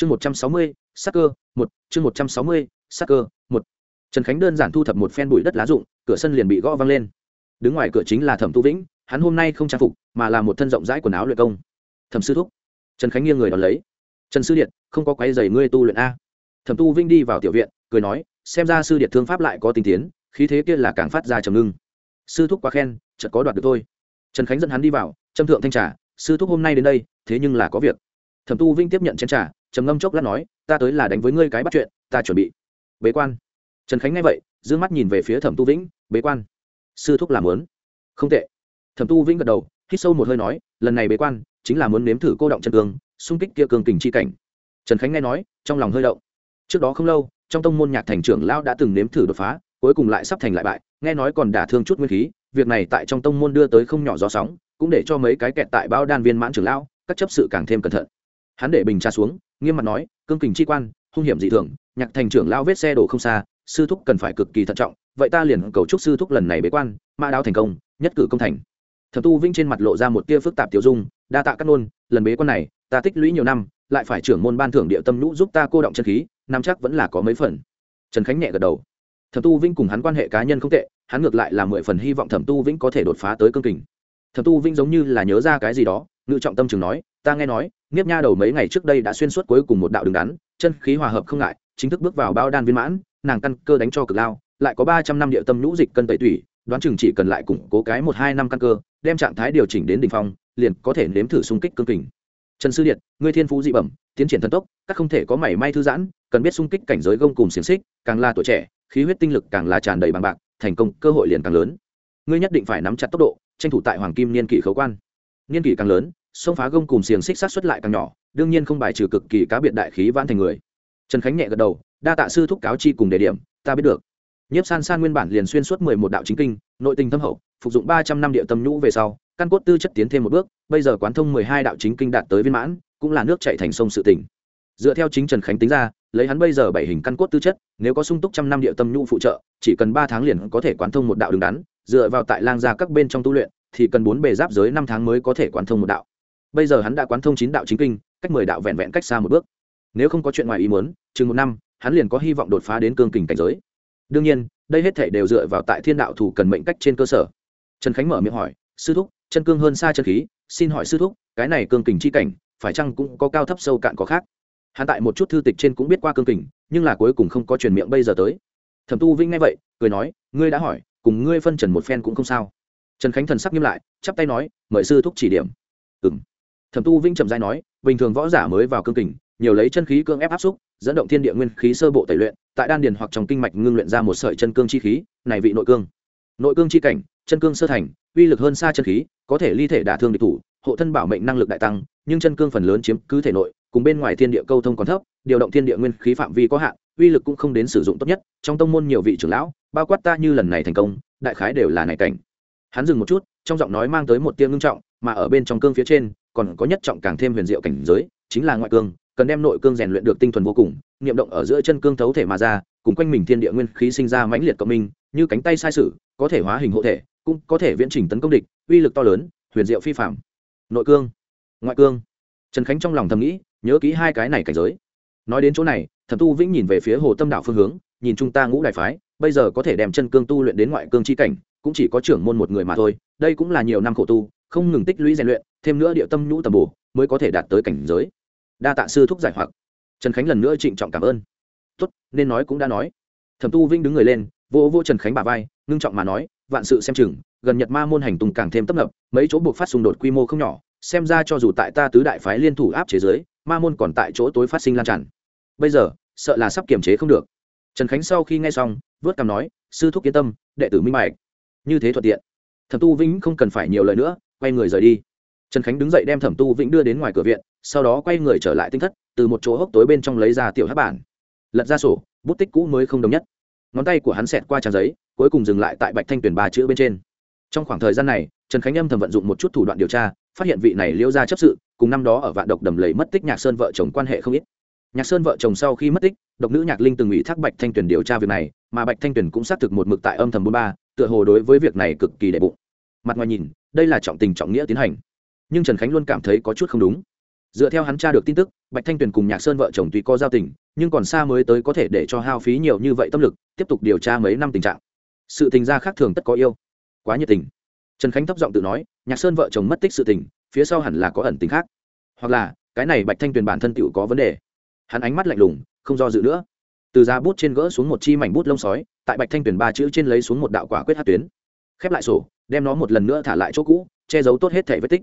chương một trăm sáu mươi, sắc cơ, một. Chương một trăm sáu mươi, sắc cơ, một. Trần khánh đơn giản thu thập một phen bụi đất lá rụng, cửa sân liền bị gõ văng lên. Đứng ngoài cửa chính là thẩm tu vĩnh, hắn hôm nay không trang phục, mà là một thân rộng rãi quần áo luyện công. Thẩm sư thúc. Trần khánh nghiêng người đón lấy. Trần sư điện, không có quái dày ngươi tu luyện a. Thẩm tu vinh đi vào tiểu viện, cười nói, xem ra sư điện thương pháp lại có tinh tiến, khí thế kia là càng phát ra trầm ngưng. Sư thúc quá khen, chợt có đoạt được thôi. Trần khánh dẫn hắn đi vào trâm thượng thanh trà, sư thúc hôm nay đến đây, thế nhưng là có việc. Thẩm tu vinh tiếp nhận chén trà trầm ngâm chốc lát nói, ta tới là đánh với ngươi cái bắt chuyện, ta chuẩn bị. Bế quan. Trần khánh nghe vậy, d ư ơ n g mắt nhìn về phía thẩm tu vĩnh, bế quan. Sư thúc làm lớn không tệ. Thẩm tu vĩnh gật đầu, hít sâu một hơi nói, lần này bế quan, chính là muốn nếm thử cô động chân cương, xung kích kia cường kình chi cảnh. Trần khánh nghe nói, trong lòng hơi động. Trước đó không lâu, trong tông môn nhạc thành trưởng lao đã từng nếm thử đột phá, cuối cùng lại sắp thành lại bại, nghe nói còn đả thương chút nguyên khí, việc này tại trong tông môn đưa tới không nhỏ gió sóng, cũng để cho mấy cái kẹt tại bao đan viên mãn trưởng lão, các chấp sự càng thêm cẩn thận hắn để bình tra xuống, nghiêm mặt nói, cương kình chi quan, hung hiểm dị thường, nhạc thành trưởng lao vết xe đổ không xa, sư thúc cần phải cực kỳ thận trọng, vậy ta liền cầu chúc sư thúc lần này bế quan, mã đao thành công, nhất cử công thành. Thập tu vinh trên mặt lộ ra một tia phức tạp tiểu dung, đa tạ cắt nôn, lần bế quan này, ta tích lũy nhiều năm, lại phải trưởng môn ban thưởng địa tâm nhũ giúp ta cô động chân khí nam chắc vẫn là có mấy phần. Trần khánh nhẹ gật đầu. Thẩm tu vinh cùng hắn quan hệ cá nhân không tệ, hắn ngược lại là mười phần hy vọng thẩm tu vĩnh có thể đột phá tới cương kình. Thẩm tu vĩnh giống như là nhớ ra cái gì đó, ngự trọng tâm chừng nói, ta nghe nói nghiếp nha đầu mấy ngày trước đây đã xuyên suốt cuối cùng một đạo đường đắn, chân khí hòa hợp không ngại, chính thức bước vào bao đan viên mãn, nàng căn cơ đánh cho cực lao, lại có ba trăm năm địa tâm nhũ dịch cân tẩy tủy, đoán chừng chỉ cần lại củng cố cái một hai năm căn cơ, đem trạng thái điều chỉnh đến đ ỉ n h phong, liền có thể nếm thử xung kích cương kình. Trần sư điện ngươi thiên phú dị bẩm, tiến triển thần tốc, các không thể có mảy may thư giãn, cần biết xung kích cảnh giới gông cùng xiềng xích, càng là tuổi trẻ, khí huyết tinh lực càng là tràn đầy bằng bạc, thành công, cơ hội liền càng lớn. Ngươi nhất định phải nắm chặt tốc độ, tranh thủ tại hoàng kim niên kỷ khấu quan. Niên kỷ càng lớn xông phá gông cùng xiềng xích sát xuất lại càng nhỏ, đương nhiên không bài trừ cực kỳ cá biệt đại khí vãn thành người. Trần khánh nhẹ gật đầu, đa tạ sư thúc cáo chi cùng đề điểm, ta biết được. Nhiếp san san nguyên bản liền xuyên suốt mười một đạo chính kinh, nội tình thâm hậu, phục dụng ba trăm năm địa tâm nhũ về sau, căn cốt tư chất tiến thêm một bước, bây giờ quán thông mười hai đạo chính kinh đạt tới viên mãn, cũng là nước chạy thành sông sự tỉnh. Dựa theo chính trần khánh tính ra, lấy hắn bây giờ bảy hình căn cốt tư chất, nếu có sung túc trăm năm địa tâm nhũ phụ trợ, chỉ cần ba tháng liền có thể quán thông một đạo đứng đắn, dựa vào tại lang gia các bên trong tu luyện, thì cần bốn bề giáp giới năm tháng mới có thể quán thông một đạo bây giờ hắn đã quán thông chín đạo chính kinh, cách mười đạo vẹn vẹn cách xa một bước. Nếu không có chuyện ngoài ý muốn, chừng một năm, hắn liền có hy vọng đột phá đến cương kình cảnh giới. Đương nhiên, đây hết thể đều dựa vào tại thiên đạo thủ cần mệnh cách trên cơ sở. Trần khánh mở miệng hỏi, sư thúc, chân cương hơn xa chân khí, xin hỏi sư thúc, cái này cương kình chi cảnh, phải chăng cũng có cao thấp sâu cạn có khác? Hắn tại một chút thư tịch trên cũng biết qua cương kình, nhưng là cuối cùng không có truyền miệng bây giờ tới. Thẩm tu vinh nghe vậy, cười nói, ngươi đã hỏi, cùng ngươi phân trần một phen cũng không sao. Trần khánh thần sắc nghiêm lại, chắp tay nói, mời sư thúc chỉ điểm. Ừ m thẩm tu vĩnh trầm dai nói, bình thường võ giả mới vào cương kình, nhiều lấy chân khí cương ép áp xúc, dẫn động thiên địa nguyên khí sơ bộ tẩy luyện, tại đan điền hoặc trong kinh mạch ngưng luyện ra một sợi chân cương chi khí, này vị nội cương. Nội cương chi cảnh, chân cương sơ thành, uy lực hơn xa chân khí, có thể ly thể đả thương địch thủ, hộ thân bảo mệnh năng lực đại tăng, nhưng chân cương phần lớn chiếm cứ thể nội, cùng bên ngoài thiên địa câu thông còn thấp, điều động thiên địa nguyên khí phạm vi có hạn, uy lực cũng không đến sử dụng tốt nhất, trong tông môn nhiều vị trưởng lão, bao quát ta như lần này thành công, đại khái đều là này cảnh. Hắn dừng một chút, trong giọng nói mang tới một tiếng ngưng trọng, mà ở bên trong cương phía trên còn có nhất trọng càng thêm huyền diệu cảnh giới, chính là ngoại cương, cần đem nội cương rèn luyện được tinh thuần vô cùng, niệm động ở giữa chân cương thấu thể mà ra, cùng quanh mình thiên địa nguyên khí sinh ra mãnh liệt cộng minh, như cánh tay sai sử có thể hóa hình hộ thể, cũng có thể viễn trình tấn công địch, uy lực to lớn, huyền diệu phi phạm nội cương, ngoại cương. Trần khánh trong lòng thầm nghĩ, nhớ kỹ hai cái này cảnh giới. Nói đến chỗ này, thẩm tu vĩnh nhìn về phía hồ tâm đạo phương hướng, nhìn chúng ta ngũ đại phái, bây giờ có thể đem chân cương tu luyện đến ngoại cương chi cảnh, cũng chỉ có trưởng môn một người mà thôi, đây cũng là nhiều năm khổ tu không ngừng tích lũy rèn luyện, thêm nữa địa tâm nhũ tầm bổ mới có thể đạt tới cảnh giới. Đa tạ sư thúc giải hoặc. Trần khánh lần nữa trịnh trọng cảm ơn. Tốt, nên nói cũng đã nói. Thẩm tu vinh đứng người lên vô vô trần khánh bà vai, ngưng trọng mà nói, vạn sự xem chừng, gần nhật ma môn hành tùng càng thêm tấp nập, mấy chỗ buộc phát xung đột quy mô không nhỏ, xem ra cho dù tại ta tứ đại phái liên thủ áp chế giới ma môn còn tại chỗ tối phát sinh lan tràn. Bây giờ, sợ là sắp kiềm chế không được. Trần khánh sau khi nghe xong, vớt cằm nói, sư thúc yên tâm, đệ tử minh bạch. Như thế thuận tiện. Thẩm tu vĩnh không cần phải nhiều lời nữa quay người rời đi. Trần khánh đứng dậy đem thẩm tu vĩnh đưa đến ngoài cửa viện, sau đó quay người trở lại tinh thất, từ một chỗ hốc tối bên trong lấy ra tiểu hát bản. Lật ra sổ, bút tích cũ mới không đồng nhất. Ngón tay của hắn xẹt qua trang giấy, cuối cùng dừng lại tại bạch thanh tuyển ba chữ bên trên. Trong khoảng thời gian này, trần khánh âm thầm vận dụng một chút thủ đoạn điều tra, phát hiện vị này liễu ra chấp sự, cùng năm đó ở vạn độc đầm lầy mất tích nhạc sơn vợ chồng quan hệ không ít. Nhạc sơn vợ chồng sau khi mất tích, độc nữ nhạc linh từng ủy thác bạch thanh tuyển điều tra việc này, mà bạch thanh tuyển cũng xác thực một mực tại âm thầm bốn ba, tựa hồ đối với việc này cực kỳ đệ bụng. Mặt ngoài nhìn đây là trọng tình trọng nghĩa tiến hành. Nhưng trần khánh luôn cảm thấy có chút không đúng. Dựa theo hắn tra được tin tức, bạch thanh tuyền cùng nhạc sơn vợ chồng tuy có giao tình, nhưng còn xa mới tới có thể để cho hao phí nhiều như vậy tâm lực, tiếp tục điều tra mấy năm tình trạng. Sự tình gia khác thường tất có yêu, quá nhiệt tình. Trần khánh thấp giọng tự nói, nhạc sơn vợ chồng mất tích sự tình, phía sau hẳn là có ẩn tình khác. Hoặc là, cái này bạch thanh tuyền bản thân tựu có vấn đề. Hắn ánh mắt lạnh lùng, không do dự nữa. Từ ra bút trên gỡ xuống một chi mảnh bút lông sói, tại bạch thanh tuyền ba chữ trên lấy xuống một đạo quả quyết hát tuyến khép lại sổ, đem nó một lần nữa thả lại chỗ cũ, che giấu tốt hết thể vết tích.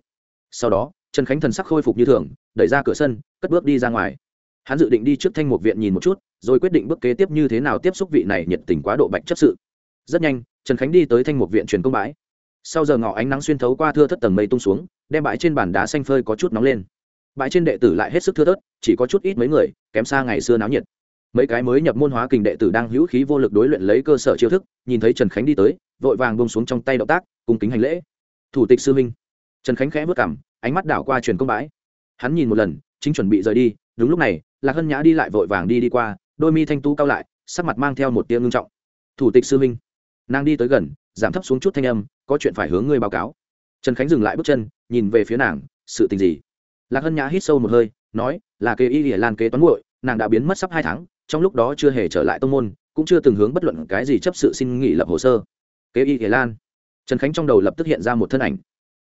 Sau đó, trần khánh thần sắc khôi phục như thường, đẩy ra cửa sân, cất bước đi ra ngoài. Hắn dự định đi trước thanh mục viện nhìn một chút, rồi quyết định bước kế tiếp như thế nào tiếp xúc vị này nhiệt tình quá độ bạch chấp sự. Rất nhanh, trần khánh đi tới thanh mục viện truyền công bãi. Sau giờ ngỏ ánh nắng xuyên thấu qua thưa thất tầng mây tung xuống, đem bãi trên bàn đá xanh phơi có chút nóng lên. Bãi trên đệ tử lại hết sức thưa thớt, chỉ có chút ít mấy người, kém xa ngày xưa náo nhiệt mấy cái mới nhập môn hóa kình đệ tử đang hữu khí vô lực đối luyện lấy cơ sở chiêu thức, nhìn thấy trần khánh đi tới, vội vàng bông xuống trong tay động tác cùng kính hành lễ. Thủ tịch sư minh trần khánh khẽ vất cảm ánh mắt đảo qua truyền công bãi. Hắn nhìn một lần, chính chuẩn bị rời đi, đúng lúc này, lạc hân nhã đi lại vội vàng đi đi qua, đôi mi thanh tú cao lại, sắc mặt mang theo một tia ngưng trọng. Thủ tịch sư minh nàng đi tới gần, giảm thấp xuống chút thanh âm, có chuyện phải hướng ngươi báo cáo. Trần khánh dừng lại bước chân, nhìn về phía nàng, sự tình gì? Lạc hân nhã hít sâu một hơi, nói, là kế y lìa lan kế toán muội, nàng đã biến mất sắp hai tháng trong lúc đó chưa hề trở lại tông môn, cũng chưa từng hướng bất luận cái gì chấp sự xin nghỉ lập hồ sơ. Kế y ỉa lan. Trần khánh trong đầu lập tức hiện ra một thân ảnh.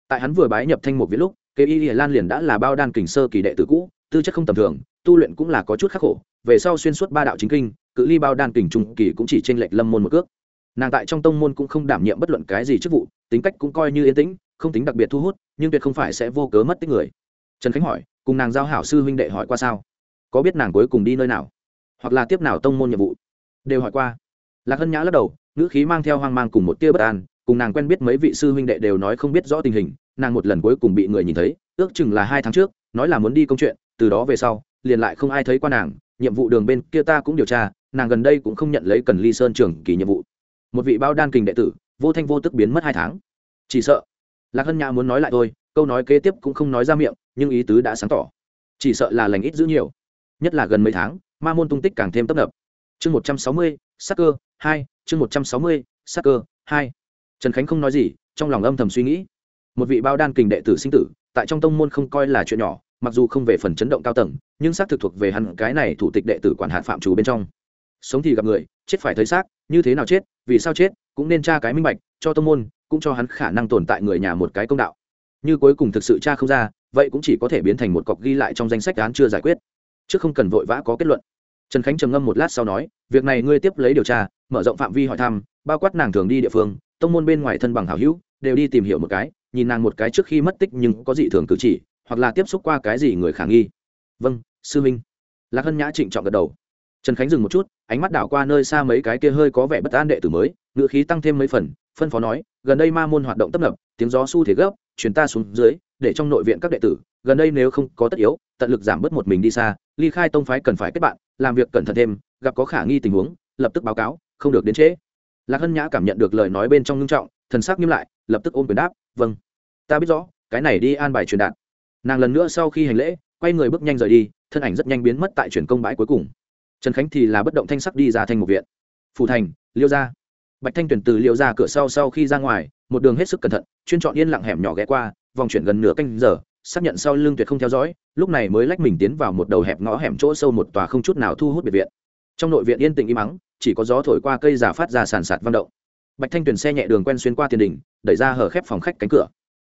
Tại hắn vừa bái nhập thanh một viết lúc, kế y ỉa lan liền đã là bao đan kình sơ kỳ đệ tử cũ, tư chất không tầm thường, tu luyện cũng là có chút khắc khổ. Về sau xuyên suốt ba đạo chính kinh, cự ly bao đan kình trung kỳ cũng chỉ t r ê n lệch lâm môn một cước. Nàng tại trong tông môn cũng không đảm nhiệm bất luận cái gì chức vụ, tính cách cũng coi như yên tĩnh, không tính đặc biệt thu hút, nhưng tuyệt không phải sẽ vô cớ mất tích người. Trần khánh hỏi, cùng nàng giao hảo sư huynh đệ hỏi qua sao? Có biết nàng cuối cùng đi nơi nào? Hoặc là tiếp nào tông môn nhiệm vụ. Đều hỏi qua. Lạc hân nhã lắc đầu, ngữ khí mang theo hoang mang cùng một tia bất an, cùng nàng quen biết mấy vị sư huynh đệ đều nói không biết rõ tình hình, nàng một lần cuối cùng bị người nhìn thấy, ước chừng là hai tháng trước, nói là muốn đi công chuyện, từ đó về sau, liền lại không ai thấy qua nàng, nhiệm vụ đường bên kia ta cũng điều tra, nàng gần đây cũng không nhận lấy cần ly sơn trưởng kỳ nhiệm vụ. Một vị bao đan kình đệ tử, vô thanh vô tức biến mất hai tháng. Chỉ sợ, lạc hân nhã muốn nói lại thôi, câu nói kế tiếp cũng không nói ra miệng, nhưng ý tứ đã sáng tỏ. Chỉ sợ là lành ít giữ nhiều, nhất là gần mấy tháng ma môn tung tích càng thêm tấp nập. Chương một trăm sáu mươi, sắc cơ, hai, chương một trăm sáu mươi, sắc cơ, hai. Trần khánh không nói gì, trong lòng âm thầm suy nghĩ. Một vị bao đan kình đệ tử sinh tử, tại trong tông môn không coi là chuyện nhỏ, mặc dù không về phần chấn động cao tầng, nhưng xác thực thuộc về hắn cái này thủ tịch đệ tử quản hạt phạm chủ bên trong. Sống thì gặp người, chết phải thấy xác, như thế nào chết, vì sao chết, cũng nên tra cái minh bạch, cho tông môn, cũng cho hắn khả năng tồn tại người nhà một cái công đạo. Như cuối cùng thực sự tra không ra, vậy cũng chỉ có thể biến thành một cọc ghi lại trong danh sách án chưa giải quyết chứ không cần vội vã có kết luận. Trần khánh trầm ngâm một lát sau nói, việc này ngươi tiếp lấy điều tra, mở rộng phạm vi hỏi thăm, bao quát nàng thường đi địa phương, tông môn bên ngoài thân bằng hảo hữu, đều đi tìm hiểu một cái, nhìn nàng một cái trước khi mất tích nhưng có gì thường cử chỉ, hoặc là tiếp xúc qua cái gì người khả nghi. Vâng sư minh lạc hân nhã trịnh trọng gật đầu. Trần khánh dừng một chút, ánh mắt đảo qua nơi xa mấy cái kia hơi có vẻ bất an đệ tử mới ngựa khí tăng thêm mấy phần, phân phó nói, gần đây ma môn hoạt động tấp nập, tiếng gió s u thế gấp chuyển ta xuống dưới để trong nội viện các đệ tử, gần đây nếu không có tất yếu, tận lực giảm bớt một mình đi xa, ly khai tông phái cần phải kết bạn, làm việc cẩn thận thêm, gặp có khả nghi tình huống, lập tức báo cáo, không được đến trễ. Lạc hân nhã cảm nhận được lời nói bên trong ngưng trọng, thần sắc nghiêm lại, lập tức ôm quyền đáp vâng. Ta biết rõ, cái này đi an bài truyền đạt. Nàng lần nữa sau khi hành lễ, quay người bước nhanh rời đi, thân ảnh rất nhanh biến mất tại truyền công bãi cuối cùng. Trần khánh thì là bất động thanh sắc đi ra thành một viện. Phủ thành, liêu ra bạch thanh tuyển từ liêu ra cửa sau sau khi ra ngoài, một đường hết sức cẩn thận, chuyên chọn yên lặng hẻm nhỏ ghé qua vòng chuyển gần nửa canh giờ, xác nhận sau lưng tuyệt không theo dõi, lúc này mới lách mình tiến vào một đầu hẹp ngõ hẻm chỗ sâu một tòa không chút nào thu hút biệt viện. Trong nội viện yên tĩnh im mắng chỉ có gió thổi qua cây giả phát ra sàn sạt văn động. Bạch thanh tuyền xe nhẹ đường quen xuyên qua tiền đình đẩy ra hở khép phòng khách cánh cửa.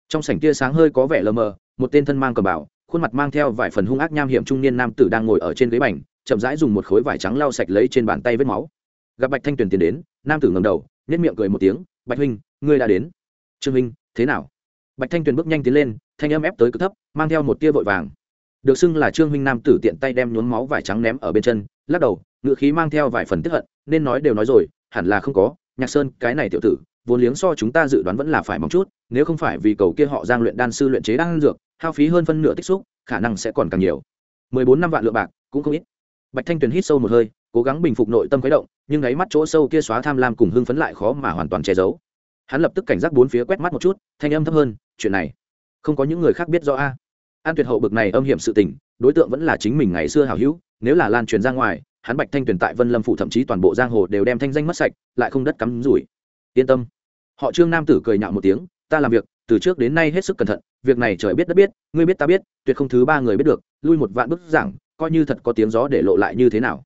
Trong sảnh tia sáng hơi có vẻ lờ mờ, một tên thân mang cầm bảo khuôn mặt mang theo vài phần hung ác nham hiểm trung niên nam tử đang ngồi ở trên ghế bành, chậm rãi dùng một khối vải trắng lau sạch lấy trên bàn tay vết máu. Gặp bạch thanh tuyền tiến đến, nam tử ngầm đầu nhất miệng cười một tiếng, bạch huynh, ngươi đã đến. Trương huynh, thế nào? Bạch thanh tuyền bước nhanh tiến lên, thanh âm ép tới cực thấp, mang theo một tia vội vàng. Được xưng là trương huynh nam tử tiện tay đem nhuốm máu vải trắng ném ở bên chân, lắc đầu, ngựa khí mang theo vài phần tức hận, nên nói đều nói rồi, hẳn là không có. Nhạc sơn, cái này tiểu tử, vốn liếng so chúng ta dự đoán vẫn là phải mong chút, nếu không phải vì cầu kia họ giang luyện đan sư luyện chế đan dược, hao phí hơn phân nửa tích xúc, khả năng sẽ còn càng nhiều. Mười bốn năm vạn lượng bạc, cũng không ít. Bạch thanh tuyền hít sâu một hơi, cố gắng bình phục nội tâm khuấy động, nhưng đáy mắt chỗ sâu kia xóa tham lam cùng hưng phấn lại khó mà hoàn toàn che giấu hắn lập tức cảnh giác bốn phía quét mắt một chút, thanh âm thấp hơn, chuyện này, không có những người khác biết rõ a. An tuyệt hậu bực này âm hiểm sự tình, đối tượng vẫn là chính mình ngày xưa hào hữu, nếu là lan truyền ra ngoài, hắn bạch thanh tuyền tại vân lâm phủ thậm chí toàn bộ giang hồ đều đem thanh danh mất sạch, lại không đất cắm rủi. Yên tâm. Họ trương nam tử cười nhạo một tiếng, ta làm việc, từ trước đến nay hết sức cẩn thận, việc này trời biết đất biết, ngươi biết ta biết, tuyệt không thứ ba người biết được, lui một vạn bức giảng, coi như thật có tiếng gió để lộ lại như thế nào.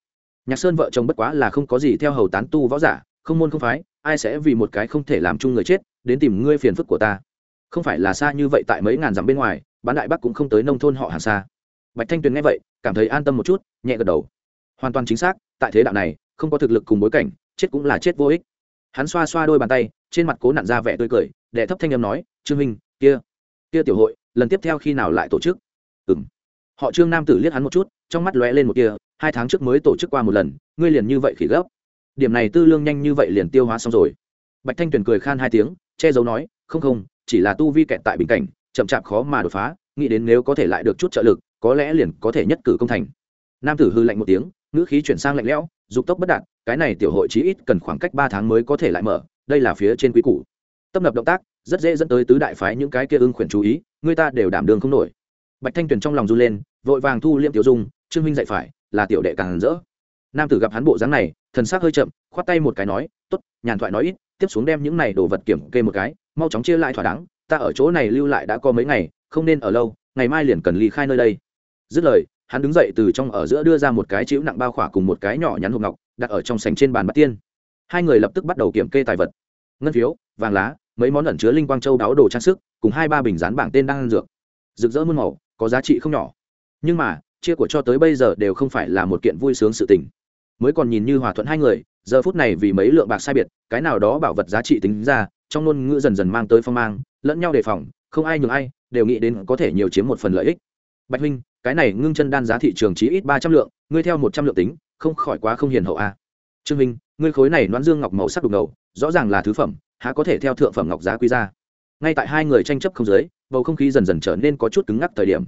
Nhạc sơn vợ chồng bất quá là không có gì theo hầu tán tu võ giả không môn không phái, ai sẽ vì một cái không thể làm chung người chết, đến tìm ngươi phiền phức của ta. Không phải là xa như vậy tại mấy ngàn dặm bên ngoài, bán đại bắc cũng không tới nông thôn họ hàng xa. Bạch thanh tuyền nghe vậy, cảm thấy an tâm một chút, nhẹ gật đầu. Hoàn toàn chính xác, tại thế đạo này, không có thực lực cùng bối cảnh, chết cũng là chết vô ích. Hắn xoa xoa đôi bàn tay, trên mặt cố nặn ra vẻ tươi cười, đệ thấp thanh âm nói, trương minh kia kia tiểu hội, lần tiếp theo khi nào lại tổ chức? Ừ m họ trương nam tử liếc hắn một chút, trong mắt lóe lên một kia hai tháng trước mới tổ chức qua một lần, ngươi liền như vậy khỉ gấp điểm này tư lương nhanh như vậy liền tiêu hóa xong rồi. Bạch thanh tuyền cười khan hai tiếng, che giấu nói, không không, chỉ là tu vi kẹt tại bình cảnh, chậm chạp khó mà đột phá, nghĩ đến nếu có thể lại được chút trợ lực, có lẽ liền có thể nhất cử công thành. Nam tử hư lạnh một tiếng, ngữ khí chuyển sang lạnh lẽo, dục tốc bất đạt, cái này tiểu hội chí ít cần khoảng cách ba tháng mới có thể lại mở, đây là phía trên quý cũ tâm lập động tác, rất dễ dẫn tới tứ đại phái những cái kia ưng khuyển chú ý, người ta đều đảm đường không nổi. Bạch thanh tuyền trong lòng run lên, vội vàng thu liệm tiểu dung, trương minh dạy phải, là tiểu đệ càng rỡ nam tử gặp hắn bộ dáng này, thần sắc hơi chậm, khoát tay một cái nói, tốt, nhàn thoại nói ít, tiếp xuống đem những này đồ vật kiểm kê một cái, mau chóng chia lại thỏa đáng, ta ở chỗ này lưu lại đã có mấy ngày, không nên ở lâu, ngày mai liền cần ly khai nơi đây. Dứt lời, hắn đứng dậy từ trong ở giữa đưa ra một cái chịu nặng bao khỏa cùng một cái nhỏ nhắn hộp ngọc, đặt ở trong sành trên bàn bát tiên. Hai người lập tức bắt đầu kiểm kê tài vật. Ngân phiếu, vàng lá, mấy món ẩn chứa linh quang châu đáo đồ trang sức, cùng hai ba bình dán bảng tên đang ăn dược. Rực rỡ muôn màu, có giá trị không nhỏ. Nhưng mà, chia của cho tới bây giờ đều không phải là một kiện vui sướng sự tình mới còn nhìn như hòa thuận hai người, giờ phút này vì mấy lượng bạc sai biệt, cái nào đó bảo vật giá trị tính ra, trong ngôn ngữ dần dần mang tới phong mang, lẫn nhau đề phòng, không ai nhường ai, đều nghĩ đến có thể nhiều chiếm một phần lợi ích. Bạch huynh, cái này ngưng chân đan giá thị trường chỉ ít ba trăm lượng, ngươi theo một trăm lượng tính, không khỏi quá không hiền hậu a. Trương huynh, ngươi khối này đoán dương ngọc màu sắc đục ngầu, rõ ràng là thứ phẩm, há có thể theo thượng phẩm ngọc giá quý ra. Ngay tại hai người tranh chấp không giới, bầu không khí dần dần trở nên có chút cứng ngắc thời điểm.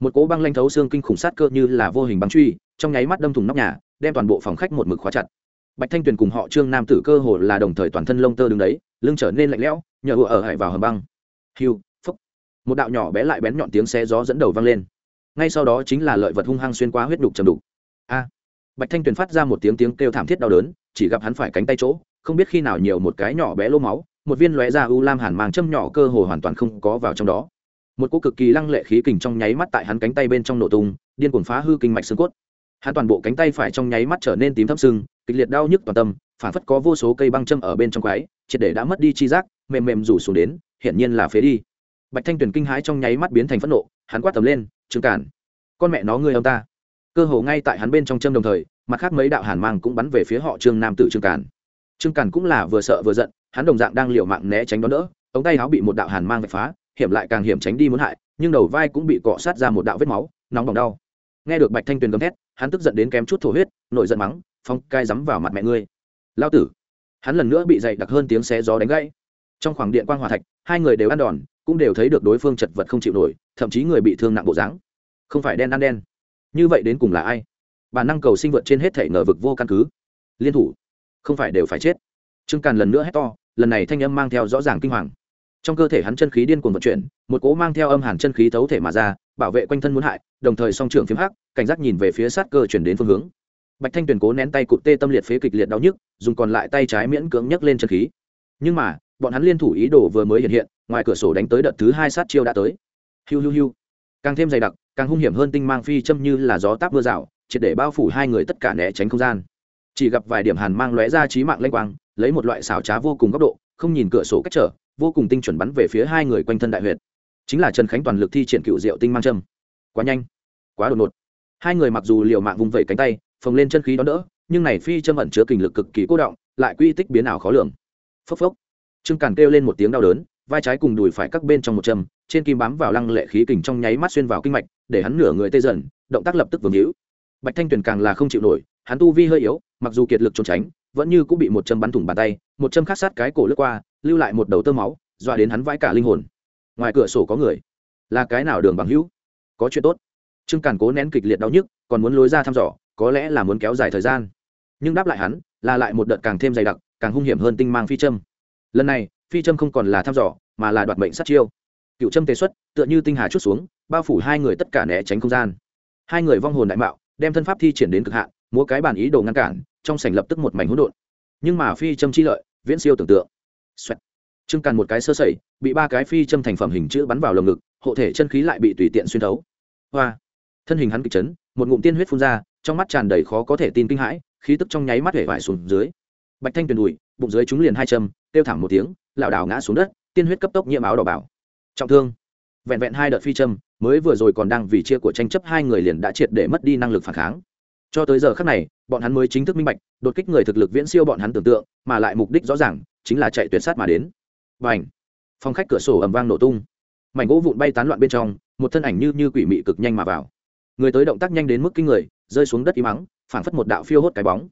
Một cố băng lanh thấu xương kinh khủng sát cơ như là vô hình băng truy, trong nháy mắt đâm thùng nóc nhà đem toàn bộ phòng khách một mực khóa chặt. Bạch thanh tuyền cùng họ trương nam tử cơ hồ là đồng thời toàn thân lông tơ đứng đấy, lưng trở nên lạnh lẽo, nhờ ở hải vào hầm băng. Hiu, phúc. Một đạo nhỏ bé lại bén nhọn tiếng xe gió dẫn đầu vang lên. Ngay sau đó chính là lợi vật hung hăng xuyên qua huyết đục chầm đục. A. Bạch thanh tuyền phát ra một tiếng tiếng kêu thảm thiết đau đớn, chỉ gặp hắn phải cánh tay chỗ, không biết khi nào nhiều một cái nhỏ bé lô máu, một viên lóe ra u lam hàn mang châm nhỏ cơ hồ hoàn toàn không có vào trong đó. Một cô cực kỳ lăng lệ khí kình trong nháy mắt tại hắn cánh tay bên trong nổ tung, điên cuồng phá hư kinh mạch xương cốt hắn toàn bộ cánh tay phải trong nháy mắt trở nên tím thâm sưng, kịch liệt đau nhức toàn tâm phản phất có vô số cây băng châm ở bên trong quái, triệt để đã mất đi chi giác, mềm mềm rủ xuống đến, hiển nhiên là phế đi. Bạch thanh tuyền kinh hãi trong nháy mắt biến thành phẫn nộ, hắn quát tầm lên, trương cản, con mẹ nó ngươi ông ta. Cơ hồ ngay tại hắn bên trong châm đồng thời, mặt khác mấy đạo hàn mang cũng bắn về phía họ trương nam tử trương cản. Trương cản cũng là vừa sợ vừa giận, hắn đồng dạng đang liều mạng né tránh đón đỡ, ống tay áo bị một đạo hàn mang vạch phá, hiểm lại càng hiểm tránh đi muốn hại, nhưng đầu vai cũng bị cọ sát ra một đạo vết máu, nóng bỏng đau. Nghe được bạch thanh tuyền gầm thét hắn tức giận đến kém chút thổ huyết, nổi giận mắng, phong cai dắm vào mặt mẹ ngươi. Lao tử. Hắn lần nữa bị dày đặc hơn tiếng xé gió đánh gãy. Trong khoảng điện quan hòa thạch, hai người đều ăn đòn, cũng đều thấy được đối phương chật vật không chịu nổi, thậm chí người bị thương nặng bộ dáng. Không phải đen ăn đen. Như vậy đến cùng là ai? Bản năng cầu sinh vượt trên hết thể ngờ vực vô căn cứ. Liên thủ. Không phải đều phải chết. Trương càn lần nữa hét to, lần này thanh âm mang theo rõ ràng kinh hoàng. Trong cơ thể hắn chân khí điên cuồng vận chuyển, một cố mang theo âm hàn chân khí thấu thể mà ra bảo vệ quanh thân muốn hại, đồng thời song trưởng phiếm hắc, cảnh giác nhìn về phía sát cơ chuyển đến phương hướng. Bạch thanh tuyền cố nén tay cụt tê tâm liệt phế kịch liệt đau nhức, dùng còn lại tay trái miễn cưỡng nhấc lên chân khí. Nhưng mà, bọn hắn liên thủ ý đồ vừa mới hiện hiện, ngoài cửa sổ đánh tới đợt thứ hai sát chiêu đã tới. Hiu hiu hiu. Càng thêm dày đặc, càng hung hiểm hơn tinh mang phi châm như là gió táp mưa rào, triệt để bao phủ hai người tất cả né tránh không gian. Chỉ gặp vài điểm hàn mang lóe ra trí mạng lanh quang, lấy một loại xảo trá vô cùng góc độ, không nhìn cửa sổ cách trở, vô cùng tinh chuẩn bắn về phía hai người quanh thân đại huyệt chính là trần khánh toàn lực thi triển cựu diệu tinh mang châm. Quá nhanh, quá đột ngột. Hai người mặc dù liều mạng vùng vẩy cánh tay, phồng lên chân khí đón đỡ, nhưng này phi châm ẩn chứa kình lực cực kỳ cố động, lại quy tích biến ảo khó lường. Phốc phốc. Trương càn kêu lên một tiếng đau đớn, vai trái cùng đùi phải các bên trong một châm, trên kim bám vào lăng lệ khí kình trong nháy mắt xuyên vào kinh mạch, để hắn nửa người tê dần, động tác lập tức vương hữu bạch thanh tuyền càng là không chịu nổi, hắn tu vi hơi yếu, mặc dù kiệt lực trốn tránh, vẫn như cũng bị một châm bắn thủng bàn tay, một châm khát sát cái cổ lướt qua, lưu lại một đầu tơ máu, dọa đến hắn vãi cả linh hồn ngoài cửa sổ có người. Là cái nào đường bằng hữu? Có chuyện tốt. Trương càn cố nén kịch liệt đau nhức, còn muốn lối ra thăm dò, có lẽ là muốn kéo dài thời gian. Nhưng đáp lại hắn, là lại một đợt càng thêm dày đặc, càng hung hiểm hơn tinh mang phi châm. Lần này, phi châm không còn là thăm dò, mà là đoạt mệnh sát chiêu. Cựu châm tề xuất, tựa như tinh hà chút xuống, bao phủ hai người tất cả né tránh không gian. Hai người vong hồn đại mạo, đem thân pháp thi triển đến cực hạn, múa cái bản ý đồ ngăn cản, trong sảnh lập tức một mảnh hỗn độn. Nhưng mà phi châm chi lợi, viễn siêu tưởng tượng. Xoẹt trương càn một cái sơ sẩy, bị ba cái phi châm thành phẩm hình chữ bắn vào lồng ngực, hộ thể chân khí lại bị tùy tiện xuyên thấu. Hoa! Thân hình hắn kịch chấn, một ngụm tiên huyết phun ra, trong mắt tràn đầy khó có thể tin kinh hãi, khí tức trong nháy mắt hể vải xuống dưới. Bạch thanh tuyền đùi, bụng dưới chúng liền hai châm, kêu thảm một tiếng, lảo đảo ngã xuống đất, tiên huyết cấp tốc nhiễm áo đỏ bảo trọng thương. Vẹn vẹn hai đợt phi châm, mới vừa rồi còn đang vì chia của tranh chấp hai người liền đã triệt để mất đi năng lực phản kháng. Cho tới giờ khắc này, bọn hắn mới chính thức minh bạch, đột kích người thực lực viễn siêu bọn hắn tưởng tượng, mà lại mục đích rõ ràng, chính là chạy tuyệt sát mà đến và h phong khách cửa sổ ầm vang nổ tung. Mảnh gỗ vụn bay tán loạn bên trong, một thân ảnh như như quỷ mị cực nhanh mà vào. Người tới động tác nhanh đến mức kinh người, rơi xuống đất im mắng phảng phất một đạo phiêu hốt cái bóng.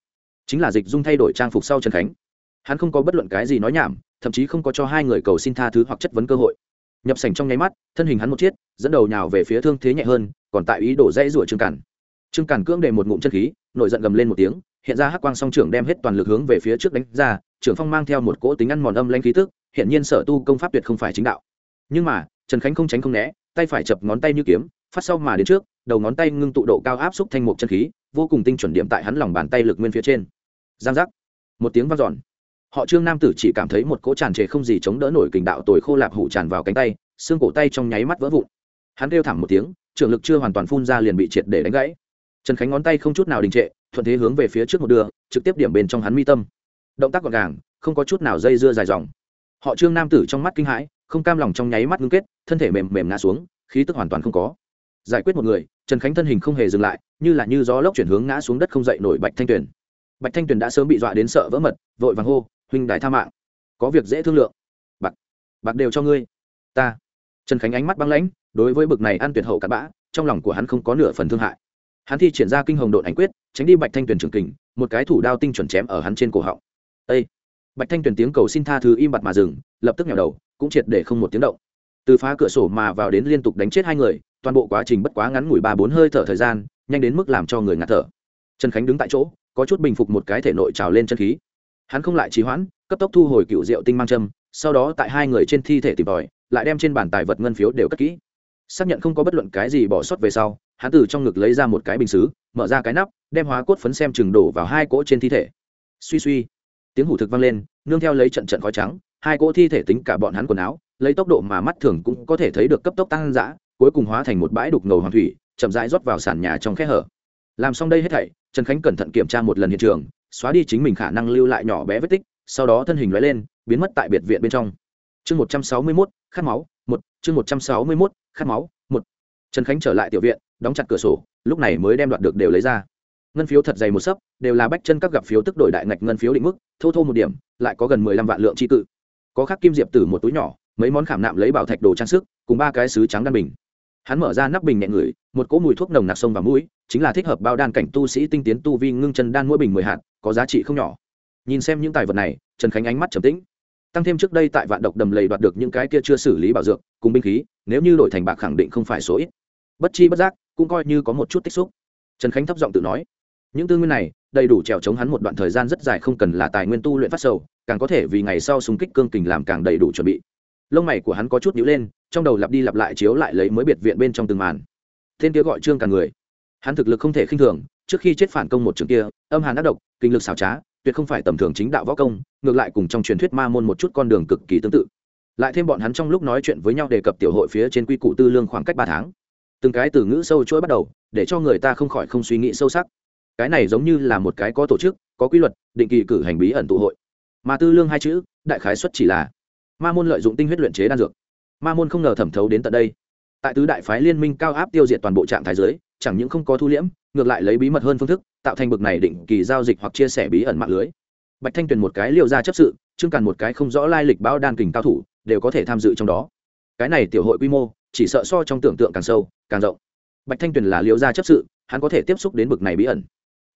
Chính là dịch dung thay đổi trang phục sau trần khánh. Hắn không có bất luận cái gì nói nhảm, thậm chí không có cho hai người cầu xin tha thứ hoặc chất vấn cơ hội. Nhập sảnh trong nháy mắt, thân hình hắn một chiết dẫn đầu nhào về phía thương thế nhẹ hơn, còn tại ý đổ rẽ rủa trương cản. Trương cản cưỡng đề một ngụm chân khí, nổi giận gầm lên một tiếng, hiện ra hắc quang song trưởng đem hết toàn lực hướng về phía trước đánh ra, trưởng phong mang theo một cỗ tính ăn mòn âm lanh khí tức hiện nhiên sở tu công pháp tuyệt không phải chính đạo. Nhưng mà, trần khánh không tránh không né, tay phải chập ngón tay như kiếm, phát sau mà đến trước, đầu ngón tay ngưng tụ độ cao áp xúc thanh mục chân khí, vô cùng tinh chuẩn điểm tại hắn lòng bàn tay lực nguyên phía trên. Giang giác. Một tiếng vang dọn. Họ trương nam tử chỉ cảm thấy một cỗ tràn trề không gì chống đỡ nổi kình đạo tồi khô lạp hủ tràn vào cánh tay, xương cổ tay trong nháy mắt vỡ vụn. Hắn kêu thảm một tiếng trường lực chưa hoàn toàn phun ra liền bị triệt để đánh gãy. Trần khánh ngón tay không chút nào đình trệ, thuận thế hướng về phía trước một đường, trực tiếp điểm bên trong hắn mi tâm. Động tác gọn gàng, không có chút nào dây dưa dài dòng họ trương nam tử trong mắt kinh hãi, không cam lòng trong nháy mắt ngưng kết, thân thể mềm mềm ngã xuống, khí tức hoàn toàn không có. Giải quyết một người, trần khánh thân hình không hề dừng lại, như là như gió lốc chuyển hướng ngã xuống đất không dậy nổi bạch thanh tuyền. Bạch thanh tuyền đã sớm bị dọa đến sợ vỡ mật, vội vàng hô, huynh đại tha mạng. Có việc dễ thương lượng. Bạc bạc đều cho ngươi. Ta. Trần khánh ánh mắt băng lãnh, đối với bực này ăn tuyệt hậu cặn bã, trong lòng của hắn không có nửa phần thương hại. Hắn thi triển ra kinh hồng độn ảnh quyết, tránh đi bạch thanh tuyền trường kình, một cái thủ đao tinh chuẩn chém ở hắn trên cổ họng. Ây bạch thanh tuyền tiếng cầu xin tha thứ im bặt mà dừng, lập tức nhào đầu, cũng triệt để không một tiếng động. Từ phá cửa sổ mà vào đến liên tục đánh chết hai người, toàn bộ quá trình bất quá ngắn ngủi ba bốn hơi thở thời gian, nhanh đến mức làm cho người ngạt thở. Trần khánh đứng tại chỗ, có chút bình phục một cái thể nội trào lên chân khí. Hắn không lại trì hoãn, cấp tốc thu hồi cựu rượu tinh mang châm, sau đó tại hai người trên thi thể tìm tòi, lại đem trên bàn tài vật ngân phiếu đều cất kỹ. Xác nhận không có bất luận cái gì bỏ sót về sau, hắn từ trong ngực lấy ra một cái bình xứ, mở ra cái nắp, đem hóa cốt phấn xem chừng đổ vào hai cỗ trên thi thể. Suy suy tiếng hủ thực vang lên, nương theo lấy trận trận khói trắng, hai cỗ thi thể tính cả bọn hắn quần áo, lấy tốc độ mà mắt thường cũng có thể thấy được cấp tốc tăng dã, cuối cùng hóa thành một bãi đục ngầu hoàng thủy, chậm rãi rót vào sàn nhà trong khe hở. Làm xong đây hết thảy, trần khánh cẩn thận kiểm tra một lần hiện trường, xóa đi chính mình khả năng lưu lại nhỏ bé vết tích, sau đó thân hình lóe lên, biến mất tại biệt viện bên trong. Chương một trăm sáu mươi mốt, khát máu, một, chương một trăm sáu mươi mốt, khát máu, một. Trần khánh trở lại tiểu viện, đóng chặt cửa sổ, lúc này mới đem đoạt được đều lấy ra ngân phiếu thật dày một sấp, đều là bách chân các gặp phiếu tức đổi đại ngạch ngân phiếu định mức, thô thô một điểm, lại có gần mười lăm vạn lượng tri cự. Có khắc kim diệp từ một túi nhỏ, mấy món khảm nạm lấy bảo thạch đồ trang sức, cùng ba cái sứ trắng đan bình. Hắn mở ra nắp bình nhẹ ngửi một cỗ mùi thuốc nồng nặc sông và mũi, chính là thích hợp bao đan cảnh tu sĩ tinh tiến tu vi ngưng chân đan mỗi bình mười hạt, có giá trị không nhỏ. Nhìn xem những tài vật này, trần khánh ánh mắt trầm tĩnh. Tăng thêm trước đây tại vạn độc đầm lầy đoạt được những cái kia chưa xử lý bảo dược, cùng binh khí, nếu như đổi thành bạc khẳng định không phải số ít. Bất chi bất giác, cũng coi như có một chút tích xúc. Trần khánh thấp giọng tự nói những tư nguyên này, đầy đủ trèo chống hắn một đoạn thời gian rất dài không cần là tài nguyên tu luyện phát sầu, càng có thể vì ngày sau súng kích cương kình làm càng đầy đủ chuẩn bị. Lông mày của hắn có chút nhíu lên, trong đầu lặp đi lặp lại chiếu lại lấy mới biệt viện bên trong từng màn. Tên kia gọi trương càng người. Hắn thực lực không thể khinh thường, trước khi chết phản công một trường kia, âm hàn ác độc, kinh lực xảo trá, tuyệt không phải tầm thường chính đạo võ công, ngược lại cùng trong truyền thuyết ma môn một chút con đường cực kỳ tương tự. Lại thêm bọn hắn trong lúc nói chuyện với nhau đề cập tiểu hội phía trên quy củ tư lương khoảng cách ba tháng. Từng cái từ ngữ sâu chuỗi bắt đầu, để cho người ta không khỏi không suy nghĩ sâu sắc cái này giống như là một cái có tổ chức, có quy luật, định kỳ cử hành bí ẩn tụ hội. Mà tư lương hai chữ, đại khái xuất chỉ là ma môn lợi dụng tinh huyết luyện chế đan dược. Ma môn không ngờ thẩm thấu đến tận đây. Tại tứ đại phái liên minh cao áp tiêu diệt toàn bộ trạng thái giới, chẳng những không có thu liễm, ngược lại lấy bí mật hơn phương thức, tạo thành bực này định kỳ giao dịch hoặc chia sẻ bí ẩn mạng lưới. Bạch thanh tuyền một cái liều ra chấp sự chương càn một cái không rõ lai lịch bao đan kình cao thủ, đều có thể tham dự trong đó. Cái này tiểu hội quy mô, chỉ sợ so trong tưởng tượng càng sâu, càng rộng. Bạch thanh tuyền là liều ra chấp sự, hắn có thể tiếp xúc đến bực này bí ẩn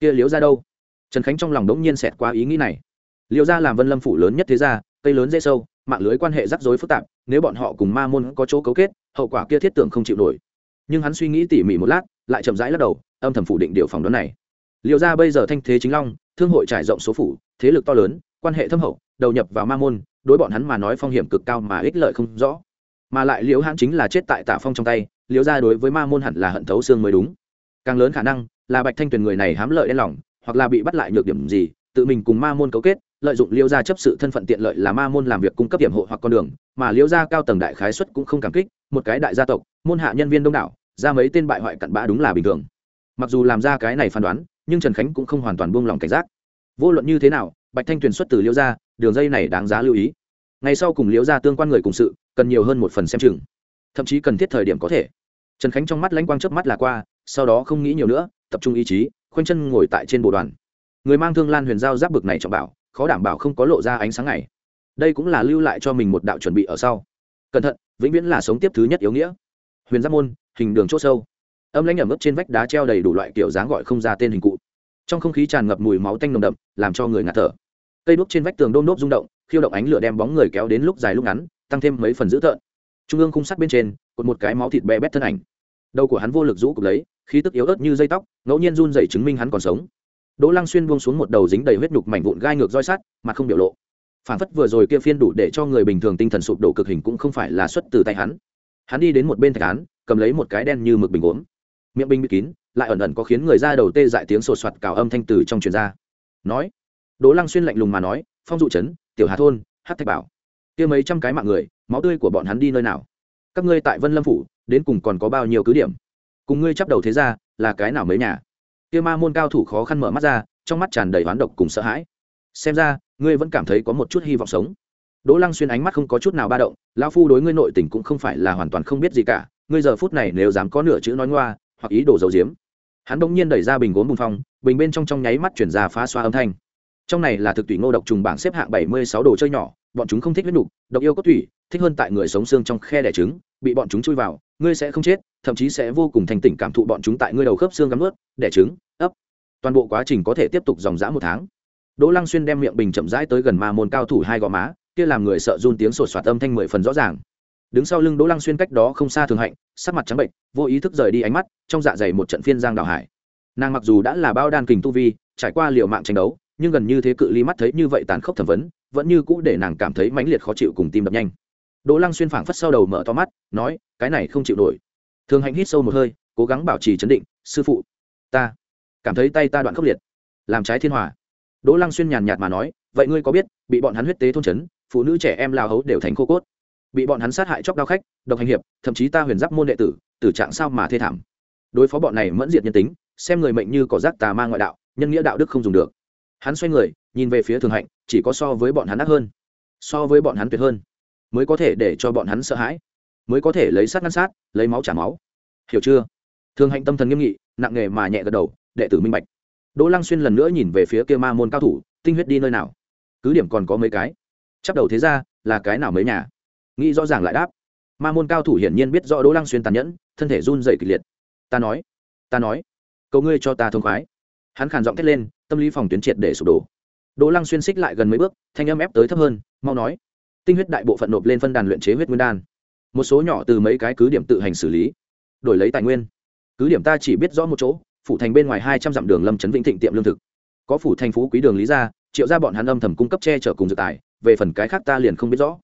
kia liếu ra đâu? Trần khánh trong lòng đống nhiên xẹt qua ý nghĩ này. Liều ra làm vân lâm phủ lớn nhất thế gia, cây lớn dễ sâu, mạng lưới quan hệ rắc rối phức tạp, nếu bọn họ cùng ma môn có chỗ cấu kết, hậu quả kia thiết tưởng không chịu nổi. Nhưng hắn suy nghĩ tỉ mỉ một lát, lại chậm rãi lắc đầu, âm thầm phủ định điều phòng đoán này. Liệu ra bây giờ thanh thế chính long, thương hội trải rộng số phủ, thế lực to lớn, quan hệ thâm hậu, đầu nhập vào ma môn, đối bọn hắn mà nói phong hiểm cực cao mà ích lợi không rõ. Mà lại liễu hãn chính là chết tại tạ phong trong tay, liễu ra đối với ma môn hẳn là hận thấu xương mới đúng. Càng lớn khả năng là bạch thanh tuyền người này hám lợi đen lòng, hoặc là bị bắt lại nhược điểm gì, tự mình cùng ma môn cấu kết, lợi dụng liễu gia chấp sự thân phận tiện lợi là ma môn làm việc cung cấp điểm hộ hoặc con đường, mà liễu gia cao tầng đại khái xuất cũng không cảm kích, một cái đại gia tộc, môn hạ nhân viên đông đảo, ra mấy tên bại hoại cặn bã đúng là bình thường. Mặc dù làm ra cái này phán đoán, nhưng trần khánh cũng không hoàn toàn buông lòng cảnh giác. Vô luận như thế nào, bạch thanh tuyền xuất từ liễu gia, đường dây này đáng giá lưu ý. Ngày sau cùng liễu gia tương quan người cùng sự, cần nhiều hơn một phần xem chừng. Thậm chí cần thiết thời điểm có thể. Trần khánh trong mắt lãnh quang chớp mắt là qua sau đó không nghĩ nhiều nữa, tập trung ý chí, khoanh chân ngồi tại trên bộ đoàn. Người mang thương lan huyền giao giáp bực này trọng bảo, khó đảm bảo không có lộ ra ánh sáng này đây cũng là lưu lại cho mình một đạo chuẩn bị ở sau. Cẩn thận, vĩnh viễn là sống tiếp thứ nhất yếu nghĩa. Huyền giáp môn, hình đường c h ỗ sâu. Âm lãnh ẩm ướt trên vách đá treo đầy đủ loại kiểu dáng gọi không ra tên hình cụ. Trong không khí tràn ngập mùi máu tanh nồng đậm, làm cho người ngạt thở. Cây đuốc trên vách tường đôn đốp rung động, khiêu động ánh lửa đem bóng người kéo đến lúc dài lúc ngắn, tăng thêm mấy phần dữ tợn. Trung ương khung sắt bên trên, cột một cái máu thịt bé bét thân ảnh đầu của hắn vô lực rũ cục lấy, khí tức yếu ớt như dây tóc, ngẫu nhiên run dậy chứng minh hắn còn sống. Đỗ lăng xuyên buông xuống một đầu dính đầy huyết nhục mảnh vụn gai ngược roi sắt mà không biểu lộ. Phản phất vừa rồi kia phiên đủ để cho người bình thường tinh thần sụp đổ cực hình cũng không phải là xuất từ tay hắn. Hắn đi đến một bên thạch án, cầm lấy một cái đen như mực bình gốm. Miệng binh bị kín, lại ẩn ẩn có khiến người ra đầu tê dại tiếng sột soạt cào âm thanh từ trong truyền ra. Nói, đỗ lăng xuyên lạnh lùng mà nói, phong dụ trấn, tiểu hà thôn hát thạch bảo. Kia mấy trăm cái mạng người, máu tươi của bọn hắn đi nơi nào? Các ngươi tại vân lâm phủ đến cùng còn có bao nhiêu cứ điểm. Cùng ngươi chấp đầu thế ra, là cái nào mấy nhà? Kia ma môn cao thủ khó khăn mở mắt ra, trong mắt tràn đầy oán độc cùng sợ hãi. Xem ra, ngươi vẫn cảm thấy có một chút hy vọng sống. Đỗ lăng xuyên ánh mắt không có chút nào ba động lao phu đối ngươi nội tình cũng không phải là hoàn toàn không biết gì cả, ngươi giờ phút này nếu dám có nửa chữ nói ngoa, hoặc ý đồ dầu diếm hắn bỗng nhiên đẩy ra bình gốm bùng phong, bình bên trong trong nháy mắt chuyển ra phá xoa âm thanh. Trong này là thực tủy ngô độc trùng bảng xếp hạng bảy mươi sáu đồ chơi nhỏ, bọn chúng không thích huyết nục, độc yêu cốt thủy thích hơn tại người sống xương trong khe đẻ trứng, bị bọn chúng chui vào ngươi sẽ không chết, thậm chí sẽ vô cùng thành tỉnh cảm thụ bọn chúng tại ngươi đầu khớp xương gắm ướt, đẻ trứng, ấp. Toàn bộ quá trình có thể tiếp tục dòng dã một tháng. Đỗ lăng xuyên đem miệng bình chậm rãi tới gần ma môn cao thủ hai gò má, kia làm người sợ run tiếng sột soạt âm thanh mười phần rõ ràng. Đứng sau lưng đỗ lăng xuyên cách đó không xa thường hạnh, sắc mặt trắng bệnh, vô ý thức rời đi ánh mắt, trong dạ dày một trận phiên giang đào hải. Nàng mặc dù đã là bao đan kình tu vi, trải qua liều mạng tranh đấu, nhưng gần như thế cự ly mắt thấy như vậy tàn khốc thẩm vấn, vẫn như cũ để nàng cảm thấy mãnh liệt khó chịu cùng tim đập nhanh đỗ lăng xuyên phảng phất sau đầu mở to mắt, nói, cái này không chịu nổi. Thường hạnh hít sâu một hơi, cố gắng bảo trì chấn định, sư phụ, ta cảm thấy tay ta đoạn khốc liệt, làm trái thiên hòa. Đỗ lăng xuyên nhàn nhạt mà nói, vậy ngươi có biết, bị bọn hắn huyết tế thôn chấn, phụ nữ trẻ em lao hấu đều thành khô cốt. Bị bọn hắn sát hại chóc đao khách, độc hành hiệp, thậm chí ta huyền giáp môn đệ tử tử trạng sao mà thê thảm. Đối phó bọn này mẫn diệt nhân tính, xem người mệnh như cỏ rác tà ma ngoại đạo, nhân nghĩa đạo đức không dùng được. Hắn xoay người, nhìn về phía thường hạnh, chỉ có so với bọn hắn ác hơn, so với bọn hắn tuyệt hơn mới có thể để cho bọn hắn sợ hãi, mới có thể lấy sát ngăn sát, lấy máu trả máu. Hiểu chưa? Thường hạnh tâm thần nghiêm nghị, nặng nghề mà nhẹ gật đầu, đệ tử minh bạch. Đỗ lăng xuyên lần nữa nhìn về phía kia ma môn cao thủ, tinh huyết đi nơi nào? Cứ điểm còn có mấy cái. Chắc đầu thế ra, là cái nào mấy nhà? Nghĩ rõ ràng lại đáp. Ma môn cao thủ hiển nhiên biết rõ đỗ lăng xuyên tàn nhẫn, thân thể run dày kịch liệt. Ta nói ta nói, cầu ngươi cho ta thông khoái. Hắn khàn giọng thét lên, tâm lý phòng tuyến triệt để sụp đổ. Đỗ lăng xuyên xích lại gần mấy bước, thanh âm ép tới thấp hơn, mau nói tinh huyết đại bộ phận nộp lên phân đàn luyện chế huyết nguyên đan. Một số nhỏ từ mấy cái cứ điểm tự hành xử lý, đổi lấy tài nguyên. Cứ điểm ta chỉ biết rõ một chỗ, phủ thành bên ngoài hai trăm dặm đường lâm trấn vĩnh thịnh tiệm lương thực. Có phủ thành phú quý đường lý ra triệu ra bọn hắn âm thầm cung cấp che chở cùng dự tài, về phần cái khác ta liền không biết rõ.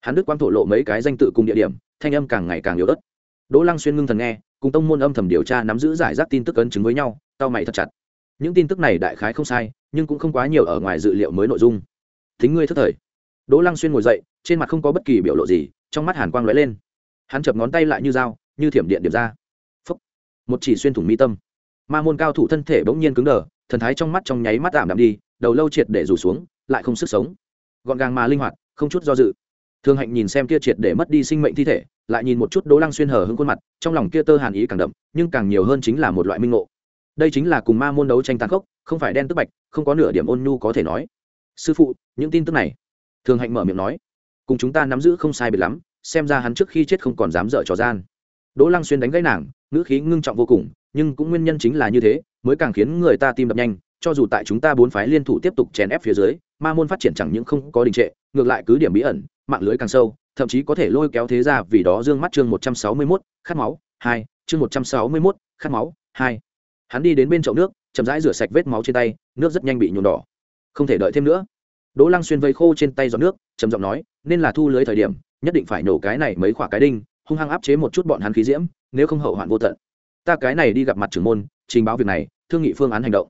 Hắn đức quang thổ lộ mấy cái danh tự cùng địa điểm, thanh âm càng ngày càng yếu ớt. Đỗ lăng xuyên ngưng thần nghe, cùng tông môn âm thầm điều tra nắm giữ giải rác tin tức ấn chứng với nhau tao mày thật chặt. Những tin tức này đại khái không sai, nhưng cũng không quá nhiều ở ngoài dự liệu mới nội dung. Thính ngươi thất thời đỗ lăng xuyên ngồi dậy, trên mặt không có bất kỳ biểu lộ gì, trong mắt hàn quang lóe lên. Hắn chập ngón tay lại như dao, như thiểm điện điểm ra. Phúc. một chỉ xuyên thủng mi tâm. Ma môn cao thủ thân thể bỗng nhiên cứng đờ, thần thái trong mắt trong nháy mắt giảm đạm đi, đầu lâu triệt để rủ xuống, lại không sức sống. Gọn gàng mà linh hoạt, không chút do dự. Thương hạnh nhìn xem kia triệt để mất đi sinh mệnh thi thể, lại nhìn một chút đỗ lăng xuyên hở hứng khuôn mặt, trong lòng kia tơ hàn ý càng đậm, nhưng càng nhiều hơn chính là một loại minh ngộ. Đây chính là cùng ma môn đấu tranh tàn khốc, không phải đen tức bạch, không có nửa điểm ôn nhu có thể nói. Sư phụ, những tin tức này thường hạnh mở miệng nói, cùng chúng ta nắm giữ không sai biệt lắm, xem ra hắn trước khi chết không còn dám dở trò gian. Đỗ lăng xuyên đánh gãy nàng, ngữ khí ngưng trọng vô cùng, nhưng cũng nguyên nhân chính là như thế, mới càng khiến người ta tim đập nhanh, cho dù tại chúng ta bốn phái liên thủ tiếp tục chèn ép phía dưới, ma môn phát triển chẳng những không có đình trệ, ngược lại cứ điểm bí ẩn, mạng lưới càng sâu, thậm chí có thể lôi kéo thế ra vì đó dương mắt chương một trăm sáu mươi mốt, khát máu, hai, chương một trăm sáu mươi mốt, khát máu, hai. Hắn đi đến bên chậu nước, chậm rãi rửa sạch vết máu trên tay, nước rất nhanh bị nhuộm đỏ. Không thể đợi thêm nữa đỗ lăng xuyên vây khô trên tay giọt nước, trầm giọng nói, nên là thu lưới thời điểm, nhất định phải nổ cái này mấy khoả cái đinh, hung hăng áp chế một chút bọn hắn khí diễm, nếu không hậu hoạn vô tận. Ta cái này đi gặp mặt trưởng môn, trình báo việc này, thương nghị phương án hành động.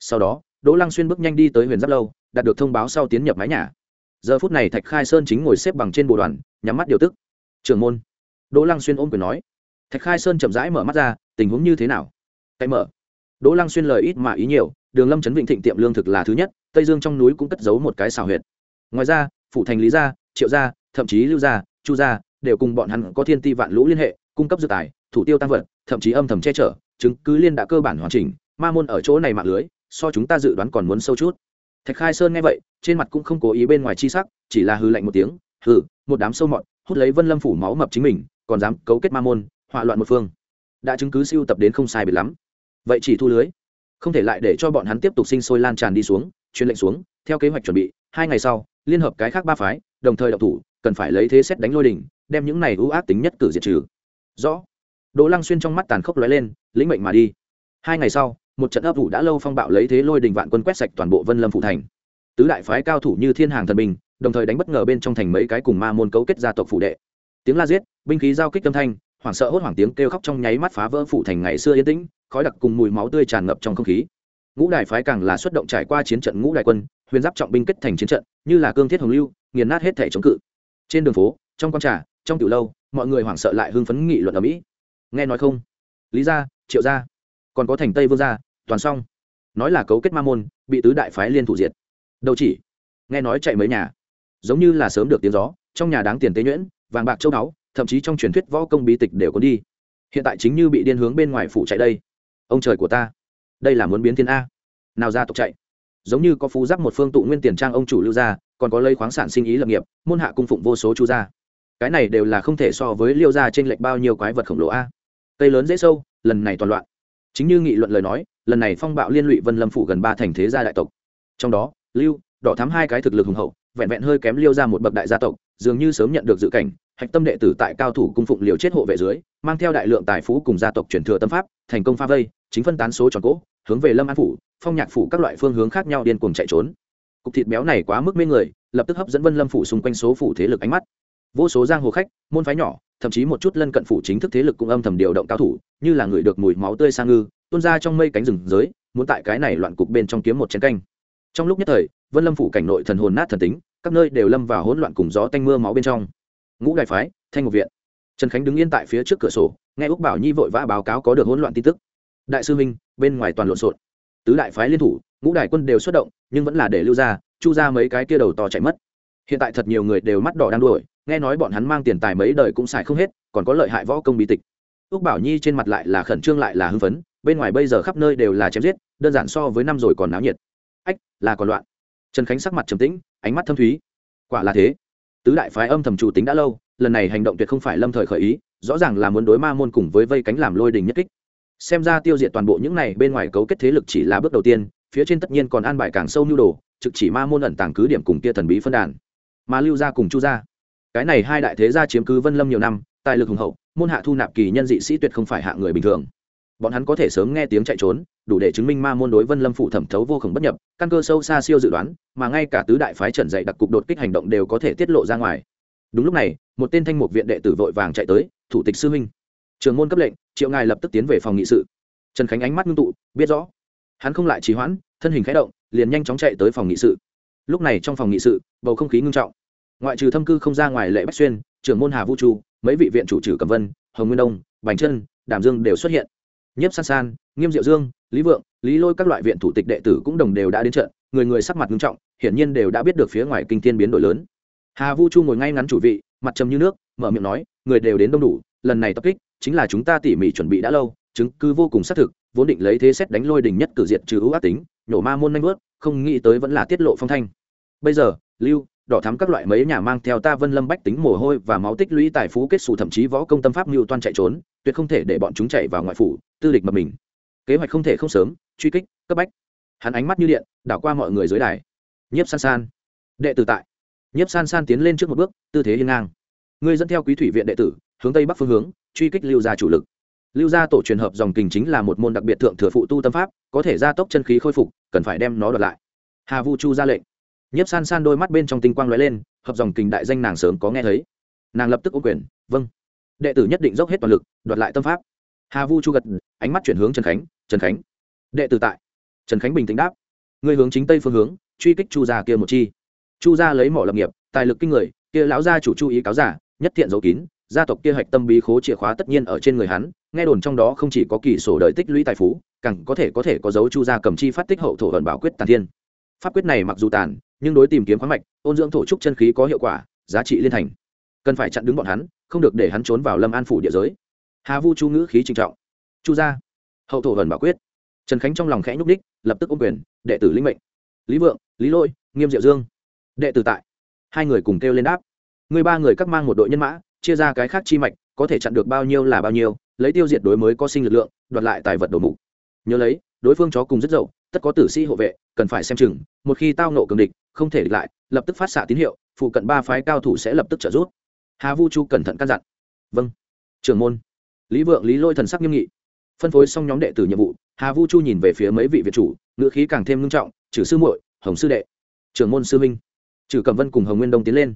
Sau đó, đỗ lăng xuyên bước nhanh đi tới huyền giáp lâu, đạt được thông báo sau tiến nhập mái nhà. Giờ phút này thạch khai sơn chính ngồi xếp bằng trên bộ đoàn, nhắm mắt điều tức. Trưởng môn. Đỗ lăng xuyên ôm quyền nói. Thạch khai sơn chậm rãi mở mắt ra, tình huống như thế nào? Cái mở. Đỗ lăng xuyên lời ít mà ý nhiều đường lâm chấn vịnh thịnh tiệm lương thực là thứ nhất, tây dương trong núi cũng cất giấu một cái xào huyệt. Ngoài ra, phủ thành lý gia, triệu gia, thậm chí lưu gia, chu gia đều cùng bọn hắn có thiên ti vạn lũ liên hệ, cung cấp dự tài, thủ tiêu tăng vật, thậm chí âm thầm che chở, chứng cứ liên đã cơ bản hoàn chỉnh, ma môn ở chỗ này mạng lưới, so chúng ta dự đoán còn muốn sâu chút. Thạch khai sơn nghe vậy, trên mặt cũng không cố ý bên ngoài chi sắc, chỉ là hư lạnh một tiếng, hừ, một đám sâu mọt, hút lấy vân lâm phủ máu mập chính mình, còn dám cấu kết ma môn họa loạn một phương. Đã chứng cứ siêu tập đến không sai biệt lắm. Vậy chỉ thu lưới không thể lại để cho bọn hắn tiếp tục sinh sôi lan tràn đi xuống, truyền lệnh xuống, theo kế hoạch chuẩn bị, hai ngày sau, liên hợp cái khác ba phái, đồng thời đọc thủ, cần phải lấy thế xét đánh lôi đình, đem những này ưu ác tính nhất cử diệt trừ. Rõ. Đỗ lăng xuyên trong mắt tàn khốc lóe lên, lĩnh mệnh mà đi. Hai ngày sau, một trận ấp ủ đã lâu phong bạo lấy thế lôi đình vạn quân quét sạch toàn bộ vân lâm phụ thành. Tứ đại phái cao thủ như thiên hàng thần bình, đồng thời đánh bất ngờ bên trong thành mấy cái cùng ma môn cấu kết gia tộc phụ đệ. Tiếng la giết, binh khí giao kích âm thanh, hoảng sợ hốt hoảng tiếng kêu khóc trong nháy mắt phá vỡ phủ thành ngày xưa yên tĩnh khói đặc cùng mùi máu tươi tràn ngập trong không khí. Ngũ đại phái càng là xuất động trải qua chiến trận ngũ đại quân, huyền giáp trọng binh kết thành chiến trận, như là cương thiết hồng lưu, nghiền nát hết thể chống cự. Trên đường phố, trong con trà, trong tiểu lâu, mọi người hoảng sợ lại hưng phấn nghị luận ở mỹ. Nghe nói không? Lý gia, triệu gia. Còn có thành tây vương gia, toàn xong. Nói là cấu kết ma môn, bị tứ đại phái liên thủ diệt. Đầu chỉ. Nghe nói chạy mấy nhà. Giống như là sớm được tiếng gió, trong nhà đáng tiền tế nhuyễn, vàng bạc châu báu, thậm chí trong truyền thuyết võ công bí tịch đều có đi. Hiện tại chính như bị điên hướng bên ngoài phủ chạy đây ông trời của ta, đây là muốn biến thiên a. Nào ra tộc chạy. Giống như có phú giáp một phương tụ nguyên tiền trang ông chủ lưu gia, còn có lây khoáng sản sinh ý lập nghiệp, môn hạ cung phụng vô số chu gia. Cái này đều là không thể so với liêu gia trên lệch bao nhiêu quái vật khổng lồ a. Cây lớn dễ sâu, lần này toàn loạn. Chính như nghị luận lời nói, lần này phong bạo liên lụy vân lâm phủ gần ba thành thế gia đại tộc. Trong đó, lưu, đỏ Thám hai cái thực lực hùng hậu vẹn vẹn hơi kém liêu ra một bậc đại gia tộc, dường như sớm nhận được dự cảnh, hạch tâm đệ tử tại cao thủ cung phụng liều chết hộ vệ dưới, mang theo đại lượng tài phú cùng gia tộc truyền thừa tâm pháp, thành công pha vây, chính phân tán số tròn cỗ, hướng về lâm an phủ, phong nhạc phủ các loại phương hướng khác nhau điên cuồng chạy trốn. Cục thịt béo này quá mức mê người, lập tức hấp dẫn vân lâm phủ xung quanh số phủ thế lực ánh mắt. Vô số giang hồ khách, môn phái nhỏ, thậm chí một chút lân cận phủ chính thức thế lực cũng âm thầm điều động cao thủ, như là người được mùi máu tươi sang ngư, tuôn ra trong mây cánh rừng giới muốn tại cái này loạn cục bên trong kiếm một chén canh. Trong lúc nhất thời, vân lâm phủ cảnh nội thần hồn nát thần tính các nơi đều lâm vào hỗn loạn cùng gió tanh mưa máu bên trong. Ngũ đại phái, thanh ngục viện. Trần khánh đứng yên tại phía trước cửa sổ, nghe úc bảo nhi vội vã báo cáo có được hỗn loạn tin tức. Đại sư minh, bên ngoài toàn lộn xộn. Tứ đại phái liên thủ, ngũ đại quân đều xuất động, nhưng vẫn là để lưu ra, chu ra mấy cái kia đầu to chạy mất. Hiện tại thật nhiều người đều mắt đỏ đang đuổi, nghe nói bọn hắn mang tiền tài mấy đời cũng xài không hết, còn có lợi hại võ công bí tịch. Úc bảo nhi trên mặt lại là khẩn trương lại là hưng phấn, bên ngoài bây giờ khắp nơi đều là chém giết, đơn giản so với năm rồi còn náo nhiệt. Ách, là còn loạn. Trần khánh sắc mặt trầm tĩnh ánh mắt thâm thúy. Quả là thế. Tứ đại phái âm thầm chủ tính đã lâu, lần này hành động tuyệt không phải lâm thời khởi ý, rõ ràng là muốn đối ma môn cùng với vây cánh làm lôi đình nhất kích. Xem ra tiêu diệt toàn bộ những này bên ngoài cấu kết thế lực chỉ là bước đầu tiên, phía trên tất nhiên còn an bài càng sâu nhu đồ, trực chỉ ma môn ẩn tàng cứ điểm cùng kia thần bí phân đàn. Mà lưu gia cùng chu gia. Cái này hai đại thế gia chiếm cứ vân lâm nhiều năm, tài lực hùng hậu, môn hạ thu nạp kỳ nhân dị sĩ tuyệt không phải hạ người bình thường bọn hắn có thể sớm nghe tiếng chạy trốn, đủ để chứng minh ma môn đối vân lâm phụ thẩm thấu vô khổng bất nhập, căn cơ sâu xa siêu dự đoán, mà ngay cả tứ đại phái trần dạy đặc cục đột kích hành động đều có thể tiết lộ ra ngoài. Đúng lúc này, một tên thanh mục viện đệ tử vội vàng chạy tới, thủ tịch sư huynh. Trường môn cấp lệnh, triệu ngài lập tức tiến về phòng nghị sự. Trần khánh ánh mắt ngưng tụ, biết rõ. Hắn không lại trì hoãn, thân hình khẽ động, liền nhanh chóng chạy tới phòng nghị sự. Lúc này trong phòng nghị sự, bầu không khí ngưng trọng. Ngoại trừ thâm cư không ra ngoài lệ bách xuyên, trưởng môn hà vũ trụ, mấy vị viện chủ trừ cẩm vân, hồng nguyên đông, bành chân đàm dương đều xuất hiện nhiếp san san, nghiêm diệu dương, lý vượng, lý lôi các loại viện thủ tịch đệ tử cũng đồng đều đã đến trận, người người sắc mặt nghiêm trọng, hiển nhiên đều đã biết được phía ngoài kinh thiên biến đổi lớn. Hà vu chu ngồi ngay ngắn chủ vị, mặt trầm như nước, mở miệng nói, người đều đến đông đủ, lần này tập kích chính là chúng ta tỉ mỉ chuẩn bị đã lâu, chứng cứ vô cùng xác thực, vốn định lấy thế xét đánh lôi đình nhất cử diệt trừ ưu ác tính, nhổ ma môn nanh vớt, không nghĩ tới vẫn là tiết lộ phong thanh. Bây giờ, lưu đỏ thắm các loại mấy nhà mang theo ta vân lâm bách tính mồ hôi và máu tích lũy tài phú kết xù thậm chí võ công tâm pháp mưu toan chạy trốn, tuyệt không thể để bọn chúng chạy vào ngoại phủ, tư địch mà mình. Kế hoạch không thể không sớm, truy kích, cấp bách. Hắn ánh mắt như điện, đảo qua mọi người dưới đài. Nhiếp san san. Đệ tử tại. Nhiếp san san tiến lên trước một bước, tư thế hiên ngang. Ngươi dẫn theo quý thủy viện đệ tử, hướng tây bắc phương hướng, truy kích lưu gia chủ lực. Lưu gia tổ truyền hợp dòng kình chính là một môn đặc biệt thượng thừa phụ tu tâm pháp, có thể gia tốc chân khí khôi phục, cần phải đem nó đoạt lại. Hà vu chu ra lệnh nhiếp san san đôi mắt bên trong tinh quang lóe lên, hợp dòng kình đại danh nàng sớm có nghe thấy. Nàng lập tức ô quyền vâng. Đệ tử nhất định dốc hết toàn lực, đoạt lại tâm pháp. Hà vu chu gật ánh mắt chuyển hướng trần khánh trần khánh. Đệ tử tại. Trần khánh bình tĩnh đáp người hướng chính tây phương hướng, truy kích chu gia kia một chi. Chu gia lấy mỏ lập nghiệp, tài lực kinh người, kia lão gia chủ chú ý cáo giả, nhất thiện dấu kín, gia tộc kia hạch tâm bí khố chìa khóa tất nhiên ở trên người hắn, nghe đồn trong đó không chỉ có kỳ sổ đợi tích lũy tài phú, càng có thể có thể có dấu chu gia cầm chi phát tích hậu thổ vận bảo quyết tàn thiên. Pháp quyết này mặc dù tàn nhưng đối tìm kiếm khoáng mạch, ôn dưỡng thổ trúc chân khí có hiệu quả, giá trị liên thành. Cần phải chặn đứng bọn hắn, không được để hắn trốn vào lâm an phủ địa giới. Hà vu chu ngữ khí trinh trọng. Chu gia. Hậu thổ vần bảo quyết. Trần khánh trong lòng khẽ nhúc ních lập tức ôm quyền, đệ tử linh mệnh. Lý vượng, lý lôi, nghiêm diệu dương. Đệ tử tại. Hai người cùng kêu lên đáp. Người ba người các mang một đội nhân mã, chia ra cái khác chi mạch, có thể chặn được bao nhiêu là bao nhiêu, lấy tiêu diệt đối mới có sinh lực lượng, đoạt lại tài vật đồ mục. Nhớ lấy, đối phương chó cùng rất dậu, tất có tử sĩ hộ vệ, cần phải xem chừng, một khi tao nộ cường địch không thể địch lại, lập tức phát xạ tín hiệu, phụ cận ba phái cao thủ sẽ lập tức trợ giúp. Hà vu chu cẩn thận căn dặn. Vâng. Trưởng môn. Lý vượng, lý lôi thần sắc nghiêm nghị. Phân phối xong nhóm đệ tử nhiệm vụ, hà vu chu nhìn về phía mấy vị việt chủ, ngữ khí càng thêm nghiêm trọng, trừ sư muội, hồng sư đệ. Trưởng môn sư minh trừ cẩm vân cùng hồng nguyên đông tiến lên.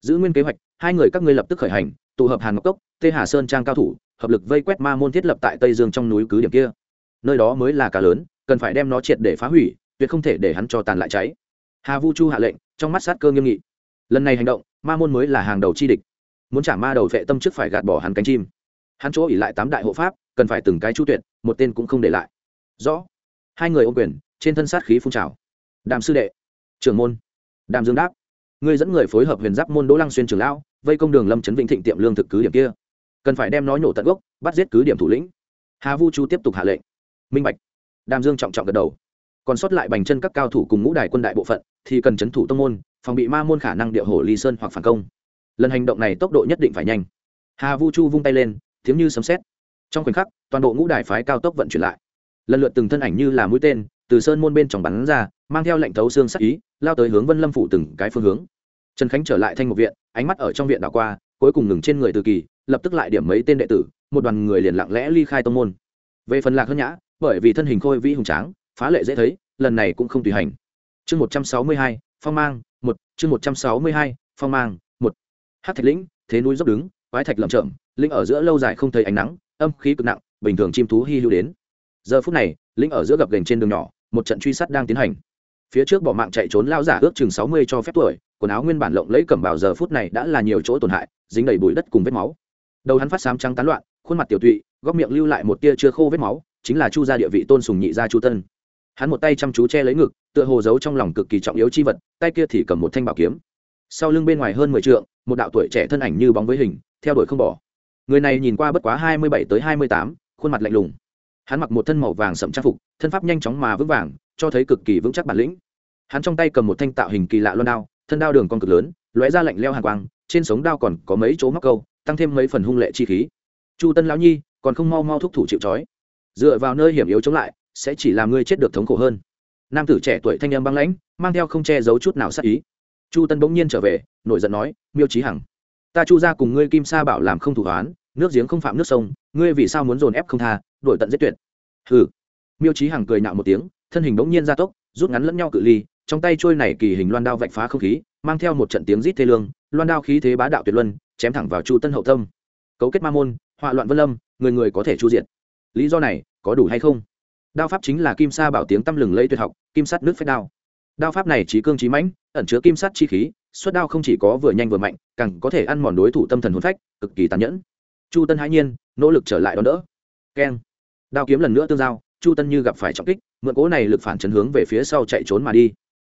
Giữ nguyên kế hoạch, hai người các ngươi lập tức khởi hành, tụ hợp hàn ngọc cốc, tê hà sơn trang cao thủ, hợp lực vây quét ma môn thiết lập tại tây dương trong núi cứ điểm kia. Nơi đó mới là cá lớn, cần phải đem nó triệt để phá hủy, tuyệt không thể để hắn cho tàn lại cháy hà vu chu hạ lệnh, trong mắt sát cơ nghiêm nghị. Lần này hành động, ma môn mới là hàng đầu chi địch. Muốn trả ma đầu vệ tâm trước phải gạt bỏ hắn cánh chim. Hắn chỗ ỉ lại tám đại hộ pháp, cần phải từng cái chu tuyệt, một tên cũng không để lại. Rõ. Hai người ô quyền, trên thân sát khí phun trào. Đàm sư đệ, trưởng môn. Đàm dương đáp. Ngươi dẫn người phối hợp huyền giáp môn đỗ lăng xuyên trường lão, vây công đường lâm trấn vĩnh thịnh tiệm lương thực cứ điểm kia. Cần phải đem nó nhổ tận gốc, bắt giết cứ điểm thủ lĩnh. Hà vu chu tiếp tục hạ lệnh. Minh bạch. Đàm dương trọng trọng gật đầu còn sót lại bành chân các cao thủ cùng ngũ đài quân đại bộ phận, thì cần c h ấ n thủ tông môn, phòng bị ma môn khả năng địa hồ ly sơn hoặc phản công. Lần hành động này tốc độ nhất định phải nhanh. Hà vu chu vung tay lên thiếu như sấm xét trong khoảnh khắc, toàn bộ ngũ đài phái cao tốc vận chuyển lại. Lần lượt từng thân ảnh như là mũi tên, từ sơn môn bên trong bắn ra, mang theo lệnh thấu xương sắc ý, lao tới hướng vân lâm phủ từng cái phương hướng. Trần khánh trở lại thanh một viện, ánh mắt ở trong viện đảo qua, cuối cùng ngừng trên người từ kỳ, lập tức lại điểm mấy tên đệ tử, một đoàn người liền lặng lẽ ly khai tông môn. Về phần lạc hơn nhã, bởi vì thân hình khôi vĩ hùng tráng phá lệ dễ thấy, lần này cũng không tùy hành. Chương một trăm sáu mươi hai, phong mang, một, chương một trăm sáu mươi hai, phong mang, một. Hát thạch lĩnh, thế núi dốc đứng, quái thạch lầm chậm linh ở giữa lâu dài không thấy ánh nắng, âm khí cực nặng, bình thường chim thú hy hữu đến. Giờ phút này linh ở giữa gập gành trên đường nhỏ, một trận truy sát đang tiến hành. Phía trước bỏ mạng chạy trốn lao giả ước chừng sáu mươi cho phép tuổi, quần áo nguyên bản lộng lấy cẩm bào giờ phút này đã là nhiều chỗ tổn hại, dính đầy bụi đất cùng vết máu. Đầu hắn phát sám trắng tán loạn, khuôn mặt tiểu tụy, góc miệng lưu lại một tia chưa khô vết máu, chính là chu gia địa vị tôn sùng nhị gia chu tân hắn một tay chăm chú che lấy ngực, tựa hồ giấu trong lòng cực kỳ trọng yếu chi vật, tay kia thì cầm một thanh bảo kiếm. Sau lưng bên ngoài hơn mười trượng, một đạo tuổi trẻ thân ảnh như bóng với hình, theo đuổi không bỏ. Người này nhìn qua bất quá hai mươi bảy tới hai mươi tám, khuôn mặt lạnh lùng. Hắn mặc một thân màu vàng sậm trang phục, thân pháp nhanh chóng mà vững vàng, cho thấy cực kỳ vững chắc bản lĩnh. Hắn trong tay cầm một thanh tạo hình kỳ lạ loan đao, thân đao đường con cực lớn, lóe ra lạnh leo hàng quang, trên sống đao còn có mấy chỗ móc câu, tăng thêm mấy phần hung lệ chi khí. Chu tân lão nhi, còn không mau mau thúc thủ chịu trói. Dựa vào nơi hiểm yếu chống lại sẽ chỉ làm ngươi chết được thống khổ hơn. Nam tử trẻ tuổi thanh âm băng lãnh, mang theo không che giấu chút nào sát ý. Chu tân bỗng nhiên trở về, nổi giận nói, miêu trí hằng, ta chu ra cùng ngươi kim sa bảo làm không thủ hoán, nước giếng không phạm nước sông, ngươi vì sao muốn dồn ép không tha đổi tận giết tuyệt? Hừ. Miêu trí hằng cười nạo một tiếng, thân hình bỗng nhiên gia tốc, rút ngắn lẫn nhau cự ly, trong tay trôi này kỳ hình loan đao vạch phá không khí, mang theo một trận tiếng rít thê lương, loan đao khí thế bá đạo tuyệt luân, chém thẳng vào chu tân hậu tâm. Cấu kết ma môn, họa loạn vân lâm, người người có thể chu diệt. Lý do này có đủ hay không? Đao pháp chính là kim sa bảo tiếng tăm lừng lây tuyệt học, kim sắt nước phép đao. Đao pháp này trí cương trí mãnh, ẩn chứa kim sắt chi khí xuất đao không chỉ có vừa nhanh vừa mạnh, càng có thể ăn mòn đối thủ tâm thần hồn phách, cực kỳ tàn nhẫn. Chu tân hãi nhiên, nỗ lực trở lại đón đỡ. Keng. Đao kiếm lần nữa tương giao, chu tân như gặp phải trọng kích, mượn cố này lực phản chấn hướng về phía sau chạy trốn mà đi.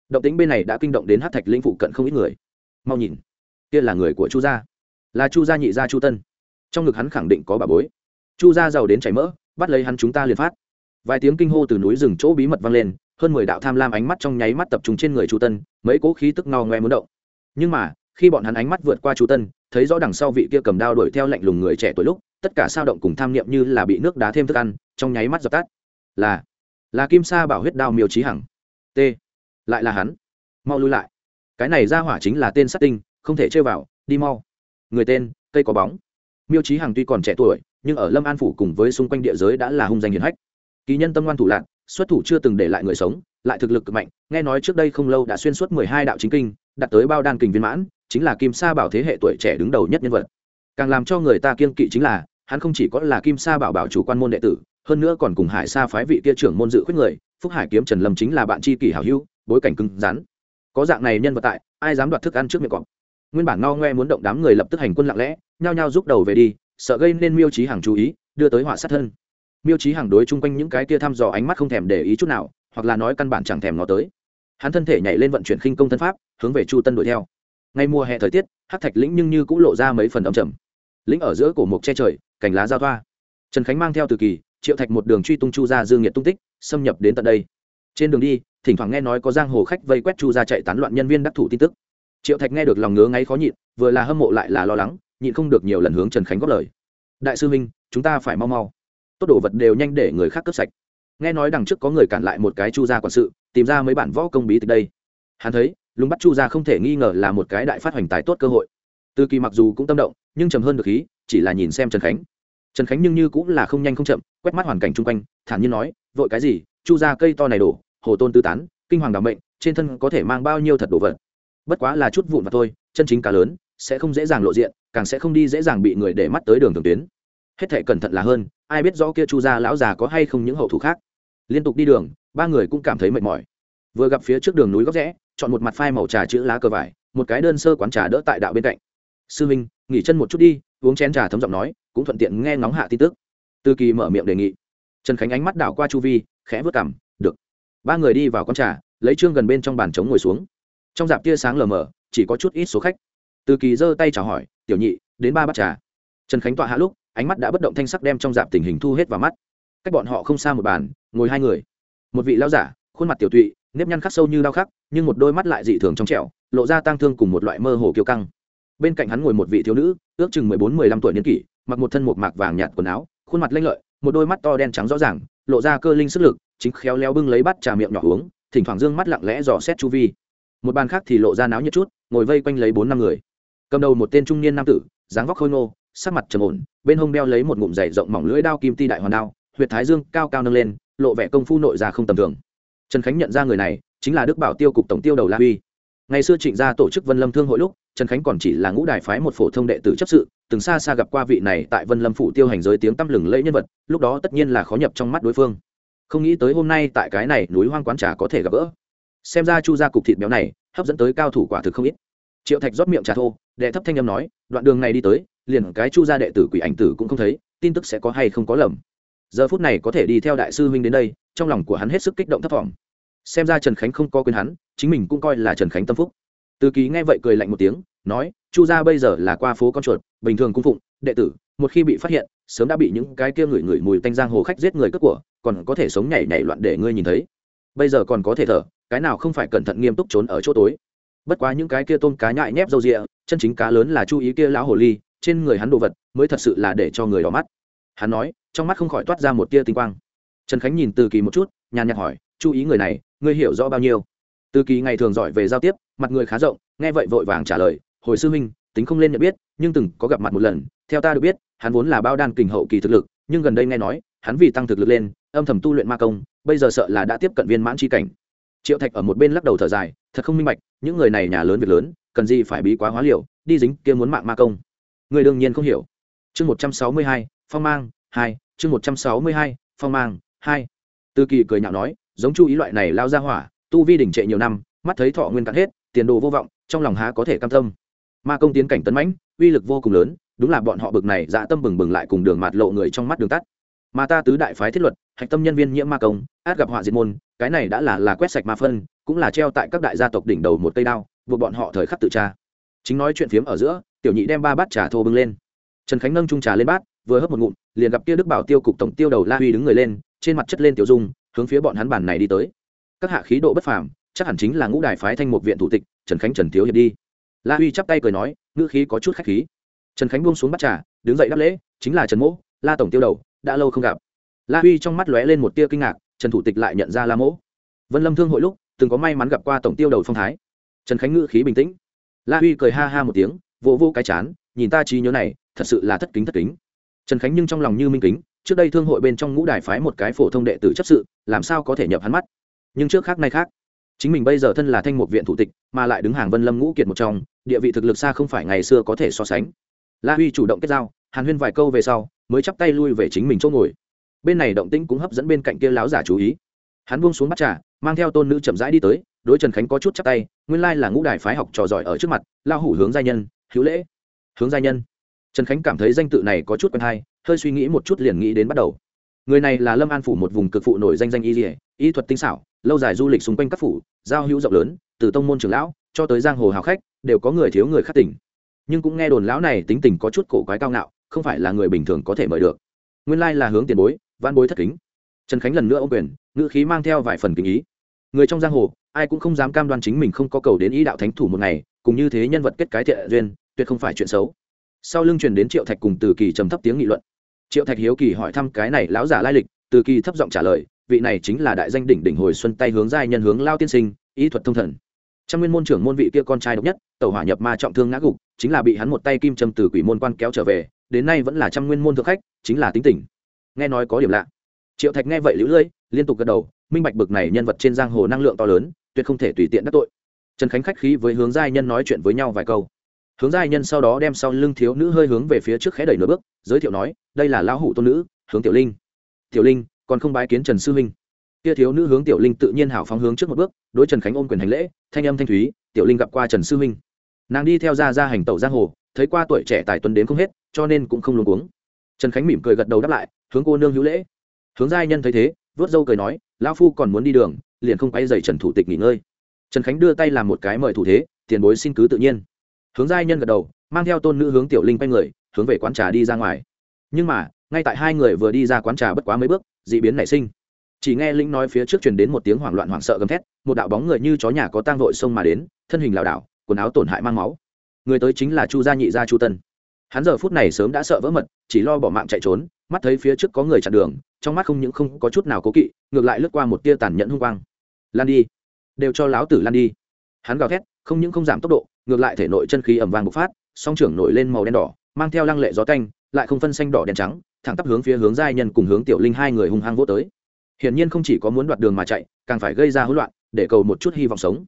Động tính bên này đã kinh động đến hát thạch linh phụ cận không ít người. Mau nhìn, kia là người của chu gia. Là chu gia nhị gia chu tân. Trong ngực hắn khẳng định có bà bối. Chu gia giàu đến chảy mỡ, bắt lấy hắn chúng ta liền phát vài tiếng kinh hô từ núi rừng chỗ bí mật vang lên, hơn mười đạo tham lam ánh mắt trong nháy mắt tập trung trên người chu tân, mấy cỗ khí tức ngao ngoe muốn động. Nhưng mà, khi bọn hắn ánh mắt vượt qua chu tân, thấy rõ đằng sau vị kia cầm đao đuổi theo lạnh lùng người trẻ tuổi lúc, tất cả sao động cùng tham niệm như là bị nước đá thêm thức ăn, trong nháy mắt dập tắt. Là là kim sa bảo huyết đao miêu trí hằng. T, lại là hắn. Mau lui lại. Cái này ra hỏa chính là tên sát tinh, không thể chơi vào, đi mau. Người tên, cây có bóng. Miêu trí hằng tuy còn trẻ tuổi, nhưng ở lâm an phủ cùng với xung quanh địa giới đã là hung danh hiền hách kỳ nhân tâm ngoan thủ lạc, xuất thủ chưa từng để lại người sống, lại thực lực cực mạnh, nghe nói trước đây không lâu đã xuyên suốt mười hai đạo chính kinh đặt tới bao đan kình viên mãn, chính là kim sa bảo thế hệ tuổi trẻ đứng đầu nhất nhân vật. Càng làm cho người ta kiên kỵ chính là, hắn không chỉ có là kim sa bảo bảo chủ quan môn đệ tử, hơn nữa còn cùng hải sa phái vị kia trưởng môn dự khuyết người, phúc hải kiếm trần lâm chính là bạn tri kỷ hảo hữu, bối cảnh cứng rắn. Có dạng này nhân vật tại, ai dám đoạt thức ăn trước miệng cọp? Nguyên bản ngao ngoe muốn động đám người lập tức hành quân lặng lẽ, nhao nhao rút đầu về đi, sợ gây nên miêu trí hàng chú ý, đưa tới họa sát thân miêu trí hàng đối chung quanh những cái kia thăm dò ánh mắt không thèm để ý chút nào, hoặc là nói căn bản chẳng thèm ngó tới. Hắn thân thể nhảy lên vận chuyển khinh công thân pháp, hướng về chu tân đuổi theo. Ngay mùa hè thời tiết hát thạch lĩnh nhưng như cũng lộ ra mấy phần đậm chầm lĩnh ở giữa cổ mộc che trời, cành lá giao thoa. Trần khánh mang theo từ kỳ, triệu thạch một đường truy tung chu ra dương nhiệt tung tích, xâm nhập đến tận đây. Trên đường đi, thỉnh thoảng nghe nói có giang hồ khách vây quét chu ra chạy tán loạn nhân viên đắc thủ tin tức. Triệu thạch nghe được lòng ngứa ngáy khó nhịn, vừa là hâm mộ lại là lo lắng, nhịn không được nhiều lần hướng trần khánh góp lời. Đại sư minh, chúng ta phải mau mau tốt đồ vật đều nhanh để người khác cướp sạch. Nghe nói đằng trước có người cản lại một cái chu gia quản sự, tìm ra mấy bản võ công bí từ đây. Hắn thấy, lùng bắt chu gia không thể nghi ngờ là một cái đại phát hoành tài tốt cơ hội. Tư kỳ mặc dù cũng tâm động, nhưng trầm hơn được khí, chỉ là nhìn xem trần khánh. Trần khánh nhưng như cũng là không nhanh không chậm, quét mắt hoàn cảnh chung quanh, thản nhiên nói, vội cái gì? Chu gia cây to này đổ, hồ tôn tư tán, kinh hoàng đảm mệnh, trên thân có thể mang bao nhiêu thật đồ vật? Bất quá là chút vụn mà thôi, chân chính cá lớn, sẽ không dễ dàng lộ diện, càng sẽ không đi dễ dàng bị người để mắt tới đường thường tuyến hết thể cẩn thận là hơn, ai biết rõ kia chu gia lão già có hay không những hậu thủ khác. Liên tục đi đường, ba người cũng cảm thấy mệt mỏi. Vừa gặp phía trước đường núi góc rẽ, chọn một mặt phai màu trà chữ lá cờ vải, một cái đơn sơ quán trà đỡ tại đạo bên cạnh. Sư minh, nghỉ chân một chút đi, uống chén trà thấm giọng nói, cũng thuận tiện nghe ngóng hạ tin tức. Tư kỳ mở miệng đề nghị. Trần khánh ánh mắt đảo qua chu vi, khẽ vớt cảm được. Ba người đi vào con trà, lấy trương gần bên trong bàn trống ngồi xuống. Trong dạp tia sáng lờ mờ, chỉ có chút ít số khách. Tư kỳ giơ tay chào hỏi, tiểu nhị, đến ba bát trà. Trần khánh tọa hạ lúc ánh mắt đã bất động thanh sắc đem trong dạp tình hình thu hết vào mắt. Cách bọn họ không xa một bàn, ngồi hai người. Một vị lão giả, khuôn mặt tiểu tụy, nếp nhăn khắc sâu như đau khắc, nhưng một đôi mắt lại dị thường trong trẻo, lộ ra tang thương cùng một loại mơ hồ kiêu căng. Bên cạnh hắn ngồi một vị thiếu nữ, ước chừng mười bốn, mười lăm tuổi niên kỷ, mặc một thân một mạc vàng nhạt quần áo, khuôn mặt lanh lợi, một đôi mắt to đen trắng rõ ràng, lộ ra cơ linh sức lực, chính khéo léo bưng lấy bát trà miệng nhỏ uống, thỉnh thoảng dương mắt lặng lẽ dò xét chu vi. Một bàn khác thì lộ ra náo nhiệt chút, ngồi vây quanh lấy bốn, năm người. Cầm đầu một tên trung niên nam tử, dáng vóc khôi ngô, sắc mặt trầm ổn bên hông đeo lấy một ngụm dày rộng mỏng lưỡi đao kim ti đại hoàn đao, huyệt thái dương cao cao nâng lên, lộ vẻ công phu nội ra không tầm thường. Trần khánh nhận ra người này, chính là đức bảo tiêu cục tổng tiêu đầu la uy ngày xưa trịnh gia tổ chức vân lâm thương hội lúc, trần khánh còn chỉ là ngũ đài phái một phổ thông đệ tử chấp sự, từng xa xa gặp qua vị này tại vân lâm phủ tiêu hành giới tiếng tăm lừng lẫy nhân vật, lúc đó tất nhiên là khó nhập trong mắt đối phương. Không nghĩ tới hôm nay tại cái này núi hoang quán trà có thể gặp gỡ. Xem ra chu gia cục thịt béo này, hấp dẫn tới cao thủ quả thực không ít. Triệu thạch rót miệng trà thô, đệ thấp thanh âm nói, đoạn đường này đi tới liền cái chu gia đệ tử quỷ ảnh tử cũng không thấy, tin tức sẽ có hay không có lầm. Giờ phút này có thể đi theo đại sư huynh đến đây, trong lòng của hắn hết sức kích động thấp thỏm. Xem ra trần khánh không có quyền hắn, chính mình cũng coi là trần khánh tâm phúc. Từ ký nghe vậy cười lạnh một tiếng, nói, chu gia bây giờ là qua phố con chuột, bình thường cung phụng, đệ tử, một khi bị phát hiện, sớm đã bị những cái kia ngửi ngửi mùi tanh giang hồ khách giết người cướp của, còn có thể sống nhảy nhảy loạn để ngươi nhìn thấy. Bây giờ còn có thể thở, cái nào không phải cẩn thận nghiêm túc trốn ở chỗ tối. Bất quá những cái kia tôm cá nhại nhép râu rịa, chân chính cá lớn là chú ý kia lão hồ ly trên người hắn đồ vật mới thật sự là để cho người đỏ mắt. Hắn nói, trong mắt không khỏi toát ra một tia tinh quang. Trần khánh nhìn từ kỳ một chút, nhàn nhạt hỏi, chú ý người này, ngươi hiểu rõ bao nhiêu? Từ kỳ ngày thường giỏi về giao tiếp, mặt người khá rộng, nghe vậy vội vàng trả lời, hồi sư huynh, tính không lên nhận biết, nhưng từng có gặp mặt một lần, theo ta được biết, hắn vốn là bao đan kình hậu kỳ thực lực, nhưng gần đây nghe nói, hắn vì tăng thực lực lên, âm thầm tu luyện ma công, bây giờ sợ là đã tiếp cận viên mãn chi cảnh. Triệu thạch ở một bên lắc đầu thở dài, thật không minh bạch, những người này nhà lớn việc lớn, cần gì phải bí quá hóa liều, đi dính kia muốn mạng ma công người đương nhiên không hiểu. Chương một trăm sáu mươi hai, phong mang, hai, chương một trăm sáu mươi hai, phong mang, hai. Tư kỳ cười nhạo nói, giống chu ý loại này lao ra hỏa, tu vi đỉnh trệ nhiều năm, mắt thấy thọ nguyên cạn hết, tiền đồ vô vọng, trong lòng há có thể cam tâm. Ma công tiến cảnh tấn mãnh, uy lực vô cùng lớn, đúng là bọn họ bực này dạ tâm bừng bừng lại cùng đường mạt lộ người trong mắt đường tắt. Mà ta tứ đại phái thiết luật, hạch tâm nhân viên nhiễm ma công, át gặp họa diệt môn, cái này đã là là quét sạch ma phân, cũng là treo tại các đại gia tộc đỉnh đầu một cây đao, buộc bọn họ thời khắc tự tra. Chính nói chuyện phiếm ở giữa tiểu nhị đem ba bát trà thô bưng lên. Trần khánh nâng trung trà lên bát, vừa hấp một ngụm, liền gặp kia đức bảo tiêu cục tổng tiêu đầu la huy đứng người lên, trên mặt chất lên tiểu dung, hướng phía bọn hắn bản này đi tới. Các hạ khí độ bất phàm, chắc hẳn chính là ngũ đài phái thanh một viện thủ tịch, trần khánh trần thiếu hiệp đi. La huy chắp tay cười nói, ngữ khí có chút khách khí. Trần khánh buông xuống bắt trà, đứng dậy đáp lễ, chính là trần mỗ, la tổng tiêu đầu, đã lâu không gặp. La huy trong mắt lóe lên một tia kinh ngạc, trần thủ tịch lại nhận ra la mỗ. Vân lâm thương hội lúc, từng có may mắn gặp qua tổng tiêu đầu phong thái. Trần khánh ngữ khí bình tĩnh. La huy cười ha ha một tiếng vỗ vô cái chán, nhìn ta trí nhớ này, thật sự là thất kính thất kính. Trần khánh nhưng trong lòng như minh kính, trước đây thương hội bên trong ngũ đài phái một cái phổ thông đệ tử chấp sự, làm sao có thể nhập hắn mắt? Nhưng trước khác nay khác, chính mình bây giờ thân là thanh một viện thủ tịch, mà lại đứng hàng vân lâm ngũ kiệt một trong, địa vị thực lực xa không phải ngày xưa có thể so sánh. La huy chủ động kết giao, hàn huyên vài câu về sau, mới chắp tay lui về chính mình chỗ ngồi. Bên này động tĩnh cũng hấp dẫn bên cạnh kia láo giả chú ý. Hắn buông xuống bắt trà, mang theo tôn nữ chậm rãi đi tới, đối trần khánh có chút chắp tay, nguyên lai là ngũ đài phái học trò giỏi ở trước mặt lao hủ hướng gia nhân hữu lễ. Hướng gia nhân. Trần khánh cảm thấy danh tự này có chút quen hay, hơi suy nghĩ một chút liền nghĩ đến bắt đầu. Người này là lâm an phủ một vùng cực phụ nổi danh danh y dỉa y thuật tinh xảo, lâu dài du lịch xung quanh các phủ, giao hữu rộng lớn, từ tông môn trường lão cho tới giang hồ hào khách, đều có người thiếu người khắc tỉnh. Nhưng cũng nghe đồn lão này tính tình có chút cổ quái cao ngạo, không phải là người bình thường có thể mời được. Nguyên lai là hướng tiền bối văn bối thất kính. Trần khánh lần nữa ô quyền, ngữ khí mang theo vài phần kính ý. Người trong giang hồ, ai cũng không dám cam đoan chính mình không có cầu đến ý đạo thánh thủ một ngày cùng như thế nhân vật kết cái thiện duyên, tuyệt không phải chuyện xấu. Sau lưng truyền đến triệu thạch cùng từ kỳ trầm thấp tiếng nghị luận. Triệu thạch hiếu kỳ hỏi thăm cái này lão giả lai lịch, từ kỳ thấp giọng trả lời, vị này chính là đại danh đỉnh đỉnh hồi xuân tay hướng giai nhân hướng lao tiên sinh ý thuật thông thần. Trong nguyên môn trưởng môn vị kia con trai độc nhất tàu hỏa nhập ma trọng thương ngã gục, chính là bị hắn một tay kim châm từ quỷ môn quan kéo trở về, đến nay vẫn là trăm nguyên môn thượng khách, chính là tính tình. Nghe nói có điểm lạ. Triệu thạch nghe vậy lũ lưỡi, liên tục gật đầu, minh bạch bực này nhân vật trên giang hồ năng lượng to lớn, tuyệt không thể tùy tiện đắc tội trần khánh khách khí với hướng giai nhân nói chuyện với nhau vài câu. Hướng giai nhân sau đó đem sau lưng thiếu nữ hơi hướng về phía trước khẽ đẩy nửa bước, giới thiệu nói, đây là lão hủ tôn nữ, hướng tiểu linh. Tiểu linh, còn không bái kiến trần sư huynh. Kia thiếu nữ hướng tiểu linh tự nhiên hảo phóng hướng trước một bước, đối trần khánh ôm quyền hành lễ, thanh âm thanh thúy, tiểu linh gặp qua trần sư huynh. Nàng đi theo ra ra hành tẩu giang hồ, thấy qua tuổi trẻ tài tuấn đến không hết, cho nên cũng không luôn cuống. Trần khánh mỉm cười gật đầu đáp lại, hướng cô nương hữu lễ. Hướng giai nhân thấy thế, vớt dâu cười nói, lão phu còn muốn đi đường, liền không quay dậy trần thủ tịch nghỉ ngơi trần khánh đưa tay làm một cái mời thủ thế, tiền bối xin cứ tự nhiên. Hướng giai nhân gật đầu, mang theo tôn nữ hướng tiểu linh quay người, hướng về quán trà đi ra ngoài. Nhưng mà, ngay tại hai người vừa đi ra quán trà bất quá mấy bước d ị biến nảy sinh. Chỉ nghe linh nói phía trước truyền đến một tiếng hoảng loạn hoảng sợ gầm thét, một đạo bóng người như chó nhà có tang vội xông mà đến, thân hình lảo đảo, quần áo tổn hại mang máu. Người tới chính là chu gia nhị gia chu tân. Hắn giờ phút này sớm đã sợ vỡ mật, chỉ lo bỏ mạng chạy trốn, mắt thấy phía trước có người chặn đường, trong mắt không những không có chút nào cố kỵ, ngược lại lướt qua một tia tàn nhẫn hung quang. Lan đi đều cho láo tử lan đi. Hắn gào thét, không những không giảm tốc độ, ngược lại thể nội chân khí ẩm vàng bộc phát, song trưởng nổi lên màu đen đỏ, mang theo lăng lệ gió canh lại không phân xanh đỏ đen trắng, thẳng tắp hướng phía hướng giai nhân cùng hướng tiểu linh hai người hung hăng vô tới. Hiển nhiên không chỉ có muốn đoạt đường mà chạy, càng phải gây ra hỗn loạn, để cầu một chút hy vọng sống.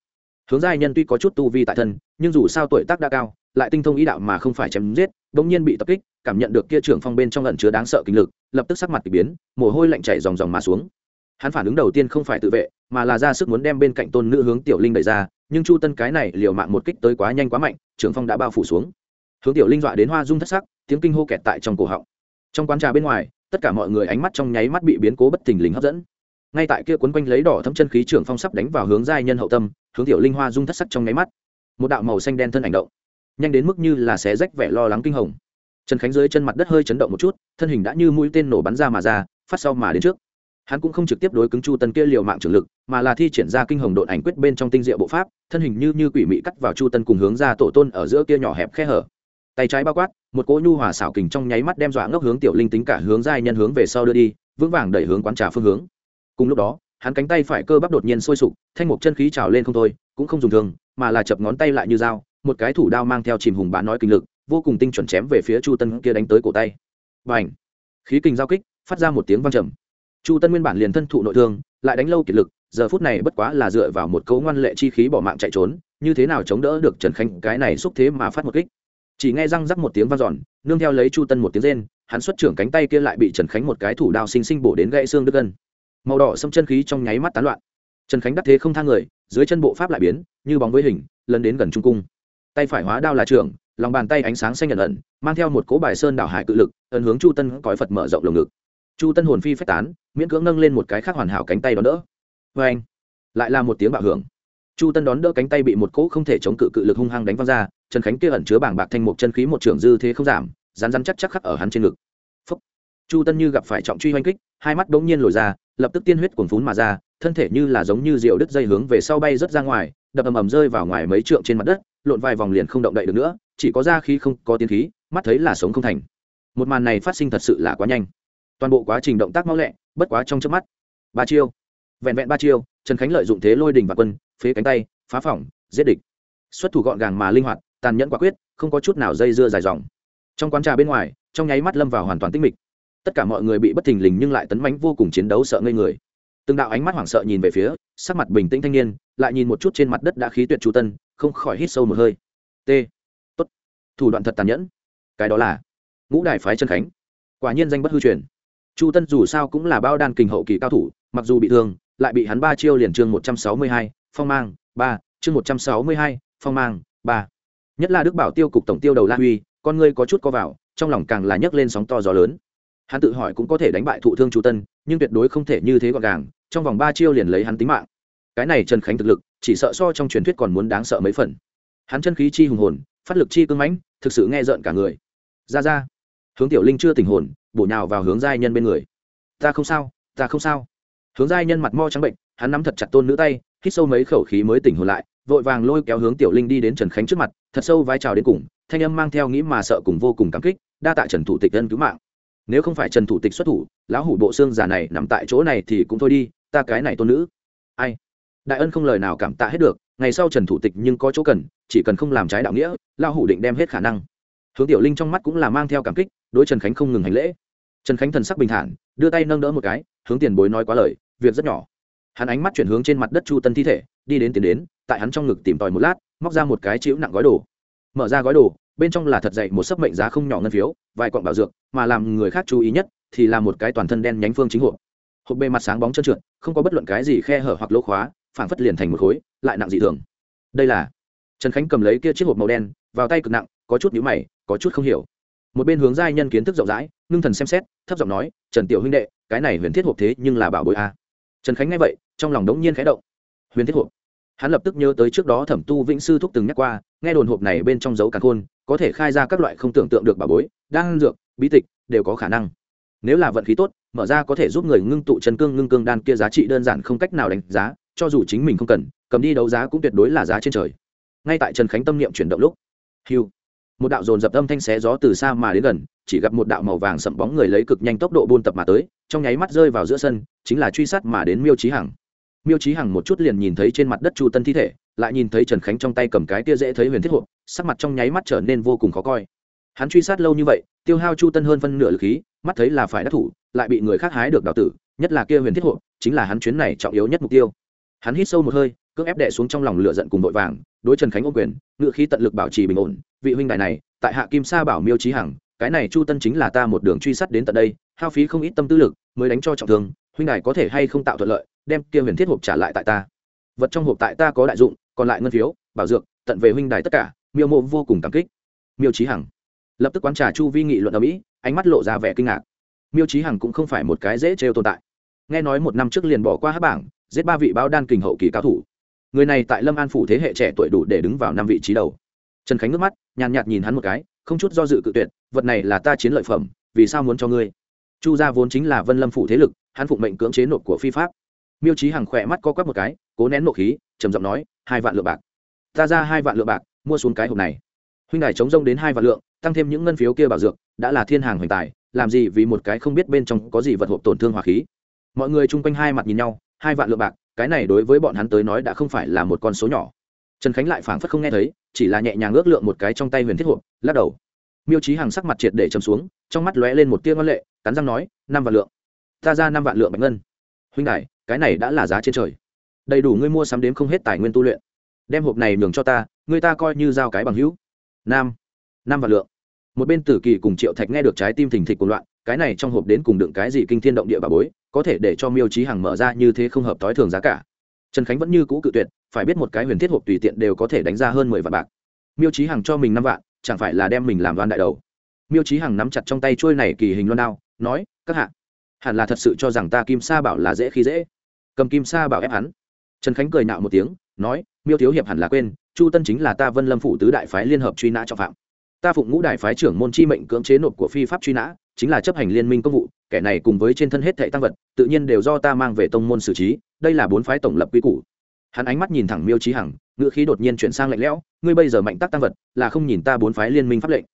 Hướng giai nhân tuy có chút tu vi tại thân, nhưng dù sao tuổi tác đã cao, lại tinh thông ý đạo mà không phải chém giết, bỗng nhiên bị tập kích, cảm nhận được kia trưởng phong bên trong ẩn chứa đáng sợ kinh lực, lập tức sắc mặt k ỳ biến, mồ hôi lạnh chảy dòng dòng mà xuống hắn phản ứng đầu tiên không phải tự vệ, mà là ra sức muốn đem bên cạnh tôn nữ hướng tiểu linh đẩy ra, nhưng chu tân cái này liều mạng một kích tới quá nhanh quá mạnh, trưởng phong đã bao phủ xuống. Hướng tiểu linh dọa đến hoa dung thất sắc, tiếng kinh hô kẹt tại trong cổ họng. Trong quán trà bên ngoài, tất cả mọi người ánh mắt trong nháy mắt bị biến cố bất thình lình hấp dẫn. Ngay tại kia quấn quanh lấy đỏ thấm chân khí trưởng phong sắp đánh vào hướng giai nhân hậu tâm, hướng tiểu linh hoa dung thất sắc trong nháy mắt. Một đạo màu xanh đen thân ảnh động. Nhanh đến mức như là xé rách vẻ lo lắng kinh hồng. Trần khánh dưới chân mặt đất hơi chấn động một chút, thân hình đã như mũi tên nổ bắn ra mà ra, phát sau mà đến trước hắn cũng không trực tiếp đối cứng chu tân kia liều mạng trưởng lực, mà là thi triển ra kinh hồng độn ảnh quyết bên trong tinh diệu bộ pháp, thân hình như như quỷ mị cắt vào chu tân cùng hướng ra tổ tôn ở giữa kia nhỏ hẹp khe hở. Tay trái bao quát, một cỗ nhu hòa xảo kình trong nháy mắt đem dọa ngốc hướng tiểu linh tính cả hướng giai nhân hướng về sau đưa đi, vững vàng đẩy hướng quán trà phương hướng. Cùng lúc đó, hắn cánh tay phải cơ bắp đột nhiên sôi sục, thanh một chân khí trào lên không thôi, cũng không dùng thường, mà là chập ngón tay lại như dao, một cái thủ đao mang theo chìm hùng bá nói kinh lực, vô cùng tinh chuẩn chém về phía chu tân kia đánh tới cổ tay. Và ảnh khí kình giao kích, phát ra một tiếng vang trầm chu tân nguyên bản liền thân thụ nội thương, lại đánh lâu kiệt lực, giờ phút này bất quá là dựa vào một cấu ngoan lệ chi khí bỏ mạng chạy trốn, như thế nào chống đỡ được trần khánh cái này xúc thế mà phát một kích. Chỉ nghe răng rắc một tiếng vang giòn nương theo lấy chu tân một tiếng rên, hắn xuất trưởng cánh tay kia lại bị trần khánh một cái thủ đao xinh xinh bổ đến gãy xương đứt gân. Màu đỏ xâm chân khí trong nháy mắt tán loạn. Trần khánh đắc thế không thang người, dưới chân bộ pháp lại biến, như bóng với hình, lấn đến gần trung cung. Tay phải hóa đao là trưởng, lòng bàn tay ánh sáng xanh nhận ẩn, mang theo một cỗ bài sơn đảo hải cự lực ấn hướng chu tân cõi phật mở rộng lồng ngực chu tân hồn phi phách tán, miễn cưỡng nâng lên một cái khác hoàn hảo cánh tay đón đỡ. Vê anh, lại là một tiếng bạo hưởng. Chu tân đón đỡ cánh tay bị một cỗ không thể chống cự cự lực hung hăng đánh văng ra trần khánh kia ẩn chứa bảng bạc thanh một chân khí một trường dư thế không giảm rán rán chắc chắc khắc ở hắn trên ngực. Phúc. chu tân như gặp phải trọng truy oanh kích, hai mắt bỗng nhiên lồi ra, lập tức tiên huyết cuồn phún mà ra, thân thể như là giống như rượu đứt dây hướng về sau bay rớt ra ngoài, đập ầm ầm rơi vào ngoài mấy trượng trên mặt đất, lộn vài vòng liền không động đậy được nữa, chỉ có ra khí không có tiến khí, mắt thấy là sống không thành. Một màn này phát sinh thật sự là quá nhanh toàn bộ quá trình động tác mau lẹ, bất quá trong trước mắt. Ba chiêu. Vẹn vẹn ba chiêu, trần khánh lợi dụng thế lôi đình và quân, phế cánh tay, phá phỏng, giết địch. Xuất thủ gọn gàng mà linh hoạt, tàn nhẫn quả quyết, không có chút nào dây dưa dài dòng. Trong quán trà bên ngoài, trong nháy mắt lâm vào hoàn toàn tinh mịch. Tất cả mọi người bị bất thình lình nhưng lại tấn mánh vô cùng chiến đấu sợ ngây người. Từng đạo ánh mắt hoảng sợ nhìn về phía, sắc mặt bình tĩnh thanh niên, lại nhìn một chút trên mặt đất đã khí tuyệt chu tân, không khỏi hít sâu một hơi. T. Tốt. Thủ đoạn thật tàn nhẫn. Cái đó là ngũ đại phái Trần khánh. Quả nhiên danh bất hư truyền chu tân dù sao cũng là bao đan kình hậu kỳ cao thủ, mặc dù bị thương, lại bị hắn ba chiêu liền chương một trăm sáu mươi hai, phong mang, ba, chương một trăm sáu mươi hai, phong mang, ba. Nhất là đức bảo tiêu cục tổng tiêu đầu la huy, con ngươi có chút co vào, trong lòng càng là nhấc lên sóng to gió lớn. Hắn tự hỏi cũng có thể đánh bại thụ thương chu tân, nhưng tuyệt đối không thể như thế gọn gàng, trong vòng ba chiêu liền lấy hắn tính mạng. Cái này trần khánh thực lực, chỉ sợ so trong truyền thuyết còn muốn đáng sợ mấy phần. Hắn chân khí chi hùng hồn, phát lực chi cưng mãnh, thực sự nghe rợn cả người. Ra ra. Hướng tiểu linh chưa tình hồn bổ nhào vào hướng giai nhân bên người. Ta không sao, ta không sao. Hướng giai nhân mặt mo trắng bệnh, hắn nắm thật chặt tôn nữ tay, hít sâu mấy khẩu khí mới tỉnh hồn lại, vội vàng lôi kéo hướng tiểu linh đi đến trần khánh trước mặt, thật sâu vai trào đến cùng, thanh âm mang theo nghĩ mà sợ cùng vô cùng cảm kích, đa tạ trần thủ tịch ân cứu mạng. Nếu không phải trần thủ tịch xuất thủ, lão hủ bộ xương già này nằm tại chỗ này thì cũng thôi đi, ta cái này tôn nữ. Ai? Đại ân không lời nào cảm tạ hết được, ngày sau trần thủ tịch nhưng có chỗ cần, chỉ cần không làm trái đạo nghĩa, lão hủ định đem hết khả năng hướng tiểu linh trong mắt cũng là mang theo cảm kích, đối trần khánh không ngừng hành lễ. Trần khánh thần sắc bình thản, đưa tay nâng đỡ một cái, hướng tiền bối nói quá lời, việc rất nhỏ. Hắn ánh mắt chuyển hướng trên mặt đất chu tân thi thể, đi đến tiến đến, tại hắn trong ngực tìm tòi một lát, móc ra một cái chữ nặng gói đồ. Mở ra gói đồ, bên trong là thật dậy một sấp mệnh giá không nhỏ ngân phiếu, vài quặng bảo dược, mà làm người khác chú ý nhất thì là một cái toàn thân đen nhánh phương chính hộp. Hộp bề mặt sáng bóng trơn trượt, không có bất luận cái gì khe hở hoặc lỗ khóa, phảng phất liền thành một khối, lại nặng dị thường. Đây là trần khánh cầm lấy kia chiếc hộp màu đen, vào tay cực nặng, có chút nhũ mày có chút không hiểu. Một bên hướng giai nhân kiến thức rộng rãi, ngưng thần xem xét, thấp giọng nói, trần tiểu huynh đệ, cái này huyền thiết hộp thế nhưng là bảo bối a. Trần khánh nghe vậy, trong lòng đống nhiên khẽ động. Huyền thiết hộp. Hắn lập tức nhớ tới trước đó thẩm tu vĩnh sư thúc từng nhắc qua, nghe đồn hộp này bên trong dấu càn khôn, có thể khai ra các loại không tưởng tượng được bảo bối, đan dược, bí tịch, đều có khả năng. Nếu là vận khí tốt, mở ra có thể giúp người ngưng tụ chân cương ngưng cương đan kia giá trị đơn giản không cách nào đánh giá, cho dù chính mình không cần, cầm đi đấu giá cũng tuyệt đối là giá trên trời. Ngay tại trần khánh tâm niệm chuyển động lúc hiu một đạo dồn dập âm thanh xé gió từ xa mà đến gần, chỉ gặp một đạo màu vàng sậm bóng người lấy cực nhanh tốc độ buôn tập mà tới, trong nháy mắt rơi vào giữa sân, chính là truy sát mà đến miêu trí hằng. Miêu trí hằng một chút liền nhìn thấy trên mặt đất chu tân thi thể, lại nhìn thấy trần khánh trong tay cầm cái tia dễ thấy huyền thiết hộp, sắc mặt trong nháy mắt trở nên vô cùng khó coi. Hắn truy sát lâu như vậy, tiêu hao chu tân hơn phân nửa lực khí, mắt thấy là phải đắc thủ, lại bị người khác hái được đào tử, nhất là kia huyền thiết hộp, chính là hắn chuyến này trọng yếu nhất mục tiêu. Hắn hít sâu một hơi cưỡng ép đệ xuống trong lòng lửa giận cùng vội vàng, đối trần khánh ô quyền, ngự khí tận lực bảo trì bình ổn, vị huynh đại này, tại hạ kim sa bảo miêu trí hằng, cái này chu tân chính là ta một đường truy sát đến tận đây, hao phí không ít tâm tư lực, mới đánh cho trọng thương, huynh đại có thể hay không tạo thuận lợi, đem kia huyền thiết hộp trả lại tại ta. Vật trong hộp tại ta có đại dụng, còn lại ngân phiếu, bảo dược, tận về huynh đài tất cả. Miêu mộ vô cùng cảm kích. Miêu trí hằng. Lập tức quán trà chu vi nghị luận ở mỹ ánh mắt lộ ra vẻ kinh ngạc. Miêu trí hằng cũng không phải một cái dễ trêu tồn tại. Nghe nói một năm trước liền bỏ qua hát bảng, giết ba vị báo đan kình hậu kỳ cao thủ người này tại lâm an phủ thế hệ trẻ tuổi đủ để đứng vào năm vị trí đầu. Trần khánh nước mắt, nhàn nhạt nhìn hắn một cái, không chút do dự cự tuyệt, vật này là ta chiến lợi phẩm, vì sao muốn cho ngươi? Chu gia vốn chính là vân lâm phủ thế lực, hắn phụng mệnh cưỡng chế nộp của phi pháp. Miêu trí hằng khỏe mắt co quắp một cái, cố nén nộ khí, trầm giọng nói, hai vạn lượng bạc. Ta ra hai vạn lượng bạc, mua xuống cái hộp này. Huynh đài chống rông đến hai vạn lượng, tăng thêm những ngân phiếu kia bảo dược, đã là thiên hàng hoành tài, làm gì vì một cái không biết bên trong có gì vật hộp tổn thương hỏa khí. Mọi người chung quanh hai mặt nhìn nhau, hai vạn lượng bạc cái này đối với bọn hắn tới nói đã không phải là một con số nhỏ. Trần khánh lại phảng phất không nghe thấy, chỉ là nhẹ nhàng ước lượng một cái trong tay huyền thiết hộp, lắc đầu. Miêu trí hàng sắc mặt triệt để chấm xuống, trong mắt lóe lên một tia ngân lệ, cắn răng nói, năm vạn lượng. Ta ra năm vạn lượng bạch ngân. Huynh đại cái này đã là giá trên trời. Đầy đủ ngươi mua sắm đếm không hết tài nguyên tu luyện. Đem hộp này nhường cho ta, người ta coi như giao cái bằng hữu. Nam, năm vạn lượng. Một bên tử kỳ cùng triệu thạch nghe được trái tim thình thịch của loạn cái này trong hộp đến cùng đựng cái gì kinh thiên động địa bà bối, có thể để cho miêu trí hằng mở ra như thế không hợp tối thường giá cả. Trần khánh vẫn như cũ cự tuyệt, phải biết một cái huyền thiết hộp tùy tiện đều có thể đánh ra hơn mười vạn bạc. Miêu trí hằng cho mình năm vạn, chẳng phải là đem mình làm đoan đại đầu. Miêu trí hằng nắm chặt trong tay trôi này kỳ hình loan đao, nói, các hạ, hẳn là thật sự cho rằng ta kim sa bảo là dễ khi dễ. Cầm kim sa bảo ép hắn. Trần khánh cười nạo một tiếng, nói, miêu thiếu hiệp hẳn là quên, chu tân chính là ta vân lâm phủ tứ đại phái liên hợp truy nã trọng phạm. Ta phụng ngũ đại phái trưởng môn chi mệnh cưỡng chế nộp của phi pháp truy nã chính là chấp hành liên minh công vụ, kẻ này cùng với trên thân hết thệ tăng vật, tự nhiên đều do ta mang về tông môn xử trí, đây là bốn phái tổng lập quy củ. Hắn ánh mắt nhìn thẳng miêu trí hằng, ngữ khí đột nhiên chuyển sang lạnh lẽo, ngươi bây giờ mạnh tác tăng vật, là không nhìn ta bốn phái liên minh pháp lệnh.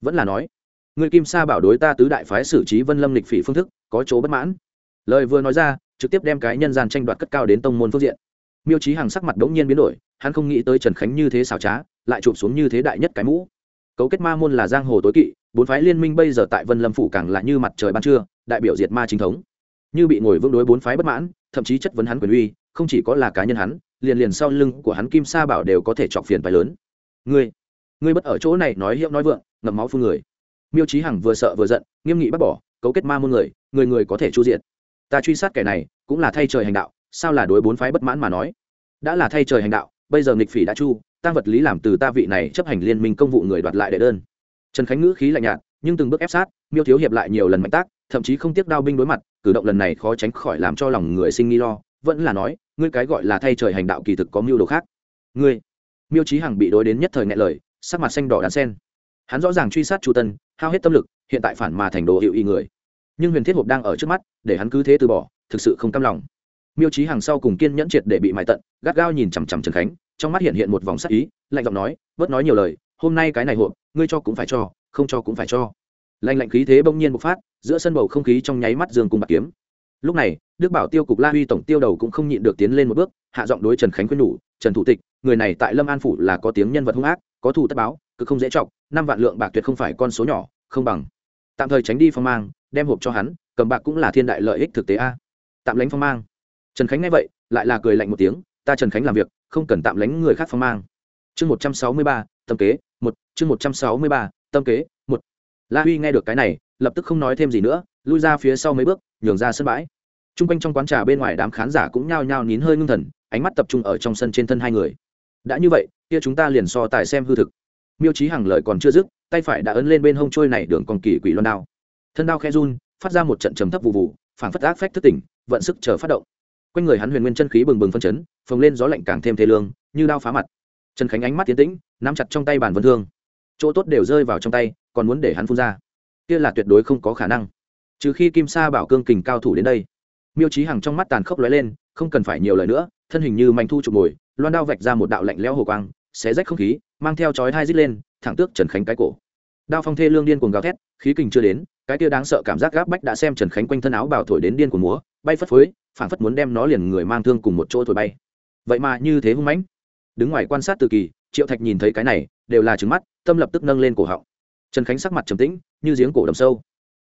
Vẫn là nói, ngươi kim sa bảo đối ta tứ đại phái xử trí vân lâm lịch phỉ phương thức, có chỗ bất mãn. Lời vừa nói ra, trực tiếp đem cái nhân gian tranh đoạt cất cao đến tông môn phương diện. Miêu trí hằng sắc mặt đống nhiên biến đổi, hắn không nghĩ tới trần khánh như thế xảo trá, lại chụp xuống như thế đại nhất cái mũ. Cấu kết ma môn là giang hồ tối kỵ bốn phái liên minh bây giờ tại vân lâm phủ càng là như mặt trời ban trưa, đại biểu diệt ma chính thống. Như bị ngồi vương đối bốn phái bất mãn, thậm chí chất vấn hắn quyền uy, không chỉ có là cá nhân hắn, liền liền sau lưng của hắn kim sa bảo đều có thể chọc phiền phái lớn. Ngươi ngươi bất ở chỗ này nói hiệu nói vượng, ngậm máu phương người. Miêu trí hằng vừa sợ vừa giận, nghiêm nghị bác bỏ, cấu kết ma môn người người người có thể chu diệt. Ta truy sát kẻ này, cũng là thay trời hành đạo, sao là đối bốn phái bất mãn mà nói? Đã là thay trời hành đạo, bây giờ nghịch phỉ đã chu, tăng vật lý làm từ ta vị này chấp hành liên minh công vụ người đoạt lại đệ đơn trần khánh ngữ khí lạnh nhạt, nhưng từng bước ép sát, miêu thiếu hiệp lại nhiều lần mạnh tác, thậm chí không tiếc đao binh đối mặt, cử động lần này khó tránh khỏi làm cho lòng người sinh nghi lo, vẫn là nói, ngươi cái gọi là thay trời hành đạo kỳ thực có mưu đồ khác. Ngươi? Miêu trí hằng bị đối đến nhất thời ngại lời, sắc mặt xanh đỏ đan sen. Hắn rõ ràng truy sát chu tân, hao hết tâm lực, hiện tại phản mà thành đồ hiệu y người. Nhưng huyền thiết hộp đang ở trước mắt, để hắn cứ thế từ bỏ, thực sự không cam lòng. Miêu trí Hằng sau cùng kiên nhẫn triệt để bị mại tận, gắt gao nhìn chằm chằm trần khánh, trong mắt hiện hiện một vòng sắc ý, lạnh giọng nói, bớt nói nhiều lời, hôm nay cái này hộp ngươi cho cũng phải cho, không cho cũng phải cho. Lạnh lạnh khí thế bỗng nhiên bộc phát, giữa sân bầu không khí trong nháy mắt dương cùng bạc kiếm. Lúc này, đức bảo tiêu cục la huy tổng tiêu đầu cũng không nhịn được tiến lên một bước, hạ giọng đối trần khánh khuyên nhủ, trần thủ tịch, người này tại lâm an phủ là có tiếng nhân vật hung ác, có thù tất báo, cứ không dễ chọc năm vạn lượng bạc tuyệt không phải con số nhỏ, không bằng. Tạm thời tránh đi phong mang, đem hộp cho hắn, cầm bạc cũng là thiên đại lợi ích thực tế a. Tạm lánh phong mang. Trần khánh nghe vậy, lại là cười lạnh một tiếng, ta trần khánh làm việc, không cần tạm lánh người khác phong mang chương một trăm sáu mươi ba, tâm kế, một. Chương một trăm sáu mươi ba, tâm kế, một. La huy nghe được cái này, lập tức không nói thêm gì nữa, lui ra phía sau mấy bước, nhường ra sân bãi. T r u n g quanh trong quán trà bên ngoài đám khán giả cũng nhao nhao nín hơi ngưng thần, ánh mắt tập trung ở trong sân trên thân hai người. Đã như vậy, kia chúng ta liền so tài xem hư thực. Miêu trí hằng lời còn chưa dứt, tay phải đã ấn lên bên hông trôi này đường còn kỳ quỷ loan đao. Thân đao khe run, phát ra một trận trầm thấp vụ vụ phản phất ác phách thức tỉnh, vận sức chờ phát động. Quanh người hắn huyền nguyên chân khí bừng bừng phân chấn, phồng lên gió lạnh càng thêm thế lương, như đao phá mặt trần khánh ánh mắt tiến tĩnh, nắm chặt trong tay bàn vân thương. Chỗ tốt đều rơi vào trong tay, còn muốn để hắn phun ra. Kia là tuyệt đối không có khả năng. Trừ khi kim sa bảo cương kình cao thủ đến đây. Miêu trí hằng trong mắt tàn khốc lóe lên, không cần phải nhiều lời nữa, thân hình như mảnh thu chụp mồi loan đao vạch ra một đạo lạnh lẽo hồ quang, xé rách không khí, mang theo chói hai dít lên, thẳng tước trần khánh cái cổ. Đao phong thê lương điên cuồng gào thét, khí kình chưa đến, cái kia đáng sợ cảm giác gáp bách đã xem trần khánh quanh thân áo bào thổi đến điên của múa, bay phất phới, phảng phất muốn đem nó liền người mang thương cùng một chỗ thổi bay. Vậy mà như thế hung mãnh đứng ngoài quan sát từ kỳ, triệu thạch nhìn thấy cái này, đều là trứng mắt, tâm lập tức nâng lên cổ họng. Trần khánh sắc mặt trầm tĩnh, như giếng cổ đầm sâu.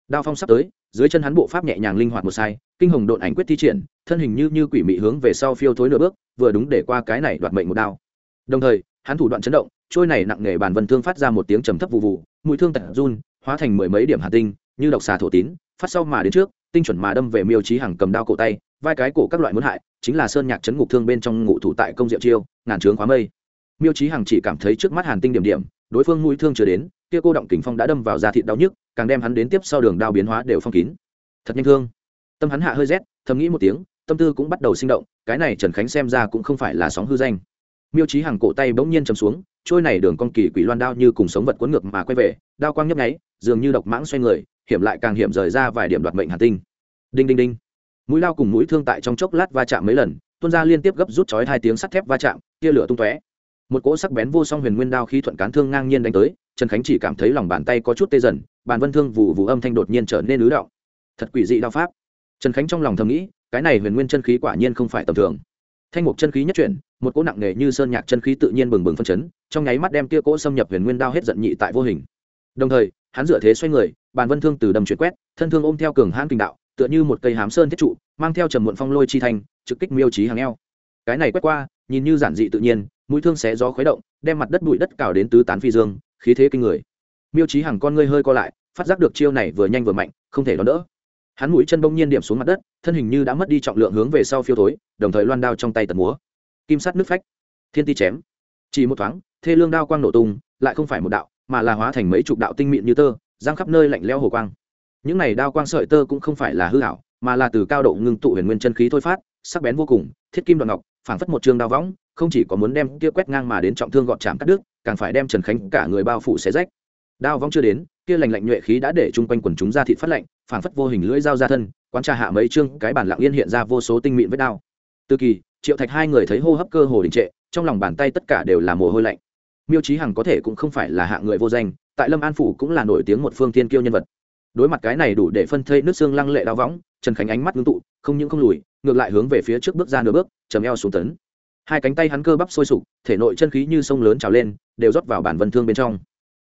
Đao phong sắp tới, dưới chân hắn bộ pháp nhẹ nhàng linh hoạt một sai, kinh hồng độn ảnh quyết thi triển, thân hình như như quỷ mị hướng về sau phiêu thối nửa bước, vừa đúng để qua cái này đoạt mệnh một đao. Đồng thời, hắn thủ đoạn chấn động, trôi này nặng nề bàn vân thương phát ra một tiếng trầm thấp vụ vụ mũi thương tận run, hóa thành mười mấy điểm hà tinh, như độc xà thổ tín, phát sau mà đến trước, tinh chuẩn mà đâm về miêu trí hằng cầm đao cổ tay vai cái cổ các loại muốn hại, chính là sơn nhạc chấn ngục thương bên trong ngụ thủ tại công diệu chiêu, ngàn trướng khóa mây. Miêu trí hằng chỉ cảm thấy trước mắt hàn tinh điểm điểm, đối phương mũi thương chưa đến, kia cô động kình phong đã đâm vào da thịt đau nhức, càng đem hắn đến tiếp sau đường đao biến hóa đều phong kín. Thật nhanh thương. Tâm hắn hạ hơi rét, thầm nghĩ một tiếng, tâm tư cũng bắt đầu sinh động, cái này trần khánh xem ra cũng không phải là sóng hư danh. Miêu trí hằng cổ tay bỗng nhiên chầm xuống, trôi này đường con kỳ quỷ loan đao như cùng sống vật cuốn ngược mà quay về, đao quang nhấp nháy, dường như độc mãng xoay người, hiểm lại càng hiểm rời ra vài điểm đoạt mệnh hàn tinh. Đinh đinh đinh mũi lao cùng mũi thương tại trong chốc lát va chạm mấy lần, tuôn ra liên tiếp gấp rút chói hai tiếng sắt thép va chạm, tia lửa tung tóe. Một cỗ sắc bén vô song huyền nguyên đao khí thuận cán thương ngang nhiên đánh tới, trần khánh chỉ cảm thấy lòng bàn tay có chút tê dần, bàn vân thương vụ vụ âm thanh đột nhiên trở nên ứ đạo. thật quỷ dị đao pháp. Trần khánh trong lòng thầm nghĩ, cái này huyền nguyên chân khí quả nhiên không phải tầm thường. Thanh mục chân khí nhất chuyển, một cỗ nặng nề như sơn nhạc chân khí tự nhiên bừng bừng phân chấn, trong nháy mắt đem tia cỗ xâm nhập huyền nguyên đao hết giận nhị tại vô hình. Đồng thời, hắn dựa thế xoay người, bàn vân thương từ đầm chuyển quét, thân thương ôm theo cường hãn kinh đạo tựa như một cây hám sơn thiết trụ, mang theo trầm muộn phong lôi chi thành trực kích miêu trí hàng eo. Cái này quét qua, nhìn như giản dị tự nhiên, mũi thương xé gió khuấy động, đem mặt đất bụi đất cào đến tứ tán phi dương, khí thế kinh người. Miêu trí hàng con ngươi hơi co lại, phát giác được chiêu này vừa nhanh vừa mạnh, không thể đón đỡ. Hắn mũi chân bông nhiên điểm xuống mặt đất, thân hình như đã mất đi trọng lượng hướng về sau phiêu thối, đồng thời loan đao trong tay tật múa. Kim sắt nước phách. Thiên ti chém. Chỉ một thoáng, thê lương đao quang nổ tung, lại không phải một đạo, mà là hóa thành mấy chục đạo tinh mịn như tơ, giang khắp nơi lạnh leo hồ quang những này đao quang sợi tơ cũng không phải là hư hảo, mà là từ cao độ ngưng tụ huyền nguyên chân khí thôi phát, sắc bén vô cùng, thiết kim đoạn ngọc, phảng phất một trường đao võng, không chỉ có muốn đem kia quét ngang mà đến trọng thương gọn chạm cắt đứt, càng phải đem trần khánh cả người bao phủ xé rách. Đao võng chưa đến, kia lành lạnh nhuệ khí đã để chung quanh quần chúng ra thịt phát lạnh, phảng phất vô hình lưỡi dao ra thân, quán trà hạ mấy chương, cái bản lặng yên hiện ra vô số tinh mịn vết đao. Từ kỳ, triệu thạch hai người thấy hô hấp cơ hồ đình trệ, trong lòng bàn tay tất cả đều là mồ hôi lạnh. Miêu trí hằng có thể cũng không phải là hạng người vô danh, tại lâm an phủ cũng là nổi tiếng một phương thiên kiêu nhân vật đối mặt cái này đủ để phân thây nước xương lăng lệ đao võng, trần khánh ánh mắt ngưng tụ, không những không lùi, ngược lại hướng về phía trước bước ra nửa bước, chầm eo xuống tấn. Hai cánh tay hắn cơ bắp sôi sục, thể nội chân khí như sông lớn trào lên, đều rót vào bản vân thương bên trong.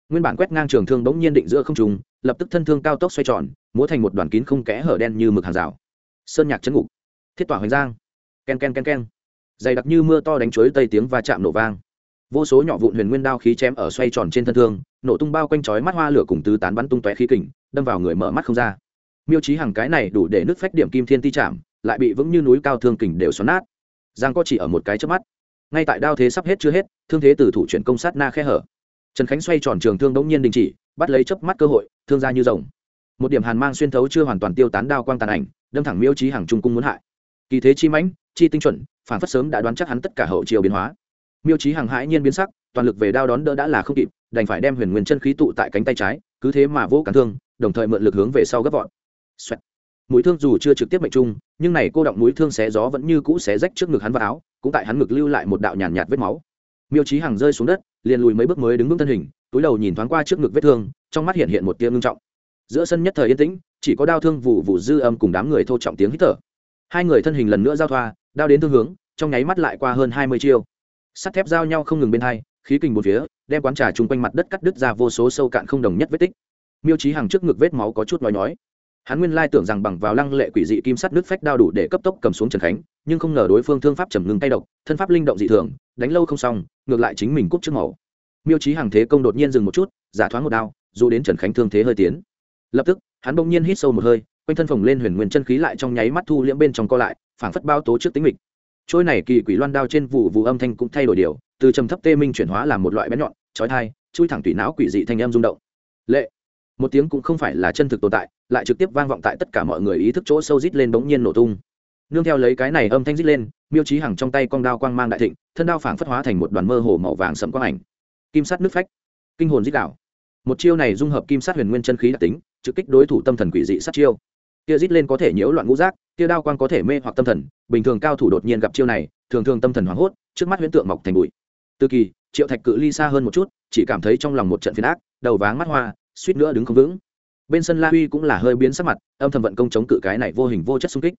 Nguyên bản quét ngang trường thương bỗng nhiên định giữa không trùng lập tức thân thương cao tốc xoay tròn, múa thành một đoàn kín không kẽ hở đen như mực hàng rào. Sơn nhạc chấn ngục. Thiết tỏa hoành giang. Ken ken ken ken. Dày đặc như mưa to đánh chuối tây tiếng va chạm nổ vang. Vô số nhỏ vụn huyền nguyên đao khí chém ở xoay tròn trên thân thương nổ tung bao quanh chói mắt hoa lửa cùng tứ tán bắn tung tóe khí kình, đâm vào người mở mắt không ra. Miêu trí hàng cái này đủ để nứt phách điểm kim thiên ti chạm lại bị vững như núi cao thương kình đều xoắn nát. Giang có chỉ ở một cái trước mắt. Ngay tại đao thế sắp hết chưa hết, thương thế từ thủ chuyển công sát na khe hở. Trần khánh xoay tròn trường thương đống nhiên đình chỉ, bắt lấy chớp mắt cơ hội, thương ra như rồng. Một điểm hàn mang xuyên thấu chưa hoàn toàn tiêu tán đao quang tàn ảnh, đâm thẳng miêu trí hàng trung cung muốn hại. Kỳ thế chi mãnh, chi tinh chuẩn, phản phất sớm đã đoán chắc hắn tất cả hậu chiều biến hóa. Miêu trí hàng hãi nhiên biến sắc, toàn lực về đao đón đỡ đã là không kịp đành phải đem huyền nguyên chân khí tụ tại cánh tay trái cứ thế mà vỗ cản thương đồng thời mượn lực hướng về sau gấp vọt. Xoẹt. mũi thương dù chưa trực tiếp mệnh trung nhưng này cô động mũi thương xé gió vẫn như cũ xé rách trước ngực hắn vào áo cũng tại hắn ngực lưu lại một đạo nhàn nhạt, nhạt vết máu. Miêu trí hằng rơi xuống đất liền lùi mấy bước mới đứng vững thân hình túi đầu nhìn thoáng qua trước ngực vết thương trong mắt hiện hiện một tia ngưng trọng. Giữa sân nhất thời yên tĩnh chỉ có đao thương vụ vụ dư âm cùng đám người thô trọng tiếng hít thở. Hai người thân hình lần nữa giao thoa đao đến thương hướng trong nháy mắt lại qua hơn hai mươi chiêu. Sắt thép giao nhau không ngừng bên hai khí kình bốn phía, đem quán trà chung quanh mặt đất cắt đứt ra vô số sâu cạn không đồng nhất vết tích. Miêu trí hàng trước ngực vết máu có chút nói nói hắn nguyên lai tưởng rằng bằng vào lăng lệ quỷ dị kim sắt nước phách đao đủ để cấp tốc cầm xuống trần khánh, nhưng không ngờ đối phương thương pháp trầm ngưng tay độc, thân pháp linh động dị thường, đánh lâu không xong, ngược lại chính mình cúc trước màu. Miêu trí hàng thế công đột nhiên dừng một chút, giả thoáng một đao, dù đến trần khánh thương thế hơi tiến. Lập tức, hắn bỗng nhiên hít sâu một hơi, quanh thân phồng lên huyền nguyên chân khí lại trong nháy mắt thu liễm bên trong co lại, phảng phất bao tố trước tính mịch. Trôi này kỳ quỷ loan đao trên vụ vụ âm thanh cũng thay đổi điều từ trầm thấp tê minh chuyển hóa làm một loại bén nhọn, chói thai chui thẳng tủy não quỷ dị thanh âm rung động. Lệ. Một tiếng cũng không phải là chân thực tồn tại, lại trực tiếp vang vọng tại tất cả mọi người ý thức chỗ sâu rít lên bỗng nhiên nổ tung. Nương theo lấy cái này âm thanh rít lên, miêu trí hằng trong tay con đao quang mang đại thịnh, thân đao phảng phất hóa thành một đoàn mơ hồ màu vàng sẫm quang ảnh. Kim sắt nước phách. Kinh hồn rít đảo một chiêu này dung hợp kim sắt huyền nguyên chân khí đặc tính, trực kích đối thủ tâm thần quỷ dị sát chiêu. Kia rít lên có thể nhiễu loạn ngũ giác, kia đao quang có thể mê hoặc tâm thần, bình thường cao thủ đột nhiên gặp chiêu này, thường thường tâm thần hoảng hốt, trước mắt huyễn tượng mọc thành bụi từ kỳ, triệu thạch cự ly xa hơn một chút, chỉ cảm thấy trong lòng một trận phiền ác, đầu váng mắt hoa, suýt nữa đứng không vững. Bên sân la huy cũng là hơi biến sắc mặt, âm thầm vận công chống cự cái này vô hình vô chất xung kích.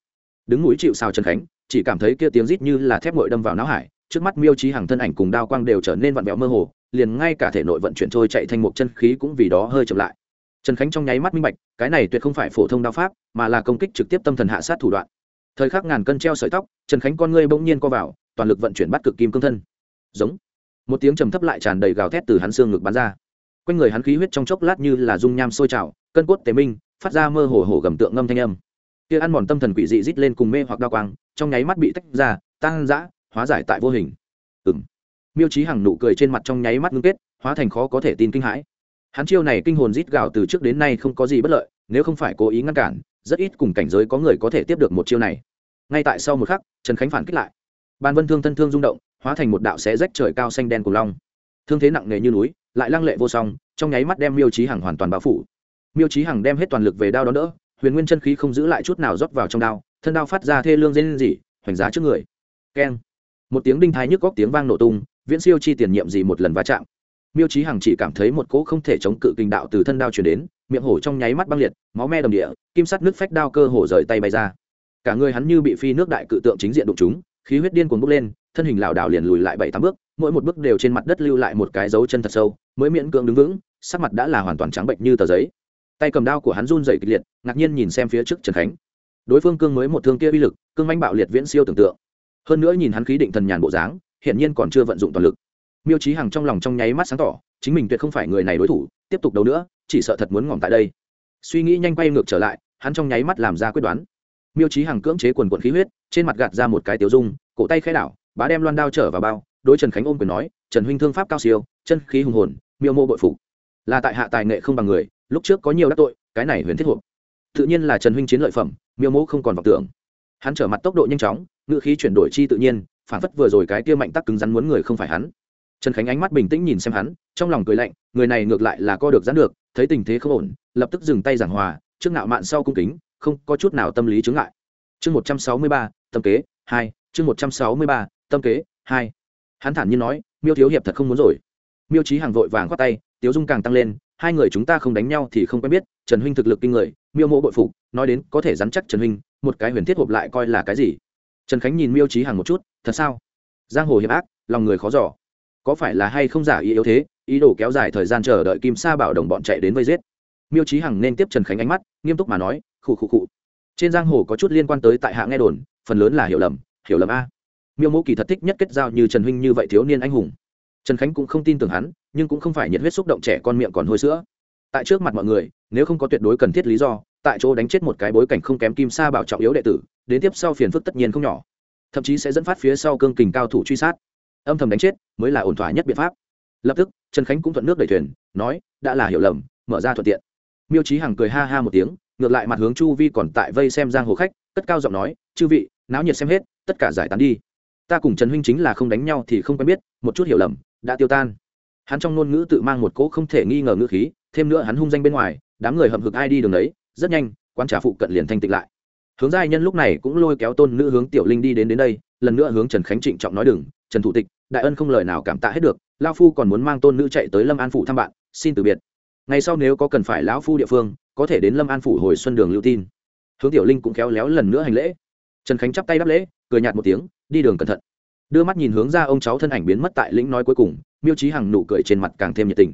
Đứng núi chịu xào trần khánh, chỉ cảm thấy kia tiếng rít như là thép ngội đâm vào não hải, trước mắt miêu trí hàng thân ảnh cùng đao quang đều trở nên vặn vẹo mơ hồ, liền ngay cả thể nội vận chuyển trôi chạy thành một chân khí cũng vì đó hơi chậm lại. Trần khánh trong nháy mắt minh bạch, cái này tuyệt không phải phổ thông đao pháp, mà là công kích trực tiếp tâm thần hạ sát thủ đoạn. Thời khắc ngàn cân treo sợi tóc, trần khánh con ngươi bỗng nhiên co vào, toàn lực vận chuyển bắt cực kim cương thân. Giống một tiếng trầm thấp lại tràn đầy gào thét từ hắn xương ngực bắn ra. Quanh người hắn khí huyết trong chốc lát như là dung nham sôi trào, cân cốt tế minh, phát ra mơ hồ hồ gầm tượng ngâm thanh âm. Kia ăn mòn tâm thần quỷ dị rít lên cùng mê hoặc đa quang, trong nháy mắt bị tách ra, tan dã hóa giải tại vô hình. Ừng miêu trí hằng nụ cười trên mặt trong nháy mắt ngưng kết, hóa thành khó có thể tin kinh hãi. Hắn chiêu này kinh hồn rít gào từ trước đến nay không có gì bất lợi, nếu không phải cố ý ngăn cản, rất ít cùng cảnh giới có người có thể tiếp được một chiêu này. Ngay tại sau một khắc, trần khánh phản kích lại. Ban vân thương thân thương rung động hóa thành một đạo xé rách trời cao xanh đen cùng long. Thương thế nặng nề như núi, lại lăng lệ vô song, trong nháy mắt đem miêu trí hằng hoàn toàn bao phủ. Miêu trí hằng đem hết toàn lực về đao đó đỡ, huyền nguyên chân khí không giữ lại chút nào rót vào trong đao, thân đao phát ra thê lương dây lên gì hoành giá trước người. Keng. Một tiếng đinh thái nhức góc tiếng vang nổ tung, viễn siêu chi tiền nhiệm gì một lần va chạm. Miêu trí hằng chỉ cảm thấy một cỗ không thể chống cự kinh đạo từ thân đao chuyển đến, miệng hổ trong nháy mắt băng liệt, máu me đầm địa, kim sắt nước phách đao cơ hổ rời tay bay ra. Cả người hắn như bị phi nước đại cự tượng chính diện đụng chúng khí huyết điên cuồng bốc lên thân hình lảo đảo liền lùi lại bảy tám bước, mỗi một bước đều trên mặt đất lưu lại một cái dấu chân thật sâu, mới miễn cưỡng đứng vững, sắc mặt đã là hoàn toàn trắng bệnh như tờ giấy. Tay cầm đao của hắn run dậy kịch liệt, ngạc nhiên nhìn xem phía trước trần khánh. Đối phương cương mới một thương kia uy lực, cương manh bạo liệt viễn siêu tưởng tượng. Hơn nữa nhìn hắn khí định thần nhàn bộ dáng hiện nhiên còn chưa vận dụng toàn lực. Miêu trí hằng trong lòng trong nháy mắt sáng tỏ, chính mình tuyệt không phải người này đối thủ, tiếp tục đấu nữa, chỉ sợ thật muốn ngỏm tại đây. Suy nghĩ nhanh quay ngược trở lại, hắn trong nháy mắt làm ra quyết đoán. Miêu trí hằng cưỡng chế quần quận khí huyết, trên mặt gạt ra một cái tiểu dung, cổ tay khai đảo bá đem loan đao trở vào bao, đối trần khánh ôm quyền nói, trần huynh thương pháp cao siêu, chân khí hùng hồn, miêu mô bội phục. Là tại hạ tài nghệ không bằng người, lúc trước có nhiều đắc tội, cái này huyền thiết hộp. Tự nhiên là trần huynh chiến lợi phẩm, miêu mô không còn vọng tưởng. Hắn trở mặt tốc độ nhanh chóng, ngựa khí chuyển đổi chi tự nhiên, phản phất vừa rồi cái kia mạnh tắc cứng rắn muốn người không phải hắn. Trần khánh ánh mắt bình tĩnh nhìn xem hắn, trong lòng cười lạnh, người này ngược lại là co được dán được, thấy tình thế không ổn, lập tức dừng tay giảng hòa, trước nạo mạn sau cung kính, không có chút nào tâm lý chướng ngại. Chương một trăm sáu mươi ba, tâm kế, hai, chương một trăm sáu mươi ba tâm kế, hai. Hắn thản nhiên nói, miêu thiếu hiệp thật không muốn rồi. Miêu trí hàng vội vàng khoát tay, tiếu dung càng tăng lên, hai người chúng ta không đánh nhau thì không quen biết, trần huynh thực lực kinh người, miêu mộ bội phục, nói đến có thể dám chắc trần huynh, một cái huyền thiết hộp lại coi là cái gì? Trần khánh nhìn miêu trí hàng một chút, thật sao? Giang hồ hiệp ác, lòng người khó giỏ có phải là hay không giả ý yếu thế, ý đồ kéo dài thời gian chờ đợi kim sa bảo đồng bọn chạy đến vây giết? Miêu trí hằng nên tiếp trần khánh ánh mắt, nghiêm túc mà nói, khụ khụ khụ. Trên giang hồ có chút liên quan tới tại hạ nghe đồn, phần lớn là hiểu lầm hiểu lầm a miêu mẫu kỳ thật thích nhất kết giao như trần huynh như vậy thiếu niên anh hùng. Trần khánh cũng không tin tưởng hắn, nhưng cũng không phải nhiệt huyết xúc động trẻ con miệng còn hôi sữa. Tại trước mặt mọi người, nếu không có tuyệt đối cần thiết lý do, tại chỗ đánh chết một cái bối cảnh không kém kim sa bảo trọng yếu đệ tử, đến tiếp sau phiền phức tất nhiên không nhỏ. Thậm chí sẽ dẫn phát phía sau cương kình cao thủ truy sát. Âm thầm đánh chết mới là ổn thỏa nhất biện pháp. Lập tức, trần khánh cũng thuận nước đẩy thuyền, nói, đã là hiểu lầm, mở ra thuận tiện. Miêu trí hằng cười ha ha một tiếng, ngược lại mặt hướng chu vi còn tại vây xem giang hồ khách, cất cao giọng nói, chư vị, náo nhiệt xem hết, tất cả giải tán đi ta cùng trần huynh chính là không đánh nhau thì không quen biết, một chút hiểu lầm, đã tiêu tan. Hắn trong ngôn ngữ tự mang một cỗ không thể nghi ngờ ngữ khí, thêm nữa hắn hung danh bên ngoài, đám người hậm hực ai đi đường đấy, rất nhanh quan trả phụ cận liền thanh tịnh lại. Hướng giai nhân lúc này cũng lôi kéo tôn nữ hướng tiểu linh đi đến đến đây, lần nữa hướng trần khánh trịnh trọng nói đừng, trần thủ tịch, đại ân không lời nào cảm tạ hết được lao phu còn muốn mang tôn nữ chạy tới lâm an phủ thăm bạn, xin từ biệt. Ngày sau nếu có cần phải lão phu địa phương, có thể đến lâm an phủ hồi xuân đường lưu tin. Hướng tiểu linh cũng khéo léo lần nữa hành lễ trần khánh chắp tay đáp lễ, cười nhạt một tiếng, đi đường cẩn thận. Đưa mắt nhìn hướng ra ông cháu thân ảnh biến mất tại lĩnh nói cuối cùng, miêu trí hằng nụ cười trên mặt càng thêm nhiệt tình.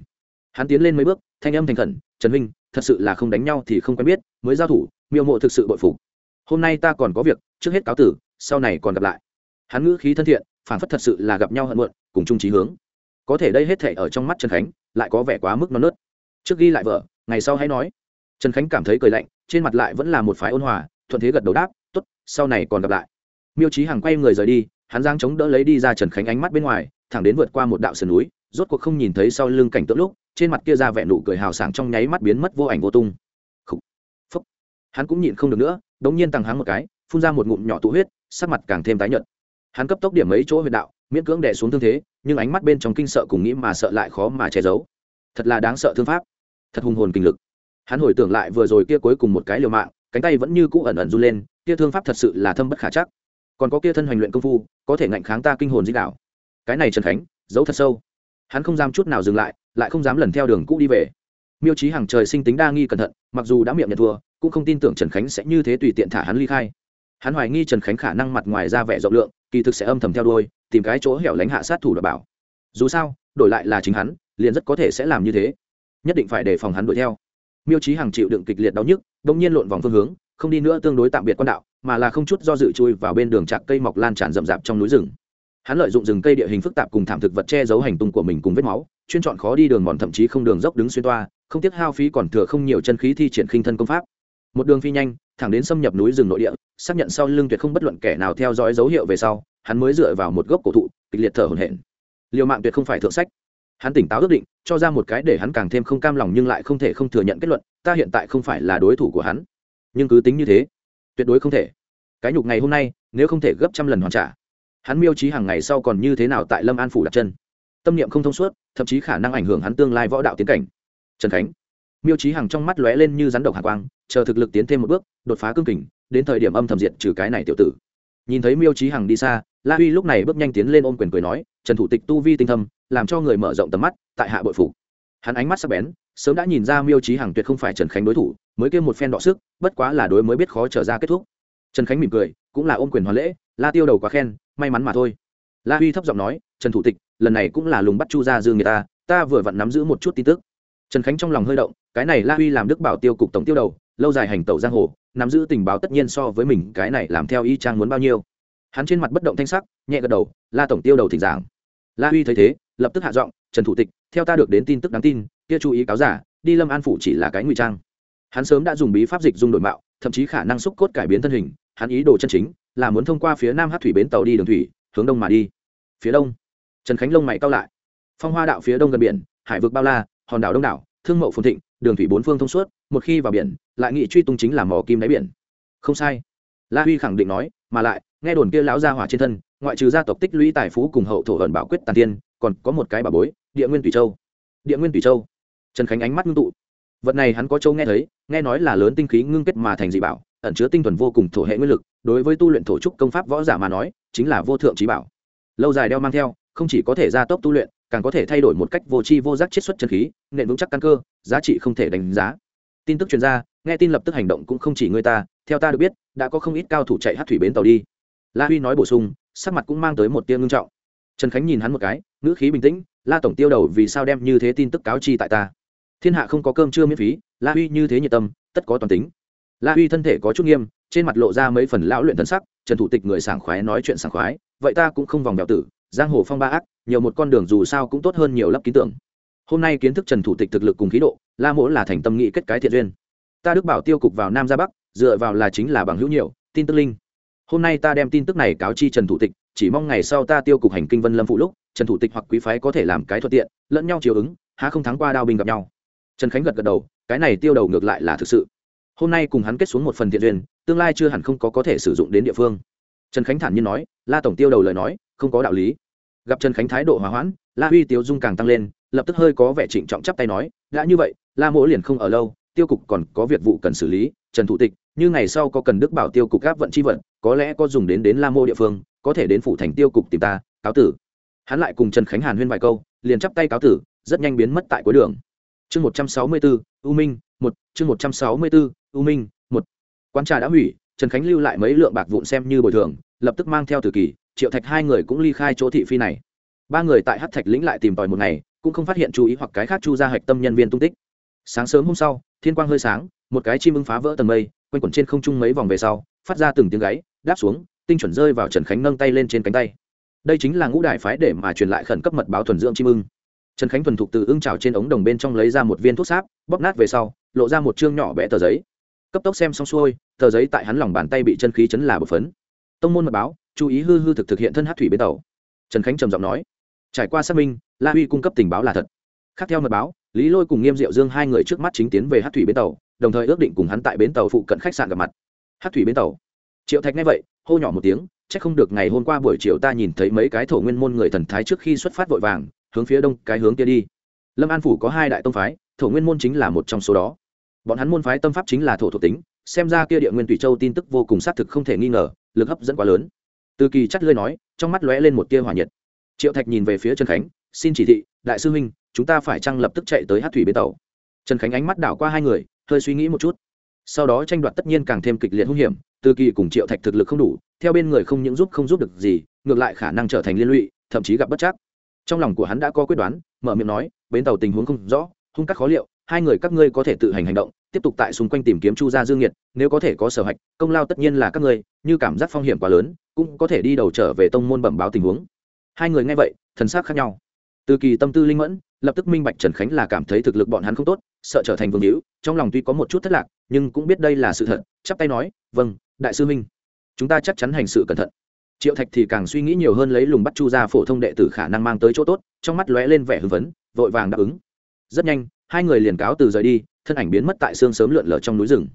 Hắn tiến lên mấy bước, thanh âm thành khẩn, trần huynh, thật sự là không đánh nhau thì không quen biết, mới giao thủ, miêu mộ thực sự bội phục. Hôm nay ta còn có việc, trước hết cáo tử, sau này còn gặp lại. Hắn ngữ khí thân thiện phản phất thật sự là gặp nhau hận muộn, cùng chung trí hướng. Có thể đây hết thể ở trong mắt trần khánh, lại có vẻ quá mức non nớt. Trước ghi lại vợ, ngày sau hãy nói. Trần khánh cảm thấy cười lạnh, trên mặt lại vẫn là một phái ôn hòa, thuận thế gật đầu đáp tốt, sau này còn gặp lại. Miêu trí hằng quay người rời đi, hắn giang chống đỡ lấy đi ra trần khánh ánh mắt bên ngoài, thẳng đến vượt qua một đạo sườn núi, rốt cuộc không nhìn thấy sau lưng cảnh tượng lúc, trên mặt kia ra vẻ nụ cười hào sảng trong nháy mắt biến mất vô ảnh vô tung. Phúc. hắn cũng nhịn không được nữa, đống nhiên tăng hắn một cái, phun ra một ngụm nhỏ tụ huyết, sắc mặt càng thêm tái nhợt. Hắn cấp tốc điểm mấy chỗ huyệt đạo, miễn cưỡng đè xuống thương thế, nhưng ánh mắt bên trong kinh sợ cùng nghĩ mà sợ lại khó mà che giấu. Thật là đáng sợ thương pháp. Thật hùng hồn kinh lực. Hắn hồi tưởng lại vừa rồi kia cuối cùng một cái liều mạng, cánh tay vẫn như cũ ẩn ẩn run lên kia thương pháp thật sự là thâm bất khả chắc. Còn có kia thân hoành luyện công phu, có thể ngạnh kháng ta kinh hồn dĩ đạo. Cái này trần khánh, giấu thật sâu. Hắn không dám chút nào dừng lại lại không dám lần theo đường cũ đi về. Miêu trí hàng trời sinh tính đa nghi cẩn thận, mặc dù đã miệng nhận thua, cũng không tin tưởng trần khánh sẽ như thế tùy tiện thả hắn ly khai. Hắn hoài nghi trần khánh khả năng mặt ngoài ra vẻ rộng lượng, kỳ thực sẽ âm thầm theo đuôi, tìm cái chỗ hẻo lánh hạ sát thủ đảm bảo. Dù sao, đổi lại là chính hắn, liền rất có thể sẽ làm như thế. Nhất định phải đề phòng hắn đuổi theo. Miêu trí hàng chịu đựng kịch liệt đau nhức đ ỗ n g nhiên lộn vòng phương hướng không đi nữa tương đối tạm biệt quan đạo, mà là không chút do dự chui vào bên đường trạc cây mọc lan tràn rậm rạp trong núi rừng. Hắn lợi dụng rừng cây địa hình phức tạp cùng thảm thực vật che giấu hành tung của mình cùng vết máu, chuyên chọn khó đi đường mòn thậm chí không đường dốc đứng xuyên toa, không tiếc hao phí còn thừa không nhiều chân khí thi triển khinh thân công pháp. Một đường phi nhanh, thẳng đến xâm nhập núi rừng nội địa, xác nhận sau lưng tuyệt không bất luận kẻ nào theo dõi dấu hiệu về sau, hắn mới dựa vào một gốc cổ thụ, kịch liệt thở hổn hển. Liều mạng tuyệt không phải thượng sách. Hắn tỉnh táo ước định, cho ra một cái để hắn càng thêm không cam lòng nhưng lại không thể không thừa nhận kết luận, ta hiện tại không phải là đối thủ của hắn nhưng cứ tính như thế, tuyệt đối không thể. Cái nhục ngày hôm nay, nếu không thể gấp trăm lần hoàn trả, hắn miêu trí hàng ngày sau còn như thế nào tại lâm an phủ đặt chân? Tâm niệm không thông suốt, thậm chí khả năng ảnh hưởng hắn tương lai võ đạo tiến cảnh. Trần khánh, miêu trí hàng trong mắt lóe lên như rắn độc hạ quang, chờ thực lực tiến thêm một bước, đột phá cương kình, đến thời điểm âm thầm diệt trừ cái này tiểu tử. Nhìn thấy miêu trí hằng đi xa, la huy lúc này bước nhanh tiến lên ôm quyền cười nói, trần thủ tịch tu vi tinh thâm, làm cho người mở rộng tầm mắt, tại hạ bội phủ hắn ánh mắt sắc bén, sớm đã nhìn ra miêu trí hằng tuyệt không phải trần khánh đối thủ mới kêu một phen đọ sức, bất quá là đối mới biết khó trở ra kết thúc. Trần khánh mỉm cười, cũng là ôm quyền hoàn lễ, la tiêu đầu quá khen, may mắn mà thôi. La huy thấp giọng nói, trần thủ tịch, lần này cũng là lùng bắt chu ra dương người ta ta vừa vặn nắm giữ một chút tin tức. Trần khánh trong lòng hơi động, cái này la huy làm đức bảo tiêu cục tổng tiêu đầu, lâu dài hành tẩu giang hồ, nắm giữ tình báo tất nhiên so với mình cái này làm theo y trang muốn bao nhiêu. Hắn trên mặt bất động thanh sắc, nhẹ gật đầu, la tổng tiêu đầu thỉnh giảng. La huy thấy thế, lập tức hạ giọng, trần thủ tịch, theo ta được đến tin tức đáng tin, kia chú ý cáo giả, đi lâm an phủ chỉ là cái ngụy trang hắn sớm đã dùng bí pháp dịch dung đổi mạo, thậm chí khả năng xúc cốt cải biến thân hình, hắn ý đồ chân chính là muốn thông qua phía nam hát thủy bến tàu đi đường thủy, hướng đông mà đi. Phía đông. Trần khánh lông mày cao lại. Phong hoa đạo phía đông gần biển, hải vực bao la, hòn đảo đông đảo, thương mậu phồn thịnh, đường thủy bốn phương thông suốt, một khi vào biển, lại nghị truy tung chính là mỏ kim đáy biển. Không sai. La huy khẳng định nói, mà lại, nghe đồn kia lão gia hỏa trên thân, ngoại trừ gia tộc tích lũy tài phú cùng hậu thổ hận bảo quyết tàn tiên, còn có một cái bà bối, địa nguyên thủy châu. Địa nguyên thủy châu. Trần khánh ánh mắt ngưng tụ vật này hắn có châu nghe thấy, nghe nói là lớn tinh khí ngưng kết mà thành dị bảo, ẩn chứa tinh thuần vô cùng thổ hệ nguyên lực, đối với tu luyện thổ trúc công pháp võ giả mà nói, chính là vô thượng trí bảo. Lâu dài đeo mang theo, không chỉ có thể gia tốc tu luyện, càng có thể thay đổi một cách vô tri vô giác chiết xuất chân khí nện vững chắc căn cơ, giá trị không thể đánh giá. Tin tức chuyên gia nghe tin lập tức hành động cũng không chỉ người ta, theo ta được biết, đã có không ít cao thủ chạy hát thủy bến tàu đi. La huy nói bổ sung, sắc mặt cũng mang tới một tia ngưng trọng. Trần khánh nhìn hắn một cái, ngữ khí bình tĩnh, la tổng tiêu đầu vì sao đem như thế tin tức cáo chi tại ta? Thiên hạ không có cơm chưa miễn phí, la huy như thế nhiệt tâm, tất có toàn tính. La huy thân thể có chút nghiêm, trên mặt lộ ra mấy phần lão luyện thân sắc, trần thủ tịch người sảng khoái nói chuyện sảng khoái, vậy ta cũng không vòng bèo tử, giang hồ phong ba ác, nhiều một con đường dù sao cũng tốt hơn nhiều lấp ký tưởng. Hôm nay kiến thức trần thủ tịch thực lực cùng khí độ, la mỗ là thành tâm nghị kết cái thiện duyên. Ta đức bảo tiêu cục vào nam ra bắc, dựa vào là chính là bằng hữu nhiều, tin tức linh. Hôm nay ta đem tin tức này cáo chi trần thủ tịch, chỉ mong ngày sau ta tiêu cục hành kinh vân lâm phụ lúc, trần thủ tịch hoặc quý phái có thể làm cái thuận tiện, lẫn nhau chiều ứng, há không thắng qua đao binh gặp nhau trần khánh gật gật đầu, cái này tiêu đầu ngược lại là thực sự. Hôm nay cùng hắn kết xuống một phần thiện duyên, tương lai chưa hẳn không có có thể sử dụng đến địa phương. Trần khánh thản nhiên nói, la tổng tiêu đầu lời nói, không có đạo lý. Gặp trần khánh thái độ hòa hoãn, la huy tiêu dung càng tăng lên, lập tức hơi có vẻ trịnh trọng chắp tay nói, đã như vậy, la mỗ liền không ở lâu, tiêu cục còn có việc vụ cần xử lý, trần thủ tịch, như ngày sau có cần đức bảo tiêu cục gáp vận c h i vận, có lẽ có dùng đến đến la mô địa phương, có thể đến phủ thành tiêu cục tìm ta, cáo tử. Hắn lại cùng trần khánh hàn huyên vài câu, liền chắp tay cáo tử, rất nhanh biến mất tại cuối đường chương một trăm sáu mươi bốn u minh, một, chương một trăm sáu mươi bốn u minh, một. Quán trà đã hủy, trần khánh lưu lại mấy lượng bạc vụn xem như bồi thường, lập tức mang theo tử kỳ, triệu thạch hai người cũng ly khai chỗ thị phi này. Ba người tại hát thạch lĩnh lại tìm tòi một ngày, cũng không phát hiện chú ý hoặc cái khác chu ra hạch tâm nhân viên tung tích. Sáng sớm hôm sau, thiên quang hơi sáng, một cái chim ưng phá vỡ tầng mây, quanh quẩn trên không trung mấy vòng về sau, phát ra từng tiếng gáy, đáp xuống, tinh chuẩn rơi vào trần khánh nâng tay lên trên cánh tay. Đây chính là ngũ đại phái để mà truyền lại khẩn cấp mật báo thuần dưỡng chim ưng trần khánh thuần thục từ ưng trào trên ống đồng bên trong lấy ra một viên thuốc sáp, bóp nát về sau, lộ ra một chương nhỏ vẽ tờ giấy. Cấp tốc xem xong xuôi, tờ giấy tại hắn lòng bàn tay bị chân khí chấn là bột phấn. Tông môn mật báo, chú ý hư hư thực thực hiện thân hát thủy bến tàu. Trần khánh trầm giọng nói, trải qua xác minh, la huy cung cấp tình báo là thật. Khác theo mật báo, lý lôi cùng nghiêm diệu dương hai người trước mắt chính tiến về hát thủy bến tàu, đồng thời ước định cùng hắn tại bến tàu phụ cận khách sạn gặp mặt. Hát thủy bến tàu. Triệu thạch nghe vậy, hô nhỏ một tiếng c h ắ c không được ngày hôm qua buổi chiều ta nhìn thấy mấy cái thổ nguyên môn người thần thái trước khi xuất phát vội vàng hướng phía đông, cái hướng kia đi. Lâm an phủ có hai đại tông phái, thổ nguyên môn chính là một trong số đó. Bọn hắn môn phái tâm pháp chính là thổ thuộc tính, xem ra kia địa nguyên tùy châu tin tức vô cùng xác thực không thể nghi ngờ, lực hấp dẫn quá lớn. Từ kỳ chắt lơi nói, trong mắt lóe lên một tia hỏa nhiệt. Triệu thạch nhìn về phía trần khánh, xin chỉ thị, đại sư huynh, chúng ta phải chăng lập tức chạy tới hát thủy bến tàu? Trần khánh ánh mắt đảo qua hai người, hơi suy nghĩ một chút. Sau đó tranh đoạt tất nhiên càng thêm kịch liệt hung hiểm, từ kỳ cùng triệu thạch thực lực không đủ, theo bên người không những giúp không giúp được gì, ngược lại khả năng trở thành liên lụy, thậm chí gặp bất chắc trong lòng của hắn đã có quyết đoán, mở miệng nói, bến tàu tình huống không rõ, hung cắt khó liệu, hai người các ngươi có thể tự hành hành động, tiếp tục tại xung quanh tìm kiếm chu gia dương nhiệt nếu có thể có sở hạch, công lao tất nhiên là các ngươi, như cảm giác phong hiểm quá lớn, cũng có thể đi đầu trở về tông môn bẩm báo tình huống. Hai người nghe vậy, thần sắc khác nhau. Từ kỳ tâm tư linh mẫn, lập tức minh bạch trần khánh là cảm thấy thực lực bọn hắn không tốt, sợ trở thành vương hữu, trong lòng tuy có một chút thất lạc, nhưng cũng biết đây là sự thật, chắp tay nói vâng đại sư minh chúng ta chắc chắn hành sự cẩn thận triệu thạch thì càng suy nghĩ nhiều hơn lấy lùng bắt chu ra phổ thông đệ tử khả năng mang tới chỗ tốt, trong mắt lóe lên vẻ hưng phấn, vội vàng đáp ứng. Rất nhanh, hai người liền cáo từ rời đi, thân ảnh biến mất tại sương sớm lượn lờ trong núi rừng.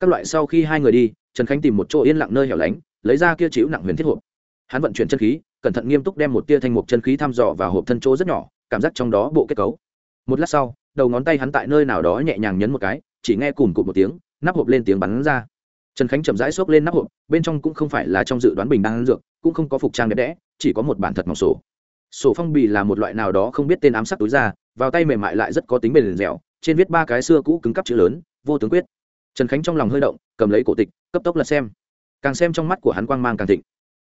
Các loại sau khi hai người đi, trần khánh tìm một chỗ yên lặng nơi hẻo lánh, lấy ra kia chịu nặng huyền thiết hộp. Hắn vận chuyển chân khí, cẩn thận nghiêm túc đem một tia thanh mục chân khí thăm dò vào hộp thân chỗ rất nhỏ, cảm giác trong đó bộ kết cấu. Một lát sau, đầu ngón tay hắn tại nơi nào đó nhẹ nhàng nhấn một cái, chỉ nghe cùm cụt một tiếng, nắp hộp lên tiếng bắn ra trần khánh chậm rãi xốc lên nắp hộp, bên trong cũng không phải là trong dự đoán bình đang dược, cũng không có phục trang đẹp đẽ, chỉ có một bản thật mỏng sổ. Sổ phong bì là một loại nào đó không biết tên ám sắc túi ra vào tay mềm mại lại rất có tính bền dẻo, trên viết ba cái xưa cũ cứng cắp chữ lớn, vô tướng quyết. Trần khánh trong lòng hơi động, cầm lấy cổ tịch, cấp tốc lật xem. Càng xem trong mắt của hắn quang mang càng thịnh.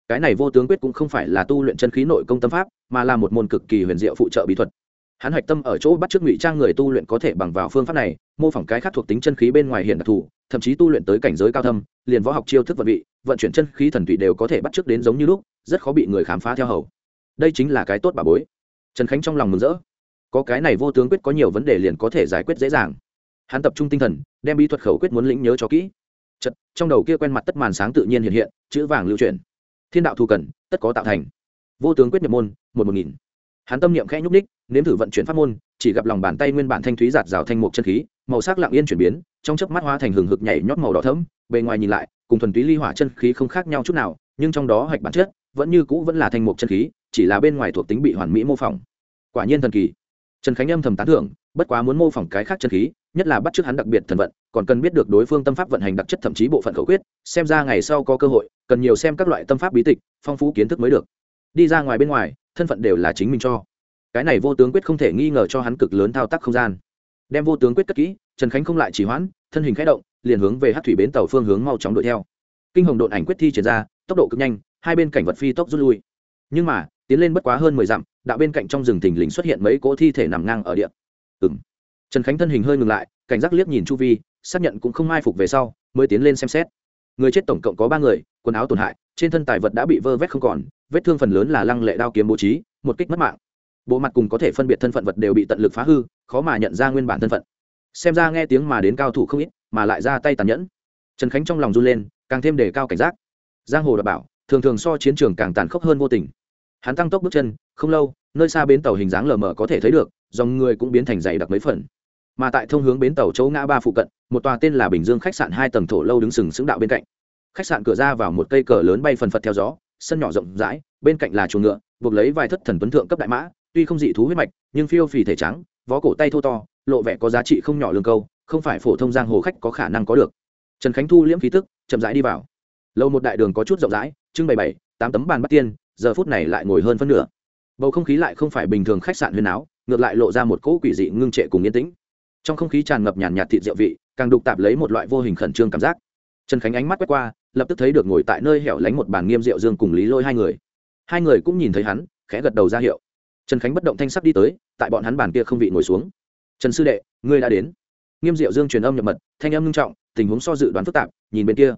Cái này vô tướng quyết cũng không phải là tu luyện chân khí nội công tâm pháp, mà là một môn cực kỳ huyền diệu phụ trợ bí thuật hắn hạch tâm ở chỗ bắt chước ngụy trang người tu luyện có thể bằng vào phương pháp này mô phỏng cái khác thuộc tính chân khí bên ngoài hiện đặc thù thậm chí tu luyện tới cảnh giới cao thâm liền võ học chiêu thức vận vị vận chuyển chân khí thần thủy đều có thể bắt chước đến giống như lúc rất khó bị người khám phá theo hầu. Đây chính là cái tốt bà bối. Trần khánh trong lòng mừng rỡ. Có cái này vô tướng quyết có nhiều vấn đề liền có thể giải quyết dễ dàng. Hắn tập trung tinh thần đem bí thuật khẩu quyết muốn lĩnh nhớ cho kỹ. Chật, trong đầu kia quen mặt tất màn sáng tự nhiên hiện hiện chữ vàng lưu truyền thiên đạo thu cần tất có tạo thành. Vô tướng quyết nhập môn một một nghìn hắn tâm niệm khẽ nhúc ních nếm thử vận chuyển pháp môn, chỉ gặp lòng bàn tay nguyên bản thanh thúy giạt rào thanh mục chân khí, màu sắc lặng yên chuyển biến, trong chớp mắt hóa thành hừng hực nhảy nhót màu đỏ thẫm, bề ngoài nhìn lại, cùng thuần túy ly hỏa chân khí không khác nhau chút nào, nhưng trong đó hạch bản chất, vẫn như cũ vẫn là thanh mục chân khí, chỉ là bên ngoài thuộc tính bị hoàn mỹ mô phỏng. Quả nhiên thần kỳ. Trần khánh âm thầm tán thưởng, bất quá muốn mô phỏng cái khác chân khí, nhất là bắt chước hắn đặc biệt thần vận, còn cần biết được đối phương tâm pháp vận hành đặc chất thậm chí bộ phận khẩu quyết, xem ra ngày sau có cơ hội, cần nhiều xem các loại tâm pháp bí tịch, phong phú kiến thức mới được. Đi ra ngoài bên ngoài thân phận đều là chính mình cho. Cái này vô tướng quyết không thể nghi ngờ cho hắn cực lớn thao tác không gian. Đem vô tướng quyết cất kỹ, trần khánh không lại chỉ hoãn, thân hình khẽ động, liền hướng về hát thủy bến tàu phương hướng mau chóng đuổi theo. Kinh hồng đội ảnh quyết thi triển ra, tốc độ cực nhanh, hai bên cảnh vật phi tốc rút lui. Nhưng mà, tiến lên bất quá hơn mười dặm, đạo bên cạnh trong rừng thình lình xuất hiện mấy cỗ thi thể nằm ngang ở địa. Ừ m trần khánh thân hình hơi ngừng lại, cảnh giác liếc nhìn chu vi, xác nhận cũng không ai phục về sau, mới tiến lên xem xét. Người chết tổng cộng có ba người, quần áo tổn hại, trên thân tài vật đã bị vơ vét không còn vết thương phần lớn là lăng lệ đao kiếm bố trí, một kích mất mạng. Bộ mặt cùng có thể phân biệt thân phận vật đều bị tận lực phá hư, khó mà nhận ra nguyên bản thân phận. Xem ra nghe tiếng mà đến cao thủ không ít, mà lại ra tay tàn nhẫn. Trần khánh trong lòng run lên, càng thêm đề cao cảnh giác. Giang hồ đảm bảo, thường thường so chiến trường càng tàn khốc hơn vô tình. Hắn tăng tốc bước chân, không lâu, nơi xa bến tàu hình dáng lờ mờ có thể thấy được, dòng người cũng biến thành dày đặc mấy phần. Mà tại thông hướng bến tàu chỗ ngã ba phụ cận, một tòa tên là bình dương khách sạn hai tầng thổ lâu đứng sừng sững đạo bên cạnh. Khách sạn cửa ra vào một cây cờ lớn bay phần phật theo gió sân nhỏ rộng rãi, bên cạnh là chuồng ngựa, buộc lấy vài thất thần tuấn thượng cấp đại mã, tuy không dị thú huyết mạch, nhưng phiêu phì thể trắng, vó cổ tay thô to, lộ vẻ có giá trị không nhỏ lương câu, không phải phổ thông giang hồ khách có khả năng có được. Trần khánh thu liễm khí tức, chậm rãi đi vào. Lâu một đại đường có chút rộng rãi, trưng bày bảy, tám tấm bàn bắt tiên, giờ phút này lại ngồi hơn phân nửa. Bầu không khí lại không phải bình thường khách sạn huyền áo, ngược lại lộ ra một cỗ quỷ dị ngưng trệ cùng yên tĩnh. Trong không khí tràn ngập nhàn nhạt thịt rượu vị, càng đục tạp lấy một loại vô hình khẩn trương cảm giác. Trần khánh ánh mắt quét qua lập tức thấy được ngồi tại nơi hẻo lánh một bàn nghiêm rượu dương cùng lý lôi hai người. Hai người cũng nhìn thấy hắn, khẽ gật đầu ra hiệu. Trần khánh bất động thanh sắc đi tới, tại bọn hắn bàn kia không vị ngồi xuống. Trần sư đệ, ngươi đã đến. Nghiêm diệu dương truyền âm nhập mật, thanh âm nghiêm trọng, tình huống so dự đoán phức tạp, nhìn bên kia.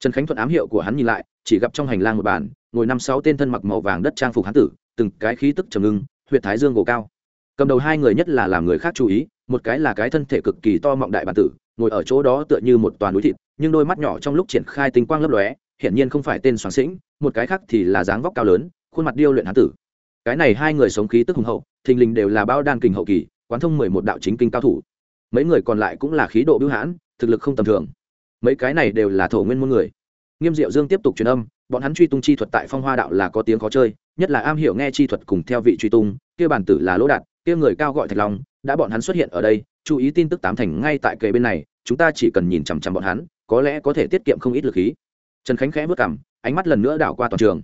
Trần khánh thuận ám hiệu của hắn nhìn lại, chỉ gặp trong hành lang một bàn, ngồi năm sáu tên thân mặc màu vàng đất trang phục hán tử, từng cái khí tức trầm ngưng huyện thái dương gồ cao. Cầm đầu hai người nhất là làm người khác chú ý, một cái là cái thân thể cực kỳ to mọng đại bản tử, ngồi ở chỗ đó tựa như một toàn núi thịt nhưng đôi mắt nhỏ trong lúc triển khai tinh quang lấp lóe, hiển nhiên không phải tên soạn sĩnh, một cái khác thì là dáng vóc cao lớn, khuôn mặt điêu luyện hán tử. Cái này hai người sống khí tức hùng hậu, thình lình đều là bao đan kình hậu kỳ, quán thông mười một đạo chính kinh cao thủ. Mấy người còn lại cũng là khí độ bưu hãn, thực lực không tầm thường. Mấy cái này đều là thổ nguyên môn người. Nghiêm diệu dương tiếp tục truyền âm, bọn hắn truy tung chi thuật tại phong hoa đạo là có tiếng khó chơi, nhất là am hiểu nghe chi thuật cùng theo vị truy tung, kia bản tử là lỗ đạt kia người cao gọi thạch long, đã bọn hắn xuất hiện ở đây chú ý tin tức tám thành ngay tại kề bên này, chúng ta chỉ cần nhìn chằm chằm bọn hắn, có lẽ có thể tiết kiệm không ít lực khí. Trần khánh khẽ vất cảm ánh mắt lần nữa đảo qua toàn trường.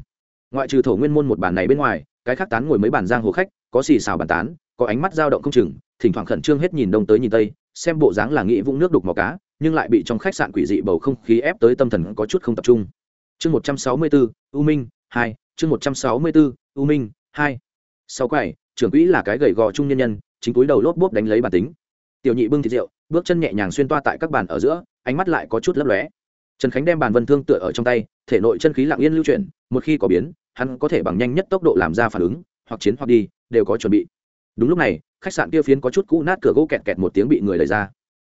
Ngoại trừ thổ nguyên môn một bàn này bên ngoài, cái khác tán ngồi mấy bàn giang hồ khách, có xì xào bàn tán, có ánh mắt dao động không chừng, thỉnh thoảng khẩn trương hết nhìn đông tới nhìn tây, xem bộ dáng là nghĩ vũng nước đục màu cá, nhưng lại bị trong khách sạn quỷ dị bầu không khí ép tới tâm thần có chút không tập trung. Chương một trăm sáu mươi bốn u minh, hai, chương một trăm sáu mươi bốn u minh, hai. Sau quầy, trưởng quỹ là cái gầy gò trung nhân nhân, chính túi đầu lốp bốp đánh lấy bản tính tiểu nhị bưng thịt rượu, bước chân nhẹ nhàng xuyên toa tại các bàn ở giữa, ánh mắt lại có chút lấp lóe. Trần khánh đem bàn vân thương tựa ở trong tay, thể nội chân khí lặng yên lưu chuyển, một khi có biến, hắn có thể bằng nhanh nhất tốc độ làm ra phản ứng, hoặc chiến hoặc đi, đều có chuẩn bị. Đúng lúc này, khách sạn kia phiến có chút cũ nát cửa gỗ kẹt kẹt một tiếng bị người lấy ra.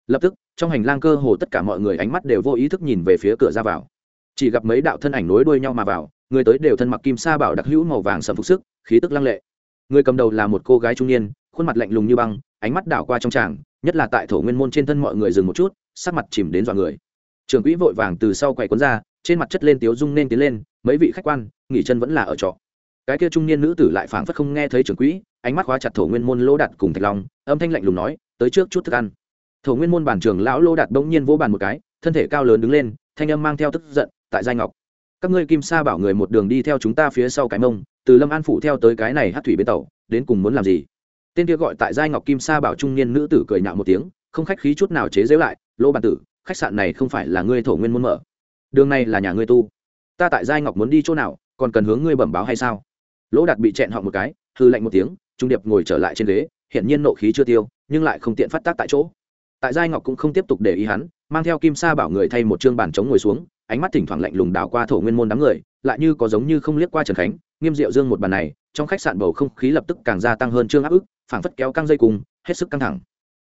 Lập tức, trong hành lang cơ hồ tất cả mọi người ánh mắt đều vô ý thức nhìn về phía cửa ra vào. Chỉ gặp mấy đạo thân ảnh nối đuôi nhau mà vào, người tới đều thân mặc kim sa bảo đặc hữu màu vàng sầm phục sức, khí tức lăng lệ. Người cầm đầu là một cô gái trung niên, khuôn mặt lạnh lùng như băng, ánh mắt đảo qua trong tràng nhất là tại thổ nguyên môn trên thân mọi người dừng một chút, sắc mặt chìm đến dọa người. Trường quỹ vội vàng từ sau quầy cuốn ra, trên mặt chất lên tiếu dung nên tiến lên, mấy vị khách quan, nghỉ chân vẫn là ở trọ. Cái kia trung niên nữ tử lại phảng phất không nghe thấy trưởng quỹ, ánh mắt khóa chặt thổ nguyên môn lỗ đạt cùng thạch long, âm thanh lạnh lùng nói, tới trước chút thức ăn. Thổ nguyên môn bản trường lão lỗ đạt bỗng nhiên vỗ bàn một cái, thân thể cao lớn đứng lên, thanh âm mang theo tức giận, tại giai ngọc, các ngươi kim sa bảo người một đường đi theo chúng ta phía sau cái mông, từ lâm an phủ theo tới cái này hát thủy bến tàu, đến cùng muốn làm gì? Tên kia gọi tại giai ngọc kim sa bảo trung niên nữ tử cười nhạo một tiếng, không khách khí chút nào chế giễu lại lỗ bản tử, khách sạn này không phải là ngươi thổ nguyên muốn mở. Đường này là nhà ngươi tu. Ta tại giai ngọc muốn đi chỗ nào, còn cần hướng ngươi bẩm báo hay sao? Lỗ đạt bị chẹn họ một cái, hư lạnh một tiếng, trung điệp ngồi trở lại trên ghế hiện nhiên nộ khí chưa tiêu, nhưng lại không tiện phát tác tại chỗ. Tại giai ngọc cũng không tiếp tục để ý hắn, mang theo kim sa bảo người thay một chương bàn chống ngồi xuống, ánh mắt thỉnh thoảng lạnh lùng đảo qua thổ nguyên môn đám người, lại như có giống như không liếc qua trần khánh, nghiêm diệu dương một bàn này, trong khách sạn bầu không khí lập tức càng gia tăng hơn chương áp ức phảng phất kéo căng dây cùng hết sức căng thẳng.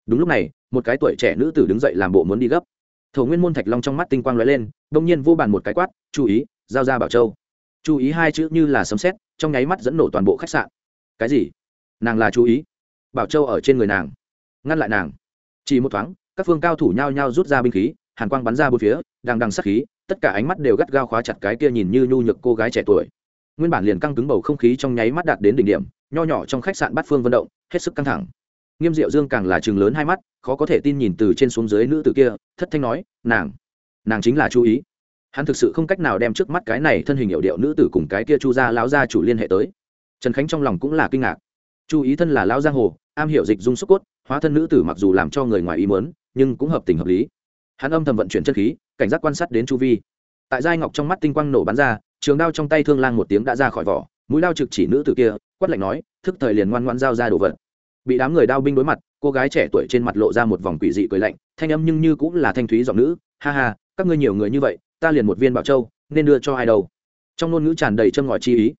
Đúng lúc này, một cái tuổi trẻ nữ tử đứng dậy làm bộ muốn đi gấp. Thổ nguyên môn thạch long trong mắt tinh quang lóe lên, đông nhiên vô bàn một cái quát chú ý, giao ra bảo châu. Chú ý hai chữ như là sấm xét trong nháy mắt dẫn nổ toàn bộ khách sạn. Cái gì? Nàng là chú ý? Bảo châu ở trên người nàng. Ngăn lại nàng. Chỉ một thoáng, các phương cao thủ nhao nhao rút ra binh khí, hàn quang bắn ra bốn phía đang đằng sắc khí, tất cả ánh mắt đều gắt gao khóa chặt cái kia nhìn như nhu nhược cô gái trẻ tuổi. Nguyên bản liền căng cứng bầu không khí trong nháy mắt đạt đến đỉnh điểm nho nhỏ trong khách sạn bát phương vận động, hết sức căng thẳng. Nghiêm diệu dương càng là chừng lớn hai mắt, khó có thể tin nhìn từ trên xuống dưới nữ tử kia, thất thanh nói, nàng nàng chính là chú ý. Hắn thực sự không cách nào đem trước mắt cái này thân hình hiệu điệu nữ tử cùng cái kia chu gia lão gia chủ liên hệ tới. Trần khánh trong lòng cũng là kinh ngạc. Chú ý thân là lão giang hồ, am hiểu dịch dung xúc cốt, hóa thân nữ tử mặc dù làm cho người ngoài ý mớn nhưng cũng hợp tình hợp lý. Hắn âm thầm vận chuyển chất khí, cảnh giác quan sát đến chu vi. Tại giai ngọc trong mắt tinh quang nổ bắn ra, trường đao trong tay thương lang một tiếng đã ra khỏi vỏ mũi đao trực chỉ nữ tử kia, quát lạnh nói, thức thời liền ngoan ngoan giao ra đồ vật. Bị đám người đao binh đối mặt, cô gái trẻ tuổi trên mặt lộ ra một vòng quỷ dị cười lạnh, thanh âm nhưng như cũng là thanh thúy giọng nữ, ha ha, các ngươi nhiều người như vậy, ta liền một viên bảo châu, nên đưa cho ai đâu? Trong ngôn ngữ tràn đầy châm ngòi chi ý.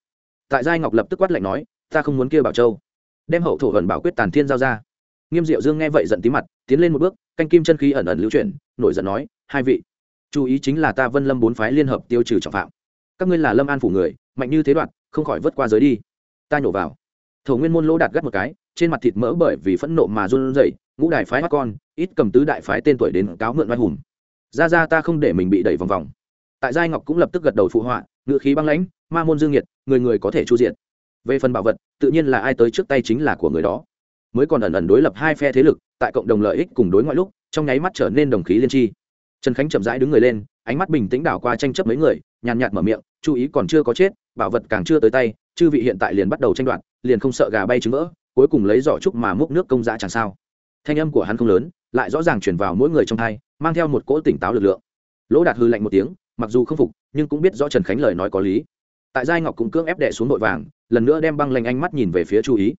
Tại giai ngọc lập tức quát lạnh nói, ta không muốn kia bảo châu. Đem hậu thổ gần bảo quyết tàn thiên giao ra. Nghiêm diệu dương nghe vậy giận tí mặt, tiến lên một bước, canh kim chân khí ẩn ẩn lưu chuyển, nổi giận nói, hai vị, chú ý chính là ta vân lâm bốn phái liên hợp tiêu trừ trọng phạm. Các ngươi là lâm an phủ người, mạnh như thế đoạn không khỏi vớt qua giới đi. Ta nhổ vào. Thổ nguyên môn lỗ đạt gắt một cái, trên mặt thịt mỡ bởi vì phẫn nộ mà run rẩy, ngũ đại phái hoa con, ít cầm tứ đại phái tên tuổi đến cáo mượn vai hùng. Ra ra ta không để mình bị đẩy vòng vòng. Tại giai ngọc cũng lập tức gật đầu phụ họa ngự khí băng lãnh, ma môn dương nhiệt, người người có thể chu diện. Về phần bảo vật, tự nhiên là ai tới trước tay chính là của người đó. Mới còn ẩn ẩn đối lập hai phe thế lực, tại cộng đồng lợi ích cùng đối ngoại lúc, trong nháy mắt trở nên đồng khí liên tri. Trần khánh chậm rãi đứng người lên, ánh mắt bình tĩnh đảo qua tranh chấp mấy người nhàn nhạt mở miệng chú ý còn chưa có chết, bảo vật càng chưa tới tay, chư vị hiện tại liền bắt đầu tranh đoạt, liền không sợ gà bay trứng vỡ, cuối cùng lấy giỏ trúc mà múc nước công dã chẳng sao. Thanh âm của hắn không lớn, lại rõ ràng chuyển vào mỗi người trong hai, mang theo một cỗ tỉnh táo lực lượng. Lỗ đạt hư lạnh một tiếng, mặc dù không phục, nhưng cũng biết rõ trần khánh lời nói có lý. Tại giai ngọc cũng cưỡng ép đệ xuống nội vàng, lần nữa đem băng lanh ánh mắt nhìn về phía chu ý.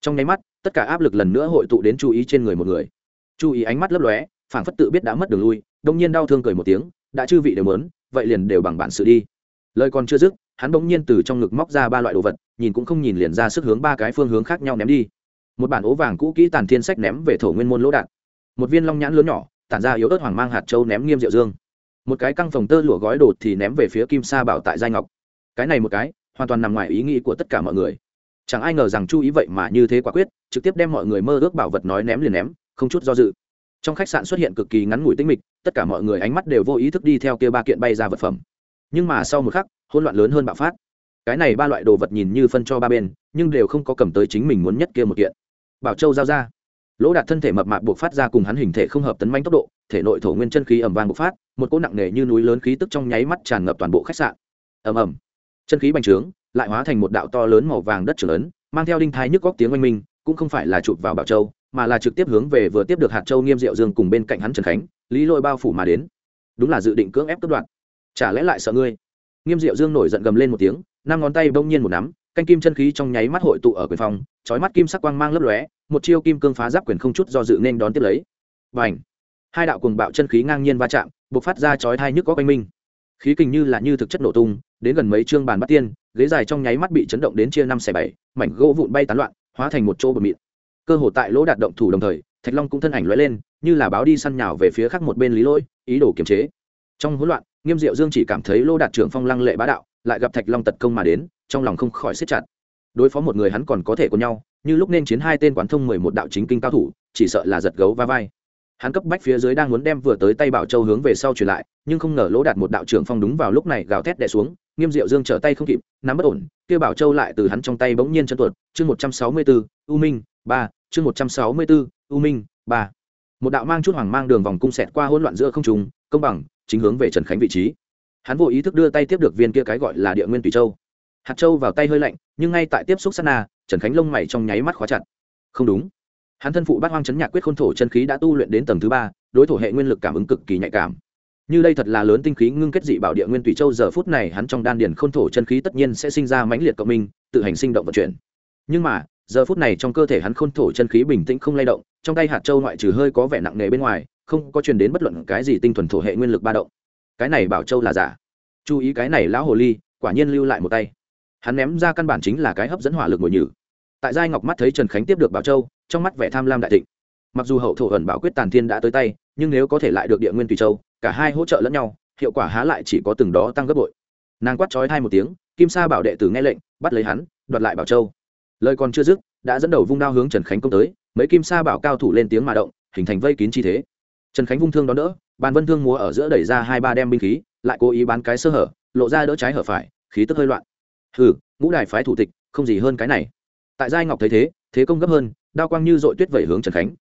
Trong nháy mắt, tất cả áp lực lần nữa hội tụ đến chu ý trên người một người. Chu ý ánh mắt lấp lóe, phảng phất tự biết đã mất đường lui, đông nhiên đau thương cười một tiếng, đã chư vị đều mớn vậy liền đều bằng bản sự đi. Lời còn chưa dứt, hắn bỗng nhiên từ trong ngực móc ra ba loại đồ vật, nhìn cũng không nhìn liền ra sức hướng ba cái phương hướng khác nhau ném đi. Một bản ố vàng cũ kỹ tàn thiên sách ném về thổ nguyên môn lỗ đạn. Một viên long nhãn lớn nhỏ, tản ra yếu ớt hoàng mang hạt châu ném nghiêm diệu dương. Một cái căng phòng tơ lụa gói đột thì ném về phía kim sa bảo tại giai ngọc. Cái này một cái, hoàn toàn nằm ngoài ý nghĩ của tất cả mọi người. Chẳng ai ngờ rằng chú ý vậy mà như thế quả quyết, trực tiếp đem mọi người mơ ước bảo vật nói ném liền ném, không chút do dự trong khách sạn xuất hiện cực kỳ ngắn ngủi tinh mịch, tất cả mọi người ánh mắt đều vô ý thức đi theo kia ba kiện bay ra vật phẩm. Nhưng mà sau một khắc, hỗn loạn lớn hơn bạo phát. Cái này ba loại đồ vật nhìn như phân cho ba bên, nhưng đều không có cầm tới chính mình muốn nhất kia một kiện. Bảo châu giao ra. Lỗ đạt thân thể mập mạp buộc phát ra cùng hắn hình thể không hợp tấn manh tốc độ, thể nội thổ nguyên chân khí ẩm vàng bộc phát, một cỗ nặng nề như núi lớn khí tức trong nháy mắt tràn ngập toàn bộ khách sạn. Ầm ầm. Chân khí bành trướng, lại hóa thành một đạo to lớn màu vàng đất trưởng lớn, mang theo đinh thái nhức góc tiếng oanh minh, cũng không phải là chụp vào bảo châu mà là trực tiếp hướng về vừa tiếp được hạt châu nghiêm diệu dương cùng bên cạnh hắn trần khánh, lý lôi bao phủ mà đến. Đúng là dự định cưỡng ép cướp đoạn chả lẽ lại sợ ngươi? Nghiêm diệu dương nổi giận gầm lên một tiếng, năm ngón tay bỗng nhiên một nắm, canh kim chân khí trong nháy mắt hội tụ ở quyền phòng chói mắt kim sắc quang mang lấp lóe, một chiêu kim cương phá giáp quyền không chút do dự nên đón tiếp lấy. Và ảnh hai đạo cùng bạo chân khí ngang nhiên va chạm buộc phát ra chói thai nhức có quanh minh khí kình như là như thực chất nổ tung, đến gần mấy chương bàn bắt tiên, ghế dài trong nháy mắt bị chấn động đến chia năm xẻ bảy, mảnh gỗ vụn bay tán loạn, hóa thành một chỗ bờ mịn cơ hồ tại lỗ đạt động thủ đồng thời, thạch long cũng thân ảnh lóe lên, như là báo đi săn nhào về phía khác một bên lý lỗi, ý đồ kiềm chế. Trong hỗn loạn, nghiêm diệu dương chỉ cảm thấy lỗ đạt trưởng phong lăng lệ bá đạo, lại gặp thạch long tật công mà đến, trong lòng không khỏi siết chặt. Đối phó một người hắn còn có thể có nhau, như lúc nên chiến hai tên quán thông mười một đạo chính kinh cao thủ, chỉ sợ là giật gấu va vai. Hắn cấp bách phía dưới đang muốn đem vừa tới tay bảo châu hướng về sau truyền lại, nhưng không ngờ lỗ đạt một đạo trưởng phong đúng vào lúc này gào thét đè xuống nghiêm diệu dương trở tay không kịp, nắm bất ổn, kia bảo châu lại từ hắn trong tay bỗng nhiên chân tuột. Chương một trăm sáu mươi bốn, u minh, ba. Chương một trăm sáu mươi bốn, u minh, ba. Một đạo mang chút hoàng mang đường vòng cung xẹt qua hỗn loạn giữa không trùng công bằng, chính hướng về trần khánh vị trí. Hắn vô ý thức đưa tay tiếp được viên kia cái gọi là địa nguyên tùy châu. Hạt châu vào tay hơi lạnh, nhưng ngay tại tiếp xúc sát na, trần khánh lông mày trong nháy mắt khóa chặt. Không đúng. Hắn thân phụ bát hoang chấn nhạc quyết khôn thổ chân khí đã tu luyện đến tầng thứ ba, đối thổ hệ nguyên lực cảm ứng cực kỳ nhạy cảm như đây thật là lớn tinh khí ngưng kết dị bảo địa nguyên tùy châu, giờ phút này hắn trong đan điền khôn thổ chân khí tất nhiên sẽ sinh ra mãnh liệt cộng minh, tự hành sinh động vận chuyển. Nhưng mà, giờ phút này trong cơ thể hắn khôn thổ chân khí bình tĩnh không lay động, trong tay hạt châu ngoại trừ hơi có vẻ nặng nề bên ngoài, không có truyền đến bất luận cái gì tinh thuần thổ hệ nguyên lực ba động. Cái này bảo châu là giả. Chú ý cái này lão hồ ly, quả nhiên lưu lại một tay. Hắn ném ra căn bản chính là cái hấp dẫn hỏa lực ngồi nhử. Tại giai ngọc mắt thấy trần khánh tiếp được bảo châu, trong mắt vẻ tham lam đại thịnh. Mặc dù hậu thổ ẩn bảo quyết tàn thiên đã tới tay, nhưng nếu có thể lại được địa nguyên tùy châu cả hai hỗ trợ lẫn nhau, hiệu quả há lại chỉ có từng đó tăng gấp bội. Nàng quát trói hai một tiếng, kim sa bảo đệ tử nghe lệnh, bắt lấy hắn, đoạt lại bảo châu. Lời còn chưa dứt, đã dẫn đầu vung đao hướng trần khánh công tới, mấy kim sa bảo cao thủ lên tiếng mà động, hình thành vây kín chi thế. Trần khánh vung thương đón đỡ, bàn vân thương múa ở giữa đẩy ra hai ba đem binh khí, lại cố ý bán cái sơ hở, lộ ra đỡ trái hở phải, khí tức hơi loạn. Hừ, ngũ đài phái thủ tịch, không gì hơn cái này. Tại giai ngọc thấy thế thế công gấp hơn, đao quang như dội tuyết vẩy hướng trần khánh.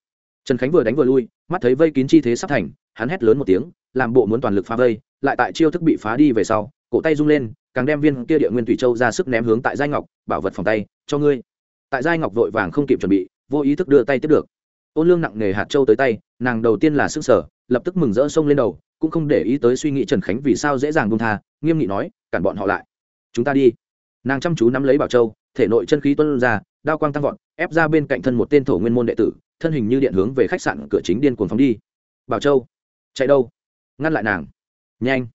Trần khánh vừa đánh vừa lui, mắt thấy vây kín chi thế sắp thành, hắn hét lớn một tiếng làm bộ muốn toàn lực phá vây, lại tại chiêu thức bị phá đi về sau, cổ tay rung lên, càng đem viên kia địa nguyên thủy châu ra sức ném hướng tại giai ngọc, bảo vật phòng tay, cho ngươi. Tại giai ngọc vội vàng không kịp chuẩn bị, vô ý thức đưa tay tiếp được. Ôn lương nặng nề hạt châu tới tay, nàng đầu tiên là sức sở, lập tức mừng rỡ xông lên đầu, cũng không để ý tới suy nghĩ trần khánh vì sao dễ dàng buông tha, nghiêm nghị nói, cản bọn họ lại. Chúng ta đi. Nàng chăm chú nắm lấy bảo châu, thể nội chân khí tuân ra, đao quang tăng vọt, ép ra bên cạnh thân một tên thổ nguyên môn đệ tử, thân hình như điện hướng về khách sạn cửa chính điên cuồng phóng đi. Bảo châu, chạy đâu? Ngăn lại nàng. Nhanh.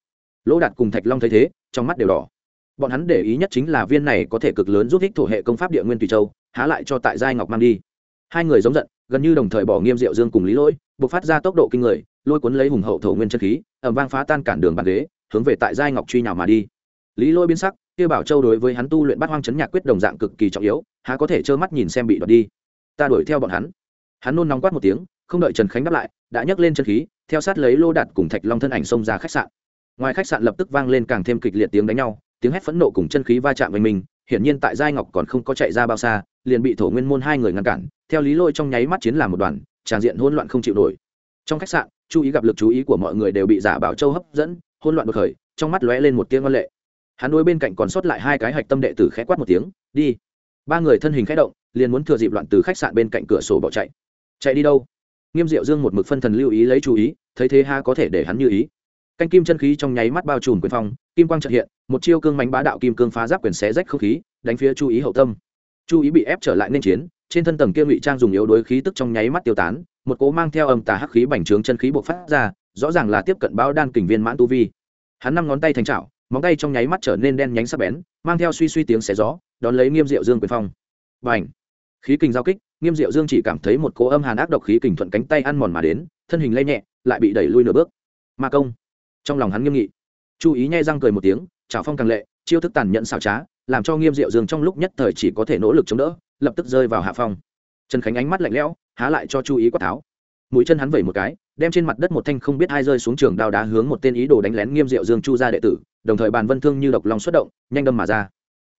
Lỗ đạt cùng thạch long thấy thế, trong mắt đều đỏ. Bọn hắn để ý nhất chính là viên này có thể cực lớn giúp ích thổ hệ công pháp địa nguyên tùy châu, há lại cho tại giai ngọc mang đi. Hai người giống giận, gần như đồng thời bỏ nghiêm diệu dương cùng lý lỗi buộc phát ra tốc độ kinh người, lôi cuốn lấy hùng hậu thổ nguyên chân khí ẩm vang phá tan cản đường bàn ghế, hướng về tại giai ngọc truy nào mà đi. Lý lôi biến sắc kia bảo châu đối với hắn tu luyện bát hoang chấn nhạc quyết đồng dạng cực kỳ trọng yếu, há có thể trơ mắt nhìn xem bị đoạt đi. Ta đuổi theo bọn hắn. Hắn nôn nóng quát một tiếng không đợi trần khánh đáp lại, đã nhấc lên chân khí, theo sát lấy lô đạt cùng thạch long thân ảnh xông ra khách sạn. Ngoài khách sạn lập tức vang lên càng thêm kịch liệt tiếng đánh nhau, tiếng hét phẫn nộ cùng chân khí va chạm với mình, hiển nhiên tại giai ngọc còn không có chạy ra bao xa, liền bị thổ nguyên môn hai người ngăn cản, theo lý lôi trong nháy mắt chiến làm một đoàn, tràn diện hỗn loạn không chịu nổi. Trong khách sạn, chú ý gặp lực chú ý của mọi người đều bị giả bảo châu hấp dẫn, hỗn loạn bực khởi, trong mắt lóe lên một tiếng văn lệ. Hắn đối bên cạnh còn sót lại hai cái hạch tâm đệ tử khẽ quát một tiếng, đi. Ba người thân hình khẽ động, liền muốn thừa dịp loạn từ khách sạn bên cạnh cửa sổ bỏ chạy. Chạy đi đâu? Nghiêm diệu dương một mực phân thần lưu ý lấy chú ý, thấy thế ha có thể để hắn như ý. Canh kim chân khí trong nháy mắt bao trùm quyền phong, kim quang trợ hiện, một chiêu cương mánh bá đạo kim cương phá giáp quyền xé rách không khí, đánh phía chú ý hậu tâm. Chú ý bị ép trở lại nên chiến, trên thân tầng kia ngụy trang dùng yếu đối khí tức trong nháy mắt tiêu tán, một cố mang theo âm tà hắc khí bành trướng chân khí bộc phát ra, rõ ràng là tiếp cận báo đan kình viên mãn tu vi. Hắn năm ngón tay thành trạo móng tay trong nháy mắt trở nên đen nhánh sắc bén, mang theo suy suy tiếng xé gió, đón lấy nghiêm diệu dương quyền phong. Và ảnh khí kình giao kích, nghiêm diệu dương chỉ cảm thấy một cỗ âm hàn ác độc khí kình thuận cánh tay ăn mòn mà đến, thân hình lay nhẹ, lại bị đẩy lui nửa bước. Ma công. Trong lòng hắn nghiêm nghị. Chú ý nhai răng cười một tiếng trào phong càng lệ, chiêu thức tàn nhẫn xảo trá, làm cho nghiêm diệu dương trong lúc nhất thời chỉ có thể nỗ lực chống đỡ, lập tức rơi vào hạ phong. Trần khánh ánh mắt lạnh lẽo, há lại cho chú ý quát tháo. Mũi chân hắn vẩy một cái, đem trên mặt đất một thanh không biết hai rơi xuống trường đao đá hướng một tên ý đồ đánh lén nghiêm diệu dương chu ra đệ tử, đồng thời bàn vân thương như độc lòng xuất động, nhanh đâm mà ra.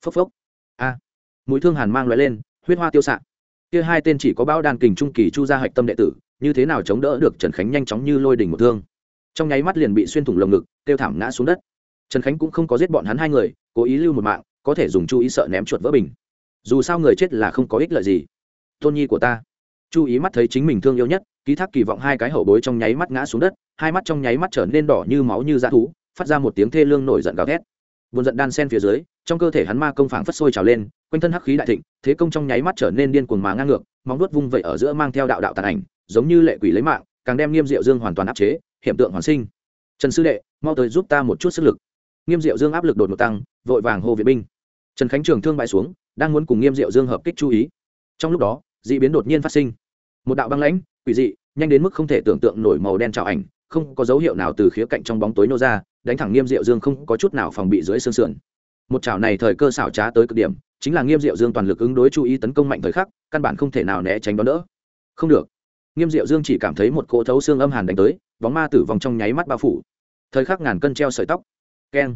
Phốc phốc. A. Mũi thương hàn mang loại lên huyết hoa tiêu s kia hai tên chỉ có bão đan kình trung kỳ chu gia hạch tâm đệ tử, như thế nào chống đỡ được trần khánh nhanh chóng như lôi đỉnh một thương? Trong nháy mắt liền bị xuyên thủng lồng ngực, kêu thảm ngã xuống đất. Trần khánh cũng không có giết bọn hắn hai người, cố ý lưu một mạng, có thể dùng chú ý sợ ném chuột vỡ bình. Dù sao người chết là không có ích lợi gì. Tôn nhi của ta. Chú ý mắt thấy chính mình thương yêu nhất, ký thác kỳ vọng hai cái hậu bối trong nháy mắt ngã xuống đất, hai mắt trong nháy mắt trở nên đỏ như máu như dã thú, phát ra một tiếng thê lương nổi giận gào thét. Buồn giận đan sen phía dưới, trong cơ thể hắn ma công phảng phất sôi trào lên quanh thân hắc khí đại thịnh, thế công trong nháy mắt trở nên điên cuồng mà ngang ngược, móng nuốt vung vậy ở giữa mang theo đạo đạo tàn ảnh, giống như lệ quỷ lấy mạng, càng đem nghiêm diệu dương hoàn toàn áp chế hiện tượng hoàn sinh. Trần sư đệ, mau tới giúp ta một chút sức lực. Nghiêm diệu dương áp lực đột ngột tăng, vội vàng hô viện binh. Trần khánh trường thương bại xuống, đang muốn cùng nghiêm diệu dương hợp kích chú ý. Trong lúc đó d ị biến đột nhiên phát sinh. Một đạo băng lãnh, quỷ dị, nhanh đến mức không thể tưởng tượng nổi màu đen trào ảnh, không có dấu hiệu nào từ khía cạnh trong bóng tối nô ra, đánh thẳng nghiêm diệu dương không có chút nào phòng bị dưới xương sườn. Một chảo này thời cơ xảo trá tới cực điểm chính là nghiêm diệu dương toàn lực ứng đối chú ý tấn công mạnh thời khắc, căn bản không thể nào né tránh đón đỡ không được. Nghiêm diệu dương chỉ cảm thấy một cỗ thấu xương âm hàn đánh tới, bóng ma tử vong trong nháy mắt bao phủ. Thời khắc ngàn cân treo sợi tóc. Keng.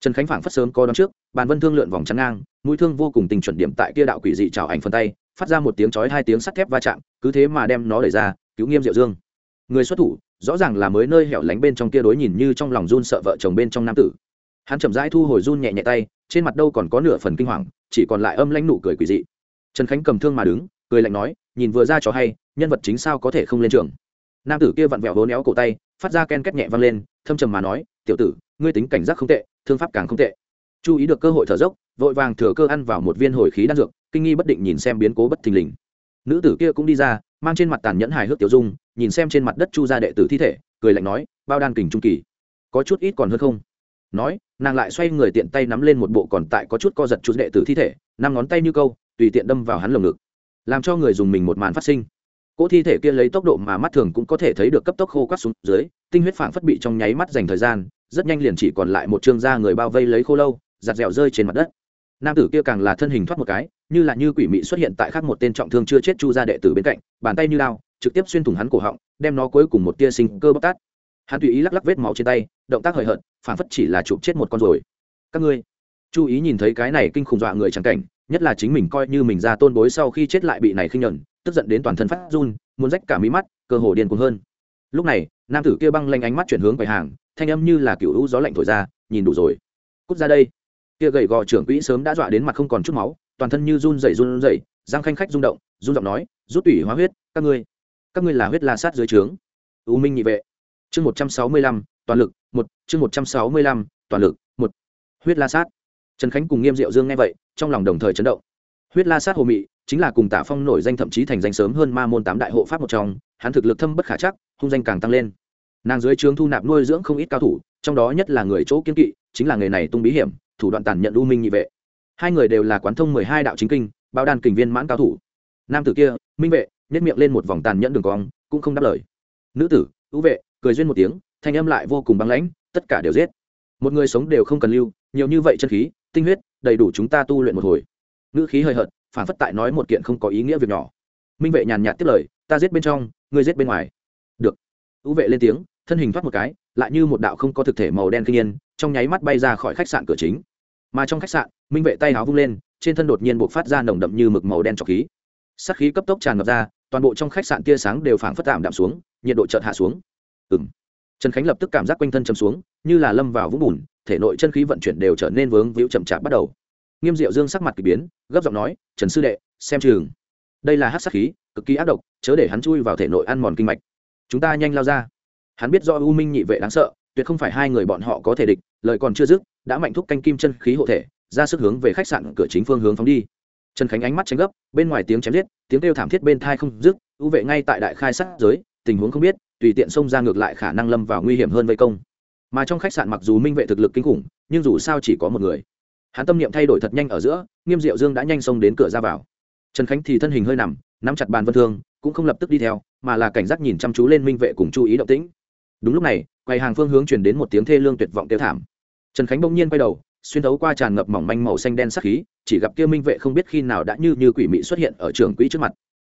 Trần khánh phảng phất sớm có đón trước, bàn vân thương lượn vòng chắn ngang, mũi thương vô cùng tình chuẩn điểm tại kia đạo quỷ dị chảo ảnh phân tay, phát ra một tiếng chói hai tiếng sắt thép va chạm, cứ thế mà đem nó đẩy ra, cứu nghiêm diệu dương. Người xuất thủ, rõ ràng là mới nơi hẻo lánh bên trong kia đối nhìn như trong lòng run sợ vợ chồng bên trong nam tử hắn chậm rãi thu hồi run nhẹ nhẹ tay, trên mặt đâu còn có nửa phần kinh hoàng, chỉ còn lại âm lãnh nụ cười quỷ dị. Trần khánh cầm thương mà đứng, cười lạnh nói, nhìn vừa ra cho hay, nhân vật chính sao có thể không lên trường? Nam tử kia vặn vẹo hố néo cổ tay, phát ra ken két nhẹ vang lên, thâm trầm mà nói, tiểu tử, ngươi tính cảnh giác không tệ, thương pháp càng không tệ. Chú ý được cơ hội thở dốc, vội vàng thừa cơ ăn vào một viên hồi khí đan dược, kinh nghi bất định nhìn xem biến cố bất thình lình. Nữ tử kia cũng đi ra, mang trên mặt tàn nhẫn hài hước tiểu dung, nhìn xem trên mặt đất chu ra đệ tử thi thể, cười lạnh nói, bao đan kình trung kỳ, có chút ít còn hơn không? Nói nàng lại xoay người tiện tay nắm lên một bộ còn tại có chút co giật chút đệ tử thi thể, năm ngón tay như câu, tùy tiện đâm vào hắn lồng ngực, làm cho người dùng mình một màn phát sinh. Cỗ thi thể kia lấy tốc độ mà mắt thường cũng có thể thấy được cấp tốc khô quát xuống dưới, tinh huyết phảng phất bị trong nháy mắt dành thời gian, rất nhanh liền chỉ còn lại một trương da người bao vây lấy khô lâu, giặt dẻo rơi trên mặt đất. Nam tử kia càng là thân hình thoát một cái, như là như quỷ mị xuất hiện tại khác một tên trọng thương chưa chết chu ra đệ tử bên cạnh, bàn tay như lao trực tiếp xuyên thủng hắn cổ họng, đem nó cuối cùng một tia sinh cơ bóc tát hắn tùy ý lắc lắc vết máu trên tay, động tác hời hợt phản phất chỉ là chụp chết một con rồi. Các ngươi, chú ý nhìn thấy cái này kinh khủng dọa người chẳng cảnh, nhất là chính mình coi như mình ra tôn bối sau khi chết lại bị này khinh nhẫn, tức giận đến toàn thân phát run, muốn rách cả mí mắt, cơ hồ điên cuồng hơn. Lúc này, nam tử kia băng lanh ánh mắt chuyển hướng quầy hàng, thanh âm như là kiểu u gió lạnh thổi ra, nhìn đủ rồi. Cút ra đây. Kia gầy gò trưởng quỹ sớm đã dọa đến mặt không còn chút máu, toàn thân như run rẩy run rẩy răng khanh khách rung động, run giọng nói, rút tủy hóa huyết, các ngươi các ngươi là huyết la sát dưới trướng. U minh nhị vệ chương một trăm sáu mươi lăm, toàn lực, một, chương một trăm sáu mươi lăm, toàn lực, một. Huyết la sát. Trần khánh cùng nghiêm diệu dương nghe vậy, trong lòng đồng thời chấn động. Huyết la sát hồ mị, chính là cùng tả phong nổi danh thậm chí thành danh sớm hơn ma môn tám đại hộ pháp một trong, hắn thực lực thâm bất khả chắc, hung danh càng tăng lên. Nàng dưới trướng thu nạp nuôi dưỡng không ít cao thủ, trong đó nhất là người chỗ kiên kỵ, chính là người này tung bí hiểm, thủ đoạn tàn nhận u minh nhị vệ. Hai người đều là quán thông mười hai đạo chính kinh, bao đan kình viên mãn cao thủ. Nam tử kia, minh vệ nhét miệng lên một vòng tàn nhẫn đường cong, cũng không đáp lời. Nữ tử, ưu vệ cười duyên một tiếng, thanh âm lại vô cùng băng lãnh, tất cả đều giết. Một người sống đều không cần lưu, nhiều như vậy chân khí, tinh huyết, đầy đủ chúng ta tu luyện một hồi. Ngữ khí hơi hợt, phản phất tại nói một kiện không có ý nghĩa việc nhỏ. Minh vệ nhàn nhạt tiếp lời, ta giết bên trong, ngươi giết bên ngoài. Được. Ưu vệ lên tiếng, thân hình thoát một cái, lại như một đạo không có thực thể màu đen kinh nhiên trong nháy mắt bay ra khỏi khách sạn cửa chính. Mà trong khách sạn, minh vệ tay áo vung lên, trên thân đột nhiên buộc phát ra nồng đậm như mực màu đen trọc khí. Sắc khí cấp tốc tràn ngập ra, toàn bộ trong khách sạn tia sáng đều phảng phất tạm đạm xuống, nhiệt độ chợt hạ xuống ừng trần khánh lập tức cảm giác quanh thân chầm xuống, như là lâm vào vũng bùn, thể nội chân khí vận chuyển đều trở nên vướng víu chậm chạp bắt đầu. Nghiêm diệu dương sắc mặt k ỳ biến, gấp giọng nói, trần sư đệ, xem chừng. Đây là hát sắc khí, cực kỳ ác độc, chớ để hắn chui vào thể nội ăn mòn kinh mạch. Chúng ta nhanh lao ra. Hắn biết do u minh nhị vệ đáng sợ, tuyệt không phải hai người bọn họ có thể địch, lời còn chưa dứt, đã mạnh thúc canh kim chân khí hộ thể, ra sức hướng về khách sạn cửa chính phương hướng phóng đi. Trần khánh ánh mắt tránh gấp, bên ngoài tiếng chém giết, tiếng kêu thảm thiết bên thai không dứt ưu vệ ngay tại đại khai sát giới, tình huống không biết tùy tiện xông ra ngược lại khả năng lâm vào nguy hiểm hơn vây công. Mà trong khách sạn mặc dù minh vệ thực lực kinh khủng, nhưng dù sao chỉ có một người. Hắn tâm niệm thay đổi thật nhanh ở giữa, nghiêm diệu dương đã nhanh xông đến cửa ra vào. Trần khánh thì thân hình hơi nằm, nắm chặt bàn vân thương, cũng không lập tức đi theo, mà là cảnh giác nhìn chăm chú lên minh vệ cùng chú ý động tĩnh. Đúng lúc này, quầy hàng phương hướng truyền đến một tiếng thê lương tuyệt vọng tiêu thảm. Trần khánh bỗng nhiên quay đầu, xuyên thấu qua tràn ngập mỏng manh màu xanh đen sắc khí, chỉ gặp kia minh vệ không biết khi nào đã như như quỷ mị xuất hiện ở trường quỹ trước mặt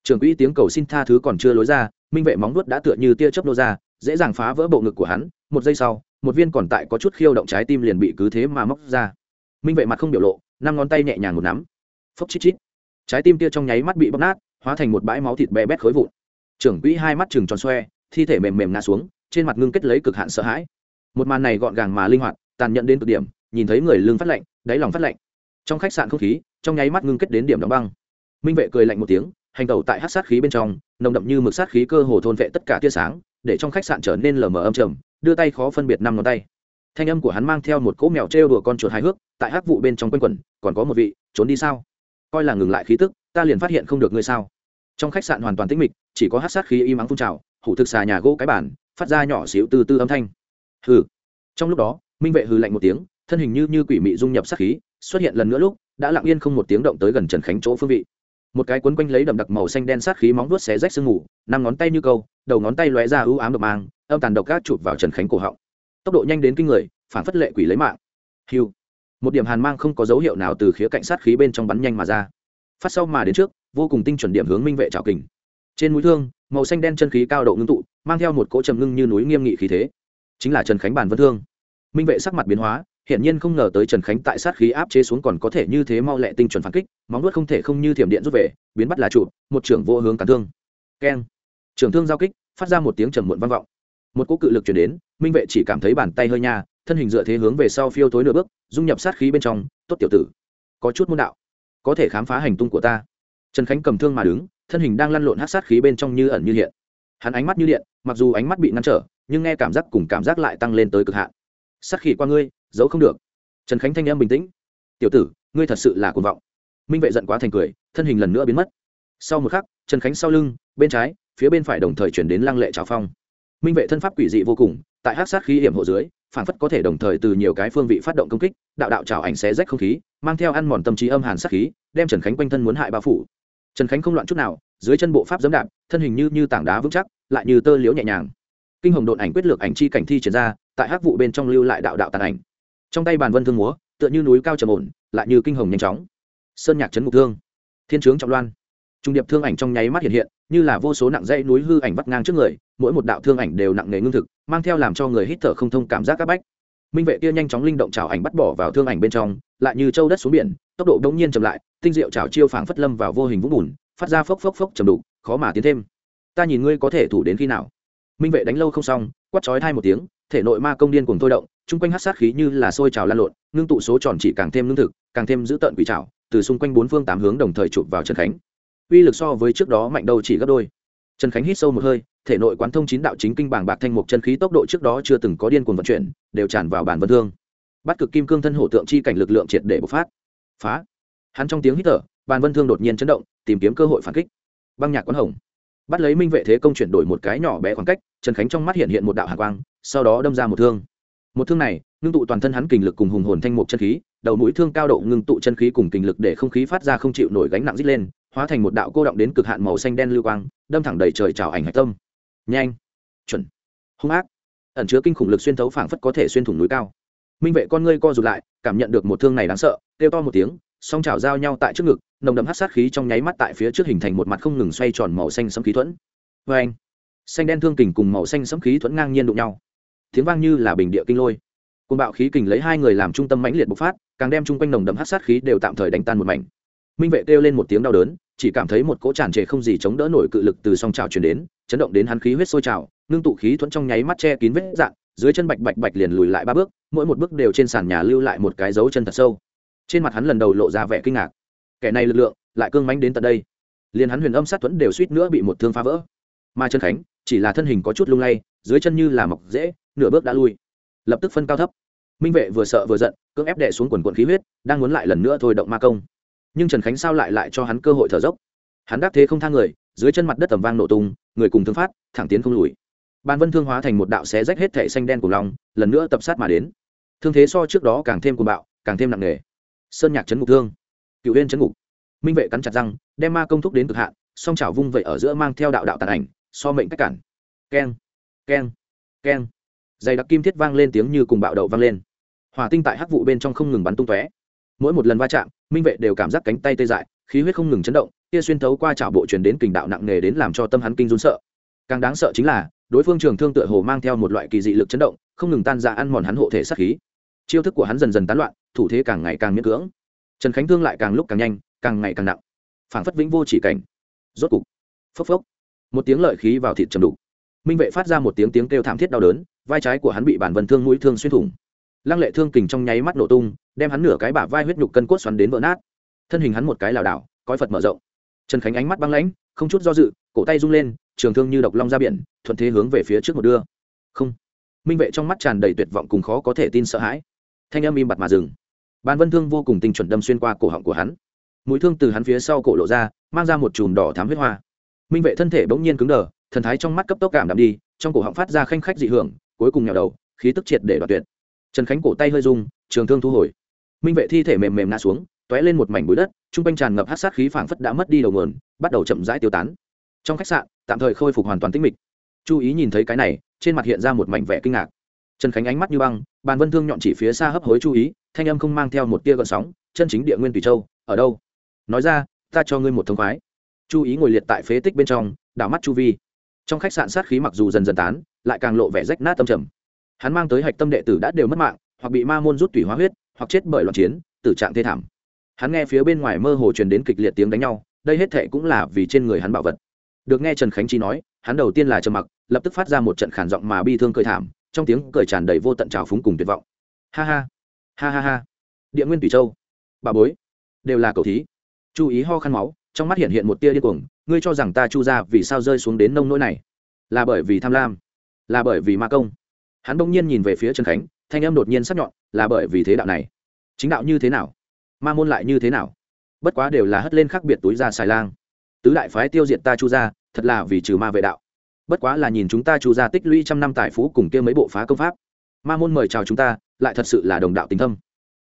trường quỹ tiếng cầu xin tha thứ còn chưa lối ra, minh vệ móng nuốt đã tựa như tia chớp nô ra, dễ dàng phá vỡ bộ ngực của hắn. Một giây sau, một viên còn tại có chút khiêu động trái tim liền bị cứ thế mà móc ra. Minh vệ mặt không biểu lộ, năm ngón tay nhẹ nhàng một nắm. Phốc chít chít. Trái tim tia trong nháy mắt bị bóc nát, hóa thành một bãi máu thịt bé bét khối vụn. Trưởng quỹ hai mắt chừng tròn xoe, thi thể mềm mềm ngã xuống, trên mặt ngưng kết lấy cực hạn sợ hãi. Một màn này gọn gàng mà linh hoạt, tàn nhẫn đến cực điểm, nhìn thấy người lương phát lạnh, đáy lòng phát lạnh. Trong khách sạn không khí, trong nháy mắt ngưng kết đến điểm đóng băng. Minh vệ cười lạnh một tiếng hành tẩu tại hát sát khí bên trong, nồng đậm như mực sát khí cơ hồ thôn vệ tất cả tia sáng, để trong khách sạn trở nên lờ mờ âm trầm, đưa tay khó phân biệt năm ngón tay. Thanh âm của hắn mang theo một cỗ mèo trêu đùa con chuột hài hước, tại hát vụ bên trong quanh quẩn, còn có một vị, trốn đi sao? Coi là ngừng lại khí tức, ta liền phát hiện không được ngươi sao? Trong khách sạn hoàn toàn tĩnh mịch, chỉ có hát sát khí im ắng phun trào, hủ thực xà nhà gỗ cái bản phát ra nhỏ xíu từ từ âm thanh. Hừ. Trong lúc đó, minh vệ hừ lạnh một tiếng, thân hình như như quỷ mị dung nhập sát khí, xuất hiện lần nữa lúc, đã lặng yên không một tiếng động tới gần trần khánh chỗ phương vị một cái quấn quanh lấy đậm đặc màu xanh đen sát khí móng vuốt xé rách sương mù, năm ngón tay như câu, đầu ngón tay lóe ra ưu ám độc mang, âm tàn độc gác chụp vào trần khánh cổ họng. Tốc độ nhanh đến kinh người, phản phất lệ quỷ lấy mạng. Hiu một điểm hàn mang không có dấu hiệu nào từ khía cạnh sát khí bên trong bắn nhanh mà ra. Phát sau mà đến trước, vô cùng tinh chuẩn điểm hướng minh vệ trào kình. Trên mũi thương, màu xanh đen chân khí cao độ ngưng tụ, mang theo một cỗ trầm ngưng như núi nghiêm nghị khí thế. Chính là trần khánh bản vân thương. Minh vệ sắc mặt biến hóa hiển nhiên không ngờ tới trần khánh tại sát khí áp chế xuống còn có thể như thế mau lẹ tinh chuẩn phản kích, móng vuốt không thể không như thiểm điện rút về, biến bắt là trụ một trưởng vô hướng cản thương. Keng. Trưởng thương giao kích, phát ra một tiếng trầm muộn vang vọng. Một cỗ cự lực truyền đến, minh vệ chỉ cảm thấy bàn tay hơi nha, thân hình dựa thế hướng về sau phiêu tối nửa bước, dung nhập sát khí bên trong, tốt tiểu tử, có chút môn đạo, có thể khám phá hành tung của ta. Trần khánh cầm thương mà đứng, thân hình đang lăn lộn hắc sát khí bên trong như ẩn như hiện. Hắn ánh mắt như điện, mặc dù ánh mắt bị ngăn trở, nhưng nghe cảm giác cùng cảm giác lại tăng lên tới cực hạn. Sát khí qua ngươi giấu không được. Trần khánh thanh âm bình tĩnh. Tiểu tử, ngươi thật sự là cuồng vọng. Minh vệ giận quá thành cười, thân hình lần nữa biến mất. Sau một khắc, trần khánh sau lưng, bên trái, phía bên phải đồng thời chuyển đến lăng lệ trào phong. Minh vệ thân pháp quỷ dị vô cùng, tại hát sát khí hiểm hộ dưới, phản phất có thể đồng thời từ nhiều cái phương vị phát động công kích, đạo đạo trào ảnh xé rách không khí, mang theo ăn mòn tâm trí âm hàn sát khí, đem trần khánh quanh thân muốn hại bao phủ. Trần khánh không loạn chút nào, dưới chân bộ pháp dẫm đạp, thân hình như như tảng đá vững chắc, lại như tơ liễu nhẹ nhàng. Kinh hồng độn ảnh quyết lược ảnh chi cảnh thi triển ra, tại hắc vụ bên trong lưu lại đạo đạo tàn ảnh trong tay bàn vân thương múa, tựa như núi cao trầm ổn, lại như kinh hồng nhanh chóng. Sơn nhạc trấn mục thương, thiên trướng trọng loan. Trung điệp thương ảnh trong nháy mắt hiện hiện, như là vô số nặng dãy núi hư ảnh vắt ngang trước người, mỗi một đạo thương ảnh đều nặng nề ngưng thực, mang theo làm cho người hít thở không thông cảm giác các bách. Minh vệ kia nhanh chóng linh động trào ảnh bắt bỏ vào thương ảnh bên trong, lại như châu đất xuống biển, tốc độ đống nhiên chậm lại, tinh diệu trào chiêu phảng phất lâm vào vô hình vũng bùn, phát ra phốc phốc phốc chầm đục, khó mà tiến thêm. Ta nhìn ngươi có thể thủ đến khi nào? Minh vệ đánh lâu không xong, quát chói thai một tiếng, thể nội ma công điên cùng thôi động chung quanh hát sát khí như là sôi trào lan lộn, ngưng tụ số tròn chỉ càng thêm lương thực, càng thêm giữ tợn quỷ trào từ xung quanh bốn phương tám hướng đồng thời chụp vào trần khánh. Uy lực so với trước đó mạnh đâu chỉ gấp đôi. Trần khánh hít sâu một hơi, thể nội quán thông chín đạo chính kinh bảng bạc thanh mục chân khí tốc độ trước đó chưa từng có điên cuồng vận chuyển, đều tràn vào bản vân thương. Bắt cực kim cương thân hổ tượng chi cảnh lực lượng triệt để bộc phát. Phá. Hắn trong tiếng hít thở bàn vân thương đột nhiên chấn động, tìm kiếm cơ hội phản kích. Băng nhạc quán hồng. Bắt lấy minh vệ thế công chuyển đổi một cái nhỏ bé khoảng cách, trần khánh trong mắt hiện hiện một đạo hạ quang, sau đó đâm ra một thương một thương này, ngưng tụ toàn thân hắn kình lực cùng hùng hồn thanh mục chân khí, đầu mũi thương cao độ ngưng tụ chân khí cùng kình lực để không khí phát ra không chịu nổi gánh nặng dít lên, hóa thành một đạo cô động đến cực hạn màu xanh đen lưu quang, đâm thẳng đầy trời trào ảnh hạch tâm. Nhanh! Chuẩn! Hung ác! Ẩn chứa kinh khủng lực xuyên thấu phảng phất có thể xuyên thủng núi cao. Minh vệ con ngươi co rụt lại, cảm nhận được một thương này đáng sợ, kêu to một tiếng, song chảo giao nhau tại trước ngực, nồng đậm hát sát khí trong nháy mắt tại phía trước hình thành một mặt không ngừng xoay tròn màu xanh sấm khí thuẫn. Vê anh xanh đen thương kình cùng màu xanh sấm khí thuẫn ngang nhiên đụng nhau tiếng vang như là bình địa kinh lôi. Côn bạo khí kình lấy hai người làm trung tâm mãnh liệt bộc phát càng đem chung quanh nồng đậm hát sát khí đều tạm thời đánh tan một mảnh. Minh vệ kêu lên một tiếng đau đớn chỉ cảm thấy một cỗ tràn trề không gì chống đỡ nổi cự lực từ song trào chuyển đến chấn động đến hắn khí huyết sôi trào ngưng tụ khí thuẫn trong nháy mắt che kín vết dạng, dưới chân bạch bạch bạch liền lùi lại ba bước mỗi một bước đều trên sàn nhà lưu lại một cái dấu chân thật sâu. Trên mặt hắn lần đầu lộ ra vẻ kinh ngạc. Kẻ này lực lượng lại cương mánh đến tận đây. Liền hắn huyền âm sát thuẫn đều suýt nữa bị một thương phá vỡ. Mà chân khánh chỉ là thân hình có chút lung lay dưới chân như là mọc dễ nửa bước đã lui. Lập tức phân cao thấp. Minh vệ vừa sợ vừa giận, cưỡng ép đệ xuống quần quần khí huyết, đang muốn lại lần nữa thôi động ma công. Nhưng trần khánh sao lại lại cho hắn cơ hội thở dốc? Hắn đắc thế không thang người, dưới chân mặt đất tầm vang nổ tung, người cùng thương phát, thẳng tiến không lùi. Ban vân thương hóa thành một đạo xé rách hết thệ xanh đen của lòng, lần nữa tập sát mà đến. Thương thế so trước đó càng thêm cuồng bạo, càng thêm nặng nề. Sơn nhạc chấn ngục thương. Cựu huyên chấn ngục. Minh vệ cắn chặt răng, đem ma công thúc đến cực hạn, song chảo vung vậy ở giữa mang theo đạo đạo tàn ảnh, so mệnh cách cản. Keng keng keng dày đặc kim thiết vang lên tiếng như cùng bạo đậu vang lên. Hỏa tinh tại hắc vụ bên trong không ngừng bắn tung tóe. Mỗi một lần va chạm, minh vệ đều cảm giác cánh tay tê dại, khí huyết không ngừng chấn động kia xuyên thấu qua chảo bộ truyền đến kình đạo nặng nề đến làm cho tâm hắn kinh run sợ. Càng đáng sợ chính là, đối phương trường thương tựa hồ mang theo một loại kỳ dị lực chấn động, không ngừng tan ra ăn mòn hắn hộ thể sát khí. Chiêu thức của hắn dần dần tán loạn, thủ thế càng ngày càng miễn cưỡng. Trần khánh thương lại càng lúc càng nhanh, càng ngày càng nặng. Phảng phất vĩnh vô chỉ cảnh. Rốt cục, phốc phốc, một tiếng lợi khí vào thịt trầm đục. Minh vệ phát ra một tiếng tiếng kêu thảm thiết đau đớn vai trái của hắn bị bản vân thương mũi thương xuyên thủng. Lăng lệ thương kình trong nháy mắt nổ tung, đem hắn nửa cái bả vai huyết nhục cân cốt xoắn đến vỡ nát. Thân hình hắn một cái lảo đảo, cõi phật mở rộng. Trần khánh ánh mắt băng lãnh, không chút do dự, cổ tay rung lên, trường thương như độc long ra biển, thuận thế hướng về phía trước một đưa. Không. Minh vệ trong mắt tràn đầy tuyệt vọng cùng khó có thể tin sợ hãi. Thanh âm im bặt mà dừng. Bàn vân thương vô cùng tinh chuẩn đâm xuyên qua cổ họng của hắn. Mũi thương từ hắn phía sau cổ lộ ra, mang ra một chùm đỏ thám huyết hoa. Minh vệ thân thể bỗng nhiên cứng đờ, thần thái trong mắt cấp tốc cảm đạm đi, trong cổ họng phát ra khanh khách dị hưởng cuối cùng nhào đầu, khí tức triệt để đoạt tuyệt. Trần khánh cổ tay hơi rung, trường thương thu hồi. Minh vệ thi thể mềm mềm ngã xuống t ó é lên một mảnh bụi đất t r u n g quanh tràn ngập hát sát khí phảng phất đã mất đi đầu mườn bắt đầu chậm rãi tiêu tán. Trong khách sạn, tạm thời khôi phục hoàn toàn tĩnh mịch. Chú ý nhìn thấy cái này, trên mặt hiện ra một mảnh vẻ kinh ngạc. Trần khánh ánh mắt như băng, bàn vân thương nhọn chỉ phía xa hấp hối chú ý, thanh âm không mang theo một tia gợn sóng, chân chính địa nguyên tùy châu, ở đâu? Nói ra, ta cho ngươi một thông khoái. Chú ý ngồi liệt tại phế tích bên trong, đảo mắt chu vi trong khách sạn sát khí mặc dù dần dần tán, lại càng lộ vẻ rách nát tâm trầm. Hắn mang tới hạch tâm đệ tử đã đều mất mạng, hoặc bị ma môn rút tủy hóa huyết, hoặc chết bởi loạn chiến, tử trạng thê thảm. Hắn nghe phía bên ngoài mơ hồ truyền đến kịch liệt tiếng đánh nhau, đây hết thệ cũng là vì trên người hắn bảo vật. Được nghe trần khánh chi nói, hắn đầu tiên là trầm mặc, lập tức phát ra một trận khản giọng mà bi thương cười thảm, trong tiếng cười tràn đầy vô tận trào phúng cùng tuyệt vọng. Ha ha ha ha ha. Địa nguyên tùy châu, bà bối, đều là cầu thí. Chú ý ho khăn máu, trong mắt hiện hiện một tia điên cuồng ngươi cho rằng ta chu ra vì sao rơi xuống đến nông nỗi này? Là bởi vì tham lam, là bởi vì ma công. Hắn bỗng nhiên nhìn về phía trần khánh, thanh âm đột nhiên sắc nhọn, là bởi vì thế đạo này. Chính đạo như thế nào? Ma môn lại như thế nào? Bất quá đều là hất lên khác biệt túi ra xài lang. Tứ đại phái tiêu diệt ta chu ra, thật là vì trừ ma vệ đạo. Bất quá là nhìn chúng ta chu ra tích lũy trăm năm tài phú cùng kia mấy bộ phá công pháp. Ma môn mời chào chúng ta, lại thật sự là đồng đạo tình thâm.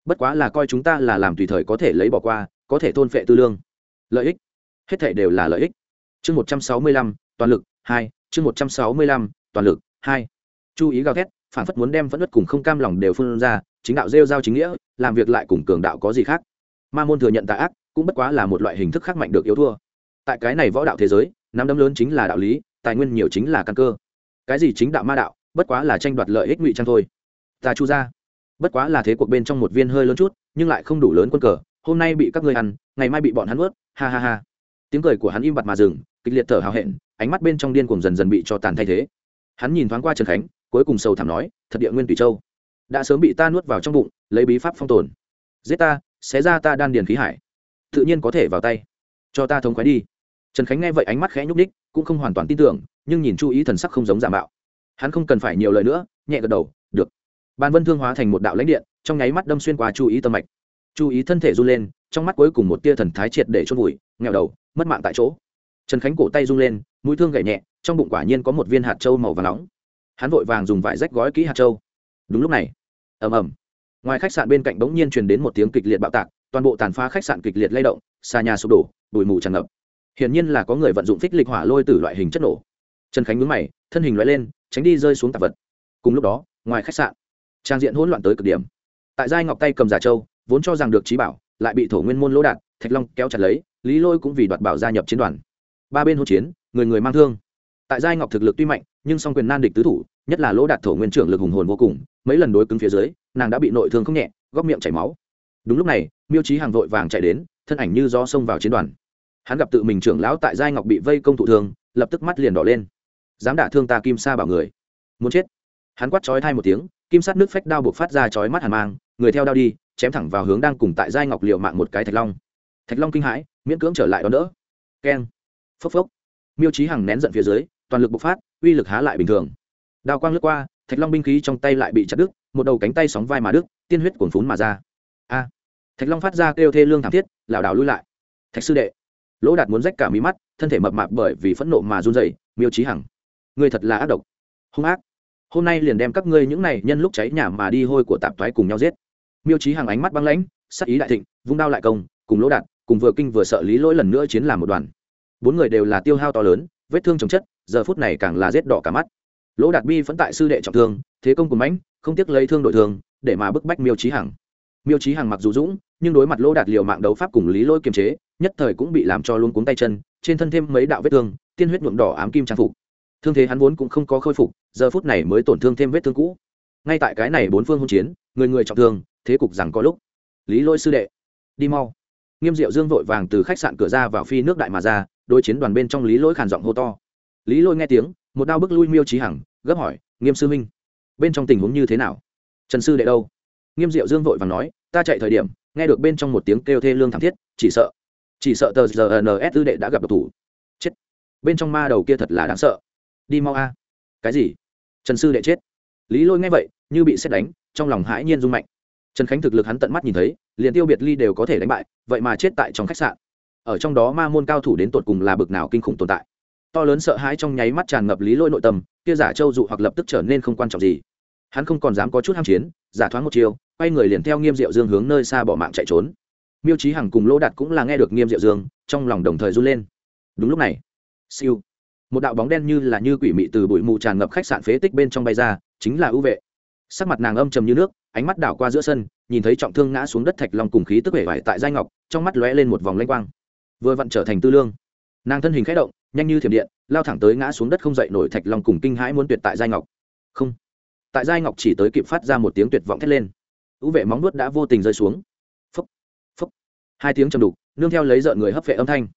Bất quá là coi chúng ta là làm tùy thời có thể lấy bỏ qua, có thể thôn phệ tư lương. Lợi ích. Hết thể đều là lợi ích chương một trăm sáu mươi lăm, toàn lực, hai, chương một trăm sáu mươi lăm, toàn lực, hai. Chú ý gào thét, phản phất muốn đem vẫn đất cùng không cam lòng đều phun ra, chính đạo rêu giao chính nghĩa, làm việc lại cùng cường đạo có gì khác. Ma môn thừa nhận tà ác, cũng bất quá là một loại hình thức khác mạnh được yếu thua. Tại cái này võ đạo thế giới, nắm đấm lớn chính là đạo lý, tài nguyên nhiều chính là căn cơ. Cái gì chính đạo ma đạo, bất quá là tranh đoạt lợi ích ngụy trang thôi. Ta chu ra bất quá là thế cuộc bên trong một viên hơi lớn chút, nhưng lại không đủ lớn quân cờ, hôm nay bị các ngươi ăn, ngày mai bị bọn hắn ướt ha ha ha tiếng cười của hắn im bặt mà dừng, kịch liệt thở hào hẹn, ánh mắt bên trong điên cùng dần dần bị cho tàn thay thế. Hắn nhìn thoáng qua trần khánh, cuối cùng sầu thảm nói, thật địa nguyên tùy châu. Đã sớm bị ta nuốt vào trong bụng, lấy bí pháp phong tồn. Giết ta, xé ra ta đan điền khí hải. Tự nhiên có thể vào tay. Cho ta thống khoái đi. Trần khánh nghe vậy ánh mắt khẽ nhúc ních cũng không hoàn toàn tin tưởng, nhưng nhìn chú ý thần sắc không giống giả mạo. Hắn không cần phải nhiều lời nữa, nhẹ gật đầu, được. Bàn vân thương hóa thành một đạo lãnh điện, trong nháy mắt đâm xuyên qua chú ý tâm mạch. Chú ý thân thể run lên trong mắt cuối cùng một tia thần thái triệt để chôn vùi nghèo đầu, mất mạng tại chỗ. Trần khánh cổ tay rung lên, mũi thương gậy nhẹ, trong bụng quả nhiên có một viên hạt trâu màu và nóng. Hắn vội vàng dùng vải rách gói kỹ hạt trâu đúng lúc này, ầm ầm, ngoài khách sạn bên cạnh bỗng nhiên truyền đến một tiếng kịch liệt bạo tạc, toàn bộ tàn phá khách sạn kịch liệt lay động, xa nhà sụp đổ, bụi mù tràn ngập. Hiển nhiên là có người vận dụng phích lịch hỏa lôi từ loại hình chất nổ. Trần khánh nhướng mày, thân hình loại lên, tránh đi rơi xuống tạp vật. Cùng lúc đó, ngoài khách sạn, trang diện hỗn loạn tới cực điểm. Tại giai ngọc tay cầm giả châu, vốn cho rằng được trí bảo lại bị thổ nguyên môn lỗ đạt thạch long kéo chặt lấy, lý lôi cũng vì đoạt bảo gia nhập chiến đoàn. Ba bên hỗn chiến, người người mang thương. Tại giai ngọc thực lực tuy mạnh, nhưng song quyền nan địch tứ thủ, nhất là lỗ đạt thổ nguyên trưởng lực hùng hồn vô cùng, mấy lần đối cứng phía dưới, nàng đã bị nội thương không nhẹ, góc miệng chảy máu. Đúng lúc này, miêu trí hàng vội vàng chạy đến, thân ảnh như do xông vào chiến đoàn. Hắn gặp tự mình trưởng lão tại giai ngọc bị vây công thụ thương, lập tức mắt liền đỏ lên. Dám đả thương ta kim sa bảo người. Muốn chết. Hắn quát chói thai một tiếng, kim sát nước phách đao buộc phát ra chói mắt hàn mang, người theo đao đi chém thẳng vào hướng đang cùng tại giai ngọc liều mạng một cái thạch long. Thạch long kinh hãi miễn cưỡng trở lại đón đỡ. Keng. Phốc phốc. Miêu trí hằng nén giận phía dưới toàn lực bộc phát uy lực há lại bình thường. Đào quang lướt qua thạch long binh khí trong tay lại bị chặt đứt một đầu cánh tay sóng vai mà đứt tiên huyết cuồn phún mà ra. A. À. Thạch long phát ra kêu thê lương thảm thiết lảo đảo lui lại. Thạch sư đệ. Lỗ đạt muốn rách cả mí mắt thân thể mập mạp bởi vì phẫn nộ mà run rẩy, miêu trí hằng. Người thật là ác độc. Hung ác. Hôm nay liền đem các ngươi những này nhân lúc cháy nhà mà đi hôi của tạp thoái cùng nhau giết miêu trí hằng ánh mắt băng lãnh, sắc ý đại thịnh, vung đao lại công, cùng lỗ đạt cùng vừa kinh vừa sợ lý lỗi lần nữa chiến làm một đoàn. Bốn người đều là tiêu hao to lớn, vết thương chồng chất, giờ phút này càng là rét đỏ cả mắt. Lỗ đạt bi phẫn tại sư đệ trọng thương, thế công cùng mãnh, không tiếc lấy thương đội thương, để mà bức bách miêu trí hằng. Miêu trí hằng mặc dù dũng, nhưng đối mặt lỗ đạt liều mạng đấu pháp cùng lý lỗi kiềm chế, nhất thời cũng bị làm cho luôn cuống tay chân, trên thân thêm mấy đạo vết thương, tiên huyết nhuộm đỏ ám kim trang phục. Thương thế hắn vốn cũng không có khôi phục, giờ phút này mới tổn thương thêm vết thương cũ. Ngay tại cái này bốn phương hôn chiến, người người trọng thương thế cục rằng có lúc, lý lỗi sư đệ, đi mau. Nghiêm diệu dương vội vàng từ khách sạn cửa ra vào phi nước đại mà ra, đối chiến đoàn bên trong lý lỗi khàn giọng hô to. Lý lỗi nghe tiếng, một đao bức lui miêu trí hằng, gấp hỏi, nghiêm sư minh bên trong tình huống như thế nào? Trần sư đệ đâu? Nghiêm diệu dương vội vàng nói, ta chạy thời điểm, nghe được bên trong một tiếng kêu thê lương thảm thiết, chỉ sợ chỉ sợ tờ giờ tư đệ đã gặp độc thủ. Chết. Bên trong ma đầu kia thật là đáng sợ. Đi mau a. Cái gì? Trần sư đệ chết. Lý lôi nghe vậy, như bị xét đánh, trong lòng hãi nhiên rung mạnh trần khánh thực lực hắn tận mắt nhìn thấy, liền tiêu biệt ly đều có thể đánh bại, vậy mà chết tại trong khách sạn. Ở trong đó ma môn cao thủ đến tột cùng là bực nào kinh khủng tồn tại. To lớn sợ hãi trong nháy mắt tràn ngập lý lôi nội tâm, kia giả châu dụ hoặc lập tức trở nên không quan trọng gì. Hắn không còn dám có chút ham chiến, giả thoáng một chiều quay người liền theo nghiêm diệu dương hướng nơi xa bỏ mạng chạy trốn. Miêu trí hằng cùng lỗ đạt cũng là nghe được nghiêm diệu dương, trong lòng đồng thời run lên. Đúng lúc này, siêu, một đạo bóng đen như là như quỷ mị từ bụi mù tràn ngập khách sạn phế tích bên trong bay ra, chính là ưu vệ sắc mặt nàng âm trầm như nước, ánh mắt đảo qua giữa sân, nhìn thấy trọng thương ngã xuống đất thạch long cùng khí tức vẻ vải tại giai ngọc, trong mắt lóe lên một vòng lanh quang. Vừa vặn trở thành tư lương. Nàng thân hình khẽ động, nhanh như thiểm điện, lao thẳng tới ngã xuống đất không dậy nổi thạch long cùng kinh hãi muốn tuyệt tại giai ngọc. Không. Tại giai ngọc chỉ tới kịp phát ra một tiếng tuyệt vọng thét lên. Ưu vệ móng nuốt đã vô tình rơi xuống. Phấp phấp hai tiếng trầm đục, nương theo lấy rợn người hấp vệ âm thanh.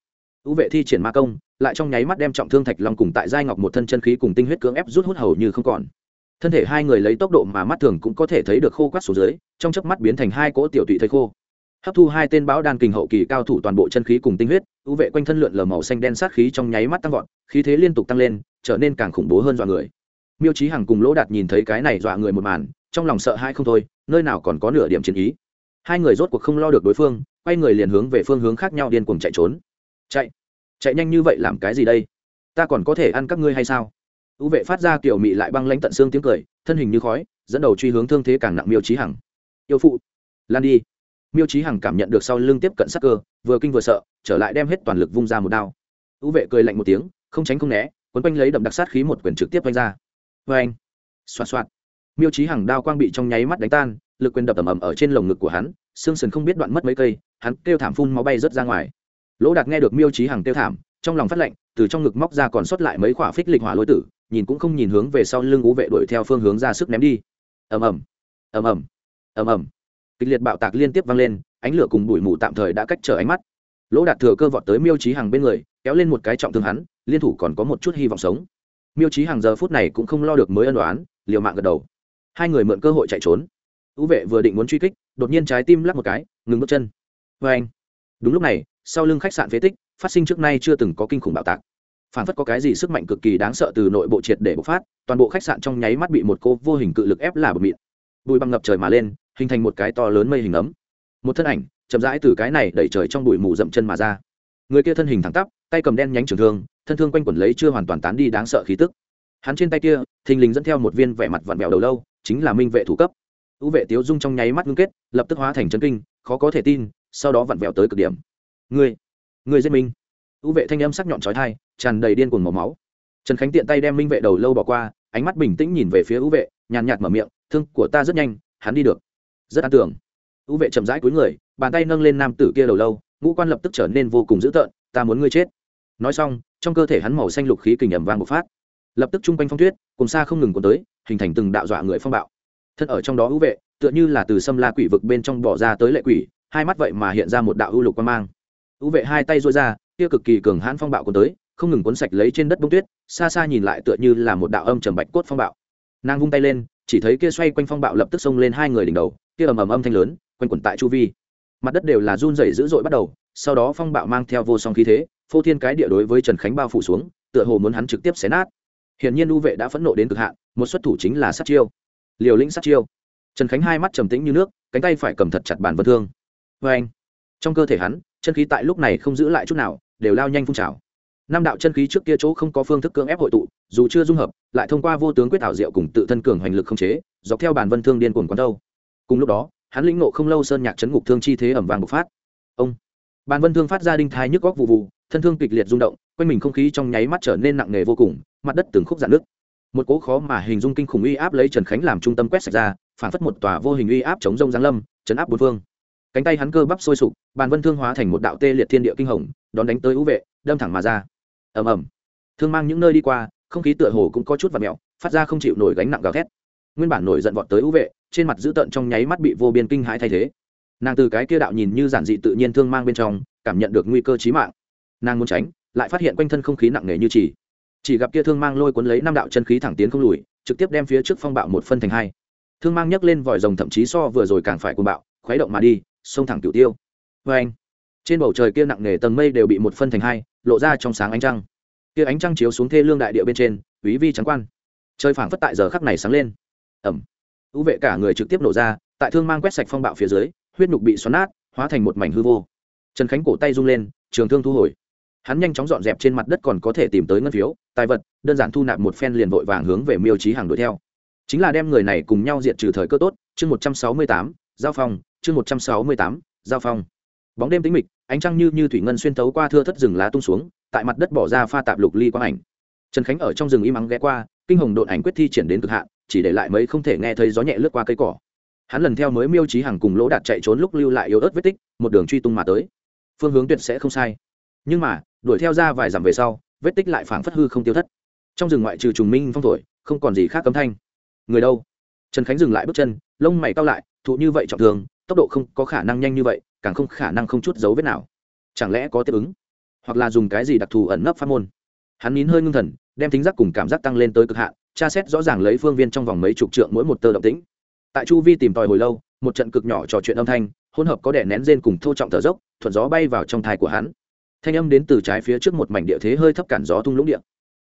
Ưu vệ thi triển ma công, lại trong nháy mắt đem trọng thương thạch long cùng tại giai ngọc một thân chân khí cùng tinh huyết cưỡng ép rút hút hầu như không còn thân thể hai người lấy tốc độ mà mắt thường cũng có thể thấy được khô quát xuống dưới, trong chớp mắt biến thành hai cỗ tiểu tụy thây khô. Hấp thu hai tên bão đan kình hậu kỳ cao thủ toàn bộ chân khí cùng tinh huyết, ưu vệ quanh thân lượn lờ màu xanh đen sát khí trong nháy mắt tăng vọt, khí thế liên tục tăng lên, trở nên càng khủng bố hơn dọa người. Miêu trí hằng cùng lỗ đạt nhìn thấy cái này dọa người một màn, trong lòng sợ hai không thôi, nơi nào còn có nửa điểm chiến ý. Hai người rốt cuộc không lo được đối phương, quay người liền hướng về phương hướng khác nhau điên cuồng chạy trốn. Chạy chạy nhanh như vậy làm cái gì đây? Ta còn có thể ăn các ngươi hay sao? Ưu vệ phát ra kiểu mị lại băng lanh tận xương tiếng cười, thân hình như khói, dẫn đầu truy hướng thương thế càng nặng miêu trí hằng. Yêu phụ, lan đi. Miêu trí hằng cảm nhận được sau lưng tiếp cận sắc cơ, vừa kinh vừa sợ, trở lại đem hết toàn lực vung ra một đao. Ưu vệ cười lạnh một tiếng, không tránh không né, quấn quanh lấy đậm đặc sát khí một quyền trực tiếp vanh ra. Vê anh xoạt xoạt. Miêu trí hằng đao quang bị trong nháy mắt đánh tan, lực quyền đập ầm ầm ở trên lồng ngực của hắn, xương sườn không biết đoạn mất mấy cây, hắn kêu thảm phun máu bay rớt ra ngoài. Lỗ đạt nghe được miêu trí hằng kêu thảm, trong lòng phát lệnh, từ trong ngực móc ra còn sót lại mấy quả phích lịch hỏa lôi tử nhìn cũng không nhìn hướng về sau lưng ú vệ đuổi theo phương hướng ra sức ném đi. Ầm ầm ầm ầm ầm ầm. Kịch liệt bạo tạc liên tiếp vang lên, ánh lửa cùng bụi mù tạm thời đã cách trở ánh mắt. Lỗ đạt thừa cơ vọt tới miêu trí hằng bên người, kéo lên một cái trọng thương hắn, liên thủ còn có một chút hy vọng sống. Miêu trí hằng giờ phút này cũng không lo được mới ân đoán liều mạng gật đầu. Hai người mượn cơ hội chạy trốn. Ú vệ vừa định muốn truy kích, đột nhiên trái tim lắc một cái, ngừng bước chân. Vê anh đúng lúc này, sau lưng khách sạn phế tích, phát sinh trước nay chưa từng có kinh khủng bạo tạc phản phất có cái gì sức mạnh cực kỳ đáng sợ từ nội bộ triệt để bộc phát, toàn bộ khách sạn trong nháy mắt bị một cô vô hình cự lực ép là bờ mịn. Bụi băng ngập trời mà lên, hình thành một cái to lớn mây hình ấm. Một thân ảnh, chậm rãi từ cái này đẩy trời trong bụi mù dậm chân mà ra. Người kia thân hình thẳng tắp, tay cầm đen nhánh trường thương, thân thương quanh quẩn lấy chưa hoàn toàn tán đi đáng sợ khí tức. Hắn trên tay kia, thình lình dẫn theo một viên vẻ mặt vặn vẹo đầu lâu, chính là minh vệ thủ cấp. Ưu vệ tiếu dung trong nháy mắt ngưng kết, lập tức hóa thành chân kinh, khó có thể tin, sau đó vặn vẹo tới cực điểm. Người người giết minh U vệ thanh âm sắc nhọn chói tai, tràn đầy điên cuồng màu máu. Trần khánh tiện tay đem minh vệ đầu lâu bỏ qua ánh mắt bình tĩnh nhìn về phía U vệ nhàn nhạt mở miệng thương của ta rất nhanh hắn đi được. Rất an tưởng U vệ chậm rãi cúi người bàn tay nâng lên nam tử kia đầu lâu ngũ quan lập tức trở nên vô cùng dữ tợn ta muốn ngươi chết. Nói xong trong cơ thể hắn màu xanh lục khí kình ẩm vang bộc phát. Lập tức chung quanh phong tuyết cùng xa không ngừng cuốn tới hình thành từng đạo dọa người phong bạo. Thân ở trong đó U vệ tựa như là từ xâm la quỷ vực bên trong bỏ ra tới lệ quỷ hai mắt vậy mà hiện ra một đạo u lục quan mang. U vệ hai tay duỗi ra kia cực kỳ cường hãn phong bạo cuốn tới, không ngừng cuốn sạch lấy trên đất bông tuyết, xa xa nhìn lại tựa như là một đạo âm trầm bạch cốt phong bạo. Nàng vung tay lên, chỉ thấy kia xoay quanh phong bạo lập tức xông lên hai người đỉnh đầu, kia ầm ầm âm thanh lớn, quanh quẩn tại chu vi. Mặt đất đều là run rẩy dữ dội bắt đầu, sau đó phong bạo mang theo vô song khí thế, phô thiên cái địa đối với trần khánh bao phủ xuống, tựa hồ muốn hắn trực tiếp xé nát. Hiển nhiên u vệ đã phẫn nộ đến cực hạn, một xuất thủ chính là sát chiêu. Liều lĩnh sát chiêu. Trần khánh hai mắt trầm tĩnh như nước, cánh tay phải cầm thật chặt bản vân thương. Vê anh trong cơ thể hắn, chân khí tại lúc này không giữ lại chút nào đều lao nhanh phun trào. Năm đạo chân khí trước kia chỗ không có phương thức cưỡng ép hội tụ, dù chưa dung hợp, lại thông qua vô tướng quyết ảo diệu cùng tự thân cường hoành lực không chế, dọc theo bản vân thương điên cuồng quán đâu cùng lúc đó, hắn lĩnh nộ không lâu sơn nhạc chấn ngục thương chi thế ẩm vàng bộc phát. Ông! Bàn vân thương phát ra đinh thai nhức góc vụ vụ, thân thương kịch liệt rung động, quanh mình không khí trong nháy mắt trở nên nặng nề vô cùng, mặt đất từng khúc dạn nước một cố khó mà hình dung kinh khủng uy áp lấy trần khánh làm trung tâm quét sạch ra, phản phất một tòa vô hình uy áp chống rông giáng lâm, chấn áp bốn phương cánh tay hắn cơ bắp sôi sục, bàn vân thương hóa thành một đạo tê liệt thiên địa kinh hồng, đón đánh tới ưu vệ, đâm thẳng mà ra. Ầm ầm. Thương mang những nơi đi qua, không khí tựa hồ cũng có chút và mẹo phát ra không chịu nổi gánh nặng gào thét. Nguyên bản nổi giận vọt tới ưu vệ, trên mặt dữ tợn trong nháy mắt bị vô biên kinh hãi thay thế. Nàng từ cái kia đạo nhìn như giản dị tự nhiên thương mang bên trong, cảm nhận được nguy cơ chí mạng. Nàng muốn tránh, lại phát hiện quanh thân không khí nặng nề như chỉ. Chỉ gặp kia thương mang lôi cuốn lấy năm đạo chân khí thẳng tiến không lùi, trực tiếp đem phía trước phong bạo một phân thành hai. Thương mang nhấc lên vòi rồng thậm chí so vừa rồi càng phải cuồng bạo, khuấy động mà đi xông thẳng cửu tiêu. Vê anh. Trên bầu trời kia nặng nề tầng mây đều bị một phân thành hai, lộ ra trong sáng ánh trăng. Kia ánh trăng chiếu xuống thê lương đại địa bên trên, quý vi trắng quan. Trời phảng phất tại giờ khắc này sáng lên. Ẩm. U vệ cả người trực tiếp nổ ra, tại thương mang quét sạch phong bạo phía dưới, huyết nhục bị xoắn nát, hóa thành một mảnh hư vô. Trần khánh cổ tay rung lên, trường thương thu hồi. Hắn nhanh chóng dọn dẹp trên mặt đất còn có thể tìm tới ngân phiếu, tài vật, đơn giản thu nạp một phen liền vội vàng hướng về miêu trí hàng đuổi theo. Chính là đem người này cùng nhau diệt trừ thời cơ tốt, chương một trăm sáu mươi tám, giao phong chương một trăm sáu mươi tám, giao phong. Bóng đêm tĩnh mịch, ánh trăng như như thủy ngân xuyên tấu qua thưa thất rừng lá tung xuống, tại mặt đất bỏ ra pha tạp lục ly quang ảnh. Trần khánh ở trong rừng im ắng ghé qua, kinh hồng độn ảnh quyết thi triển đến cực hạn, chỉ để lại mấy không thể nghe thấy gió nhẹ lướt qua cây cỏ. Hắn lần theo mới miêu trí hàng cùng lỗ đạt chạy trốn lúc lưu lại yếu ớt vết tích, một đường truy tung mà tới. Phương hướng tuyệt sẽ không sai. Nhưng mà, đuổi theo ra vài dặm về sau, vết tích lại phảng phất hư không tiêu thất. Trong rừng ngoại trừ trùng minh phong thổi, không còn gì khác cấm thanh. Người đâu? Trần khánh dừng lại bước chân, lông mày cao lại, thụ như vậy trọng thường tốc độ không có khả năng nhanh như vậy, càng không khả năng không chút dấu vết nào. Chẳng lẽ có tiếp ứng? Hoặc là dùng cái gì đặc thù ẩn nấp phát môn? Hắn nín hơi ngưng thần, đem tính giác cùng cảm giác tăng lên tới cực hạn, tra xét rõ ràng lấy phương viên trong vòng mấy chục trượng mỗi một tơ động tĩnh. Tại chu vi tìm tòi hồi lâu, một trận cực nhỏ trò chuyện âm thanh, hỗn hợp có đẻ nén rên cùng thô trọng thở dốc, thuận gió bay vào trong thai của hắn. Thanh âm đến từ trái phía trước một mảnh địa thế hơi thấp cản gió tung lũng địa.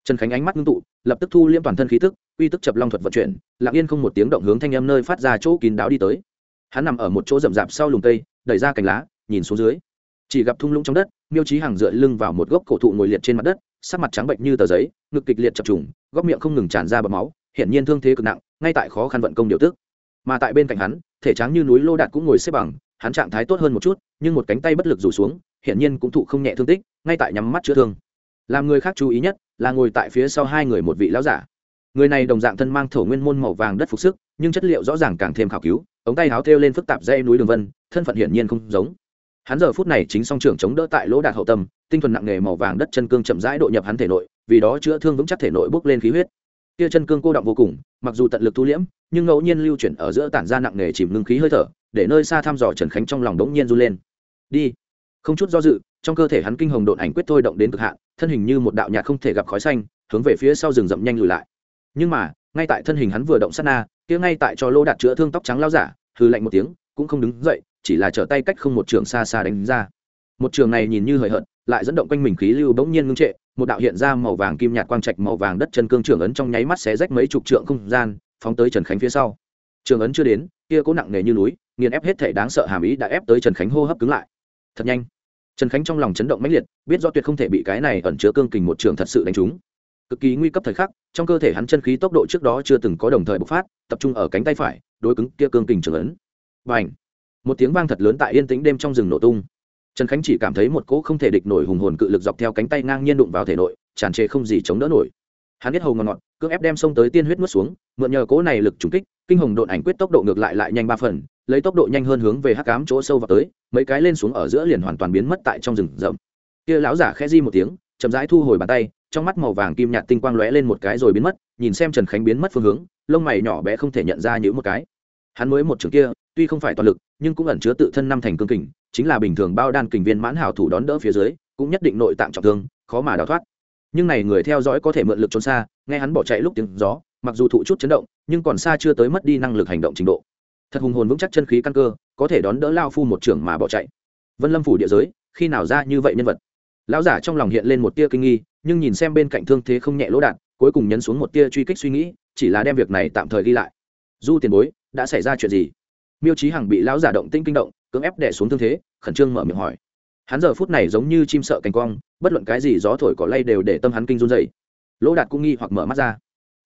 Trần khánh ánh mắt ngưng tụ, lập tức thu liễm toàn thân khí tức, uy tức chập long thuật vận chuyển, lặng yên không một tiếng động hướng thanh âm nơi phát ra chỗ kín đáo đi tới hắn nằm ở một chỗ rậm rạp sau lùm cây, đẩy ra cành lá, nhìn xuống dưới. Chỉ gặp thung lũng trong đất, miêu trí hàng dựa lưng vào một gốc cổ thụ ngồi liệt trên mặt đất, sắc mặt trắng bệnh như tờ giấy, ngực kịch liệt chập trùng, góc miệng không ngừng tràn ra bọt máu, hiển nhiên thương thế cực nặng, ngay tại khó khăn vận công điều tức. Mà tại bên cạnh hắn, thể trắng như núi lô đạt cũng ngồi xếp bằng, hắn trạng thái tốt hơn một chút, nhưng một cánh tay bất lực rủ xuống, hiển nhiên cũng thụ không nhẹ thương tích, ngay tại nhắm mắt chữa thương. Làm người khác chú ý nhất là ngồi tại phía sau hai người một vị lão giả. Người này đồng dạng thân mang thổ nguyên môn màu vàng đất phục sức nhưng chất liệu rõ ràng càng thêm khảo cứu, ống tay háo thêu lên phức tạp dây núi đường vân, thân phận hiển nhiên không giống. Hắn giờ phút này chính song trưởng chống đỡ tại lỗ đạt hậu tâm, tinh thuần nặng nghề màu vàng đất chân cương chậm rãi độ nhập hắn thể nội, vì đó chữa thương vững chắc thể nội bốc lên khí huyết. Kia chân cương cô động vô cùng, mặc dù tận lực thu liễm, nhưng ngẫu nhiên lưu chuyển ở giữa tản ra nặng nghề chìm ngưng khí hơi thở, để nơi xa thăm dò trần khánh trong lòng đống nhiên run lên. Đi. Không chút do dự, trong cơ thể hắn kinh hồng độn ảnh quyết thôi động đến cực hạn, thân hình như một đạo nhạt không thể gặp khói xanh, hướng về phía sau rừng rậm nhanh lùi lại. Nhưng mà, ngay tại thân hình hắn vừa động sát na kia ngay tại cho lô đạt chữa thương tóc trắng lao giả hư lạnh một tiếng, cũng không đứng dậy, chỉ là trở tay cách không một trường xa xa đánh ra. Một trường này nhìn như hời hợt, lại dẫn động quanh mình khí lưu bỗng nhiên ngưng trệ, một đạo hiện ra màu vàng kim nhạt quang trạch màu vàng đất chân cương trường ấn trong nháy mắt xé rách mấy chục trượng không gian, phóng tới trần khánh phía sau. Trường ấn chưa đến, kia cố nặng nề như núi, nghiền ép hết thể đáng sợ hàm ý đã ép tới trần khánh hô hấp cứng lại. Thật nhanh. Trần khánh trong lòng chấn động mãnh liệt, biết do tuyệt không thể bị cái này ẩn chứa cương kình một trường thật sự đánh trúng cực kỳ nguy cấp thời khắc, trong cơ thể hắn chân khí tốc độ trước đó chưa từng có đồng thời bộc phát, tập trung ở cánh tay phải, đối cứng kia cương kình trưởng ấn. Và ảnh một tiếng vang thật lớn tại yên tĩnh đêm trong rừng nổ tung. Trần khánh chỉ cảm thấy một cỗ không thể địch nổi hùng hồn cự lực dọc theo cánh tay ngang nhiên đụng vào thể nội, tràn trề không gì chống đỡ nổi. Hắn biết hầu ngọn ngọn, cưỡng ép đem xông tới tiên huyết nuốt xuống, mượn nhờ cỗ này lực trùng kích, kinh hồng độn ảnh quyết tốc độ ngược lại lại nhanh ba phần, lấy tốc độ nhanh hơn hướng về hắc cám chỗ sâu vào tới, mấy cái lên xuống ở giữa liền hoàn toàn biến mất tại trong rừng rậm. Kia lão giả khẽ di một tiếng, chậm rãi thu hồi bàn tay trong mắt màu vàng kim nhạt tinh quang lóe lên một cái rồi biến mất, nhìn xem trần khánh biến mất phương hướng, lông mày nhỏ bé không thể nhận ra những một cái. Hắn mới một trường kia, tuy không phải toàn lực, nhưng cũng ẩn chứa tự thân năm thành cương kình, chính là bình thường bao đan kình viên mãn hảo thủ đón đỡ phía dưới, cũng nhất định nội tạng trọng thương, khó mà đào thoát. Nhưng này người theo dõi có thể mượn lực trốn xa, nghe hắn bỏ chạy lúc tiếng gió, mặc dù thụ chút chấn động, nhưng còn xa chưa tới mất đi năng lực hành động trình độ. Thật hùng hồn vững chắc chân khí căn cơ, có thể đón đỡ lao phu một trưởng mà bỏ chạy. Vân lâm phủ địa giới, khi nào ra như vậy nhân vật? Lão giả trong lòng hiện lên một tia kinh nghi, nhưng nhìn xem bên cạnh thương thế không nhẹ lỗ đạn, cuối cùng nhấn xuống một tia truy kích suy nghĩ, chỉ là đem việc này tạm thời ghi lại. Du tiền bối, đã xảy ra chuyện gì? Miêu trí hằng bị lão giả động tinh kinh động, cưỡng ép đẻ xuống thương thế, khẩn trương mở miệng hỏi. Hắn giờ phút này giống như chim sợ cành quang, bất luận cái gì gió thổi cỏ lay đều để tâm hắn kinh run dày lỗ đạt cũng nghi hoặc mở mắt ra.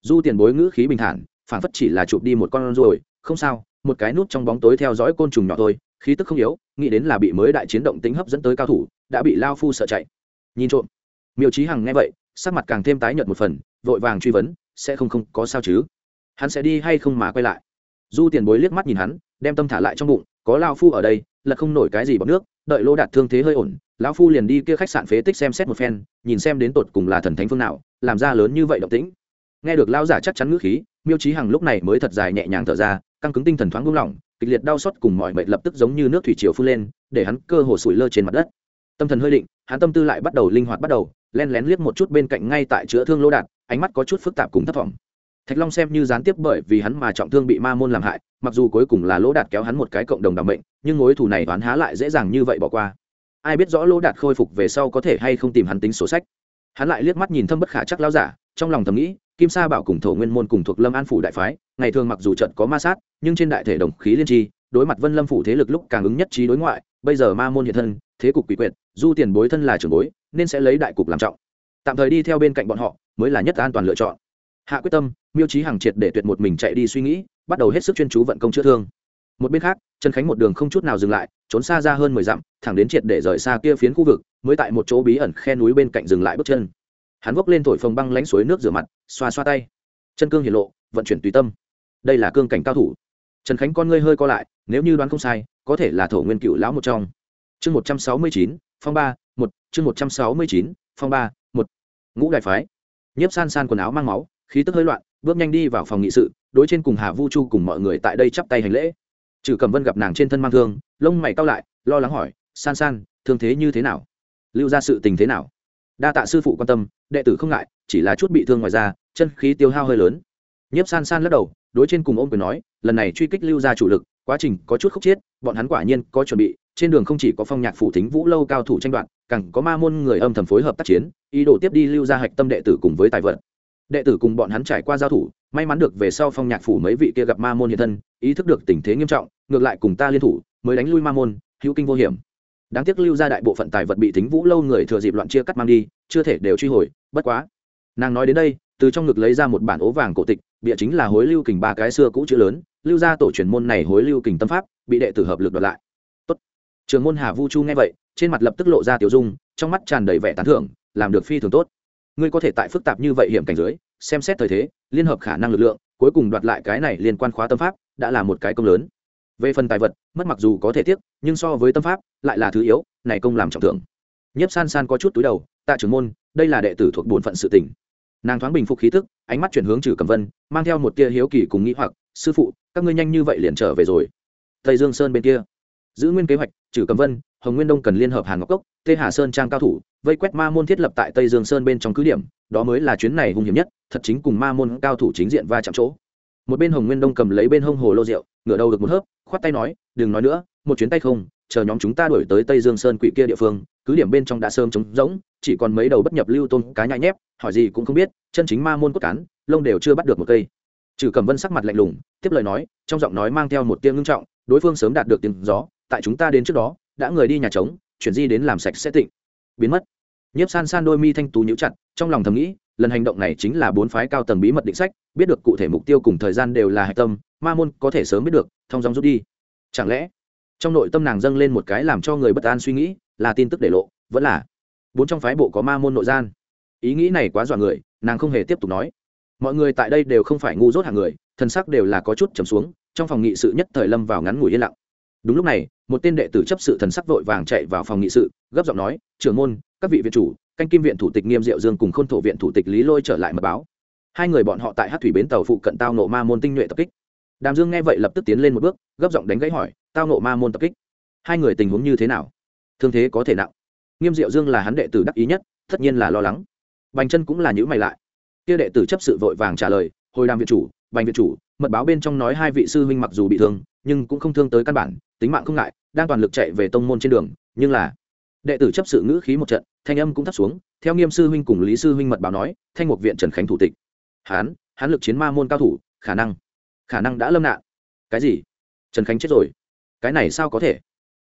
Du tiền bối ngữ khí bình thản phản phất chỉ là chụp đi một con ruồi, không sao, một cái nút trong bóng tối theo dõi côn trùng nhỏ thôi, khí tức không yếu, nghĩ đến là bị mới đại chiến động tính hấp dẫn tới cao thủ đã bị lao phu sợ chạy. Nhìn trộm. Miêu trí hằng nghe vậy, sắc mặt càng thêm tái nhợt một phần, vội vàng truy vấn, sẽ không không, có sao chứ? Hắn sẽ đi hay không mà quay lại? Du tiền bối liếc mắt nhìn hắn, đem tâm thả lại trong bụng, có lao phu ở đây, là không nổi cái gì bọc nước, đợi lô đạt thương thế hơi ổn, lão phu liền đi kia khách sạn phế tích xem xét một phen, nhìn xem đến tột cùng là thần thánh phương nào, làm ra lớn như vậy động tĩnh. Nghe được lao giả chắc chắn ngữ khí, miêu trí hằng lúc này mới thật dài nhẹ nhàng thở ra, căng cứng tinh thần thoáng buông lỏng, kịch liệt đau xót cùng mọi mệt lập tức giống như nước thủy triều phun lên, để hắn cơ hồ sủi lơ trên mặt đất tâm thần hơi định, hắn tâm tư lại bắt đầu linh hoạt bắt đầu len lén liếc một chút bên cạnh ngay tại chữa thương lô đạt ánh mắt có chút phức tạp cùng thất vọng thạch long xem như gián tiếp bởi vì hắn mà trọng thương bị ma môn làm hại, mặc dù cuối cùng là lỗ đạt kéo hắn một cái cộng đồng đặc mệnh nhưng mối thù này toán há lại dễ dàng như vậy bỏ qua. Ai biết rõ lỗ đạt khôi phục về sau có thể hay không tìm hắn tính sổ sách. Hắn lại liếc mắt nhìn thâm bất khả chắc lao giả, trong lòng thầm nghĩ, kim sa bảo cùng thổ nguyên môn cùng thuộc lâm an phủ đại phái, ngày thường mặc dù trận có ma sát, nhưng trên đại thể đồng khí liên tri, đối mặt vân lâm phủ thế lực lúc càng ứng nhất trí đối ngoại, bây giờ ma môn hiện thân thế cục quỷ quyệt du tiền bối thân là trưởng bối, nên sẽ lấy đại cục làm trọng. Tạm thời đi theo bên cạnh bọn họ, mới là nhất an toàn lựa chọn. Hạ quyết tâm, miêu trí hàng triệt để tuyệt một mình chạy đi suy nghĩ, bắt đầu hết sức chuyên chú vận công chữa thương. Một bên khác, trần khánh một đường không chút nào dừng lại, trốn xa ra hơn mười dặm, thẳng đến triệt để rời xa kia phiến khu vực, mới tại một chỗ bí ẩn khe núi bên cạnh dừng lại bước chân. Hắn vốc lên thổi phồng băng lánh suối nước rửa mặt, xoa xoa tay. Chân cương hiển lộ, vận chuyển tùy tâm. Đây là cương cảnh cao thủ. Trần khánh con ngươi hơi co lại, nếu như đoán không sai, có thể là thổ nguyên cựu lão một trong chương một trăm sáu mươi chín, phong ba, một, chương một trăm sáu mươi chín, phong ba, một. Ngũ đại phái. Nhiếp san san quần áo mang máu, khí tức hơi loạn, bước nhanh đi vào phòng nghị sự, đối trên cùng hà vu chu cùng mọi người tại đây chắp tay hành lễ. Trừ cầm vân gặp nàng trên thân mang thương, lông mày cao lại, lo lắng hỏi, san san, thương thế như thế nào? Lưu ra sự tình thế nào? Đa tạ sư phụ quan tâm, đệ tử không ngại, chỉ là chút bị thương ngoài ra chân khí tiêu hao hơi lớn. Nhiếp san san lắc đầu, đối trên cùng ôm quyền nói, lần này truy kích lưu ra chủ lực, quá trình có chút khúc chiết, bọn hắn quả nhiên có chuẩn bị trên đường không chỉ có phong nhạc phủ thính vũ lâu cao thủ tranh đoạt, càng có ma môn người âm thầm phối hợp tác chiến, ý đồ tiếp đi lưu ra hạch tâm đệ tử cùng với tài vật. Đệ tử cùng bọn hắn trải qua giao thủ, may mắn được về sau phong nhạc phủ mấy vị kia gặp ma môn hiện thân, ý thức được tình thế nghiêm trọng, ngược lại cùng ta liên thủ, mới đánh lui ma môn, hữu kinh vô hiểm. Đáng tiếc lưu ra đại bộ phận tài vật bị thính vũ lâu người thừa dịp loạn chia cắt mang đi, chưa thể đều truy hồi, bất quá. Nàng nói đến đây, từ trong ngực lấy ra một bản ố vàng cổ tịch bịa chính là hối lưu kình ba cái xưa cũ chữ lớn, lưu ra tổ truyền môn này hối lưu kình tâm pháp, bị đệ tử hợp lực đoạt lại trường môn hà vu chu nghe vậy, trên mặt lập tức lộ ra tiểu dung, trong mắt tràn đầy vẻ tán thưởng, làm được phi thường tốt. Ngươi có thể tại phức tạp như vậy hiểm cảnh dưới, xem xét thời thế, liên hợp khả năng lực lượng, cuối cùng đoạt lại cái này liên quan khóa tâm pháp, đã là một cái công lớn. Về phần tài vật, mất mặc dù có thể tiếc, nhưng so với tâm pháp, lại là thứ yếu, này công làm trọng thưởng. Nhiếp san san có chút túi đầu, tạ trưởng môn, đây là đệ tử thuộc bổn phận sự tỉnh nàng thoáng bình phục khí thức ánh mắt chuyển hướng trừ cầm vân, mang theo một tia hiếu kỳ cùng nghĩ hoặc, sư phụ, các ngươi nhanh như vậy liền trở về rồi. Tây dương sơn bên kia, giữ nguyên kế hoạch trừ cầm vân, hồng nguyên đông cần liên hợp hàn ngọc cốc, tê hà sơn trang cao thủ, vây quét ma môn thiết lập tại tây dương sơn bên trong cứ điểm, đó mới là chuyến này hung hiểm nhất, thật chính cùng ma môn cao thủ chính diện va chạm chỗ. Một bên hồng nguyên đông cầm lấy bên hông hồ lô rượu, ngửa đầu được một hớp, khoát tay nói, đừng nói nữa, một chuyến tay không, chờ nhóm chúng ta đuổi tới tây dương sơn quỷ kia địa phương, cứ điểm bên trong đã sơm trống rỗng, chỉ còn mấy đầu bất nhập lưu tôn cá nhại nhép, hỏi gì cũng không biết, chân chính ma môn cốt cán, lông đều chưa bắt được một cây. Trừ cầm vân sắc mặt lạnh lùng, tiếp lời nói, trong giọng nói mang theo một tiếng ngưng trọng, đối phương sớm đạt được tiếng gió tại chúng ta đến trước đó, đã người đi nhà trống, chuyển di đến làm sạch sẽ tịnh. Biến mất. Nhiếp san san đôi mi thanh tú nhíu chặt, trong lòng thầm nghĩ, lần hành động này chính là bốn phái cao tầng bí mật định sách, biết được cụ thể mục tiêu cùng thời gian đều là hạch tâm, ma môn có thể sớm biết được, thông dòng rút đi. Chẳng lẽ, trong nội tâm nàng dâng lên một cái làm cho người bất an suy nghĩ, là tin tức để lộ, vẫn là bốn trong phái bộ có ma môn nội gian? Ý nghĩ này quá dọa người, nàng không hề tiếp tục nói. Mọi người tại đây đều không phải ngu dốt hàng người, thân sắc đều là có chút trầm xuống, trong phòng nghị sự nhất thời lâm vào ngắn ngủi yên lặng đúng lúc này, một tên đệ tử chấp sự thần sắc vội vàng chạy vào phòng nghị sự, gấp giọng nói, trưởng môn, các vị viện chủ, canh kim viện thủ tịch nghiêm diệu dương cùng khôn thổ viện thủ tịch lý lôi trở lại mật báo. Hai người bọn họ tại hát thủy bến tàu phụ cận tao nộ ma môn tinh nhuệ tập kích. Đàm dương nghe vậy lập tức tiến lên một bước, gấp giọng đánh gãy hỏi, tao nộ ma môn tập kích? Hai người tình huống như thế nào? Thương thế có thể nặng. Nghiêm diệu dương là hắn đệ tử đắc ý nhất, tất nhiên là lo lắng. Bành chân cũng là nhữ mày lại. Kia đệ tử chấp sự vội vàng trả lời, hồi đàm viện chủ, bành viện chủ, mật báo bên trong nói hai vị sư huynh mặc dù bị thương, nhưng cũng không thương tới căn bản tính mạng không ngại, đang toàn lực chạy về tông môn trên đường, nhưng là, đệ tử chấp sự ngữ khí một trận, thanh âm cũng thấp xuống, theo nghiêm sư huynh cùng lý sư huynh mật báo nói, thanh mục viện trần khánh thủ tịch. Hán hán lực chiến ma môn cao thủ, khả năng khả năng đã lâm nạn. Cái gì? Trần khánh chết rồi. Cái này sao có thể?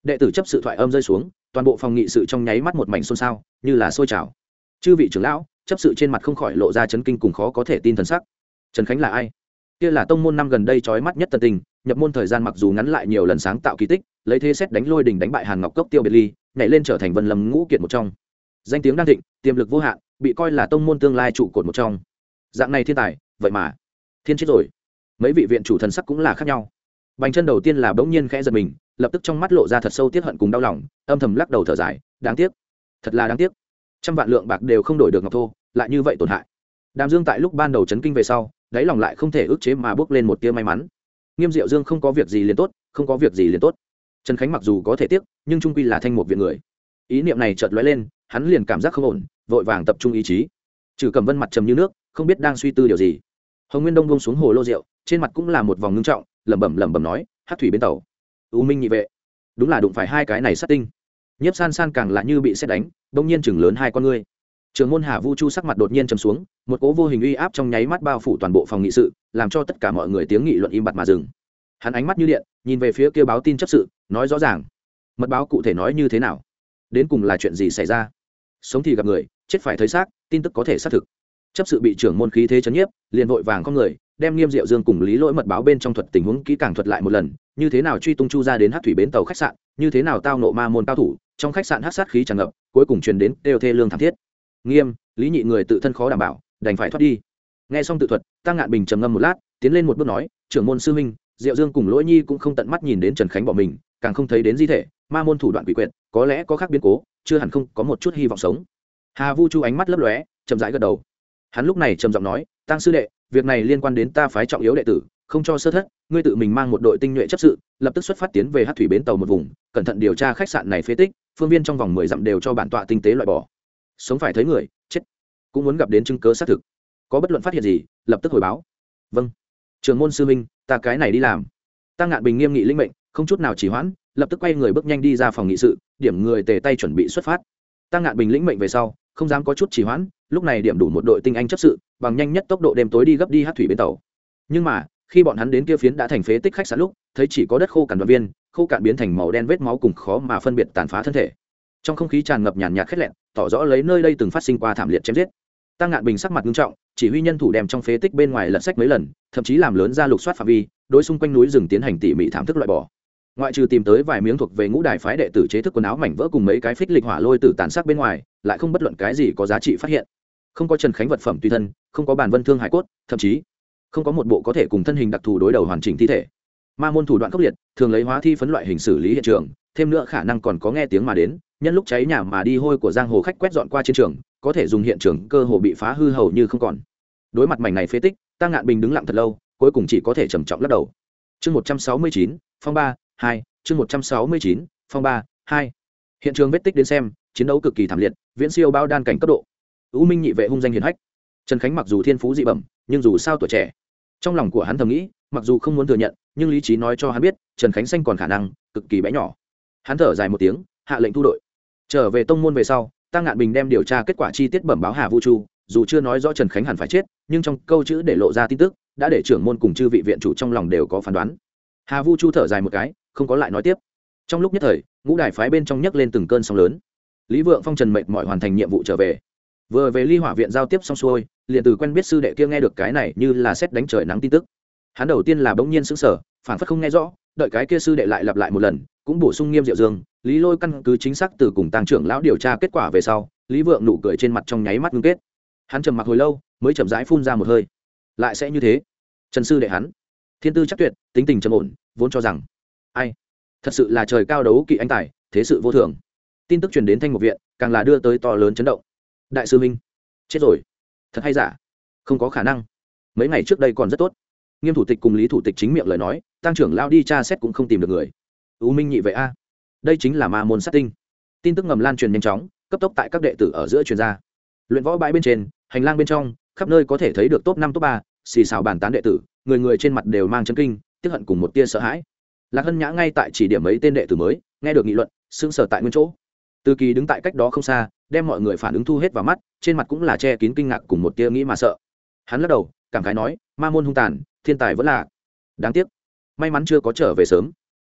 Đệ tử chấp sự thoại âm rơi xuống, toàn bộ phòng nghị sự trong nháy mắt một mảnh xôn xao, như là sôi trào. Chư vị trưởng lão, chấp sự trên mặt không khỏi lộ ra chấn kinh cùng khó có thể tin thần sắc. Trần khánh là ai? Kia là tông môn năm gần đây trói mắt nhất tần tình nhập môn thời gian mặc dù ngắn lại nhiều lần sáng tạo kỳ tích, lấy thế xét đánh lôi đình đánh bại hàn ngọc cốc, tiêu biệt ly, nhảy lên trở thành vân lâm ngũ kiệt một trong. Danh tiếng đang thịnh, tiềm lực vô hạn, bị coi là tông môn tương lai trụ cột một trong. Dạng này thiên tài, vậy mà, thiên chết rồi. Mấy vị viện chủ thần sắc cũng là khác nhau. Bành chân đầu tiên là bỗng nhiên khẽ giật mình, lập tức trong mắt lộ ra thật sâu tiết hận cùng đau lòng, âm thầm lắc đầu thở dài, đáng tiếc. Thật là đáng tiếc. Trăm vạn lượng bạc đều không đổi được ngọc thô, lại như vậy tổn hại. Đàm dương tại lúc ban đầu chấn kinh về sau, đáy lòng lại không thể ức chế mà bước lên một tia may mắn nghiêm diệu dương không có việc gì liền tốt, không có việc gì liền tốt. Trần khánh mặc dù có thể tiếc, nhưng trung quy là thanh một viện người. Ý niệm này chợt lóe lên, hắn liền cảm giác không ổn, vội vàng tập trung ý chí. Trừ cầm vân mặt trầm như nước, không biết đang suy tư điều gì. Hồng nguyên đông bông xuống hồ lô rượu, trên mặt cũng là một vòng ngưng trọng, lẩm bẩm lẩm bẩm nói hát thủy bến tàu, u minh nhị vệ. Đúng là đụng phải hai cái này sát tinh. Nhiếp san san càng lạ như bị xét đánh đông nhiên chừng lớn hai con ngươi trường môn hà vu chu sắc mặt đột nhiên chầm xuống, một cố vô hình uy áp trong nháy mắt bao phủ toàn bộ phòng nghị sự, làm cho tất cả mọi người tiếng nghị luận im bặt mà dừng. Hắn ánh mắt như điện, nhìn về phía kia báo tin chấp sự, nói rõ ràng. Mật báo cụ thể nói như thế nào? Đến cùng là chuyện gì xảy ra? Sống thì gặp người, chết phải thấy xác, tin tức có thể xác thực. Chấp sự bị trưởng môn khí thế chấn nhiếp, liền vội vàng con người, đem nghiêm diệu dương cùng lý lỗi mật báo bên trong thuật tình huống kỹ càng thuật lại một lần, như thế nào truy tung chu ra đến hát thủy bến tàu khách sạn, như thế nào tao nộ ma môn cao thủ, trong khách sạn hát sát khí tràn ngập, cuối cùng truyền đến đều thê lương thảm thiết nghiêm, lý nhị người tự thân khó đảm bảo, đành phải thoát đi. Nghe xong tự thuật, tăng ngạn bình trầm ngâm một lát, tiến lên một bước nói, trưởng môn sư huynh, diệu dương cùng lỗi nhi cũng không tận mắt nhìn đến trần khánh bỏ mình, càng không thấy đến di thể, ma môn thủ đoạn quỷ quyệt, có lẽ có khác biến cố, chưa hẳn không có một chút hy vọng sống. Hà vu chu ánh mắt lấp lóe, chậm rãi gật đầu. Hắn lúc này trầm giọng nói, tăng sư đệ, việc này liên quan đến ta phái trọng yếu đệ tử, không cho sơ thất, ngươi tự mình mang một đội tinh nhuệ chấp sự, lập tức xuất phát tiến về hát thủy bến tàu một vùng, cẩn thận điều tra khách sạn này phế tích, phương viên trong vòng mười dặm đều cho bản tọa tinh tế loại bỏ sống phải thấy người, chết. Cũng muốn gặp đến chứng cớ xác thực. Có bất luận phát hiện gì, lập tức hồi báo. Vâng. Trường môn sư minh ta cái này đi làm. Ta ngạn bình nghiêm nghị linh mệnh, không chút nào chỉ hoãn, lập tức quay người bước nhanh đi ra phòng nghị sự, điểm người tề tay chuẩn bị xuất phát. Ta ngạn bình lĩnh mệnh về sau, không dám có chút chỉ hoãn, lúc này điểm đủ một đội tinh anh chấp sự, bằng nhanh nhất tốc độ đêm tối đi gấp đi hát thủy bến tàu. Nhưng mà, khi bọn hắn đến kia phiến đã thành phế tích khách sạn lúc, thấy chỉ có đất khô cằn đoạn viên, khô cạn biến thành màu đen vết máu cùng khó mà phân biệt tàn phá thân thể trong không khí tràn ngập nhàn nhạt khét lẹn, tỏ rõ lấy nơi đây từng phát sinh qua thảm liệt chém giết. Tăng ngạn bình sắc mặt nghiêm trọng, chỉ huy nhân thủ đem trong phế tích bên ngoài lật sách mấy lần, thậm chí làm lớn ra lục soát phạm vi, đối xung quanh núi rừng tiến hành tỉ mỉ thảm thức loại bỏ. Ngoại trừ tìm tới vài miếng thuộc về ngũ đài phái đệ tử chế thức quần áo mảnh vỡ cùng mấy cái phích lịch hỏa lôi tử tàn sát bên ngoài, lại không bất luận cái gì có giá trị phát hiện. Không có trần khánh vật phẩm tùy thân, không có bản vân thương hải cốt, thậm chí không có một bộ có thể cùng thân hình đặc thù đối đầu hoàn chỉnh thi thể. Ma môn thủ đoạn khốc liệt, thường lấy hóa thi phấn loại hình xử lý hiện trường, thêm nữa khả năng còn có nghe tiếng mà đến nhân lúc cháy nhà mà đi hôi của giang hồ khách quét dọn qua chiến trường, có thể dùng hiện trường cơ hồ bị phá hư hầu như không còn. Đối mặt mảnh này phế tích ta ngạn bình đứng lặng thật lâu, cuối cùng chỉ có thể trầm trọng lắc đầu. Chương một trăm sáu mươi chín, phong ba, hai, chương một trăm sáu mươi chín, phong ba, hai. Hiện trường vết tích đến xem, chiến đấu cực kỳ thảm liệt, viễn siêu bao đan cảnh cấp độ. U minh nhị vệ hung danh hiền hách. Trần khánh mặc dù thiên phú dị bẩm, nhưng dù sao tuổi trẻ. Trong lòng của hắn thầm nghĩ, mặc dù không muốn thừa nhận, nhưng lý trí nói cho hắn biết, trần khánh xanh còn khả năng cực kỳ bé nhỏ. Hắn thở dài một tiếng, hạ lệnh thu đội trở về tông môn về sau tăng ngạn bình đem điều tra kết quả chi tiết bẩm báo hà vũ chu, dù chưa nói rõ trần khánh hẳn phải chết, nhưng trong câu chữ để lộ ra tin tức, đã để trưởng môn cùng chư vị viện chủ trong lòng đều có phán đoán. Hà vu chu thở dài một cái, không có lại nói tiếp. Trong lúc nhất thời, ngũ đài phái bên trong nhấc lên từng cơn sóng lớn. Lý vượng phong trần Mệnh mọi hoàn thành nhiệm vụ trở về. Vừa về ly hỏa viện giao tiếp xong xuôi, liền từ quen biết sư đệ kia nghe được cái này như là xét đánh trời nắng tin tức. Hắn đầu tiên là bỗng nhiên sững sờ phản phất không nghe rõ, đợi cái kia sư đệ lại lặp lại một lần cũng bổ sung nghiêm diệu dương, lý lôi căn cứ chính xác từ cùng tăng trưởng lão điều tra kết quả về sau, lý vượng nụ cười trên mặt trong nháy mắt ngưng kết. Hắn trầm mặc hồi lâu, mới chậm rãi phun ra một hơi. Lại sẽ như thế? Trần sư đệ hắn. Thiên tư chắc tuyệt, tính tình trầm ổn, vốn cho rằng, ai? Thật sự là trời cao đấu kỵ anh tài, thế sự vô thường. Tin tức truyền đến thanh một viện, càng là đưa tới to lớn chấn động. Đại sư minh, chết rồi. Thật hay giả? Không có khả năng. Mấy ngày trước đây còn rất tốt. Nghiêm thủ tịch cùng lý thủ tịch chính miệng lời nói tăng trưởng lao đi tra xét cũng không tìm được người u minh nhị vậy a. Đây chính là ma môn sát tinh. Tin tức ngầm lan truyền nhanh chóng, cấp tốc tại các đệ tử ở giữa truyền ra. Luyện võ bãi bên trên, hành lang bên trong, khắp nơi có thể thấy được top năm, top ba, xì xào bàn tán đệ tử, người người trên mặt đều mang chân kinh tiếp hận cùng một tia sợ hãi. Lạc hân nhã ngay tại chỉ điểm mấy tên đệ tử mới, nghe được nghị luận, sững sờ tại nguyên chỗ. Từ kỳ đứng tại cách đó không xa, đem mọi người phản ứng thu hết vào mắt, trên mặt cũng là che kín kinh ngạc cùng một tia nghĩ mà sợ. Hắn lắc đầu, cảm khái nói, ma môn hung tàn, thiên tài vẫn là. Đáng tiếc, may mắn chưa có trở về sớm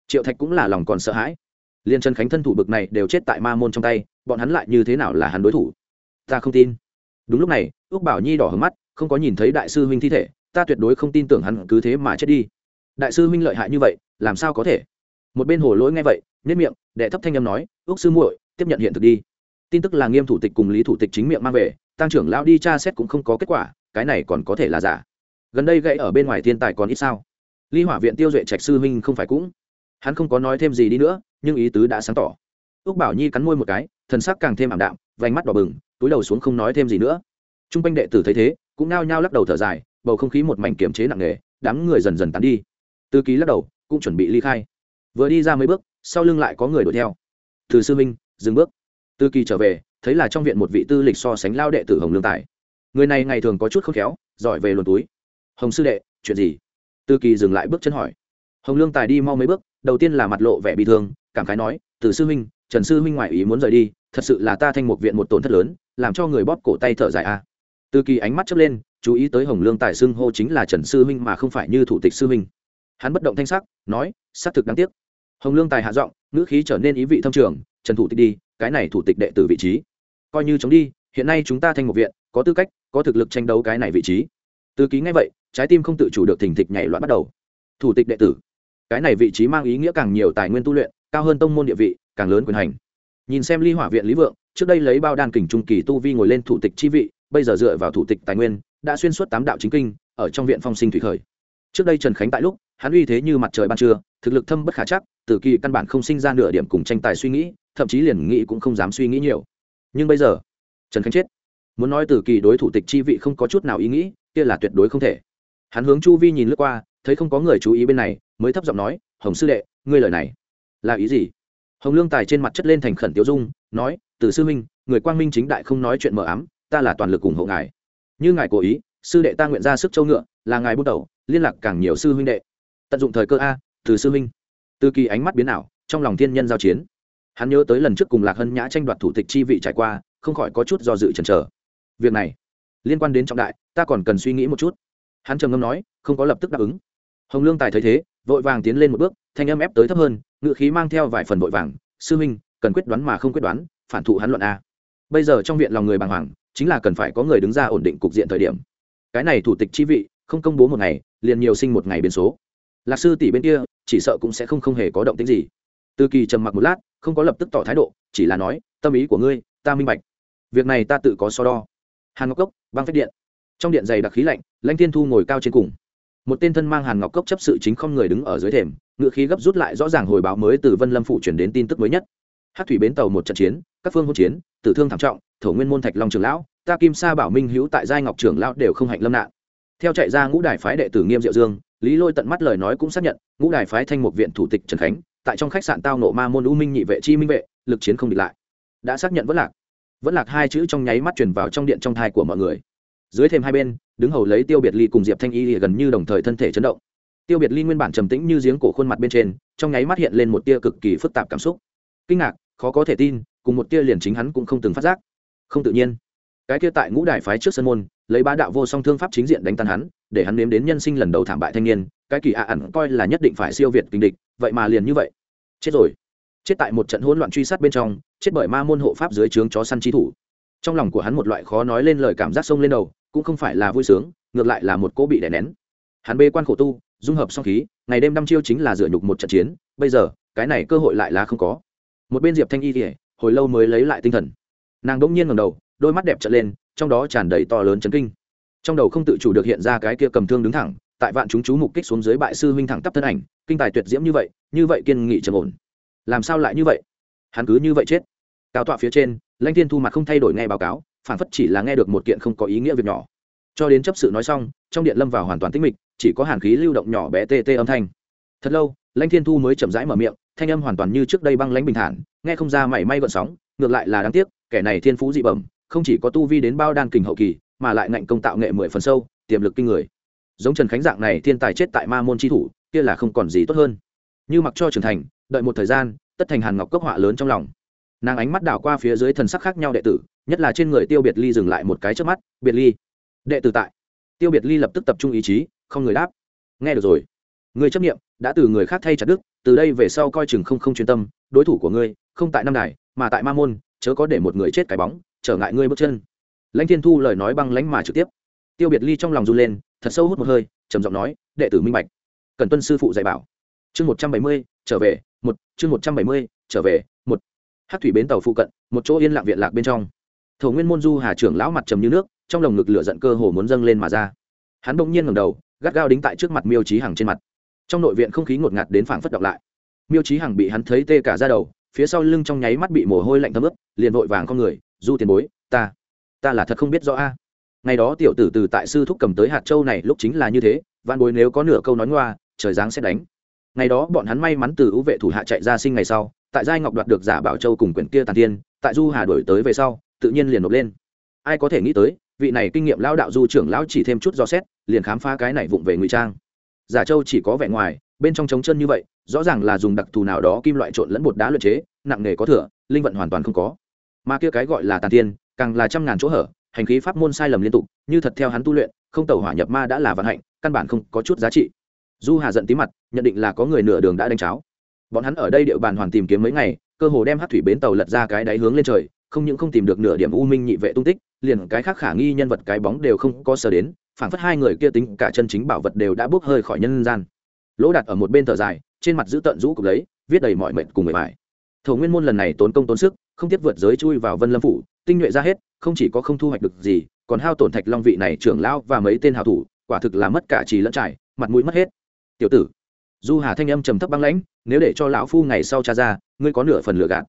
triệu thạch cũng là lòng còn sợ hãi. Liên trần khánh thân thủ bực này đều chết tại ma môn trong tay, bọn hắn lại như thế nào là hắn đối thủ? Ta không tin. Đúng lúc này ước bảo nhi đỏ hứng mắt, không có nhìn thấy đại sư huynh thi thể, ta tuyệt đối không tin tưởng hắn cứ thế mà chết đi. Đại sư huynh lợi hại như vậy, làm sao có thể? Một bên hồ lỗi nghe vậy nhất miệng, đệ thấp thanh âm nói ước sư muội, tiếp nhận hiện thực đi. Tin tức là nghiêm thủ tịch cùng lý thủ tịch chính miệng mang về, tăng trưởng lão đi tra xét cũng không có kết quả, cái này còn có thể là giả. Gần đây gãy ở bên ngoài thiên tài còn ít sao? Ly hỏa viện tiêu duệ trạch sư huynh không phải cũng hắn không có nói thêm gì đi nữa, nhưng ý tứ đã sáng tỏ. Ước bảo nhi cắn môi một cái, thần sắc càng thêm ảm đạm, vành mắt đỏ bừng, túi đầu xuống không nói thêm gì nữa. T r u n g quanh đệ tử thấy thế, cũng nao nhao lắc đầu thở dài, bầu không khí một mảnh kiềm chế nặng nề, đám người dần dần tán đi. Tư ký lắc đầu, cũng chuẩn bị ly khai. Vừa đi ra mấy bước, sau lưng lại có người đuổi theo. Từ sư minh, dừng bước. Tư kỳ trở về, thấy là trong viện một vị tư lịch so sánh lao đệ tử hồng lương tài. Người này ngày thường có chút khôn khéo, giỏi về luồn túi. Hồng sư đệ, chuyện gì? Tư kỳ dừng lại bước chân hỏi. Hồng lương tài đi mau mấy bước đầu tiên là mặt lộ vẻ bị thương, cảm khái nói, từ sư huynh, trần sư huynh ngoại ý muốn rời đi, thật sự là ta thanh một viện một tổn thất lớn, làm cho người bóp cổ tay thở dài a. À. từ kỳ ánh mắt chớp lên, chú ý tới hồng lương tài xưng hô chính là trần sư huynh mà không phải như thủ tịch sư huynh. Hắn bất động thanh sắc, nói, xác thực đáng tiếc. Hồng lương tài hạ giọng, ngữ khí trở nên ý vị thâm trường, trần thủ tịch đi, cái này thủ tịch đệ tử vị trí, coi như chống đi, hiện nay chúng ta thanh một viện, có tư cách, có thực lực tranh đấu cái này vị trí. Từ ký ngay vậy, trái tim không tự chủ được thình thịch nhảy loạn bắt đầu. Thủ tịch đệ tử cái này vị trí mang ý nghĩa càng nhiều tài nguyên tu luyện, cao hơn tông môn địa vị, càng lớn quyền hành. Nhìn xem ly hỏa viện lý vượng, trước đây lấy bao đan kình trung kỳ tu vi ngồi lên thủ tịch chi vị, bây giờ dựa vào thủ tịch tài nguyên, đã xuyên suốt tám đạo chính kinh, ở trong viện phong sinh thủy khởi. Trước đây trần khánh tại lúc, hắn uy thế như mặt trời ban trưa, thực lực thâm bất khả chắc, từ kỳ căn bản không sinh ra nửa điểm cùng tranh tài suy nghĩ, thậm chí liền nghĩ cũng không dám suy nghĩ nhiều. Nhưng bây giờ, trần khánh chết. Muốn nói từ kỳ đối thủ tịch chi vị không có chút nào ý nghĩ, kia là tuyệt đối không thể. Hắn hướng chu vi nhìn lướt qua thấy không có người chú ý bên này, mới thấp giọng nói, hồng sư đệ, ngươi lời này là ý gì? Hồng lương tài trên mặt chất lên thành khẩn tiêu dung, nói, từ sư minh người quang minh chính đại không nói chuyện mờ ám, ta là toàn lực ủng hộ ngài. Như ngài cố ý, sư đệ ta nguyện ra sức châu ngựa, là ngài bút đầu, liên lạc càng nhiều sư huynh đệ. Tận dụng thời cơ a, từ sư huynh. Từ kỳ ánh mắt biến ảo, trong lòng thiên nhân giao chiến. Hắn nhớ tới lần trước cùng lạc hân nhã tranh đoạt thủ tịch chi vị trải qua, không khỏi có chút do dự chần chờ. Việc này liên quan đến trọng đại, ta còn cần suy nghĩ một chút hắn trầm ngâm nói, không có lập tức đáp ứng. Hồng lương tài thấy thế, vội vàng tiến lên một bước, thanh âm ép tới thấp hơn ngự khí mang theo vài phần vội vàng, sư minh cần quyết đoán mà không quyết đoán, phản thụ hắn luận a. Bây giờ trong viện lòng người bàng hoàng, chính là cần phải có người đứng ra ổn định cục diện thời điểm. Cái này thủ tịch chi vị, không công bố một ngày, liền nhiều sinh một ngày biến số. Lạc sư tỷ bên kia, chỉ sợ cũng sẽ không không hề có động tính gì. Tư kỳ trầm mặc một lát, không có lập tức tỏ thái độ, chỉ là nói, tâm ý của ngươi, ta minh bạch. Việc này ta tự có so đo. Hàn ngọc cốc, băng phách điện trong điện dày đặc khí lạnh, lãnh thiên thu ngồi cao trên cùng. Một tên thân mang hàn ngọc cốc chấp sự chính không người đứng ở dưới thềm ngựa khí gấp rút lại rõ ràng hồi báo mới từ vân lâm phụ chuyển đến tin tức mới nhất. Hát thủy bến tàu một trận chiến, các phương hỗn chiến, tử thương thảm trọng, thổ nguyên môn thạch long trường lão, ta kim sa bảo minh hữu tại giai ngọc trường lão đều không hạnh lâm nạn. Theo chạy ra ngũ đài phái đệ tử nghiêm diệu dương, lý lôi tận mắt lời nói cũng xác nhận, ngũ đài phái thanh một viện thủ tịch trần khánh, tại trong khách sạn tao nộ ma môn u minh nhị vệ chi minh vệ, lực chiến không địch lại. Đã xác nhận vẫn lạc. Vẫn lạc hai chữ trong nháy mắt truyền vào trong điện trong thai của mọi người dưới thêm hai bên, đứng hầu lấy tiêu biệt ly cùng diệp thanh y gần như đồng thời thân thể chấn động. Tiêu biệt ly nguyên bản trầm tĩnh như giếng cổ khuôn mặt bên trên, trong nháy mắt hiện lên một tia cực kỳ phức tạp cảm xúc. Kinh ngạc, khó có thể tin, cùng một tia liền chính hắn cũng không từng phát giác. Không tự nhiên. Cái tia tại ngũ đại phái trước sân môn, lấy ba đạo vô song thương pháp chính diện đánh tan hắn, để hắn nếm đến nhân sinh lần đầu thảm bại thanh niên, cái kỳ ạ ẩn coi là nhất định phải siêu việt kinh địch, vậy mà liền như vậy. Chết rồi. Chết tại một trận hỗn loạn truy sát bên trong, chết bởi ma môn hộ pháp dưới trướng chó săn chi thủ. Trong lòng của hắn một loại khó nói lên lời cảm giác sông lên đầu cũng không phải là vui sướng, ngược lại là một cỗ bị đè nén. Hắn bê quan khổ tu, dung hợp song khí, ngày đêm năm chiêu chính là dựa nhục một trận chiến, bây giờ, cái này cơ hội lại là không có. Một bên diệp thanh y thì hồi lâu mới lấy lại tinh thần. Nàng đỗng nhiên ngầm đầu, đôi mắt đẹp trợn lên, trong đó tràn đầy to lớn chấn kinh. Trong đầu không tự chủ được hiện ra cái kia cầm thương đứng thẳng, tại vạn chúng chú mục kích xuống dưới bại sư huynh thẳng tắp thân ảnh, kinh tài tuyệt diễm như vậy như vậy kiên nghị trầm ổn. Làm sao lại như vậy? Hắn cứ như vậy chết. Cao tọa phía trên, lãnh thiên thu mặt không thay đổi nghe báo cáo phản phất chỉ là nghe được một kiện không có ý nghĩa việc nhỏ. Cho đến chấp sự nói xong, trong điện lâm vào hoàn toàn tĩnh mịch, chỉ có hàn khí lưu động nhỏ bé tê tê âm thanh. Thật lâu, lãnh thiên thu mới chậm rãi mở miệng, thanh âm hoàn toàn như trước đây băng lãnh bình thản, nghe không ra mảy may gợn sóng, ngược lại là đáng tiếc, kẻ này thiên phú dị bẩm, không chỉ có tu vi đến bao đan kình hậu kỳ, mà lại ngạnh công tạo nghệ mười phần sâu, tiềm lực kinh người. Giống trần khánh dạng này, thiên tài chết tại ma môn tri thủ, kia là không còn gì tốt hơn. Như mặc cho trưởng thành, đợi một thời gian, tất thành hàn ngọc cốc họa lớn trong lòng nàng ánh mắt đảo qua phía dưới thần sắc khác nhau đệ tử, nhất là trên người tiêu biệt ly dừng lại một cái trước mắt, biệt ly, đệ tử tại. Tiêu biệt ly lập tức tập trung ý chí, không người đáp. Nghe được rồi. Người chấp nghiệm đã từ người khác thay chặt đức từ đây về sau coi chừng không không chuyên tâm, đối thủ của ngươi, không tại năm đài, mà tại ma môn, chớ có để một người chết cái bóng, trở ngại ngươi bước chân. Lãnh thiên thu lời nói băng lãnh mà trực tiếp. Tiêu biệt ly trong lòng run lên, thật sâu hút một hơi, trầm giọng nói, đệ tử minh bạch. Cần tuân sư phụ dạy bảo. Chương một trăm bảy mươi, trở về, một, chương một trăm bảy mươi, trở về hát thủy bến tàu phụ cận, một chỗ yên lặng viện lạc bên trong. Thổ nguyên môn du hà trưởng lão mặt trầm như nước, trong lồng ngực lửa giận cơ hồ muốn dâng lên mà ra. Hắn bỗng nhiên ngầm đầu, gắt gao đính tại trước mặt miêu trí hằng trên mặt. Trong nội viện không khí ngột ngạt đến phảng phất động lại. Miêu trí hằng bị hắn thấy tê cả ra đầu, phía sau lưng trong nháy mắt bị mồ hôi lạnh thấm ướt, liền vội vàng con người, du tiền bối, ta ta là thật không biết rõ a. Ngày đó tiểu tử từ tại sư thúc cầm tới hạt châu này lúc chính là như thế văn bối nếu có nửa câu nói ngoa, trời giáng sẽ đánh. Ngày đó bọn hắn may mắn từ ưu vệ thủ hạ chạy ra sinh ngày sau tại giai ngọc đoạt được giả bảo châu cùng quyển kia tàn tiên, tại du hà đổi tới về sau, tự nhiên liền nộp lên. Ai có thể nghĩ tới, vị này kinh nghiệm lão đạo du trưởng lão chỉ thêm chút do xét, liền khám phá cái này vụng về ngụy trang. Giả châu chỉ có vẻ ngoài, bên trong trống chân như vậy, rõ ràng là dùng đặc thù nào đó kim loại trộn lẫn bột đá luyện chế, nặng nghề có thừa, linh vận hoàn toàn không có. Mà kia cái gọi là tàn tiên, càng là trăm ngàn chỗ hở, hành khí pháp môn sai lầm liên tục, như thật theo hắn tu luyện, không tẩu hỏa nhập ma đã là vận hạnh, căn bản không có chút giá trị. Du hà giận tí mặt, nhận định là có người nửa đường đã đánh cháo bọn hắn ở đây địa bàn hoàn tìm kiếm mấy ngày, cơ hồ đem hát thủy bến tàu lật ra cái đáy hướng lên trời, không những không tìm được nửa điểm u minh nhị vệ tung tích, liền cái khác khả nghi nhân vật cái bóng đều không có sờ đến, phảng phất hai người kia tính cả chân chính bảo vật đều đã bước hơi khỏi nhân gian. Lỗ đặt ở một bên thở dài, trên mặt giữ tận rũ cục lấy, viết đầy mọi mệnh cùng người bài. Thổ nguyên môn lần này tốn công tốn sức, không tiếp vượt giới chui vào vân lâm phủ, tinh nhuệ ra hết, không chỉ có không thu hoạch được gì, còn hao tổn thạch long vị này trưởng lão và mấy tên hào thủ, quả thực là mất cả trì lẫn trải, mặt mũi mất hết. Tiểu tử du hà thanh âm trầm thấp băng lãnh, nếu để cho lão phu ngày sau cha ra, ngươi có nửa phần lựa gạt.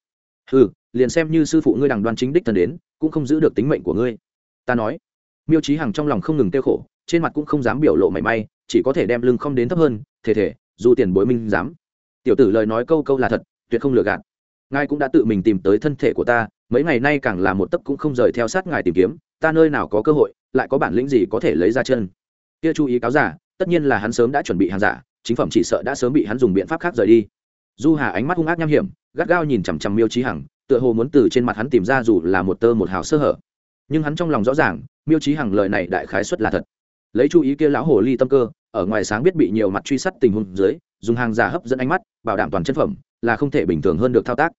Ừ liền xem như sư phụ ngươi đằng đoan chính đích thần đến, cũng không giữ được tính mệnh của ngươi. Ta nói. Miêu trí hằng trong lòng không ngừng tiêu khổ, trên mặt cũng không dám biểu lộ mảy may, chỉ có thể đem lưng không đến thấp hơn thể thể dù tiền bối minh dám. Tiểu tử lời nói câu câu là thật, tuyệt không lừa gạt. Ngài cũng đã tự mình tìm tới thân thể của ta, mấy ngày nay càng là một tấc cũng không rời theo sát ngài tìm kiếm, ta nơi nào có cơ hội, lại có bản lĩnh gì có thể lấy ra chân. Kia chú ý cáo giả, tất nhiên là hắn sớm đã chuẩn bị hàng giả chính phẩm chỉ sợ đã sớm bị hắn dùng biện pháp khác rời đi. Du hà ánh mắt hung ác nham hiểm, gắt gao nhìn chằm chằm miêu trí hằng, tựa hồ muốn từ trên mặt hắn tìm ra dù là một tơ một hào sơ hở. Nhưng hắn trong lòng rõ ràng, miêu trí hằng lời này đại khái xuất là thật. Lấy chú ý kia lão hồ ly tâm cơ, ở ngoài sáng biết bị nhiều mặt truy sát tình huống dưới, dùng hàng giả hấp dẫn ánh mắt, bảo đảm toàn chân phẩm, là không thể bình thường hơn được thao tác.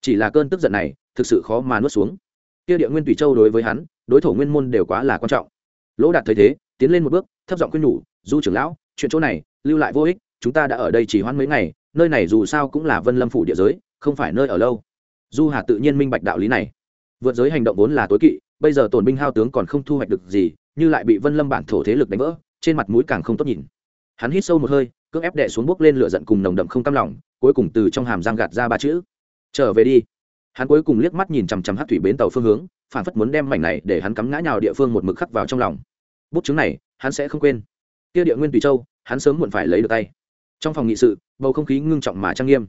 Chỉ là cơn tức giận này, thực sự khó mà nuốt xuống. Kia địa nguyên tùy châu đối với hắn, đối thủ nguyên môn đều quá là quan trọng. Lỗ đạt thấy thế, tiến lên một bước, thấp giọng quyên nhủ, du trưởng lão, chuyện chỗ này lưu lại vô ích, chúng ta đã ở đây chỉ hoãn mấy ngày, nơi này dù sao cũng là vân lâm phủ địa giới, không phải nơi ở lâu. Du hà tự nhiên minh bạch đạo lý này. Vượt giới hành động vốn là tối kỵ, bây giờ tổn binh hao tướng còn không thu hoạch được gì, như lại bị vân lâm bản thổ thế lực đánh vỡ, trên mặt mũi càng không tốt nhìn. Hắn hít sâu một hơi, cưỡng ép đệ xuống bốc lên lửa giận cùng nồng đậm không cam lòng, cuối cùng từ trong hàm giang gạt ra ba chữ. Trở về đi. Hắn cuối cùng liếc mắt nhìn chằm chằm hát thủy bến tàu phương hướng, phản phất muốn đem mảnh này để hắn cắm ngã nhào địa phương một mực khắc vào trong lòng. Bút chứng này, hắn sẽ không quên. Kia địa nguyên tùy châu hắn sớm muộn phải lấy được tay. Trong phòng nghị sự, bầu không khí ngưng trọng mà trang nghiêm.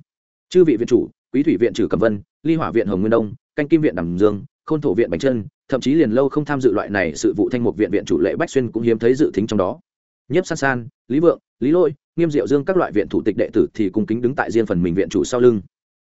Chư vị viện chủ, quý thủy viện trừ cẩm vân, ly hỏa viện hồng nguyên đông, canh kim viện đầm dương, khôn thổ viện bạch chân thậm chí liền lâu không tham dự loại này sự vụ thanh mục viện viện chủ lệ bách xuyên cũng hiếm thấy dự tính trong đó. Nhiếp san san, lý vượng, lý lôi, nghiêm diệu dương các loại viện thủ tịch đệ tử thì cùng kính đứng tại riêng phần mình viện chủ sau lưng.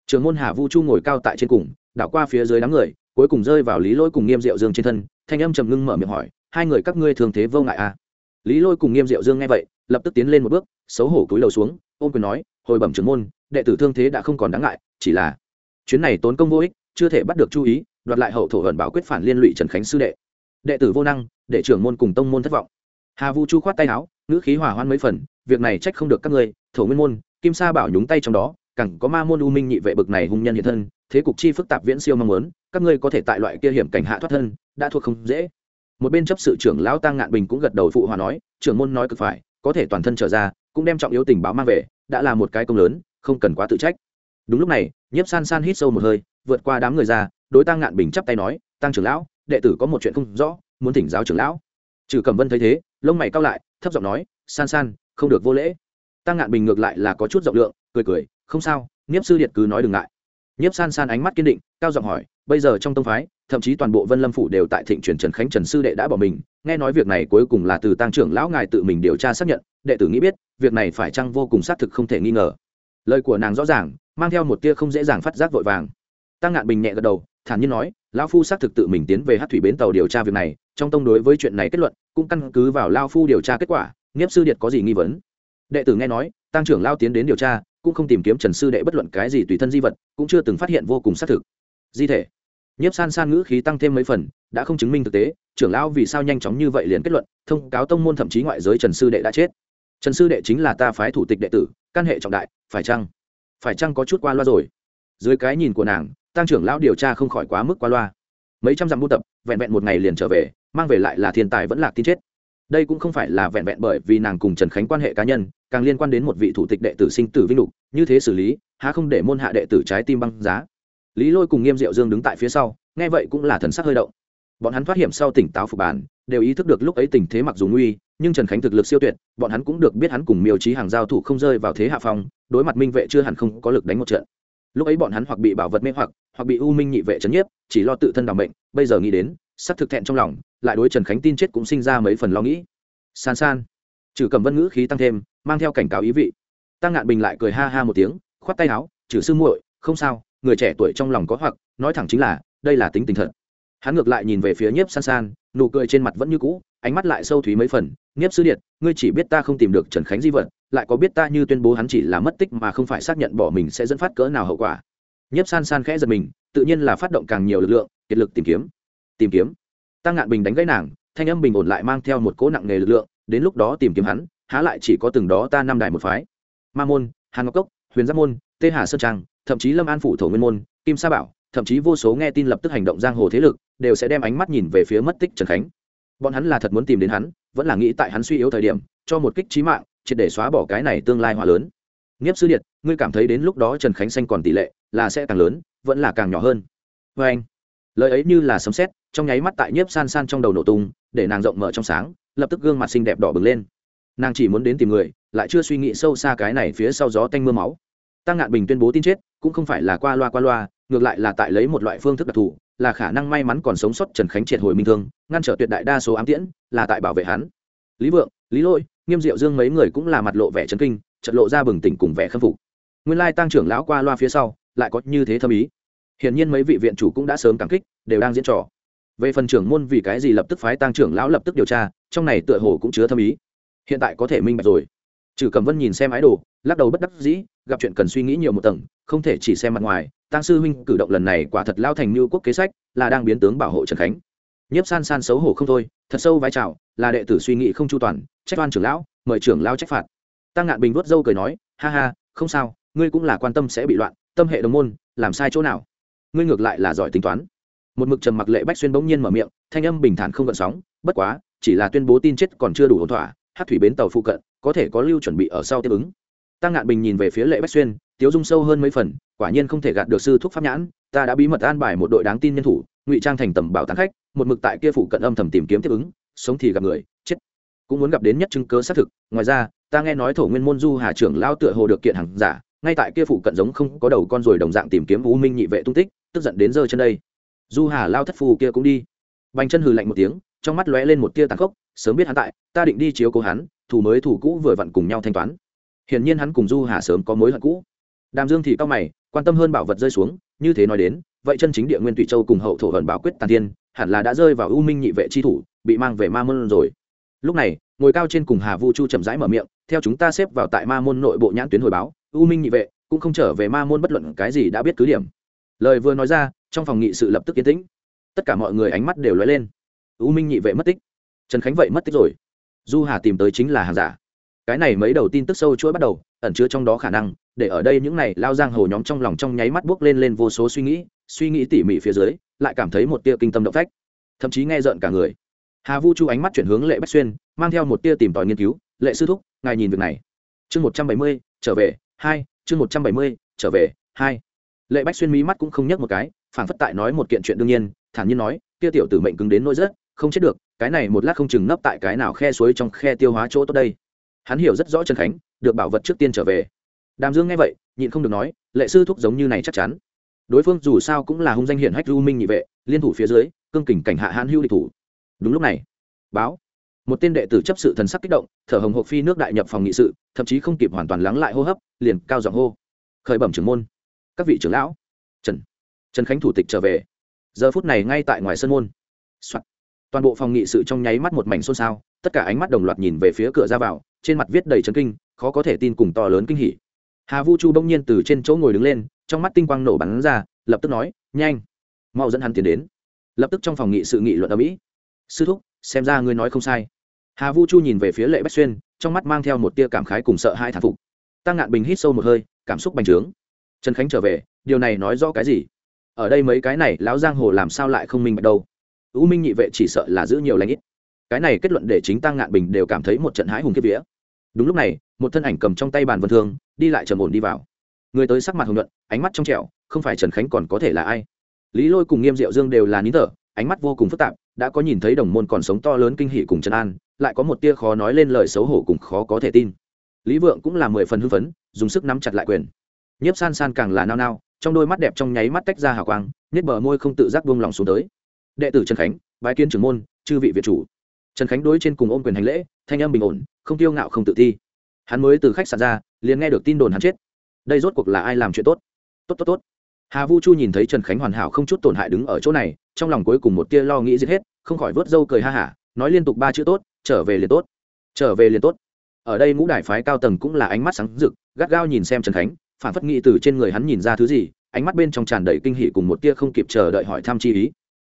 Trường môn hà vu chu ngồi cao tại trên cùng, đảo qua phía dưới đám người, cuối cùng rơi vào lý lôi cùng nghiêm diệu dương trên thân, thanh âm trầm ngưng mở miệng hỏi, hai người các ngươi thường thế vô ngại à? Lý lôi cùng nghiêm diệu dương nghe vậy lập tức tiến lên một bước, xấu hổ cúi đầu xuống, ôm quyền nói, hồi bẩm trưởng môn, đệ tử thương thế đã không còn đáng ngại, chỉ là chuyến này tốn công vô ích, chưa thể bắt được chú ý, đoạt lại hậu thổ hận bảo quyết phản liên lụy trần khánh sư đệ. Đệ tử vô năng đệ trưởng môn cùng tông môn thất vọng. Hà vu chu khoát tay áo, ngữ khí hòa hoan mấy phần, việc này trách không được các ngươi, thổ nguyên môn, kim sa bảo nhúng tay trong đó cẳng có ma môn u minh nhị vệ bực này hung nhân hiện thân, thế cục chi phức tạp viễn siêu mong muốn, các ngươi có thể tại loại kia hiểm cảnh hạ thoát thân, đã thuộc không dễ. Một bên chấp sự trưởng lão tăng ngạn bình cũng gật đầu phụ hòa nói, trưởng môn nói cực phải có thể toàn thân trở ra, cũng đem trọng yếu tình báo mang về, đã là một cái công lớn, không cần quá tự trách. Đúng lúc này, nhiếp san san hít sâu một hơi, vượt qua đám người ra, đối tăng ngạn bình chắp tay nói tăng trưởng lão, đệ tử có một chuyện không rõ, muốn thỉnh giáo trưởng lão. Trừ cẩm vân thấy thế, lông mày cao lại, thấp giọng nói, san san, không được vô lễ. Tăng ngạn bình ngược lại là có chút rộng lượng, cười cười, không sao, nhiếp sư điện cứ nói đừng ngại nhiếp san san ánh mắt kiên định, cao giọng hỏi, bây giờ trong tông phái, thậm chí toàn bộ vân lâm phủ đều tại thịnh truyền trần khánh trần sư đệ đã bỏ mình. Nghe nói việc này cuối cùng là từ tăng trưởng lão ngài tự mình điều tra xác nhận. Đệ tử nghĩ biết, việc này phải chăng vô cùng xác thực không thể nghi ngờ. Lời của nàng rõ ràng, mang theo một tia không dễ dàng phát giác vội vàng. Tăng ngạn bình nhẹ gật đầu, thản nhiên nói, lão phu xác thực tự mình tiến về hát thủy bến tàu điều tra việc này, trong tông đối với chuyện này kết luận, cũng căn cứ vào lao phu điều tra kết quả. Nghiếp sư điệt có gì nghi vấn? Đệ tử nghe nói tăng trưởng lao tiến đến điều tra cũng không tìm kiếm trần sư đệ bất luận cái gì tùy thân di vật, cũng chưa từng phát hiện vô cùng xác thực. Di thể. Nhiếp san san ngữ khí tăng thêm mấy phần, đã không chứng minh thực tế, trưởng lão vì sao nhanh chóng như vậy liền kết luận, thông cáo tông môn thậm chí ngoại giới trần sư đệ đã chết. Trần sư đệ chính là ta phái thủ tịch đệ tử, căn hệ trọng đại, phải chăng? Phải chăng có chút qua loa rồi? Dưới cái nhìn của nàng, tăng trưởng lão điều tra không khỏi quá mức qua loa. Mấy trăm dặm buôn tập, vẹn vẹn một ngày liền trở về, mang về lại là thiên tài vẫn lạc tin chết đây cũng không phải là vẹn vẹn bởi vì nàng cùng trần khánh quan hệ cá nhân, càng liên quan đến một vị thủ tịch đệ tử sinh tử vinh lục, như thế xử lý, há không để môn hạ đệ tử trái tim băng giá. Lý lôi cùng nghiêm diệu dương đứng tại phía sau, nghe vậy cũng là thần sắc hơi động. Bọn hắn thoát hiểm sau tỉnh táo phục bản, đều ý thức được lúc ấy tình thế mặc dù nguy, nhưng trần khánh thực lực siêu tuyệt, bọn hắn cũng được biết hắn cùng miêu trí hàng giao thủ không rơi vào thế hạ phong, đối mặt minh vệ chưa hẳn không có lực đánh một trận. Lúc ấy bọn hắn hoặc bị bảo vật mê hoặc hoặc bị u minh nhị vệ chấn nhiếp, chỉ lo tự thân đảm bệnh bây giờ nghĩ đến sắc thực thẹn trong lòng, lại đối trần khánh tin chết cũng sinh ra mấy phần lo nghĩ. San san. Trừ cầm vân ngữ khí tăng thêm, mang theo cảnh cáo ý vị. Tăng ngạn bình lại cười ha ha một tiếng, khoát tay áo, trừ sư muội, không sao, người trẻ tuổi trong lòng có hoặc, nói thẳng chính là, đây là tính tình thật. Hắn ngược lại nhìn về phía nhiếp san san, nụ cười trên mặt vẫn như cũ, ánh mắt lại sâu thúy mấy phần, nhiếp sư điện, ngươi chỉ biết ta không tìm được trần khánh di vật, lại có biết ta như tuyên bố hắn chỉ là mất tích mà không phải xác nhận bỏ mình sẽ dẫn phát cỡ nào hậu quả. Nhiếp san san khẽ giật mình, tự nhiên là phát động càng nhiều lực lượng, kiệt lực tìm kiếm tìm kiếm. Tăng ngạn bình đánh gãy nàng, thanh âm bình ổn lại mang theo một cỗ nặng nghề lực lượng, đến lúc đó tìm kiếm hắn, há lại chỉ có từng đó ta năm đài một phái. Ma môn hàn ngọc cốc, huyền giáp môn, tê hà sơn trang, thậm chí lâm an phủ thổ nguyên môn, kim sa bảo, thậm chí vô số nghe tin lập tức hành động giang hồ thế lực, đều sẽ đem ánh mắt nhìn về phía mất tích trần khánh. Bọn hắn là thật muốn tìm đến hắn, vẫn là nghĩ tại hắn suy yếu thời điểm, cho một kích trí mạng, triệt để xóa bỏ cái này tương lai hòa lớn. Nghiếp sư điệt, ngươi cảm thấy đến lúc đó trần khánh xanh còn tỷ lệ là sẽ càng lớn, vẫn là càng nhỏ hơn. Vê anh lời ấy như là sấm sét trong nháy mắt tại nhiếp san san trong đầu nổ tung, để nàng rộng mở trong sáng, lập tức gương mặt xinh đẹp đỏ bừng lên. Nàng chỉ muốn đến tìm người, lại chưa suy nghĩ sâu xa cái này phía sau gió tanh mưa máu. Tăng ngạn bình tuyên bố tin chết, cũng không phải là qua loa qua loa, ngược lại là tại lấy một loại phương thức đặc thù, là khả năng may mắn còn sống sót trần khánh triệt hồi minh thương, ngăn trở tuyệt đại đa số ám tiễn, là tại bảo vệ hắn. Lý vượng, lý lôi, nghiêm diệu dương mấy người cũng là mặt lộ vẻ trấn kinh trận lộ ra bừng tỉnh cùng vẻ khâm phục. Nguyên lai tăng trưởng lão qua loa phía sau, lại có như thế thâm ý. Hiển nhiên mấy vị viện chủ cũng đã sớm cảm kích, đều đang diễn trò về phần trưởng môn vì cái gì lập tức phái tăng trưởng lão lập tức điều tra, trong này tựa hồ cũng chứa thâm ý. Hiện tại có thể minh bạch rồi. Trừ cầm vân nhìn xem ái đồ, lắc đầu bất đắc dĩ, gặp chuyện cần suy nghĩ nhiều một tầng, không thể chỉ xem mặt ngoài. Tăng sư huynh cử động lần này quả thật lao thành như quốc kế sách, là đang biến tướng bảo hộ trần khánh. Nhiếp san san xấu hổ không thôi, thật sâu vai trào, là đệ tử suy nghĩ không chu toàn, trách toan trưởng lão, mời trưởng lao trách phạt. Tăng ngạn bình vuốt dâu cười nói, ha ha, không sao, ngươi cũng là quan tâm sẽ bị loạn, tâm hệ đồng môn, làm sai chỗ nào? Ngươi ngược lại là giỏi tính toán một mực trầm mặc lệ bách xuyên bỗng nhiên mở miệng, thanh âm bình thản không gợn sóng, bất quá, chỉ là tuyên bố tin chết còn chưa đủ ổn thỏa, hát thủy bến tàu phụ cận, có thể có lưu chuẩn bị ở sau tiếp ứng. Tăng ngạn bình nhìn về phía lệ bách xuyên, tiếu dung sâu hơn mấy phần, quả nhiên không thể gạt được sư thúc pháp nhãn, ta đã bí mật an bài một đội đáng tin nhân thủ, ngụy trang thành tầm bảo tán khách, một mực tại kia phụ cận âm thầm tìm kiếm tiếp ứng, sống thì gặp người, chết. Cũng muốn gặp đến nhất chứng cớ xác thực, ngoài ra, ta nghe nói thổ nguyên môn du hà trưởng lao tựa hồ được kiện hàng giả, ngay tại kia phụ cận giống không có đầu con rồi đồng dạng tìm kiếm u minh nhị vệ tung tích, tức giận đến rơi chân đây du hà lao thất phù kia cũng đi. Bành chân hừ lạnh một tiếng, trong mắt lóe lên một tia tàn khốc, sớm biết hắn tại, ta định đi chiếu cố hắn thủ mới thủ cũ vừa vặn cùng nhau thanh toán. Hiển nhiên hắn cùng du hà sớm có mối hận cũ. Đàm dương thì cao mày, quan tâm hơn bảo vật rơi xuống, như thế nói đến, vậy chân chính địa nguyên tụy châu cùng hậu thổ hận bảo quyết tàn thiên hẳn là đã rơi vào u minh nhị vệ chi thủ, bị mang về ma môn rồi. Lúc này, ngồi cao trên cùng hà vu chu chậm rãi mở miệng, theo chúng ta xếp vào tại ma môn nội bộ nhãn tuyến hồi báo, u minh nhị vệ cũng không trở về ma môn bất luận cái gì đã biết cứ điểm. Lời vừa nói ra trong phòng nghị sự lập tức yên tĩnh. Tất cả mọi người ánh mắt đều lóe lên. U minh nhị vệ mất tích. Trần khánh vậy mất tích rồi. Du hà tìm tới chính là hàng giả. Cái này mấy đầu tin tức sâu chuỗi bắt đầu, ẩn chứa trong đó khả năng, để ở đây những này lao giang hồ nhóm trong lòng trong nháy mắt buốc lên lên vô số suy nghĩ suy nghĩ tỉ mỉ phía dưới, lại cảm thấy một tia kinh tâm động phách. Thậm chí nghe rợn cả người. Hà vu chu ánh mắt chuyển hướng lệ bách xuyên, mang theo một tia tìm tòi nghiên cứu. Lệ sư thúc, ngài nhìn việc này. Chương một trăm bảy mươi, trở về, hai, chương một trăm bảy mươi, trở về, hai. Lệ bách xuyên mí mắt cũng không nhấc một cái phản phất tại nói một kiện chuyện đương nhiên, thản nhiên nói kia tiểu tử mệnh cứng đến nỗi rất không chết được, cái này một lát không chừng nấp tại cái nào khe suối trong khe tiêu hóa chỗ tốt đây. Hắn hiểu rất rõ trần khánh, được bảo vật trước tiên trở về. Đàm dương nghe vậy, nhịn không được nói, lệ sư thúc giống như này chắc chắn. Đối phương dù sao cũng là hung danh hiển hách du minh nhị vệ, liên thủ phía dưới, cương kình cảnh hạ hãn hưu địch thủ. Đúng lúc này, báo. Một tên đệ tử chấp sự thần sắc kích động, thở hồng hộc phi nước đại nhập phòng nghị sự, thậm chí không kịp hoàn toàn lắng lại hô hấp, liền cao giọng hô, khởi bẩm trưởng môn, các vị trưởng lão trần khánh thủ tịch trở về. Giờ phút này ngay tại ngoài sân môn、Soạn. toàn bộ phòng nghị sự trong nháy mắt một mảnh xôn xao, tất cả ánh mắt đồng loạt nhìn về phía cửa ra vào, trên mặt viết đầy trấn kinh, khó có thể tin cùng to lớn kinh hỉ. Hà vu chu bỗng nhiên từ trên chỗ ngồi đứng lên, trong mắt tinh quang nổ bắn ra, lập tức nói, nhanh, mau dẫn hắn tiến đến. Lập tức trong phòng nghị sự nghị luận ở mỹ sư thúc, xem ra ngươi nói không sai. Hà vu chu nhìn về phía lệ bách xuyên, trong mắt mang theo một tia cảm khái cùng sợ hai thản phục. Tăng ngạn bình hít sâu một hơi, cảm xúc bành trướng. Trần khánh trở về, điều này nói rõ cái gì? Ở đây mấy cái này lão giang hồ làm sao lại không minh bạch đâu. U minh nhị vệ chỉ sợ là giữ nhiều lãnh ít. Cái này kết luận để chính tăng ngạn bình đều cảm thấy một trận hãi hùng kiếp vía. Đúng lúc này, một thân ảnh cầm trong tay bàn vân thương, đi lại trầm ổn đi vào. Người tới sắc mặt hồng nhuận, ánh mắt trong trẻo, không phải trần khánh còn có thể là ai. Lý lôi cùng nghiêm diệu dương đều là nín thở, ánh mắt vô cùng phức tạp, đã có nhìn thấy đồng môn còn sống to lớn kinh hỷ cùng trần an, lại có một tia khó nói lên lời xấu hổ cùng khó có thể tin. Lý vượng cũng là mười phần hưng phấn, dùng sức nắm chặt lại quyền. Nhiếp san san càng là nao nao trong đôi mắt đẹp trong nháy mắt tách ra hào quang nết bờ môi không tự giác buông lòng xuống tới. Đệ tử trần khánh, bái kiến trưởng môn, chư vị việt chủ. Trần khánh đối trên cùng ôm quyền hành lễ, thanh âm bình ổn, không tiêu ngạo không tự thi hắn mới từ khách sạn ra, liền nghe được tin đồn hắn chết. Đây rốt cuộc là ai làm chuyện tốt? Tốt tốt tốt. Hà vu chu nhìn thấy trần khánh hoàn hảo không chút tổn hại đứng ở chỗ này, trong lòng cuối cùng một tia lo nghĩ giết hết, không khỏi vớt râu cười ha hả, nói liên tục ba chữ tốt, trở về liền tốt. Trở về liền tốt. Ở đây ngũ đại phái cao tầng cũng là ánh mắt sáng rực, gắt gao nhìn xem trần khánh phản phất nghĩ từ trên người hắn nhìn ra thứ gì, ánh mắt bên trong tràn đầy kinh hỉ cùng một tia không kịp chờ đợi hỏi thăm chi ý.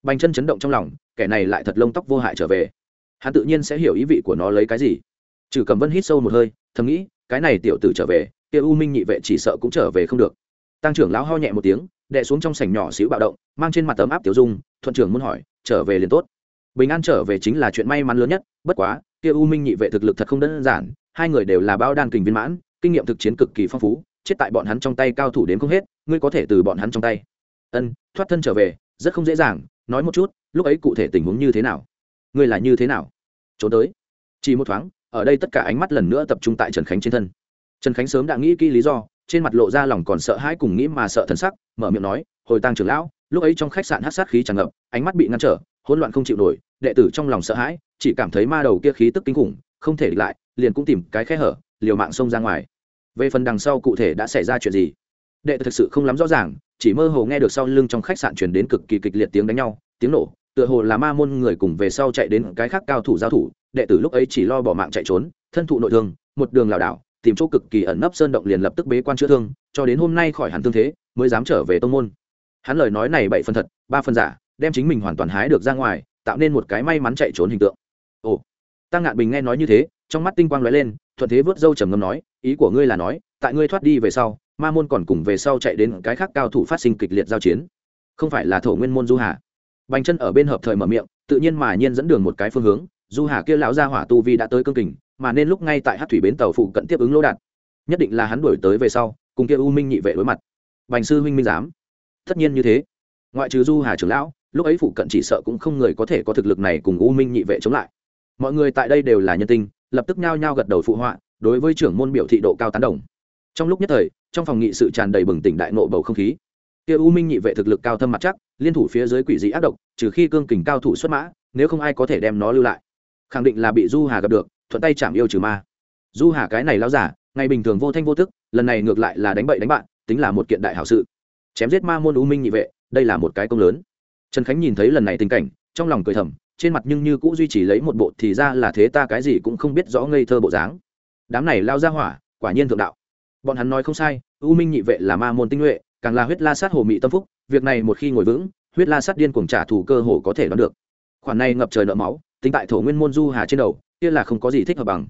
Bành chân chấn động trong lòng, kẻ này lại thật lông tóc vô hại trở về. Hắn tự nhiên sẽ hiểu ý vị của nó lấy cái gì. Trừ cầm vân hít sâu một hơi, thầm nghĩ, cái này tiểu tử trở về, kia u minh nhị vệ chỉ sợ cũng trở về không được. Tăng trưởng lão ho nhẹ một tiếng đệ xuống trong sảnh nhỏ xíu bạo động, mang trên mặt tấm áp tiểu dung, thuận trưởng muốn hỏi, trở về liền tốt. Bình an trở về chính là chuyện may mắn lớn nhất, bất quá, kia u minh nhị vệ thực lực thật không đơn giản, hai người đều là bao đan kình viên mãn, kinh nghiệm thực chiến cực kỳ phong phú chết tại bọn hắn trong tay cao thủ đến không hết, ngươi có thể từ bọn hắn trong tay. Ân, thoát thân trở về, rất không dễ dàng, nói một chút, lúc ấy cụ thể tình huống như thế nào? Ngươi là như thế nào? Trốn tới. Chỉ một thoáng, ở đây tất cả ánh mắt lần nữa tập trung tại trần khánh trên thân. Trần khánh sớm đã nghĩ kỹ lý do, trên mặt lộ ra lòng còn sợ hãi cùng nghĩ mà sợ thần sắc, mở miệng nói, hồi tăng trưởng lão, lúc ấy trong khách sạn hát sát khí tràn ngập, ánh mắt bị ngăn trở, hỗn loạn không chịu nổi, đệ tử trong lòng sợ hãi, chỉ cảm thấy ma đầu kia khí tức kinh khủng, không thể địch lại, liền cũng tìm cái khe hở, liều mạng xông ra ngoài về phần đằng sau cụ thể đã xảy ra chuyện gì, đệ tử thực sự không lắm rõ ràng, chỉ mơ hồ nghe được sau lưng trong khách sạn truyền đến cực kỳ kịch liệt tiếng đánh nhau, tiếng nổ, tựa hồ là ma môn người cùng về sau chạy đến cái khác cao thủ giao thủ, đệ tử lúc ấy chỉ lo bỏ mạng chạy trốn, thân thụ nội thương, một đường lảo đảo, tìm chỗ cực kỳ ẩn nấp sơn động liền lập tức bế quan chữa thương, cho đến hôm nay khỏi hẳn thương thế, mới dám trở về tông môn. Hắn lời nói này bảy phần thật, ba phần giả, đem chính mình hoàn toàn hái được ra ngoài, tạo nên một cái may mắn chạy trốn hình tượng. Ồ, tăng ngạn bình nghe nói như thế, trong mắt tinh quang lóe lên, thuận thế vớt dâu trầm ngâm nói ý của ngươi là nói, tại ngươi thoát đi về sau, ma môn còn cùng về sau chạy đến cái khác cao thủ phát sinh kịch liệt giao chiến. Không phải là thổ nguyên môn du hà. Bành chân ở bên hợp thời mở miệng, tự nhiên mà nhiên dẫn đường một cái phương hướng, du hà kia lão gia hỏa tu vi đã tới cương kình, mà nên lúc ngay tại hát thủy bến tàu phụ cận tiếp ứng lỗ đạt nhất định là hắn đuổi tới về sau, cùng kia u minh nhị vệ đối mặt. Bành sư huynh minh giám. Tất nhiên như thế. Ngoại trừ du hà trưởng lão, lúc ấy phụ cận chỉ sợ cũng không người có thể có thực lực này cùng u minh nhị vệ chống lại. Mọi người tại đây đều là nhân tinh, lập tức nhao nhao gật đầu phụ họa đối với trưởng môn biểu thị độ cao tán đồng. Trong lúc nhất thời, trong phòng nghị sự tràn đầy bừng tỉnh đại nộ bầu không khí. Kia u minh nhị vệ thực lực cao thâm mặt chắc, liên thủ phía dưới quỷ dị ác độc, trừ khi cương kình cao thủ xuất mã, nếu không ai có thể đem nó lưu lại. Khẳng định là bị du hà gặp được, thuận tay chạm yêu trừ ma. Du hà cái này lao giả, ngày bình thường vô thanh vô thức lần này ngược lại là đánh bậy đánh bạn, tính là một kiện đại hảo sự. Chém giết ma môn u minh nhị vệ, đây là một cái công lớn. Trần khánh nhìn thấy lần này tình cảnh, trong lòng cười thầm, trên mặt nhưng như cũng duy trì lấy một bộ thì ra là thế ta cái gì cũng không biết rõ ngây thơ bộ dáng đám này lao ra hỏa, quả nhiên thượng đạo. Bọn hắn nói không sai, u minh nhị vệ là ma môn tinh nhuệ, càng là huyết la sát hồ mị tâm phúc, việc này một khi ngồi vững, huyết la sát điên cuồng trả thù cơ hồ có thể đoán được. Khoản này ngập trời nợ máu, tính tại thổ nguyên môn du hà trên đầu, kia là không có gì thích hợp bằng.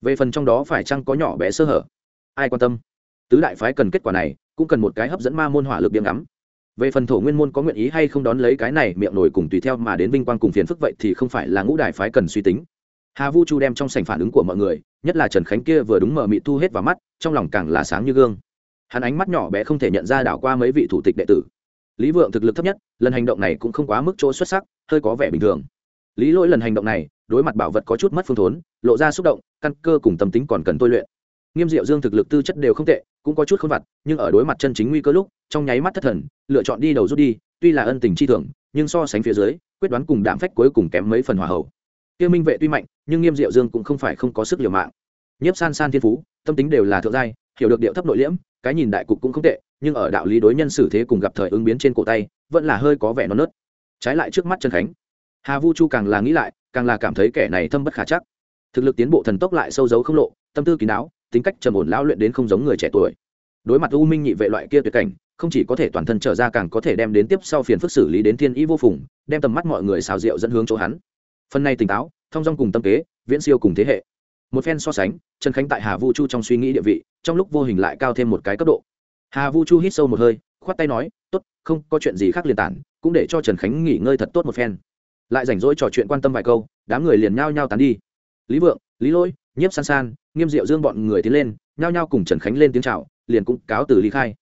Về phần trong đó phải chăng có nhỏ bé sơ hở? Ai quan tâm? Tứ đại phái cần kết quả này, cũng cần một cái hấp dẫn ma môn hỏa lực điểm ngắm. Về phần thổ nguyên môn có nguyện ý hay không đón lấy cái này miệng nổi cùng tùy theo mà đến vinh quang cùng phiền phức vậy thì không phải là ngũ đại phái cần suy tính. Hà vu chu đem trong sảnh phản ứng của mọi người nhất là trần khánh kia vừa đúng mở mị thu hết vào mắt, trong lòng càng là sáng như gương. Hắn ánh mắt nhỏ bé không thể nhận ra đảo qua mấy vị thủ tịch đệ tử. Lý vượng thực lực thấp nhất, lần hành động này cũng không quá mức chỗ xuất sắc, hơi có vẻ bình thường. Lý lỗi lần hành động này, đối mặt bảo vật có chút mất phương thốn, lộ ra xúc động, căn cơ cùng tâm tính còn cần tôi luyện. Nghiêm diệu dương thực lực tư chất đều không tệ, cũng có chút khôn vặt, nhưng ở đối mặt chân chính nguy cơ lúc, trong nháy mắt thất thần, lựa chọn đi đầu rút đi, tuy là ân tình chi thưởng nhưng so sánh phía dưới, quyết đoán cùng đạm phách cuối cùng kém mấy phần hòa hậu. Tiêu minh vệ tuy mạnh nhưng nghiêm diệu dương cũng không phải không có sức liều mạng. Nhiếp san san thiên phú, tâm tính đều là thượng giai, hiểu được điệu thấp nội liễm, cái nhìn đại cục cũng không tệ, nhưng ở đạo lý đối nhân xử thế cùng gặp thời ứng biến trên cổ tay, vẫn là hơi có vẻ non nớt. Trái lại trước mắt trần khánh, hà vu chu càng là nghĩ lại, càng là cảm thấy kẻ này thâm bất khả chắc. Thực lực tiến bộ thần tốc lại sâu dấu không lộ, tâm tư kín đáo, tính cách trầm ổn lão luyện đến không giống người trẻ tuổi. Đối mặt u minh nhị vệ loại kia tuyệt cảnh, không chỉ có thể toàn thân trở ra càng có thể đem đến tiếp sau phiền phức xử lý đến thiên ý vô phùng, đem tầm mắt mọi người xào rượu dẫn hướng chỗ hắn. Phần này tỉnh táo thông dong cùng tâm kế, viễn siêu cùng thế hệ. Một phen so sánh, trần khánh tại hà vu chu trong suy nghĩ địa vị, trong lúc vô hình lại cao thêm một cái cấp độ. Hà vu chu hít sâu một hơi, khoát tay nói, tốt, không có chuyện gì khác liên tản, cũng để cho trần khánh nghỉ ngơi thật tốt một phen. Lại rảnh rỗi trò chuyện quan tâm vài câu, đám người liền nhao nhao tán đi. Lý vượng, lý lôi, nhiếp san san, nghiêm diệu dương bọn người tiến lên, nhao nhao cùng trần khánh lên tiếng c h à o liền cũng cáo từ ly khai.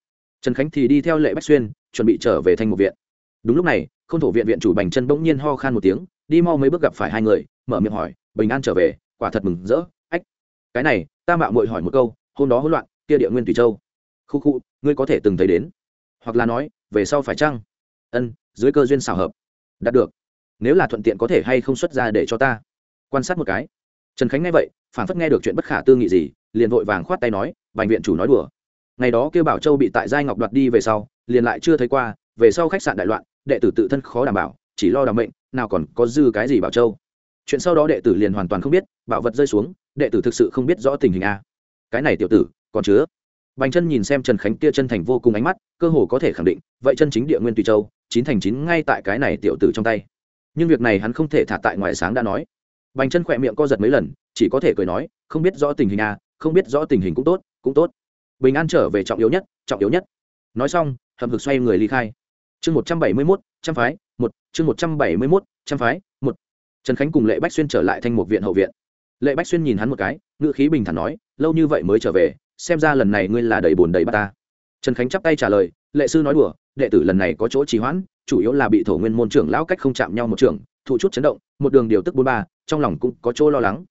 Trần khánh thì đi theo lệ bách xuyên, chuẩn bị trở về thành một viện. Đúng lúc này k h ô n thổ viện viện chủ bành chân bỗng nhiên ho khan một tiếng đi mau mấy bước gặp phải hai người, mở miệng hỏi, bình an trở về, quả thật mừng rỡ. Ách, cái này, ta mạo mội hỏi một câu, hôm đó hỗn loạn, kia địa nguyên tùy châu. Khu khu, ngươi có thể từng thấy đến. Hoặc là nói, về sau phải chăng? Ân, dưới cơ duyên xào hợp. Đạt được. Nếu là thuận tiện có thể hay không xuất ra để cho ta? Quan sát một cái. Trần khánh nghe vậy phản phất nghe được chuyện bất khả tư nghị gì, liền vội vàng khoát tay nói, bành viện chủ nói đùa. Ngày đó kêu bảo châu bị tại giai ngọc đoạt đi về sau, liền lại chưa thấy qua, về sau khách sạn đại loạn, đệ tử tự thân khó đảm bảo, chỉ lo đảm mệnh nào còn có dư cái gì bảo châu? Chuyện sau đó đệ tử liền hoàn toàn không biết, bảo vật rơi xuống, đệ tử thực sự không biết rõ tình hình a. Cái này tiểu tử, còn chứa? Bành chân nhìn xem trần khánh kia chân thành vô cùng ánh mắt, cơ hồ có thể khẳng định, vậy chân chính địa nguyên tùy châu, chín thành chín ngay tại cái này tiểu tử trong tay. Nhưng việc này hắn không thể thả tại ngoài sáng đã nói. Bành chân khỏe miệng co giật mấy lần, chỉ có thể cười nói, không biết rõ tình hình à không biết rõ tình hình cũng tốt cũng tốt. Bình an trở về trọng yếu nhất, trọng yếu nhất. Nói xong hầm hực xoay người ly khai. Chương một trăm bảy mươi mốt trăm phái, một, chương một trăm bảy mươi mốt, trăm phái, một. Trần khánh cùng lệ bách xuyên trở lại thanh một viện hậu viện. Lệ bách xuyên nhìn hắn một cái, ngữ khí bình thản nói, lâu như vậy mới trở về, xem ra lần này ngươi là đầy bồn đầy bắt ta. Trần khánh chắp tay trả lời, lệ sư nói đùa, đệ tử lần này có chỗ trì hoãn, chủ yếu là bị thổ nguyên môn trưởng lão cách không chạm nhau một trường, thụ chút chấn động, một đường điều tức bốn ba, trong lòng cũng có chỗ lo lắng.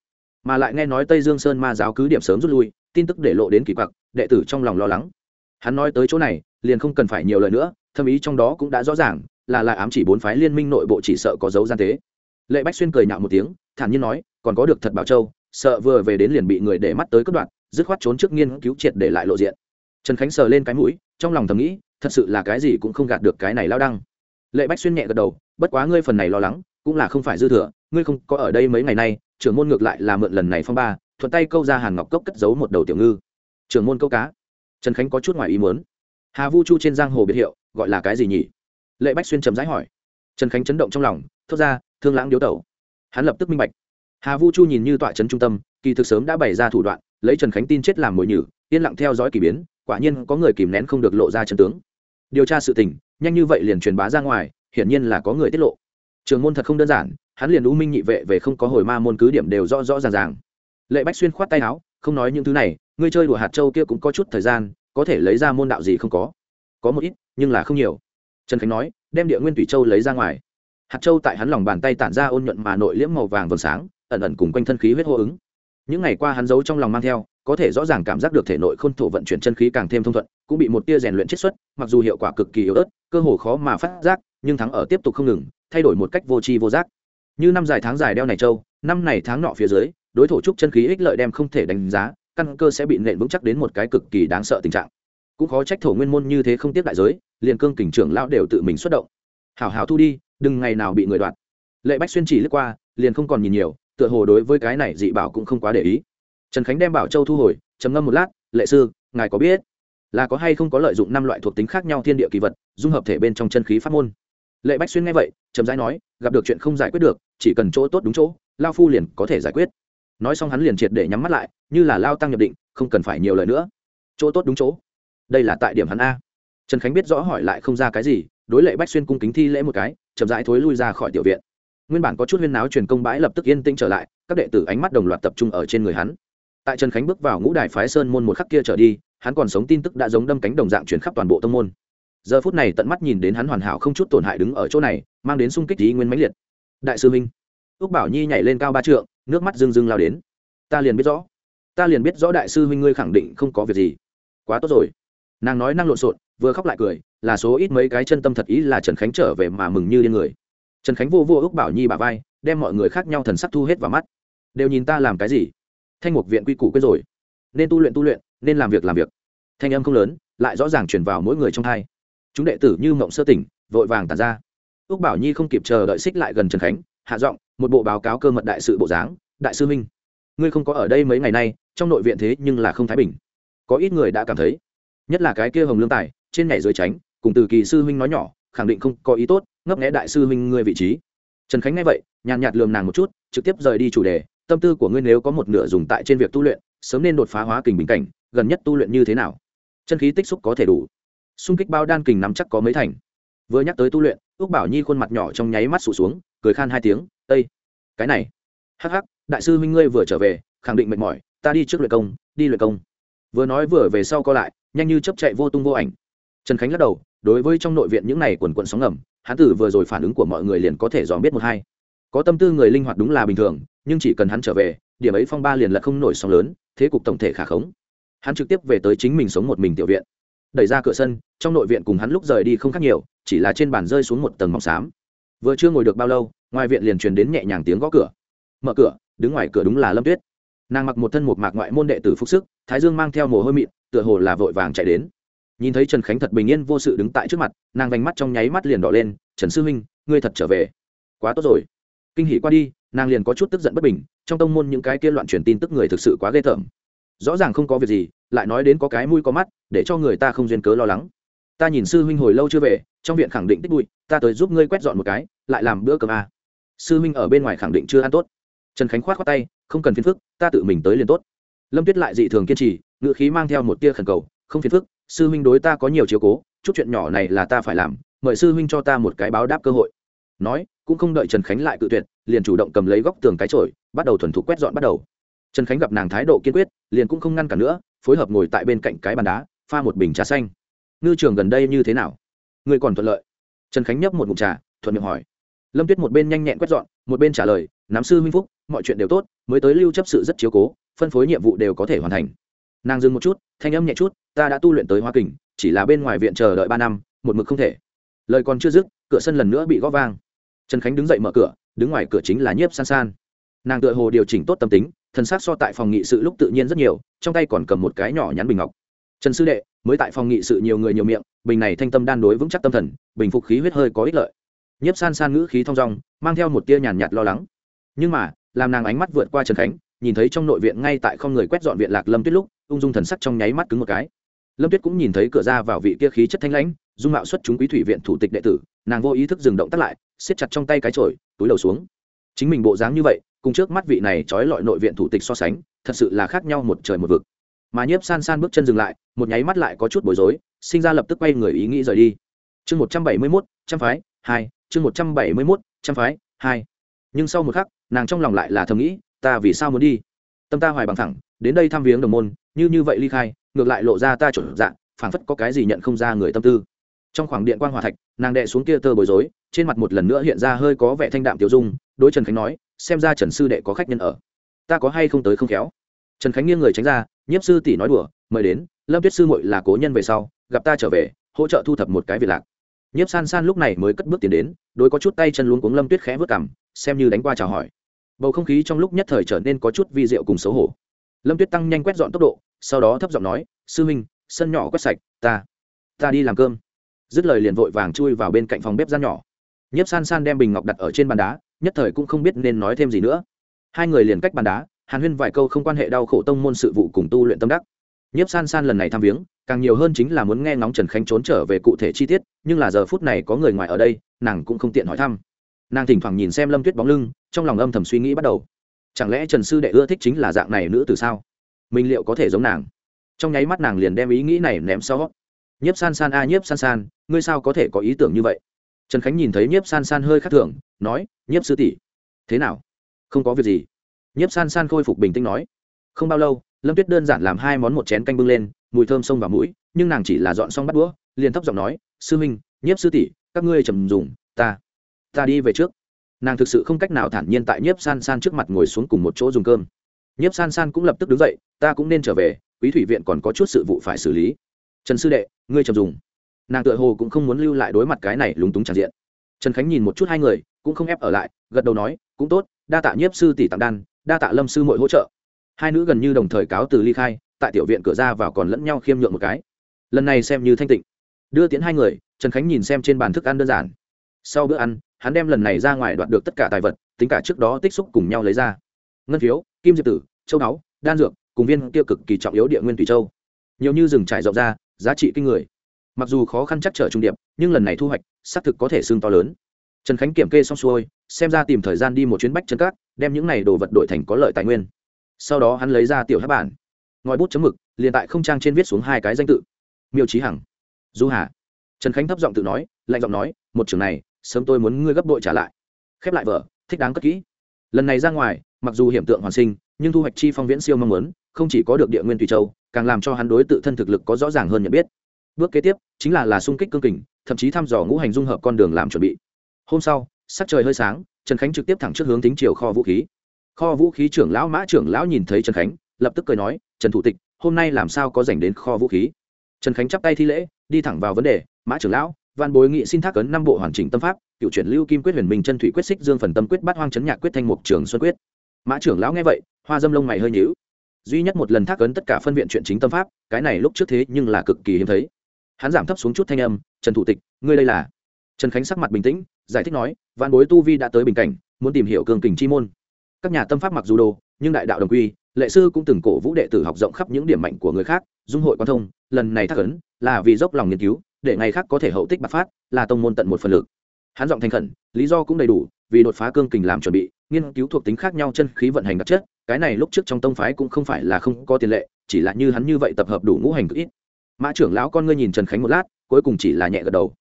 Mà lại nghe nói tây dương sơn ma giáo cứ điểm sớm rút lui, tin tức để lộ đến kỳ quặc, đệ tử trong lòng lo lắng. Hắn nói tới chỗ này, liền không cần phải nhiều lời nữa, thâm ý trong đó cũng đã rõ ràng là lại ám chỉ bốn phái liên minh nội bộ chỉ sợ có dấu gian tế. Lệ bách xuyên cười nhạo một tiếng, thản nhiên nói, còn có được thật bảo châu, sợ vừa về đến liền bị người để mắt tới cất đoạn dứt khoát trốn trước nghiên cứu triệt để lại lộ diện. Trần khánh sờ lên cái mũi, trong lòng thầm nghĩ, thật sự là cái gì cũng không gạt được cái này lao đăng. Lệ bách xuyên nhẹ gật đầu, bất quá ngươi phần này lo lắng, cũng là không phải dư thừa, ngươi không có ở đây mấy ngày nay, trưởng môn ngược lại là mượn lần này phong ba, thuận tay câu ra hàn ngọc cốc cất giấu một đầu tiểu ngư. Trưởng môn câu cá. Trần khánh có chút ngoài ý muốn. Hà vu chu trên giang hồ biệt hiệu, gọi là cái gì nhỉ? Lệ bách xuyên trầm rãi hỏi. Trần khánh chấn động trong lòng, thốt ra, thương lãng điếu tẩu. Hắn lập tức minh bạch. Hà vu chu nhìn như tọa trấn trung tâm, kỳ thực sớm đã bày ra thủ đoạn, lấy trần khánh tin chết làm mồi nhử, yên lặng theo dõi k ỳ biến, quả nhiên có người kìm nén không được lộ ra chân tướng. Điều tra sự tình, nhanh như vậy liền truyền bá ra ngoài, hiển nhiên là có người tiết lộ. Trường môn thật không đơn giản, hắn liền u minh nhị vệ về không có hồi ma môn cứ điểm đều rõ rõ ràng ràng. Lệ bách xuyên khoát tay áo, không nói những thứ này, ngươi chơi đùa hạt châu kia cũng có chút thời gian, có thể lấy ra môn đạo gì không có? Có một ít, nhưng là không nhiều trần khánh nói, đem địa nguyên thủy châu lấy ra ngoài. Hạt châu tại hắn lòng bàn tay tản ra ôn nhuận mà nội liễm màu vàng vầng sáng, ẩn ẩn cùng quanh thân khí huyết hô ứng. Những ngày qua hắn giấu trong lòng mang theo, có thể rõ ràng cảm giác được thể nội khôn thổ vận chuyển chân khí càng thêm thông thuận, cũng bị một tia rèn luyện chiết xuất, mặc dù hiệu quả cực kỳ yếu ớt, cơ hồ khó mà phát giác, nhưng thắng ở tiếp tục không ngừng, thay đổi một cách vô tri vô giác. Như năm dài tháng dài đeo này châu, năm này tháng nọ phía dưới, đối thủ trúc chân khí ích lợi đem không thể đánh giá, căn cơ sẽ bị nện vững chắc đến một cái cực kỳ đáng sợ tình trạng. Cũng khó trách thổ nguyên môn như thế không tiếp đại giới liền cương kình trưởng lão đều tự mình xuất động. Hảo hảo thu đi, đừng ngày nào bị người đoạt. Lệ bách xuyên chỉ lướt qua, liền không còn nhìn nhiều, tựa hồ đối với cái này dị bảo cũng không quá để ý. Trần khánh đem bảo châu thu hồi, trầm ngâm một lát, lệ sư, ngài có biết là có hay không có lợi dụng năm loại thuộc tính khác nhau thiên địa kỳ vật, dung hợp thể bên trong chân khí pháp môn? Lệ bách xuyên nghe vậy trầm rãi nói, gặp được chuyện không giải quyết được, chỉ cần chỗ tốt đúng chỗ lao phu liền có thể giải quyết. Nói xong hắn liền triệt để nhắm mắt lại, như là lao tăng nhập định, không cần phải nhiều lời nữa. Chỗ tốt đúng chỗ. Đây là tại điểm hắn a trần khánh biết rõ hỏi lại không ra cái gì, đối lệ bách xuyên cung kính thi lễ một cái, chậm rãi thối lui ra khỏi tiểu viện. Nguyên bản có chút huyên náo truyền công bãi lập tức yên tĩnh trở lại, các đệ tử ánh mắt đồng loạt tập trung ở trên người hắn. Tại trần khánh bước vào ngũ đài phái sơn môn một khắc kia trở đi, hắn còn sống tin tức đã giống đâm cánh đồng dạng chuyển khắp toàn bộ tông môn. Giờ phút này tận mắt nhìn đến hắn hoàn hảo không chút tổn hại đứng ở chỗ này, mang đến sung kích ý nguyên mãnh liệt. Đại sư minh ước bảo nhi nhảy lên cao ba trượng, nước mắt rưng rưng lao đến. Ta liền biết rõ. Ta liền biết rõ đại sư Minh ngươi khẳng định không có việc gì. Quá tốt rồi. Nàng nói năng lộn xộn vừa khóc lại cười, là số ít mấy cái chân tâm thật ý là trần khánh trở về mà mừng như điên người. Trần khánh vô vô ước bảo nhi bà vai, đem mọi người khác nhau thần sắc thu hết vào mắt. Đều nhìn ta làm cái gì? Thanh mục viện quy củ quyết rồi. Nên tu luyện tu luyện, nên làm việc làm việc. Thanh âm không lớn, lại rõ ràng truyền vào mỗi người trong thai chúng đệ tử như mộng sơ tỉnh, vội vàng tàn ra. Ước bảo nhi không kịp chờ đợi xích lại gần trần khánh, hạ giọng, một bộ báo cáo cơ mật đại sự bộ dáng, đại sư minh ngươi không có ở đây mấy ngày nay, trong nội viện thế nhưng là không thái bình. Có ít người đã cảm thấy, nhất là cái kia hồng lương tài trên nhảy dưới tránh, cùng từ kỳ sư huynh nói nhỏ, khẳng định không có ý tốt, ngấp nghẽ đại sư huynh ngươi vị trí. Trần khánh nghe vậy, nhàn nhạt lườm nàng một chút, trực tiếp rời đi chủ đề, tâm tư của ngươi nếu có một nửa dùng tại trên việc tu luyện, sớm nên đột phá hóa kình bình cảnh, gần nhất tu luyện như thế nào? Chân khí tích xúc có thể đủ. Xung kích bao đan kình nắm chắc có mấy thành? Vừa nhắc tới tu luyện ước bảo nhi khuôn mặt nhỏ trong nháy mắt sụt xuống, cười khan hai tiếng ây cái này. Hắc hắc, đại sư huynh ngươi vừa trở về, khẳng định mệt mỏi, ta đi trước luyện công, đi luyện công. Vừa nói vừa về sau co lại, nhanh như chấp chạy vô tung vô ảnh trần khánh lắc đầu, đối với trong nội viện những này quần quận sóng ngầm, hắn tử vừa rồi phản ứng của mọi người liền có thể dòm biết một hai. Có tâm tư người linh hoạt đúng là bình thường, nhưng chỉ cần hắn trở về, điểm ấy phong ba liền là không nổi sóng lớn, thế cục tổng thể khả khống. Hắn trực tiếp về tới chính mình sống một mình tiểu viện. Đẩy ra cửa sân, trong nội viện cùng hắn lúc rời đi không khác nhiều, chỉ là trên bàn rơi xuống một tầng mỏng xám. Vừa chưa ngồi được bao lâu, ngoài viện liền truyền đến nhẹ nhàng tiếng gõ cửa. Mở cửa, đứng ngoài cửa đúng là lâm tuyết. Nàng mặc một thân một mạc ngoại môn đệ tử phúc sức, thái dương mang theo mồ hôi mịn, tựa hồ là vội vàng chạy đến nhìn thấy trần khánh thật bình yên vô sự đứng tại trước mặt, nàng vành mắt trong nháy mắt liền đỏ lên, trần sư huynh, ngươi thật trở về. Quá tốt rồi. Kinh hỉ qua đi, nàng liền có chút tức giận bất bình, trong tông môn những cái kia loạn truyền tin tức người thực sự quá ghê tởm. Rõ ràng không có việc gì, lại nói đến có cái mũi có mắt, để cho người ta không duyên cớ lo lắng. Ta nhìn sư huynh hồi lâu chưa về, trong viện khẳng định tích bụi, ta tới giúp ngươi quét dọn một cái, lại làm bữa cơm a sư huynh ở bên ngoài khẳng định chưa ăn tốt. Trần khánh khoát khoát tay, không cần phiền phức, ta tự mình tới liền tốt. Lâm tuyết lại dị thường kiên trì ngự khí mang theo một tia khẩn cầu, không phiền phức sư huynh đối ta có nhiều chiếu cố, chút chuyện nhỏ này là ta phải làm, mời sư huynh cho ta một cái báo đáp cơ hội. Nói, cũng không đợi trần khánh lại cự tuyệt, liền chủ động cầm lấy góc tường cái trổi bắt đầu thuần thục quét dọn bắt đầu. Trần khánh gặp nàng thái độ kiên quyết, liền cũng không ngăn cản nữa, phối hợp ngồi tại bên cạnh cái bàn đá, pha một bình trà xanh. Ngư trường gần đây như thế nào? Người còn thuận lợi. Trần khánh nhấp một mụn trà, thuận miệng hỏi. Lâm tuyết một bên nhanh nhẹn quét dọn, một bên trả lời, nắm sư huynh phúc, mọi chuyện đều tốt, mới tới lưu chấp sự rất chiếu cố, phân phối nhiệm vụ đều có thể hoàn thành nàng dừng một chút, thanh âm nhẹ chút, ta đã tu luyện tới hoa kình, chỉ là bên ngoài viện chờ đợi ba năm, một mực không thể. Lời còn chưa dứt, cửa sân lần nữa bị gõ vang. Trần khánh đứng dậy mở cửa, đứng ngoài cửa chính là nhiếp san san. Nàng tựa hồ điều chỉnh tốt tâm tính thần s á c so tại phòng nghị sự lúc tự nhiên rất nhiều, trong tay còn cầm một cái nhỏ nhắn bình ngọc. Trần sư đệ, mới tại phòng nghị sự nhiều người nhiều miệng, bình này thanh tâm đan đối vững chắc tâm thần, bình phục khí huyết hơi có ích lợi. Nhiếp san san ngữ khí thong dong, mang theo một tia nhàn nhạt lo lắng. Nhưng mà, làm nàng ánh mắt vượt qua trần khánh nhìn thấy trong nội viện ngay tại không người quét dọn viện lạc lâm tuyết lúc, ung dung thần sắc trong nháy mắt cứng một cái. Lâm tuyết cũng nhìn thấy cửa ra vào vị kia khí chất thanh lãnh, dung mạo xuất chúng quý thủy viện thủ tịch đệ tử, nàng vô ý thức dừng động tắt lại, siết chặt trong tay cái chổi, túi đầu xuống. Chính mình bộ dáng như vậy, cùng trước mắt vị này trói lọi nội viện thủ tịch so sánh, thật sự là khác nhau một trời một vực. Mà nhiếp san san bước chân dừng lại, một nháy mắt lại có chút bối rối, sinh ra lập tức quay người ý nghĩ rời đi. Chương một trăm bảy mươi mốt, trăm phái, hai, chương một trăm bảy mươi mốt, trăm phái, hai. Nhưng sau một khắc, nàng trong lòng lại là thầm nghĩ ta vì sao muốn đi? Tâm ta hoài bằng thẳng, đến đây thăm viếng đồng môn, như như vậy ly khai, ngược lại lộ ra ta chuẩn dạng phảng phất có cái gì nhận không ra người tâm tư. Trong khoảng điện quan hòa thạch, nàng đệ xuống kia tơ bối rối, trên mặt một lần nữa hiện ra hơi có vẻ thanh đạm tiêu dung, đối trần khánh nói, xem ra trần sư đệ có khách nhân ở. Ta có hay không tới không khéo? Trần khánh nghiêng người tránh ra, nhiếp sư tỷ nói đùa, mời đến, lâm tuyết sư muội là cố nhân về sau, gặp ta trở về, hỗ trợ thu thập một cái việc lạc. Nhiếp san san lúc này mới cất bước tiến đến, đối có chút tay chân luống cuống lâm tuyết khẽ vớt cảm xem như đánh qua chào hỏi bầu không khí trong lúc nhất thời trở nên có chút vi diệu cùng xấu hổ. Lâm tuyết tăng nhanh quét dọn tốc độ, sau đó thấp giọng nói, sư huynh, sân nhỏ quét sạch, ta ta đi làm cơm. Dứt lời liền vội vàng chui vào bên cạnh phòng bếp gian nhỏ. Nhiếp san san đem bình ngọc đặt ở trên bàn đá, nhất thời cũng không biết nên nói thêm gì nữa. Hai người liền cách bàn đá, hàn huyên vài câu không quan hệ đau khổ tông môn sự vụ cùng tu luyện tâm đắc. Nhiếp san san lần này tham viếng, càng nhiều hơn chính là muốn nghe ngóng trần khánh trốn trở về cụ thể chi tiết, nhưng là giờ phút này có người ngoài ở đây, nàng cũng không tiện hỏi thăm nàng thỉnh thoảng nhìn xem lâm tuyết bóng lưng trong lòng âm thầm suy nghĩ bắt đầu. Chẳng lẽ trần sư đệ ưa thích chính là dạng này nữ từ sao? Mình liệu có thể giống nàng? Trong nháy mắt nàng liền đem ý nghĩ này ném sau. Nhiếp san san a à, nhiếp san san ngươi sao có thể có ý tưởng như vậy? Trần khánh nhìn thấy nhiếp san san hơi khắc thường nói nhiếp sư tỷ thế nào? Không có việc gì. Nhiếp san san khôi phục bình tĩnh nói không bao lâu lâm tuyết đơn giản làm hai món một chén canh bưng lên mùi thơm sông vào mũi nhưng nàng chỉ là dọn xong bắt đũa liền thấp giọng nói sư minh nhiếp sư tỷ các ngươi trầm dùng ta ta đi về trước. Nàng thực sự không cách nào thản nhiên tại nhiếp san san trước mặt ngồi xuống cùng một chỗ dùng cơm. Nhiếp san san cũng lập tức đứng dậy, ta cũng nên trở về, quý thủy viện còn có chút sự vụ phải xử lý. Trần sư đệ, ngươi trầm dùng. Nàng tựa hồ cũng không muốn lưu lại đối mặt cái này lúng túng tràn diện. Trần khánh nhìn một chút hai người, cũng không ép ở lại, gật đầu nói, cũng tốt, đa tạ nhiếp sư tỷ tặng đan, đa tạ lâm sư mội hỗ trợ. Hai nữ gần như đồng thời cáo từ ly khai, tại tiểu viện cửa ra vào còn lẫn nhau khiêm nhượng một cái. Lần này xem như thanh tịnh. Đưa tiến hai người, trần khánh nhìn xem trên bàn thức ăn đơn giản. Sau bữa ăn hắn đem lần này ra ngoài đoạt được tất cả tài vật, tính cả trước đó tích xúc cùng nhau lấy ra. Ngân phiếu, kim diệp tử, châu báu, đan dược, cùng viên kia cực kỳ trọng yếu địa nguyên thủy châu. Nhiều như rừng trải rộng ra, giá trị kinh người. Mặc dù khó khăn chắc trở trung điệp, nhưng lần này thu hoạch, xác thực có thể xương to lớn. Trần khánh kiểm kê xong xuôi, xem ra tìm thời gian đi một chuyến bách chân cát, đem những này đồ vật đổi thành có lợi tài nguyên. Sau đó hắn lấy ra tiểu hát bản. Ngòi bút chấm mực, liền tại không trang trên viết xuống hai cái danh tự. Miêu trí hằng. Du hà. Trần khánh thấp giọng tự nói, lạnh giọng nói, một trường này sớm tôi muốn ngươi gấp đội trả lại. Khép lại vở, thích đáng cất kỹ. Lần này ra ngoài, mặc dù hiểm tượng hoàn sinh, nhưng thu hoạch chi phong viễn siêu mong muốn, không chỉ có được địa nguyên tùy châu, càng làm cho hắn đối tự thân thực lực có rõ ràng hơn nhận biết. Bước kế tiếp, chính là là xung kích cương kình, thậm chí thăm dò ngũ hành dung hợp con đường làm chuẩn bị. Hôm sau, sắc trời hơi sáng, trần khánh trực tiếp thẳng trước hướng tính chiều kho vũ khí. Kho vũ khí trưởng lão mã trưởng lão nhìn thấy trần khánh, lập tức cười nói, trần thủ tịch, hôm nay làm sao có dành đến kho vũ khí? Trần khánh chắp tay thi lễ, đi thẳng vào vấn đề, mã trưởng lão văn bối nghị xin thác ấn năm bộ hoàn chỉnh tâm pháp, cựu chuyển lưu kim quyết huyền minh chân thủy quyết xích dương phần tâm quyết bát hoang chấn nhạc quyết thanh mục trường xuân quyết. Mã trưởng lão nghe vậy, hoa dâm lông mày hơi nhíu. Duy nhất một lần thác ấn tất cả phân viện chuyện chính tâm pháp, cái này lúc trước thế nhưng là cực kỳ hiếm thấy. Hắn giảm thấp xuống chút thanh âm, trần thủ tịch, ngươi đây là? Trần khánh sắc mặt bình tĩnh, giải thích nói, văn bối tu vi đã tới bình cảnh, muốn tìm hiểu cường kình chi môn. Các nhà tâm pháp mặc dù đồ, nhưng đại đạo đồng quy, lệ sư cũng từng cổ vũ đệ tử học rộng khắp những điểm mạnh của người khác, dung hội quan thông, lần này thác ấn là vì dốc lòng nghiên cứu để ngày khác có thể hậu tích bạc phát, là tông môn tận một phần lực. Hắn giọng thành khẩn, lý do cũng đầy đủ, vì đột phá cương kình làm chuẩn bị, nghiên cứu thuộc tính khác nhau chân khí vận hành đặc chất, cái này lúc trước trong tông phái cũng không phải là không có tiền lệ, chỉ là như hắn như vậy tập hợp đủ ngũ hành cực ít. Mã trưởng lão con ngươi nhìn trần khánh một lát, cuối cùng chỉ là nhẹ gật đầu.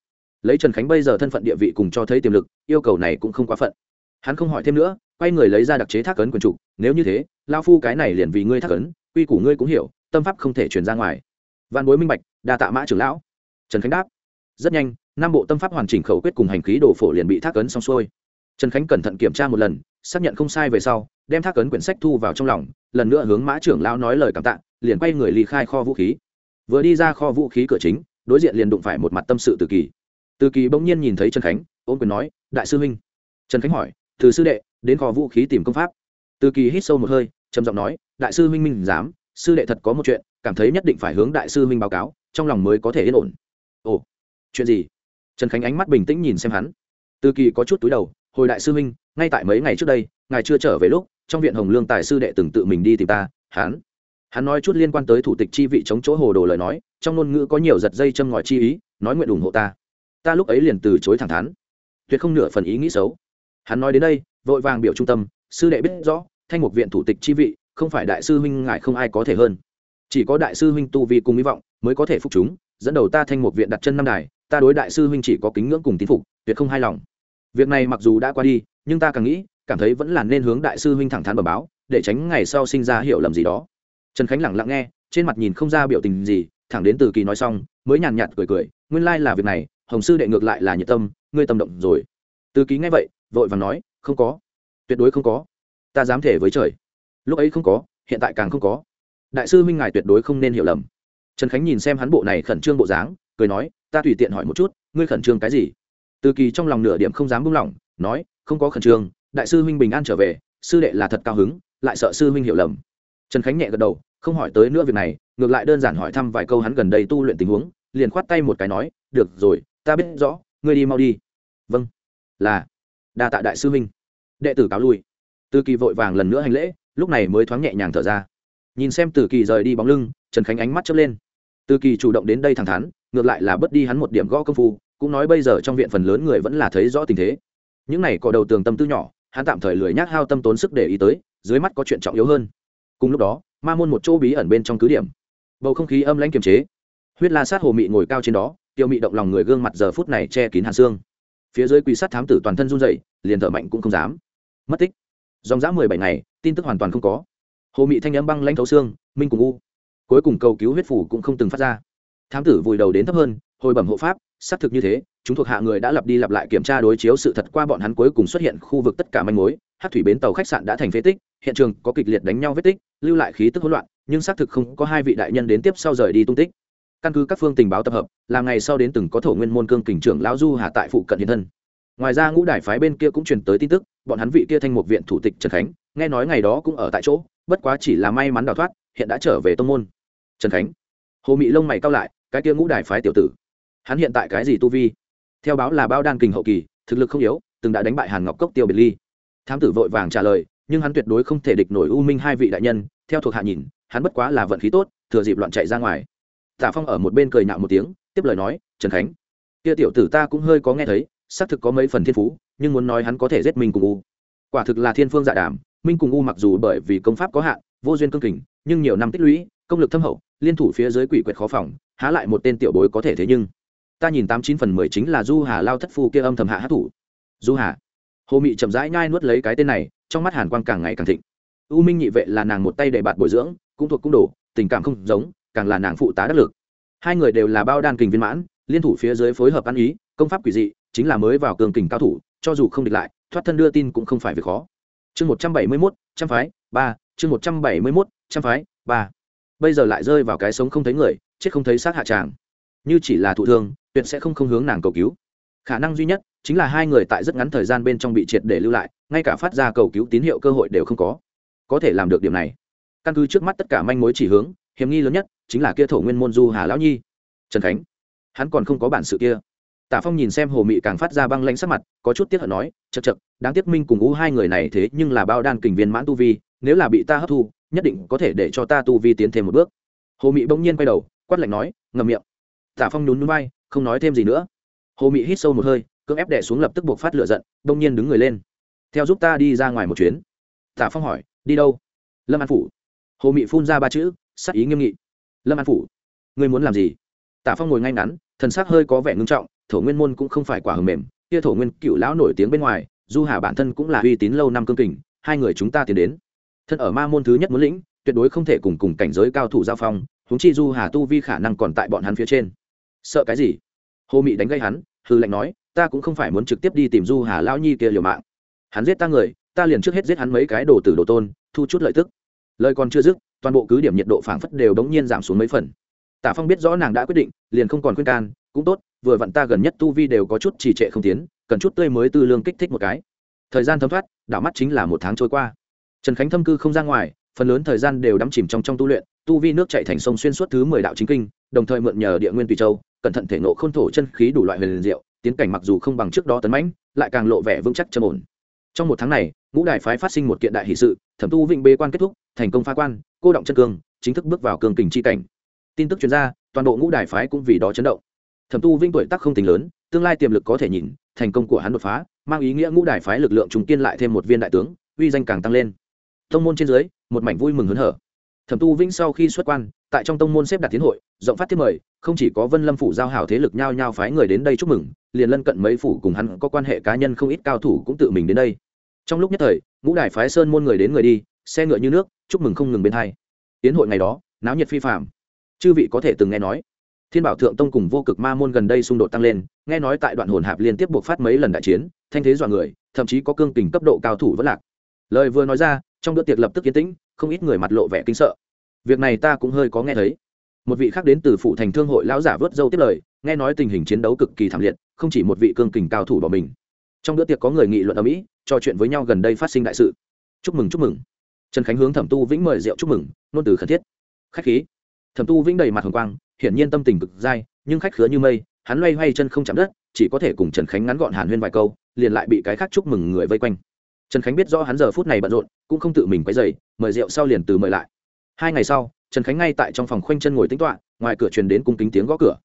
Lấy trần khánh bây giờ thân phận địa vị cùng cho thấy tiềm lực, yêu cầu này cũng không quá phận. Hắn không hỏi thêm nữa, quay người lấy ra đặc chế thác ấn quần trục nếu như thế lao phu cái này liền vì ngươi thác ấn, quy củ ngươi cũng hiểu, tâm pháp không thể truyền ra ngoài. Văn bối minh bạch, đa tạ mã trưởng lão trần khánh đáp, rất nhanh năm bộ tâm pháp hoàn chỉnh khẩu quyết cùng hành khí đồ phổ liền bị thác ấn xong xuôi. Trần khánh cẩn thận kiểm tra một lần, xác nhận không sai về sau, đem thác ấn quyển sách thu vào trong lòng, lần nữa hướng mã trưởng lão nói lời cảm tạ, liền quay người ly khai kho vũ khí. Vừa đi ra kho vũ khí cửa chính, đối diện liền đụng phải một mặt tâm sự từ kỳ. Từ kỳ bỗng nhiên nhìn thấy trần khánh ôm quyền nói, đại sư huynh. Trần khánh hỏi, từ sư đệ, đến kho vũ khí tìm công pháp? Từ kỳ hít sâu một hơi, trầm giọng nói, đại sư huynh minh dám sư đệ thật có một chuyện, cảm thấy nhất định phải hướng đại sư huynh báo cáo, trong lòng mới có thể yên ổn ồ, chuyện gì? Trần khánh ánh mắt bình tĩnh nhìn xem hắn. Tư kỳ có chút túi đầu, hồi đại sư huynh, ngay tại mấy ngày trước đây, ngài chưa trở về lúc, trong viện hồng lương tài sư đệ từng tự mình đi tìm ta, hắn. Hắn nói chút liên quan tới thủ tịch chi vị chống chỗ hồ đồ lời nói, trong ngôn ngữ có nhiều giật dây châm ngòi chi ý, nói nguyện ủng hộ ta. Ta lúc ấy liền từ chối thẳng thắn, tuyệt không nửa phần ý nghĩ xấu. Hắn nói đến đây, vội vàng biểu trung tâm, sư đệ biết rõ, thanh mục viện thủ tịch chi vị, không phải đại sư huynh ngài không ai có thể hơn. Chỉ có đại sư huynh tu vi cùng hy vọng mới có thể phục chúng dẫn đầu ta thanh một viện đặt chân năm đài, ta đối đại sư huynh chỉ có kính ngưỡng cùng tín phục, tuyệt không hài lòng. Việc này mặc dù đã qua đi, nhưng ta càng nghĩ, cảm thấy vẫn là nên hướng đại sư huynh thẳng thắn bẩm báo, để tránh ngày sau sinh ra hiểu lầm gì đó. Trần khánh lẳng lặng nghe, trên mặt nhìn không ra biểu tình gì, thẳng đến từ kỳ nói xong, mới nhàn nhạt cười cười, nguyên lai là việc này, hồng sư đệ ngược lại là nhiệt tâm, ngươi tâm động rồi. Từ ký nghe vậy, vội và nói, không có. Tuyệt đối không có. Ta dám thể với trời. Lúc ấy không có, hiện tại càng không có. Đại sư huynh ngài tuyệt đối không nên hiểu lầm trần khánh nhìn xem hắn bộ này khẩn trương bộ dáng, cười nói, ta tùy tiện hỏi một chút, ngươi khẩn trương cái gì? Từ kỳ trong lòng nửa điểm không dám buông lỏng, nói, không có khẩn trương, đại sư huynh bình an trở về, sư đệ là thật cao hứng, lại sợ sư huynh hiểu lầm. Trần khánh nhẹ gật đầu, không hỏi tới nữa việc này, ngược lại đơn giản hỏi thăm vài câu hắn gần đây tu luyện tình huống, liền khoát tay một cái nói, được rồi, ta biết rõ, ngươi đi mau đi. Vâng. Là, đa tạ đại sư huynh. Đệ tử cáo lui. Từ kỳ vội vàng lần nữa hành lễ, lúc này mới thoáng nhẹ nhàng thở ra. Nhìn xem từ kỳ rời đi bóng lưng, trần khánh ánh mắt chớp lên từ kỳ chủ động đến đây thẳng thắn, ngược lại là bớt đi hắn một điểm gõ công phu, cũng nói bây giờ trong viện phần lớn người vẫn là thấy rõ tình thế. Những này có đầu tường tâm tư nhỏ, hắn tạm thời lười nhác hao tâm tốn sức để ý tới, dưới mắt có chuyện trọng yếu hơn. Cùng lúc đó, ma môn một chỗ bí ẩn bên trong cứ điểm. Bầu không khí âm lãnh kiềm chế. Huyết la sát hồ mị ngồi cao trên đó, tiêu mị động lòng người gương mặt giờ phút này che kín hàn xương. Phía dưới quỳ sát thám tử toàn thân run dậy liền thở mạnh cũng không dám. Mất tích. Dòng dã mười bảy ngày, tin tức hoàn toàn không có. Hồ mị thanh âm băng lãnh thấu xương, minh cùng u cuối cùng cầu cứu huyết phủ cũng không từng phát ra. Thám tử vùi đầu đến thấp hơn, hồi bẩm hộ pháp, xác thực như thế, chúng thuộc hạ người đã lặp đi lặp lại kiểm tra đối chiếu sự thật qua bọn hắn cuối cùng xuất hiện khu vực tất cả manh mối, hát thủy bến tàu khách sạn đã thành phế tích, hiện trường có kịch liệt đánh nhau vết tích, lưu lại khí tức hỗn loạn, nhưng xác thực không có hai vị đại nhân đến tiếp sau rời đi tung tích. Căn cứ các phương tình báo tập hợp là ngày sau đến từng có thổ nguyên môn cương kình trưởng lão du hà tại phụ cận hiện thân. Ngoài ra ngũ đài phái bên kia cũng truyền tới tin tức, bọn hắn vị kia thanh một viện thủ tịch trần khánh, nghe nói ngày đó cũng ở tại chỗ, bất quá chỉ là may mắn đào thoát, hiện đã trở về tông môn trần khánh. Hồ mị lông mày cao lại, cái kia ngũ đài phái tiểu tử. Hắn hiện tại cái gì tu vi? Theo báo là bao đan kình hậu kỳ, thực lực không yếu, từng đã đánh bại hàn ngọc cốc tiêu biệt ly. Thám tử vội vàng trả lời, nhưng hắn tuyệt đối không thể địch nổi u minh hai vị đại nhân, theo thuộc hạ nhìn, hắn bất quá là vận khí tốt, thừa dịp loạn chạy ra ngoài. Tả phong ở một bên cười nhạo một tiếng, tiếp lời nói, trần khánh, kia tiểu tử ta cũng hơi có nghe thấy, xác thực có mấy phần thiên phú, nhưng muốn nói hắn có thể giết minh cùng u. Quả thực là thiên phương dạ đảm minh cùng u mặc dù bởi vì công pháp có hạn, vô duyên cương kình, nhưng nhiều năm tích lũy công lực thâm hậu, liên thủ phía dưới quỷ quyệt khó phòng, há lại một tên tiểu bối có thể thế nhưng. Ta nhìn tám chín phần mười chính là du hà lao thất phu kia âm thầm hạ hát thủ du hà. Hồ mị chậm rãi nhai nuốt lấy cái tên này, trong mắt hàn quang càng ngày càng thịnh. U minh nhị vệ là nàng một tay để bạt bồi dưỡng, cũng thuộc cung đồ, tình cảm không giống, càng là nàng phụ tá đắc lực. Hai người đều là bao đan kình viên mãn, liên thủ phía dưới phối hợp ăn ý, công pháp quỷ dị, chính là mới vào cường kình cao thủ, cho dù không địch lại, thoát thân đưa tin cũng không phải việc khó. Chương một trăm bảy mươi mốt, trăm phái, ba, chương một trăm bảy mươi mốt, trăm phái, ba bây giờ lại rơi vào cái sống không thấy người, chết không thấy sát hạ tràng. Như chỉ là thụ thương, tuyệt sẽ không không hướng nàng cầu cứu. Khả năng duy nhất chính là hai người tại rất ngắn thời gian bên trong bị triệt để lưu lại, ngay cả phát ra cầu cứu tín hiệu cơ hội đều không có. Có thể làm được điểm này. Căn cứ trước mắt tất cả manh mối chỉ hướng, hiểm nghi lớn nhất chính là kia thổ nguyên môn du hà lão nhi. Trần khánh, hắn còn không có bản sự kia. Tả phong nhìn xem hồ mị càng phát ra băng lanh sắc mặt, có chút tiếc hận nói chật chật đáng tiếc minh cùng u hai người này thế nhưng là bao đan kình viên mãn tu vi, nếu là bị ta hấp thu nhất định có thể để cho ta tu vi tiến thêm một bước. Hồ mị bỗng nhiên quay đầu, quát lạnh nói ngầm miệng. Tả phong nhún núi bay không nói thêm gì nữa. Hồ mị hít sâu một hơi, cưỡng ép đẻ xuống lập tức buộc phát lửa giận đông nhiên đứng người lên. Theo giúp ta đi ra ngoài một chuyến. Tả phong hỏi, đi đâu? Lâm an phủ. Hồ mị phun ra ba chữ, sắc ý nghiêm nghị. Lâm an phủ, ngươi muốn làm gì? Tả phong ngồi ngay ngắn, thần sắc hơi có vẻ ngưng trọng, thổ nguyên môn cũng không phải quả hầm mềm, kia thổ nguyên cựu lão nổi tiếng bên ngoài, du hà bản thân cũng là uy tín lâu năm cương kình, hai người chúng ta tiến đến thân ở ma môn thứ nhất muốn lĩnh, tuyệt đối không thể cùng cùng cảnh giới cao thủ giao phong húng chi du hà tu vi khả năng còn tại bọn hắn phía trên. Sợ cái gì? Hồ mị đánh gây hắn hư lệnh nói, ta cũng không phải muốn trực tiếp đi tìm du hà lão nhi kia liều mạng. Hắn giết ta người, ta liền trước hết giết hắn mấy cái đồ tử đồ tôn, thu chút lợi tức. Lời còn chưa dứt, toàn bộ cứ điểm nhiệt độ phảng phất đều đống nhiên giảm xuống mấy phần. Tả phong biết rõ nàng đã quyết định, liền không còn khuyên can, cũng tốt, vừa vặn ta gần nhất tu vi đều có chút trì trệ không tiến, cần chút tươi mới tư lương kích thích một cái. Thời gian thấm thoát, đảo mắt chính là một tháng trôi qua trần khánh thâm cư không ra ngoài, phần lớn thời gian đều đắm chìm trong trong tu luyện, tu vi nước chạy thành sông xuyên suốt thứ mười đạo chính kinh, đồng thời mượn nhờ địa nguyên tùy châu, cẩn thận thể nộ khôn thổ chân khí đủ loại huyền diệu, tiến cảnh mặc dù không bằng trước đó tấn mãnh, lại càng lộ vẻ vững chắc trầm ổn. Trong một tháng này, ngũ đài phái phát sinh một kiện đại hỷ sự, thẩm tu vịnh bê quan kết thúc, thành công phá quan, cô động chân cương, chính thức bước vào cường kình chi cảnh. Tin tức chuyên gia toàn bộ ngũ đài phái cũng vì đó chấn động. Thẩm tu vinh tuổi tác không tính lớn, tương lai tiềm lực có thể nhìn, thành công của hắn đột phá, mang ý nghĩa ngũ đài phái lực lượng trùng kiên lại thêm một viên đại tướng, uy danh càng tăng lên tông môn trên dưới, một mảnh vui mừng hớn hở. Thẩm tu vĩnh sau khi xuất quan, tại trong tông môn xếp đặt tiến hội, rộng phát thiết mời, không chỉ có vân lâm phủ giao hảo thế lực nhao nhao phái người đến đây chúc mừng, liền lân cận mấy phủ cùng hắn có quan hệ cá nhân không ít cao thủ cũng tự mình đến đây. Trong lúc nhất thời, ngũ đài phái sơn môn người đến người đi, xe ngựa như nước, chúc mừng không ngừng bên thay. tiến hội ngày đó, náo nhiệt phi phạm chư vị có thể từng nghe nói, thiên bảo thượng tông cùng vô cực ma môn gần đây xung đột tăng lên, nghe nói tại đoạn hồn hạp liên tiếp buộc phát mấy lần đại chiến, thanh thế dọa người, thậm chí có cương tình cấp độ cao thủ vẫn lạc lời vừa nói ra, trong bữa tiệc lập tức yên tĩnh, không ít người mặt lộ vẻ kinh sợ. Việc này ta cũng hơi có nghe thấy. Một vị khác đến từ phụ thành thương hội lão giả vớt dâu tiếp lời, nghe nói tình hình chiến đấu cực kỳ thảm liệt, không chỉ một vị cương kình cao thủ bỏ mình. Trong bữa tiệc có người nghị luận ở mỹ trò chuyện với nhau gần đây phát sinh đại sự. Chúc mừng chúc mừng. Trần khánh hướng thẩm tu vĩnh mời rượu chúc mừng, nôn từ khẩn thiết. Khách khí. Thẩm tu vĩnh đầy mặt hồng quang, hiển nhiên tâm tình cực dai, nhưng khách khứa như mây, hắn loay hoay chân không chạm đất, chỉ có thể cùng trần khánh ngắn gọn hàn huyên vài câu, liền lại bị cái khác chúc mừng người vây quanh trần khánh biết rõ hắn giờ phút này bận rộn, cũng không tự mình quấy dày mời rượu sau liền từ mời lại. Hai ngày sau, trần khánh ngay tại trong phòng khoanh chân ngồi tính toạ ngoài cửa truyền đến cung kính tiếng gõ cửa.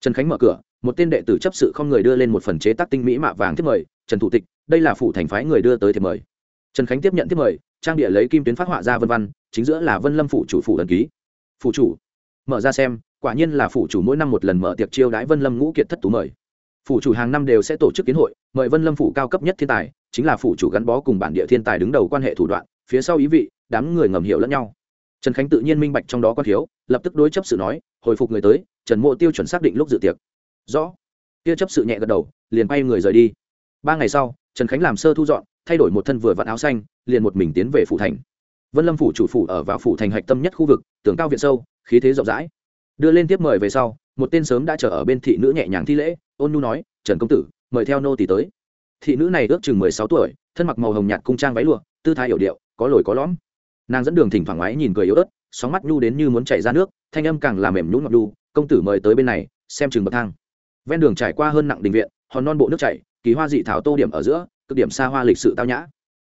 Trần khánh mở cửa, một tên đệ tử chấp sự không người đưa lên một phần chế tác tinh mỹ mạ vàng tiếp mời, trần thủ tịch, đây là phủ thành phái người đưa tới thiệp mời. Trần khánh tiếp nhận tiếp mời, trang địa lấy kim tuyến phát họa ra vân văn, chính giữa là vân lâm phủ chủ phủ n ký. Phủ chủ. Mở ra xem, quả nhiên là phủ chủ mỗi năm một lần mở tiệc chiêu đãi vân lâm ngũ kiệt thất tú mời phủ chủ hàng năm đều sẽ tổ chức kiến hội, mời vân lâm phủ cao cấp nhất thiên tài, chính là phủ chủ gắn bó cùng bản địa thiên tài đứng đầu quan hệ thủ đoạn, phía sau ý vị, đám người ngầm hiểu lẫn nhau. Trần khánh tự nhiên minh bạch trong đó có thiếu, lập tức đối chấp sự nói, hồi phục người tới, trần mộ tiêu chuẩn xác định lúc dự tiệc. Rõ. Tiêu chấp sự nhẹ gật đầu, liền bay người rời đi. Ba ngày sau, trần khánh làm sơ thu dọn, thay đổi một thân vừa vặn áo xanh, liền một mình tiến về phủ thành. Vân lâm phủ chủ phủ ở vào phủ thành hạch tâm nhất khu vực, tường cao viện sâu, khí thế rộng rãi. Đưa lên tiếp mời về sau, một tên sớm đã chờ ở bên thị nữ nhẹ nhàng thi lễ ôn nu nói, trần công tử, mời theo nô tỷ tới. Thị nữ này ước chừng mười sáu tuổi, thân mặc màu hồng nhạt cung trang váy lụa, tư thái hiểu điệu, có lồi có lõm. Nàng dẫn đường thỉnh thoảng ngoái nhìn cười yếu ớt, sóng mắt nhu đến như muốn chảy ra nước, thanh âm càng làm mềm nhún ngọc nhu công tử mời tới bên này, xem chừng bậc thang. Ven đường trải qua hơn nặng đình viện, hòn non bộ nước chảy, kỳ hoa dị thảo tô điểm ở giữa, cực điểm xa hoa lịch sự tao nhã.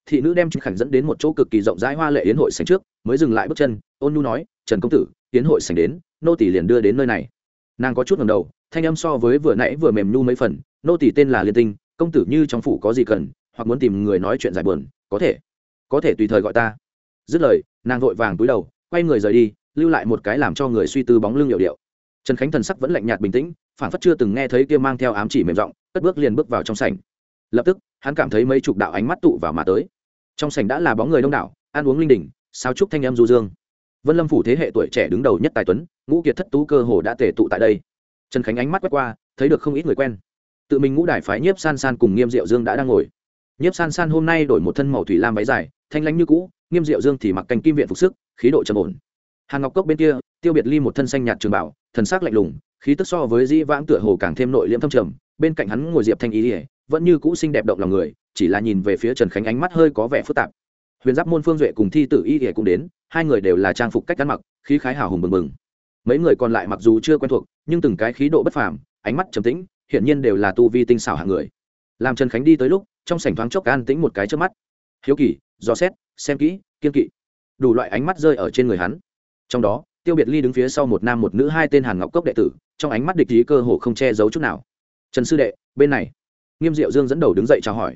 Thị nữ đem trịnh khảnh dẫn đến một chỗ cực kỳ rộng rãi hoa lệ yến hội sành trước, mới dừng lại bước chân, ôn nhu nói, trần công tử, yến hội sành đến, nô tỷ liền đưa đến nơi này. Nàng có chút ngầm đầu thanh âm so với vừa nãy vừa mềm nhu mấy phần, nô tỷ tên là liên tinh, công tử như trong phủ có gì cần, hoặc muốn tìm người nói chuyện giải buồn, có thể có thể tùy thời gọi ta. Dứt lời, nàng vội vàng túi đầu, quay người rời đi, lưu lại một cái làm cho người suy tư bóng lưng hiệu điệu. Trần khánh thần sắc vẫn lạnh nhạt bình tĩnh phản phất chưa từng nghe thấy kia mang theo ám chỉ mềm giọng, cất bước liền bước vào trong sảnh. Lập tức, hắn cảm thấy mấy chục đạo ánh mắt tụ vào mà tới. Trong sảnh đã là bóng người đông đảo, ăn uống linh đình sao trúc thanh em du dương. Vân lâm phủ thế hệ tuổi trẻ đứng đầu nhất tài tuấn, ngũ kiệt thất tú cơ hồ đã tề tụ tại đây trần khánh ánh mắt quét qua, thấy được không ít người quen. Tự mình ngũ đài phái nhiếp san san cùng nghiêm diệu dương đã đang ngồi. Nhiếp san san hôm nay đổi một thân màu thủy lam váy dài, thanh lãnh như cũ, nghiêm diệu dương thì mặc cành kim viện phục sức, khí độ trầm ổn. Hàng ngọc cốc bên kia, tiêu biệt ly một thân xanh nhạt trường bảo thần sắc lạnh lùng, khí tức so với dĩ vãng tựa hồ càng thêm nội liễm thâm trầm, bên cạnh hắn ngồi diệp thanh ý ỉa vẫn như cũ xinh đẹp động lòng người, chỉ là nhìn về phía trần khánh ánh mắt hơi có vẻ phức tạp. Huyền giáp môn phương duệ cùng thi tử y ỉa cũng đến, hai người đều là trang phục cách ăn mặc, khí khái hào hùng bừng bừng mấy người còn lại mặc dù chưa quen thuộc, nhưng từng cái khí độ bất phàm, ánh mắt trầm tĩnh, hiển nhiên đều là tu vi tinh xảo hạng người. Làm trần khánh đi tới lúc, trong sảnh thoáng chốc an tĩnh một cái trước mắt. Hiếu kỳ, dò xét, xem kỹ, kiên kỵ. Đủ loại ánh mắt rơi ở trên người hắn. Trong đó, tiêu biệt ly đứng phía sau một nam một nữ hai tên hàn ngọc cốc đệ tử, trong ánh mắt địch ý cơ hồ không che giấu chút nào. Trần sư đệ, bên này. Nghiêm diệu dương dẫn đầu đứng dậy chào hỏi.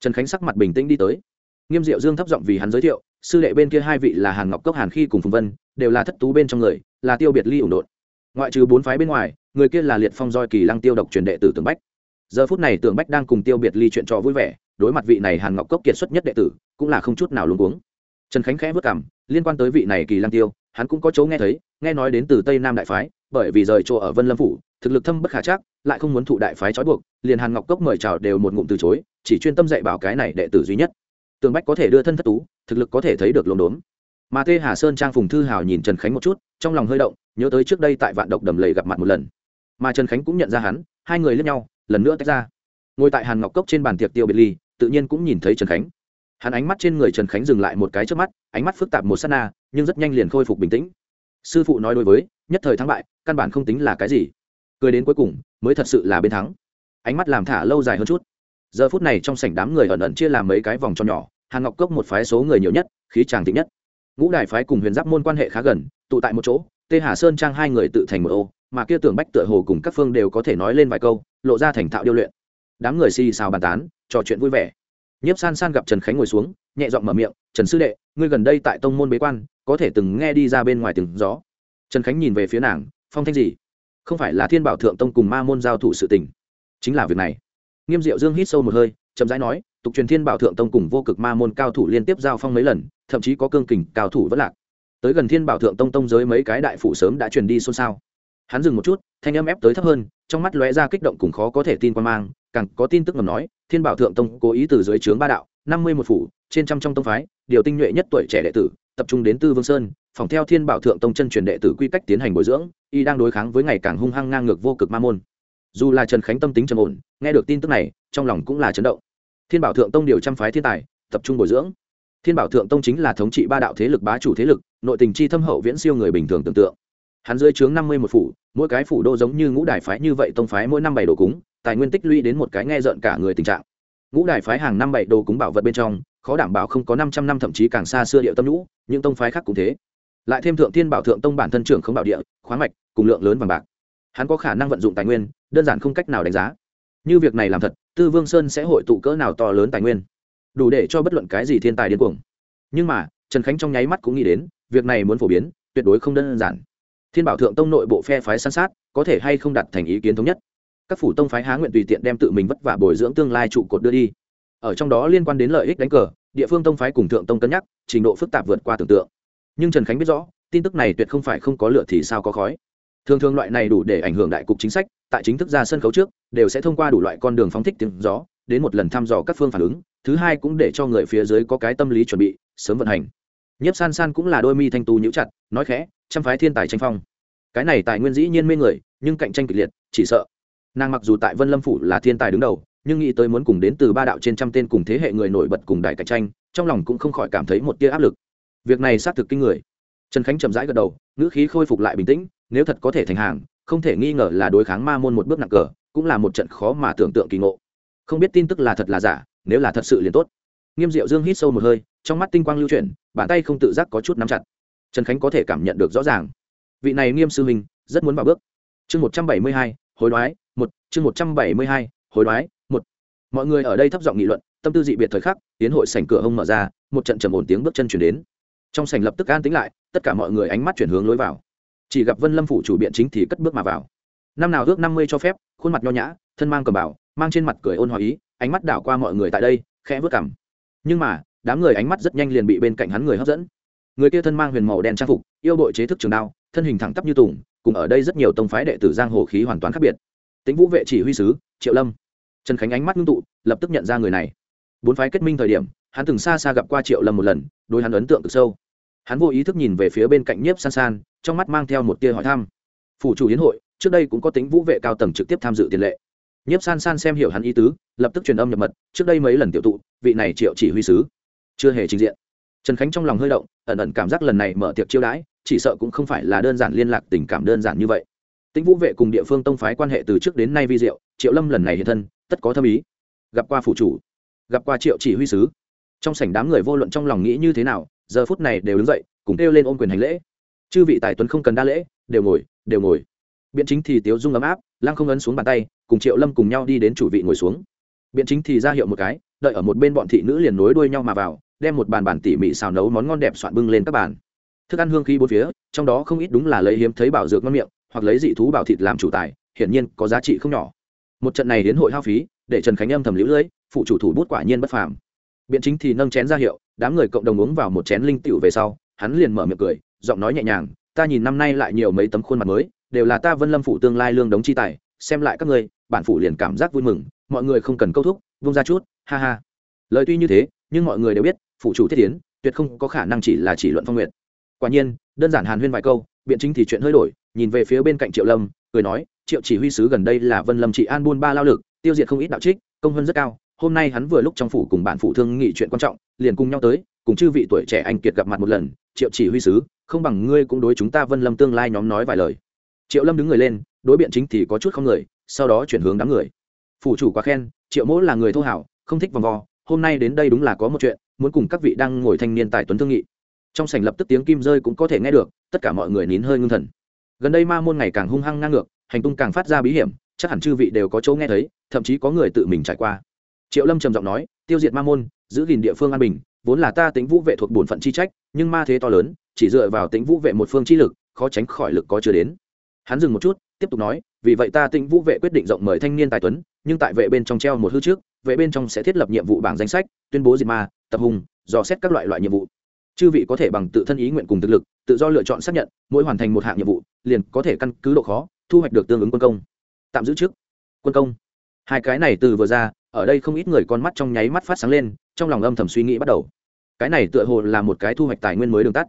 Trần khánh sắc mặt bình tĩnh đi tới. Nghiêm diệu dương thấp giọng vì hắn giới thiệu, sư đệ bên kia hai vị là hàn ngọc cốc, hàn khi cùng phùng vân, đều là thất tú bên trong người là tiêu biệt ly ủng đột ngoại trừ bốn phái bên ngoài, người kia là liệt phong roi kỳ lăng tiêu độc truyền đệ tử tường bách. Giờ phút này tường bách đang cùng tiêu biệt ly chuyện trò vui vẻ, đối mặt vị này hàn ngọc cốc kiệt xuất nhất đệ tử, cũng là không chút nào luống cuống. Trần khánh khẽ vất cảm liên quan tới vị này kỳ lăng tiêu, hắn cũng có chỗ nghe thấy, nghe nói đến từ tây nam đại phái, bởi vì rời chỗ ở vân lâm phủ, thực lực thâm bất khả chắc, lại không muốn thụ đại phái trói buộc, liền hàn ngọc cốc mời chào đều một ngụm từ chối, chỉ chuyên tâm dạy bảo cái này đệ tử duy nhất. Tường bách có thể đưa thân thất tú, thực lực có thể thấy được lồn đốn mà tê hà sơn trang phùng thư hào nhìn trần khánh một chút trong lòng hơi động nhớ tới trước đây tại vạn độc đầm lầy gặp mặt một lần mà trần khánh cũng nhận ra hắn hai người lướt nhau lần nữa tách ra ngồi tại hàn ngọc cốc trên bàn tiệc tiêu biệt ly tự nhiên cũng nhìn thấy trần khánh hắn ánh mắt trên người trần khánh dừng lại một cái trước mắt ánh mắt phức tạp một s á t na nhưng rất nhanh liền khôi phục bình tĩnh sư phụ nói đối với nhất thời thắng bại căn bản không tính là cái gì cười đến cuối cùng mới thật sự là bên thắng ánh mắt làm thả lâu dài hơn chút giờ phút này trong sảnh đám người ẩn ẩn chia làm mấy cái vòng cho nhỏ hàn ngọc cốc một phái số người nhiều nhất khí tràng tính nhất ngũ đại phái cùng huyền giáp môn quan hệ khá gần, tụ tại một chỗ, tê hà sơn trang hai người tự thành một ô, mà kia tưởng bách tựa hồ cùng các phương đều có thể nói lên vài câu, lộ ra thành thạo điêu luyện. Đám người xì xào bàn tán, trò chuyện vui vẻ. Nhiếp san san gặp trần khánh ngồi xuống, nhẹ giọng mở miệng, trần sư đệ, ngươi gần đây tại tông môn bế quan, có thể từng nghe đi ra bên ngoài từng gió. Trần khánh nhìn về phía nàng, phong thanh gì? Không phải là thiên bảo thượng tông cùng ma môn giao thủ sự tình. Chính là việc này. Nghiêm diệu dương hít sâu một hơi, chậm rãi nói, tục truyền thiên bảo thượng tông cùng vô cực ma môn cao thủ liên tiếp giao phong mấy lần thậm chí có cương kình cao thủ vất lạc. Tới gần thiên bảo thượng tông tông giới mấy cái đại phủ sớm đã truyền đi xôn xao. Hắn dừng một chút, thanh âm ép tới thấp hơn, trong mắt lóe ra kích động cùng khó có thể tin quan mang, càng có tin tức ngầm nói, thiên bảo thượng tông cố ý từ dưới trướng ba đạo, năm mươi một phủ, trên trăm trong tông phái, điều tinh nhuệ nhất tuổi trẻ đệ tử, tập trung đến tư vương sơn, phòng theo thiên bảo thượng tông chân truyền đệ tử quy cách tiến hành bồi dưỡng, y đang đối kháng với ngày càng hung hăng ngang ngược vô cực ma môn. Dù là trần khánh tâm tính trầm ổn, nghe được tin tức này, trong lòng cũng là chấn động. Thiên bảo thượng tông điều trăm phái thiên tài, tập trung bồi dưỡng thiên bảo thượng tông chính là thống trị ba đạo thế lực bá chủ thế lực, nội tình chi thâm hậu viễn siêu người bình thường tưởng tượng. Hắn dưới trướng năm mươi một phủ, mỗi cái phủ đô giống như ngũ đài phái như vậy tông phái mỗi năm bảy đồ cúng, tài nguyên tích lũy đến một cái nghe rợn cả người tình trạng. Ngũ đài phái hàng năm bảy đồ cúng bảo vật bên trong, khó đảm bảo không có năm trăm năm thậm chí càng xa xưa điệu tâm nhũ, những tông phái khác cũng thế. Lại thêm thượng thiên bảo thượng tông bản thân trưởng không bảo địa, khoáng mạch, cùng lượng lớn vàng bạc. Hắn có khả năng vận dụng tài nguyên, đơn giản không cách nào đánh giá. Như việc này làm thật, tư vương sơn sẽ hội tụ cỡ nào to lớn tài nguyên? Đủ để cho bất luận cái gì thiên tài điên cuồng. Nhưng mà, trần khánh trong nháy mắt cũng nghĩ đến, việc này muốn phổ biến, tuyệt đối không đơn giản. Thiên bảo thượng tông nội bộ phe phái san sát, có thể hay không đặt thành ý kiến thống nhất? Các phủ tông phái há nguyện tùy tiện đem tự mình vất vả bồi dưỡng tương lai trụ cột đưa đi. Ở trong đó liên quan đến lợi ích đánh cờ, địa phương tông phái cùng thượng tông cân nhắc, trình độ phức tạp vượt qua tưởng tượng. Nhưng trần khánh biết rõ, tin tức này tuyệt không phải không có lửa thì sao có khói. Thường thường loại này đủ để ảnh hưởng đại cục chính sách, tại chính thức ra sân khấu trước, đều sẽ thông qua đủ loại con đường phóng thích tiếng gió, đến một lần thăm dò các phương phản ứng thứ hai cũng để cho người phía dưới có cái tâm lý chuẩn bị, sớm vận hành. Nhiếp san san cũng là đôi mi thanh tú nhữ chặt, nói khẽ, trăm phái thiên tài tranh phong. Cái này tài nguyên dĩ nhiên mê người, nhưng cạnh tranh kịch liệt, chỉ sợ. Nàng mặc dù tại vân lâm phủ là thiên tài đứng đầu, nhưng nghĩ tới muốn cùng đến từ ba đạo trên trăm tên cùng thế hệ người nổi bật cùng đại cạnh tranh, trong lòng cũng không khỏi cảm thấy một tia áp lực. Việc này xác thực kinh người. Trần khánh chậm rãi gật đầu, ngữ khí khôi phục lại bình tĩnh, nếu thật có thể thành hàng, không thể nghi ngờ là đối kháng ma môn một bước nặng cờ cũng là một trận khó mà tưởng tượng kỳ ngộ. Không biết tin tức là thật là giả nếu là thật sự liền tốt. Nghiêm diệu dương hít sâu một hơi, trong mắt tinh quang lưu chuyển, bàn tay không tự giác có chút nắm chặt. Trần khánh có thể cảm nhận được rõ ràng. Vị này nghiêm sư huynh rất muốn vào bước. Chương một trăm bảy mươi hai, hối đoái, một, chương một trăm bảy mươi hai, hối đoái, một. Mọi người ở đây thấp giọng nghị luận, tâm tư dị biệt thời khắc, tiến hội sảnh cửa hông mở ra, một trận trầm ổn tiếng bước chân chuyển đến. Trong sảnh lập tức an tính lại, tất cả mọi người ánh mắt chuyển hướng lối vào. Chỉ gặp vân lâm phủ chủ biện chính thì cất bước mà vào. Năm nào ước năm mươi cho phép, khuôn mặt nho nhã, thân mang cầm bảo mang trên mặt cười ôn hòa ý ánh mắt đảo qua mọi người tại đây, khẽ vớt cảm nhưng mà, đám người ánh mắt rất nhanh liền bị bên cạnh hắn người hấp dẫn. Người kia thân mang huyền màu đen trang phục, yêu đội chế thức trường đao, thân hình thẳng tắp như tùng, cùng ở đây rất nhiều tông phái đệ tử giang hồ khí hoàn toàn khác biệt. Tính vũ vệ chỉ huy sứ, triệu lâm. Trần khánh ánh mắt ngưng tụ, lập tức nhận ra người này. Bốn phái kết minh thời điểm, hắn từng xa xa gặp qua triệu lâm một lần đôi hắn ấn tượng cực sâu. Hắn vô ý thức nhìn về phía bên cạnh nhiếp san san, trong mắt mang theo một tia hỏi thăm. Phủ chủ hiến hội, trước đây cũng có tính vũ vệ cao tầng trực tiếp tham dự tiền lệ nhiếp san san xem hiểu hắn ý tứ, lập tức truyền âm nhập mật, trước đây mấy lần tiểu tụ, vị này triệu chỉ huy sứ. Chưa hề trình diện. Trần khánh trong lòng hơi động, ẩn ẩn cảm giác lần này mở tiệc chiêu đãi, chỉ sợ cũng không phải là đơn giản liên lạc tình cảm đơn giản như vậy. Tĩnh vũ vệ cùng địa phương tông phái quan hệ từ trước đến nay vi diệu, triệu lâm lần này hiện thân, tất có thâm ý. Gặp qua phủ chủ, gặp qua triệu chỉ huy sứ. Trong sảnh đám người vô luận trong lòng nghĩ như thế nào, giờ phút này đều đứng dậy, cùng kêu lên ôm quyền hành lễ. Chư vị tài tuấn không cần đa lễ, đều ngồi đều ngồi biện chính thì tiếu dung ấm áp, lăng không ấn xuống bàn tay, cùng triệu lâm cùng nhau đi đến chủ vị ngồi xuống. Biện chính thì ra hiệu một cái, đợi ở một bên bọn thị nữ liền nối đuôi nhau mà vào, đem một bàn bàn tỉ mỉ xào nấu món ngon đẹp soạn bưng lên các bàn. Thức ăn hương khí bốn phía, trong đó không ít đúng là lấy hiếm thấy bảo dược ngon miệng, hoặc lấy dị thú bảo thịt làm chủ tài, hiển nhiên có giá trị không nhỏ. Một trận này đến hội hao phí, để trần khánh âm thầm lũ lưỡi phụ chủ thủ bút quả nhiên bất phàm. Biện chính thì nâng chén ra hiệu, đám người cộng đồng uống vào một chén linh tiểu về sau, hắn liền mở miệng cười, giọng nói nhẹ nhàng, ta nhìn năm nay lại nhiều mấy tấm khuôn mặt mới đều là ta vân lâm phủ tương lai lương đống chi tài, xem lại các ngươi, bản phủ liền cảm giác vui mừng, mọi người không cần câu thúc, vung ra chút, ha ha. Lời tuy như thế, nhưng mọi người đều biết phụ chủ thiết tiến tuyệt không có khả năng chỉ là chỉ luận phong nguyện. Quả nhiên, đơn giản hàn huyên vài câu, biện chính thì chuyện hơi đổi, nhìn về phía bên cạnh triệu lâm, cười nói, triệu chỉ huy sứ gần đây là vân lâm trị an buôn ba lao lực, tiêu diệt không ít đạo trích, công hơn rất cao, hôm nay hắn vừa lúc trong phủ cùng bản phụ thương nghị chuyện quan trọng, liền cùng nhau tới, cùng chư vị tuổi trẻ anh kiệt gặp mặt một lần, triệu chỉ huy sứ, không bằng ngươi cũng đối chúng ta vân lâm tương lai nhóm nói vài lời triệu lâm đứng người lên, đối biện chính thì có chút không người, sau đó chuyển hướng đám người. Phủ chủ quá khen, triệu mỗ là người thô hảo, không thích vòng vo, hôm nay đến đây đúng là có một chuyện, muốn cùng các vị đang ngồi thanh niên tài tuấn thương nghị. Trong sảnh lập tức tiếng kim rơi cũng có thể nghe được, tất cả mọi người nín hơi ngưng thần. Gần đây ma môn ngày càng hung hăng ngang ngược, hành tung càng phát ra bí hiểm, chắc hẳn chư vị đều có chỗ nghe thấy, thậm chí có người tự mình trải qua. Triệu lâm trầm giọng nói, tiêu diệt ma môn, giữ gìn địa phương an bình, vốn là ta tính vũ vệ thuộc bổn phận chi trách, nhưng ma thế to lớn, chỉ dựa vào tính vũ vệ một phương chi lực, khó tránh khỏi lực có chưa đến hắn dừng một chút, tiếp tục nói, vì vậy ta tĩnh vũ vệ quyết định rộng mời thanh niên tài tuấn, nhưng tại vệ bên trong treo một hư trước, vệ bên trong sẽ thiết lập nhiệm vụ bảng danh sách, tuyên bố diệt ma, tập hùng dò xét các loại loại nhiệm vụ. Chư vị có thể bằng tự thân ý nguyện cùng thực lực, tự do lựa chọn xác nhận, mỗi hoàn thành một hạng nhiệm vụ, liền có thể căn cứ độ khó, thu hoạch được tương ứng quân công. Tạm giữ trước. Quân công. Hai cái này từ vừa ra, ở đây không ít người con mắt trong nháy mắt phát sáng lên, trong lòng âm thầm suy nghĩ bắt đầu. Cái này tựa hồ là một cái thu hoạch tài nguyên mới đường tắt.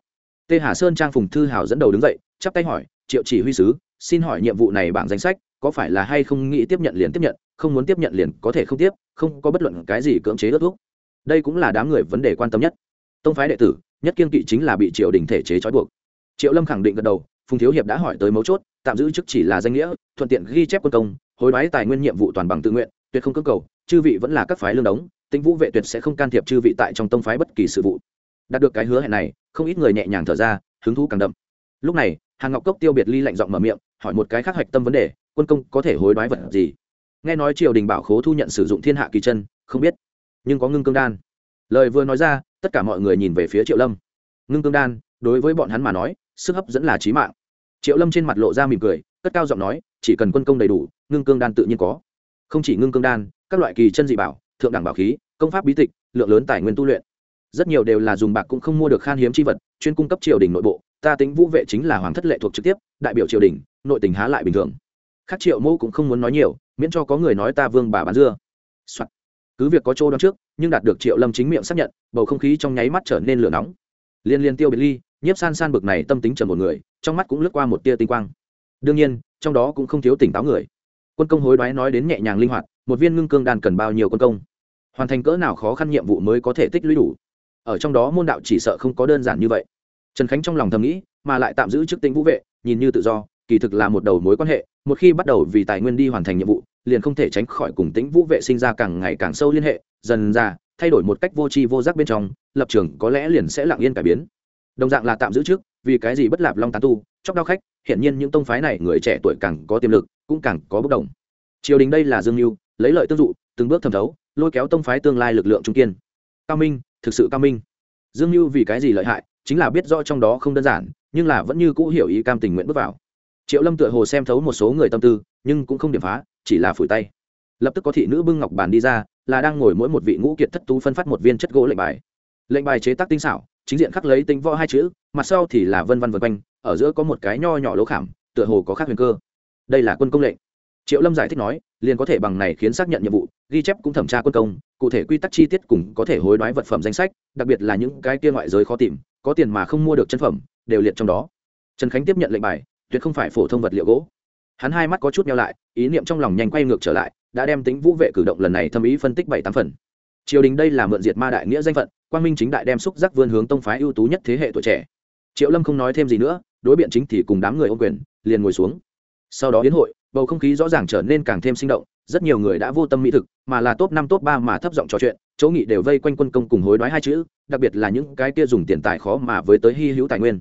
Tê hà sơn trang phùng thư hảo dẫn đầu đứng dậy, chắp tay hỏi triệu chỉ huy sứ, xin hỏi nhiệm vụ này bảng danh sách có phải là hay không nghĩ tiếp nhận liền tiếp nhận, không muốn tiếp nhận liền có thể không tiếp, không có bất luận cái gì cưỡng chế ước thuốc đây cũng là đám người vấn đề quan tâm nhất. Tông phái đệ tử, nhất kiên kỵ chính là bị triều đình thể chế trói buộc. Triệu lâm khẳng định gật đầu, phùng thiếu hiệp đã hỏi tới mấu chốt, tạm giữ chức chỉ là danh nghĩa, thuận tiện ghi chép quân công, hối đoái tài nguyên nhiệm vụ toàn bằng tự nguyện, tuyệt không cơ cầu, chư vị vẫn là các phái lương đống tĩnh vũ vệ tuyệt sẽ không can thiệp chư vị tại trong tông phái bất kỳ sự vụ. Đạt được cái hứa hẹn này, không ít người nhẹ nhàng thở ra, hứng thú càng đậm. Lúc này hàng ngọc cốc tiêu biệt ly lạnh giọng mở miệng, hỏi một cái khác hạch tâm vấn đề, quân công có thể hối đoái vật gì? Nghe nói triều đình bảo khố thu nhận sử dụng thiên hạ kỳ chân, không biết. Nhưng có ngưng cương đan. Lời vừa nói ra, tất cả mọi người nhìn về phía triệu lâm. Ngưng cương đan, đối với bọn hắn mà nói, sức hấp dẫn là trí mạng. Triệu lâm trên mặt lộ ra mỉm cười, cất cao giọng nói, chỉ cần quân công đầy đủ, ngưng cương đan tự nhiên có. Không chỉ ngưng cương đan, các loại kỳ chân dị bảo, thượng đẳng bảo khí, công pháp bí tịch, lượng lớn tài nguyên tu luyện. Rất nhiều đều là dùng bạc cũng không mua được khan hiếm chi vật, chuyên cung cấp triều đình nội bộ ta tính vũ vệ chính là hoàng thất lệ thuộc trực tiếp, đại biểu triều đình, nội tình há lại bình thường. Khác triệu mô cũng không muốn nói nhiều, miễn cho có người nói ta vương bà bán dưa、Soạn. cứ việc có chỗ đón trước, nhưng đạt được triệu lâm chính miệng xác nhận, bầu không khí trong nháy mắt trở nên lửa nóng. Liên liên tiêu biệt ly, nhiếp san san bực này tâm tính trầm một người, trong mắt cũng lướt qua một tia tinh quang. Đương nhiên, trong đó cũng không thiếu tỉnh táo người. Quân công hối đoái nói đến nhẹ nhàng linh hoạt, một viên ngưng cương đan cần bao nhiêu quân công? Hoàn thành cỡ nào khó khăn nhiệm vụ mới có thể tích lũy đủ? Ở trong đó môn đạo chỉ sợ không có đơn giản như vậy trần khánh trong lòng thầm nghĩ, mà lại tạm giữ chức tính vũ vệ, nhìn như tự do, kỳ thực là một đầu mối quan hệ, một khi bắt đầu vì tài nguyên đi hoàn thành nhiệm vụ, liền không thể tránh khỏi cùng tính vũ vệ sinh ra càng ngày càng sâu liên hệ, dần ra, thay đổi một cách vô tri vô giác bên trong, lập trường có lẽ liền sẽ lặng yên cải biến. Đồng dạng là tạm giữ trước, vì cái gì bất lạp long tán tu, chóc đau khách, hiển nhiên những tông phái này người trẻ tuổi càng có tiềm lực, cũng càng có bất đồng. Triều đình đây là dương mưu lấy lợi tương dụ, từng bước thẩm thấu, lôi kéo tông phái tương lai lực lượng trung kiên. Cao minh, thực sự cao minh. Dương mưu vì cái gì lợi hại chính là biết rõ trong đó không đơn giản, nhưng là vẫn như cũ hiểu ý cam tình nguyện bước vào. Triệu lâm tựa hồ xem thấu một số người tâm tư, nhưng cũng không điểm phá, chỉ là phủi tay. Lập tức có thị nữ bưng ngọc bàn đi ra, là đang ngồi mỗi một vị ngũ kiệt thất tú phân phát một viên chất gỗ lệnh bài. Lệnh bài chế tác tinh xảo, chính diện khắc lấy tinh võ hai chữ, mặt sau thì là vân văn vân quanh, ở giữa có một cái nho nhỏ lỗ khảm, tựa hồ có khác huyền cơ. Đây là quân công lệnh. Triệu lâm giải thích nói, liền có thể bằng này khiến xác nhận nhiệm vụ, ghi chép cũng thẩm tra quân công, cụ thể quy tắc chi tiết cùng có thể hối đoái vật phẩm danh sách, đặc biệt là những cái kia ngoại giới khó tìm có tiền mà không mua được chân phẩm, đều liệt trong đó. Trần khánh tiếp nhận lệnh bài, tuyệt không phải phổ thông vật liệu gỗ. Hắn hai mắt có chút nhau lại, ý niệm trong lòng nhanh quay ngược trở lại, đã đem tính vũ vệ cử động lần này thâm ý phân tích bảy tám phần. Triều đình đây là mượn diệt ma đại nghĩa danh phận, quang minh chính đại đem xúc giác vươn hướng tông phái ưu tú nhất thế hệ tuổi trẻ. Triệu lâm không nói thêm gì nữa, đối biện chính thì cùng đám người ô quyền, liền ngồi xuống. Sau đó hiến hội, bầu không khí rõ ràng trở nên càng thêm sinh động rất nhiều người đã vô tâm mỹ thực, mà là top năm, top ba mà thấp giọng trò chuyện, chỗ nghị đều vây quanh quân công cùng hối đoái hai chữ, đặc biệt là những cái kia dùng tiền tài khó mà với tới hy hữu tài nguyên.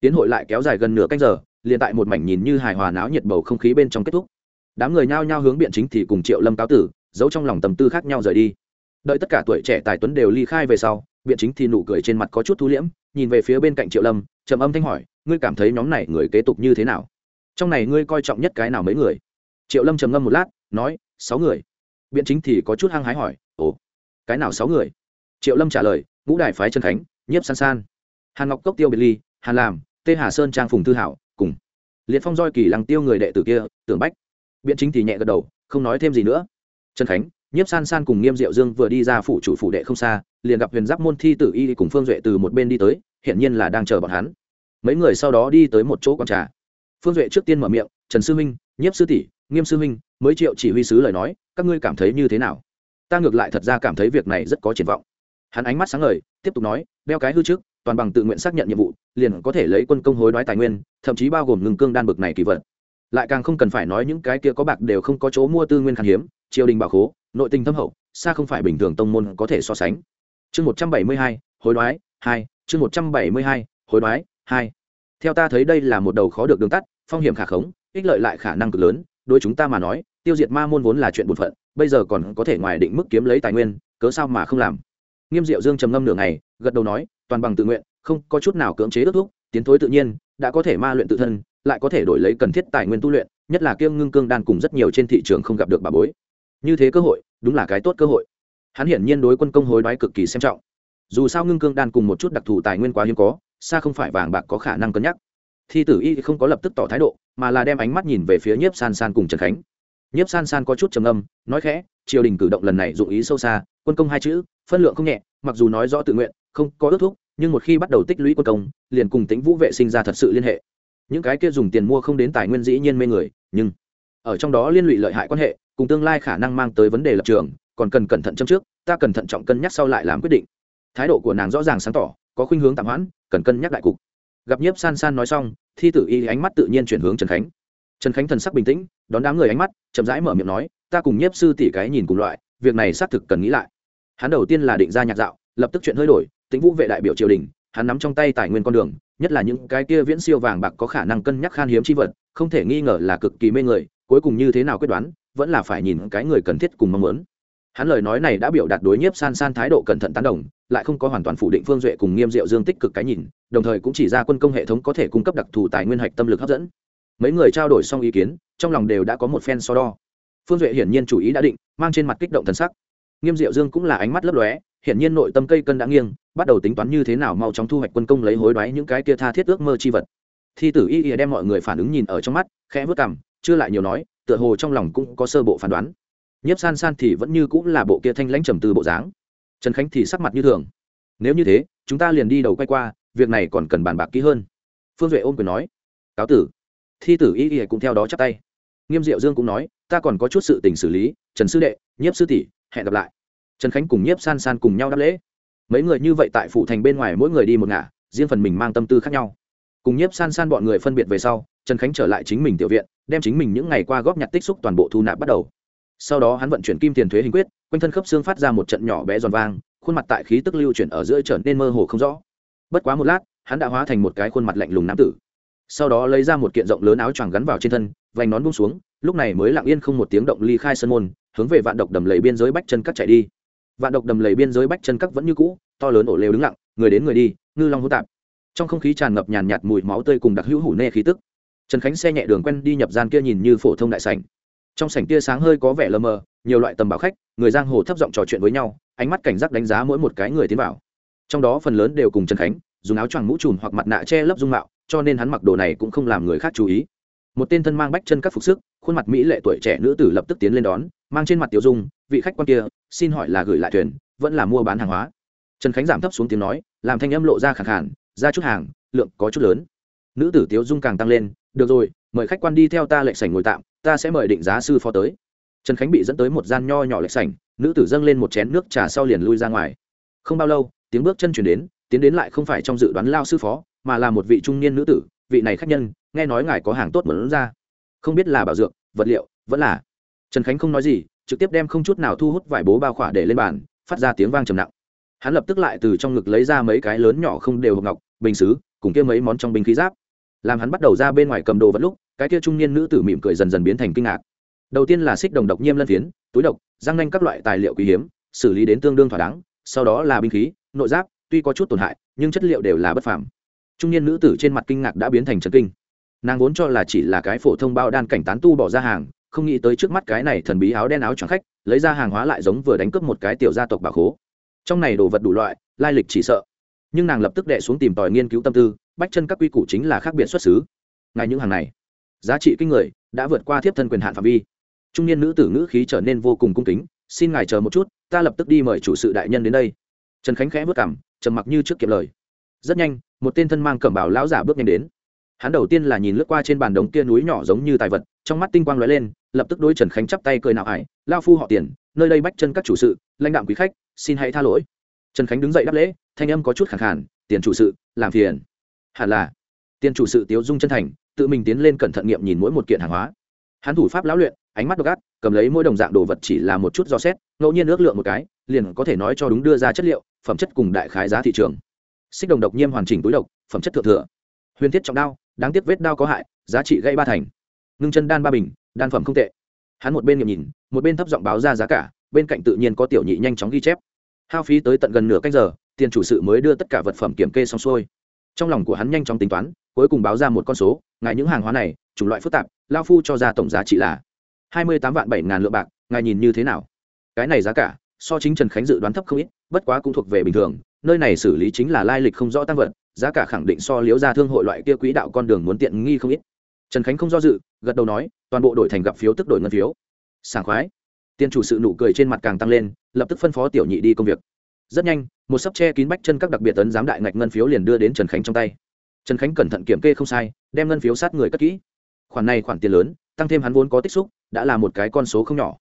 Tiến hội lại kéo dài gần nửa canh giờ, liền tại một mảnh nhìn như hài hòa náo nhiệt bầu không khí bên trong kết thúc. Đám người nhao nhao hướng biện chính thì cùng triệu lâm cáo tử, giấu trong lòng tầm tư khác nhau rời đi. Đợi tất cả tuổi trẻ tài tuấn đều ly khai về sau, biện chính thì nụ cười trên mặt có chút thu liễm, nhìn về phía bên cạnh triệu lâm, trầm âm thanh hỏi, ngươi cảm thấy nhóm này người kế tục như thế nào? Trong này ngươi coi trọng nhất cái nào mấy người? Triệu lâm trầm ngâm một lát, nói sáu người. Biện chính thì có chút hăng hái hỏi, ồ, cái nào sáu người? Triệu lâm trả lời, ngũ đại phái trần khánh, nhiếp san san, hàn ngọc cốc tiêu biệt ly, hàn làm, tê hà sơn trang phùng thư hảo, cùng liệt phong roi kỳ lăng tiêu người đệ tử kia, tưởng bách. Biện chính thì nhẹ gật đầu, không nói thêm gì nữa. Trần khánh, nhiếp san san cùng nghiêm diệu dương vừa đi ra phủ chủ phủ đệ không xa, liền gặp huyền giáp môn thi tử y cùng phương duệ từ một bên đi tới hiện nhiên là đang chờ bọn hắn. Mấy người sau đó đi tới một chỗ con trà. Phương duệ trước tiên mở miệng, trần sư minh, nhiếp sư tỷ, nghiêm sư minh mới triệu chỉ huy sứ lời nói, các ngươi cảm thấy như thế nào? Ta ngược lại thật ra cảm thấy việc này rất có triển vọng. Hắn ánh mắt sáng ngời, tiếp tục nói, đeo cái hư trước, toàn bằng tự nguyện xác nhận nhiệm vụ, liền có thể lấy quân công hối đoái tài nguyên, thậm chí bao gồm ngừng cương đan bực này kỳ vật. Lại càng không cần phải nói những cái kia có bạc đều không có chỗ mua tư nguyên khan hiếm, triều đình bảo khố, nội tình thâm hậu, xa không phải bình thường tông môn có thể so sánh. Chương một trăm bảy mươi hai, hối đoái, hai, chương một trăm bảy mươi hai, hối đoái, hai. Theo ta thấy đây là một đầu khó được đường tắt, phong hiểm khả khống, ích lợi lại khả năng cực lớn, đối chúng ta mà nói tiêu diệt ma môn vốn là chuyện bổn phận, bây giờ còn có thể ngoài định mức kiếm lấy tài nguyên, cớ sao mà không làm? Nghiêm diệu dương trầm ngâm nửa ngày, gật đầu nói, toàn bằng tự nguyện, không có chút nào cưỡng chế ước thúc, tiến thối tự nhiên, đã có thể ma luyện tự thân, lại có thể đổi lấy cần thiết tài nguyên tu luyện, nhất là kiêng ngưng cương đan cùng rất nhiều trên thị trường không gặp được bà bối. Như thế cơ hội, đúng là cái tốt cơ hội. Hắn hiển nhiên đối quân công hối đoái cực kỳ xem trọng. Dù sao ngưng cương đan cùng một chút đặc thù tài nguyên quá hiếm có, xa không phải vàng bạc có khả năng cân nhắc. Thi tử y không có lập tức tỏ thái độ, mà là đem ánh mắt nhìn về phía nhiếp san san cùng trần khánh nhiếp san san có chút trầm âm nói khẽ, triều đình cử động lần này dụng ý sâu xa, quân công hai chữ, phân lượng không nhẹ, mặc dù nói rõ tự nguyện, không có ước thúc, nhưng một khi bắt đầu tích lũy quân công, liền cùng tính vũ vệ sinh ra thật sự liên hệ. Những cái kia dùng tiền mua không đến tài nguyên dĩ nhiên mê người, nhưng ở trong đó liên lụy lợi hại quan hệ, cùng tương lai khả năng mang tới vấn đề lập trường, còn cần cẩn thận châm trước, ta cần thận trọng cân nhắc sau lại làm quyết định. Thái độ của nàng rõ ràng sáng tỏ, có khuynh hướng tạm hoãn, cần cân nhắc đại cục. Gặp nhiếp san san nói xong, thi tử y ánh mắt tự nhiên chuyển hướng trần khánh trần khánh thần sắc bình tĩnh, đón đám người ánh mắt, chậm rãi mở miệng nói, ta cùng nhiếp sư tỷ cái nhìn cùng loại, việc này xác thực cần nghĩ lại. Hắn đầu tiên là định ra nhạc dạo, lập tức chuyện hơi đổi tính vũ vệ đại biểu triều đình, hắn nắm trong tay tài nguyên con đường, nhất là những cái kia viễn siêu vàng bạc có khả năng cân nhắc khan hiếm chi vật, không thể nghi ngờ là cực kỳ mê người, cuối cùng như thế nào quyết đoán, vẫn là phải nhìn cái người cần thiết cùng mong muốn. Hắn lời nói này đã biểu đạt đối nhiếp san san thái độ cẩn thận tán đồng, lại không có hoàn toàn phủ định phương duệ cùng nghiêm diệu dương tích cực cái nhìn, đồng thời cũng chỉ ra quân công hệ thống có thể cung cấp đặc thù tài nguyên hạch tâm lực hấp dẫn mấy người trao đổi xong ý kiến, trong lòng đều đã có một phen so đo. Phương duệ hiển nhiên chủ ý đã định, mang trên mặt kích động thần sắc. Nghiêm diệu dương cũng là ánh mắt lấp lóe, hiển nhiên nội tâm cây cân đã nghiêng, bắt đầu tính toán như thế nào mau chóng thu hoạch quân công lấy hối đoái những cái kia tha thiết ước mơ chi vật. Thi tử y y đem mọi người phản ứng nhìn ở trong mắt, khẽ vớt cằm, chưa lại nhiều nói, tựa hồ trong lòng cũng có sơ bộ phán đoán. Nhiếp san san thì vẫn như cũng là bộ kia thanh lãnh trầm từ bộ dáng. Trần khánh thì sắc mặt như thường. Nếu như thế, chúng ta liền đi đầu quay qua, việc này còn cần bàn bạc kỹ hơn. Phương duệ ôm quyền nói, cáo tử thi tử y y cũng theo đó chắp tay. Nghiêm diệu dương cũng nói, ta còn có chút sự tình xử lý, trần sư đệ, nhiếp sư tỷ, hẹn gặp lại. Trần khánh cùng nhiếp san san cùng nhau đáp lễ. Mấy người như vậy tại phủ thành bên ngoài mỗi người đi một ngả, riêng phần mình mang tâm tư khác nhau. Cùng nhiếp san san bọn người phân biệt về sau, trần khánh trở lại chính mình tiểu viện, đem chính mình những ngày qua góp nhặt tích xúc toàn bộ thu nạp bắt đầu. Sau đó hắn vận chuyển kim tiền thuế hình quyết, quanh thân khớp xương phát ra một trận nhỏ bé giòn vang, khuôn mặt tại khí tức lưu chuyển ở giữa trở nên mơ hồ không rõ. Bất quá một lát, hắn đã hóa thành một cái khuôn mặt lạnh lùng nam tử sau đó lấy ra một kiện rộng lớn áo choàng gắn vào trên thân, vành nón bung xuống, lúc này mới lặng yên không một tiếng động ly khai sân môn, hướng về vạn độc đầm lầy biên giới bách chân cắt chạy đi. Vạn độc đầm lầy biên giới bách chân cắt vẫn như cũ, to lớn ổ lều đứng lặng, người đến người đi, ngư long hỗn tạp. Trong không khí tràn ngập nhàn nhạt mùi máu tươi cùng đặc hữu hủ nê khí tức. Trần khánh xe nhẹ đường quen đi nhập gian kia nhìn như phổ thông đại sảnh. Trong sảnh kia sáng hơi có vẻ lờ mờ, nhiều loại tầm bảo khách, người giang hồ thấp giọng trò chuyện với nhau, ánh mắt cảnh giác đánh giá mỗi một cái người tiến vào. Trong đó phần lớn đều cùng trần khánh, dùng áo choàng mũ trùm hoặc mặt nạ che lấp dung mạo cho nên hắn mặc đồ này cũng không làm người khác chú ý. Một tên thân mang bách chân các phục sức, khuôn mặt mỹ lệ tuổi trẻ nữ tử lập tức tiến lên đón, mang trên mặt tiểu dung, vị khách quan kia, xin hỏi là gửi lại thuyền, vẫn là mua bán hàng hóa. Trần khánh giảm thấp xuống tiếng nói, làm thanh âm lộ ra khẳng khản ra chút hàng, lượng có chút lớn. Nữ tử tiếu dung càng tăng lên, được rồi, mời khách quan đi theo ta lệnh sảnh ngồi tạm, ta sẽ mời định giá sư phó tới. Trần khánh bị dẫn tới một gian nho nhỏ lệnh sảnh, nữ tử dâng lên một chén nước trà sau liền lui ra ngoài. Không bao lâu, tiếng bước chân chuyển đến, tiến đến lại không phải trong dự đoán lao sư phó mà là một vị trung niên nữ tử, vị này khách nhân, nghe nói ngài có hàng tốt mở ra. Không biết là bảo dược, vật liệu, vẫn là. Trần khánh không nói gì, trực tiếp đem không chút nào thu hút vải bố bao khỏa để lên bàn, phát ra tiếng vang trầm nặng. Hắn lập tức lại từ trong ngực lấy ra mấy cái lớn nhỏ không đều hộp ngọc, bình xứ, cùng kia mấy món trong binh khí giáp. Làm hắn bắt đầu ra bên ngoài cầm đồ vật lúc, cái kia trung niên nữ tử mỉm cười dần dần biến thành kinh ngạc. Đầu tiên là xích đồng độc nhiêm lân phiến, túi độc, răng nanh các loại tài liệu quý hiếm, xử lý đến tương đương thỏa đáng, sau đó là binh khí, nội giáp, tuy có chút tổn hại, nhưng chất liệu đều là bất phàm trung niên nữ tử trên mặt kinh ngạc đã biến thành trần kinh. Nàng vốn cho là chỉ là cái phổ thông bao đan cảnh tán tu bỏ ra hàng, không nghĩ tới trước mắt cái này thần bí áo đen áo trắng khách, lấy ra hàng hóa lại giống vừa đánh cướp một cái tiểu gia tộc bà khố. Trong này đồ vật đủ loại, lai lịch chỉ sợ. Nhưng nàng lập tức đệ xuống tìm tòi nghiên cứu tâm tư, bách chân các quy củ chính là khác biệt xuất xứ. Ngay những hàng này, giá trị kinh người, đã vượt qua thiếp thân quyền hạn phạm vi. Trung niên nữ tử ngữ khí trở nên vô cùng cung kính, xin ngài chờ một chút, ta lập tức đi mời chủ sự đại nhân đến đây. Trần khánh khẽ vất cảm trầm mặc như trước kịp lời rất nhanh, một tên thân mang cẩm bảo lão giả bước nhanh đến. Hắn đầu tiên là nhìn lướt qua trên bàn đống kia núi nhỏ giống như tài vật, trong mắt tinh quang lóe lên, lập tức đối trần khánh chắp tay cười nào ải lao phu họ tiền, nơi đây bách chân các chủ sự, lãnh đạo quý khách, xin hãy tha lỗi. Trần khánh đứng dậy đáp lễ, thanh âm có chút khẳng khản tiền chủ sự, làm phiền. Hẳn là, tiền chủ sự tiếu dung chân thành, tự mình tiến lên cẩn thận nghiệm nhìn mỗi một kiện hàng hóa. Hắn thủ pháp lão luyện, ánh mắt độc ác, cầm lấy mỗi đồng dạng đồ vật chỉ là một chút do xét, ngẫu nhiên ước lượng một cái, liền có thể nói cho đúng đưa ra chất liệu, phẩm chất cùng đại khái giá thị trường xích đồng độc nhiêm hoàn chỉnh túi độc, phẩm chất thượng thừa. Huyền thiết trọng đao, đáng tiếc vết đao có hại, giá trị gây ba thành. Ngưng chân đan ba bình, đan phẩm không tệ. Hắn một bên nghiệm nhìn, một bên thấp giọng báo ra giá cả, bên cạnh tự nhiên có tiểu nhị nhanh chóng ghi chép. Hao phí tới tận gần nửa canh giờ, tiền chủ sự mới đưa tất cả vật phẩm kiểm kê xong xuôi. Trong lòng của hắn nhanh chóng tính toán, cuối cùng báo ra một con số, ngài những hàng hóa này, chủng loại phức tạp, lao phu cho ra tổng giá trị là hai mươi tám vạn bảy ngàn lượng bạc, ngài nhìn như thế nào? Cái này giá cả, so chính trần khánh dự đoán thấp không ít, bất quá cũng thuộc về bình thường nơi này xử lý chính là lai lịch không rõ tăng vật, giá cả khẳng định so liếu ra thương hội loại kia quỹ đạo con đường muốn tiện nghi không ít. Trần khánh không do dự, gật đầu nói, toàn bộ đổi thành gặp phiếu tức đổi ngân phiếu. Sảng khoái. Tiền chủ sự nụ cười trên mặt càng tăng lên, lập tức phân phó tiểu nhị đi công việc. Rất nhanh, một sấp che kín bách chân các đặc biệt tấn giám đại ngạch ngân phiếu liền đưa đến trần khánh trong tay. Trần khánh cẩn thận kiểm kê không sai, đem ngân phiếu sát người cất kỹ. Khoản này khoản tiền lớn, tăng thêm hắn vốn có tích xúc, đã là một cái con số không nhỏ.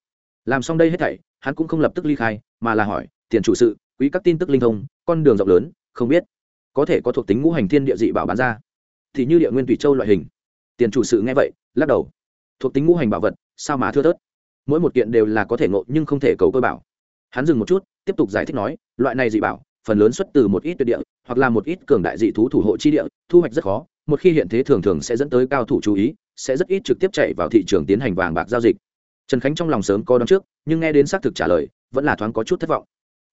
Làm xong đây hết thảy, hắn cũng không lập tức ly khai, mà là hỏi, tiền chủ sự, quý các tin tức linh thông con đường rộng lớn, không biết có thể có thuộc tính ngũ hành thiên địa dị bảo bán ra. Thì như địa nguyên thủy châu loại hình. Tiền chủ sự nghe vậy, lắc đầu. Thuộc tính ngũ hành bảo vật, sao mà thưa thớt? Mỗi một kiện đều là có thể ngộ nhưng không thể cầu cơ bảo. Hắn dừng một chút, tiếp tục giải thích nói, loại này dị bảo, phần lớn xuất từ một ít tuyệt địa, hoặc là một ít cường đại dị thú thủ hộ chi địa, thu hoạch rất khó, một khi hiện thế thường thường sẽ dẫn tới cao thủ chú ý, sẽ rất ít trực tiếp chạy vào thị trường tiến hành vàng bạc giao dịch. Trần khánh trong lòng sớm có đón trước, nhưng nghe đến xác thực trả lời, vẫn là thoáng có chút thất vọng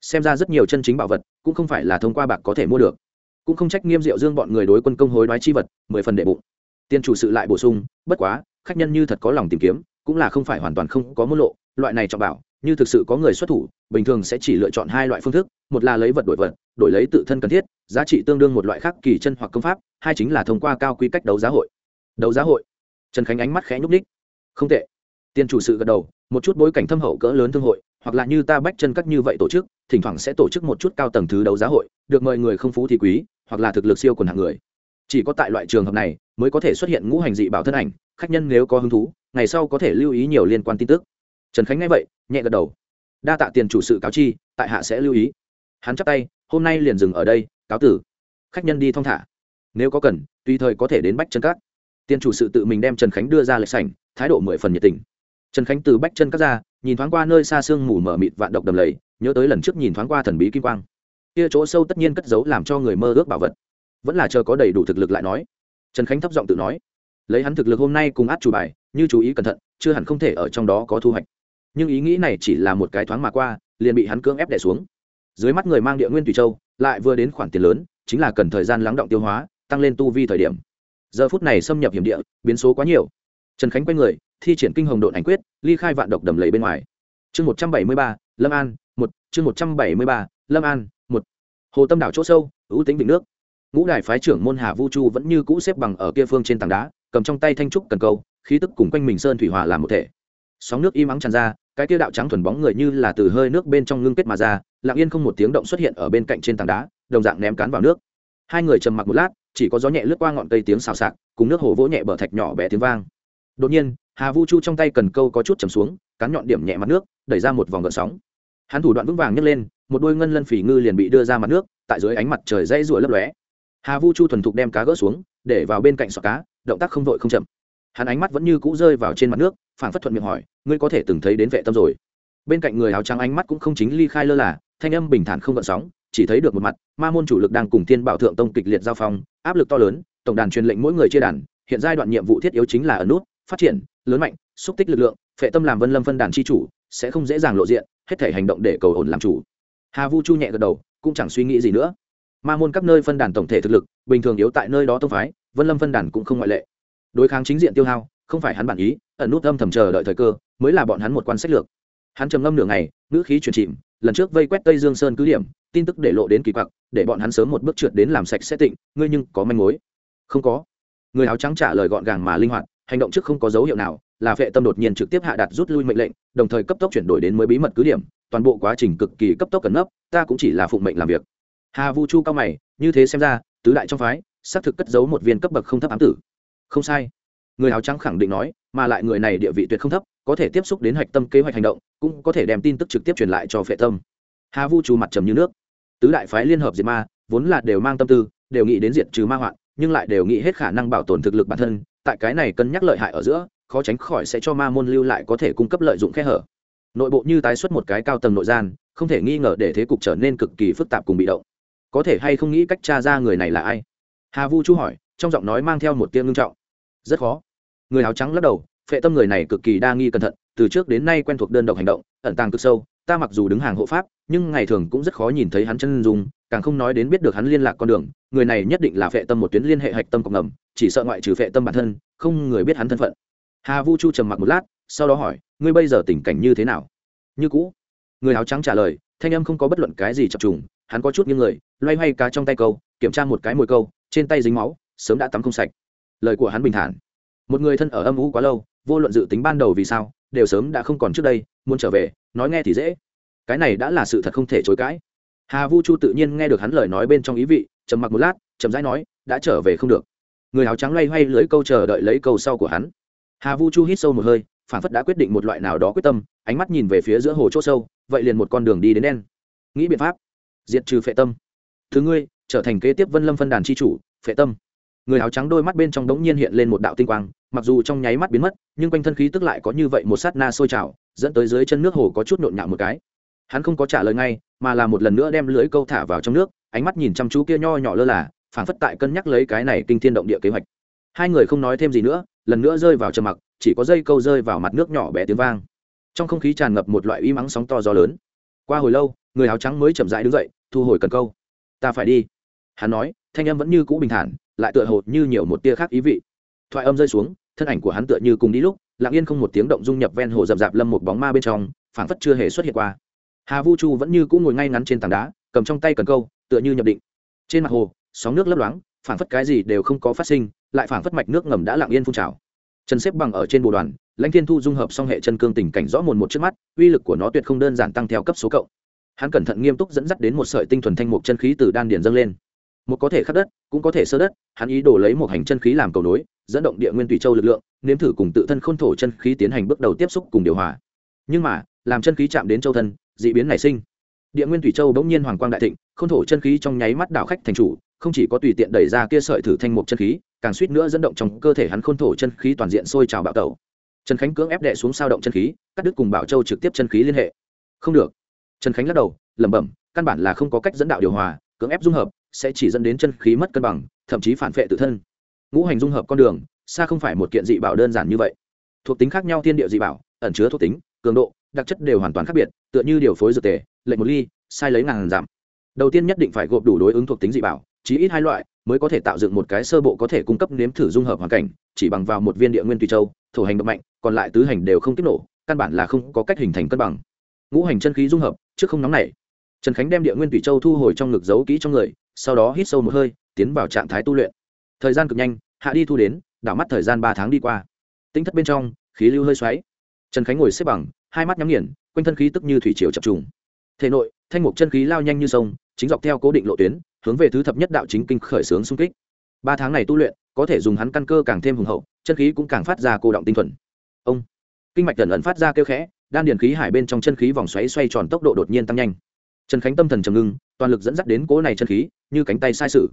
xem ra rất nhiều chân chính bảo vật, cũng không phải là thông qua bạc có thể mua được. Cũng không trách nghiêm diệu dương bọn người đối quân công hối đoái chi vật, mười phần đệ bụng. Tiên chủ sự lại bổ sung, bất quá, khách nhân như thật có lòng tìm kiếm, cũng là không phải hoàn toàn không có môn lộ, loại này trọng bảo, như thực sự có người xuất thủ, bình thường sẽ chỉ lựa chọn hai loại phương thức, một là lấy vật đổi vật, đổi lấy tự thân cần thiết, giá trị tương đương một loại khác kỳ chân hoặc công pháp, hai chính là thông qua cao quy cách đấu giá hội. Đấu giá hội? Trần khánh ánh mắt khẽ nhúc ních không tệ. Tiền chủ sự gật đầu, một chút bối cảnh thâm hậu cỡ lớn thương hội hoặc là như ta bách chân các như vậy tổ chức, thỉnh thoảng sẽ tổ chức một chút cao tầng thứ đấu giá hội, được mời người không phú thì quý, hoặc là thực lực siêu quần hạng người. Chỉ có tại loại trường hợp này, mới có thể xuất hiện ngũ hành dị bảo thân ảnh, khách nhân nếu có hứng thú, ngày sau có thể lưu ý nhiều liên quan tin tức. Trần khánh nghe vậy, nhẹ gật đầu. Đa tạ tiền chủ sự cáo chi, tại hạ sẽ lưu ý. Hắn chắp tay, hôm nay liền dừng ở đây, cáo tử. Khách nhân đi thong thả. Nếu có cần, tùy thời có thể đến bách chân các. Tiền chủ sự tự mình đem trần khánh đưa ra lệch sảnh, thái độ mười phần nhiệt tình. Trần khánh từ bách chân các ra nhìn thoáng qua nơi xa sương mù mở mịt vạn độc đầm lầy, nhớ tới lần trước nhìn thoáng qua thần bí kim quang. Kia chỗ sâu tất nhiên cất giấu làm cho người mơ ước bảo vật. Vẫn là chờ có đầy đủ thực lực lại nói. Trần khánh thấp giọng tự nói. Lấy hắn thực lực hôm nay cùng át chủ bài, như chú ý cẩn thận, chưa hẳn không thể ở trong đó có thu hoạch. Nhưng ý nghĩ này chỉ là một cái thoáng mà qua, liền bị hắn cưỡng ép đẻ xuống. Dưới mắt người mang địa nguyên tùy châu, lại vừa đến khoản tiền lớn, chính là cần thời gian lắng động tiêu hóa, tăng lên tu vi thời điểm. Giờ phút này xâm nhập hiểm địa, biến số quá nhiều. Trần khánh quay người thi triển kinh hồng độn ảnh quyết, ly khai vạn độc đầm lầy bên ngoài. Chương một trăm bảy mươi ba, lâm an, một. Chương một trăm bảy mươi ba, lâm an, một. Hồ tâm đảo chỗ sâu, ưu tính vịnh nước. Ngũ đại phái trưởng môn hà vu chu vẫn như cũ xếp bằng ở kia phương trên tảng đá, cầm trong tay thanh trúc cần câu, khí tức cùng quanh mình sơn thủy hòa làm một thể. Sóng nước im ắng tràn ra, cái kia đạo trắng thuần bóng người như là từ hơi nước bên trong ngưng kết mà ra, lặng yên không một tiếng động xuất hiện ở bên cạnh trên tảng đá, đồng dạng ném cán vào nước. Hai người trầm mặc một lát, chỉ có gió nhẹ lướt qua ngọn cây tiếng xào xạc, cùng nước hồ vỗ nhẹ bờ thạch nhỏ bé tiếng vang. Đột nhiên hà vu chu trong tay cần câu có chút chầm xuống cắn nhọn điểm nhẹ mặt nước, đẩy ra một vòng gợn sóng. Hắn thủ đoạn vững vàng nhấc lên, một đôi ngân lân phỉ ngư liền bị đưa ra mặt nước, tại dưới ánh mặt trời dây rủa lấp lóe. Hà vu chu thuần thục đem cá gỡ xuống, để vào bên cạnh sọ cá, động tác không vội không chậm. Hắn ánh mắt vẫn như cũ rơi vào trên mặt nước phản phất thuận miệng hỏi, ngươi có thể từng thấy đến vệ tâm rồi? Bên cạnh người áo trắng ánh mắt cũng không chính ly khai lơ là, thanh âm bình thản không gợn sóng, chỉ thấy được một mặt, ma môn chủ lực đang cùng thiên bảo thượng tông kịch liệt giao phong, áp lực to lớn, tổng đàn truyền lệnh mỗi người chia đàn, hiện giai đoạn nhiệm vụ thiết yếu chính là ở nút phát triển, lớn mạnh, xúc tích lực lượng, phệ tâm làm vân lâm phân đàn chi chủ, sẽ không dễ dàng lộ diện, hết thể hành động để cầu ổn làm chủ. Hà vu chu nhẹ gật đầu, cũng chẳng suy nghĩ gì nữa. Ma môn các nơi phân đàn tổng thể thực lực, bình thường yếu tại nơi đó tông phái, vân lâm phân đàn cũng không ngoại lệ. Đối kháng chính diện tiêu hao, không phải hắn bản ý, ẩn nút âm thầm chờ đợi thời cơ, mới là bọn hắn một quan sách lược. Hắn trầm ngâm nửa ngày, ngữ khí truyền chìm, lần trước vây quét tây dương sơn cứ điểm, tin tức để lộ đến kỳ quặc, để bọn hắn sớm một bước trượt đến làm sạch sẽ tịnh, ngươi nhưng có manh mối. Không có. Người áo trắng trả lời gọn gàng mà linh hoạt hành động trước không có dấu hiệu nào, là vệ tâm đột nhiên trực tiếp hạ đặt rút lui mệnh lệnh, đồng thời cấp tốc chuyển đổi đến mới bí mật cứ điểm, toàn bộ quá trình cực kỳ cấp tốc cẩn nấp, ta cũng chỉ là phụng mệnh làm việc. Hà vu chu cao mày, như thế xem ra, tứ đại trong phái, xác thực cất giấu một viên cấp bậc không thấp ám tử. Không sai. Người áo trắng khẳng định nói, mà lại người này địa vị tuyệt không thấp, có thể tiếp xúc đến hạch tâm kế hoạch hành động, cũng có thể đem tin tức trực tiếp truyền lại cho phệ tâm. Hà vu chu mặt trầm như nước. Tứ đại phái liên hợp diệt ma, vốn là đều mang tâm tư, đều nghĩ đến diệt trừ ma hoạn, nhưng lại đều nghĩ hết khả năng bảo tồn thực lực bản thân tại cái này cân nhắc lợi hại ở giữa, khó tránh khỏi sẽ cho ma môn lưu lại có thể cung cấp lợi dụng khe hở. Nội bộ như tái xuất một cái cao tầng nội gian, không thể nghi ngờ để thế cục trở nên cực kỳ phức tạp cùng bị động. Có thể hay không nghĩ cách tra ra người này là ai? Hà vu chu hỏi, trong giọng nói mang theo một tiếng ngưng trọng. Rất khó. Người áo trắng lắc đầu phệ tâm người này cực kỳ đa nghi cẩn thận, từ trước đến nay quen thuộc đơn độc hành động, ẩn tàng cực sâu, ta mặc dù đứng hàng hộ pháp, nhưng ngày thường cũng rất khó nhìn thấy hắn chân dung, càng không nói đến biết được hắn liên lạc con đường, người này nhất định là phệ tâm một tuyến liên hệ hạch tâm cộng ngầm chỉ sợ ngoại trừ phệ tâm bản thân, không người biết hắn thân phận. Hà vu chu trầm mặc một lát, sau đó hỏi, ngươi bây giờ tình cảnh như thế nào? Như cũ. Người áo trắng trả lời, thanh âm không có bất luận cái gì chập trùng, hắn có chút những người, loay hoay cá trong tay câu, kiểm tra một cái mồi câu, trên tay dính máu, sớm đã tắm không sạch. Lời của hắn bình thản. Một người thân ở âm u quá lâu vô luận dự tính ban đầu vì sao, đều sớm đã không còn trước đây, muốn trở về, nói nghe thì dễ. Cái này đã là sự thật không thể chối cãi. Hà vu chu tự nhiên nghe được hắn lời nói bên trong ý vị, trầm mặc một lát, chậm rãi nói, đã trở về không được. Người áo trắng loay hoay lưới câu chờ đợi lấy câu sau của hắn. Hà vu chu hít sâu một hơi, phản phất đã quyết định một loại nào đó quyết tâm, ánh mắt nhìn về phía giữa hồ chỗ sâu, vậy liền một con đường đi đến đen. Nghĩ biện pháp. Diệt trừ phệ tâm. Thứ ngươi, trở thành kế tiếp vân lâm phân đàn c h i chủ, phệ tâm người áo trắng đôi mắt bên trong đống nhiên hiện lên một đạo tinh quang, mặc dù trong nháy mắt biến mất, nhưng quanh thân khí tức lại có như vậy một sát na sôi trào, dẫn tới dưới chân nước hồ có chút nhộn nhạo một cái. Hắn không có trả lời ngay, mà là một lần nữa đem lưới câu thả vào trong nước, ánh mắt nhìn chăm chú kia nho nhỏ lơ là phản phất tại cân nhắc lấy cái này kinh thiên động địa kế hoạch. Hai người không nói thêm gì nữa, lần nữa rơi vào trầm mặc, chỉ có dây câu rơi vào mặt nước nhỏ bé tiếng vang. Trong không khí tràn ngập một loại uy mắng sóng to gió lớn. Qua hồi lâu, người áo trắng mới chậm rãi đứng dậy, thu hồi cần câu. Ta phải đi. Hắn nói, thanh em vẫn như cũ bình thản lại tựa hồ như nhiều một tia khác ý vị. Thoại âm rơi xuống, thân ảnh của hắn tựa như cùng đi lúc, lặng yên không một tiếng động dung nhập ven hồ rậm rạp lâm một bóng ma bên trong, phảng phất chưa hề xuất hiện qua. Hà vu chu vẫn như cũng ngồi ngay ngắn trên tảng đá, cầm trong tay cần câu, tựa như nhập định. Trên mặt hồ, sóng nước lấp loáng, phảng phất cái gì đều không có phát sinh, lại phảng phất mạch nước ngầm đã lặng yên phun trào. Trần xếp bằng ở trên bồ đoàn, lãnh thiên thu dung hợp song hệ chân cương tình cảnh rõ mồn một trước mắt, uy lực của nó tuyệt không đơn giản tăng theo cấp số cộng. Hắn cẩn thận nghiêm túc dẫn dắt đến một sợi tinh thuần thanh mục chân khí từ đan điền dâng lên một có thể khắc đất, cũng có thể sơ đất, hắn ý đồ lấy một hành chân khí làm cầu nối, dẫn động địa nguyên tùy châu lực lượng, nếm thử cùng tự thân khôn thổ chân khí tiến hành bước đầu tiếp xúc cùng điều hòa. Nhưng mà, làm chân khí chạm đến châu thân d ị biến nảy sinh. Địa nguyên thủy châu bỗng nhiên hoàng quang đại thịnh, khôn thổ chân khí trong nháy mắt đảo khách thành chủ, không chỉ có tùy tiện đẩy ra kia sợi thử thanh mục chân khí, càng suýt nữa dẫn động trong cơ thể hắn khôn thổ chân khí toàn diện sôi trào bạo tẩu. Trần khánh cưỡng ép đệ xuống sao động chân khí, cắt đứt cùng bảo châu trực tiếp chân khí liên hệ. Không được. Trần khánh lắc đầu, lẩm bẩm, căn bản là không có cách dẫn đạo điều hòa, cưỡng ép dung hợp sẽ chỉ dẫn đến chân khí mất cân bằng, thậm chí phản vệ tự thân. Ngũ hành dung hợp con đường, xa không phải một kiện dị bảo đơn giản như vậy. Thuộc tính khác nhau thiên địa dị bảo, ẩn chứa thuộc tính, cường độ, đặc chất đều hoàn toàn khác biệt, tựa như điều phối dược tề, lệnh một ly, sai lấy ngàn giảm. Đầu tiên nhất định phải gộp đủ đối ứng thuộc tính dị bảo, chí ít hai loại, mới có thể tạo dựng một cái sơ bộ có thể cung cấp nếm thử dung hợp hoàn cảnh, chỉ bằng vào một viên địa nguyên tùy châu, thổ hành động mạnh, còn lại tứ hành đều không kích nổ, căn bản là không có cách hình thành cân bằng. Ngũ hành chân khí dung hợp, trước không nóng này trần khánh đem địa nguyên tùy châu thu hồi trong ngực giấu kỹ trong người sau đó hít sâu một hơi, tiến vào trạng thái tu luyện. Thời gian cực nhanh, hạ đi thu đến, đảo mắt thời gian ba tháng đi qua. Tinh thất bên trong, khí lưu hơi xoáy. Trần khánh ngồi xếp bằng, hai mắt nhắm nghiền, quanh thân khí tức như thủy triều chập trùng. Thể nội, thanh mục chân khí lao nhanh như sông, chính dọc theo cố định lộ tuyến, hướng về thứ thập nhất đạo chính kinh khởi xướng xung kích. Ba tháng này tu luyện, có thể dùng hắn căn cơ càng thêm hùng hậu, chân khí cũng càng phát ra cô động tinh thuần. Ông. Kinh mạch tần ẩn phát ra kêu khẽ, đan điền khí hải bên trong chân khí vòng xoáy xoay tròn tốc độ đột nhiên tăng nhanh. Trần khánh tâm thần trầm ngưng toàn lực dẫn dắt đến cố này chân khí, như cánh tay sai sự.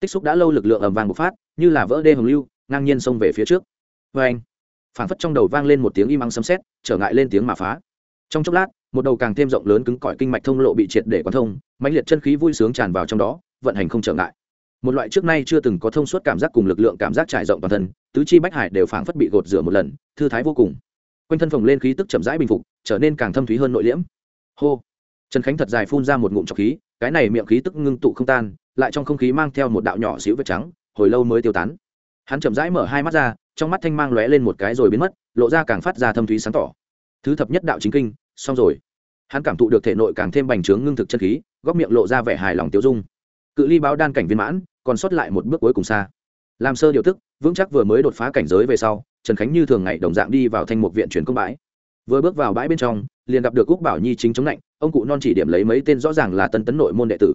Tích xúc đã lâu lực lượng ầm vàng bộc phát, như là vỡ đê hồng lưu, ngang nhiên xông về phía trước. Vê anh, phảng phất trong đầu vang lên một tiếng im ăng sấm sét, trở ngại lên tiếng mà phá. Trong chốc lát, một đầu càng thêm rộng lớn cứng cỏi kinh mạch thông lộ bị triệt để quán thông, mãnh liệt chân khí vui sướng tràn vào trong đó, vận hành không trở ngại. Một loại trước nay chưa từng có thông suốt cảm giác cùng lực lượng cảm giác trải rộng toàn thân, tứ chi bách hải đều phảng phất bị gột rửa một lần, thư thái vô cùng. Quanh thân phồng lên khí tức chậm rãi bình phục, trở nên càng thâm thúy hơn nội liễm. Hô. Trần khánh thật dài phun ra một ngụm trọc khí cái này miệng khí tức ngưng tụ không tan, lại trong không khí mang theo một đạo nhỏ xíu vết trắng, hồi lâu mới tiêu tán. Hắn chậm rãi mở hai mắt ra, trong mắt thanh mang lóe lên một cái rồi biến mất, lộ ra càng phát ra thâm thúy sáng tỏ. Thứ thập nhất đạo chính kinh, xong rồi. Hắn cảm thụ được thể nội càng thêm bành trướng ngưng thực chân khí, góc miệng lộ ra vẻ hài lòng tiêu dung. Cự ly báo đan cảnh viên mãn, còn sót lại một bước cuối cùng xa. Làm sơ điều tức, vững chắc vừa mới đột phá cảnh giới về sau, trần khánh như thường ngày đồng dạng đi vào thanh một viện chuyển công bãi vừa bước vào bãi bên trong, liền gặp được cúc bảo nhi chính chống lạnh, ông cụ non chỉ điểm lấy mấy tên rõ ràng là tân tấn nội môn đệ tử.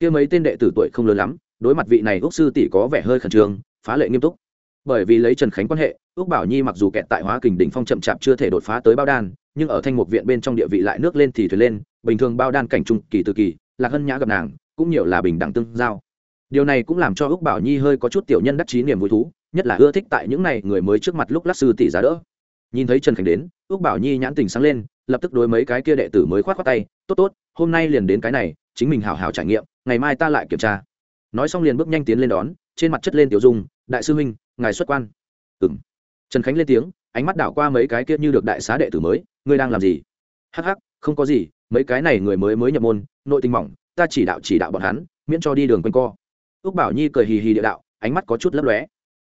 Kia mấy tên đệ tử tuổi không lớn lắm, đối mặt vị này úc sư tỷ có vẻ hơi khẩn trương, phá lệ nghiêm túc. Bởi vì lấy trần khánh quan hệ, úc bảo nhi mặc dù kẹt tại hóa kình đỉnh phong chậm chạp chưa thể đột phá tới bao đan, nhưng ở thanh mục viện bên trong địa vị lại nước lên thì thuyền lên, bình thường bao đan cảnh trung kỳ từ kỳ, lạc hân nhã gặp nàng, cũng nhiều là bình đẳng tương giao. Điều này cũng làm cho úc bảo nhi hơi có chút tiểu nhân đắc chí niềm vui thú, nhất là ưa thích tại những này người mới trước mặt lúc lắc sư tỷ giá đỡ nhìn thấy trần khánh đến, ước bảo nhi nhãn tình sáng lên, lập tức đối mấy cái kia đệ tử mới khoát khoát tay, tốt tốt, hôm nay liền đến cái này, chính mình hào hào trải nghiệm, ngày mai ta lại kiểm tra. Nói xong liền bước nhanh tiến lên đón, trên mặt chất lên tiểu dung, đại sư huynh, ngài xuất quan. Ừ m trần khánh lên tiếng, ánh mắt đảo qua mấy cái kia như được đại xá đệ tử mới, ngươi đang làm gì? Hh ắ c ắ c không có gì, mấy cái này người mới mới nhập môn, nội tình mỏng, ta chỉ đạo chỉ đạo bọn hắn, miễn cho đi đường quanh co. Ước bảo nhi cười hì hì địa đạo, ánh mắt có chút lấp lóe.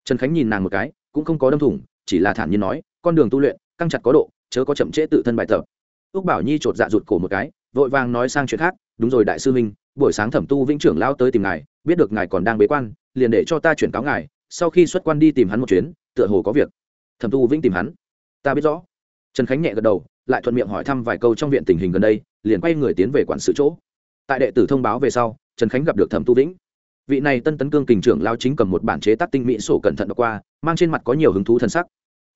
Trần khánh nhìn nàng một cái, cũng không có đâm thủng, chỉ là thản nhiên nói con đường tu luyện, căng chặt có độ, chớ có chậm trễ tự thân bài tập. Ước bảo nhi chột dạ rụt cổ một cái, vội vàng nói sang chuyện khác, đúng rồi đại sư minh buổi sáng thẩm tu vĩnh trưởng lao tới tìm ngài, biết được ngài còn đang bế quan, liền để cho ta chuyển cáo ngài, sau khi xuất quan đi tìm hắn một chuyến, tựa hồ có việc. Thẩm tu vĩnh tìm hắn. Ta biết rõ. Trần khánh nhẹ gật đầu, lại thuận miệng hỏi thăm vài câu trong viện tình hình gần đây, liền quay người tiến về quản sự chỗ. Tại đệ tử thông báo về sau, trần khánh gặp được thẩm tu vĩnh. Vị này tân tấn cương kình trưởng lao chính cầm một bản chế tác tinh mỹ sổ cẩn thận đọc qua, mang trên mặt có nhiều hứng thú thân sắc.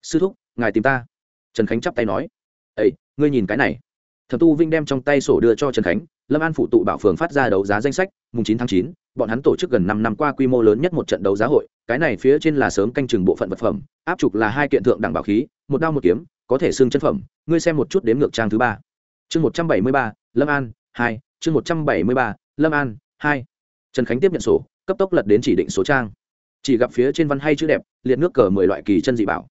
Sư thúc ngài tìm ta. Trần khánh chắp tay nói. Ây ngươi nhìn cái này. Thẩm tu vinh đem trong tay sổ đưa cho trần khánh, lâm an phụ tụ bảo phường phát ra đấu giá danh sách, mùng chín tháng chín, bọn hắn tổ chức gần năm năm qua quy mô lớn nhất một trận đấu giá hội, cái này phía trên là sớm canh chừng bộ phận vật phẩm, áp trục là hai kiện thượng đẳng bảo khí, một đao một kiếm, có thể xương chân phẩm, ngươi xem một chút đếm ngược trang thứ ba. Chương một trăm bảy mươi ba, lâm an, hai, chương một trăm bảy mươi ba, lâm an, hai. Trần khánh tiếp nhận sổ, cấp tốc lật đến chỉ định số trang. Chỉ gặp phía trên văn hay chữ đẹp, liệt nước cờ mười loại kỳ chân dị bảo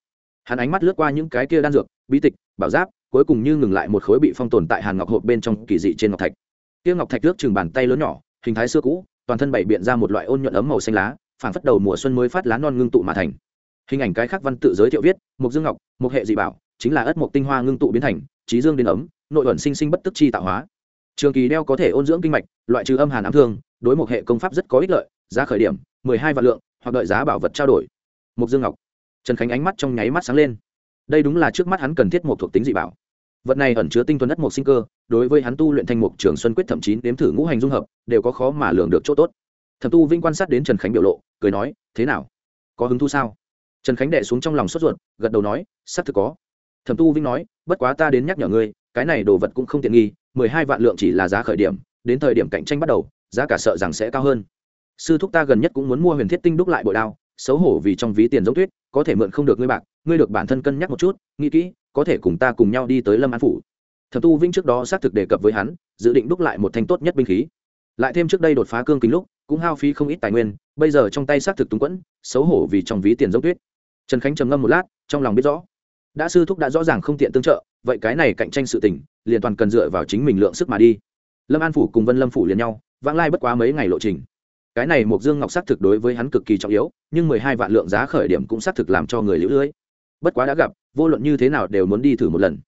hắn ánh mắt lướt qua những cái kia đan dược, bí tịch, bảo giáp, cuối cùng như ngừng lại một khối bị phong tồn tại hàn ngọc hộp bên trong kỳ dị trên ngọc thạch. Kia ngọc thạch nước chừng bàn tay lớn nhỏ, hình thái xưa cũ, toàn thân bảy biện ra một loại ôn nhuận ấm màu xanh lá, phảng phất đầu mùa xuân mới phát lá non ngưng tụ mà thành. Hình ảnh cái khác văn tự giới thiệu viết mục dương ngọc một hệ dị bảo, chính là ất mục tinh hoa ngưng tụ biến thành, trí dương đến ấm, nội ẩn sinh sinh bất tức chi tạo hóa. Trường kỳ đeo có thể ôn dưỡng kinh mạch, loại trừ âm hàn ám thương, đối một hệ công pháp rất có ích lợi, giá khởi điểm, mười hai vạn lượng, hoặc đợi giá bảo vật trao đổi. Mục dương ngọc trần khánh ánh mắt trong nháy mắt sáng lên. Đây đúng là trước mắt hắn cần thiết một thuộc tính dị bảo. Vật này ẩn chứa tinh thuần đất mộc sinh cơ, đối với hắn tu luyện thanh mục trường xuân quyết thậm chí nếm thử ngũ hành dung hợp, đều có khó mà lường được chỗ tốt. Thẩm tu vinh quan sát đến trần khánh biểu lộ, cười nói, thế nào? Có hứng thú sao? Trần khánh đệ xuống trong lòng sốt ruột, gật đầu nói sắp thực có. Thẩm tu vinh nói, bất quá ta đến nhắc nhở ngươi, cái này đồ vật cũng không tiện nghi, mười hai vạn lượng chỉ là giá khởi điểm, đến thời điểm cạnh tranh bắt đầu, giá cả sợ rằng sẽ cao hơn. Sư thúc ta gần nhất cũng muốn mua huyền thiết tinh đúc lại bội đao xấu hổ vì trong ví tiền giống tuyết, có thể mượn không được ngươi bạc, ngươi được bản thân cân nhắc một chút, nghĩ kỹ, có thể cùng ta cùng nhau đi tới lâm an phủ. Thẩm tu vinh trước đó xác thực đề cập với hắn, dự định đúc lại một thanh tốt nhất binh khí. Lại thêm trước đây đột phá cương kính lúc, cũng hao phí không ít tài nguyên, bây giờ trong tay xác thực túng quẫn, xấu hổ vì trong ví tiền giống tuyết. Trần khánh trầm ngâm một lát, trong lòng biết rõ, đã sư thúc đã rõ ràng không tiện tương trợ, vậy cái này cạnh tranh sự tình, liền toàn cần dựa vào chính mình lượng sức mà đi. Lâm an phủ cùng vân lâm phủ liền nhau, vãng lai bất quá mấy ngày lộ trình cái này một dương ngọc xác thực đối với hắn cực kỳ trọng yếu, nhưng mười hai vạn lượng giá khởi điểm cũng xác thực làm cho người lũ lưới. Bất quá đã gặp, vô luận như thế nào đều muốn đi thử một lần.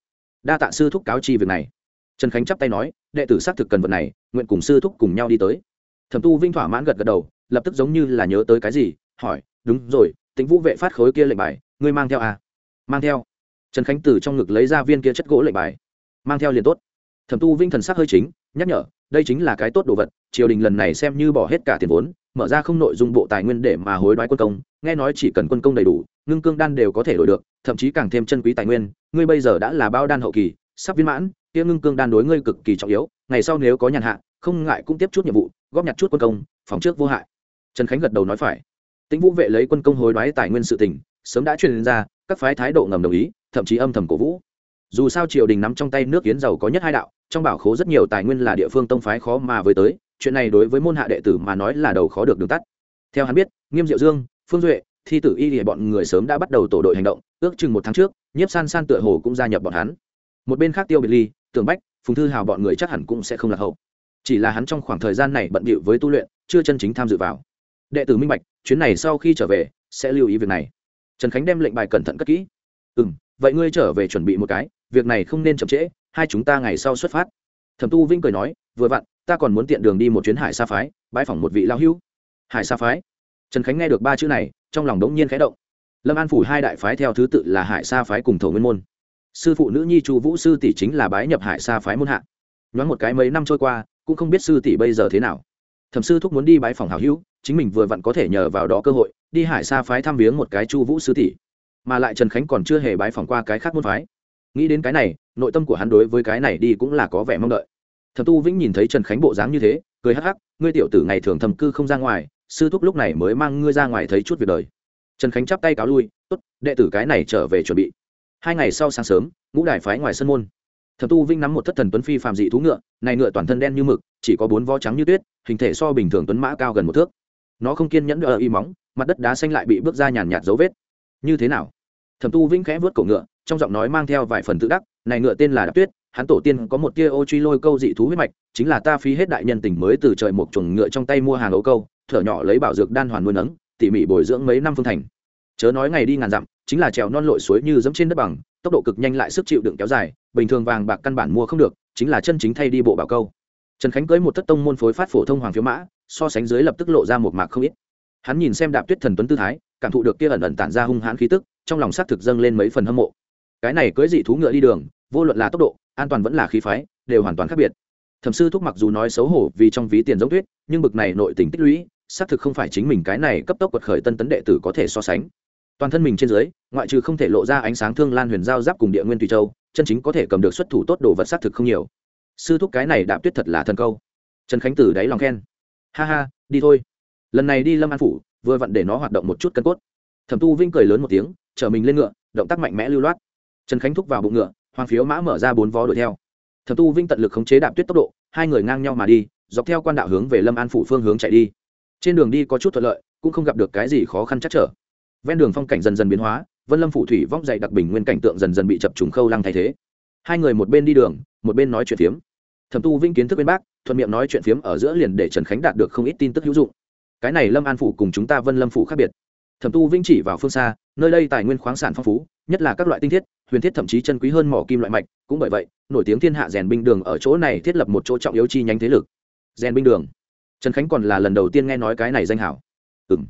Đa tạ sư thúc cáo chi việc này. Trần khánh chắp tay nói, đệ tử xác thực cần vật này, nguyện cùng sư thúc cùng nhau đi tới. Thẩm tu vinh thỏa mãn gật gật đầu, lập tức giống như là nhớ tới cái gì, hỏi, đúng rồi tính vũ vệ phát khối kia lệnh bài, ngươi mang theo à? Mang theo. Trần khánh từ trong ngực lấy ra viên kia chất gỗ lệnh bài. Mang theo liền tốt. Thẩm tu vinh thần sắc hơi chính, nhắc nhở đây chính là cái tốt đồ vật, triều đình lần này xem như bỏ hết cả tiền vốn, mở ra không nội dung bộ tài nguyên để mà hối đoái quân công, nghe nói chỉ cần quân công đầy đủ, ngưng cương đan đều có thể đổi được, thậm chí càng thêm chân quý tài nguyên, ngươi bây giờ đã là bao đan hậu kỳ, sắp viên mãn, kia ngưng cương đan đối ngươi cực kỳ trọng yếu, ngày sau nếu có nhàn hạ, không ngại cũng tiếp chút nhiệm vụ, góp nhặt chút quân công, phóng trước vô hại. Trần khánh gật đầu nói phải. Tĩnh vũ vệ lấy quân công hối đoái tài nguyên sự tình, sớm đã truyền ra, các phái thái độ ngầm đồng ý, thậm chí âm thầm cổ vũ. Dù sao triều đình nắm trong tay nước yến giàu có nhất hai đạo trong bảo khố rất nhiều tài nguyên là địa phương tông phái khó mà với tới, chuyện này đối với môn hạ đệ tử mà nói là đầu khó được đường tắt. Theo hắn biết, nghiêm diệu dương, phương duệ, thi tử y thì bọn người sớm đã bắt đầu tổ đội hành động, ước chừng một tháng trước, nhiếp san san tựa hồ cũng gia nhập bọn hắn. Một bên khác tiêu biệt ly tường bách, phùng thư hào bọn người chắc hẳn cũng sẽ không lạc hậu. Chỉ là hắn trong khoảng thời gian này bận bịu với tu luyện, chưa chân chính tham dự vào. Đệ tử minh bạch, chuyến này sau khi trở về, sẽ lưu ý việc này. Trần khánh đem lệnh bài cẩn thận cất kỹ. Ừ m vậy ngươi trở về chuẩn bị một cái, việc này không nên chậm trễ hai chúng ta ngày sau xuất phát. Thẩm tu vinh cười nói, vừa vặn, ta còn muốn tiện đường đi một chuyến hải sa phái, bãi phỏng một vị lao hưu hải sa phái? Trần khánh nghe được ba chữ này, trong lòng đống nhiên khẽ động. Lâm an phủ hai đại phái theo thứ tự là hải sa phái cùng thổ nguyên môn. Sư phụ nữ nhi chu vũ sư tỷ chính là bái nhập hải sa phái môn hạ. Nhoáng một cái mấy năm trôi qua, cũng không biết sư tỷ bây giờ thế nào. Thẩm sư thúc muốn đi bái phòng hảo hữu, chính mình vừa vặn có thể nhờ vào đó cơ hội, đi hải sa phái thăm viếng một cái chu vũ sư tỷ. Mà lại trần khánh còn chưa hề bái phòng qua cái khác môn phái nghĩ đến cái này, nội tâm của hắn đối với cái này đi cũng là có vẻ mong đợi. Thẩm tu vĩnh nhìn thấy trần khánh bộ dáng như thế, cười hắc hắc, ngươi tiểu tử ngày thường thầm cư không ra ngoài, sư thúc lúc này mới mang ngươi ra ngoài thấy chút việc đời. Trần khánh chắp tay cáo lui, tốt, đệ tử cái này trở về chuẩn bị. Hai ngày sau sáng sớm, ngũ đài phái ngoài sân môn. Thẩm tu vinh nắm một thất thần tuấn phi phàm dị thú ngựa, này ngựa toàn thân đen như mực, chỉ có bốn vó trắng như tuyết, hình thể so bình thường tuấn mã cao gần một thước. Nó không kiên nhẫn ở y móng, mặt đất đá xanh lại bị bước ra nhàn nhạt dấu vết. Như thế nào? Thẩm tu vinh khẽ vớt cổ ngựa trong giọng nói mang theo vài phần tự đắc, này ngựa tên là đạp tuyết, hắn tổ tiên có một tia ô truy lôi câu dị thú huyết mạch, chính là ta phí hết đại nhân tình mới từ trời một chuồng ngựa trong tay mua hàng ấu câu, thở nhỏ lấy bảo dược đan hoàn nuôi nấng, tỉ mỉ bồi dưỡng mấy năm phương thành. Chớ nói ngày đi ngàn dặm, chính là trèo non lội suối như dẫm trên đất bằng, tốc độ cực nhanh lại sức chịu đựng kéo dài, bình thường vàng bạc căn bản mua không được, chính là chân chính thay đi bộ bảo câu. Trần khánh cưới một thất tông môn phối phát phổ thông hoàng phiếu mã, so sánh dưới lập tức lộ ra một mạc không ít. Hắn nhìn xem đạp tuyết thần tuấn tư thái, cảm thụ được kia ẩn ẩn tản ra hung hãn khí tức, trong lòng xác thực dâng lên mấy phần hâm mộ cái này cưới dị thú ngựa đi đường, vô luận là tốc độ, an toàn vẫn là khí phái, đều hoàn toàn khác biệt. Thẩm sư thúc mặc dù nói xấu hổ vì trong ví tiền giống tuyết, nhưng bực này nội tình tích lũy, xác thực không phải chính mình cái này cấp tốc quật khởi tân tấn đệ tử có thể so sánh. Toàn thân mình trên dưới, ngoại trừ không thể lộ ra ánh sáng thương lan huyền giao giáp cùng địa nguyên tùy châu, chân chính có thể cầm được xuất thủ tốt đồ vật xác thực không nhiều. Sư thúc cái này đạp tuyết thật là thần câu. Trần khánh tử đáy lòng khen. Ha ha, đi thôi. Lần này đi lâm an phủ, vừa vặn để nó hoạt động một chút cân cốt. Thẩm tu vinh cười lớn một tiếng, chở mình lên ngựa, động tác mạnh mẽ lưu loát trần khánh thúc vào bụng ngựa, hoàng phiếu mã mở ra bốn vó đuổi theo. Thẩm tu vinh tận lực khống chế đạp tuyết tốc độ, hai người ngang nhau mà đi, dọc theo quan đạo hướng về lâm an phủ phương hướng chạy đi. Trên đường đi có chút thuận lợi, cũng không gặp được cái gì khó khăn chắc trở. Ven đường phong cảnh dần dần biến hóa, vân lâm phủ thủy vóc dậy đặc bình nguyên cảnh tượng dần dần bị chập trùng khâu lăng thay thế. Hai người một bên đi đường, một bên nói chuyện phiếm. Thẩm tu vinh kiến thức bên bác, thuận miệng nói chuyện phiếm ở giữa liền để trần khánh đạt được không ít tin tức hữu dụng. Cái này lâm an phủ cùng chúng ta vân lâm phủ khác biệt. Thẩm tu vinh chỉ vào phương xa, nơi đây tài nguyên khoáng sản phong phú, nhất là các loại tinh thiết huyền thiết thậm chí chân quý hơn mỏ kim loại mạch, cũng bởi vậy, nổi tiếng thiên hạ rèn binh đường ở chỗ này thiết lập một chỗ trọng yếu chi nhánh thế lực. Rèn binh đường. Trần khánh còn là lần đầu tiên nghe nói cái này danh hảo. Ừ m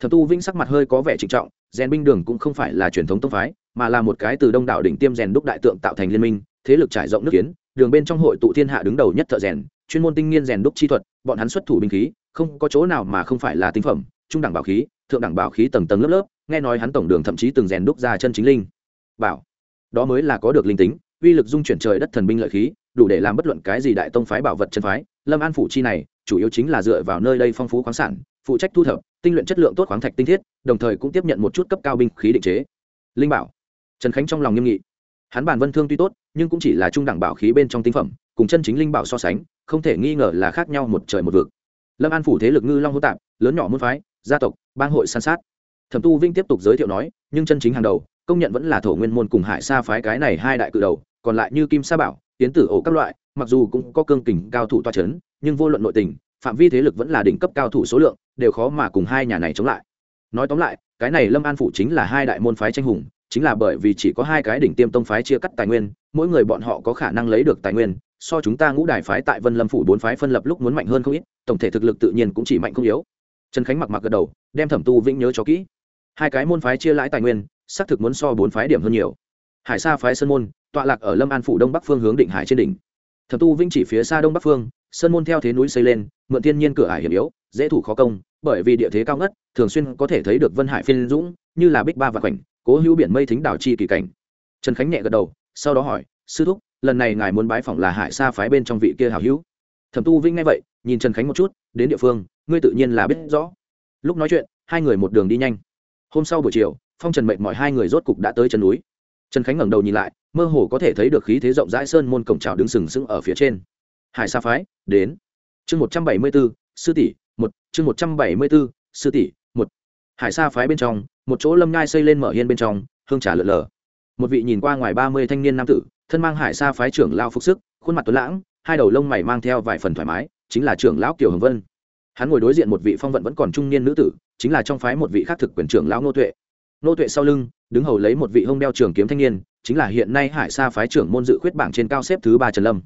thẩm tu vĩnh sắc mặt hơi có vẻ trịnh trọng, rèn binh đường cũng không phải là truyền thống tông phái, mà là một cái từ đông đảo đỉnh tiêm rèn đúc đại tượng tạo thành liên minh, thế lực trải rộng nước kiến, đường bên trong hội tụ thiên hạ đứng đầu nhất thợ rèn, chuyên môn tinh nghiên rèn đúc chi thuật, bọn hắn xuất thủ binh khí, không có chỗ nào mà không phải là tinh phẩm, trung đẳng bảo khí, thượng đẳng bảo khí tầng tầng lớp lớp, nghe nói hắn tổng đường thậm chí từng rèn đúc ra chân chính linh. Bảo đó mới là có được linh tính, uy lực dung chuyển trời đất thần binh lợi khí, đủ để làm bất luận cái gì đại tông phái bảo vật chân phái. Lâm an phủ chi này, chủ yếu chính là dựa vào nơi đây phong phú khoáng sản, phụ trách thu thập, tinh luyện chất lượng tốt khoáng thạch tinh thiết, đồng thời cũng tiếp nhận một chút cấp cao binh khí định chế. Linh bảo, trần khánh trong lòng nghiêm nghị. Hắn bản vân thương tuy tốt, nhưng cũng chỉ là trung đẳng bảo khí bên trong tinh phẩm, cùng chân chính linh bảo so sánh, không thể nghi ngờ là khác nhau một trời một vực. Lâm an phủ thế lực ngư long hô tạp, lớn nhỏ môn phái, gia tộc, bang hội san sát. Thẩm tu vinh tiếp tục giới thiệu nói, nhưng chân chính hàng đầu công nhận vẫn là thổ nguyên môn cùng hải sa phái cái này hai đại cự đầu, còn lại như kim sa bảo tiến tử ổ các loại, mặc dù cũng có cương kình cao thủ toa c h ấ n nhưng vô luận nội tình, phạm vi thế lực vẫn là đỉnh cấp cao thủ số lượng, đều khó mà cùng hai nhà này chống lại. Nói tóm lại, cái này lâm an phủ chính là hai đại môn phái tranh hùng, chính là bởi vì chỉ có hai cái đỉnh tiêm tông phái chia cắt tài nguyên, mỗi người bọn họ có khả năng lấy được tài nguyên, so chúng ta ngũ đài phái tại vân lâm phủ bốn phái phân lập lúc muốn mạnh hơn không ít, tổng thể thực lực tự nhiên cũng chỉ mạnh không yếu. Trần khánh mặc mặc gật đầu, đem thẩm tu vĩnh nhớ cho kỹ. Hai cái môn phái chia lãi tài nguyên xác thực muốn so bốn phái điểm hơn nhiều. Hải sa phái sơn môn, tọa lạc ở lâm an phủ đông bắc phương hướng định hải trên đỉnh. Thẩm tu vinh chỉ phía xa đông bắc phương, sơn môn theo thế núi xây lên, mượn thiên nhiên cửa hải hiểm yếu, dễ thủ khó công, bởi vì địa thế cao ngất, thường xuyên có thể thấy được vân hải phiên dũng, như là bích ba và khoảnh cố hữu biển mây thính đảo chi kỳ cảnh. Trần khánh nhẹ gật đầu, sau đó hỏi, sư thúc, lần này ngài muốn bái phỏng là hải sa phái bên trong vị kia hảo hữu? Thẩm tu vinh nghe vậy, nhìn trần khánh một chút, đến địa phương, ngươi tự nhiên là biết rõ. Lúc nói chuyện, hai người một đường đi nhanh hôm sau buổi chiều, phong trần mệnh mọi hai người rốt cục đã tới chân núi. Trần khánh ngẩng đầu nhìn lại, mơ hồ có thể thấy được khí thế rộng rãi sơn môn cổng trào đứng sừng sững ở phía trên. Hải sa phái, đến. Chương một trăm bảy mươi b ố sư tỷ, một. Chương một trăm bảy mươi b ố sư tỷ, một. Hải sa phái bên trong, một chỗ lâm ngai xây lên mở hiên bên trong, hương trà lợn lờ. Một vị nhìn qua ngoài ba mươi thanh niên nam tử, thân mang hải sa phái trưởng lao phục sức, khuôn mặt tuấn lãng, hai đầu lông mày mang theo vài phần thoải mái, chính là trưởng lão kiều hồng vân. Hắn ngồi đối diện một vị phong vận vẫn còn trung niên nữ tử chính là trong phái một vị khác thực quyền trưởng lão ngô tuệ. Nô tuệ sau lưng, đứng hầu lấy một vị hông đeo trường kiếm thanh niên, chính là hiện nay hải sa phái trưởng môn dự khuyết bảng trên cao xếp thứ ba trần lâm.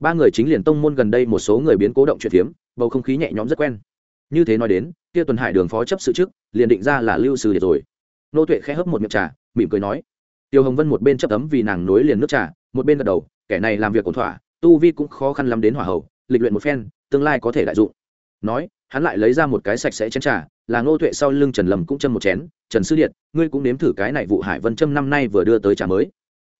Ba người chính liền tông môn gần đây một số người biến cố động chuyện phiếm bầu không khí nhẹ nhõm rất quen. Như thế nói đến, kia tuần hải đường phó chấp sự trước, liền định ra là lưu sư để rồi. Nô tuệ khẽ hấp một miệng trà, mỉm cười nói, tiêu hồng vân một bên chấp tấm vì nàng nối liền nước trà, một bên gật đầu, kẻ này làm việc ổn thỏa, tu vi cũng khó khăn lắm đến hỏa hậu lịch luyện một phen, tương lai có thể đại dụng. Nói hắn lại lấy ra một cái sạch sẽ chén trà, là ngô tuệ sau lưng trần lâm cũng châm một chén. Trần sư điện ngươi cũng nếm thử cái này vụ hải vân châm năm nay vừa đưa tới trà mới.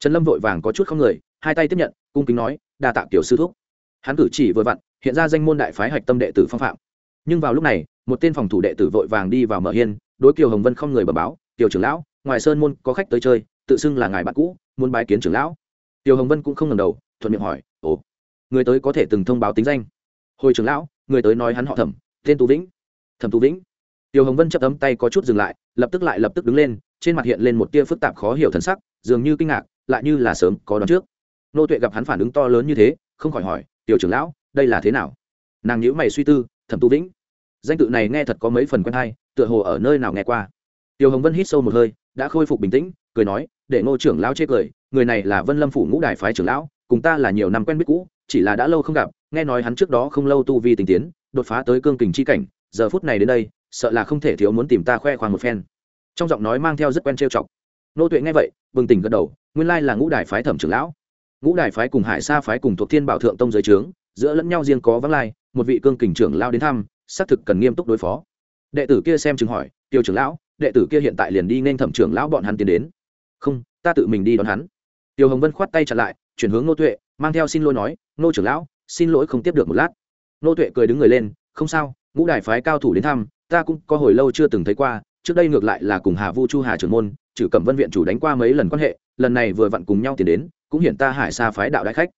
Trần lâm vội vàng có chút không người, hai tay tiếp nhận, cung kính nói, đa tạ tiểu sư thúc. Hắn cử chỉ vừa vặn, hiện ra danh môn đại phái hạch tâm đệ tử phong phạm. Nhưng vào lúc này, một tên phòng thủ đệ tử vội vàng đi vào mở hiên, đối kiều hồng vân không người bờ báo, Tiểu trưởng lão, ngoài sơn môn có khách tới chơi, tự xưng là ngài bạn cũ, muốn bái kiến trưởng lão. Tiểu hồng vân cũng không ngần đầu, thuận miệng hỏi, ồ, người tới có thể từng thông báo tính danh? Hồi trưởng lão, người tới nói hắn họ thẩm tên tú vĩnh. Thẩm tú vĩnh. Tiểu hồng vân chấp tấm tay có chút dừng lại, lập tức lại lập tức đứng lên, trên mặt hiện lên một tia phức tạp khó hiểu thần sắc, dường như kinh ngạc, lại như là sớm có đón trước. Nô tuệ gặp hắn phản ứng to lớn như thế, không khỏi hỏi, tiểu trưởng lão, đây là thế nào? Nàng nhữ mày suy tư, thẩm tu vĩnh. Danh tự này nghe thật có mấy phần quen hay, tựa hồ ở nơi nào nghe qua. Tiểu hồng vân hít sâu một hơi, đã khôi phục bình tĩnh, cười nói, để ngô trưởng lão chê cười, người này là vân lâm phủ ngũ đài phái trưởng lão, cùng ta là nhiều năm quen biết cũ, chỉ là đã lâu không gặp, nghe nói hắn trước đó không lâu tu vi tình tiến đột phá tới cương kình chi cảnh, giờ phút này đến đây, sợ là không thể thiếu muốn tìm ta khoe khoang một phen. Trong giọng nói mang theo rất quen trêu chọc. Nô tuệ nghe vậy, bừng tỉnh gật đầu, nguyên lai là ngũ đài phái thẩm trưởng lão. Ngũ đài phái cùng hải sa phái cùng thuộc thiên bảo thượng tông giới trướng, giữa lẫn nhau riêng có vắng lai, một vị cương kình trưởng lao đến thăm, xác thực cần nghiêm túc đối phó. Đệ tử kia xem chừng hỏi, tiêu trưởng lão, đệ tử kia hiện tại liền đi nên thẩm trưởng lão bọn hắn tiến đến. Không, ta tự mình đi đón hắn. Tiêu hồng vân khoát tay chặn lại, chuyển hướng nô tuệ, mang theo xin lỗi nói, nô trưởng lão, xin lỗi không tiếp được một lát nô tuệ cười đứng người lên, không sao, ngũ đài phái cao thủ đến thăm, ta cũng có hồi lâu chưa từng thấy qua, trước đây ngược lại là cùng hà vu chu hà trưởng môn, trừ cẩm vân viện chủ đánh qua mấy lần quan hệ, lần này vừa vặn cùng nhau tiến đến, cũng hiện ta hải xa phái đạo đại khách.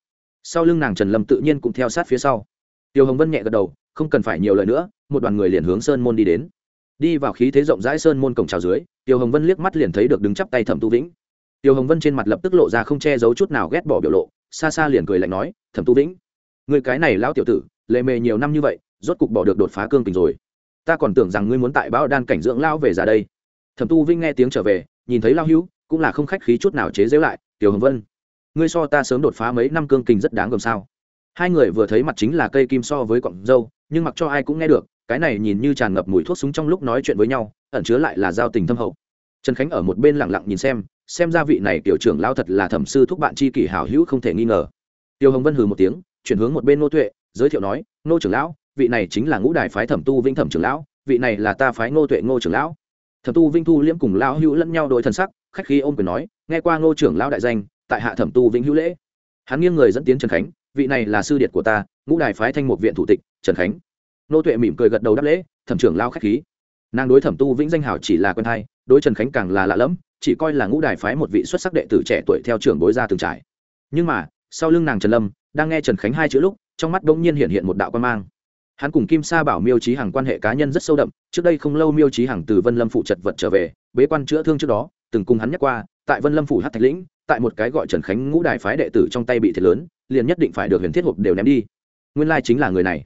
Sau lưng nàng trần lâm tự nhiên cũng theo sát phía sau. Tiêu hồng vân nhẹ gật đầu, không cần phải nhiều lời nữa, một đoàn người liền hướng sơn môn đi đến. Đi vào khí thế rộng rãi sơn môn cổng trào dưới, tiêu hồng vân liếc mắt liền thấy được đứng chắp tay thẩm tu vĩnh. Tiêu hồng vân trên mặt lập tức lộ ra không che giấu chút nào ghét bỏ biểu lộ, xa xa liền cười lạnh nói, thẩm tu vĩnh, người cái này lão tiểu tử lệ mề nhiều năm như vậy, rốt cục bỏ được đột phá cương tình rồi. Ta còn tưởng rằng ngươi muốn tại bão đan cảnh dưỡng lão về già đây. Thẩm tu vinh nghe tiếng trở về, nhìn thấy lao hữu, cũng là không khách khí chút nào chế giễu lại, tiểu hồng vân, ngươi so ta sớm đột phá mấy năm cương kình rất đáng gồm sao? Hai người vừa thấy mặt chính là cây kim so với cọng dâu, nhưng mặc cho ai cũng nghe được, cái này nhìn như tràn ngập mùi thuốc súng trong lúc nói chuyện với nhau, ẩn chứa lại là giao tình thâm hậu. Trần khánh ở một bên lặng lặng nhìn xem xem ra vị này tiểu trưởng lao thật là thẩm sư thúc bạn chi kỷ hảo hữu không thể nghi ngờ. Tiêu hồng vân hừ một tiếng, chuyển hướng một bên nô tuệ giới thiệu nói, Ngô trưởng lão, vị này chính là ngũ đài phái thẩm tu vinh thẩm trưởng lão, vị này là ta phái ngô tuệ ngô trưởng lão. Thẩm tu vinh thu liễm cùng lão hữu lẫn nhau đôi thần sắc, khách khí ôm quyền nói, nghe qua ngô trưởng lão đại danh, tại hạ thẩm tu vinh hữu lễ. Hắn nghiêng người dẫn tiến trần khánh, vị này là sư điệt của ta, ngũ đài phái thanh một viện thủ tịch, trần khánh. Ngô tuệ mỉm cười gật đầu đáp lễ, thẩm trưởng lao khách khí. Nàng đối thẩm tu vĩnh danh hảo chỉ là quen thai đối trần khánh càng là lạ lẫm, chỉ coi là ngũ đài phái một vị xuất sắc đệ tử trẻ tuổi theo trưởng bối ra từng trải. Nhưng mà, sau lưng nàng trần lâm, đang nghe trần khánh hai chữ lúc trong mắt bỗng nhiên hiện hiện một đạo quan mang. Hắn cùng kim sa bảo miêu trí hằng quan hệ cá nhân rất sâu đậm, trước đây không lâu miêu trí hằng từ vân lâm phụ chật vật trở về, bế quan chữa thương trước đó, từng cùng hắn nhắc qua, tại vân lâm phủ hát thạch lĩnh, tại một cái gọi trần khánh ngũ đài phái đệ tử trong tay bị thiệt lớn, liền nhất định phải được huyền thiết hộp đều ném đi. Nguyên lai chính là người này.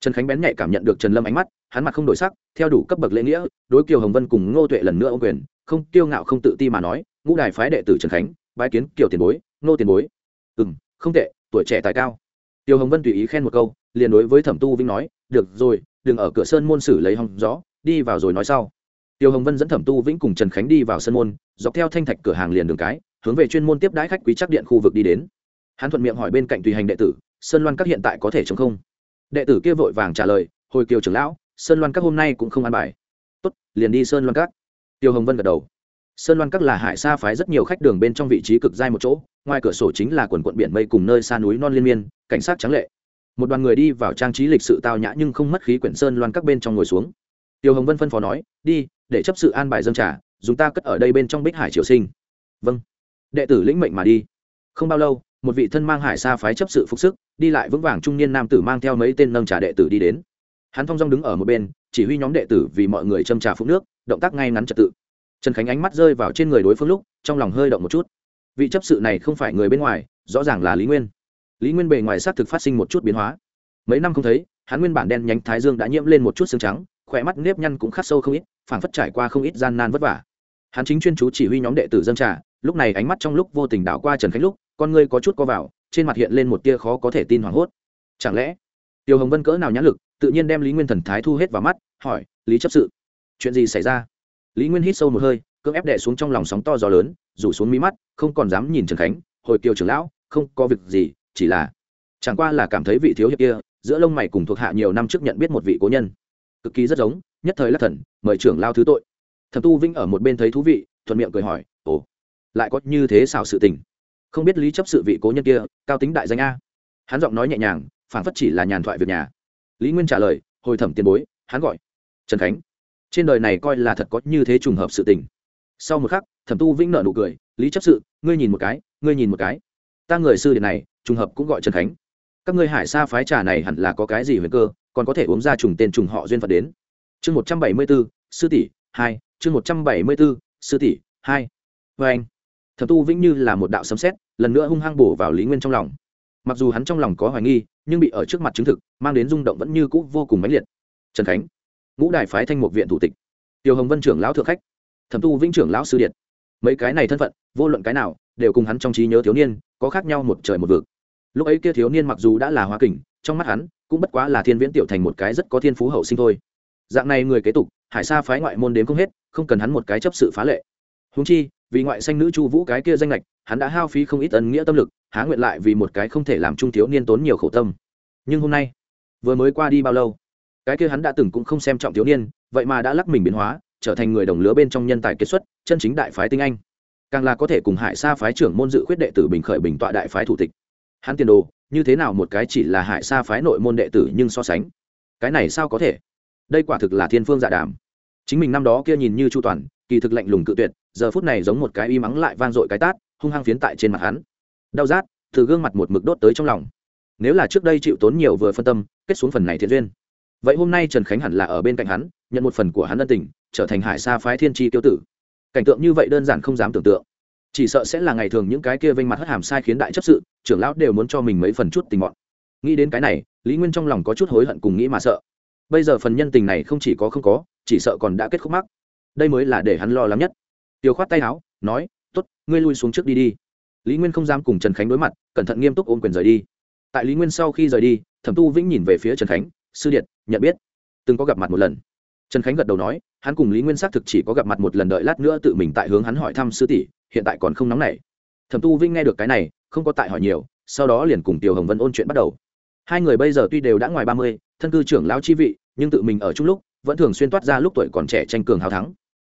Trần khánh bén nhạy cảm nhận được trần lâm ánh mắt, hắn mặt không đổi sắc, theo đủ cấp bậc lễ nghĩa, đối kiều hồng vân cùng ngô tuệ lần nữa ô quyền, không kiêu ngạo không tự ti mà nói, ngũ đài phái đệ tử trần khánh, bái kiến kiều tiền bối, ngô tiền bối. Ừ m không tệ, tuổi trẻ tài cao tiêu hồng vân tùy ý khen một câu, liền đối với thẩm tu vinh nói, được rồi, đừng ở cửa sơn môn xử lấy hòng gió, đi vào rồi nói sau. Tiêu hồng vân dẫn thẩm tu vĩnh cùng trần khánh đi vào sân môn, dọc theo thanh thạch cửa hàng liền đường cái, hướng về chuyên môn tiếp đãi khách quý chắc điện khu vực đi đến. Hắn thuận miệng hỏi bên cạnh tùy hành đệ tử, sơn loan các hiện tại có thể chống không? Đệ tử kia vội vàng trả lời, hồi kiều trưởng lão, sơn loan các hôm nay cũng không ăn bài. Tốt, liền đi sơn loan các. Tiêu hồng vân gật đầu sơn loan các là hải sa phái rất nhiều khách đường bên trong vị trí cực dai một chỗ, ngoài cửa sổ chính là quần quận biển mây cùng nơi xa núi non liên miên, cảnh sát trắng lệ. Một đoàn người đi vào trang trí lịch sự tao nhã nhưng không mất khí quyển sơn loan các bên trong ngồi xuống. Tiêu hồng vân phân phó nói, đi, để chấp sự an bài dân trả dùng ta cất ở đây bên trong bích hải triều sinh. Vâng. Đệ tử lĩnh mệnh mà đi. Không bao lâu, một vị thân mang hải sa phái chấp sự phục sức, đi lại vững vàng trung niên nam tử mang theo mấy tên nâng trà đệ tử đi đến. Hắn thong dong đứng ở một bên, chỉ huy nhóm đệ tử vì mọi người châm trà phúc nước, động tác ngay ngắn trật tự trần khánh ánh mắt rơi vào trên người đối phương lúc, trong lòng hơi động một chút. Vị chấp sự này không phải người bên ngoài, rõ ràng là lý nguyên. Lý nguyên bề ngoài xác thực phát sinh một chút biến hóa. Mấy năm không thấy, hắn nguyên bản đen nhánh thái dương đã nhiễm lên một chút xương trắng, khỏe mắt nếp nhăn cũng khắc sâu không ít, phảng phất trải qua không ít gian nan vất vả. Hắn chính chuyên chú chỉ huy nhóm đệ tử dân trà, lúc này ánh mắt trong lúc vô tình đảo qua trần khánh lúc, con ngươi có chút co vào, trên mặt hiện lên một tia khó có thể tin hoảng hốt. Chẳng lẽ, tiêu hồng vân cỡ nào nhãn lực, tự nhiên đem lý nguyên thần thái thu hết vào mắt, hỏi, lý chấp sự, chuyện gì xảy ra? Lý nguyên hít sâu một hơi, cưỡng ép đẻ xuống trong lòng sóng to gió lớn, rủ xuống mí mắt, không còn dám nhìn trần khánh, hồi kiều trưởng lão, không có việc gì, chỉ là chẳng qua là cảm thấy vị thiếu hiệp kia, giữa lông mày cùng thuộc hạ nhiều năm trước nhận biết một vị cố nhân. Cực kỳ rất giống, nhất thời lắc thần, mời trưởng lao thứ tội. Thầm tu vinh ở một bên thấy thú vị, thuận miệng cười hỏi, ồ, lại có như thế sao sự tình. Không biết lý chấp sự vị cố nhân kia, cao tính đại danh a. Hắn giọng nói nhẹ nhàng phản phất chỉ là nhàn thoại việc nhà. Lý nguyên trả lời, hồi thẩm tiền bối. Hắn gọi, trần khánh trên đời này coi là thật có như thế trùng hợp sự tình. Sau một khắc, thẩm tu vĩnh nợ nụ cười, lý chấp sự, ngươi nhìn một cái, ngươi nhìn một cái. Ta người sư điện này, trùng hợp cũng gọi trần khánh. Các ngươi hải sa phái trà này hẳn là có cái gì huyền cơ, còn có thể uống ra trùng tên trùng họ duyên phật đến. Chương một trăm bảy mươi b ố sư tỷ, hai, chương một trăm bảy mươi b ố sư tỷ, hai. Vê anh, thẩm tu vĩnh như là một đạo sấm xét lần nữa hung hăng bổ vào lý nguyên trong lòng. Mặc dù hắn trong lòng có hoài nghi, nhưng bị ở trước mặt chứng thực, mang đến rung động vẫn như cũ vô cùng mãnh liệt. Trần khánh ngũ đại phái thanh một viện thủ tịch. Tiêu hồng vân trưởng lão thượng khách, thẩm tu vĩnh trưởng lão sư điện mấy cái này thân phận, vô luận cái nào, đều cùng hắn trong trí nhớ thiếu niên, có khác nhau một trời một vực. Lúc ấy kia thiếu niên mặc dù đã là hoa kình, trong mắt hắn cũng bất quá là thiên viễn tiểu thành một cái rất có thiên phú hậu sinh thôi. Dạng này người kế tục, hải sa phái ngoại môn đến không hết, không cần hắn một cái chấp sự phá lệ. Húng chi, vì ngoại sanh nữ chu vũ cái kia danh lệch hắn đã hao phí không ít ân nghĩa tâm lực, há nguyện lại vì một cái không thể làm trung thiếu niên tốn nhiều khổ tâm. Nhưng hôm nay, vừa mới qua đi bao lâu? Cái kia hắn đã từng cũng không xem trọng thiếu niên, vậy mà đã lắc mình biến hóa, trở thành người đồng lứa bên trong nhân tài kết xuất, chân chính đại phái tinh anh. Càng là có thể cùng hải sa phái trưởng môn dự khuyết đệ tử bình khởi bình tọa đại phái thủ tịch. Hắn tiền đồ, như thế nào một cái chỉ là hải sa phái nội môn đệ tử nhưng so sánh. Cái này sao có thể? Đây quả thực là thiên phương dạ đàm. Chính mình năm đó kia nhìn như chu toàn, kỳ thực lạnh lùng cự tuyệt, giờ phút này giống một cái y mắng lại vang dội cái tát, hung hăng phiến tại trên mặt hắn. Đau rát, từ gương mặt một mực đốt tới trong lòng. Nếu là trước đây chịu tốn nhiều vừa phân tâm, kết xuống phần này thiện duyên vậy hôm nay trần khánh hẳn là ở bên cạnh hắn, nhận một phần của hắn ân tình, trở thành hải sa phái thiên tri tiêu tử. Cảnh tượng như vậy đơn giản không dám tưởng tượng. Chỉ sợ sẽ là ngày thường những cái kia vênh mặt hất hàm sai khiến đại chấp sự, trưởng lão đều muốn cho mình mấy phần chút tình mọn. Nghĩ đến cái này, lý nguyên trong lòng có chút hối hận cùng nghĩ mà sợ. Bây giờ phần nhân tình này không chỉ có không có, chỉ sợ còn đã kết khúc mắc. Đây mới là để hắn lo lắng nhất. Tiêu khoát tay áo, nói t ố t ngươi lui xuống trước đi đi. Lý nguyên không dám cùng trần khánh đối mặt, cẩn thận nghiêm túc ôm quyền rời đi. Tại lý nguyên sau khi rời đi, thẩm tu vĩnh nhìn về phía trần khánh, sư điện nhận biết. Từng có gặp mặt một lần. Trần khánh gật đầu nói, hắn cùng lý nguyên xác thực chỉ có gặp mặt một lần đợi lát nữa tự mình tại hướng hắn hỏi thăm sư tỷ, hiện tại còn không nóng nảy. Thẩm tu Vinh nghe được cái này, không có tại hỏi nhiều, sau đó liền cùng tiểu hồng vân ôn chuyện bắt đầu. Hai người bây giờ tuy đều đã ngoài ba mươi, thân cư trưởng lão chi vị, nhưng tự mình ở chung lúc, vẫn thường xuyên toát ra lúc tuổi còn trẻ tranh cường hào thắng.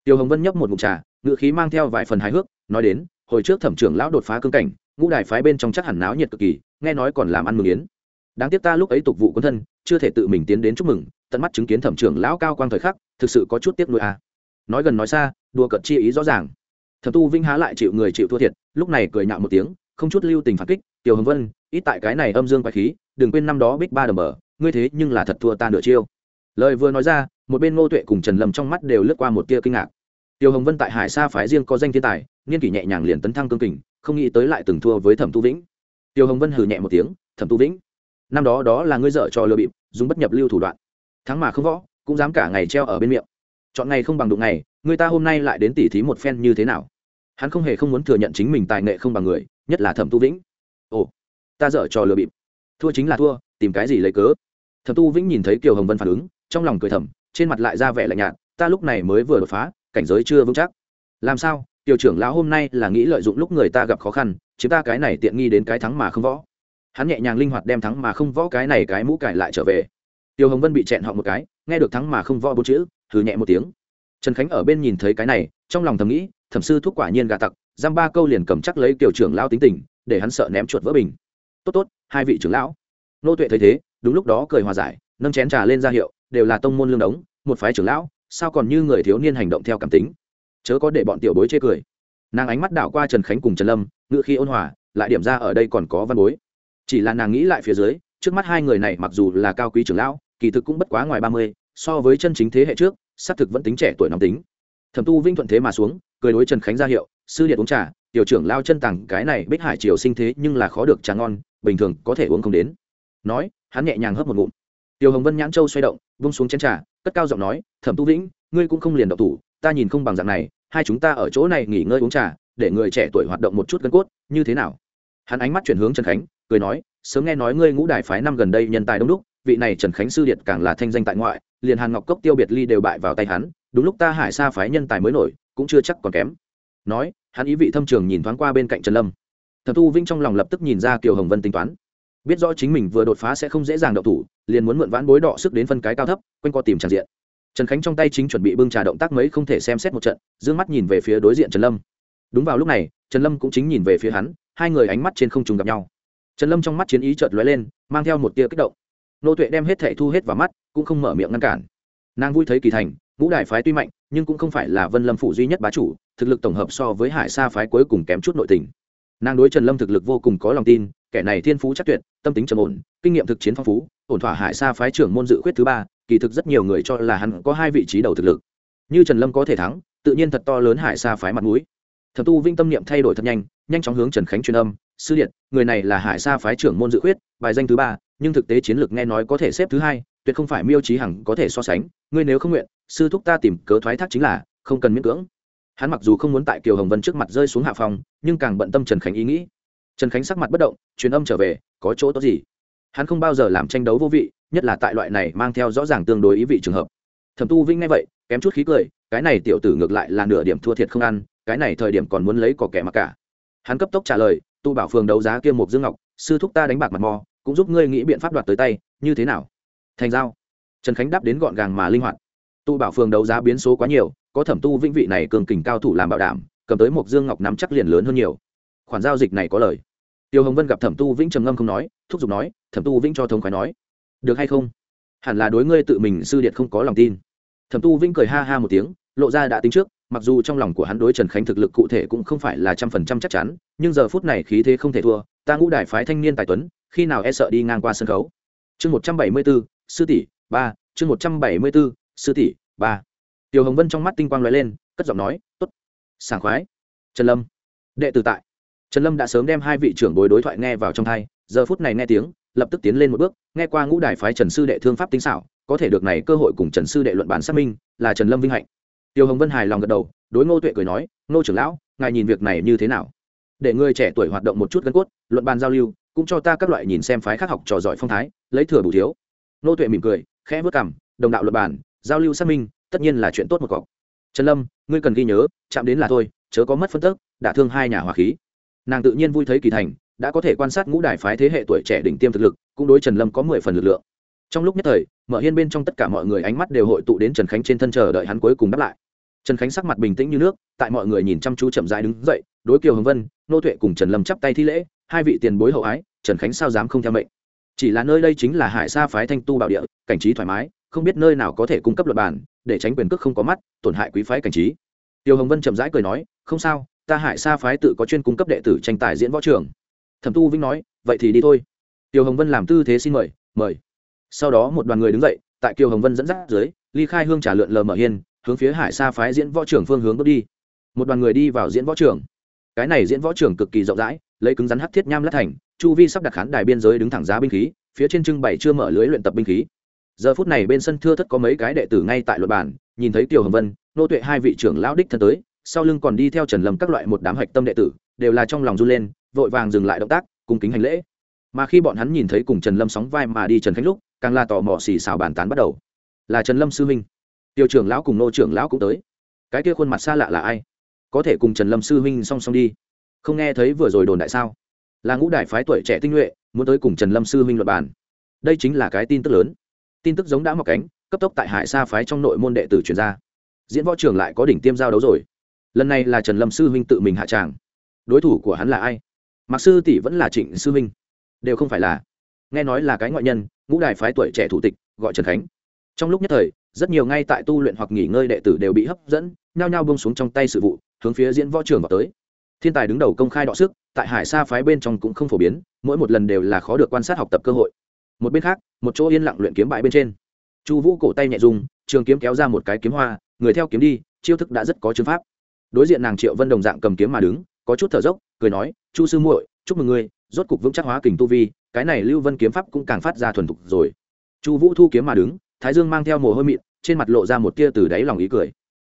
Tiểu hồng vân nhấp một mục trà ngự khí mang theo vài phần hài hước, nói đến, hồi trước thẩm trưởng lão đột phá cương cảnh, ngũ đài phái bên trong chắc hẳn náo nhiệt cực kỳ, nghe nói còn làm ăn mừng yến đáng tiếc ta lúc ấy tục vụ quân thân, chưa thể tự mình tiến đến chúc mừng, tận mắt chứng kiến thẩm trưởng lão cao quang thời khắc, thực sự có chút tiếc nuôi à. nói gần nói xa, đùa cợt chi ý rõ ràng. Thẩm tu vinh há lại chịu người chịu thua thiệt, lúc này cười nhạo một tiếng, không chút lưu tình phản kích, tiểu hồng vân, ít tại cái này âm dương quái khí, đừng quên năm đó bích ba đầm bờ, ngươi thế nhưng là thật thua ta nửa chiêu. Lời vừa nói ra, một bên ngô tuệ cùng trần lâm trong mắt đều lướt qua một tia kinh ngạc. Tiểu hồng vân tại hải sa phái riêng có danh thiên tài niên kỷ nhẹ nhàng liền tấn thăng cương kình, không nghĩ tới lại từng thua với thẩm tu vĩnh. Tiểu hồng vân hừ nhẹ một tiếng, thẩm tu vĩnh năm đó đó là ngươi dở trò lừa bịp, dùng bất nhập lưu thủ đoạn. Thắng mà không võ, cũng dám cả ngày treo ở bên miệng. Chọn ngày không bằng đụng ngày, người ta hôm nay lại đến tỉ thí một phen như thế nào? Hắn không hề không muốn thừa nhận chính mình tài nghệ không bằng người, nhất là thẩm tu vĩnh. Ồ, ta dở trò lừa bịp. Thua chính là thua, tìm cái gì lấy cớ? Thẩm tu vĩnh nhìn thấy kiều hồng vân phản ứng, trong lòng cười thầm, trên mặt lại ra vẻ lạnh nhạt, ta lúc này mới vừa đột phá, cảnh giới chưa vững chắc. Làm sao? Tiểu trưởng lão hôm nay là nghĩ lợi dụng lúc người ta gặp khó khăn chúng ta cái này tiện nghi đến cái thắng mà không võ hắn nhẹ nhàng linh hoạt đem thắng mà không võ cái này cái mũ cải lại trở về. Tiêu hồng vân bị chẹn họ một cái, nghe được thắng mà không võ bốn chữ thử nhẹ một tiếng. Trần khánh ở bên nhìn thấy cái này, trong lòng thầm nghĩ, thẩm sư thuốc quả nhiên gà tặc, giam ba câu liền cầm chắc lấy kiểu trưởng lao tính tình, để hắn sợ ném chuột vỡ bình. Tốt tốt, hai vị trưởng lão. Nô tuệ thấy thế, đúng lúc đó cười hòa giải, nâng chén trà lên ra hiệu, đều là tông môn lương đống, một phái trưởng lão, sao còn như người thiếu niên hành động theo cảm tính? Chớ có để bọn tiểu bối chê cười. Nàng ánh mắt đảo qua trần khánh cùng trần lâm ngự khi ôn hòa, lại điểm ra ở đây còn có văn bối chỉ là nàng nghĩ lại phía dưới, trước mắt hai người này mặc dù là cao quý trưởng lão, kỳ thực cũng bất quá ngoài ba mươi, so với chân chính thế hệ trước, xác thực vẫn tính trẻ tuổi nóng tính. Thẩm tu vinh thuận thế mà xuống, cười đối trần khánh ra hiệu, sư điện uống trà, tiểu trưởng lao chân tặng cái này bích hải triều sinh thế nhưng là khó được trà ngon, bình thường có thể uống không đến. Nói, hắn nhẹ nhàng hớp một ngụm. Tiểu hồng vân nhãn châu xoay động, vung xuống chén trà, cất cao giọng nói, thẩm tu vĩnh, ngươi cũng không liền độc thủ, ta nhìn không bằng dạng này, hai chúng ta ở chỗ này nghỉ ngơi uống trà, để người trẻ tuổi hoạt động một chút gân cốt, như thế nào? Hắn ánh mắt chuyển hướng trần khánh cười nói, sớm nghe nói ngươi ngũ đài phái năm gần đây nhân tài đông đúc, vị này trần khánh sư điệt càng là thanh danh tại ngoại, liền hàn ngọc cốc tiêu biệt ly đều bại vào tay hắn, đúng lúc ta hải sa phái nhân tài mới nổi, cũng chưa chắc còn kém. Nói, hắn ý vị thâm trường nhìn thoáng qua bên cạnh trần lâm. Thẩm thu vinh trong lòng lập tức nhìn ra kiều hồng vân tính toán. Biết rõ chính mình vừa đột phá sẽ không dễ dàng đậu thủ, liền muốn mượn vãn bối đọ sức đến phân cái cao thấp, quanh co tìm tràn diện. Trần khánh trong tay chính chuẩn bị bưng trà động tác mấy không thể xem xét một trận d ư ơ n g mắt nhìn về phía đối diện trần lâm. Đúng vào lúc này, trần lâm cũng chính nhìn về phía hắn, hai người ánh mắt trên không trùng gặp nhau trần lâm trong mắt chiến ý chợt lóe lên, mang theo một tia kích động. Nô tuệ đem hết thẻ thu hết vào mắt, cũng không mở miệng ngăn cản. Nàng vui thấy kỳ thành, ngũ đại phái tuy mạnh, nhưng cũng không phải là vân lâm phủ duy nhất bá chủ, thực lực tổng hợp so với hải sa phái cuối cùng kém chút nội tình. Nàng đối trần lâm thực lực vô cùng có lòng tin, kẻ này thiên phú chắc tuyệt, tâm tính trầm ổn, kinh nghiệm thực chiến phong phú, ổn thỏa hải sa phái trưởng môn dự khuyết thứ ba, kỳ thực rất nhiều người cho là hắn có hai vị trí đầu thực lực. Như trần lâm có thể thắng, tự nhiên thật to lớn hải sa phái mặt mũi. Thập tu vinh tâm niệm thay đổi thật nhanh nhanh chóng hướng trần khánh truyền âm sư điện người này là hải sa phái trưởng môn dự khuyết, bài danh thứ ba, nhưng thực tế chiến lược nghe nói có thể xếp thứ hai, tuyệt không phải miêu trí hằng có thể so sánh, ngươi nếu không nguyện, sư thúc ta tìm cớ thoái thác chính là, không cần miễn cưỡng. Hắn mặc dù không muốn tại kiều hồng vân trước mặt rơi xuống hạ phòng nhưng càng bận tâm trần khánh ý nghĩ. Trần khánh sắc mặt bất động, truyền âm trở về, có chỗ tốt gì? Hắn không bao giờ làm tranh đấu vô vị, nhất là tại loại này mang theo rõ ràng tương đối ý vị trường hợp. Thẩm tu vinh nghe vậy, kém chút khí cười, cái này tiểu tử ngược lại là nửa điểm thua thiệt không ăn, cái này thời điểm còn muốn lấy cỏ kẻ mặc cả. Hắn cấp tốc trả lời tu bảo phường đấu giá kia một dương ngọc, sư thúc ta đánh bạc mặt mò, cũng giúp ngươi nghĩ biện pháp đoạt tới tay, như thế nào? Thành giao. Trần khánh đáp đến gọn gàng mà linh hoạt. Tu bảo phường đấu giá biến số quá nhiều, có thẩm tu vĩnh vị này cường kình cao thủ làm bảo đảm, cầm tới một dương ngọc nắm chắc liền lớn hơn nhiều. Khoản giao dịch này có lời. Tiêu hồng vân gặp thẩm tu vĩnh trầm ngâm không nói, thúc giục nói, thẩm tu vĩnh cho thống khói nói. Được hay không? Hẳn là đối ngươi tự mình sư điện không có lòng tin. Thẩm tu vĩnh cười ha ha một tiếng, lộ ra đã tính trước mặc dù trong lòng của hắn đối trần khánh thực lực cụ thể cũng không phải là trăm phần trăm chắc chắn, nhưng giờ phút này khí thế không thể thua, ta ngũ đại phái thanh niên tài tuấn, khi nào e sợ đi ngang qua sân khấu? Chương một trăm bảy mươi b ố sư tỷ, ba, chương một trăm bảy mươi b ố sư tỷ, ba. Tiểu hồng vân trong mắt tinh quang l ó e lên, cất giọng nói t ố t sảng khoái. Trần lâm, đệ tử tại. Trần lâm đã sớm đem hai vị trưởng bối đối thoại nghe vào trong thai giờ phút này nghe tiếng, lập tức tiến lên một bước, nghe qua ngũ đài phái trần sư đệ thương pháp tinh xảo, có thể được này cơ hội cùng trần sư đệ luận bản xác minh, là trần lâm vinh hạnh tiêu hồng vân hài lòng gật đầu, đối ngô tuệ cười nói, ngô trưởng lão, ngài nhìn việc này như thế nào? Để người trẻ tuổi hoạt động một chút gân cốt, luận bàn giao lưu, cũng cho ta các loại nhìn xem phái khác học trò giỏi phong thái, lấy thừa bù thiếu. Ngô tuệ mỉm cười, khẽ vớt cảm đồng đạo luận bàn, giao lưu xác minh, tất nhiên là chuyện tốt một cọc. Trần lâm, ngươi cần ghi nhớ, chạm đến là thôi chớ có mất phân tức, đả thương hai nhà hòa khí. Nàng tự nhiên vui thấy kỳ thành, đã có thể quan sát ngũ đài phái thế hệ tuổi trẻ đỉnh tiêm thực lực, cũng đối trần lâm có mười phần lực lượng. Trong lúc nhất thời, mở hiên bên trong tất cả mọi người ánh mắt đều hội tụ đến trần khánh trên thân chờ đợi hắn cuối cùng đáp lại trần khánh sắc mặt bình tĩnh như nước, tại mọi người nhìn chăm chú chậm rãi đứng dậy, đối kiều hồng vân, nô tuệ cùng trần lâm chắp tay thi lễ, hai vị tiền bối hậu ái, trần khánh sao dám không theo mệnh. Chỉ là nơi đây chính là hải sa phái thanh tu bảo địa, cảnh trí thoải mái, không biết nơi nào có thể cung cấp luật bản, để tránh quyền cước không có mắt, tổn hại quý phái cảnh trí. Tiêu hồng vân chậm rãi cười nói, không sao, ta hải sa phái tự có chuyên cung cấp đệ tử tranh tài diễn võ trường. Thẩm tu vĩnh nói, vậy thì đi thôi. Tiêu hồng vân làm tư thế xin mời mời. Sau đó một đoàn người đứng dậy, tại kiều hồng vân dẫn dắt dưới, ly khai hương trà lượn lờ mở hiên hướng phía hải xa phái diễn võ trưởng phương hướng bước đi. Một đoàn người đi vào diễn võ trưởng. Cái này diễn võ trưởng cực kỳ rộng rãi, lấy cứng rắn hắc thiết nham lát thành, chu vi sắp đặt khán đài biên giới đứng thẳng giá binh khí, phía trên trưng bày chưa mở lưới luyện tập binh khí. Giờ phút này bên sân thưa thất có mấy cái đệ tử ngay tại luật bản nhìn thấy tiểu hồng vân, nô tuệ hai vị trưởng lão đích thân tới, sau lưng còn đi theo trần lâm các loại một đám hạch tâm đệ tử, đều là trong lòng run lên, vội vàng dừng lại động tác cung kính hành lễ. Mà khi bọn hắn nhìn thấy cùng trần lâm sóng vai mà đi trần khánh lúc, càng là tò mò xì xào bàn tán bắt đầu. Là trần lâm sư minh tiêu trưởng lão cùng nô trưởng lão cũng tới. Cái kia khuôn mặt xa lạ là ai? Có thể cùng trần lâm sư huynh song song đi. Không nghe thấy vừa rồi đồn đại sao? Là ngũ đại phái tuổi trẻ tinh nhuệ, muốn tới cùng trần lâm sư huynh luật bàn. Đây chính là cái tin tức lớn. Tin tức giống đã mọc cánh, cấp tốc tại hải sa phái trong nội môn đệ tử truyền ra. Diễn võ trường lại có đỉnh tiêm giao đấu rồi. Lần này là trần lâm sư huynh tự mình hạ tràng. Đối thủ của hắn là ai? Mặc sư tỷ vẫn là trịnh sư huynh. Đều không phải là. Nghe nói là cái ngoại nhân, ngũ đài phái tuổi trẻ thủ tịch, gọi trần khánh. Trong lúc nhất thời rất nhiều ngay tại tu luyện hoặc nghỉ ngơi đệ tử đều bị hấp dẫn, nhao nhao bông xuống trong tay sự vụ, hướng phía diễn võ trường vào tới. Thiên tài đứng đầu công khai đọ sức, tại hải sa phái bên trong cũng không phổ biến, mỗi một lần đều là khó được quan sát học tập cơ hội. Một bên khác, một chỗ yên lặng luyện kiếm bãi bên trên. Chu vũ cổ tay nhẹ dùng trường kiếm kéo ra một cái kiếm hoa, người theo kiếm đi, chiêu thức đã rất có chứng pháp. Đối diện nàng triệu vân đồng dạng cầm kiếm mà đứng, có chút thở dốc, cười nói, chu sư muội, chúc mừng ngươi, rốt cục vững chắc hóa kình tu vi, cái này lưu vân kiếm pháp cũng càng phát ra thuần thục rồi. Chu vũ thu kiếm mà đứng thái dương mang theo mồ hôi mịn, trên mặt lộ ra một tia từ đáy lòng ý cười.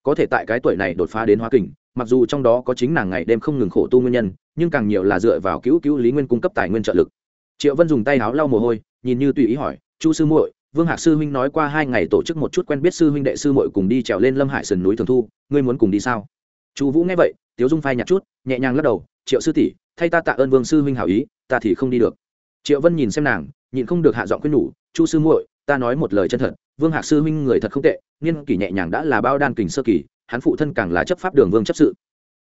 Có thể tại cái tuổi này đột phá đến hóa kình, mặc dù trong đó có chính nàng ngày đêm không ngừng khổ tu nguyên nhân, nhưng càng nhiều là dựa vào cứu cứu lý nguyên cung cấp tài nguyên trợ lực. Triệu vân dùng tay áo lau mồ hôi, nhìn như tùy ý hỏi, chu sư muội, vương hạc sư huynh nói qua hai ngày tổ chức một chút quen biết sư huynh đệ sư muội cùng đi trèo lên lâm hải sườn núi thường thu, ngươi muốn cùng đi sao? Chu vũ nghe vậy, tiếu dung phai nhặt chút, nhẹ nhàng lắc đầu, triệu sư tỷ, thay ta tạ ơn vương sư huynh hảo ý, ta thì không đi được. Triệu vân nhìn xem nàng, nhịn không được hạ giọng khuyên nhủ, chu sư muội ta nói một lời chân thật vương hạc sư huynh người thật không tệ niên kỷ nhẹ nhàng đã là bao đan kình sơ kỳ hắn phụ thân càng là chấp pháp đường vương chấp sự.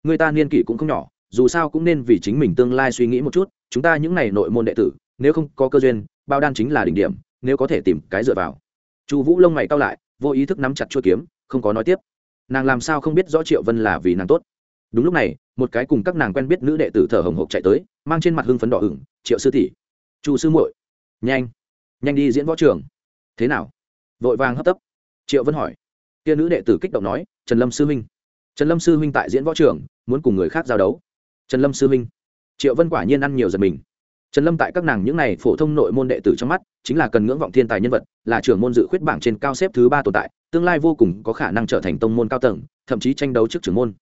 Người ta niên kỷ cũng không nhỏ dù sao cũng nên vì chính mình tương lai suy nghĩ một chút chúng ta những n à y nội môn đệ tử nếu không có cơ duyên bao đan chính là đỉnh điểm nếu có thể tìm cái dựa vào. Chu vũ lông mày cao lại vô ý thức nắm chặt chuỗi kiếm không có nói tiếp. Nàng làm sao không biết rõ triệu vân là vì nàng tốt. Đúng lúc này một cái cùng các nàng quen biết nữ đệ tử thở hồng hộc chạy tới mang trên mặt hưng phấn đỏ hửng, triệu sư tỷ chu sư muội nhanh nhanh đi diễn võ trường thế nào? Vội vàng hấp tấp. Triệu vân hỏi. Kia nữ đệ tử kích động nói, trần lâm sư huynh. Trần lâm sư huynh tại diễn võ trường, muốn cùng người khác giao đấu. Trần lâm sư huynh. Triệu vân quả nhiên ăn nhiều giật mình. Trần lâm tại các nàng những n à y phổ thông nội môn đệ tử trong mắt, chính là cần ngưỡng vọng thiên tài nhân vật, là trưởng môn dự khuyết bảng trên cao xếp thứ ba tồn tại, tương lai vô cùng có khả năng trở thành tông môn cao tầng, thậm chí tranh đấu trước trưởng môn.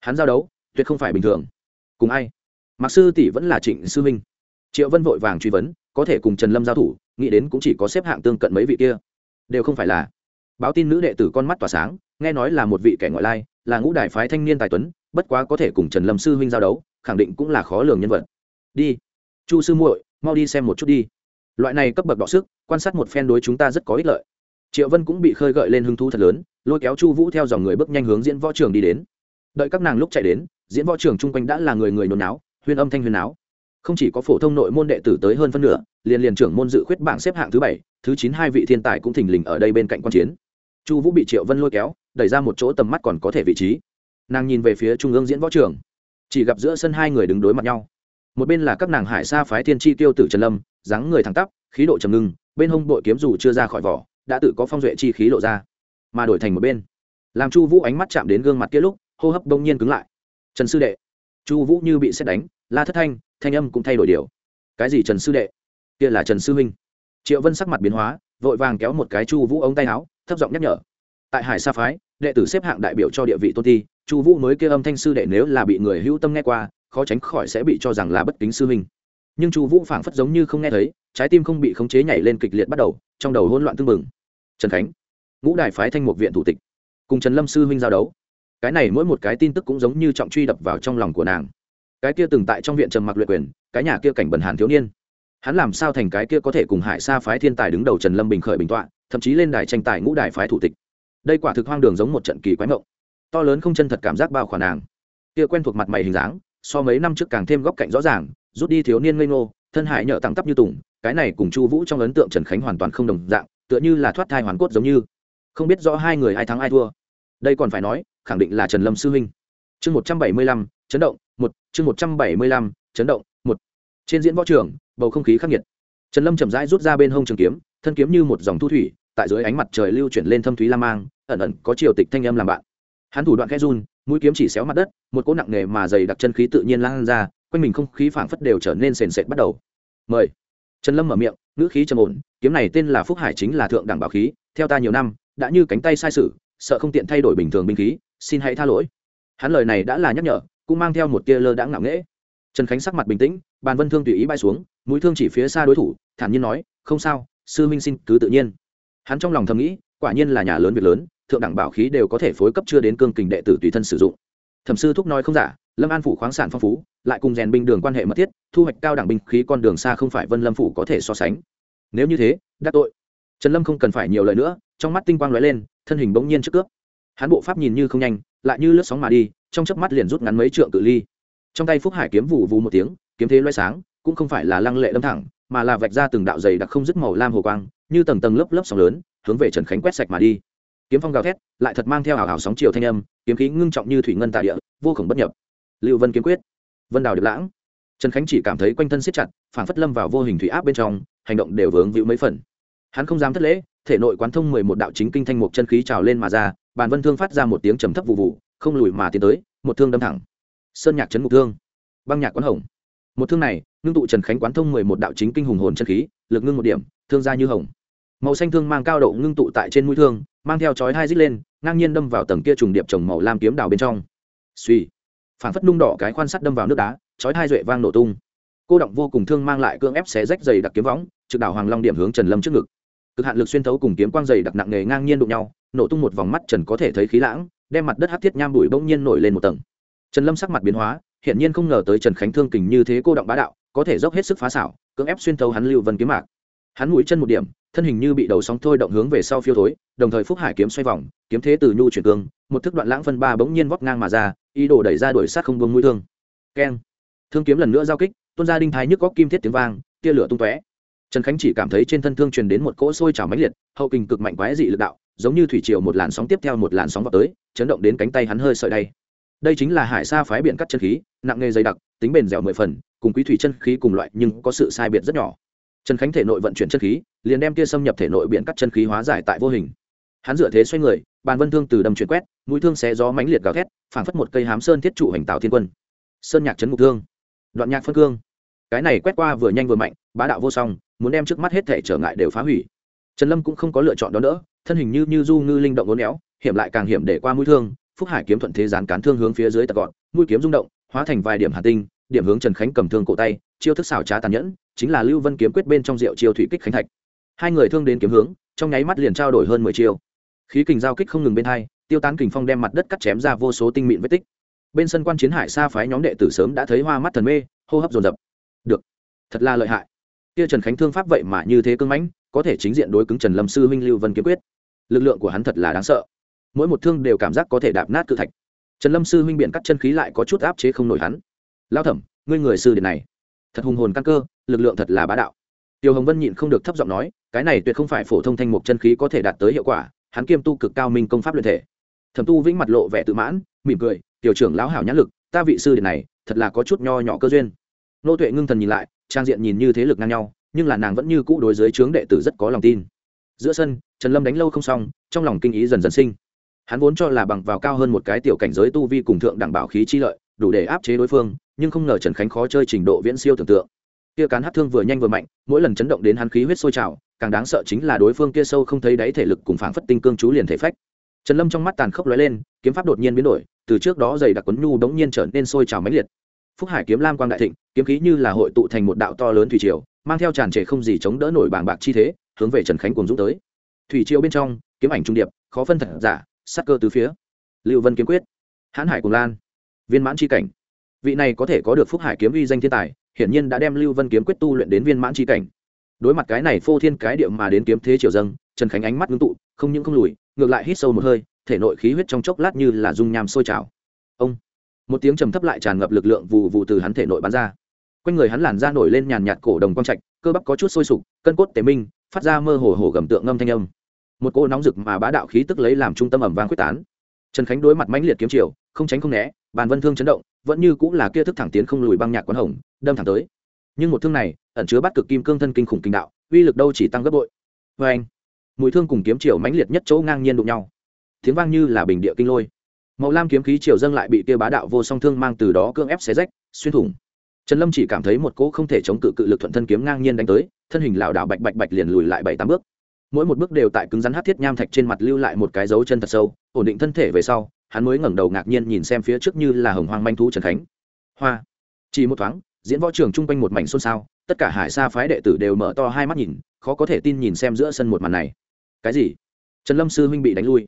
Hắn giao đấu, tuyệt không phải bình thường. Cùng ai? Mặc sư tỷ vẫn là trịnh sư minh triệu vân vội vàng truy vấn, có thể cùng trần lâm giao thủ nghĩ đến cũng chỉ có xếp hạng tương cận mấy vị kia. Đều không phải là. Báo tin nữ đệ tử con mắt tỏa sáng, nghe nói là một vị kẻ ngoại lai, là ngũ đại phái thanh niên tài tuấn, bất quá có thể cùng trần lâm sư huynh giao đấu, khẳng định cũng là khó lường nhân vật. Đi. Chu sư muội, mau đi xem một chút đi. Loại này cấp bậc đọ sức, quan sát một phen đối chúng ta rất có ích lợi. Triệu vân cũng bị khơi gợi lên hứng thú thật lớn, lôi kéo chu vũ theo dòng người bước nhanh hướng diễn võ trường đi đến. Đợi các nàng lúc chạy đến, diễn võ trường chung quanh đã là người người nôn náo huyên âm thanh huyên náo không chỉ có phổ thông nội môn đệ tử tới hơn phân nửa, liền liền trưởng môn dự khuyết bảng xếp hạng thứ bảy, thứ chín hai vị thiên tài cũng thình lình ở đây bên cạnh quan chiến. Chu vũ bị triệu vân lôi kéo, đẩy ra một chỗ tầm mắt còn có thể vị trí. Nàng nhìn về phía trung ương diễn võ trường. Chỉ gặp giữa sân hai người đứng đối mặt nhau. Một bên là các nàng hải sa phái thiên tri tiêu tử trần lâm, dáng người thẳng tắp, khí độ trầm ngưng, bên hông bội kiếm dù chưa ra khỏi vỏ, đã tự có phong duệ chi khí lộ ra. Mà đổi thành một bên, làm chu vũ ánh mắt chạm đến gương mặt kia lúc, hô hấp đông nhiên cứng lại. Trần sư đệ. Chu vũ như bị xét đánh la thất thanh thanh âm cũng thay đổi điều. Cái gì trần sư đệ? Kia là trần sư huynh. Triệu vân sắc mặt biến hóa, vội vàng kéo một cái chu vũ ống tay áo, thấp giọng nhắc nhở. Tại hải sa phái, đệ tử xếp hạng đại biểu cho địa vị tôn ti, chu vũ mới kia âm thanh sư đệ nếu là bị người hữu tâm nghe qua, khó tránh khỏi sẽ bị cho rằng là bất kính sư huynh. Nhưng chu vũ phảng phất giống như không nghe thấy, trái tim không bị khống chế nhảy lên kịch liệt bắt đầu, trong đầu hỗn loạn tưng bừng. Trần khánh, ngũ đại phái thanh một viện thủ tịch, cùng trần lâm sư huynh giao đấu. Cái này mỗi một cái tin tức cũng giống như trọng truy đập vào trong lòng của nàng cái kia từng tại trong viện trầm mặc luyện quyền, cái nhà kia cảnh bẩn hàn thiếu niên. Hắn làm sao thành cái kia có thể cùng hải sa phái thiên tài đứng đầu trần lâm bình khởi bình tọa, thậm chí lên đài tranh tài ngũ đài phái thủ tịch. Đây quả thực hoang đường giống một trận kỳ quái mộng. To lớn không chân thật cảm giác bao khoản nàng. Kia quen thuộc mặt mày hình dáng, so mấy năm trước càng thêm góc cạnh rõ ràng, rút đi thiếu niên ngây ngô, thân hải nhợ tặng tắp như tùng, cái này cùng chu vũ trong ấn tượng trần khánh hoàn toàn không đồng dạng, tựa như là thoát thai hoàn cốt giống như. Không biết rõ hai người ai thắng ai thua. Đây còn phải nói, khẳng định là trần lâm sư huynh. Chương một trăm bảy mươi lăm, chấn động một, chương một trăm bảy mươi lăm, chấn động, một. Trên diễn võ trường, bầu không khí khắc nghiệt. Trần lâm chậm rãi rút ra bên hông trường kiếm, thân kiếm như một dòng thu thủy, tại dưới ánh mặt trời lưu chuyển lên thâm thúy lam mang, ẩn ẩn có triều tịch thanh âm làm bạn. Hắn thủ đoạn khẽ run, mũi kiếm chỉ xéo mặt đất, một cỗ nặng nề mà dày đặc chân khí tự nhiên lan ra, quanh mình không khí phảng phất đều trở nên sền sệt bắt đầu. Mời. Trần lâm mở miệng, ngữ khí trầm ổn, kiếm này tên là phúc hải chính là thượng đẳng bảo khí, theo ta nhiều năm, đã như cánh tay sai sự, sợ không tiện thay đổi bình thường binh khí, xin hãy tha lỗi. Hắn lời này đã là nhắc nhở cũng mang theo một tia lơ đãng ngạo nghễ. Trần khánh sắc mặt bình tĩnh, bàn vân thương tùy ý bay xuống, mũi thương chỉ phía xa đối thủ, thản nhiên nói, không sao, sư minh xin cứ tự nhiên. Hắn trong lòng thầm nghĩ, quả nhiên là nhà lớn việc lớn, thượng đẳng bảo khí đều có thể phối cấp chưa đến cương kình đệ tử tùy thân sử dụng. Thẩm sư thúc nói không giả, lâm an phủ khoáng sản phong phú, lại cùng rèn binh đường quan hệ mật thiết, thu hoạch cao đẳng binh khí con đường xa không phải vân lâm phủ có thể so sánh. Nếu như thế, đắc tội. Trần lâm không cần phải nhiều lời nữa, trong mắt tinh quang lóe lên, thân hình bỗng nhiên trước cướp. Hắn bộ pháp nhìn như không nhanh, lại như lướt sóng mà đi trong chớp mắt liền rút ngắn mấy trượng cự ly. Trong tay phúc hải kiếm vụ vù một tiếng, kiếm thế loay sáng, cũng không phải là lăng lệ đâm thẳng, mà là vạch ra từng đạo dày đặc không dứt màu lam hồ quang, như tầng tầng lớp lớp sóng lớn, hướng về trần khánh quét sạch mà đi. Kiếm phong gào thét, lại thật mang theo hào hào sóng chiều thanh âm, kiếm khí ngưng trọng như thủy ngân tạ địa, vô khổng bất nhập. Lưu vân kiếm quyết. Vân đào điệp lãng. Trần khánh chỉ cảm thấy quanh thân siết chặt phản phất lâm vào vô hình thủy áp bên trong, hành động đều vướng víu mấy phần. Hắn không dám thất lễ, thể nội quán thông mười một đạo chính kinh thanh mục chân khí trào lên mà ra, bàn vân thương phát ra một tiếng trầm thấp vụ vụ không lùi mà tiến tới, một thương đâm thẳng. Sơn nhạc chấn mục thương. Băng nhạc quán hồng. Một thương này, ngưng tụ trần khánh quán thông mười một đạo chính kinh hùng hồn chân khí, lực ngưng một điểm, thương ra như hồng. Màu xanh thương mang cao độ ngưng tụ tại trên mũi thương, mang theo chói hai dít lên, ngang nhiên đâm vào tầng kia trùng điệp trồng màu lam kiếm đào bên trong. Suy phản phất nung đỏ cái khoan sắt đâm vào nước đá, chói hai duệ vang nổ tung. Cô động vô cùng thương mang lại cương ép xé rách dày đặc kiếm võng, trực đảo hoàng long điểm hướng trần lâm trước ngực. Cực hạn lực xuyên thấu cùng kiếm quang dày đặc nặng nề ngang nhiên đụng nhau, nổ tung một vòng mắt trần có thể thấy khí lãng đem mặt đất hát thiết nham bụi bỗng nhiên nổi lên một tầng. Trần lâm sắc mặt biến hóa hiện nhiên không ngờ tới trần khánh thương kình như thế cô động bá đạo, có thể dốc hết sức phá xảo, cưỡng ép xuyên thấu hắn lưu vân kiếm mạc. Hắn mũi chân một điểm, thân hình như bị đầu sóng thôi động hướng về sau phiêu thối, đồng thời phúc hải kiếm xoay vòng, kiếm thế từ nhu chuyển cương, một thức đoạn lãng phân ba bỗng nhiên vóc ngang mà ra, ý đồ đẩy ra đuổi sát không vương mũi thương. Keng. Thương kiếm lần nữa giao kích, tuôn ra đinh thái nhức góc kim thiết tiếng vang, tia lửa tung tóe. Trần khánh chỉ cảm thấy trên thân thương truyền đến một cỗ sôi trào mãnh liệt, hậu kình cực mạnh quái dị lực đạo giống như thủy triều một làn sóng tiếp theo một làn sóng vào tới, chấn động đến cánh tay hắn hơi sợi đây đây chính là hải sa phái biện cắt chân khí, nặng nghề dày đặc, tính bền dẻo mười phần, cùng quý thủy chân khí cùng loại, nhưng có sự sai biệt rất nhỏ. Trần khánh thể nội vận chuyển chân khí, liền đem tia xâm nhập thể nội biện cắt chân khí hóa giải tại vô hình. Hắn dựa thế xoay người, bàn vân thương từ đầm chuyển quét, mũi thương xé gió mãnh liệt gào thét, phảng phất một cây hám sơn thiết trụ hành tạo thiên quân. Sơn nhạc chấn mục thương. Đoạn nhạc phân cương. Cái này quét qua vừa nhanh vừa mạnh, bá đạo vô song, muốn đem trước mắt hết thể trở ngại đều phá hủy. Trần lâm cũng không có lựa chọn đó nữa thân hình như như du ngư linh động ngốn éo, hiểm lại càng hiểm để qua mũi thương, phúc hải kiếm thuận thế gián cán thương hướng phía dưới tật gọn, mũi kiếm rung động, hóa thành vài điểm hà tinh, điểm hướng trần khánh cầm thương cổ tay, chiêu thức xảo trá tàn nhẫn, chính là lưu vân kiếm quyết bên trong rượu chiêu thủy kích khánh thạch. Hai người thương đến kiếm hướng, trong nháy mắt liền trao đổi hơn mười chiêu. Khí kình giao kích không ngừng bên hai, tiêu tán kình phong đem mặt đất cắt chém ra vô số tinh mịn vết tích. Bên sân quan chiến hải xa phái nhóm đệ tử sớm đã thấy hoa mắt thần mê, hô hấp dồn dập. Được, thật là lợi hại. Kia trần khánh thương pháp vậy mà như thế cưng mãnh có thể chính diện đối cứng trần lâm sư huynh lưu vân kiếm quyết. Lực lượng của hắn thật là đáng sợ. Mỗi một thương đều cảm giác có thể đạp nát cự thạch. Trần lâm sư huynh biện cắt chân khí lại có chút áp chế không nổi hắn. Lao thẩm, ngươi người sư điện này, thật hùng hồn căn cơ, lực lượng thật là bá đạo. Tiêu hồng vân nhịn không được thấp giọng nói, cái này tuyệt không phải phổ thông thanh mục chân khí có thể đạt tới hiệu quả, hắn kiêm tu cực cao minh công pháp luyện thể. Thẩm tu vĩnh mặt lộ vẻ tự mãn, mỉm cười, tiểu trưởng lão hảo nhãn lực, ta vị sư điện này, thật là có chút nho nhỏ cơ duyên. Nô tuệ ngưng thần nhìn lại, trang diện nhìn như thế lực ngang nhau nhưng là nàng vẫn như cũ đối dưới trướng đệ tử rất có lòng tin. Giữa sân, trần lâm đánh lâu không xong, trong lòng kinh ý dần dần sinh. Hắn vốn cho là bằng vào cao hơn một cái tiểu cảnh giới tu vi cùng thượng đẳng bảo khí chi lợi, đủ để áp chế đối phương, nhưng không ngờ trần khánh khó chơi trình độ viễn siêu tưởng tượng. Kia cán hát thương vừa nhanh vừa mạnh, mỗi lần chấn động đến hắn khí huyết sôi trào, càng đáng sợ chính là đối phương kia sâu không thấy đáy thể lực cùng phảng phất tinh cương chú liền thể phách. Trần lâm trong mắt tàn khốc lóe lên, kiếm pháp đột nhiên biến đổi, từ trước đó dày đặc quấn nhu đống nhiên trở nên sôi trào mãnh liệt. Phúc hải kiếm lam quang đại thịnh, kiếm khí như là hội tụ thành một đạo to lớn thủy triều mang theo tràn trề không gì chống đỡ nổi bảng bạc chi thế, hướng về trần khánh cùng dũng tới. Thủy triều bên trong, kiếm ảnh trung điệp, khó phân thật giả sắc cơ từ phía. Lưu vân kiếm quyết, hãn hải cùng lan, viên mãn c cảnh. Vị này có thể có được phúc hải kiếm uy danh thiên tài, hiển nhiên đã đem lưu vân kiếm quyết tu luyện đến viên mãn c cảnh. Đối mặt cái này phô thiên cái điệu mà đến kiếm thế triều dâng, trần khánh ánh mắt ngưng tụ, không những không lùi, ngược lại hít sâu một hơi, thể nội khí huyết trong chốc lát như là dung nham sôi trào. Ông, một tiếng trầm thấp lại tràn ngập lực lượng vù vù từ hắn thể nội bắn ra quanh người hắn làn ra nổi lên nhàn nhạt cổ đồng quang trạch, cơ bắp có chút sôi sục, cân cốt tế minh, phát ra mơ hồ hồ gầm tượng ngâm thanh âm. Một cô nóng rực mà bá đạo khí tức lấy làm trung tâm ẩm vang quyết tán. Trần khánh đối mặt mãnh liệt kiếm chiều không tránh không né, bàn vân thương chấn động, vẫn như cũng là kia thức thẳng tiến không lùi băng nhạc quán hồng, đâm thẳng tới. Nhưng một thương này, ẩn chứa bắt cực kim cương thân kinh khủng kinh đạo, uy lực đâu chỉ tăng gấp bội. Vê anh mũi thương cùng kiếm chiều mãnh liệt nhất chỗ ngang nhiên đụng nhau. Tiếng vang như là bình địa kinh lôi. Màu lam kiếm khí chiều dâng lại bị kia bá đạo vô song thương mang từ đó cương ép xé rách, xuyên thủng trần lâm chỉ cảm thấy một cỗ không thể chống cự cự lực thuận thân kiếm ngang nhiên đánh tới, thân hình lảo đảo bạch bạch bạch liền lùi lại bảy tám bước. Mỗi một bước đều tại cứng rắn hát thiết nham thạch trên mặt lưu lại một cái dấu chân thật sâu, ổn định thân thể về sau, hắn mới ngẩng đầu ngạc nhiên nhìn xem phía trước như là hồng hoang manh thú trần khánh. Hoa! Chỉ một thoáng, diễn võ trường chung quanh một mảnh xôn xao, tất cả hải sa phái đệ tử đều mở to hai mắt nhìn, khó có thể tin nhìn xem giữa sân một màn này. Cái gì? Trần lâm sư huynh bị đánh lui.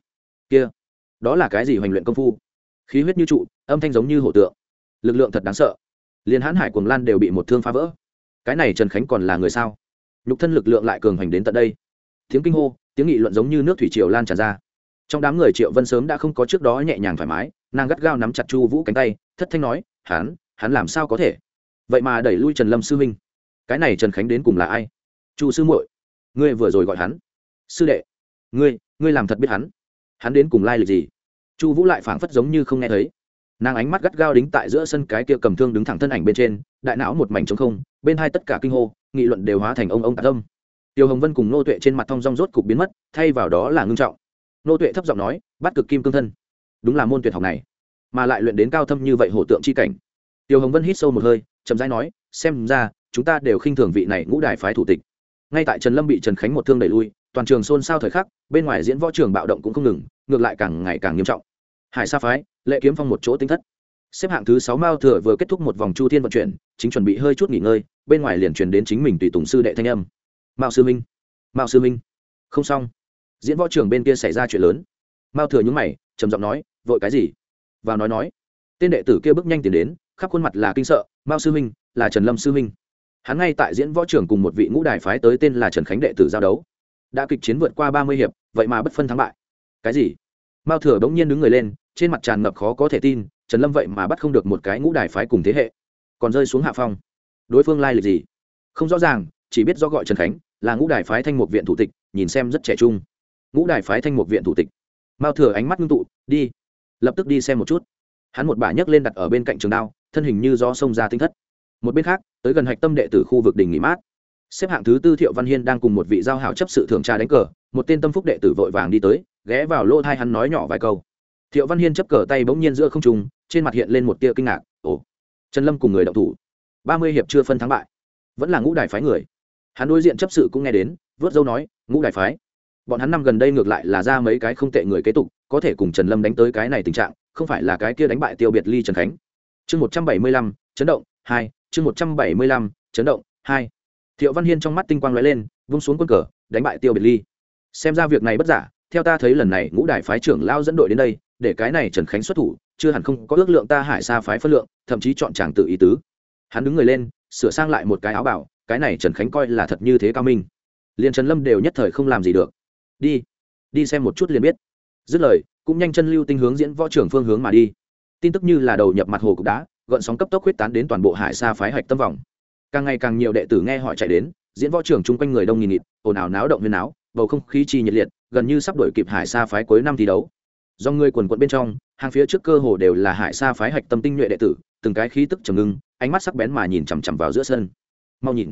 Kia! Đó là cái gì hoành luyện công phu? Khí huyết như trụ, âm thanh giống như hổ tượng. Lực lượng thật đáng sợ liền hãn hải cuồng lan đều bị một thương phá vỡ. Cái này trần khánh còn là người sao? Nhục thân lực lượng lại cường hành đến tận đây. Tiếng kinh hô, tiếng nghị luận giống như nước thủy triều lan tràn ra. Trong đám người triệu vân sớm đã không có trước đó nhẹ nhàng thoải mái, nàng gắt gao nắm chặt chu vũ cánh tay, thất thanh nói, hắn hắn làm sao có thể? Vậy mà đẩy lui trần lâm sư minh cái này trần khánh đến cùng là ai? Chu sư muội, ngươi vừa rồi gọi hắn. Sư đệ, ngươi ngươi làm thật biết hắn. Hắn đến cùng lai lịch gì? Chu vũ lại phảng phất giống như không nghe thấy nàng ánh mắt gắt gao đính tại giữa sân cái kia cầm thương đứng thẳng thân ảnh bên trên, đại não một mảnh trống không, bên hai tất cả kinh hô, nghị luận đều hóa thành ông ông tạ tâm tiêu hồng vân cùng nô tuệ trên mặt thong rong rốt cục biến mất, thay vào đó là ngưng trọng. Nô tuệ thấp giọng nói, bắt cực kim cương thân. Đúng là môn tuyệt học này, mà lại luyện đến cao thâm như vậy hổ tượng c h i cảnh. Tiêu hồng vân hít sâu một hơi, chậm rãi nói, xem ra, chúng ta đều khinh thường vị này ngũ đài phái thủ tịch. Ngay tại trần lâm bị trần khánh một thương đẩy lui, toàn trường xôn xao thời khắc, bên ngoài diễn võ trường bạo động cũng không ngừng, ngược lại càng ngày càng nghiêm trọng. Hải sa phái lệ kiếm phong một chỗ tinh thất. Xếp hạng thứ sáu mao thừa vừa kết thúc một vòng chu thiên vận chuyển, chính chuẩn bị hơi chút nghỉ ngơi, bên ngoài liền truyền đến chính mình tùy tùng sư đệ thanh âm. Mao sư minh mao sư minh không xong. Diễn võ trưởng bên kia xảy ra chuyện lớn. Mao thừa nhúng mày, trầm giọng nói, vội cái gì? Vào nói nói. Tên đệ tử kia bước nhanh tiến đến, khắp khuôn mặt là kinh sợ, mao sư minh là trần lâm sư minh hắn ngay tại diễn võ trưởng cùng một vị ngũ đài phái tới tên là trần khánh đệ tử giao đấu. Đã kịch chiến vượt qua ba mươi hiệp, vậy mà bất phân thắng bại. Cái gì? Mao thừa bỗng nhiên đứng người lên, trên mặt tràn ngập khó có thể tin, trần lâm vậy mà bắt không được một cái ngũ đài phái cùng thế hệ. Còn rơi xuống hạ phong. Đối phương lai lịch gì? Không rõ ràng, chỉ biết do gọi trần khánh, là ngũ đài phái thanh mục viện thủ tịch, nhìn xem rất trẻ trung. Ngũ đài phái thanh mục viện thủ tịch. Mao thừa ánh mắt ngưng tụ, đi. Lập tức đi xem một chút. Hắn một bà nhấc lên đặt ở bên cạnh trường đao, thân hình như do sông ra tinh thất. Một bên khác, tới gần hạch tâm đệ tử khu vực đình nghỉ mát. Xếp hạng thứ tư thiệu văn hiên đang cùng một vị giao hảo chấp sự thường tra đánh cờ, một tên tâm phúc đệ tử vội vàng đi tới ghé vào lỗ thai hắn nói nhỏ vài câu. Thiệu văn hiên chấp cờ tay bỗng nhiên giữa không trùng trên mặt hiện lên một tia kinh ngạc. Ồ, trần lâm cùng người đậu thủ. Ba mươi hiệp chưa phân thắng bại. Vẫn là ngũ đài phái người. Hắn đối diện chấp sự cũng nghe đến, vớt dâu nói, ngũ đài phái. Bọn hắn năm gần đây ngược lại là ra mấy cái không tệ người kế tục, có thể cùng trần lâm đánh tới cái này tình trạng, không phải là cái kia đánh bại tiêu biệt ly trần khánh. Chương một trăm bảy mươi lăm, chấn động, hai, chương một trăm bảy mươi lăm, chấn động, hai. Thiệu văn hiên trong mắt tinh quang l ó e lên, vung xuống quân cờ, đánh bại tiêu biệt ly. Xem ra việc này bất giả theo ta thấy lần này ngũ đại phái trưởng lao dẫn đội đến đây, để cái này trần khánh xuất thủ, chưa hẳn không có ước lượng ta hải xa phái phân lượng, thậm chí chọn chàng tự ý tứ. Hắn đứng người lên, sửa sang lại một cái áo bảo, cái này trần khánh coi là thật như thế cao minh. Liền trần lâm đều nhất thời không làm gì được. Đi đi xem một chút liền biết. Dứt lời, cũng nhanh chân lưu tinh hướng diễn võ trưởng phương hướng mà đi. Tin tức như là đầu nhập mặt hồ cục đá, gợn sóng cấp tốc huyết tán đến toàn bộ hải xa phái hạch tâm vòng. Càng ngày càng nhiều đệ tử nghe họ chạy đến, diễn võ trưởng chung quanh người đông nghìn nghịt, ồn ào náo động huyên áo bầu không khí chi nhiệt liệt gần như sắp đổi kịp hải Sa phái cuối năm thi đấu. Do người quần quận bên trong, hàng phía trước cơ hồ đều là hải Sa phái hạch tâm tinh nhuệ đệ tử, từng cái khí tức trầm ngưng, ánh mắt sắc bén mà nhìn chằm chằm vào giữa sân. Mau nhìn.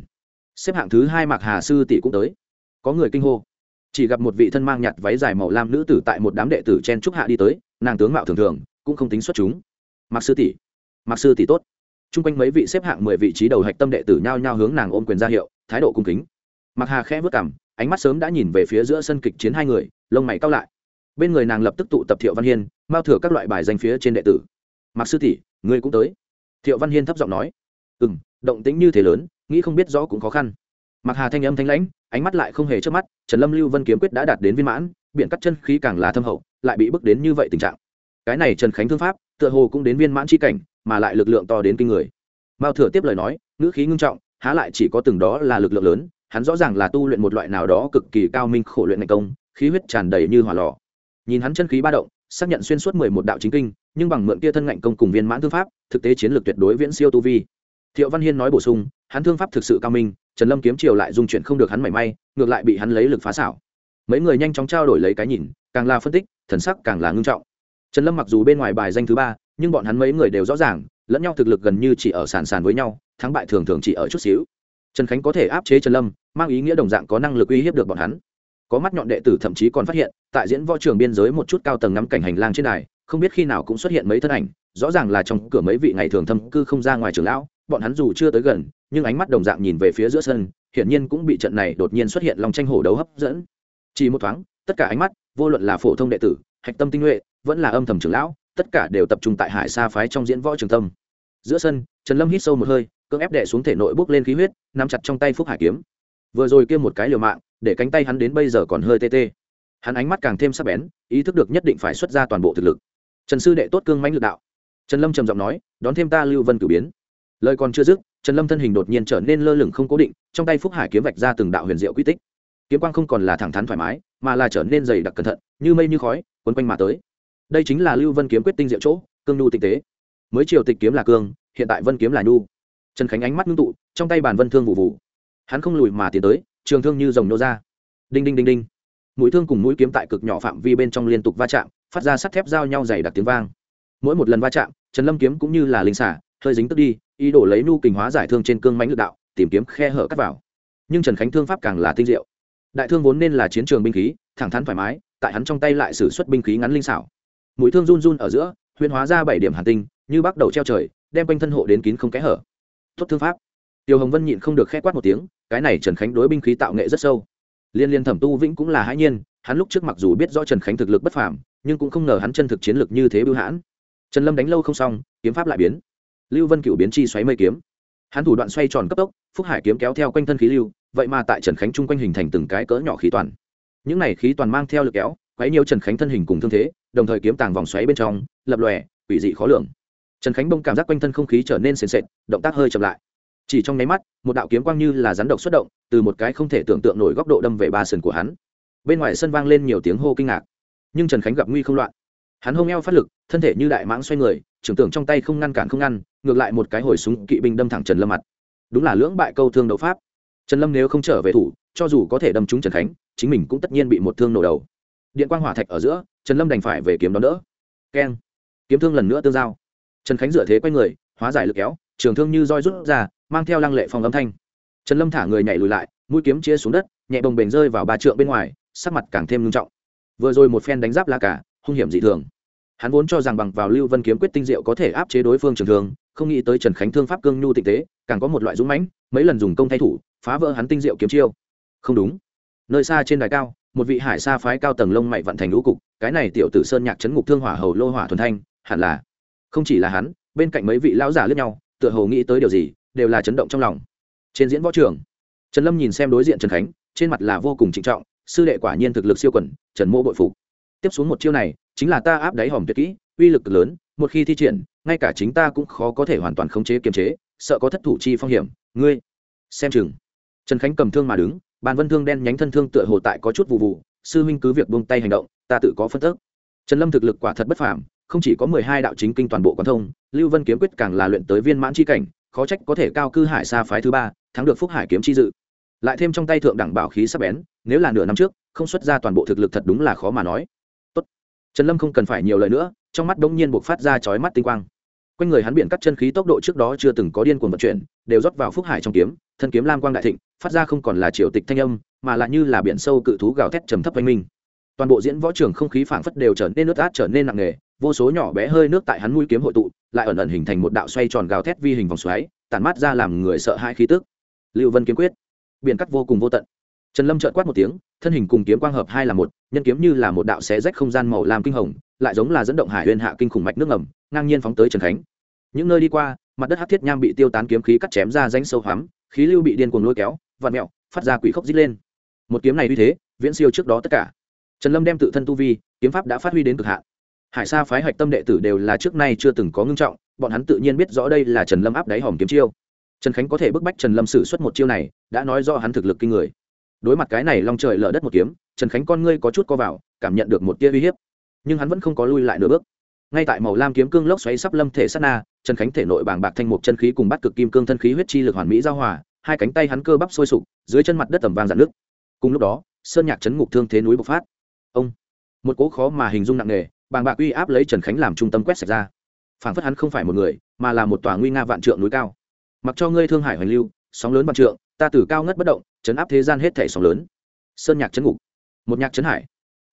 Xếp hạng thứ hai mạc hà sư tỷ cũng tới. Có người kinh hô. Chỉ gặp một vị thân mang nhặt váy dài màu lam nữ tử tại một đám đệ tử chen trúc hạ đi tới, nàng tướng mạo thường thường, cũng không tính xuất chúng. Mạc sư tỷ. Mạc sư tỷ tốt. T r u n g quanh mấy vị xếp hạng mười vị trí đầu hạch tâm đệ tử nhao nhao hướng nàng ôm quyền ra hiệu, thái độ cung kính. Mạc hà khẽ vất cảm ánh mắt sớm đã nhìn về phía giữa sân kịch chiến hai người, lông mày cao lại. Bên người nàng lập tức tụ tập thiệu văn hiên mao thừa các loại bài danh phía trên đệ tử. Mặc sư tỷ, ngươi cũng tới. Thiệu văn hiên thấp giọng nói. Ừ m động tĩnh như thế lớn, nghĩ không biết rõ cũng khó khăn. Mặc hà thanh âm thanh lãnh, ánh mắt lại không hề trước mắt, trần lâm lưu vân kiếm quyết đã đạt đến viên mãn, biện cắt chân khí càng là thâm hậu, lại bị bước đến như vậy tình trạng. Cái này trần khánh thương pháp, tựa hồ cũng đến viên mãn c h i cảnh, mà lại lực lượng to đến kinh người. Mao thừa tiếp lời nói, ngữ khí ngưng trọng, há lại chỉ có từng đó là lực lượng lớn hắn rõ ràng là tu luyện một loại nào đó cực kỳ cao minh khổ luyện thành công, khí huyết tràn đầy như hỏa lò. Nhìn hắn chân khí ba động, xác nhận xuyên suốt mười một đạo chính kinh, nhưng bằng mượn kia thân ngạnh công cùng viên mãn thương pháp, thực tế chiến lược tuyệt đối viễn siêu tu vi. Thiệu văn hiên nói bổ sung, hắn thương pháp thực sự cao minh, trần lâm kiếm triều lại dung chuyển không được hắn mảy may, ngược lại bị hắn lấy lực phá xảo. Mấy người nhanh chóng trao đổi lấy cái nhìn, càng là phân tích, thần sắc càng là ngưng trọng. Trần lâm mặc dù bên ngoài bài danh thứ ba, nhưng bọn hắn mấy người đều rõ ràng, lẫn nhau thực lực gần như chỉ ở sàn sàn với nhau, thắng bại thường thường chỉ ở chút xíu. Trần khánh có thể áp chế trần lâm mang ý nghĩa đồng dạng có năng lực uy hiếp được bọn hắn. Có mắt nhọn đệ tử thậm chí còn phát hiện tại diễn võ trường biên giới một chút cao tầng ngắm cảnh hành lang trên này, không biết khi nào cũng xuất hiện mấy thân ảnh rõ ràng là trong cửa mấy vị ngày thường thâm cư không ra ngoài trường lão bọn hắn dù chưa tới gần nhưng ánh mắt đồng dạng nhìn về phía giữa sân hiển nhiên cũng bị trận này đột nhiên xuất hiện lòng tranh hổ đấu hấp dẫn. Chỉ một thoáng tất cả ánh mắt vô luận là phổ thông đệ tử hạch tâm tinh nhuệ vẫn là âm thầm trưởng lão tất cả đều tập trung tại hải sa phái trong diễn võ trường tâm. Giữa sân trần lâm hít sâu một hơi cưỡng ép đệ xuống thể nội bước lên khí huyết nắm chặt trong tay phúc hải kiếm vừa rồi kia một cái liều mạng, để cánh tay hắn đến bây giờ còn hơi tê tê. Hắn ánh mắt càng thêm sắc bén, ý thức được nhất định phải xuất ra toàn bộ thực lực. Trần sư đệ tốt cương mãnh lực đạo. Trần lâm trầm giọng nói, đón thêm ta lưu vân cử biến. Lời còn chưa dứt, trần lâm thân hình đột nhiên trở nên lơ lửng không cố định, trong tay phúc hải kiếm vạch ra từng đạo huyền diệu quy tích. Kiếm quang không còn là thẳng thắn thoải mái, mà là trở nên dày đặc cẩn thận, như mây như khói quấn quanh mà tới. Đây chính là lưu vân kiếm quyết tinh diệu chỗ, cương nhu tinh tế. Mới triều tịch kiếm là cương, hiện tại vân kiếm là nhu. Trần khánh ánh mắt ngưng tụ, trong tay bàn vân thương vụ vụ hắn không lùi mà tiến tới, trường thương như dòng nô ra. Đinh đinh đinh đinh. Mũi thương cùng mũi kiếm tại cực nhỏ phạm vi bên trong liên tục va chạm, phát ra sắt thép giao nhau dày đặc tiếng vang. Mỗi một lần va chạm, trần lâm kiếm cũng như là linh xả, hơi dính tức đi, ý đồ lấy nu kình hóa giải thương trên cương mánh lực đạo, tìm kiếm khe hở cắt vào. Nhưng trần khánh thương pháp càng là tinh diệu. Đại thương vốn nên là chiến trường binh khí, thẳng thắn thoải mái, tại hắn trong tay lại xử suất binh khí ngắn linh xảo. Mũi thương run run ở giữa huyền hóa ra bảy điểm hàn tinh, như bắt đầu treo trời, đem quanh thân hộ đến kín không kẽ hở. Tốt thương pháp tiêu hồng vân nhịn không được khẽ quát một tiếng, cái này trần khánh đối binh khí tạo nghệ rất sâu. Liên liên thẩm tu vĩnh cũng là hãi nhiên, hắn lúc trước mặc dù biết rõ trần khánh thực lực bất phàm, nhưng cũng không ngờ hắn chân thực chiến lực như thế bưu hãn. Trần lâm đánh lâu không xong, kiếm pháp lại biến. Lưu vân cựu biến chi xoáy mây kiếm. Hắn thủ đoạn xoay tròn cấp tốc, phúc hải kiếm kéo theo quanh thân khí lưu, vậy mà tại trần khánh chung quanh hình thành từng cái cỡ nhỏ khí toàn. Những này khí toàn mang theo lực kéo, quấy nhiều trần khánh thân hình cùng thương thế, đồng thời kiếm tàng vòng xoáy bên trong, lập lòe, quỷ dị khó lường. Trần khánh bông cảm giác quanh thân không khí trở nên sền sệt, động tác hơi chậm lại chỉ trong nháy mắt, một đạo kiếm quang như là rắn độc xuất động, từ một cái không thể tưởng tượng nổi góc độ đâm về ba sườn của hắn. Bên ngoài sân vang lên nhiều tiếng hô kinh ngạc. Nhưng trần khánh gặp nguy không loạn. Hắn hông eo phát lực, thân thể như đại mãng xoay người, trưởng tưởng trong tay không ngăn cản không ngăn, ngược lại một cái hồi súng kỵ binh đâm thẳng trần lâm mặt. Đúng là lưỡng bại câu thương đấu pháp. Trần lâm nếu không trở về thủ, cho dù có thể đâm trúng trần khánh, chính mình cũng tất nhiên bị một thương nổ đầu. Điện quang hỏa thạch ở giữa, trần lâm đành phải về kiếm đón đỡ. Keng. Kiếm thương lần nữa tương giao. Trần khánh dựa thế quay người, hóa giải lực kéo, trường thương như roi rút ra mang theo lăng lệ phòng âm thanh. Trần lâm thả người nhảy lùi lại, mũi kiếm chia xuống đất, nhẹ bồng bềnh rơi vào ba trượng bên ngoài, sắc mặt càng thêm nghiêm trọng. Vừa rồi một phen đánh giáp la cả hung hiểm dị thường. Hắn vốn cho rằng bằng vào lưu vân kiếm quyết tinh diệu có thể áp chế đối phương trường thường, không nghĩ tới trần khánh thương pháp cương nhu tịnh tế, càng có một loại dũng mãnh, mấy lần dùng công thay thủ, phá vỡ hắn tinh diệu kiếm chiêu. Không đúng. Nơi xa trên đài cao, một vị hải sa phái cao tầng lông mày vận thành lũ cục, cái này tiểu tử sơn nhạc chấn ngục thương hỏa hầu lô hỏa thuần thanh, hẳn là, không chỉ là hắn, bên cạnh mấy vị lão giả lướt nhau, tựa hồ nghĩ tới điều gì đều là chấn động trong lòng. Trên diễn võ trường, trần lâm nhìn xem đối diện trần khánh, trên mặt là vô cùng trịnh trọng, sư đệ quả nhiên thực lực siêu quẩn trần mô bội phục. Tiếp xuống một chiêu này, chính là ta áp đáy hòm tuyệt kỹ, uy lực lớn, một khi thi triển, ngay cả chính ta cũng khó có thể hoàn toàn khống chế kiềm chế, sợ có thất thủ chi phong hiểm. Ngươi, xem chừng. Trần khánh cầm thương mà đứng, bàn vân thương đen nhánh thân thương tựa hồ tại có chút vụ vụ, sư huynh cứ việc buông tay hành động, ta tự có phân tức. Trần lâm thực lực quả thật bất phàm, không chỉ có mười hai đạo chính kinh toàn bộ quán thông, lưu vân kiếm quyết càng là luyện tới viên mãn chi cảnh khó trách có thể cao cư hải xa phái thứ ba, thắng được phúc hải kiếm chi dự. Lại thêm trong tay thượng đẳng bảo khí sắp bén, nếu là nửa năm trước, không xuất ra toàn bộ thực lực thật đúng là khó mà nói. Tốt. trần lâm không cần phải nhiều lời nữa, trong mắt đống nhiên buộc phát ra chói mắt tinh quang. Quanh người hắn biển cắt chân khí tốc độ trước đó chưa từng có điên cuồng vận chuyển, đều rót vào phúc hải trong kiếm, thân kiếm lam quang đại thịnh, phát ra không còn là triều tịch thanh âm, mà lại như là biển sâu cự thú gào thét trầm thấp oanh minh. Toàn bộ diễn võ trường không khí phảng phất đều trở nên nước át trở nên nặng nề vô số nhỏ bé hơi nước tại hắn mũi kiếm hội tụ, lại ẩn ẩn hình thành một đạo xoay tròn gào thét vi hình vòng xoáy, tản mát ra làm người sợ hãi khí tức. Lưu vân kiếm quyết. Biển cắt vô cùng vô tận. Trần lâm trợn quát một tiếng, thân hình cùng kiếm quang hợp hai là một, nhân kiếm như là một đạo xé rách không gian màu làm kinh hồng, lại giống là dẫn động hải huyền hạ kinh khủng mạch nước ngầm, ngang nhiên phóng tới trần khánh. Những nơi đi qua, mặt đất hát thiết nham bị tiêu tán kiếm khí cắt chém ra danh sâu hoắm, khí lưu bị điên cuồng lôi kéo vạt mẹo phát ra quỷ khốc dít lên. Một kiếm này như thế, viễn siêu trước đó tất cả. Trần lâm đem tự thân tu vi, kiếm pháp đã phát huy đến cực hạn hải sa phái hạch tâm đệ tử đều là trước nay chưa từng có ngưng trọng, bọn hắn tự nhiên biết rõ đây là trần lâm áp đáy hòm kiếm chiêu. Trần khánh có thể bức bách trần lâm xử suất một chiêu này, đã nói do hắn thực lực kinh người. Đối mặt cái này long trời lở đất một kiếm, trần khánh con ngươi có chút co vào, cảm nhận được một tia uy hiếp. Nhưng hắn vẫn không có lui lại nửa bước. Ngay tại màu lam kiếm cương lốc xoáy sắp lâm thể sát na, trần khánh thể nội bàng bạc thanh một chân khí cùng bắt cực kim cương thân khí huyết chi lực hoàn mỹ giao hòa, hai cánh tay hắn cơ bắp sôi sục, dưới chân mặt đất tầm vang dạn nước cùng lúc đó, sơn nhạc chấn ngục thương thế núi bộc phát. Ông, một cố khó mà hình dung nặng nề bàng bạc uy áp lấy trần khánh làm trung tâm quét sạch ra. Phảng phất hắn không phải một người, mà là một tòa nguy nga vạn trượng núi cao. Mặc cho ngươi thương hải hoành lưu, sóng lớn vạn trượng, ta từ cao ngất bất động, chấn áp thế gian hết thể sóng lớn. Sơn nhạc chấn ngục, một nhạc chấn hải.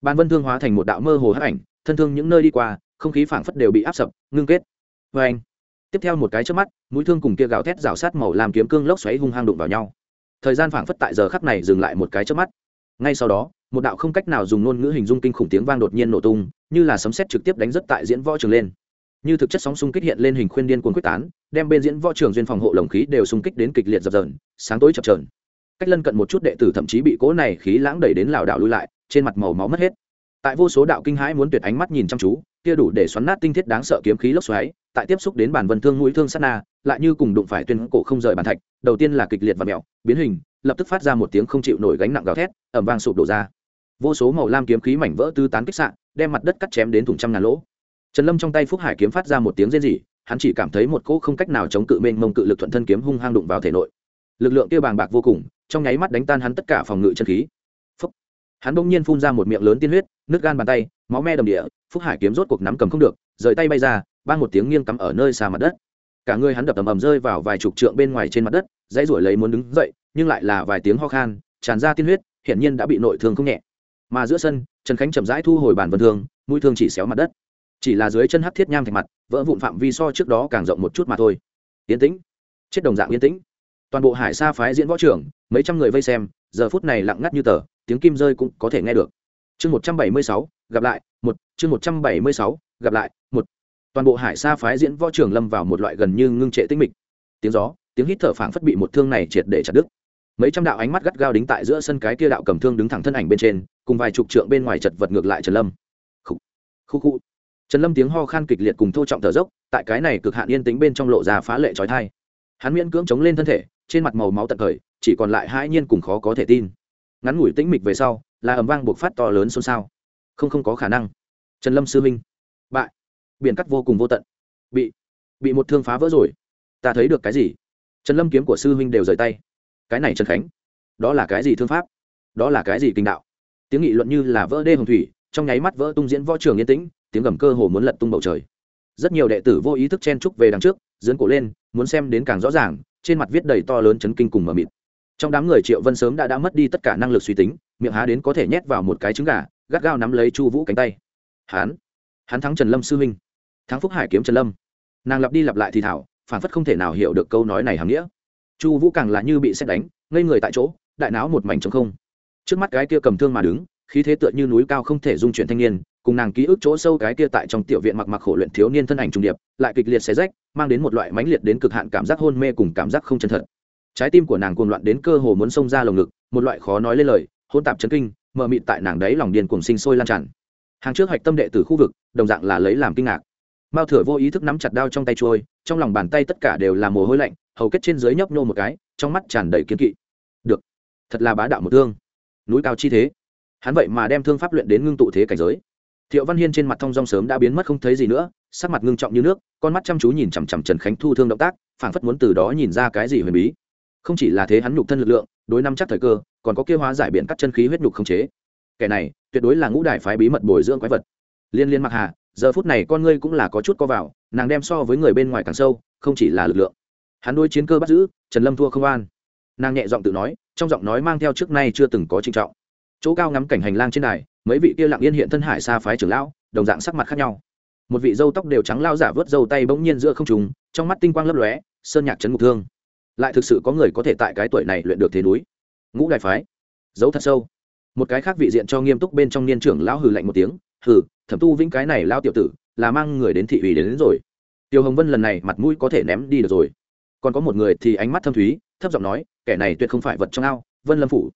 Ban vân thương hóa thành một đạo mơ hồ hắc ảnh, thân thương những nơi đi qua, không khí phảng phất đều bị áp sập, ngưng kết. Vê anh, tiếp theo một cái trước mắt, mũi thương cùng kia gào thét rào sát màu làm kiếm cương lốc xoáy hung hăng đụng vào nhau. Thời gian phảng phất tại giờ khắc này dừng lại một cái trước mắt. Ngay sau đó, một đạo không cách nào dùng ngôn ngữ hình dung kinh khủng tiếng vang đột nhiên nổ tung như là sấm sét trực tiếp đánh rất tại diễn võ trường lên. Như thực chất sóng xung kích hiện lên hình khuyên điên cuồng quyết tán, đem bên diễn võ trường duyên phòng hộ lồng khí đều xung kích đến kịch liệt dập dờn, sáng tối chập trờn cách lân cận một chút đệ tử thậm chí bị cỗ này khí lãng đẩy đến lảo đảo lui lại, trên mặt màu máu mất hết. Tại vô số đạo kinh hãi muốn tuyệt ánh mắt nhìn chăm chú, kia đủ để xoắn nát tinh thiết đáng sợ kiếm khí lốc xoáy, tại tiếp xúc đến bản vân thương mũi thương sát na, lại như cùng đụng phải tuyên cổ không rời bàn thạch, đầu tiên là kịch liệt và mẹo, biến hình, lập tức phát ra một tiếng không chịu nổi gánh nặng gào thét ẩm vang sụp đổ ra. Vô số màu lam kiếm khí mảnh vỡ tư tán kích sạn đem mặt đất cắt chém đến thùng trăm ngàn lỗ. Trần lâm trong tay phúc hải kiếm phát ra một tiếng rên rỉ, hắn chỉ cảm thấy một cỗ không cách nào chống cự mênh mông cự lực thuận thân kiếm hung hăng đụng vào thể nội. Lực lượng kia bàng bạc vô cùng, trong nháy mắt đánh tan hắn tất cả phòng ngự chân khí. Phúc. hắn bỗng nhiên phun ra một miệng lớn tiên huyết nước gan bàn tay, máu me đầm địa, phúc hải kiếm rốt cuộc nắm cầm không được, rời tay bay ra ban một tiếng nghiêng cắm ở nơi xa mặt đất. Cả người hắn đập ầm ầm rơi vào vài chục trượng bên ngoài trên mặt đất, dãy ruổi lấy muốn đứng dậy, nhưng lại là vài tiếng ho khan, tràn ra tiên huyết, hiển nhiên đã bị nội thương không nhẹ. Mà giữa sân trần khánh chậm rãi thu hồi bản vân thương, mũi thương chỉ xéo mặt đất. Chỉ là dưới chân hắc thiết nham thạch mặt, vỡ vụn phạm vi so trước đó càng rộng một chút mà thôi. Yên tĩnh. Chết đồng dạng yên tĩnh. Toàn bộ hải sa phái diễn võ trưởng, mấy trăm người vây xem, giờ phút này lặng ngắt như tờ, tiếng kim rơi cũng có thể nghe được. Chương một trăm bảy mươi sáu, gặp lại, một, chương một trăm bảy mươi sáu, gặp lại, một. Toàn bộ hải sa phái diễn võ trưởng lâm vào một loại gần như ngưng trệ tinh mịch. Tiếng gió, tiếng hít thở phảng phất bị một thương này triệt để chặt đứt. Mấy trăm đạo ánh mắt gắt gao đính tại giữa sân cái kia đạo cầm thương đứng thẳng thân ảnh bên trên cùng vài chục trượng bên ngoài chật vật ngược lại trần lâm. Khu khu khu trần lâm tiếng ho khan kịch liệt cùng thô trọng thở dốc, tại cái này cực hạn yên tĩnh bên trong lộ ra phá lệ trói thai hắn miễn cưỡng chống lên thân thể, trên mặt màu máu tận thời, chỉ còn lại hai nhiên cùng khó có thể tin. Ngắn ngủi tĩnh mịch về sau, là ầm vang buộc phát to lớn xôn xao. Không không có khả năng. Trần lâm sư minh bại. Biển cắt vô cùng vô tận. Bị bị một thương phá vỡ rồi. Ta thấy được cái gì? Trần lâm kiếm của sư huynh đều rời tay. Cái này trần khánh. Đó là cái gì thương pháp? Đó là cái gì kinh đạo? Tiếng nghị luận như là vỡ đê hồng thủy, trong nháy mắt vỡ tung diễn võ trường yên tĩnh, tiếng gầm cơ hồ muốn lật tung bầu trời. Rất nhiều đệ tử vô ý thức chen trúc về đằng trước dưỡng cổ lên, muốn xem đến càng rõ ràng, trên mặt viết đầy to lớn chấn kinh cùng mờ mịt. Trong đám người triệu vân sớm đã đã mất đi tất cả năng lực suy tính, miệng há đến có thể nhét vào một cái trứng gà, gắt gao nắm lấy chu vũ cánh tay. Hán hắn thắng trần lâm sư huynh, thắng phúc hải kiếm trần lâm. Nàng lặp đi lặp lại thì thảo phản phất không thể nào hiểu được câu nói này hàm nghĩa. Chu vũ càng là như bị xét đánh, ngây người tại chỗ, đại não một mảnh trống không trước mắt cái kia cầm thương mà đứng, khí thế tựa như núi cao không thể dung chuyển thanh niên, cùng nàng ký ức chỗ sâu cái kia tại trong tiểu viện mặc mặc khổ luyện thiếu niên thân ảnh trùng điệp, lại kịch liệt xé rách, mang đến một loại mãnh liệt đến cực hạn cảm giác hôn mê cùng cảm giác không chân thật. Trái tim của nàng cuồng loạn đến cơ hồ muốn xông ra lồng ngực, một loại khó nói lên lời hôn tạp chấn kinh, mờ mịt tại nàng đấy lòng điên cuồng sinh sôi lan tràn. Hàng trước hoạch tâm đệ từ khu vực, đồng dạng là lấy làm kinh ngạc. Mao thừa vô ý thức nắm chặt đao trong tay trôi, trong lòng bàn tay tất cả đều là mồ hôi lạnh, hầu kết trên dưới nhấp nhô một cái, trong mắt tràn đầy kiến kỵ. Được, thật là bá đạo một thương núi cao chi thế. Hắn vậy mà đem thương pháp luyện đến ngưng tụ thế cảnh giới. Thiệu văn hiên trên mặt thong dong sớm đã biến mất không thấy gì nữa, sắc mặt ngưng trọng như nước, con mắt chăm chú nhìn chằm chằm trần khánh thu thương động tác, phảng phất muốn từ đó nhìn ra cái gì huyền bí. Không chỉ là thế hắn nhục thân lực lượng, đối năm chắc thời cơ, còn có kêu hóa giải biện cắt chân khí huyết nhục không chế. Kẻ này, tuyệt đối là ngũ đại phái bí mật bồi dưỡng quái vật. Liên liên mặc hà, giờ phút này con ngươi cũng là có chút co vào, nàng đem so với người bên ngoài càng sâu, không chỉ là lực lượng. Hắn đôi chiến cơ bắt giữ, trần lâm thua không an nàng nhẹ giọng tự nói trong giọng nói mang theo trước nay chưa từng có trinh trọng. Chỗ cao ngắm cảnh hành lang trên đài mấy vị kia lặng yên hiện thân hải xa phái trưởng lão đồng dạng sắc mặt khác nhau. Một vị dâu tóc đều trắng lao giả vớt dâu tay bỗng nhiên giữa không trùng trong mắt tinh quang lấp lóe sơn nhạc chấn ngục thương. Lại thực sự có người có thể tại cái tuổi này luyện được thế núi. Ngũ đại phái giấu thật sâu. Một cái khác vị diện cho nghiêm túc bên trong niên trưởng lão hừ lạnh một tiếng hừ thẩm tu vĩnh cái này lao tiểu tử là mang người đến thị ủy đến, đến rồi. Tiêu hồng vân lần này mặt mũi có thể ném đi được rồi. Còn có một người thì ánh mắt thâm thúy thấp giọng nói, kẻ này tuyệt không phải vật trong ao, vân lâm phủ.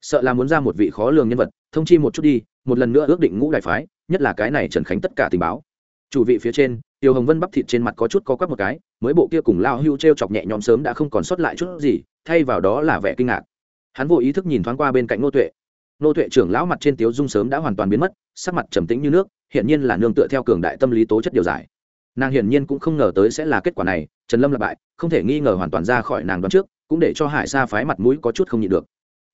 Sợ là muốn ra một vị khó lường nhân vật, thông chi một chút đi, một lần nữa ước định ngũ đại phái, nhất là cái này trần khánh tất cả tình báo. Chủ vị phía trên, tiêu hồng vân bắp thịt trên mặt có chút có quắp một cái, mới bộ kia cùng lao hưu t r e o chọc nhẹ nhõm sớm đã không còn sót lại chút gì, thay vào đó là vẻ kinh ngạc. Hắn vô ý thức nhìn thoáng qua bên cạnh nô tuệ. Nô tuệ trưởng lão mặt trên tiếu dung sớm đã hoàn toàn biến mất, sắc mặt trầm tĩnh như nước, hiển nhiên là nương tựa theo cường đại tâm lý tố chất điều giải. Nàng hiển nhiên cũng không ngờ tới sẽ là kết quả này, trần lâm là bại, không thể nghi ngờ hoàn toàn ra khỏi nàng đoán trước cũng để cho hải sa phái mặt mũi có chút không nhịn được.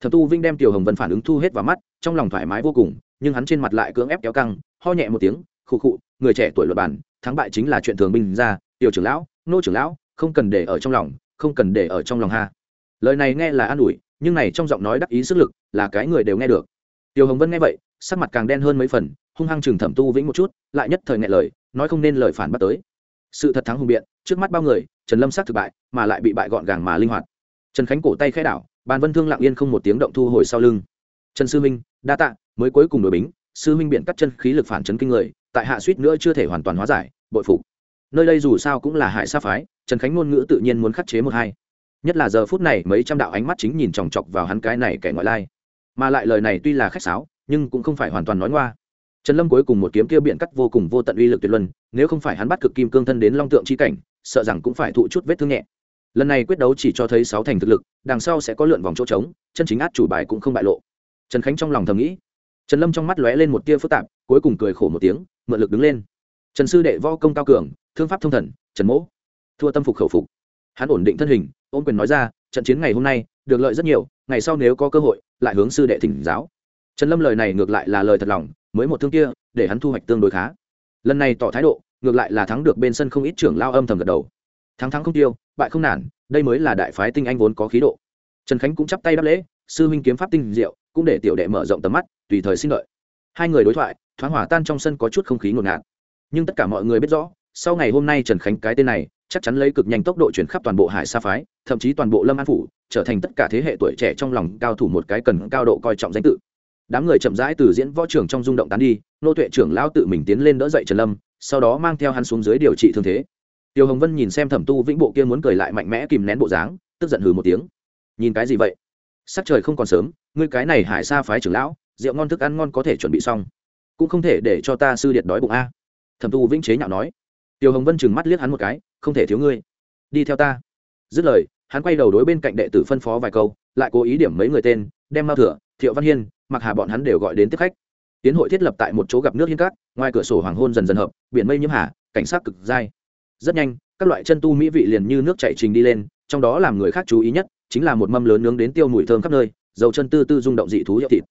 Thập tu vinh đem tiểu hồng vân phản ứng thu hết vào mắt, trong lòng thoải mái vô cùng, nhưng hắn trên mặt lại cưỡng ép kéo căng, ho nhẹ một tiếng, khụ khụ, người trẻ tuổi luật bản, thắng bại chính là chuyện thường binh ra, tiểu trưởng lão, nô trưởng lão, không cần để ở trong lòng, không cần để ở trong lòng ha. Lời này nghe là an ủi, nhưng này trong giọng nói đắc ý sức lực là cái người đều nghe được. Tiểu hồng vân nghe vậy, sắc mặt càng đen hơn mấy phần, hung hăng chừng thẩm tu vĩnh một chút, lại nhất thời nghe lời, nói không nên lời phản bắt tới. Sự thật thắng hùng biện, trước mắt bao người, trần lâm sát thực bại, mà lại bị bại gọn gàng mà linh hoạt trần khánh cổ tay khẽ đảo bàn vân thương lặng yên không một tiếng động thu hồi sau lưng. Trần sư minh, đa tạ, mới cuối cùng đổi bính, sư minh biện cắt chân khí lực phản chấn kinh người, tại hạ suýt nữa chưa thể hoàn toàn hóa giải, bội phục. Nơi đây dù sao cũng là Hải sa phái, trần khánh ngôn ngữ tự nhiên muốn khắc chế một hai. Nhất là giờ phút này mấy trăm đạo ánh mắt chính nhìn chòng chọc vào hắn cái này kẻ ngoại lai. Mà lại lời này tuy là khách sáo, nhưng cũng không phải hoàn toàn nói ngoa. Trần lâm cuối cùng một kiếm kia biện cắt vô cùng vô tận uy lực tuyệt luân, nếu không phải hắn bắt cực kim cương thân đến long tượng chi cảnh, sợ rằng cũng phải thụ chút vết thương nhẹ lần này quyết đấu chỉ cho thấy sáu thành thực lực, đằng sau sẽ có lượn vòng chỗ trống, chân chính át chủ bài cũng không bại lộ. Trần khánh trong lòng thầm nghĩ. Trần lâm trong mắt lóe lên một tia phức tạp, cuối cùng cười khổ một tiếng, mượn lực đứng lên. Trần sư đệ võ công cao cường, thương pháp thông thần, trần mỗ. Thua tâm phục khẩu phục. Hắn ổn định thân hình, ôm quyền nói ra, trận chiến ngày hôm nay, được lợi rất nhiều, ngày sau nếu có cơ hội, lại hướng sư đệ thỉnh giáo. Trần lâm lời này ngược lại là lời thật lòng, mới một thương kia, để hắn thu hoạch tương đối khá. Lần này tỏ thái độ, ngược lại là thắng được bên sân không ít trưởng lao âm thầm gật đầu thắng thắng không tiêu, bại không nản, đây mới là đại phái tinh anh vốn có khí độ. Trần khánh cũng chắp tay đáp lễ, sư huynh kiếm pháp tinh diệu, cũng để tiểu đệ mở rộng tầm mắt, tùy thời xin lợi. Hai người đối thoại, thoáng hỏa tan trong sân có chút không khí ngột ngạt. Nhưng tất cả mọi người biết rõ, sau ngày hôm nay trần khánh cái tên này, chắc chắn lấy cực nhanh tốc độ chuyển khắp toàn bộ hải sa phái, thậm chí toàn bộ lâm an phủ, trở thành tất cả thế hệ tuổi trẻ trong lòng cao thủ một cái cần cao độ coi trọng danh tự. Đám người chậm rãi từ diễn võ trưởng trong rung động tán đi, nô tuệ trưởng lao tự mình tiến lên đỡ dậy trần lâm, sau đó mang theo hắn xuống dưới điều trị thương thế tiêu hồng vân nhìn xem thẩm tu vĩnh bộ kia muốn cười lại mạnh mẽ kìm nén bộ dáng, tức giận hừ một tiếng. Nhìn cái gì vậy? Sắc trời không còn sớm, ngươi cái này hải sa phái trưởng lão, rượu ngon thức ăn ngon có thể chuẩn bị xong. Cũng không thể để cho ta sư điện đói bụng a. Thẩm tu vĩnh chế nhạo nói. Tiêu hồng vân chừng mắt liếc hắn một cái, không thể thiếu ngươi. Đi theo ta. Dứt lời, hắn quay đầu đối bên cạnh đệ tử phân phó vài câu, lại cố ý điểm mấy người tên, đem mao thừa, thiệu văn hiên mặc hà bọn hắn đều gọi đến tiếp khách. Tiến hội thiết lập tại một chỗ gặp nước hiên cát, ngoài cửa sổ hoàng hôn dần dần hợp, biển mây nhiễm hà, cảnh sát cực dai rất nhanh, các loại chân tu mỹ vị liền như nước chạy trình đi lên, trong đó làm người khác chú ý nhất chính là một mâm lớn nướng đến tiêu mùi thơm khắp nơi, dầu chân tư tư rung động dị thú hiệu thịt.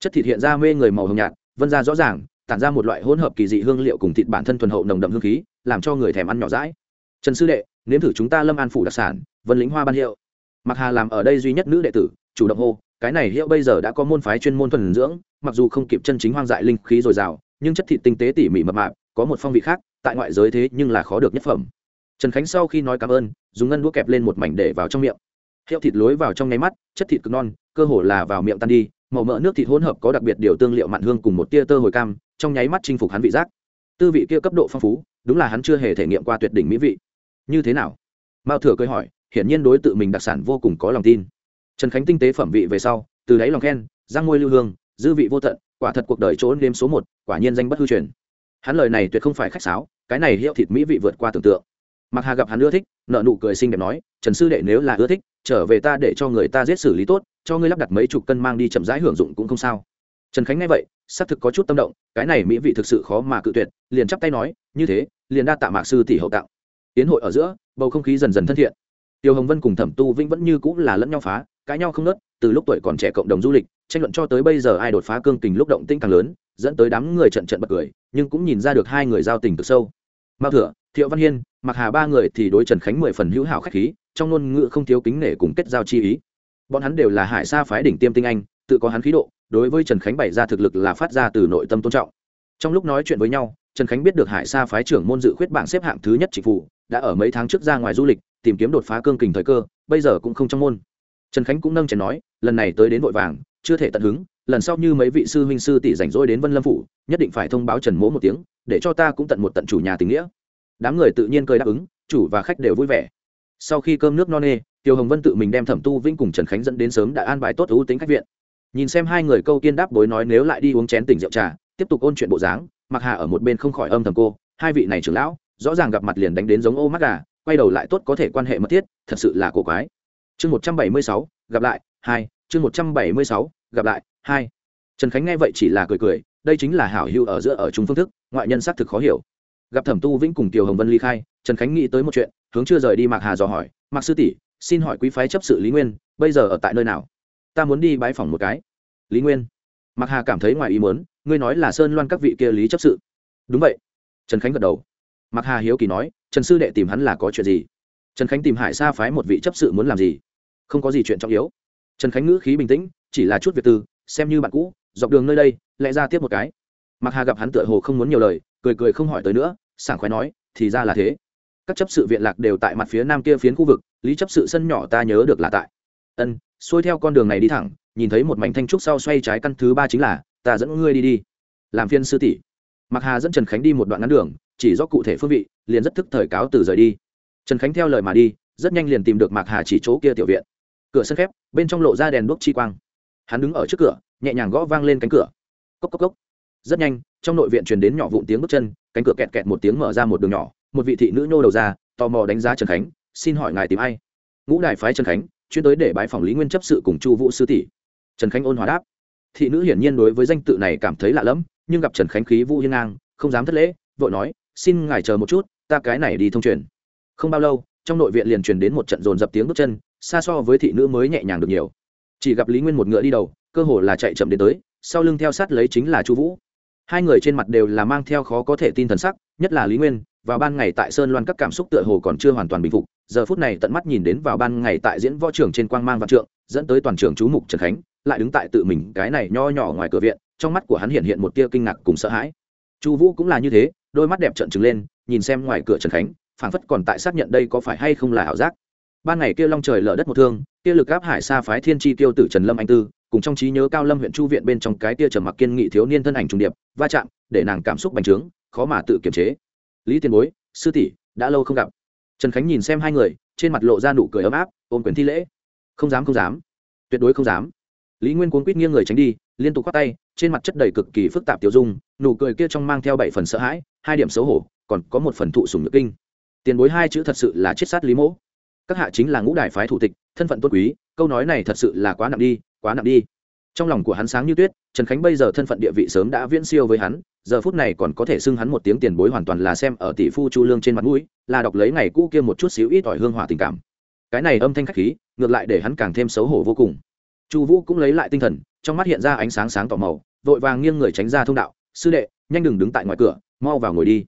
Chất thịt hiện ra mê người màu hồng nhạt, vân ra rõ ràng, tản ra một loại hỗn hợp kỳ dị hương liệu cùng thịt bản thân thuần hậu nồng đậm hương khí, làm cho người thèm ăn nhỏ rãi trần sư đệ, nếm thử chúng ta lâm an phủ đặc sản, vân lĩnh hoa ban hiệu. Mặc hà làm ở đây duy nhất nữ đệ tử, chủ động hô, cái này hiệu bây giờ đã có môn phái chuyên môn thuần dưỡng, mặc dù không kịp chân chính hoang dại linh khí dồi dào, nhưng chất thịt tinh tế tỉ mỉ mập mạp có một phong vị khác, tại ngoại giới thế nhưng là khó được nhất phẩm. Trần khánh sau khi nói cảm ơn, dùng ngân đũa kẹp lên một mảnh để vào trong miệng. Hiệu thịt lối vào trong nháy mắt, chất thịt cực non, cơ hồ là vào miệng tan đi, màu mỡ nước thịt hỗn hợp có đặc biệt điều tương liệu mặn hương cùng một tia tơ hồi cam, trong nháy mắt chinh phục hắn vị giác. Tư vị kia cấp độ phong phú, đúng là hắn chưa hề thể nghiệm qua tuyệt đỉnh mỹ vị. Như thế nào? Mao thừa cười hỏi, hiển nhiên đối tự mình đặc sản vô cùng có lòng tin. Trần khánh tinh tế phẩm vị về sau, từ đáy lòng khen giang ngôi lưu hương, dư vị vô tận, quả thật cuộc đời trốn đêm số một, quả nhiên danh bất hư truyền hắn lời này tuyệt không phải khách sáo, cái này hiệu thịt mỹ vị vượt qua tưởng tượng. Mặc hà gặp hắn ưa thích nợ nụ cười xinh đẹp nói, trần sư đệ nếu là ưa thích, trở về ta để cho người ta giết xử lý tốt, cho ngươi lắp đặt mấy chục cân mang đi chậm rãi hưởng dụng cũng không sao. Trần khánh nghe vậy, xác thực có chút tâm động, cái này mỹ vị thực sự khó mà cự tuyệt, liền chắp tay nói, như thế, liền đa tạ mạc sư tỷ hậu tạo tiến hội ở giữa, bầu không khí dần dần thân thiện. Tiêu hồng vân cùng thẩm tu vĩnh vẫn như cũng là lẫn nhau phá, cãi nhau không nớt từ lúc tuổi còn trẻ cộng đồng du lịch, tranh luận cho tới bây giờ ai đột phá cương kình lúc động tĩnh càng lớn, dẫn tới đám người trận trận bật cười, nhưng cũng nhìn ra được hai người giao tình cực sâu. Mao thừa, thiệu văn hiên mặc hà ba người thì đối trần khánh mười phần hữu hảo khách khí, trong ngôn ngữ không thiếu kính nể cùng kết giao chi ý. Bọn hắn đều là hải sa phái đỉnh tiêm tinh anh, tự có hắn khí độ, đối với trần khánh bày ra thực lực là phát ra từ nội tâm tôn trọng. Trong lúc nói chuyện với nhau, trần khánh biết được hải sa phái trưởng môn dự khuyết bảng xếp hạng thứ nhất chính phủ, đã ở mấy tháng trước ra ngoài du lịch, tìm kiếm đột phá cương kình thời cơ, bây giờ cũng không trong môn trần khánh cũng nâng chén nói, lần này tới đến vội vàng, chưa thể tận hứng, lần sau như mấy vị sư huynh sư tỷ rảnh rỗi đến vân lâm phủ, nhất định phải thông báo trần mỗ một tiếng, để cho ta cũng tận một tận chủ nhà tình nghĩa. Đám người tự nhiên cười đáp ứng, chủ và khách đều vui vẻ. Sau khi cơm nước no nê, tiêu hồng vân tự mình đem thẩm tu vĩnh cùng trần khánh dẫn đến sớm đã an bài tốt ưu tính khách viện. Nhìn xem hai người câu tiên đáp bối nói nếu lại đi uống chén tỉnh rượu trà, tiếp tục ôn chuyện bộ dáng mặc hà ở một bên không khỏi âm thầm cô, hai vị này trưởng lão, rõ ràng gặp mặt liền đánh đến giống ô mắt gà, quay đầu lại tốt có thể quan hệ mật thiết, thật sự là cổ quái chương một trăm bảy mươi sáu, gặp lại, hai, chương một trăm bảy mươi sáu, gặp lại, hai. Trần khánh nghe vậy chỉ là cười cười, đây chính là hảo hưu ở giữa ở chung phương thức, ngoại nhân xác thực khó hiểu. Gặp thẩm tu vĩnh cùng kiều hồng vân ly khai, trần khánh nghĩ tới một chuyện, hướng chưa rời đi mạc hà dò hỏi, mạc sư tỷ, xin hỏi quý phái chấp sự lý nguyên, bây giờ ở tại nơi nào? Ta muốn đi bái phòng một cái. Lý nguyên? Mạc hà cảm thấy ngoài ý muốn, ngươi nói là sơn loan các vị kia lý chấp sự. Đúng vậy. Trần khánh gật đầu. Mạc hà hiếu kỳ nói, trần sư đệ tìm hắn là có chuyện gì? Trần khánh tìm hải sa phái một vị chấp sự muốn làm gì? Không có gì chuyện trọng yếu. Trần khánh ngữ khí bình tĩnh chỉ là chút việc từ, xem như bạn cũ dọc đường nơi đây lẽ ra tiếp một cái. Mặc hà gặp hắn tựa hồ không muốn nhiều lời cười cười không hỏi tới nữa sảng khoái nói thì ra là thế. Các chấp sự viện lạc đều tại mặt phía nam kia phiến khu vực lý chấp sự sân nhỏ ta nhớ được là tại. Ân xuôi theo con đường này đi thẳng nhìn thấy một mảnh thanh trúc sau xoay trái căn thứ ba chính là ta dẫn ngươi đi đi. Làm phiên sư tỷ. Mặc hà dẫn trần khánh đi một đoạn ngắn đường chỉ do cụ thể phương vị liền rất thức thời cáo từ rời đi. Trần khánh theo lời mà đi rất nhanh liền tìm được mạc hà chỉ chỗ kia tiểu viện cửa sân khép, bên trong lộ ra đèn đuốc chi quang. Hắn đứng ở trước cửa, nhẹ nhàng gõ vang lên cánh cửa. Cốc cốc cốc. Rất nhanh, trong nội viện truyền đến nhỏ vụn tiếng bước chân, cánh cửa kẹt kẹt một tiếng mở ra một đường nhỏ, một vị thị nữ nhô đầu ra, tò mò đánh giá trần khánh, xin hỏi ngài tìm ai? Ngũ đại phái trần khánh, chuyên tới để bãi phòng lý nguyên chấp sự cùng chu vũ sư tỷ. Trần khánh ôn hòa đáp. Thị nữ hiển nhiên đối với danh tự này cảm thấy lạ lẫm, nhưng gặp trần khánh khí vũ hiên ngang, không dám thất lễ, vội nói, xin ngài chờ một chút, ta cái này đi thông truyền. Không bao lâu, trong nội viện liền truyền đến một trận dồn dập tiếng bước chân xa so với thị nữ mới nhẹ nhàng được nhiều. Chỉ gặp lý nguyên một ngựa đi đầu, cơ hồ là chạy chậm đến tới, sau lưng theo sát lấy chính là chu vũ. Hai người trên mặt đều là mang theo khó có thể tin thần sắc, nhất là lý nguyên, vào ban ngày tại sơn loan các cảm xúc tựa hồ còn chưa hoàn toàn bình phục, giờ phút này tận mắt nhìn đến vào ban ngày tại diễn võ trường trên quang mang văn trượng, dẫn tới toàn trường chú mục trần khánh, lại đứng tại tự mình cái này nho nhỏ ngoài cửa viện, trong mắt của hắn hiện hiện một tia kinh ngạc cùng sợ hãi. Chu vũ cũng là như thế, đôi mắt đẹp trợn trừng lên, nhìn xem ngoài cửa trần khánh, phảng phất còn tại xác nhận đây có phải hay không là ảo giác ban ngày kia long trời lở đất một thương, kia lực áp hải xa phái thiên chi tiêu tử trần lâm anh tư, cùng trong trí nhớ cao lâm huyện chu viện bên trong cái tia trầm mặc kiên nghị thiếu niên thân ảnh trùng điệp, va chạm, để nàng cảm xúc bành trướng, khó mà tự kiềm chế. Lý tiền bối, sư tỷ, đã lâu không gặp. Trần khánh nhìn xem hai người, trên mặt lộ ra nụ cười ấm áp, ôm quyền thi lễ. Không dám không dám. Tuyệt đối không dám. Lý nguyên cuốn quýt nghiêng người tránh đi, liên tục khoác tay, trên mặt chất đầy cực kỳ phức tạp tiêu dung, nụ cười kia trong mang theo bảy phần sợ hãi, hai điểm xấu hổ, còn có một phần thụ sùng nhược kinh. Tiền bối hai chữ thật sự là chết sát lý mẫu các hạ chính là ngũ đài phái thủ tịch, thân phận tôn quý, câu nói này thật sự là quá nặng đi, quá nặng đi. Trong lòng của hắn sáng như tuyết, trần khánh bây giờ thân phận địa vị sớm đã viễn siêu với hắn, giờ phút này còn có thể xưng hắn một tiếng tiền bối hoàn toàn là xem ở tỷ phu chu lương trên mặt mũi, là đọc lấy ngày cũ kia một chút xíu ít ỏi hương hỏa tình cảm. Cái này âm thanh khắc khí, ngược lại để hắn càng thêm xấu hổ vô cùng. Chu vũ cũng lấy lại tinh thần, trong mắt hiện ra ánh sáng sáng tỏ màu, vội vàng nghiêng người tránh ra thông đạo, sư đệ, nhanh đừng đứng tại ngoài cửa, mau vào ngồi đi.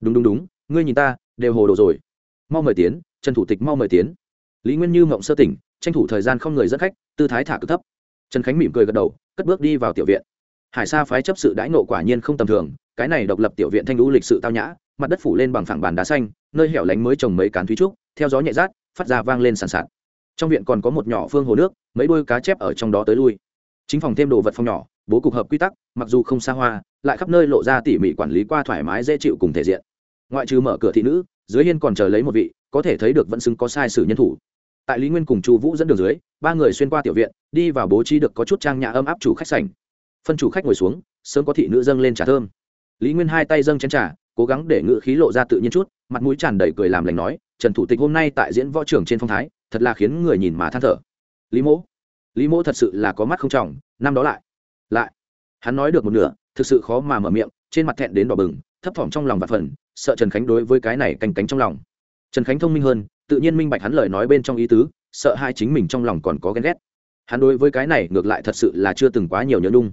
Đúng đúng đúng, ngươi nhìn ta, đều hồ đồ rồi. Mau mời tiến trần thủ tịch mau mời tiến. Lý nguyên như mộng sơ tỉnh, tranh thủ thời gian không người dẫn khách, tư thái thả cực thấp. Trần khánh mỉm cười gật đầu, cất bước đi vào tiểu viện. Hải sa phái chấp sự đãi nộ quả nhiên không tầm thường, cái này độc lập tiểu viện thanh lũ lịch sự tao nhã, mặt đất phủ lên bằng phẳng bàn đá xanh, nơi hẻo lánh mới trồng mấy cán thúy trúc, theo gió nhẹ rát, phát ra vang lên sàn sạt. Trong viện còn có một nhỏ phương hồ nước, mấy đôi cá chép ở trong đó tới lui. Chính phòng thêm đồ vật phòng nhỏ, bố cục hợp quy tắc, mặc dù không xa hoa, lại khắp nơi lộ ra tỉ mỉ quản lý qua thoải mái dễ chịu cùng thể diện. Ngoại trừ mở cửa thị nữ, dưới hiên còn chờ lấy một vị có thể thấy được vẫn xứng có sai sử nhân thủ. Tại lý nguyên cùng chu vũ dẫn đường dưới, ba người xuyên qua tiểu viện, đi vào bố trí được có chút trang nhà ấm áp chủ khách sảnh. Phân chủ khách ngồi xuống, sớm có thị nữ dâng lên trà thơm. Lý nguyên hai tay dâng chén trà, cố gắng để ngự khí lộ ra tự nhiên chút, mặt mũi tràn đầy cười làm lành nói, trần thủ tịch hôm nay tại diễn võ trưởng trên phong thái, thật là khiến người nhìn mà than thở. Lý mỗ. Lý mỗ thật sự là có mắt không trọng năm đó lại lại. Hắn nói được một nửa, thực sự khó mà mở miệng, trên mặt thẹn đến đỏ bừng, thấp thỏm trong lòng và phần, sợ trần khánh đối với cái này canh cánh trong lòng trần khánh thông minh hơn, tự nhiên minh bạch hắn lời nói bên trong ý tứ, sợ hai chính mình trong lòng còn có ghen ghét. Hắn đối với cái này ngược lại thật sự là chưa từng quá nhiều nhớ nhung.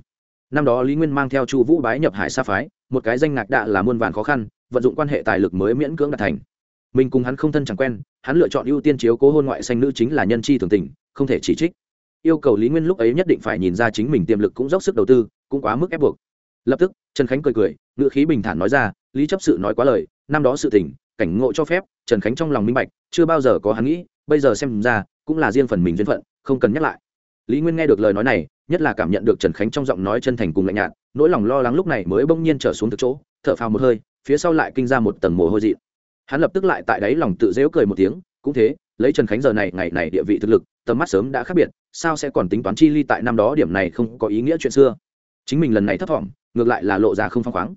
Năm đó lý nguyên mang theo chu vũ bái nhập hải sa phái, một cái danh ngạc đạ là muôn vàn khó khăn, vận dụng quan hệ tài lực mới miễn cưỡng đạt thành. Mình cùng hắn không thân chẳng quen, hắn lựa chọn ưu tiên chiếu cố hôn ngoại xanh nữ chính là nhân chi thường tình, không thể chỉ trích. Yêu cầu lý nguyên lúc ấy nhất định phải nhìn ra chính mình tiềm lực cũng dốc sức đầu tư, cũng quá mức ép buộc. Lập tức, trần khánh cười cười ngựa khí bình thản nói ra, lý chấp sự nói quá lời, năm đó sự tình cảnh ngộ cho phép, trần khánh trong lòng minh bạch, chưa bao giờ có hắn nghĩ, bây giờ xem ra, cũng là riêng phần mình duyên phận, không cần nhắc lại. Lý nguyên nghe được lời nói này, nhất là cảm nhận được trần khánh trong giọng nói chân thành cùng lạnh nhạt, nỗi lòng lo lắng lúc này mới bỗng nhiên trở xuống từ chỗ, thở phào một hơi, phía sau lại kinh ra một tầng mồ hôi dị. Hắn lập tức lại tại đáy lòng tự dễu cười một tiếng, cũng thế, lấy trần khánh giờ này, ngày này địa vị thực lực, tầm mắt sớm đã khác biệt, sao sẽ còn tính toán chi ly tại năm đó điểm này không có ý nghĩa chuyện xưa. Chính mình lần này thất vọng ngược lại là lộ ra không phăng khoáng.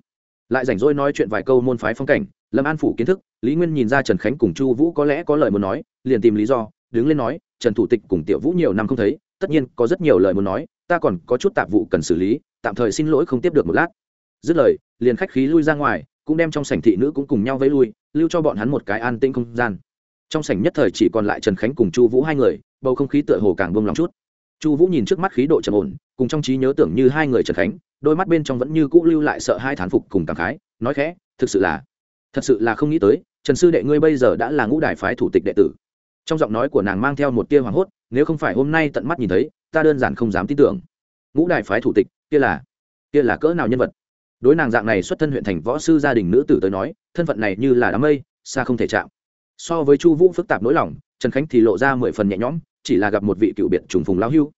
Lại rảnh rỗi nói chuyện vài câu môn phái phong cảnh lâm an phủ kiến thức, lý nguyên nhìn ra trần khánh cùng chu vũ có lẽ có lời muốn nói, liền tìm lý do, đứng lên nói, trần thủ tịch cùng tiểu vũ nhiều năm không thấy, tất nhiên có rất nhiều lời muốn nói, ta còn có chút tạp vụ cần xử lý, tạm thời xin lỗi không tiếp được một lát. Dứt lời, liền khách khí lui ra ngoài, cũng đem trong sảnh thị nữ cũng cùng nhau vẫy lui, lưu cho bọn hắn một cái an tĩnh không gian. Trong sảnh nhất thời chỉ còn lại trần khánh cùng chu vũ hai người, bầu không khí tựa hồ càng bông lòng chút. Chu vũ nhìn trước mắt khí độ trầm ổn, cùng trong trí nhớ tưởng như hai người trần khánh, đôi mắt bên trong vẫn như cũ lưu lại sợ hai thán phục cùng cảm khái, nói khẽ, thực sự là thật sự là không nghĩ tới, trần sư đệ ngươi bây giờ đã là ngũ đài phái thủ tịch đệ tử. Trong giọng nói của nàng mang theo một tia hoảng hốt, nếu không phải hôm nay tận mắt nhìn thấy, ta đơn giản không dám tin tưởng. Ngũ đài phái thủ tịch, kia là kia là cỡ nào nhân vật? Đối nàng dạng này xuất thân huyện thành võ sư gia đình nữ tử tới nói, thân phận này như là đám mây, xa không thể chạm. So với chu vũ phức tạp nỗi lòng, trần khánh thì lộ ra mười phần nhẹ nhõm, chỉ là gặp một vị cựu biệt trùng phùng lão hưu.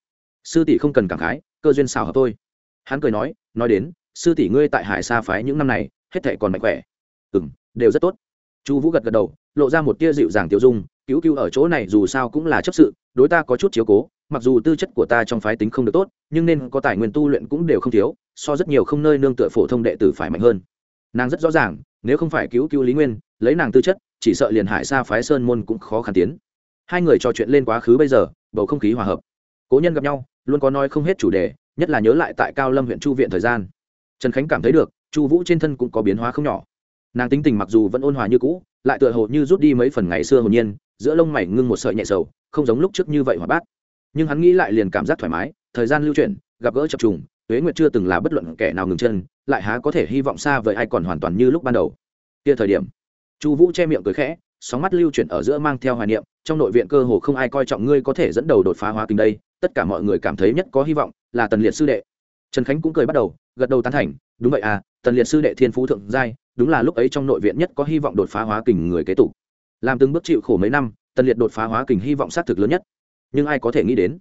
Sư tỷ không cần cảm khái, cơ duyên xào hợp tôi hắn cười nói nói đến, sư tỷ ngươi tại hải sa phái những năm này, hết thể còn mạnh khỏe. Ừ m đều rất tốt. Chu vũ gật gật đầu, lộ ra một tia dịu dàng tiêu dung, cứu cứu ở chỗ này dù sao cũng là chấp sự, đối ta có chút chiếu cố, mặc dù tư chất của ta trong phái tính không được tốt, nhưng nên có tài nguyên tu luyện cũng đều không thiếu, so rất nhiều không nơi nương tựa phổ thông đệ tử phải mạnh hơn. Nàng rất rõ ràng, nếu không phải cứu cứu lý nguyên, lấy nàng tư chất, chỉ sợ liền hải xa phái sơn môn cũng khó khăn tiến. Hai người trò chuyện lên quá khứ bây giờ, bầu không khí hòa hợp. Cố nhân gặp nhau, luôn có nói không hết chủ đề, nhất là nhớ lại tại cao lâm huyện chu viện thời gian. Trần khánh cảm thấy được, chu vũ trên thân cũng có biến hóa không nhỏ nàng tính tình mặc dù vẫn ôn hòa như cũ, lại tựa hồ như rút đi mấy phần ngày xưa hồn nhiên, giữa lông mày ngưng một sợi nhẹ sầu, không giống lúc trước như vậy hòa bát. Nhưng hắn nghĩ lại liền cảm giác thoải mái, thời gian lưu chuyển, gặp gỡ chập trùng, tuế nguyệt chưa từng là bất luận kẻ nào ngừng chân, lại há có thể hy vọng xa vời ai còn hoàn toàn như lúc ban đầu. Kia thời điểm, chu vũ che miệng cười khẽ, sóng mắt lưu chuyển ở giữa mang theo hoài niệm, trong nội viện cơ hồ không ai coi trọng ngươi có thể dẫn đầu đột phá hóa kinh đây, tất cả mọi người cảm thấy nhất có hy vọng là tần liệt sư đệ. Trần khánh cũng cười bắt đầu, gật đầu tán thành, đúng vậy à tần liệt sư đệ thiên phú thượng giai đúng là lúc ấy trong nội viện nhất có hy vọng đột phá hóa kình người kế tục. Làm từng bước chịu khổ mấy năm, tần liệt đột phá hóa kình hy vọng xác thực lớn nhất. Nhưng ai có thể nghĩ đến?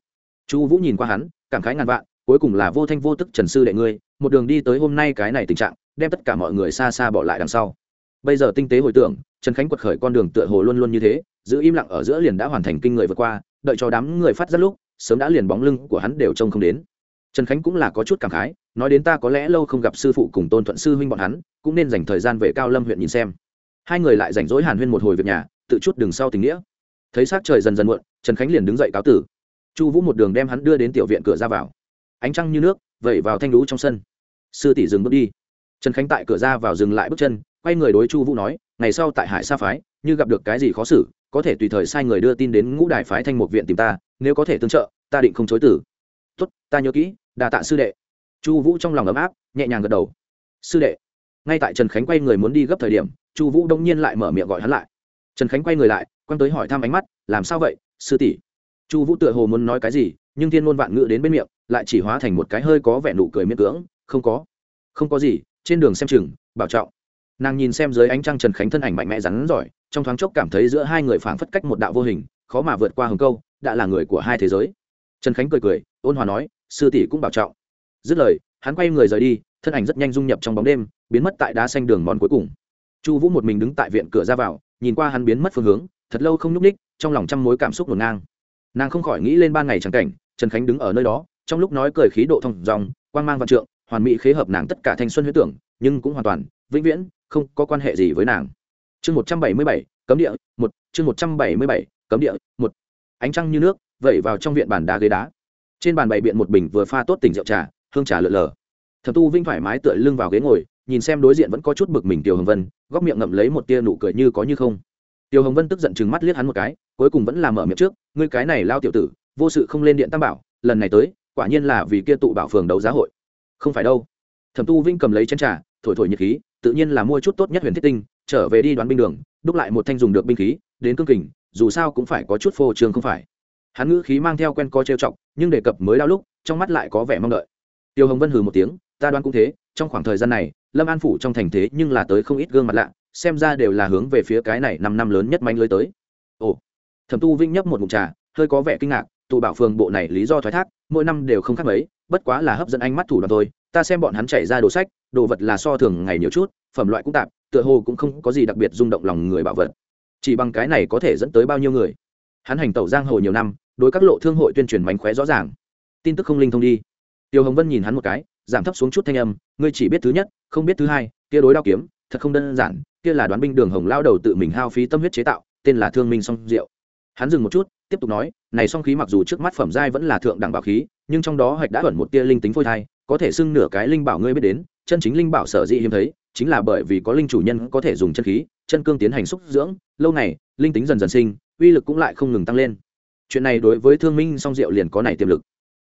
Chu vũ nhìn qua hắn, cảm khái ngàn vạn, cuối cùng là vô thanh vô tức trần sư đệ ngươi, một đường đi tới hôm nay cái này tình trạng, đem tất cả mọi người xa xa bỏ lại đằng sau. Bây giờ tinh tế hồi tưởng, trần khánh quật khởi con đường tựa hồ luôn luôn như thế, giữ im lặng ở giữa liền đã hoàn thành kinh người vượt qua, đợi cho đám người phát rất lúc, sớm đã liền bóng lưng của hắn đều trông không đến trần khánh cũng là có chút cảm khái, nói đến ta có lẽ lâu không gặp sư phụ cùng tôn thuận sư huynh bọn hắn, cũng nên dành thời gian về cao lâm huyện nhìn xem. Hai người lại rảnh rỗi hàn huyên một hồi việc nhà, tự chút đường sau tình nghĩa. Thấy s trời dần dần muộn, trần khánh liền đứng dậy cáo tử. Chu vũ một đường đem hắn đưa đến tiểu viện cửa ra vào. Ánh trăng như nước, vẩy vào thanh lũ trong sân. Sư tỷ dừng bước đi. Trần khánh tại cửa ra vào dừng lại bước chân, quay người đối chu vũ nói, ngày sau tại hải sa phái, như gặp được cái gì khó xử, có thể tùy thời sai người đưa tin đến ngũ đài phái thanh một viện tìm ta, nếu có thể tương trợ, ta định không chối tử tốt, ta nhớ kỹ, đà tạ sư đệ. Chu vũ trong lòng ấm áp, nhẹ nhàng gật đầu. Sư đệ. Ngay tại trần khánh quay người muốn đi gấp thời điểm, chu vũ đông nhiên lại mở miệng gọi hắn lại. Trần khánh quay người lại, quăng tới hỏi thăm ánh mắt, làm sao vậy, sư tỷ? Chu vũ tựa hồ muốn nói cái gì, nhưng thiên ngôn vạn ngữ đến bên miệng, lại chỉ hóa thành một cái hơi có vẻ nụ cười miễn cưỡng, không có. Không có gì, trên đường xem chừng, bảo trọng. Nàng nhìn xem dưới ánh trăng trần khánh thân ảnh mạnh mẽ rắn giỏi, trong thoáng chốc cảm thấy giữa hai người phảng phất cách một đạo vô hình, khó mà vượt qua hừng câu, đã là người của hai thế giới trần khánh cười cười, ôn hòa nói, sư tỷ cũng bảo trọng. Dứt lời, hắn quay người rời đi, thân ảnh rất nhanh dung nhập trong bóng đêm, biến mất tại đá xanh đường mòn cuối cùng. Chu vũ một mình đứng tại viện cửa ra vào, nhìn qua hắn biến mất phương hướng, thật lâu không nhúc ních trong lòng trăm mối cảm xúc ngổn ngang. Nàng không khỏi nghĩ lên ban ngày trắng cảnh, trần khánh đứng ở nơi đó, trong lúc nói cười khí độ thông dòng, quang mang văn trượng, hoàn mỹ khế hợp nàng tất cả thanh xuân huyết tưởng, nhưng cũng hoàn toàn, vĩnh viễn, không có quan hệ gì với nàng. Chương một trăm bảy mươi bảy, cấm địa, một, chương một trăm bảy mươi bảy, cấm địa, một. Ánh trăng như nước vẩy vào trong viện bàn đá ghế đá. Trên bàn bày biện một bình vừa pha tốt tình rượu trà, hương trà lợn lờ. Thầm tu vinh thoải mái tựa lưng vào ghế ngồi, nhìn xem đối diện vẫn có chút bực mình tiêu hồng vân, góc miệng ngậm lấy một tia nụ cười như có như không. Tiêu hồng vân tức giận chừng mắt liếc hắn một cái, cuối cùng vẫn làm mở miệng trước, ngươi cái này lao tiểu tử, vô sự không lên điện tam bảo, lần này tới, quả nhiên là vì kia tụ bảo phường đấu giá hội. Không phải đâu. Thẩm tu vinh cầm lấy chén trà, thổi thổi nhiệt khí, tự nhiên là mua chút tốt nhất huyền thiết tinh, trở về đi đoán binh đường, đúc lại một thanh dùng được binh khí, đến cương kình, dù sao cũng phải có chút phô trương không phải hắn ngữ khí mang theo quen co trêu chọc, nhưng đề cập mới đau lúc, trong mắt lại có vẻ mong đợi. Tiêu hồng vân hừ một tiếng, ta đoán cũng thế, trong khoảng thời gian này, lâm an phủ trong thành thế nhưng là tới không ít gương mặt lạ, xem ra đều là hướng về phía cái này năm năm lớn nhất manh lưới tới. Ồ, thẩm tu vinh nhấp một mục trà, hơi có vẻ kinh ngạc, tụ bảo phường bộ này lý do thoái thác, mỗi năm đều không khác mấy, bất quá là hấp dẫn ánh mắt thủ đoàn thôi, ta xem bọn hắn chạy ra đồ sách, đồ vật là so thường ngày nhiều chút, phẩm loại cũng tạp, tựa hồ cũng không có gì đặc biệt rung động lòng người bảo vật. Chỉ bằng cái này có thể dẫn tới bao nhiêu người? Hắn hành tẩu giang hồ nhiều năm, đối các lộ thương hội tuyên truyền mánh khóe rõ ràng. Tin tức không linh thông đi. Tiêu hồng vân nhìn hắn một cái, giảm thấp xuống chút thanh âm, ngươi chỉ biết thứ nhất, không biết thứ hai, kia đối đao kiếm, thật không đơn giản, kia là đoán binh đường hồng lao đầu tự mình hao phí tâm huyết chế tạo, tên là thương minh song diệu. Hắn dừng một chút, tiếp tục nói, này song khí mặc dù trước mắt phẩm giai vẫn là thượng đẳng bảo khí, nhưng trong đó hạch đã ẩn một tia linh tính phôi thai, có thể xưng nửa cái linh bảo ngươi biết đến, chân chính linh bảo sở dĩ hiếm thấy, chính là bởi vì có linh chủ nhân có thể dùng chân khí, chân cương tiến hành xúc dưỡng, lâu này linh tính dần dần sinh uy lực cũng lại không ngừng tăng lên. Chuyện này đối với thương minh song diệu liền có này tiềm lực.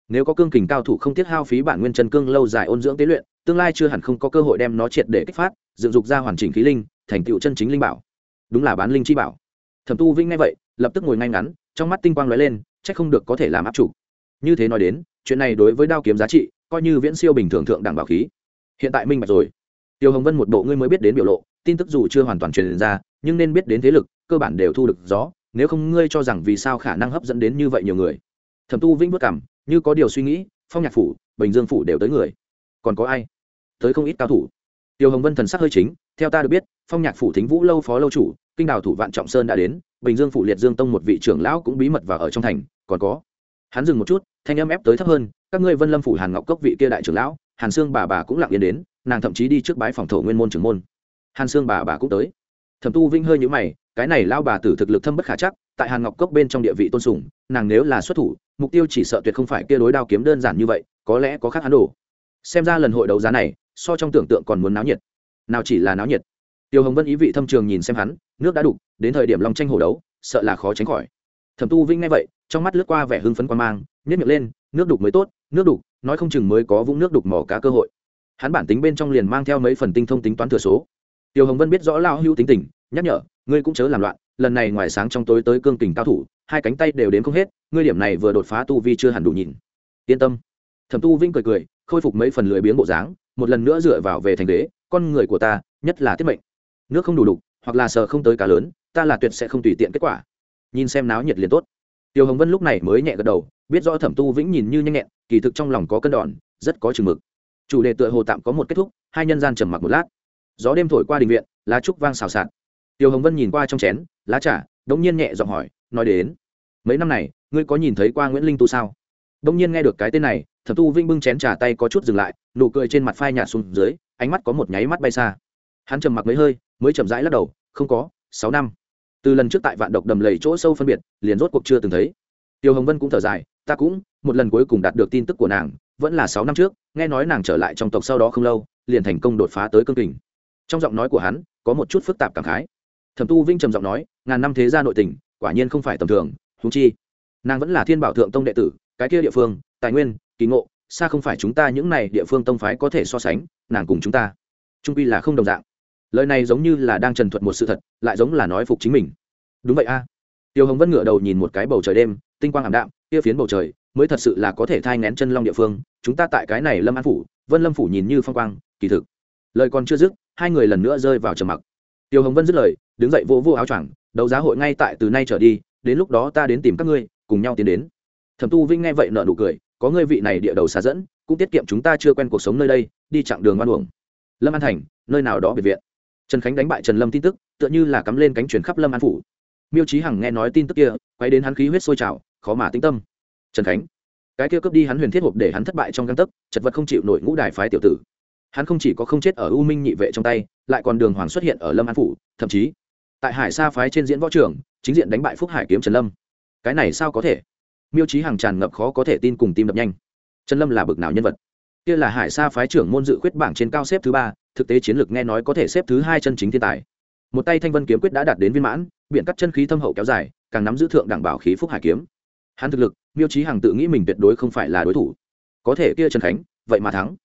Nếu có cương kình cao thủ không tiết hao phí bản nguyên chân cương lâu dài ôn dưỡng tế luyện, tương lai chưa hẳn không có cơ hội đem nó triệt để kích phát, dựng dục ra hoàn chỉnh khí linh, thành tựu chân chính linh bảo. Đúng là bán linh chi bảo. Thẩm tu vinh nghe vậy, lập tức ngồi ngay ngắn, trong mắt tinh quang lóe lên, chắc không được có thể làm áp chủ. Như thế nói đến, chuyện này đối với đao kiếm giá trị, coi như viễn siêu bình thường thượng đẳng bảo khí. Hiện tại minh bạch rồi. Tiêu hồng vân một bộ ngươi mới biết đến biểu lộ, tin tức dù chưa hoàn toàn truyền ra, nhưng nên biết đến thế lực, cơ bản đều thu được gió nếu không ngươi cho rằng vì sao khả năng hấp dẫn đến như vậy nhiều người? Thẩm tu vĩnh vất cảm, như có điều suy nghĩ, phong nhạc phủ, bình dương phủ đều tới người. Còn có ai? Tới không ít cao thủ. Tiêu hồng vân thần sắc hơi chính, theo ta được biết, phong nhạc phủ thính vũ lâu phó lâu chủ, kinh đào thủ vạn trọng sơn đã đến, bình dương phủ liệt dương tông một vị trưởng lão cũng bí mật và ở trong thành, còn có. Hắn dừng một chút, thanh âm ép tới thấp hơn, các ngươi vân lâm phủ hàn ngọc cốc vị kia đại trưởng lão, hàn sương bà bà cũng lặng yên đến, nàng thậm chí đi trước bái phòng thổ nguyên môn trưởng môn. Hàn sương bà bà cũng tới thẩm tu vinh hơi nhũ mày, cái này lao bà tử thực lực thâm bất khả chắc, tại hàn ngọc cốc bên trong địa vị tôn sùng, nàng nếu là xuất thủ, mục tiêu chỉ sợ tuyệt không phải kia đối đao kiếm đơn giản như vậy, có lẽ có khác hắn đồ. Xem ra lần hội đấu giá này, so trong tưởng tượng còn muốn náo nhiệt. Nào chỉ là náo nhiệt. Tiêu hồng vân ý vị thâm trường nhìn xem hắn, nước đã đục, đến thời điểm lòng tranh hổ đấu, sợ là khó tránh khỏi. Thẩm tu vinh nghe vậy, trong mắt lướt qua vẻ hưng phấn quan mang nhét miệng lên, nước đục mới tốt, nước đục, nói không chừng mới có vũng nước đục mỏ cá cơ hội. Hắn bản tính bên trong liền mang theo mấy phần tinh thông tính toán thừa số tiêu hồng vân biết rõ lao hưu tính tình, nhắc nhở, ngươi cũng chớ làm loạn, lần này ngoài sáng trong tối tới cương kình cao thủ, hai cánh tay đều đến không hết, ngươi điểm này vừa đột phá tu vi chưa hẳn đủ nhìn. Yên tâm. Thẩm tu vinh cười cười, khôi phục mấy phần lười biếng bộ dáng, một lần nữa dựa vào về thành đế, con người của ta, nhất là tiết mệnh. Nước không đủ đục, hoặc là sờ không tới cá lớn, ta là tuyệt sẽ không tùy tiện kết quả. Nhìn xem náo nhiệt liền tốt. Tiêu hồng vân lúc này mới nhẹ gật đầu, biết rõ thẩm tu vĩnh nhìn như nhanh nhẹn, kỳ thực trong lòng có cân đòn, rất có chừng mực. Chủ đề tựa hồ tạm có một kết thúc, hai nhân gian trầm mặc một lát gió đêm thổi qua đình viện, lá trúc vang xào xạc. Tiêu hồng vân nhìn qua trong chén, lá trà, đống nhiên nhẹ giọng hỏi, nói đến, mấy năm này, ngươi có nhìn thấy qua nguyễn linh tu sao? Đống nhiên nghe được cái tên này, thẩm tu vinh bưng chén trà tay có chút dừng lại, nụ cười trên mặt phai nhạt xuống dưới, ánh mắt có một nháy mắt bay xa. Hắn trầm mặc mấy hơi, mới chậm rãi lắc đầu, không có, sáu năm. Từ lần trước tại vạn độc đầm lầy chỗ sâu phân biệt, liền rốt cuộc chưa từng thấy. Tiêu hồng vân cũng thở dài, ta cũng, một lần cuối cùng đạt được tin tức của nàng, vẫn là sáu năm trước, nghe nói nàng trở lại trong tộc sau đó không lâu, liền thành công đột phá tới cương kình trong giọng nói của hắn, có một chút phức tạp cảm khái. Thẩm tu vinh trầm giọng nói, ngàn năm thế gia nội tình, quả nhiên không phải tầm thường thú chi, nàng vẫn là thiên bảo thượng tông đệ tử, cái kia địa phương, tài nguyên, kỳ ngộ, xa không phải chúng ta những này địa phương tông phái có thể so sánh, nàng cùng chúng ta. Trung quy là không đồng dạng. Lời này giống như là đang trần thuật một sự thật, lại giống là nói phục chính mình. Đúng vậy a. À. tiêu hồng vẫn ngửa đầu nhìn một cái bầu trời đêm, tinh quang ảm đạm, kia phiến bầu trời mới thật sự là có thể thai ngén chân long địa phương. Chúng ta tại cái này lâm an phủ, vân lâm phủ nhìn như phong quang, kỳ thực lời còn chưa dứt, hai người lần nữa rơi vào trầm mặc. Tiêu hồng vân dứt lời, đứng dậy vô vô áo choàng, đấu giá hội ngay tại từ nay trở đi, đến lúc đó ta đến tìm các ngươi, cùng nhau tiến đến. Thẩm tu vinh nghe vậy nợ nụ cười, có ngươi vị này địa đầu xa dẫn, cũng tiết kiệm chúng ta chưa quen cuộc sống nơi đây, đi chặng đường ngoan uổng. Lâm an thành, nơi nào đó biệt viện. Trần khánh đánh bại trần lâm tin tức, tựa như là cắm lên cánh chuyển khắp lâm an phủ. Miêu trí hằng nghe nói tin tức kia, quay đến hắn khí huyết sôi trào, khó mà tĩnh tâm. Trần khánh, cái kia cướp đi hắn huyền thiết hộp để hắn thất bại trong găng tấc, chật vật không chịu nổi ngũ đài phái tiểu tử hắn không chỉ có không chết ở u minh nhị vệ trong tay, lại còn đường hoàng xuất hiện ở lâm an phủ, thậm chí, tại hải sa phái trên diễn võ trường, chính diện đánh bại phúc hải kiếm trần lâm. Cái này sao có thể? Miêu trí hàng tràn ngập khó có thể tin cùng tim đập nhanh. Trần lâm là bực nào nhân vật? Kia là hải sa phái trưởng môn dự quyết bảng trên cao xếp thứ ba, thực tế chiến lược nghe nói có thể xếp thứ hai chân chính thiên tài. Một tay thanh vân kiếm quyết đã đạt đến viên mãn biện cắt chân khí thâm hậu kéo dài, càng nắm giữ thượng đẳng bảo khí phúc hải kiếm. Hắn thực lực, miêu trí hằng tự nghĩ mình tuyệt đối không phải là đối thủ. Có thể kia trần khánh, vậy mà thắng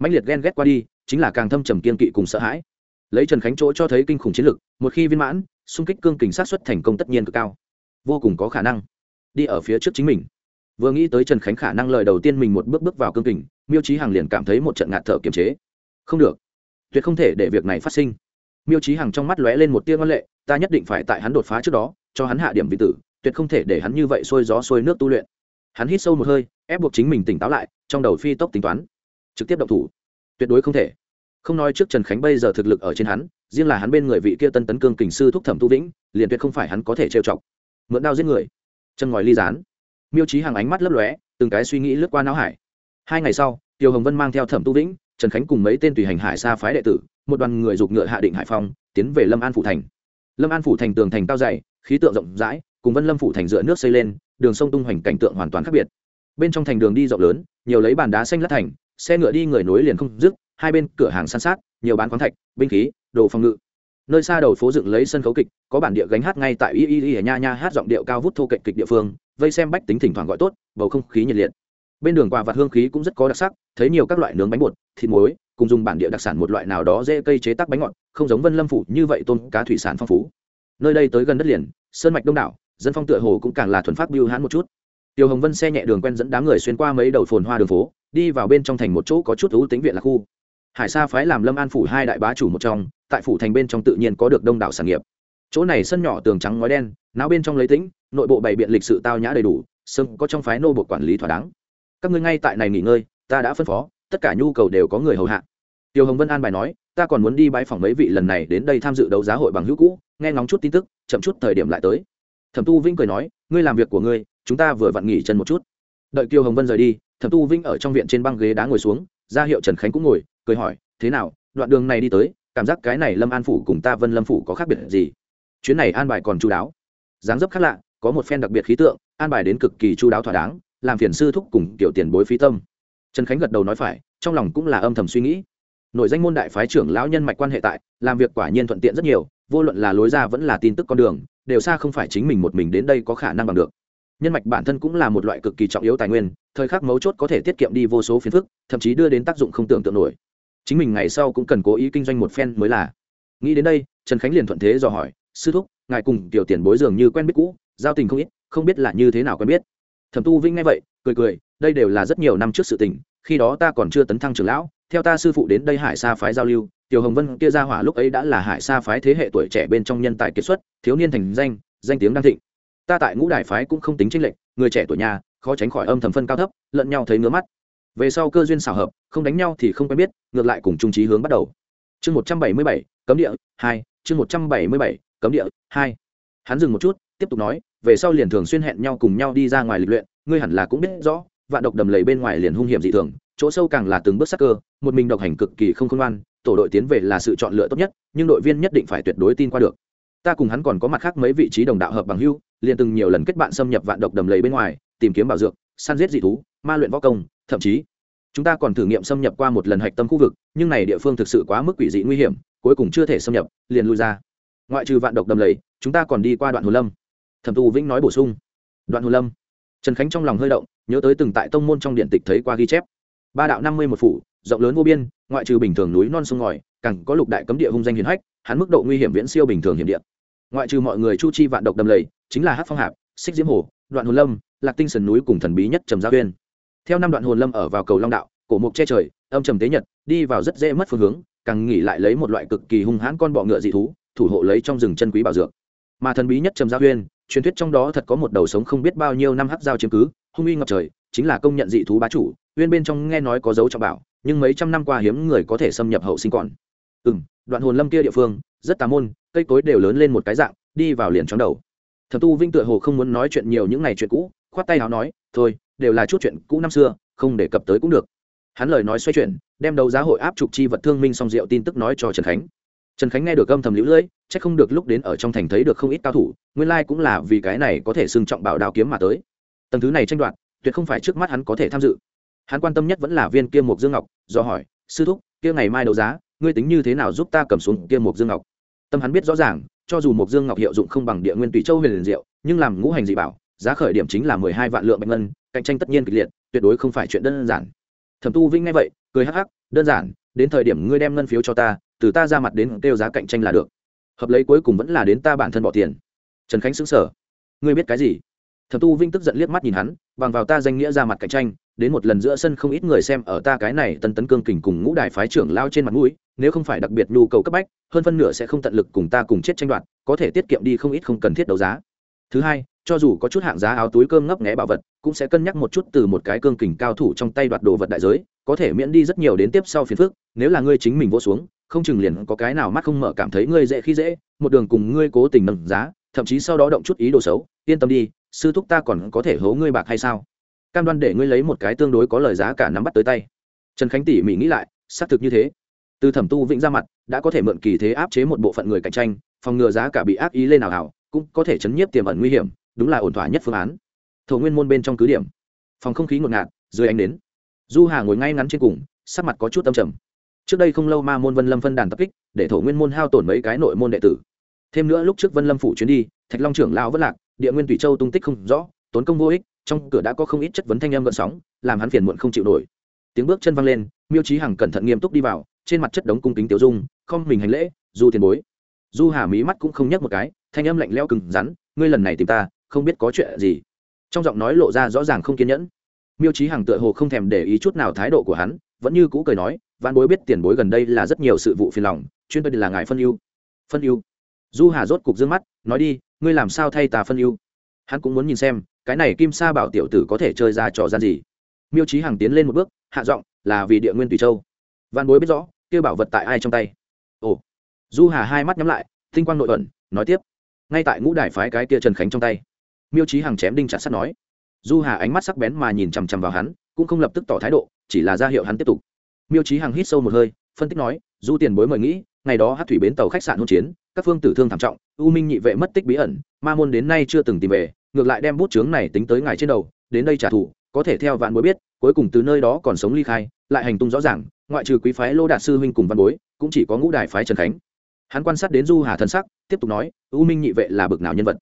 mãnh liệt ghen ghét qua đi, chính là càng thâm trầm kiên kỵ cùng sợ hãi. Lấy trần khánh chỗ cho thấy kinh khủng chiến lực, một khi viên mãn, xung kích cương kình sát xuất thành công tất nhiên cực cao. Vô cùng có khả năng đi ở phía trước chính mình. Vừa nghĩ tới trần khánh khả năng lời đầu tiên mình một bước bước vào cương kình, miêu trí hằng liền cảm thấy một trận ngạt thở kiềm chế. Không được, tuyệt không thể để việc này phát sinh. Miêu trí hằng trong mắt lóe lên một tia ngân lệ, ta nhất định phải tại hắn đột phá trước đó, cho hắn hạ điểm vị tử, tuyệt không thể để hắn như vậy sôi gió sôi nước tu luyện. Hắn hít sâu một hơi, ép buộc chính mình tỉnh táo lại, trong đầu phi tốc tính toán trực tiếp động thủ. Tuyệt đối không thể. Không nói trước trần khánh bây giờ thực lực ở trên hắn, riêng là hắn bên người vị kia tân tấn cương kình sư thúc thẩm tu vĩnh, liền tuyệt không phải hắn có thể trêu chọc. Mượn đao giết người. Chân ngòi ly dán miêu trí hàng ánh mắt lấp lóe, từng cái suy nghĩ lướt qua não hải. Hai ngày sau, tiêu hồng vân mang theo thẩm tu vĩnh, trần khánh cùng mấy tên tùy hành hải xa phái đệ tử, một đoàn người giục ngựa hạ định hải phong, tiến về lâm an phủ thành. Lâm an phủ thành tường thành cao dày, khí tượng rộng rãi, cùng vân lâm phủ thành dựa nước xây lên, đường sông tung hoành cảnh tượng hoàn toàn khác biệt. Bên trong thành đường đi rộng lớn, nhiều lấy bàn đá xanh lát thành xe ngựa đi người nối liền không dứt, hai bên cửa hàng san sát, nhiều bán khoáng thạch, binh khí, đồ phòng ngự. Nơi xa đầu phố dựng lấy sân khấu kịch, có bản địa gánh hát ngay tại y y y nha nha hát giọng điệu cao vút thô kệch kịch địa phương, vây xem bách tính thỉnh thoảng gọi tốt, bầu không khí nhiệt liệt. Bên đường quà vặt hương khí cũng rất có đặc sắc, thấy nhiều các loại nướng bánh bột, thịt muối, cùng dùng bản địa đặc sản một loại nào đó dễ cây chế tác bánh ngọt, không giống vân lâm phủ như vậy tôn cá thủy sản phong phú. Nơi đây tới gần đất liền, sơn mạch đông đảo, dân phong tựa hồ cũng càng là thuần phát biêu hãn một chút. Tiêu hồng vân xe nhẹ đường quen dẫn đám người xuyên qua mấy đầu phồn hoa đường phố đi vào bên trong thành một chỗ có chút ưu tính viện là khu. Hải sa phái làm lâm an phủ hai đại bá chủ một trong, tại phủ thành bên trong tự nhiên có được đông đảo sản nghiệp. Chỗ này sân nhỏ tường trắng ngói đen náo bên trong lấy tĩnh, nội bộ bày biện lịch sự tao nhã đầy đủ sưng có trong phái nô bộ quản lý thỏa đáng. Các ngươi ngay tại này nghỉ ngơi, ta đã phân phó, tất cả nhu cầu đều có người hầu hạ. Tiêu hồng vân an bài nói, ta còn muốn đi bãi phòng mấy vị lần này đến đây tham dự đấu giá hội bằng hữu cũ, nghe ngóng chút tin tức, chậm chút thời điểm lại tới. Thẩm tu vinh cười nói, ngươi làm việc của ngươi, chúng ta vừa vặn nghỉ chân một chút đợi kiều hồng vân rời đi, thẩm tu vinh ở trong viện trên băng ghế đá ngồi xuống, ra hiệu trần khánh cũng ngồi, cười hỏi, thế nào, đoạn đường này đi tới, cảm giác cái này lâm an phủ cùng ta vân lâm phủ có khác biệt gì? Chuyến này an bài còn chú đáo. Dáng dấp khác lạ, có một phen đặc biệt khí tượng, an bài đến cực kỳ chú đáo thỏa đáng, làm phiền sư thúc cùng tiểu tiền bối phí tâm. Trần khánh gật đầu nói phải, trong lòng cũng là âm thầm suy nghĩ. Nội danh môn đại phái trưởng lão nhân mạch quan hệ tại, làm việc quả nhiên thuận tiện rất nhiều, vô luận là lối ra vẫn là tin tức con đường, đều xa không phải chính mình một mình đến đây có khả năng bằng được nhân mạch bản thân cũng là một loại cực kỳ trọng yếu tài nguyên, thời khắc mấu chốt có thể tiết kiệm đi vô số phiền phức, thậm chí đưa đến tác dụng không tưởng tượng nổi. Chính mình ngày sau cũng cần cố ý kinh doanh một phen mới là. Nghĩ đến đây, trần khánh liền thuận thế dò hỏi, sư thúc, ngài cùng tiểu tiền bối dường như quen biết cũ, giao tình không ít, không biết là như thế nào quen biết? Thẩm tu vinh nghe vậy, cười cười, đây đều là rất nhiều năm trước sự tình, khi đó ta còn chưa tấn thăng trưởng lão, theo ta sư phụ đến đây hải sa phái giao lưu, tiểu hồng vân kia ra hỏa lúc ấy đã là hải sa phái thế hệ tuổi trẻ bên trong nhân tài kiệt xuất, thiếu niên thành danh danh tiếng đang thịnh ta tại ngũ đại phái cũng không tính tranh lệch, người trẻ tuổi nhà, khó tránh khỏi âm thầm phân cao thấp, lẫn nhau thấy ngứa mắt. Về sau cơ duyên xảo hợp, không đánh nhau thì không quen biết, ngược lại cùng trung trí hướng bắt đầu. Chương một trăm bảy mươi bảy, cấm địa, hai, chương một trăm bảy mươi bảy, cấm địa, hai. Hắn dừng một chút, tiếp tục nói, về sau liền thường xuyên hẹn nhau cùng nhau đi ra ngoài lịch luyện, ngươi hẳn là cũng biết rõ, vạn độc đầm lầy bên ngoài liền hung hiểm dị thường, chỗ sâu càng là từng bước sắc cơ, một mình độc hành cực kỳ không khôn ngoan, tổ đội tiến về là sự chọn lựa tốt nhất, nhưng đội viên nhất định phải tuyệt đối tin qua được ta cùng hắn còn có mặt khác mấy vị trí đồng đạo hợp bằng hưu, liền từng nhiều lần kết bạn xâm nhập vạn độc đầm lầy bên ngoài, tìm kiếm bảo dược, săn giết dị thú, ma luyện võ công, thậm chí, chúng ta còn thử nghiệm xâm nhập qua một lần hạch tâm khu vực, nhưng này địa phương thực sự quá mức quỷ dị nguy hiểm, cuối cùng chưa thể xâm nhập, liền lui ra. Ngoại trừ vạn độc đầm lầy, chúng ta còn đi qua đoạn hồ lâm. Thẩm tu vĩnh nói bổ sung. Đoạn hồ lâm. Trần khánh trong lòng hơi động, nhớ tới từng tại tông môn trong điện tịch thấy qua ghi chép. Ba đạo năm mươi một phủ, rộng lớn vô biên, ngoại trừ bình thường núi non sông ngòi, càng có lục đại cấm địa hung danh hiền hách hắn mức độ nguy hiểm viễn siêu bình thường hiểm địa ngoại trừ mọi người chu chi vạn độc đầm lầy, chính là hát phong hạp, xích diễm hồ, đoạn hồn lâm, lạc tinh sơn núi cùng thần bí nhất trầm gia uyên theo năm đoạn hồn lâm ở vào cầu long đạo, cổ mục che trời, âm trầm tế nhật, đi vào rất dễ mất phương hướng, càng nghỉ lại lấy một loại cực kỳ hung hãn con bọ ngựa dị thú, thủ hộ lấy trong rừng chân quý bảo dược. Mà thần bí nhất trầm gia uyên truyền thuyết trong đó thật có một đầu sống không biết bao nhiêu năm hắc giao chiếm cứ, hung uy ngập trời, chính là công nhận dị thú bá chủ uyên bên trong nghe nói có dấu trọng bảo, nhưng mấy trăm năm qua hiếm người có thể xâm nhập hậu sinh còn. Ừ đoạn hồn lâm kia địa phương, rất tà môn, cây cối đều lớn lên một cái dạng, đi vào liền chóng đầu. Thập tu vinh tựa hồ không muốn nói chuyện nhiều những ngày chuyện cũ, khoát tay áo nói, thôi, đều là chút chuyện cũ năm xưa, không đề cập tới cũng được. Hắn lời nói xoay chuyển, đem đấu giá hội áp trục chi vật thương minh song diệu tin tức nói cho trần khánh. Trần khánh nghe được âm thầm lũ lưỡi c h ắ c không được lúc đến ở trong thành thấy được không ít cao thủ, nguyên lai、like、cũng là vì cái này có thể xưng trọng bảo đao kiếm mà tới. Tầng thứ này tranh đoạt, tuyệt không phải trước mắt hắn có thể tham dự. Hắn quan tâm nhất vẫn là viên kia mục dương ngọc, do hỏi, sư thúc, kia ngày mai đấu giá ngươi tính như thế nào giúp ta cầm xuống kia mục dương ngọc? Tâm hắn biết rõ ràng, cho dù mục dương ngọc hiệu dụng không bằng địa nguyên tùy châu huyền liền diệu, nhưng làm ngũ hành dị bảo, giá khởi điểm chính là mười hai vạn lượng bạch ngân, cạnh tranh tất nhiên kịch liệt, tuyệt đối không phải chuyện đơn giản. Thẩm tu vinh nghe vậy, cười hắc hắc, đơn giản, đến thời điểm ngươi đem ngân phiếu cho ta, từ ta ra mặt đến kêu giá cạnh tranh là được. Hợp lấy cuối cùng vẫn là đến ta bản thân bỏ tiền. Trần khánh xứng sở ngươi biết cái gì? Thẩm tu vinh tức giận liếc mắt nhìn hắn, bằng vào ta danh nghĩa ra mặt cạnh tranh đến một lần giữa sân không ít người xem ở ta cái này tân tấn cương kình cùng ngũ đài phái trưởng lao trên mặt mũi, nếu không phải đặc biệt nhu cầu cấp bách, hơn phân nửa sẽ không tận lực cùng ta cùng chết tranh đoạt, có thể tiết kiệm đi không ít không cần thiết đấu giá. Thứ hai, cho dù có chút hạng giá áo túi cơm ngấp nghé bảo vật, cũng sẽ cân nhắc một chút từ một cái cương kình cao thủ trong tay đoạt đồ vật đại giới, có thể miễn đi rất nhiều đến tiếp sau phiền phức, nếu là ngươi chính mình vỗ xuống, không chừng liền có cái nào mắt không mở cảm thấy ngươi dễ khi dễ, một đường cùng ngươi cố tình nâng giá, thậm chí sau đó động chút ý đồ xấu, yên tâm đi, sư thúc ta còn có thể hố ngươi bạc hay sao? Cam đoan để ngươi lấy một cái tương đối có lời giá cả nắm bắt tới tay. Trần khánh tỉ mỉ nghĩ lại, xác thực như thế. Từ thẩm tu vĩnh ra mặt, đã có thể mượn kỳ thế áp chế một bộ phận người cạnh tranh, phòng ngừa giá cả bị ác ý lên nào hảo cũng có thể chấn nhiếp tiềm ẩn nguy hiểm, đúng là ổn thỏa nhất phương án. Thổ nguyên môn bên trong cứ điểm. Phòng không khí ngột ngạt, dưới ánh đến du hà ngồi ngay ngắn trên cùng, sắc mặt có chút âm trầm. Trước đây không lâu ma môn vân lâm phân đàn tập kích, để thổ nguyên môn hao tổn mấy cái nội môn đệ tử. Thêm nữa lúc trước vân lâm phủ chuyến đi, thạch long trưởng lao vất lạc, địa nguyên tùy châu tung tích không rõ, tốn công vô ích trong cửa đã có không ít chất vấn thanh âm gợn sóng, làm hắn phiền muộn không chịu nổi. Tiếng bước chân văng lên, miêu trí hằng cẩn thận nghiêm túc đi vào, trên mặt chất đống cung kính tiểu dung, không mình hành lễ, du tiền bối. Du hà mí mắt cũng không nhấc một cái, thanh âm lạnh lẽo cừng rắn, ngươi lần này tìm ta, không biết có chuyện gì. Trong giọng nói lộ ra rõ ràng không kiên nhẫn. Miêu trí hằng tựa hồ không thèm để ý chút nào thái độ của hắn, vẫn như cũ cười nói văn bối biết tiền bối gần đây là rất nhiều sự vụ phiền lòng, chuyên tôi là ngài phân ưu. Phân ưu? Du hà rốt cục d ư ơ n g mắt, nói đi, ngươi làm sao thay ta phân ưu? Hắn cũng muốn nhìn xem cái này kim sa bảo tiểu tử có thể chơi ra trò gian gì? Miêu trí hằng tiến lên một bước, hạ giọng, là vì địa nguyên tùy châu. Văn bối biết rõ, kêu bảo vật tại ai trong tay? Ồ. Du hà hai mắt nhắm lại, tinh quang nội ẩn, nói tiếp, ngay tại ngũ đài phái cái kia trần khánh trong tay. Miêu trí hằng chém đinh chặt sắt nói. Du hà ánh mắt sắc bén mà nhìn chằm chằm vào hắn, cũng không lập tức tỏ thái độ, chỉ là ra hiệu hắn tiếp tục. Miêu trí hằng hít sâu một hơi, phân tích nói, du tiền bối mời nghĩ ngày đó hát thủy bến tàu khách sạn hỗn chiến, các phương tử thương thảm trọng, u minh nhị vệ mất tích bí ẩn, ma môn đến nay chưa từng tìm về ngược lại đem bút chướng này tính tới ngài trên đầu, đến đây trả thù, có thể theo vạn bối biết, cuối cùng từ nơi đó còn sống ly khai, lại hành tung rõ ràng, ngoại trừ quý phái lô đạt sư huynh cùng văn bối, cũng chỉ có ngũ đài phái trần khánh. Hắn quan sát đến du hà thân sắc, tiếp tục nói, u minh nhị vệ là bực nào nhân vật?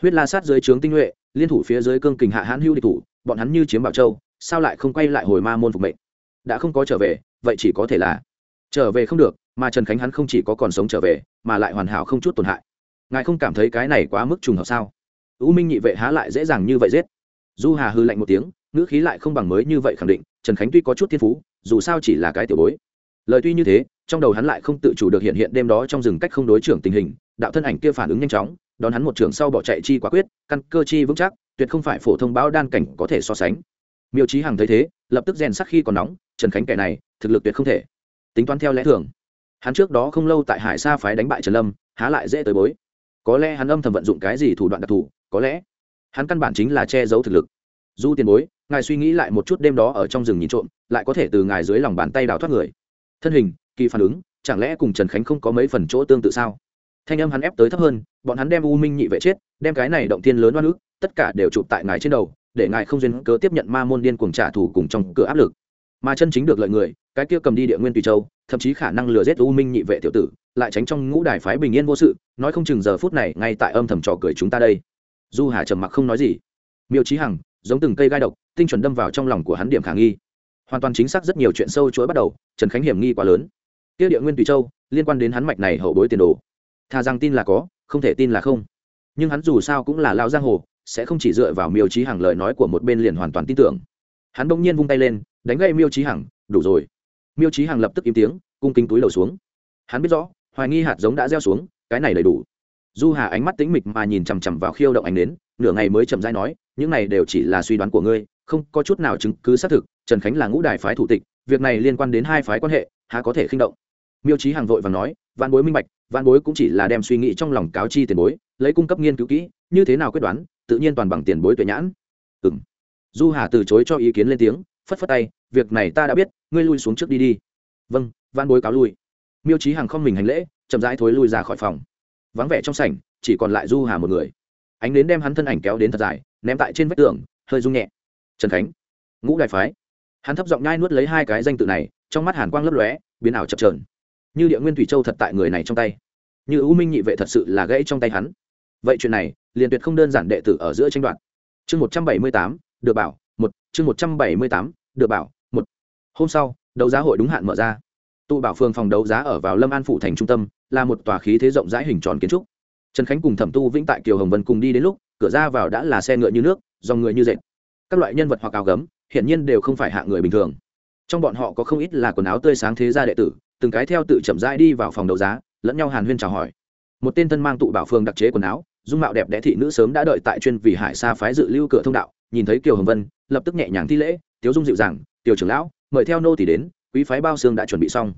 Huyết la sát dưới trướng tinh nhuệ, liên thủ phía dưới cương kình hạ hãn hưu địch thủ, bọn hắn như chiếm bảo châu, sao lại không quay lại hồi ma môn phục mệnh? Đã không có trở về, vậy chỉ có thể là trở về không được, mà trần khánh hắn không chỉ có còn sống trở về, mà lại hoàn hảo không chút tổn hại. Ngài không cảm thấy cái này quá mức trùng hợp sao? U minh nhị vệ há lại dễ dàng như vậy giết. Du hà hư lạnh một tiếng, ngữ khí lại không bằng mới như vậy khẳng định, trần khánh tuy có chút thiên phú, dù sao chỉ là cái tiểu bối. Lời tuy như thế, trong đầu hắn lại không tự chủ được hiện hiện đêm đó trong rừng cách không đối trưởng tình hình, đạo thân ảnh kia phản ứng nhanh chóng, đón hắn một trường sau bỏ chạy chi quả quyết, căn cơ chi vững chắc, tuyệt không phải phổ thông báo đan cảnh có thể so sánh. Miêu trí hằng thấy thế, lập tức rèn sắc khi còn nóng, trần khánh kẻ này, thực lực tuyệt không thể. Tính toán theo lẽ thường, hắn trước đó không lâu tại hải sa phái đánh bại trần lâm, há lại dễ tới bối. Có lẽ hắn âm thầm vận dụng cái gì thủ đoạn đặc thù có lẽ hắn căn bản chính là che giấu thực lực. Du tiền bối, ngài suy nghĩ lại một chút đêm đó ở trong rừng nhìn trộm, lại có thể từ ngài dưới lòng bàn tay đào thoát người. Thân hình, kỳ phản ứng, chẳng lẽ cùng trần khánh không có mấy phần chỗ tương tự sao? Thanh âm hắn ép tới thấp hơn, bọn hắn đem u minh nhị vệ chết, đem cái này động tiên lớn oan ức, tất cả đều chụp tại ngài trên đầu, để ngài không duyên cớ tiếp nhận ma môn điên cuồng trả thù cùng trong cửa áp lực. Mà chân chính được lợi người, cái kia cầm đi địa nguyên tùy châu, thậm chí khả năng lừa giết u minh nhị vệ tiểu tử, lại tránh trong ngũ đài phái bình yên vô sự, nói không chừng giờ phút này ngay tại âm thầm trò cười chúng ta đây du hà trầm mặc không nói gì. Miêu trí hằng, giống từng cây gai độc, tinh chuẩn đâm vào trong lòng của hắn điểm khả nghi. Hoàn toàn chính xác rất nhiều chuyện sâu chuỗi bắt đầu, trần khánh hiểm nghi quá lớn. Tiêu địa nguyên tùy châu, liên quan đến hắn mạch này hậu bối tiền đồ. Thà rằng tin là có, không thể tin là không. Nhưng hắn dù sao cũng là lao giang hồ, sẽ không chỉ dựa vào miêu trí hằng lời nói của một bên liền hoàn toàn tin tưởng. Hắn bỗng nhiên vung tay lên, đánh gây miêu trí hằng, đủ rồi. Miêu trí hằng lập tức im tiếng, cung kính túi đầu xuống. Hắn biết rõ, hoài nghi hạt giống đã gieo xuống, cái này đầy đủ du hà ánh mắt tĩnh mịch mà nhìn chằm chằm vào khiêu động ánh đến nửa ngày mới chậm rãi nói, những này đều chỉ là suy đoán của ngươi, không có chút nào chứng cứ xác thực, trần khánh là ngũ đài phái thủ tịch, việc này liên quan đến hai phái quan hệ, há có thể khinh động? Miêu trí hàng vội và nói văn bối minh bạch văn bối cũng chỉ là đem suy nghĩ trong lòng cáo chi tiền bối, lấy cung cấp nghiên cứu kỹ, như thế nào quyết đoán, tự nhiên toàn bằng tiền bối tuệ nhãn. Ừng du hà từ chối cho ý kiến lên tiếng, phất phất tay, việc này ta đã biết, ngươi lui xuống trước đi đi. Vâng văn bối cáo lui. Miêu trí hàng không mình hành lễ, chậm rãi thối lui ra khỏi phòng vắng vẻ trong sảnh, chỉ còn lại du hà một người. Ánh đến đem hắn thân ảnh kéo đến thật dài, ném tại trên vách tường, hơi rung nhẹ. Trần khánh, ngũ đại phái. Hắn thấp giọng nhai nuốt lấy hai cái danh tự này, trong mắt hàn quang lấp lóe, biến ảo chập trờn như địa nguyên thủy châu thật tại người này trong tay. Như ưu minh nhị vệ thật sự là gãy trong tay hắn. Vậy chuyện này, liền tuyệt không đơn giản đệ tử ở giữa tranh đoạt. Chương một trăm bảy mươi tám, được bảo, một. Chương một trăm bảy mươi tám, được bảo, một. Hôm sau, đấu giá hội đúng hạn mở ra tụ bảo phường phòng đấu giá ở vào lâm an phủ thành trung tâm, là một tòa khí thế rộng rãi hình tròn kiến trúc. Trần khánh cùng thẩm tu vĩnh tại kiều hồng vân cùng đi đến lúc, cửa ra vào đã là xe ngựa như nước, dòng người như dệt. Các loại nhân vật hoặc áo gấm, hiển nhiên đều không phải hạ người bình thường. Trong bọn họ có không ít là quần áo tươi sáng thế gia đệ tử, từng cái theo tự chậm rãi đi vào phòng đấu giá, lẫn nhau hàn huyên chào hỏi. Một tên thân mang tụ bảo phương đặc chế quần áo, dung mạo đẹp đẽ thị nữ sớm đã đợi tại chuyên vì hải xa phái dự lưu cửa thông đạo, nhìn thấy kiều hồng vân, lập tức nhẹ nhàng thi lễ, tiếu dung dịu dàng, tiểu trưởng lão, mời theo nô tỷ đến quý phái bao xương đã chuẩn bị xong.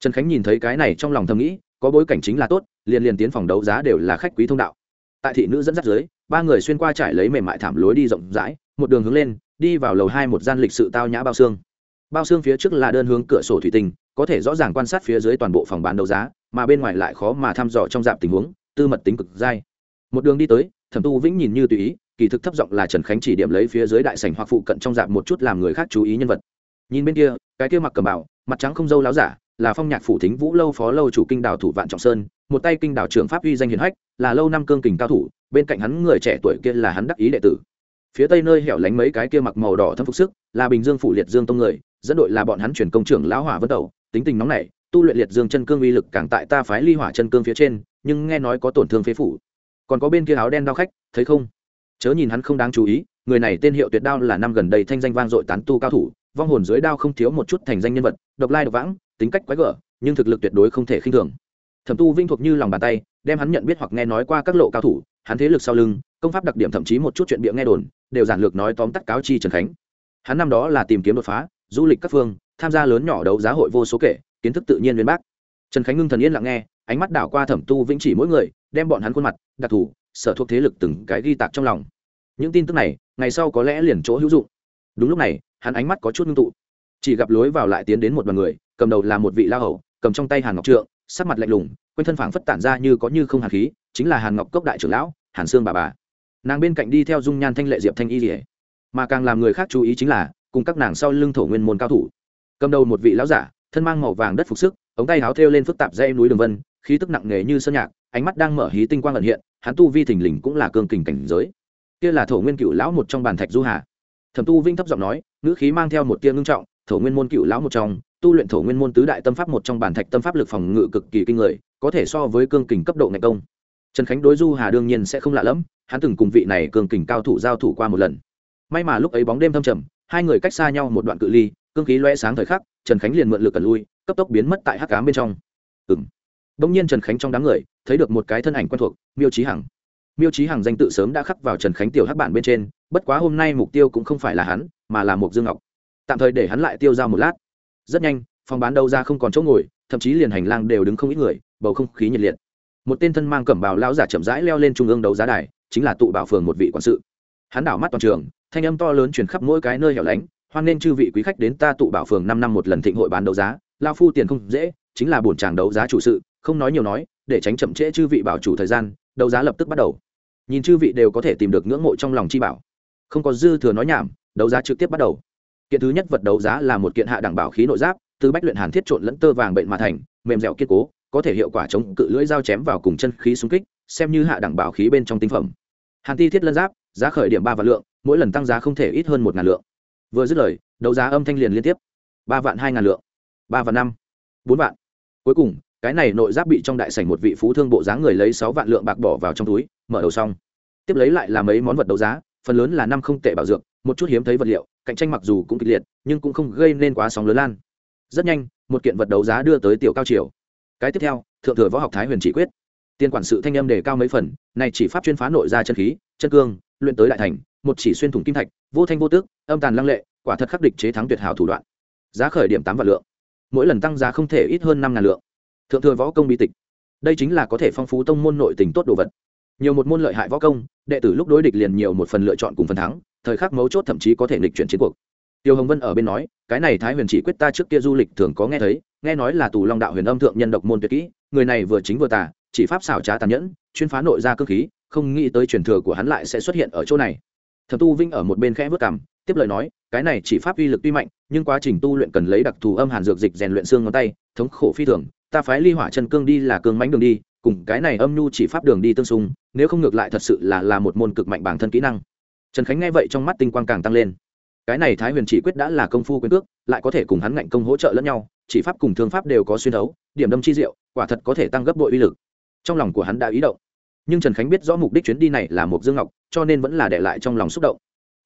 Trần khánh nhìn thấy cái này trong lòng thầm nghĩ, có bối cảnh chính là tốt, liền liền tiến phòng đấu giá đều là khách quý thông đạo. Tại thị nữ dẫn dắt dưới, ba người xuyên qua trải lấy mềm mại thảm lối đi rộng rãi, một đường hướng lên, đi vào lầu hai một gian lịch sự tao nhã bao xương. Bao xương phía trước là đơn hướng cửa sổ thủy tinh, có thể rõ ràng quan sát phía dưới toàn bộ phòng bán đấu giá, mà bên ngoài lại khó mà thăm dò trong dạp tình huống, tư mật tính cực dai. Một đường đi tới, thẩm tu vĩnh nhìn như tùy ý, kỳ thực thấp giọng là trần khánh chỉ điểm lấy phía dưới đại sảnh hoặc phụ cận trong dạp một chút làm người khác chú ý nhân vật nhìn bên kia, cái kia mặc cầm bảo mặt trắng không dâu láo giả, là phong nhạc phủ thính vũ lâu phó lâu chủ kinh đào thủ vạn trọng sơn, một tay kinh đào trưởng pháp uy danh hiền hách, là lâu năm cương kình cao thủ, bên cạnh hắn người trẻ tuổi kia là hắn đắc ý đệ tử. Phía tây nơi hẻo lánh mấy cái kia mặc màu đỏ thâm phục sức, là bình dương phủ liệt dương tông người, dẫn đội là bọn hắn chuyển công trưởng lão hỏa vân tẩu, tính tình nóng nảy, tu luyện liệt dương chân cương uy lực càng tại ta phái ly hỏa chân cương phía trên, nhưng nghe nói có tổn thương phế phủ. Còn có bên kia áo đen đao khách, thấy không? Chớ nhìn hắn không đáng chú ý, người này tên hiệu tuyệt đao là năm gần đây thanh danh vang dội tán tu cao thủ vong hồn dưới đao không thiếu một chút thành danh nhân vật, độc lai độc vãng, tính cách quái gở, nhưng thực lực tuyệt đối không thể khinh thường. Thẩm tu vinh thuộc như lòng bàn tay, đem hắn nhận biết hoặc nghe nói qua các lộ cao thủ, hắn thế lực sau lưng, công pháp đặc điểm thậm chí một chút chuyện bịa nghe đồn, đều giản lược nói tóm tắt cáo chi trần khánh. Hắn năm đó là tìm kiếm đột phá, du lịch các phương, tham gia lớn nhỏ đấu giá hội vô số kể, kiến thức tự nhiên viên bác. Trần khánh ngưng thần yên lặng nghe, ánh mắt đảo qua thẩm tu vĩnh chỉ mỗi người, đem bọn hắn khuôn mặt, đặc thù, sở thuộc thế lực từng cái ghi tạc trong lòng. Những tin tức này, ngày sau có lẽ liền chỗ hữu dụng đúng lúc này, hắn ánh mắt có chút ngưng tụ. Chỉ gặp lối vào lại tiến đến một đoàn người, cầm đầu là một vị la hầu, cầm trong tay hàn ngọc trượng, sắc mặt lạnh lùng, quanh thân phảng phất tản ra như có như không hàn khí, chính là hàn ngọc cốc đại trưởng lão, hàn sương bà bà. Nàng bên cạnh đi theo dung nhan thanh lệ diệp thanh y rỉa mà càng làm người khác chú ý chính là, cùng các nàng sau lưng thổ nguyên môn cao thủ. Cầm đầu một vị lão giả, thân mang màu vàng đất phục sức, ống tay áo thêu lên phức tạp dây núi đường vân, khí tức nặng nề như sơn nhạc, ánh mắt đang mở hí tinh quang ẩn hiện, hắn tu vi thình lình cũng là cương kình cảnh giới. Kia là thổ nguyên cựu lão một trong bàn thạch du hà thẩm tu vinh thấp giọng nói, ngữ khí mang theo một tia ngưng trọng, thổ nguyên môn cựu lão một trong, tu luyện thổ nguyên môn tứ đại tâm pháp một trong bản thạch tâm pháp lực phòng ngự cực kỳ kinh người, có thể so với cương kình cấp độ ngày công. Trần khánh đối du hà đương nhiên sẽ không lạ lẫm, hắn từng cùng vị này cương kình cao thủ giao thủ qua một lần. May mà lúc ấy bóng đêm thâm trầm, hai người cách xa nhau một đoạn cự ly, cương khí loe sáng thời khắc, trần khánh liền mượn lực cẩn lui, cấp tốc biến mất tại hắc cám bên trong. Ừ m đông nhiên trần khánh trong đám người, thấy được một cái thân ảnh quen thuộc, miêu trí hằng. Miêu trí hằng danh tự sớm đã khắc vào trần khánh tiểu hắc bản bên trên bất quá hôm nay mục tiêu cũng không phải là hắn, mà là một dương ngọc. Tạm thời để hắn lại tiêu ra một lát. Rất nhanh, phòng bán đấu ra không còn chỗ ngồi, thậm chí liền hành lang đều đứng không ít người, bầu không khí nhiệt liệt. Một tên thân mang cẩm bào lão giả chậm rãi leo lên trung ương đấu giá đài, chính là tụ bảo phường một vị quản sự. Hắn đảo mắt toàn trường, thanh âm to lớn truyền khắp mỗi cái nơi hẻo lánh, hoan nên chư vị quý khách đến ta tụ bảo phường năm năm một lần thịnh hội bán đấu giá, lao phu tiền không dễ, chính là bổn tràng đấu giá chủ sự, không nói nhiều nói, để tránh chậm trễ chư vị bảo chủ thời gian, đấu giá lập tức bắt đầu. Nhìn chư vị đều có thể tìm được ngưỡng mộ trong lòng chi bảo không có dư thừa nói nhảm, đấu giá trực tiếp bắt đầu. Kiện thứ nhất vật đấu giá là một kiện hạ đẳng bảo khí nội giáp, từ bách luyện hàn thiết trộn lẫn tơ vàng bệnh mà thành, mềm dẻo kiên cố, có thể hiệu quả chống cự lưỡi dao chém vào cùng chân khí xung kích, xem như hạ đẳng bảo khí bên trong tinh phẩm. Hàn ti thiết lân giáp, giá khởi điểm ba vạn lượng, mỗi lần tăng giá không thể ít hơn một ngàn lượng. Vừa dứt lời, đấu giá âm thanh liền liên tiếp. Ba vạn hai ngàn lượng. Ba vạn năm. Bốn vạn. Cuối cùng, cái này nội giáp bị trong đại sảnh một vị phú thương bộ dáng người lấy sáu vạn lượng bạc bỏ vào trong túi, mở đầu xong. Tiếp lấy lại là mấy món vật đấu giá phần lớn là năm không tệ bảo dược, một chút hiếm thấy vật liệu, cạnh tranh mặc dù cũng kịch liệt, nhưng cũng không gây nên quá sóng lớn lan. Rất nhanh, một kiện vật đấu giá đưa tới tiểu cao triều. Cái tiếp theo, thượng thừa võ học thái huyền chỉ quyết. Tiên quản sự thanh âm đề cao mấy phần, này chỉ pháp chuyên phá nội ra chân khí, chân cương, luyện tới đại thành, một chỉ xuyên thủng kim thạch, vô thanh vô tước, âm tàn lăng lệ, quả thật khắc địch chế thắng tuyệt hảo thủ đoạn. Giá khởi điểm tám vạn lượng. Mỗi lần tăng giá không thể ít hơn năm ngàn lượng. Thượng thừa võ công bi tịch. Đây chính là có thể phong phú tông môn nội tình tốt đồ vật nhiều một môn lợi hại võ công, đệ tử lúc đối địch liền nhiều một phần lựa chọn cùng phần thắng, thời khắc mấu chốt thậm chí có thể nghịch chuyển chiến cuộc. Tiêu hồng vân ở bên nói, cái này thái huyền chỉ quyết ta trước kia du lịch thường có nghe thấy, nghe nói là tù long đạo huyền âm thượng nhân độc môn tuyệt kỹ, người này vừa chính vừa tà, chỉ pháp xảo trá tàn nhẫn, chuyên phá nội ra cơ khí, không nghĩ tới truyền thừa của hắn lại sẽ xuất hiện ở chỗ này. Thập tu vinh ở một bên khẽ vớt cảm tiếp lời nói, cái này chỉ pháp uy lực tuy mạnh, nhưng quá trình tu luyện cần lấy đặc thù âm hàn dược dịch rèn luyện xương ngón tay, thống khổ phi thường, ta phái ly hỏa chân cương đi là cương mánh đường đi cùng cái này âm nhu chỉ pháp đường đi tương xung, nếu không ngược lại thật sự là là một môn cực mạnh bản thân kỹ năng. Trần khánh nghe vậy trong mắt tinh quang càng tăng lên. Cái này thái huyền chỉ quyết đã là công phu quyền cước, lại có thể cùng hắn ngạnh công hỗ trợ lẫn nhau, chỉ pháp cùng thương pháp đều có xuyên đấu điểm đâm chi diệu, quả thật có thể tăng gấp bội uy lực. Trong lòng của hắn đã ý động. Nhưng trần khánh biết rõ mục đích chuyến đi này là một dương ngọc, cho nên vẫn là để lại trong lòng xúc động.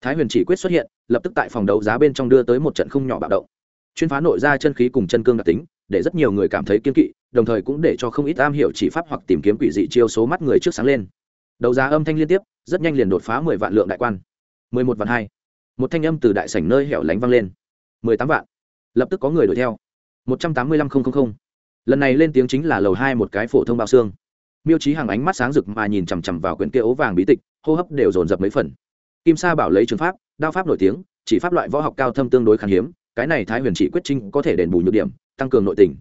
Thái huyền chỉ quyết xuất hiện, lập tức tại phòng đấu giá bên trong đưa tới một trận không nhỏ bạo động. Chuyên phá nội ra chân khí cùng chân cương đặc tính để rất nhiều người cảm thấy kiên kỵ, đồng thời cũng để cho không ít am hiểu chỉ pháp hoặc tìm kiếm quỷ dị chiêu số mắt người trước sáng lên. Đầu giá âm thanh liên tiếp, rất nhanh liền đột phá mười vạn lượng đại quan. Mười một vạn hai. Một thanh âm từ đại sảnh nơi hẻo lánh vang lên. Mười tám vạn. Lập tức có người đuổi theo. Một trăm tám mươi lăm không không không. Lần này lên tiếng chính là lầu hai một cái phổ thông bao xương. Miêu trí hàng ánh mắt sáng rực mà nhìn chằm chằm vào quyển kia ố vàng bí tịch, hô hấp đều dồn dập mấy phần. Kim sa bảo lấy trường pháp, đao pháp nổi tiếng, chỉ pháp loại võ học cao thâm tương đối khan hiếm, cái này thái huyền chỉ quyết trinh có thể đền bù nhược điểm tăng cường nội tình.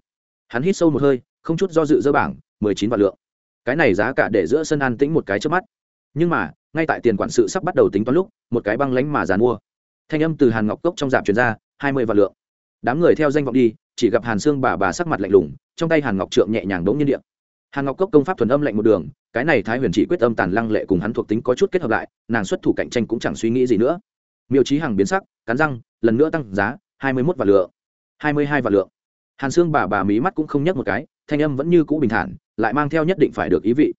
Hắn hít sâu một hơi, không chút do dự dỡ bảng, mười chín vạn lượng. Cái này giá cả để giữa sân an tĩnh một cái trước mắt. Nhưng mà, ngay tại tiền quản sự sắp bắt đầu tính toán lúc, một cái băng lánh mà dàn mua. Thanh âm từ hàn ngọc cốc trong dạp chuyển ra, hai mươi vạn lượng. Đám người theo danh vọng đi, chỉ gặp hàn xương bà bà sắc mặt lạnh lùng, trong tay hàn ngọc trượng nhẹ nhàng đống nhiên điện. Hàn ngọc cốc công pháp thuần âm lạnh một đường, cái này thái huyền chỉ quyết âm tàn lăng lệ cùng hắn thuộc tính có chút kết hợp lại, nàng xuất thủ cạnh tranh cũng chẳng suy nghĩ gì nữa. Miêu trí hằng biến sắc, cắn răng, lần nữa tăng giá, hai mươi mốt vạn lượng. Hai mươi hai vạn lượng hàn xương bà bà mí mắt cũng không nhấc một cái, thanh âm vẫn như cũ bình thản, lại mang theo nhất định phải được ý vị.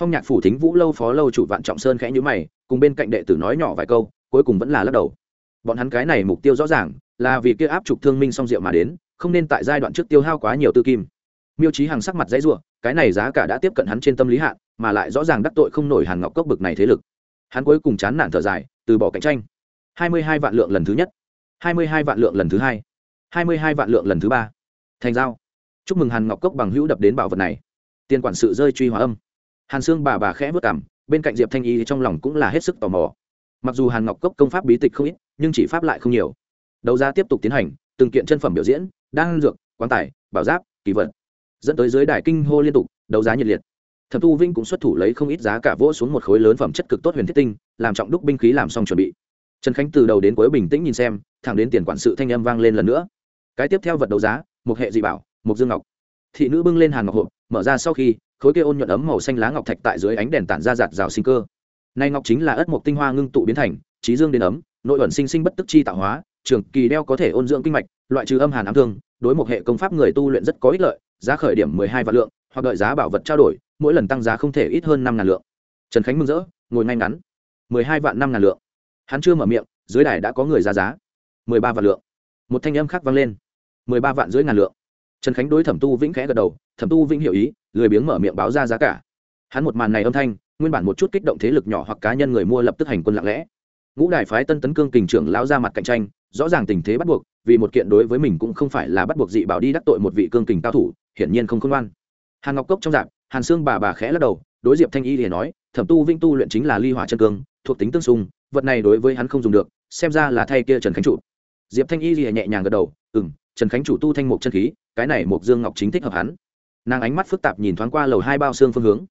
Phong nhạc phủ thính vũ lâu phó lâu chủ vạn trọng sơn khẽ nhữ mày, cùng bên cạnh đệ tử nói nhỏ vài câu, cuối cùng vẫn là lắc đầu. Bọn hắn cái này mục tiêu rõ ràng, là vì kia áp trục thương minh song diệu mà đến, không nên tại giai đoạn trước tiêu hao quá nhiều tư kim. Miêu trí hàng sắc mặt dãy r cái này giá cả đã tiếp cận hắn trên tâm lý hạn, mà lại rõ ràng đắc tội không nổi hàn ngọc cốc bực này thế lực. Hắn cuối cùng chán nản thở dài, từ bỏ cạnh tranh. Hai mươi hai vạn lượng lần thứ nhất. Hai mươi hai vạn lượng lần thứ hai. Hai mươi hai vạn lượng lần thứ ba thành giao. Chúc mừng hàn ngọc cốc bằng hữu đập đến bảo vật này. Tiền quản sự rơi truy hóa âm. Hàn xương bà bà khẽ vất cảm bên cạnh diệp thanh y trong lòng cũng là hết sức tò mò. Mặc dù hàn ngọc cốc công pháp bí tịch không ít, nhưng chỉ pháp lại không nhiều. Đấu giá tiếp tục tiến hành, từng kiện chân phẩm biểu diễn, đan dược, quán tài, bảo giáp, kỳ vật. Dẫn tới giới đài kinh hô liên tục, đấu giá nhiệt liệt. Thẩm tu vinh cũng xuất thủ lấy không ít giá cả vỗ xuống một khối lớn phẩm chất cực tốt huyền thiết tinh, làm trọng đúc binh khí làm xong chuẩn bị. Trần khánh từ đầu đến cuối bình tĩnh nhìn xem, thẳng đến tiền quản sự thanh âm vang lên lần nữa. Cái tiếp theo vật đấu giá một hệ dị bảo, một dương ngọc. Thị nữ bưng lên hàn ngọc hộp, mở ra sau khi, khối kia ôn nhuận ấm màu xanh lá ngọc thạch tại dưới ánh đèn tản ra giạt rào sinh cơ. Nay ngọc chính là ất mộc tinh hoa ngưng tụ biến thành, trí dương đến ấm, nội ẩn sinh sinh bất tức chi tạo hóa, trường kỳ đeo có thể ôn dưỡng kinh mạch, loại trừ âm hàn ám thương, đối một hệ công pháp người tu luyện rất có ích lợi, giá khởi điểm mười hai vạn lượng, hoặc đợi giá bảo vật trao đổi, mỗi lần tăng giá không thể ít hơn năm ngàn lượng. Trần khánh mừng rỡ, ngồi ngay ngắn. Mười hai vạn năm ngàn lượng. Hắn chưa mở miệng, dưới đài đã có người ra giá. Mười ba vạn lượng. Một thanh âm khác vang lên mười ba vạn dưới ngàn lượng. Trần khánh đối thẩm tu vĩnh khẽ gật đầu, thẩm tu vĩnh hiểu ý, lười biếng mở miệng báo ra giá cả. Hắn một màn này âm thanh, nguyên bản một chút kích động thế lực nhỏ hoặc cá nhân người mua lập tức hành quân lặng lẽ. Ngũ đài phái tân tấn cương kình trưởng lão ra mặt cạnh tranh, rõ ràng tình thế bắt buộc, vì một kiện đối với mình cũng không phải là bắt buộc dị bảo đi đắc tội một vị cương kình cao thủ, hiển nhiên không khôn ngoan. Hàn ngọc cốc trong dạp, hàn xương bà bà khẽ lắc đầu, đối diệp thanh y thì nói, thẩm tu vĩnh tu luyện chính là ly hỏa chân cương, thuộc tính tương xung, vật này đối với hắn không dùng được, xem ra là thay kia trần khánh trụ. Diệp thanh y thì nhẹ nhàng gật đầu ừ m trần khánh chủ tu thanh mục chân khí, cái này mục dương ngọc chính thích hợp hắn. Nàng ánh mắt phức tạp nhìn thoáng qua lầu hai bao xương phương hướng.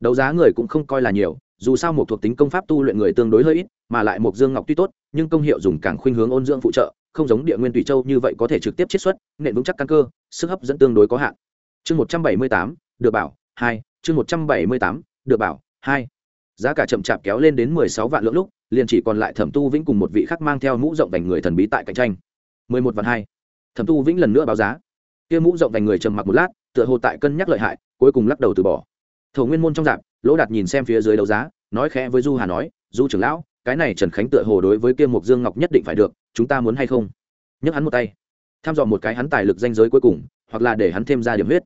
Đấu giá người cũng không coi là nhiều, dù sao một thuộc tính công pháp tu luyện người tương đối hơi ít, mà lại mục dương ngọc tuy tốt, nhưng công hiệu dùng càng khuynh hướng ôn dưỡng phụ trợ, không giống địa nguyên tùy châu như vậy có thể trực tiếp chiết xuất, nện vững chắc căn cơ, sức hấp dẫn tương đối có hạn. Chương một trăm bảy mươi tám, được bảo, hai, chương một trăm bảy mươi tám, được bảo, hai. Giá cả chậm chạp kéo lên đến mười sáu vạn lượng lúc, liền chỉ còn lại thẩm tu vĩnh cùng một vị khác mang theo mũ rộng vành người thần bí tại cạnh tranh. Mười một vạn hai thẩm tu vĩnh lần nữa báo giá. Kia mũ rộng vành người trầm mặc một lát, tựa hồ tại cân nhắc lợi hại, cuối cùng lắc đầu từ bỏ. Thổ nguyên môn trong dạp, lỗ đạt nhìn xem phía dưới đấu giá, nói khẽ với du hà nói, du trưởng lão, cái này trần khánh tựa hồ đối với kia mục dương ngọc nhất định phải được, chúng ta muốn hay không? Nhấc hắn một tay. Tham dò một cái hắn tài lực danh giới cuối cùng, hoặc là để hắn thêm ra điểm huyết.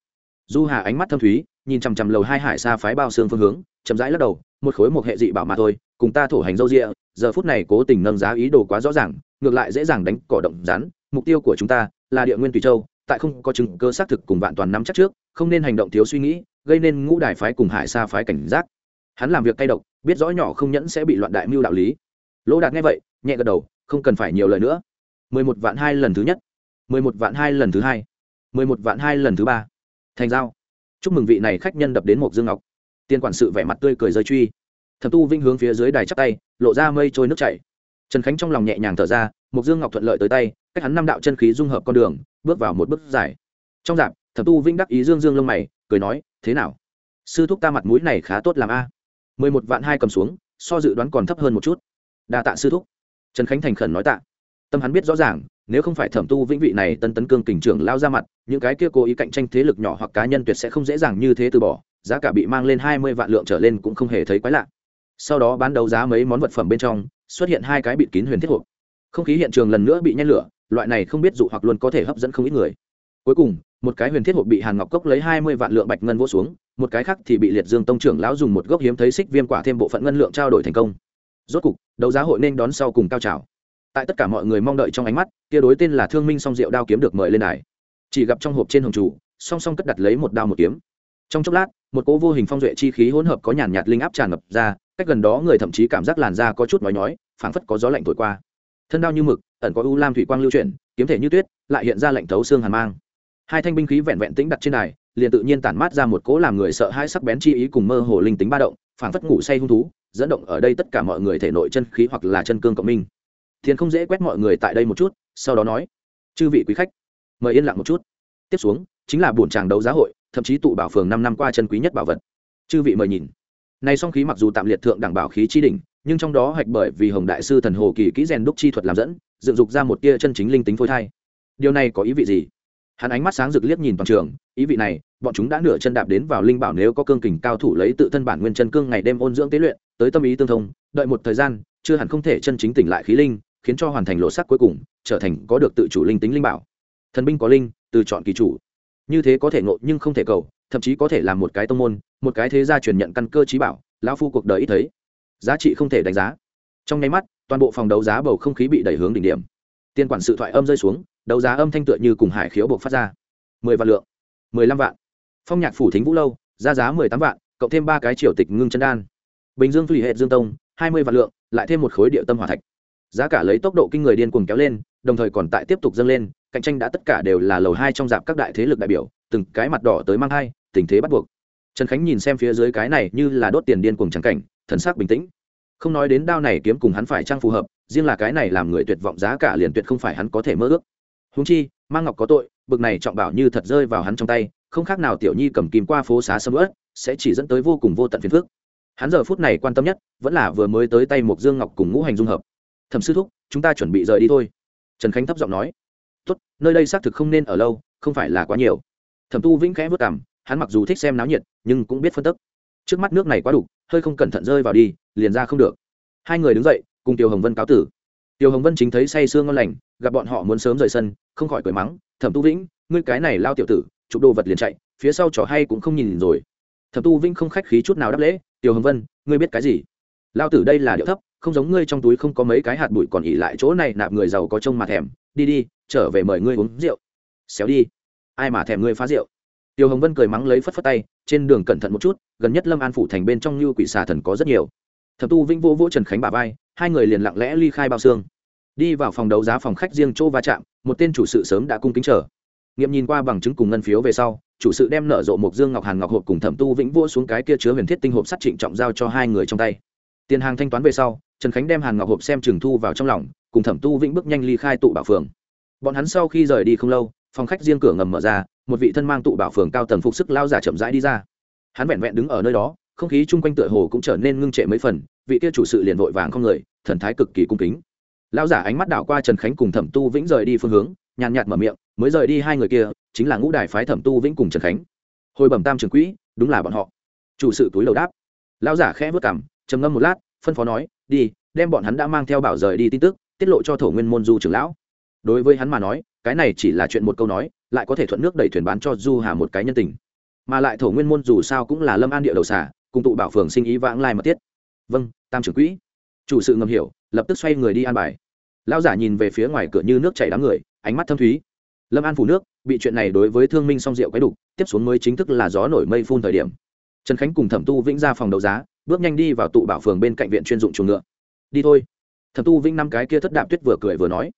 Du hà ánh mắt thâm thúy, nhìn chằm chằm lầu hai hải xa phái bao xương phương hướng, chậm rãi lắc đầu, một khối một hệ dị bảo mà thôi, cùng ta thổ hành dâu rịa, giờ phút này cố tình nâng giá ý đồ quá rõ ràng, ngược lại dễ dàng đánh cỏ động rắn mục tiêu của chúng ta là địa nguyên tùy châu, tại không có chứng cơ xác thực cùng vạn toàn nắm chắc trước, không nên hành động thiếu suy nghĩ, gây nên ngũ đài phái cùng hải xa phái cảnh giác. Hắn làm việc cay độc, biết rõ nhỏ không nhẫn sẽ bị loạn đại mưu đạo lý. Lỗ đạt nghe vậy, nhẹ gật đầu, không cần phải nhiều lời nữa. Mười một vạn hai lần thứ nhất. Mười một vạn hai lần thứ hai. Mười một vạn hai lần thứ ba. Thành giao. Chúc mừng vị này khách nhân đập đến một dương ngọc. Tiên quản sự vẻ mặt tươi cười rơi truy. Thầm tu vinh hướng phía dưới đài chắp tay, lộ ra mây trôi nước chảy trần khánh trong lòng nhẹ nhàng thở ra một dương ngọc thuận lợi tới tay, cách hắn năm đạo chân khí dung hợp con đường, bước vào một bước dài. Trong dạp, thẩm tu vinh đắc ý dương dương lông mày, cười nói, thế nào? Sư thúc ta mặt mũi này khá tốt làm a. Mười một vạn hai cầm xuống, so dự đoán còn thấp hơn một chút. Đa tạ sư thúc. Trần khánh thành khẩn nói tạ. Tâm hắn biết rõ ràng, nếu không phải thẩm tu vĩnh vị này tân tấn cương kình trưởng lao ra mặt, những cái kia cố ý cạnh tranh thế lực nhỏ hoặc cá nhân tuyệt sẽ không dễ dàng như thế từ bỏ, giá cả bị mang lên hai mươi vạn lượng trở lên cũng không hề thấy quái lạ. Sau đó bán đấu giá mấy món vật phẩm bên trong xuất hiện hai cái bịt kín huyền thiết hộp. Không khí hiện trường lần nữa bị nhen lửa, loại này không biết dụ hoặc luôn có thể hấp dẫn không ít người. Cuối cùng, một cái huyền thiết hộp bị hàn ngọc cốc lấy hai mươi vạn lượng bạch ngân vỗ xuống, một cái khác thì bị liệt dương tông trưởng lão dùng một gốc hiếm thấy xích viêm quả thêm bộ phận ngân lượng trao đổi thành công. Rốt cục, đấu giá hội nên đón sau cùng cao trào. Tại tất cả mọi người mong đợi trong ánh mắt, kia đối tên là thương minh song diệu đao kiếm được mời lên đài. Chỉ gặp trong hộp trên hồng chủ, song song cất đặt lấy một đao một kiếm. Trong chốc lát, một cỗ vô hình phong duệ chi khí hỗn hợp có nhàn nhạt linh áp tràn ngập ra cách gần đó người thậm chí cảm giác làn da có chút nói nhói, phảng phất có gió lạnh thổi qua. Thân đao như mực, ẩn có u lam thủy quang lưu chuyển, kiếm thể như tuyết, lại hiện ra lạnh thấu xương hàn mang. Hai thanh binh khí vẹn vẹn tĩnh đặt trên đài, liền tự nhiên tản mát ra một cỗ làm người sợ hãi sắc bén chi ý cùng mơ hồ linh tính ba động, phảng phất ngủ say hung thú, dẫn động ở đây tất cả mọi người thể nội chân khí hoặc là chân cương cộng minh. Thiền không dễ quét mọi người tại đây một chút, sau đó nói, chư vị quý khách, mời yên lặng một chút. Tiếp xuống, chính là buổi tràng đấu giá hội, thậm chí tụ bảo phường năm năm qua chân quý nhất bảo vật. Chư vị mời nhìn này song khí mặc dù tạm liệt thượng đẳng bảo khí chi đỉnh, nhưng trong đó hạch bởi vì hồng đại sư thần hồ kỳ kỹ rèn đúc chi thuật làm dẫn, dựng dục ra một tia chân chính linh tính phôi thai. Điều này có ý vị gì? Hắn ánh mắt sáng rực liếc nhìn toàn trường, ý vị này, bọn chúng đã nửa chân đạp đến vào linh bảo nếu có cương kình cao thủ lấy tự thân bản nguyên chân cương ngày đêm ôn dưỡng tế luyện, tới tâm ý tương thông, đợi một thời gian, chưa hẳn không thể chân chính tỉnh lại khí linh, khiến cho hoàn thành lộ sắc cuối cùng, trở thành có được tự chủ linh tính linh bảo. Thần binh có linh, từ chọn kỳ chủ. Như thế có thể ngộ nhưng không thể cầu thậm chí có thể làm một cái tông môn, một cái thế gia truyền nhận căn cơ trí bảo, lão phu cuộc đời ít thấy. Giá trị không thể đánh giá. Trong nháy mắt, toàn bộ phòng đấu giá bầu không khí bị đẩy hướng đỉnh điểm. Tiên quản sự thoại âm rơi xuống, đấu giá âm thanh tựa như cùng hải khiếu buộc phát ra. Mười vạn lượng. Mười lăm vạn. Phong nhạc phủ thính vũ lâu ra giá mười tám vạn, cộng thêm ba cái triều tịch ngưng chân đan. Bình dương thủy hệ dương tông, hai mươi vạn lượng, lại thêm một khối địa tâm hỏa thạch. Giá cả lấy tốc độ kinh người điên cuồng kéo lên, đồng thời còn tại tiếp tục dâng lên, cạnh tranh đã tất cả đều là lầu hai trong dạp các đại thế lực đại biểu, từng cái mặt đỏ tới mang hai tình thế bắt buộc. Trần khánh nhìn xem phía dưới cái này như là đốt tiền điên cuồng trắng cảnh, thần sắc bình tĩnh. Không nói đến đao này kiếm cùng hắn phải trang phù hợp, riêng là cái này làm người tuyệt vọng giá cả liền tuyệt không phải hắn có thể mơ ước. Húng chi, mang ngọc có tội, bực này trọng bảo như thật rơi vào hắn trong tay, không khác nào tiểu nhi cầm kim qua phố xá sâm ớt sẽ chỉ dẫn tới vô cùng vô tận phiền phức. Hắn giờ phút này quan tâm nhất, vẫn là vừa mới tới tay một dương ngọc cùng ngũ hành dung hợp. Thẩm sư thúc, chúng ta chuẩn bị rời đi thôi. Trần khánh thấp giọng nói. Tốt, nơi đây xác thực không nên ở lâu, không phải là quá nhiều. Thẩm tu vĩnh khẽ vất cảm hắn mặc dù thích xem náo nhiệt, nhưng cũng biết phân tức. Trước mắt nước này quá đủ, hơi không cẩn thận rơi vào đi, liền ra không được. Hai người đứng dậy, cùng tiêu hồng vân cáo tử. Tiêu hồng vân chính thấy say sương ngon lành, gặp bọn họ muốn sớm rời sân, không khỏi cười mắng, thẩm tu vĩnh, ngươi cái này lao tiểu tử, chụp đồ vật liền chạy, phía sau trò hay cũng không nhìn rồi. Thẩm tu vĩnh không khách khí chút nào đáp lễ, tiêu hồng vân, ngươi biết cái gì? Lao tử đây là điệu thấp, không giống ngươi trong túi không có mấy cái hạt bụi còn ỉ lại chỗ này nạp người giàu có trông mà thèm. Đi đi, trở về mời ngươi uống rượu. Xéo đi. Ai mà thèm ngươi phá rượu? Tiêu hồng vân cười mắng lấy phất phất tay, trên đường cẩn thận một chút, gần nhất lâm an phủ thành bên trong như quỷ xà thần có rất nhiều. Thập tu vĩnh vô vỗ trần khánh bà vai, hai người liền lặng lẽ ly khai bao xương. Đi vào phòng đấu giá phòng khách riêng chỗ va chạm, một tên chủ sự sớm đã cung kính chờ. Nghiệm nhìn qua bằng chứng cùng ngân phiếu về sau, chủ sự đem nở rộ một dương ngọc hàn ngọc hộp cùng thẩm tu vĩnh vô xuống cái kia chứa huyền thiết tinh hộp sắt trịnh trọng giao cho hai người trong tay. Tiền hàng thanh toán về sau, trần khánh đem hàn ngọc hộp xem trừng thu vào trong lòng, cùng thẩm tu vĩnh bước nhanh ly khai tụ bảo phường. Bọn hắn sau khi rời đi không lâu, phòng khách riêng cửa ngầm mở ra một vị thân mang tụ bảo phường cao tầng phục sức lao giả chậm rãi đi ra. Hắn vẹn vẹn đứng ở nơi đó, không khí chung quanh tựa hồ cũng trở nên ngưng trệ mấy phần, vị kia chủ sự liền vội vàng không người, thần thái cực kỳ cung kính. Lao giả ánh mắt đảo qua trần khánh cùng thẩm tu vĩnh rời đi phương hướng, nhàn nhạt mở miệng, mới rời đi hai người kia, chính là ngũ đài phái thẩm tu vĩnh cùng trần khánh. Hồi bẩm tam trường quỹ, đúng là bọn họ. Chủ sự túi lầu đáp. Lao giả khẽ vất cảm trầm ngâm một lát, phân phó nói, đi, đem bọn hắn đã mang theo bảo rời đi tin tức, tiết lộ cho thổ nguyên môn du trưởng lão. Đối với hắn mà nói, cái này chỉ là chuyện một câu nói lại có thể thuận nước đẩy thuyền bán cho du hà một cái nhân tình. Mà lại thổ nguyên môn dù sao cũng là lâm an địa đầu xả cùng tụ bảo phường sinh ý vãng lai mật tiết vâng tam trưởng quỹ. Chủ sự ngầm hiểu, lập tức xoay người đi an bài. Lão giả nhìn về phía ngoài cửa như nước chảy đám người, ánh mắt thâm thúy. Lâm an phủ nước, bị chuyện này đối với thương minh song rượu cái đục, tiếp xuống mới chính thức là gió nổi mây phun thời điểm. Trần khánh cùng thẩm tu vĩnh ra phòng đấu giá, bước nhanh đi vào tụ bảo phường bên cạnh viện chuyên dụng chuồng ngựa. Đi thôi. Thẩm tu vĩnh năm cái kia thất đạp tuyết vừa cười vừa nói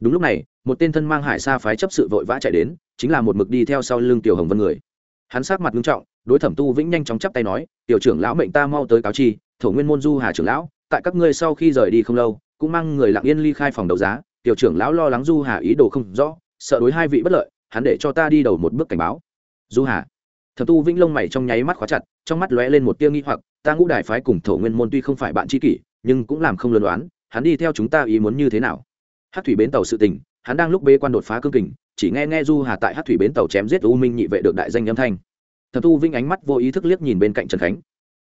đúng lúc này, một tên thân mang hải xa phái chấp sự vội vã chạy đến, chính là một mực đi theo sau lưng tiểu hồng vân người. Hắn sát mặt nghiêm trọng, đối thẩm tu vĩnh nhanh chóng chắp tay nói, tiểu trưởng lão mệnh ta mau tới cáo chi, thổ nguyên môn du hà trưởng lão, tại các ngươi sau khi rời đi không lâu, cũng mang người lặng yên ly khai phòng đấu giá, tiểu trưởng lão lo lắng du hà ý đồ không rõ, sợ đối hai vị bất lợi, hắn để cho ta đi đầu một bước cảnh báo. Du hà? Thẩm tu vĩnh lông mày trong nháy mắt khóa chặt, trong mắt lóe lên một tia nghi hoặc, ta ngũ đại phái cùng thổ nguyên môn tuy không phải bạn tri kỷ, nhưng cũng làm không lân đoán, hắn đi theo chúng ta ý muốn như thế nào? Hát thủy bến tàu sự tình, hắn đang lúc bế quan đột phá cương kình, chỉ nghe nghe du hà tại hát thủy bến tàu chém giết u minh nhị vệ được đại danh âm thanh. Thẩm tu vinh ánh mắt vô ý thức liếc nhìn bên cạnh trần khánh.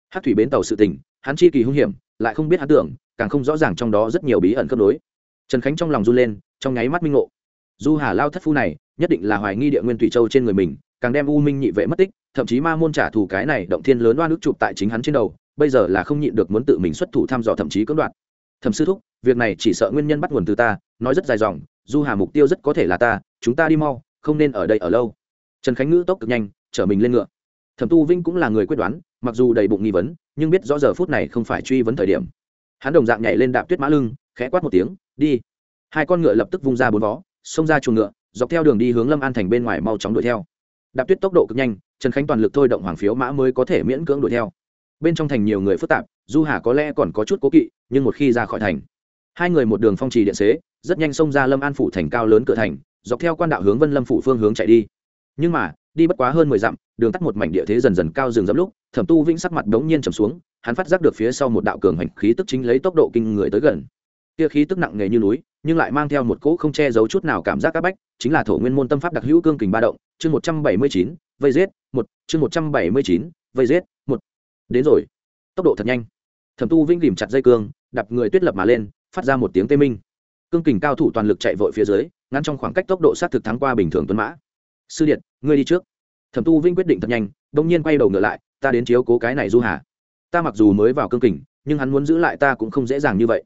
Hát thủy bến tàu sự tình, hắn chi kỳ hung hiểm, lại không biết hắn tưởng, càng không rõ ràng trong đó rất nhiều bí ẩn cấp đối trần khánh trong lòng run lên, trong nháy mắt minh ngộ. Du hà lao thất phu này, nhất định là hoài nghi địa nguyên thủy châu trên người mình, càng đem u minh nhị vệ mất tích, thậm chí ma môn trả thù cái này động thiên lớn oan ức chụp tại chính hắn trên đầu, bây giờ là không nhịn được muốn tự mình xuất thủ thăm dò thậm chí cưỡng đoạt thẩm sư thúc, việc này chỉ sợ nguyên nhân bắt nguồn từ ta, nói rất dài dòng, du hà mục tiêu rất có thể là ta, chúng ta đi mau, không nên ở đây ở lâu. Trần khánh ngữ tốc cực nhanh chở mình lên ngựa. Thẩm tu vinh cũng là người quyết đoán, mặc dù đầy bụng nghi vấn, nhưng biết rõ giờ phút này không phải truy vấn thời điểm. Hắn đồng dạng nhảy lên đạp tuyết mã lưng, khẽ quát một tiếng, đi. Hai con ngựa lập tức vung ra bốn vó, xông ra chuồng ngựa, dọc theo đường đi hướng lâm an thành bên ngoài mau chóng đuổi theo. Đạp tuyết tốc độ cực nhanh, trần khánh toàn lực thôi động hoàng phiếu mã mới có thể miễn cưỡng đuổi theo. Bên trong thành nhiều người phức tạp du hà có lẽ còn có chút cố kỵ, nhưng một khi ra khỏi thành, hai người một đường phong trì điện xế, rất nhanh xông ra lâm an phủ thành cao lớn cửa thành, dọc theo quan đạo hướng vân lâm phủ phương hướng chạy đi. Nhưng mà, đi bất quá hơn mười dặm, đường tắt một mảnh địa thế dần dần cao rừng dẫm lúc, thẩm tu vĩnh sắc mặt đống nhiên trầm xuống, hắn phát giác được phía sau một đạo cường hành khí tức chính lấy tốc độ kinh người tới gần. Kia khí tức nặng nề như núi, nhưng lại mang theo một cỗ không che giấu chút nào cảm giác áp bách, chính là thổ nguyên môn tâm pháp đặc hữu cương kình ba động, chương một trăm bảy mươi chín, vây giết, một, chương một trăm bảy mươi chín, vây giết, một. Đến rồi. Tốc độ thật nhanh thẩm tu vĩnh ghìm chặt dây cương đập người tuyết lập mà lên, phát ra một tiếng tê minh. Cương kình cao thủ toàn lực chạy vội phía dưới ngăn trong khoảng cách tốc độ sát thực thắng qua bình thường tuấn mã. Sư điện, ngươi đi trước. Thẩm tu vinh quyết định thật nhanh đông nhiên quay đầu ngựa lại, ta đến chiếu cố cái này du hà. Ta mặc dù mới vào cương kình, nhưng hắn muốn giữ lại ta cũng không dễ dàng như vậy.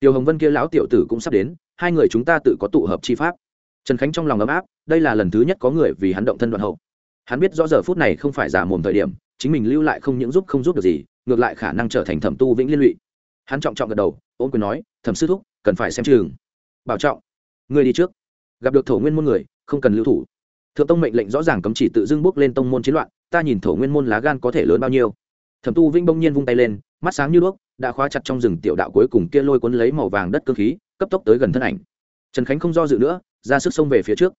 Tiểu hồng vân kia lão tiểu tử cũng sắp đến, hai người chúng ta tự có tụ hợp chi pháp. Trần khánh trong lòng ấm áp, đây là lần thứ nhất có người vì hắn động thân đoạn hậu. Hắn biết rõ giờ phút này không phải giả mồm thời điểm chính mình lưu lại không những giúp không giúp được gì, ngược lại khả năng trở thành thẩm tu vĩnh liên lụy. Hắn trọng trọng gật đầu ôm quyền nói, thẩm sư thúc, cần phải xem trường. bảo trọng người đi trước. Gặp được thổ nguyên môn người, không cần lưu thủ. Thượng tông mệnh lệnh rõ ràng cấm chỉ tự dưng bước lên tông môn chiến loạn, ta nhìn thổ nguyên môn lá gan có thể lớn bao nhiêu. Thẩm tu vĩnh bỗng nhiên vung tay lên, mắt sáng như đuốc, đã khóa chặt trong rừng tiểu đạo cuối cùng kia lôi cuốn lấy màu vàng đất cơ khí, cấp tốc tới gần thân ảnh. Trần khánh không do dự nữa, ra sức xông về phía trước.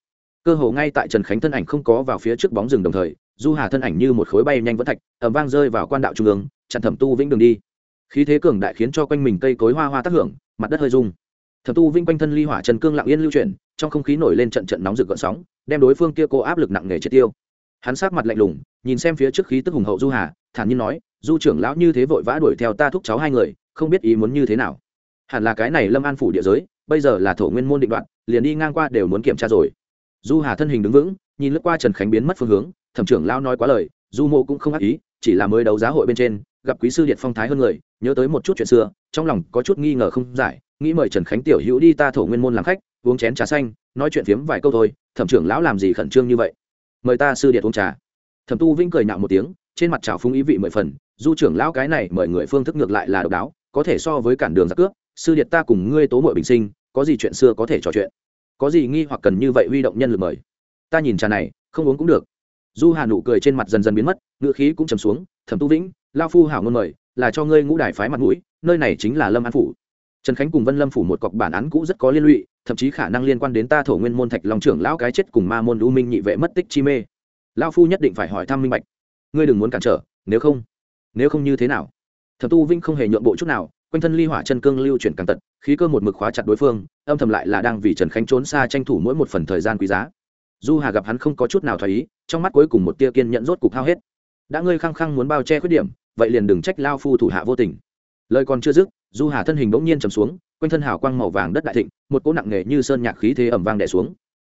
Cơ hồ ngay tại trần khánh thân ảnh không có vào phía trước bóng rừng đồng thời du hà thân ảnh như một khối bay nhanh vẫn thạch ẩm vang rơi vào quan đạo trung ương, chặn thẩm tu vĩnh đường đi. Khí thế cường đại khiến cho quanh mình cây cối hoa hoa tác hưởng, mặt đất hơi rung. Thẩm tu vĩnh quanh thân ly hỏa trần cương lặng yên lưu chuyển, trong không khí nổi lên trận trận nóng rực gợn sóng, đem đối phương kia cô áp lực nặng nề triệt tiêu. Hắn sát mặt lạnh lùng, nhìn xem phía trước khí tức hùng hậu du hà, thản nhiên nói, du trưởng lão như thế vội vã đuổi theo ta thúc cháu hai người, không biết ý muốn như thế nào. Hẳn là cái này lâm an phủ địa giới, bây giờ là thổ nguyên môn định đoạn, liền đi ngang qua đều muốn kiểm tra rồi. Du hà thân hình đứng vững, nhìn lướt qua trần khánh biến mất phương hướng thẩm trưởng lão nói quá lời, du mô cũng không ác ý, chỉ là mới đấu giá hội bên trên, gặp quý sư điện phong thái hơn người, nhớ tới một chút chuyện xưa, trong lòng có chút nghi ngờ không giải, nghĩ mời trần khánh tiểu hữu đi ta thổ nguyên môn làm khách, uống chén trà xanh, nói chuyện phiếm vài câu thôi, thẩm trưởng lão làm gì khẩn trương như vậy? Mời ta sư điện uống trà. Thẩm tu vinh cười nhạo một tiếng, trên mặt trào phúng ý vị mười phần, du trưởng lão cái này mời người phương thức ngược lại là độc đáo, có thể so với cản đường giặc cướp, sư điện ta cùng ngươi tố mội bình sinh, có gì chuyện xưa có thể trò chuyện? Có gì nghi hoặc cần như vậy huy động nhân lực mời? Ta nhìn trà này, không uống cũng được du hà nụ cười trên mặt dần dần biến mất ngựa khí cũng chầm xuống, thẩm tu vĩnh, lao phu hảo ngôn mời, là cho ngươi ngũ đài phái mặt mũi, nơi này chính là lâm an phủ. Trần khánh cùng vân lâm phủ một cọc bản án cũ rất có liên lụy, thậm chí khả năng liên quan đến ta thổ nguyên môn thạch long trưởng lão cái chết cùng ma môn u minh nhị vệ mất tích chi mê. Lao phu nhất định phải hỏi thăm minh bạch. Ngươi đừng muốn cản trở, nếu không nếu không như thế nào? Thẩm tu vinh không hề nhượng bộ chút nào, quanh thân ly hỏa chân cương lưu chuyển càng tật khí cơ một mực khóa chặt đối phương, âm thầm lại là đang vì trần khánh trốn xa tranh thủ mỗi một phần thời gian quý giá du hà gặp hắn không có chút nào thoái ý, trong mắt cuối cùng một tia kiên nhận rốt cục hao hết. Đã ngươi khăng khăng muốn bao che khuyết điểm, vậy liền đừng trách lao phu thủ hạ vô tình. Lời còn chưa dứt, du hà thân hình bỗng nhiên trầm xuống, quanh thân hào quang màu vàng đất đại thịnh, một cỗ nặng nề như sơn nhạc khí thế ẩm vang đẻ xuống.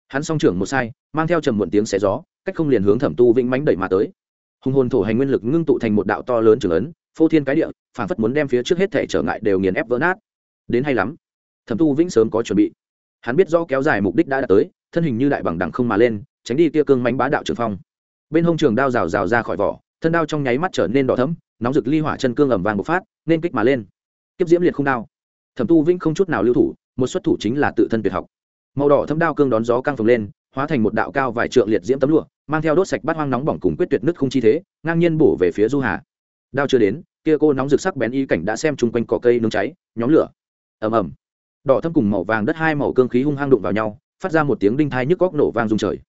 Hắn song trưởng một sai, mang theo trầm muộn tiếng xé gió, cách không liền hướng thẩm tu vĩnh mánh đẩy mà tới. Hùng hồn thổ hành nguyên lực ngưng tụ thành một đạo to lớn trường ấn, phô thiên cái địa phản phất muốn đem phía trước hết thể trở ngại đều nghiền ép vỡ nát. Đến hay lắm. Thẩm tu vĩnh sớm có chuẩn bị. Hắn biết do kéo dài mục đích đã đạt tới thân hình như đại bằng đằng không mà lên, tránh đi tia cương mánh bá đạo trường phong. Bên hông trường đao rào rào ra khỏi vỏ, thân đao trong nháy mắt trở nên đỏ thấm nóng rực ly hỏa chân cương ẩm vàng bộc phát, nên kích mà lên. Kiếp diễm liệt không đao. Thẩm tu vĩnh không chút nào lưu thủ, một xuất thủ chính là tự thân tuyệt học. Màu đỏ thấm đao cương đón gió căng phồng lên, hóa thành một đạo cao vài trượng liệt diễm tấm lụa, mang theo đốt sạch bát hoang nóng bỏng cùng quyết tuyệt nứt không chi thế, ngang nhiên bổ về phía du hà. Đao chưa đến, kia cô nóng rực sắc bén y cảnh đã xem chung quanh cỏ cây nướng cháy, nhóm lửa. Ầm ầm. Đỏ thâm cùng màu vàng đất hai màu cương khí hung hăng đụng vào nhau phát ra một tiếng đinh thai nhức góc nổ vang rung trời.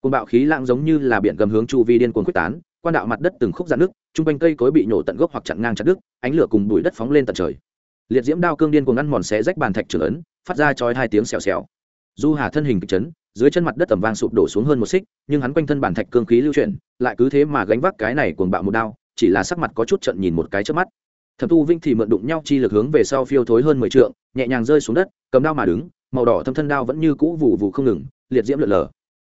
Cồn bạo khí lạng giống như là biển gầm hướng chu vi điên cuồng quyết tán, quan đạo mặt đất từng khúc dạn nước, chung quanh cây cối bị nổ tận gốc hoặc chặn ngang chặt đứt, ánh lửa cùng bụi đất phóng lên tận trời. Liệt diễm đao cương điên cuồng ngăn mòn xé rách bàn thạch trưởng ấn, phát ra chói hai tiếng xèo xèo. Du hà thân hình kịch chấn, dưới chân mặt đất tầm vang sụp đổ xuống hơn một xích, nhưng hắn quanh thân bàn thạch cương khí lưu chuyển, lại cứ thế mà gánh vác cái này cuồng bạo một đao, chỉ là sắc mặt có chút trận nhìn một cái trước mắt. Thẩm tu vinh thì mượn đụng nhau chi lực hướng về sau phiêu thối hơn mười trượng, nhẹ nhàng rơi xuống đất, cầm đao mà đứng màu đỏ thâm thân đao vẫn như cũ vụ vụ không ngừng, liệt diễm lượn lờ.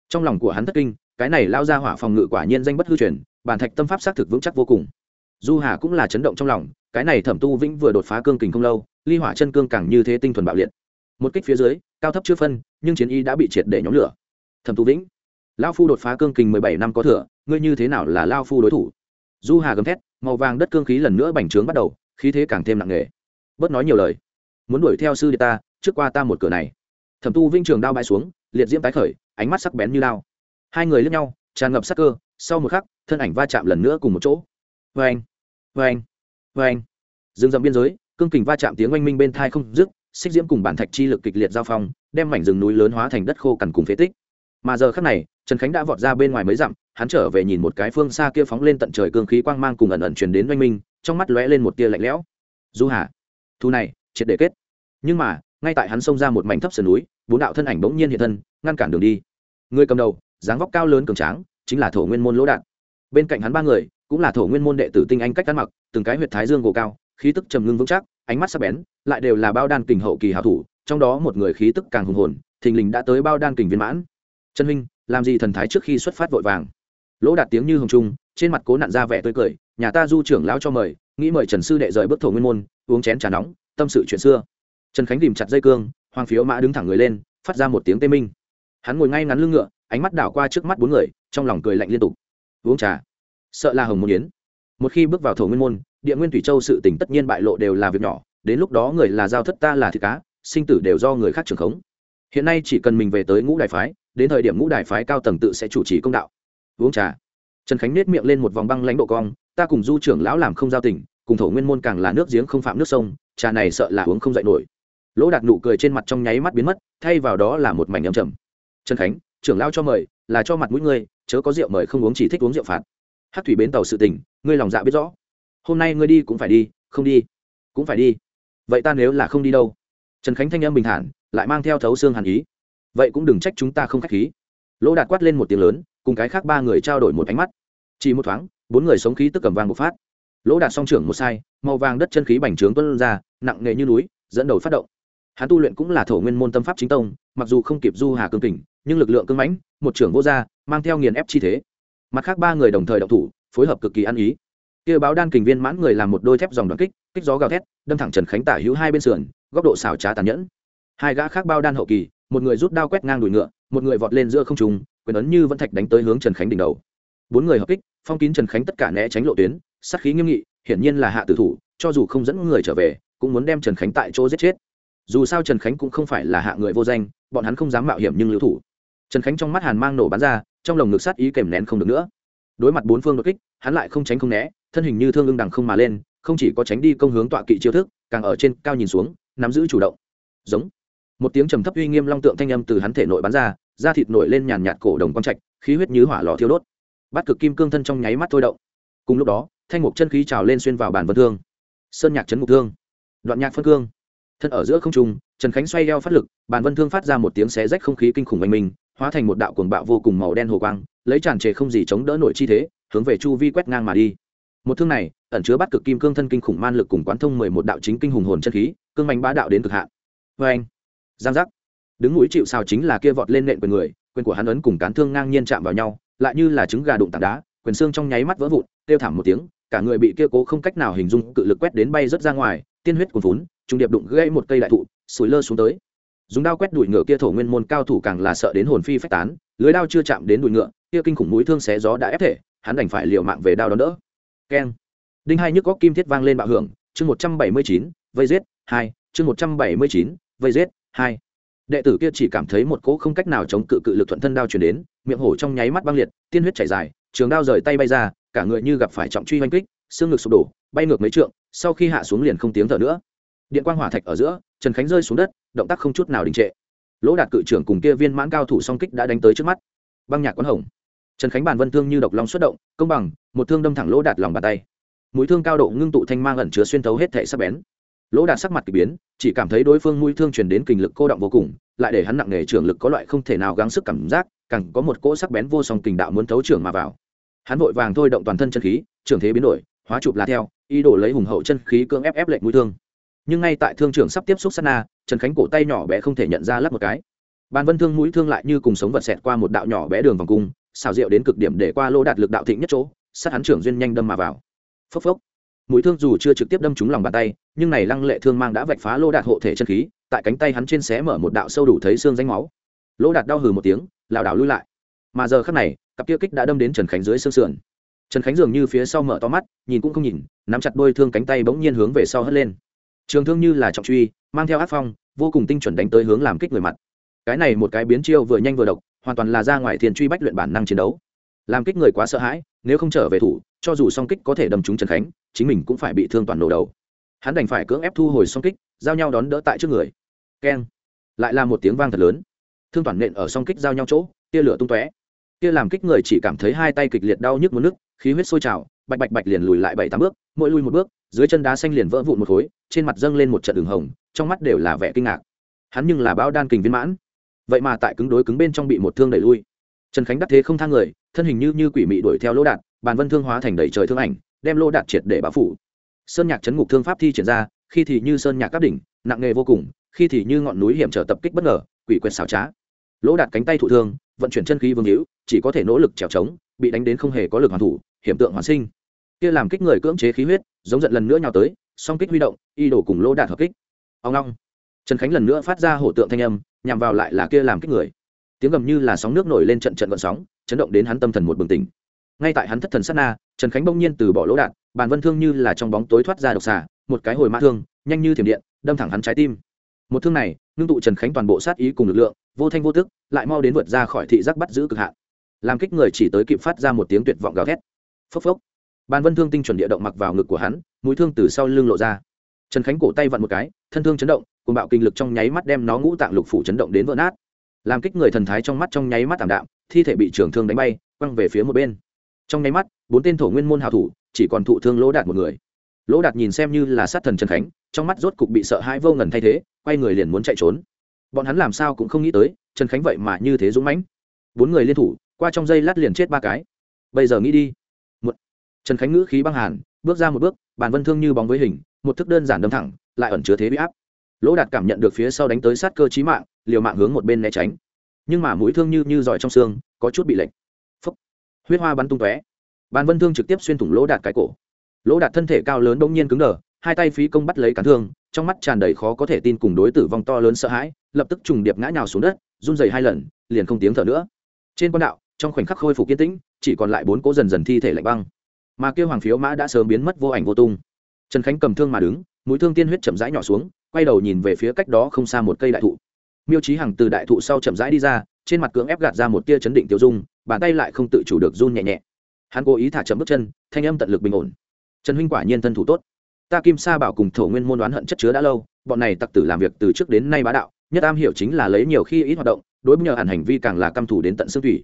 Trong lòng của hắn thất kinh, cái này lao ra hỏa phòng ngự quả nhiên danh bất hư truyền, bản thạch tâm pháp xác thực vững chắc vô cùng. Du hà cũng là chấn động trong lòng, cái này thẩm tu vĩnh vừa đột phá cương kình không lâu, ly hỏa chân cương càng như thế tinh thuần bạo liệt. Một kích phía dưới, cao thấp chưa phân, nhưng chiến y đã bị triệt để nhóm lửa. Thẩm tu vĩnh, lao phu đột phá cương kình mười bảy năm có thừa, ngươi như thế nào là lao phu đối thủ? Du hà gầm thét, màu vàng đất cương khí lần nữa bành trướng bắt đầu, khí thế càng thêm nặng nề. Bớt nói nhiều lời. Muốn đuổi theo sư đệ ta trước qua ta một cửa này. Thẩm tu vinh trường đao bãi xuống, liệt diễm tái khởi, ánh mắt sắc bén như lao. Hai người lướt nhau, tràn ngập sắc cơ, sau một khắc, thân ảnh va chạm lần nữa cùng một chỗ. Vê anh vê anh vê anh rừng rậm biên giới, cương kình va chạm tiếng oanh minh bên thai không dứt, xích diễm cùng bản thạch chi lực kịch liệt giao phong, đem mảnh rừng núi lớn hóa thành đất khô cằn cùng phế tích. Mà giờ khắc này, trần khánh đã vọt ra bên ngoài mấy dặm, hắn trở về nhìn một cái phương xa kia phóng lên tận trời cương khí quang mang cùng ẩn ẩn truyền đến oanh minh, trong mắt lóe lên một tia lạnh lẽo. Du hà, thu này, triệt để kết. Nhưng mà ngay tại hắn xông ra một mảnh thấp sườn núi, bốn đạo thân ảnh bỗng nhiên hiện thân, ngăn cản đường đi. Người cầm đầu, dáng vóc cao lớn cường tráng, chính là thổ nguyên môn lỗ đạn. Bên cạnh hắn ba người, cũng là thổ nguyên môn đệ tử tinh anh cách ăn mặc, từng cái huyệt thái dương gồ cao, khí tức trầm ngưng vững chắc, ánh mắt sắc bén, lại đều là bao đan kình hậu kỳ hảo thủ, trong đó một người khí tức càng hùng hồn, thình lình đã tới bao đan kình viên mãn. Chân huynh, làm gì thần thái trước khi xuất phát vội vàng? Lỗ đạt tiếng như hồng trung, trên mặt cố nặn ra vẻ tươi cười, nhà ta du trưởng lão cho mời, nghĩ mời trần sư đệ rời bước thổ nguyên môn, uống chén trà nóng, tâm sự chuyện xưa trần khánh tìm chặt dây cương, hoàng phiếu mã đứng thẳng người lên, phát ra một tiếng tê minh. Hắn ngồi ngay ngắn lưng ngựa, ánh mắt đảo qua trước mắt bốn người, trong lòng cười lạnh liên tục. Uống trà. Sợ là hồng môn yến. Một khi bước vào thổ nguyên môn, địa nguyên thủy châu sự tỉnh tất nhiên bại lộ đều là việc nhỏ, đến lúc đó người là giao thất ta là thịt cá, sinh tử đều do người khác trưởng khống. Hiện nay chỉ cần mình về tới ngũ đại phái, đến thời điểm ngũ đại phái cao tầng tự sẽ chủ trì công đạo. Uống trà. Trần khánh nết miệng lên một vòng băng lãnh độ cong, ta cùng du trưởng lão làm không giao tình, cùng thổ nguyên môn càng là nước giếng không phạm nước sông, trà này sợ là uống không dậy nổi lỗ đạt nụ cười trên mặt trong nháy mắt biến mất, thay vào đó là một mảnh âm trầm. Trần khánh, trưởng lão cho mời, là cho mặt mũi ngươi, chớ có rượu mời không uống chỉ thích uống rượu phạt. Hát thủy bến tàu sự tình, ngươi lòng dạ biết rõ. Hôm nay ngươi đi cũng phải đi, không đi, cũng phải đi. Vậy ta nếu là không đi đâu? Trần khánh thanh âm bình thản, lại mang theo thấu xương hàn ý. Vậy cũng đừng trách chúng ta không k h á c h khí. Lỗ đạt quát lên một tiếng lớn, cùng cái khác ba người trao đổi một ánh mắt. Chỉ một thoáng, bốn người sống khí tức cầm vàng một phát. Lỗ đạt song trưởng một sai, màu vàng đất chân khí bành trướng tuân ra, nặng nề như núi, dẫn đầu phát động hắn tu luyện cũng là thổ nguyên môn tâm pháp chính tông, mặc dù không kịp du hà cương kình, nhưng lực lượng cưng mãnh, một trưởng vô gia, mang theo nghiền ép chi thế. Mặt khác ba người đồng thời động thủ, phối hợp cực kỳ ăn ý. Kia báo đan kình viên mãn người làm một đôi thép dòng đoàn kích kích gió gào thét, đâm thẳng trần khánh tả hữu hai bên sườn, góc độ xảo trá tàn nhẫn. Hai gã khác bao đan hậu kỳ, một người rút đao quét ngang đùi ngựa, một người vọt lên giữa không trùng quyền ấn như vẫn thạch đánh tới hướng trần khánh đỉnh đầu. Bốn người hợp kích, phong kín trần khánh tất cả né tránh lộ tuyến, sát khí nghiêm nghị, hiển nhiên là hạ tử thủ, cho dù không dẫn người trở về, cũng muốn đem trần khánh tại chỗ giết chết dù sao trần khánh cũng không phải là hạ người vô danh, bọn hắn không dám mạo hiểm nhưng lưu thủ. Trần khánh trong mắt hàn mang nổ bắn ra, trong lồng ngực sát ý kèm nén không được nữa. Đối mặt bốn phương đột kích, hắn lại không tránh không né, thân hình như thương ưng đằng không mà lên, không chỉ có tránh đi công hướng tọa kỵ chiêu thức, càng ở trên cao nhìn xuống, nắm giữ chủ động. Giống. Một tiếng trầm thấp uy nghiêm long tượng thanh âm từ hắn thể nội bắn ra, da thịt nổi lên nhàn nhạt cổ đồng quang trạch, khí huyết như hỏa lò thiêu đốt. Bắt cực kim cương thân trong nháy mắt thôi động. Cùng lúc đó, thanh mục chân khí trào lên xuyên vào bản vân thương. Sơn nhạc chấn mục thương. Đoạn nhạc phân cương thân ở giữa không trung, trần khánh xoay eo phát lực, bàn vân thương phát ra một tiếng xé rách không khí kinh khủng oanh minh, hóa thành một đạo cuồng bạo vô cùng màu đen hồ quang, lấy tràn trề không gì chống đỡ nổi chi thế, hướng về chu vi quét ngang mà đi. Một thương này, ẩn chứa bắt cực kim cương thân kinh khủng man lực cùng quán thông mười một đạo chính kinh hùng hồn chân khí, cương mạnh bá đạo đến cực hạn. Vê anh giang giác! Đứng mũi chịu sao chính là kia vọt lên nện quyền người, quyền của hắn ấn cùng cán thương ngang nhiên chạm vào nhau, lại như là trứng gà đụng tảng đá, quyền xương trong nháy mắt vỡ vụn, kêu thảm một tiếng, cả người bị kia cố không cách nào hình dung cự lực quét đến bay rất ra ngoài, tiên huyết cuồn vốn trung điệp đụng gãy một cây đại thụ, sủi lơ xuống tới. Dùng đao quét đuổi ngựa kia thổ nguyên môn cao thủ càng là sợ đến hồn phi phách tán, lưới đao chưa chạm đến đuổi ngựa, kia kinh khủng mũi thương xé gió đã ép thể, hắn đành phải liều mạng về đao đón đỡ. Keng. Đinh hai nhức góc kim thiết vang lên bạo hưởng, chương một trăm bảy mươi chín, vây giết, hai, chương một trăm bảy mươi chín, vây giết, hai. Đệ tử kia chỉ cảm thấy một cỗ không cách nào chống cự cự lực thuận thân đao chuyển đến, miệng hổ trong nháy mắt băng liệt, tiên huyết chảy dài, trường đao rời tay bay ra, cả người như gặp phải trọng truy oanh kích, xương ngực sụp đổ, bay ngược mấy trượng, sau khi hạ xuống liền không tiếng thở nữa điện quang hỏa thạch ở giữa, trần khánh rơi xuống đất, động tác không chút nào đình trệ. Lỗ đạt cự trưởng cùng kia viên mãn cao thủ song kích đã đánh tới trước mắt. Băng nhạc quán hồng. Trần khánh bàn vân thương như độc long xuất động, công bằng, một thương đâm thẳng lỗ đạt lòng bàn tay. Mũi thương cao độ ngưng tụ thanh mang ẩn chứa xuyên thấu hết thể sắc bén. Lỗ đạt sắc mặt k ỳ biến, chỉ cảm thấy đối phương mũi thương truyền đến kình lực cô động vô cùng, lại để hắn nặng nề trưởng lực có loại không thể nào gắng sức cảm giác, càng có một cỗ sắc bén vô song kình đạo muốn thấu trưởng mà vào. Hắn vội vàng thôi động toàn thân chân khí, trưởng thế biến đổi, hóa chụp lá theo, ý đồ lấy hùng hậu chân khí cưỡng ép ép lệnh mũi thương nhưng ngay tại thương trưởng sắp tiếp xúc sát na, trần khánh cổ tay nhỏ bé không thể nhận ra lắp một cái. Bàn vân thương mũi thương lại như cùng sống vật xẹt qua một đạo nhỏ bé đường vòng cung xào rượu đến cực điểm để qua lô đạt lực đạo thịnh nhất chỗ, sát hắn trưởng duyên nhanh đâm mà vào. Phốc phốc. Mũi thương dù chưa trực tiếp đâm trúng lòng bàn tay, nhưng này lăng lệ thương mang đã vạch phá lô đạt hộ thể chân khí, tại cánh tay hắn trên xé mở một đạo sâu đủ thấy xương danh máu. Lô đạt đau hừ một tiếng, lảo đảo lui lại. Mà giờ khắc này, cặp kia kích đã đâm đến trần khánh dưới xương sườn. Trần khánh dường như phía sau mở to mắt, nhìn cũng không nhìn, nắm chặt đôi thương cánh tay bỗng nhiên hướng về sau hất lên trường thương như là trọng truy, mang theo át phong, vô cùng tinh chuẩn đánh tới hướng làm kích người mặt. Cái này một cái biến chiêu vừa nhanh vừa độc, hoàn toàn là ra ngoài thiền truy bách luyện bản năng chiến đấu. Làm kích người quá sợ hãi, nếu không trở về thủ, cho dù song kích có thể đâm trúng trần khánh, chính mình cũng phải bị thương toàn nổ đầu. Hắn đành phải cưỡng ép thu hồi song kích, giao nhau đón đỡ tại trước người. Keng. Lại là một tiếng vang thật lớn. Thương toàn nện ở song kích giao nhau chỗ, tia lửa tung tóe. Tia làm kích người chỉ cảm thấy hai tay kịch liệt đau nhức một nước khí huyết sôi trào, bạch bạch bạch liền lùi lại bảy tám bước, mỗi lui một bước, dưới chân đá xanh liền vỡ vụn một khối, trên mặt dâng lên một trận đường hồng, trong mắt đều là vẻ kinh ngạc. Hắn nhưng là bao đan kình viên mãn. Vậy mà tại cứng đối cứng bên trong bị một thương đẩy lui. Trần khánh đắc thế không thang người, thân hình như như quỷ mị đuổi theo lỗ đạt bàn vân thương hóa thành đầy trời thương ảnh, đem lỗ đạt triệt để báo phủ. Sơn nhạc chấn ngục thương pháp thi triển ra, khi thì như sơn nhạc các đỉnh, nặng nghề vô cùng, khi thì như ngọn núi hiểm trở tập kích bất ngờ, quỷ quyệt xảo trá lỗ đạt cánh tay thụ thương, vận chuyển chân khí vương hữu, chỉ có thể nỗ lực trèo trống, bị đánh đến không hề có lực hoàn thủ, hiểm tượng hoàn sinh. Kia làm kích người cưỡng chế khí huyết, giống giận lần nữa nhào tới, song kích huy động, y đổ cùng lỗ đạt hợp kích. Ông long trần khánh lần nữa phát ra hổ tượng thanh âm, nhằm vào lại là kia làm kích người. Tiếng gầm như là sóng nước nổi lên trận trận gợn sóng, chấn động đến hắn tâm thần một bừng tỉnh. Ngay tại hắn thất thần sát na, trần khánh bỗng nhiên từ bỏ lỗ đạn bàn vân thương như là trong bóng tối thoát ra độc xà, một cái hồi mã thương, nhanh như thiểm điện, đâm thẳng hắn trái tim. Một thương này, ngưng tụ trần khánh toàn bộ sát ý cùng lực lượng vô thanh vô tức, lại mau đến vượt ra khỏi thị giác bắt giữ cực hạn. Làm kích người chỉ tới kịp phát ra một tiếng tuyệt vọng gào thét. Phốc phốc. Bàn vân thương tinh chuẩn địa động mặc vào ngực của hắn, mũi thương từ sau lưng lộ ra. Trần khánh cổ tay vặn một cái, thân thương chấn động cùng bạo kinh lực trong nháy mắt đem nó ngũ tạng lục phủ chấn động đến vỡ nát. Làm kích người thần thái trong mắt trong nháy mắt tảm đạm, thi thể bị trường thương đánh bay, quăng về phía một bên. Trong nháy mắt, bốn tên thổ nguyên môn hào thủ, chỉ còn thụ thương lỗ đạt một người. Lỗ đạt nhìn xem như là sát thần trần khánh, trong mắt rốt cục bị sợ hãi vô ngần thay thế, quay người liền muốn chạy trốn bọn hắn làm sao cũng không nghĩ tới, trần khánh vậy mà như thế dũng mãnh. Bốn người liên thủ, qua trong dây lát liền chết ba cái. Bây giờ nghĩ đi. Một, trần khánh ngữ khí băng hàn, bước ra một bước, bàn vân thương như bóng với hình, một thức đơn giản đâm thẳng, lại ẩn chứa thế bị áp. Lỗ đạt cảm nhận được phía sau đánh tới sát cơ chí mạng, liều mạng hướng một bên né tránh. Nhưng mà mũi thương như như giỏi trong xương, có chút bị lệch. Phấp huyết hoa bắn tung tóe. Bàn vân thương trực tiếp xuyên thủng lỗ đạt cái cổ. Lỗ đạt thân thể cao lớn đông nhiên cứng đờ, hai tay phí công bắt lấy cán thương trong mắt tràn đầy khó có thể tin cùng đối tử vong to lớn sợ hãi, lập tức trùng điệp ngã nhào xuống đất, run dày hai lần, liền không tiếng thở nữa. Trên quan đạo, trong khoảnh khắc khôi phục kiên tĩnh, chỉ còn lại bốn cố dần dần thi thể lạnh băng. Mà kêu hoàng phiếu mã đã sớm biến mất vô ảnh vô tung. Trần khánh cầm thương mà đứng, mũi thương tiên huyết chậm rãi nhỏ xuống, quay đầu nhìn về phía cách đó không xa một cây đại thụ. Miêu trí hằng từ đại thụ sau chậm rãi đi ra, trên mặt cưỡng ép gạt ra một tia chấn định tiêu dung, bàn tay lại không tự chủ được run nhẹ nhẹ. Hắn cố ý thả chậm bước chân, thanh âm tận lực bình ổn. Trần huynh quả nhiên thân thủ tốt ta kim sa bảo cùng thổ nguyên môn đoán hận chất chứa đã lâu, bọn này tặc tử làm việc từ trước đến nay bá đạo, nhất am hiểu chính là lấy nhiều khi ít hoạt động, đối nhờ hẳn hành vi càng là căm thủ đến tận xương thủy.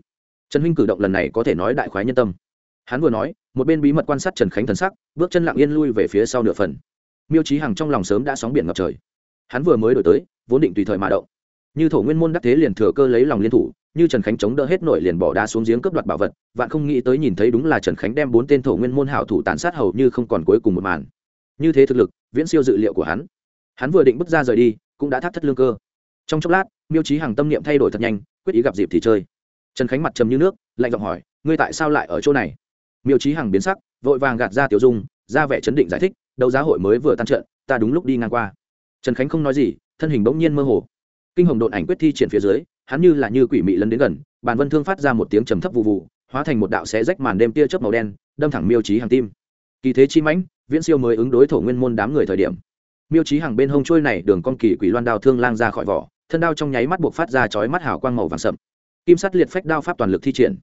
Trần huynh cử động lần này có thể nói đại khoái nhân tâm. Hắn vừa nói, một bên bí mật quan sát trần khánh thần sắc, bước chân lặng yên lui về phía sau nửa phần. Miêu trí hằng trong lòng sớm đã sóng biển ngập trời. Hắn vừa mới đổi tới, vốn định tùy thời mà động. Như thổ nguyên môn đắc thế liền thừa cơ lấy lòng liên thủ, như trần khánh chống đỡ hết nổi liền bỏ đá xuống giếng cướp đoạt bảo vật, vạn không nghĩ tới nhìn thấy đúng là trần khánh đem bốn tên thổ nguyên môn hảo thủ tàn sát hầu như không còn cuối cùng một màn như thế thực lực, viễn siêu dự liệu của hắn. Hắn vừa định bước ra rời đi, cũng đã thắt thất lương cơ. Trong chốc lát, miêu trí hằng tâm niệm thay đổi thật nhanh, quyết ý gặp dịp thì chơi. Trần khánh mặt trầm như nước, lạnh giọng hỏi, ngươi tại sao lại ở chỗ này? Miêu trí hằng biến sắc, vội vàng gạt ra tiểu dung, ra vẻ chấn định giải thích, đấu giá hội mới vừa tan trận, ta đúng lúc đi ngang qua. Trần khánh không nói gì, thân hình bỗng nhiên mơ hồ. Kinh hồng độn ảnh quyết thi triển phía dưới, hắn như là như quỷ mị lấn đến gần, bàn vân thương phát ra một tiếng trầm thấp vụ vụ hóa thành một đạo xé rách màn đêm tia chớp màu đen, đâm thẳng miêu trí hằng tim. Kỳ thế chi mãnh viễn siêu mới ứng đối thổ nguyên môn đám người thời điểm. Miêu trí hàng bên hông trôi này đường con kỳ quỷ loan đao thương lang ra khỏi vỏ, thân đao trong nháy mắt buộc phát ra chói mắt hào quang màu vàng sậm. Kim sắt liệt phách đao pháp toàn lực thi triển.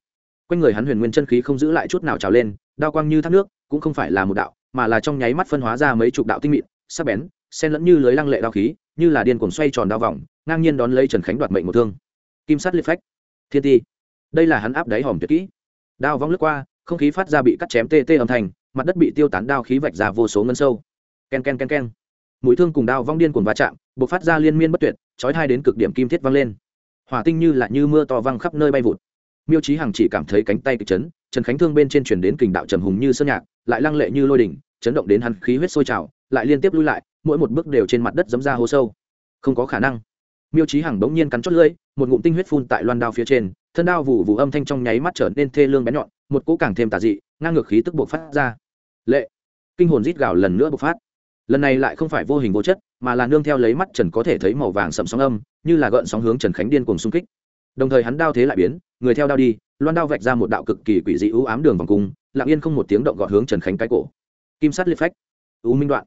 Quanh người hắn huyền nguyên chân khí không giữ lại chút nào trào lên, đao quang như thác nước, cũng không phải là một đạo, mà là trong nháy mắt phân hóa ra mấy chục đạo tinh mịn, sắc bén, xen lẫn như lưới lăng lệ đao khí, như là điên cuồng xoay tròn đao vòng, ngang nhiên đón lấy trần khánh đoạt mệnh một thương. Kim sắt liệt phách. Thiên ti. Đây là hắn áp đáy hòm tuyệt kỹ. Đao vong lướt qua, không khí phát ra bị cắt chém tê tê âm thanh mặt đất bị tiêu tán đao khí vạch ra vô số ngân sâu. Ken ken ken ken. Mũi thương cùng đao vong điên cuồng va chạm b ộ c phát ra liên miên bất tuyệt trói thai đến cực điểm kim thiết văng lên. Hỏa tinh như là như mưa to văng khắp nơi bay vụt. Miêu trí hằng chỉ cảm thấy cánh tay kịch chấn trần khánh thương bên trên chuyển đến kình đạo trầm hùng như sơn nhạc, lại lăng lệ như lôi đỉnh, chấn động đến hắn khí huyết sôi trào, lại liên tiếp lui lại, mỗi một bước đều trên mặt đất dấm ra hố sâu. Không có khả năng. Miêu trí hằng bỗng nhiên cắn chót lưỡi, một ngụm tinh huyết phun tại loan đao phía trên, thân đao vụ vụ âm thanh trong nháy mắt trở nên thê lương bén nhọn, một cỗ càng thêm tà dị, ngang ngược khí tức buộc phát ra lệ. Kinh hồn rít gào lần nữa bộc phát. Lần này lại không phải vô hình vô chất, mà là nương theo lấy mắt trần có thể thấy màu vàng sậm sóng âm, như là gợn sóng hướng trần khánh điên cùng xung kích. Đồng thời hắn đao thế lại biến, người theo đao đi, loan đao vạch ra một đạo cực kỳ quỷ dị ưu ám đường vòng cung, lặng yên không một tiếng động gọt hướng trần khánh cái cổ. Kim sắt liệt phách. Ưu minh đoạn.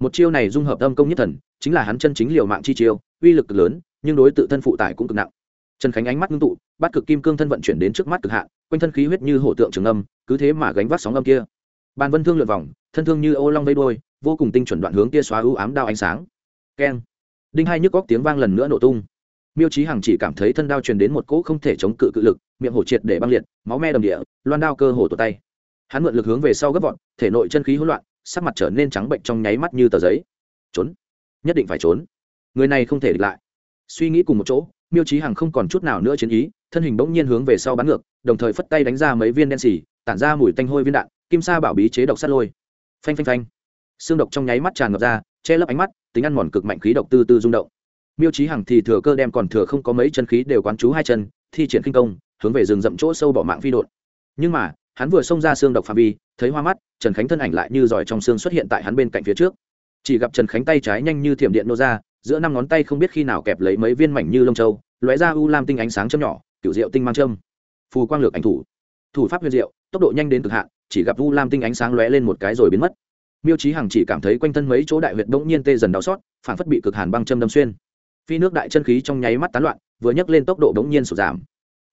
Một chiêu này dung hợp âm công nhất thần, chính là hắn chân chính liều mạng chi chiêu, uy lực cực lớn, nhưng đối tự thân phụ tải cũng cực nặng. Trần khánh ánh mắt ngưng tụ, bắt cực kim cương thân vận chuyển đến trước mắt cực hạn quanh thân khí huyết như hổ tượng trường âm, cứ thế mà gánh vác sóng âm kia bàn vân thương lượn vòng, thân thương như ô long vây đôi vô cùng tinh chuẩn đoạn hướng kia xóa ưu ám đao ánh sáng. Keng. Đinh hai nhức góc tiếng vang lần nữa nổ tung. Miêu trí hằng chỉ cảm thấy thân đao truyền đến một cỗ không thể chống cự cự lực, miệng hổ triệt để băng liệt, máu me đầm địa, loan đao cơ hồ tột tay. Hắn mượn lực hướng về sau gấp vọt, thể nội chân khí hỗn loạn, sắc mặt trở nên trắng bệnh trong nháy mắt như tờ giấy. Trốn. Nhất định phải trốn. Người này không thể địch lại. Suy nghĩ cùng một chỗ, miêu trí hằng không còn chút nào nữa chiến ý, thân hình bỗng nhiên hướng về sau bắn ngược, đồng thời phất tay đánh ra mấy viên đen xì, tản ra mùi tanh hôi viên đạn kim sa bảo bí chế độc sát lôi. Phanh phanh phanh. Xương độc trong nháy mắt tràn ngập ra, che lấp ánh mắt, tính ăn mòn cực mạnh khí độc tư tư rung động. Miêu trí hằng thì thừa cơ đem còn thừa không có mấy chân khí đều quán chú hai chân, thi triển kinh công, hướng về rừng rậm chỗ sâu bỏ mạng phi đột nhưng mà, hắn vừa xông ra xương độc phạm vi, thấy hoa mắt, trần khánh thân ảnh lại như giỏi trong xương xuất hiện tại hắn bên cạnh phía trước. Chỉ gặp trần khánh tay trái nhanh như thiểm điện nô ra, giữa năm ngón tay không biết khi nào kẹp lấy mấy viên mảnh như lông châu, lóe ra u lam tinh ánh sáng châm nhỏ, kiểu diệu tinh mang châm. Phù quang lược ảnh thủ. Thủ pháp huyền diệu, tốc độ nhanh đến cực hạn chỉ gặp u lam tinh ánh sáng lóe lên một cái rồi biến mất. Miêu trí hằng chỉ cảm thấy quanh thân mấy chỗ đại huyệt bỗng nhiên tê dần đau xót phản phất bị cực hàn băng châm đâm xuyên. Phi nước đại chân khí trong nháy mắt tán loạn, vừa nhấc lên tốc độ bỗng nhiên sụt giảm.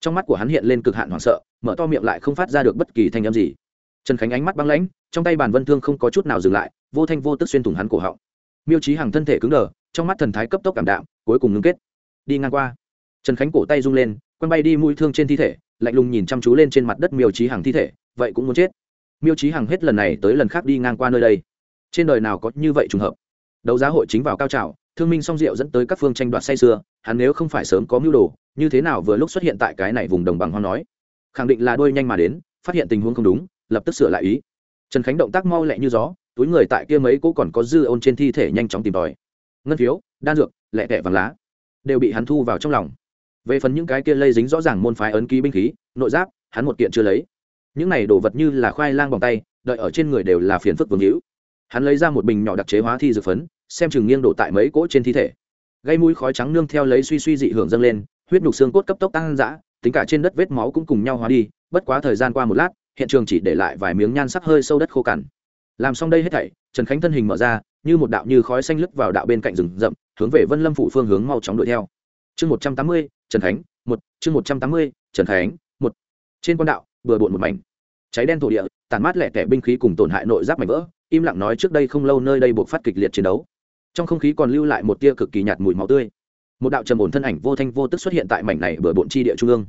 Trong mắt của hắn hiện lên cực hạn hoảng sợ, mở to miệng lại không phát ra được bất kỳ thanh âm gì. Trần khánh ánh mắt băng lãnh, trong tay bàn vân thương không có chút nào dừng lại, vô thanh vô tức xuyên thủng hắn cổ họng. Miêu trí hằng thân thể cứng đờ, trong mắt thần thái cấp tốc cảm đạm, cuối cùng ngưng kết. Đi ngang qua. Trần khánh cổ tay rung lên, quăng bay đi mũi thương trên thi thể, lạnh lùng nhìn chăm chú lên trên mặt đất miêu trí hằng thi thể, vậy cũng muốn chết miêu trí hằng hết lần này tới lần khác đi ngang qua nơi đây. Trên đời nào có như vậy trùng hợp? Đấu giá hội chính vào cao trào, thương minh song diệu dẫn tới các phương tranh đoạt say sưa, hắn nếu không phải sớm có mưu đồ, như thế nào vừa lúc xuất hiện tại cái này vùng đồng bằng hoang nói? Khẳng định là đôi nhanh mà đến, phát hiện tình huống không đúng, lập tức sửa lại ý. Trần khánh động tác mau lẹ như gió, túi người tại kia mấy cỗ còn có dư ôn trên thi thể nhanh chóng tìm tòi. Ngân phiếu, đan dược, lẹ tẻ vàng lá, đều bị hắn thu vào trong lòng. Về phần những cái kia lây dính rõ ràng môn phái ấn ký binh khí, nội giáp, hắn một kiện chưa lấy những này đồ vật như là khoai lang bằng tay, đợi ở trên người đều là phiền phức vương hữu. Hắn lấy ra một bình nhỏ đặc chế hóa thi dược phấn, xem chừng nghiêng đổ tại mấy cỗ trên thi thể. Gây mũi khói trắng nương theo lấy suy suy dị hưởng dâng lên, huyết nhục xương cốt cấp tốc tăng dã, tính cả trên đất vết máu cũng cùng nhau hóa đi, bất quá thời gian qua một lát, hiện trường chỉ để lại vài miếng nhan sắc hơi sâu đất khô cằn. Làm xong đây hết thảy, trần khánh thân hình mở ra, như một đạo như khói xanh lướt vào đạo bên cạnh rừng rậm, hướng về vân lâm phủ phương hướng mau chóng đuổi theo. Chương một trăm tám mươi, trần khánh, một, chương một trăm tám mươi, trần khánh, một. Trên quan đạo bừa bộn một mảnh. Cháy đen thổ địa tàn mát lẻ tẻ binh khí cùng tổn hại nội giáp mảnh vỡ, im lặng nói trước đây không lâu nơi đây buộc phát kịch liệt chiến đấu. Trong không khí còn lưu lại một tia cực kỳ nhạt mùi máu tươi. Một đạo trầm ổn thân ảnh vô thanh vô tức xuất hiện tại mảnh này bừa bộn chi địa trung ương.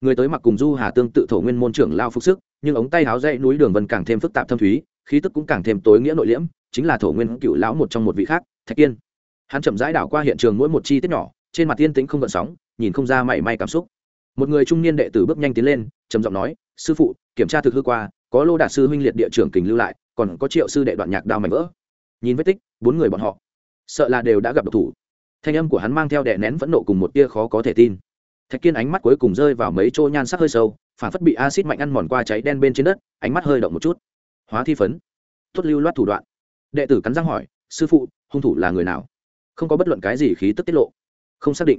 Người tới mặc cùng du hà tương tự thổ nguyên môn trưởng lao phục sức, nhưng ống tay háo dây núi đường vân càng thêm phức tạp thâm thúy, khí tức cũng càng thêm tối nghĩa nội liễm, chính là thổ nguyên cựu lão một trong một vị khác, thạch kiên hắn chậm rãi đảo qua hiện trường mỗi một chi tiết nhỏ, trên mặt tiên tĩnh không gợn sóng, nhìn không ra mảy may cảm xúc. Một người trung niên đệ tử bước nhanh tiến lên, trầm giọng nói sư phụ, kiểm tra thực hư qua, có lô đạt sư huynh liệt địa trưởng kình lưu lại, còn có triệu sư đệ đoạn nhạc đao mảnh vỡ. Nhìn vết tích, bốn người bọn họ, sợ là đều đã gặp độc thủ. Thanh âm của hắn mang theo đệ nén phẫn nộ cùng một tia khó có thể tin. Thạch kiên ánh mắt cuối cùng rơi vào mấy chỗ nhan sắc hơi sâu, phản phất bị acid mạnh ăn mòn qua cháy đen bên trên đất, ánh mắt hơi động một chút. Hóa thi phấn. Tốt lưu loát thủ đoạn. Đệ tử cắn răng hỏi, sư phụ, hung thủ là người nào? Không có bất luận cái gì khí tức tiết lộ. Không xác định.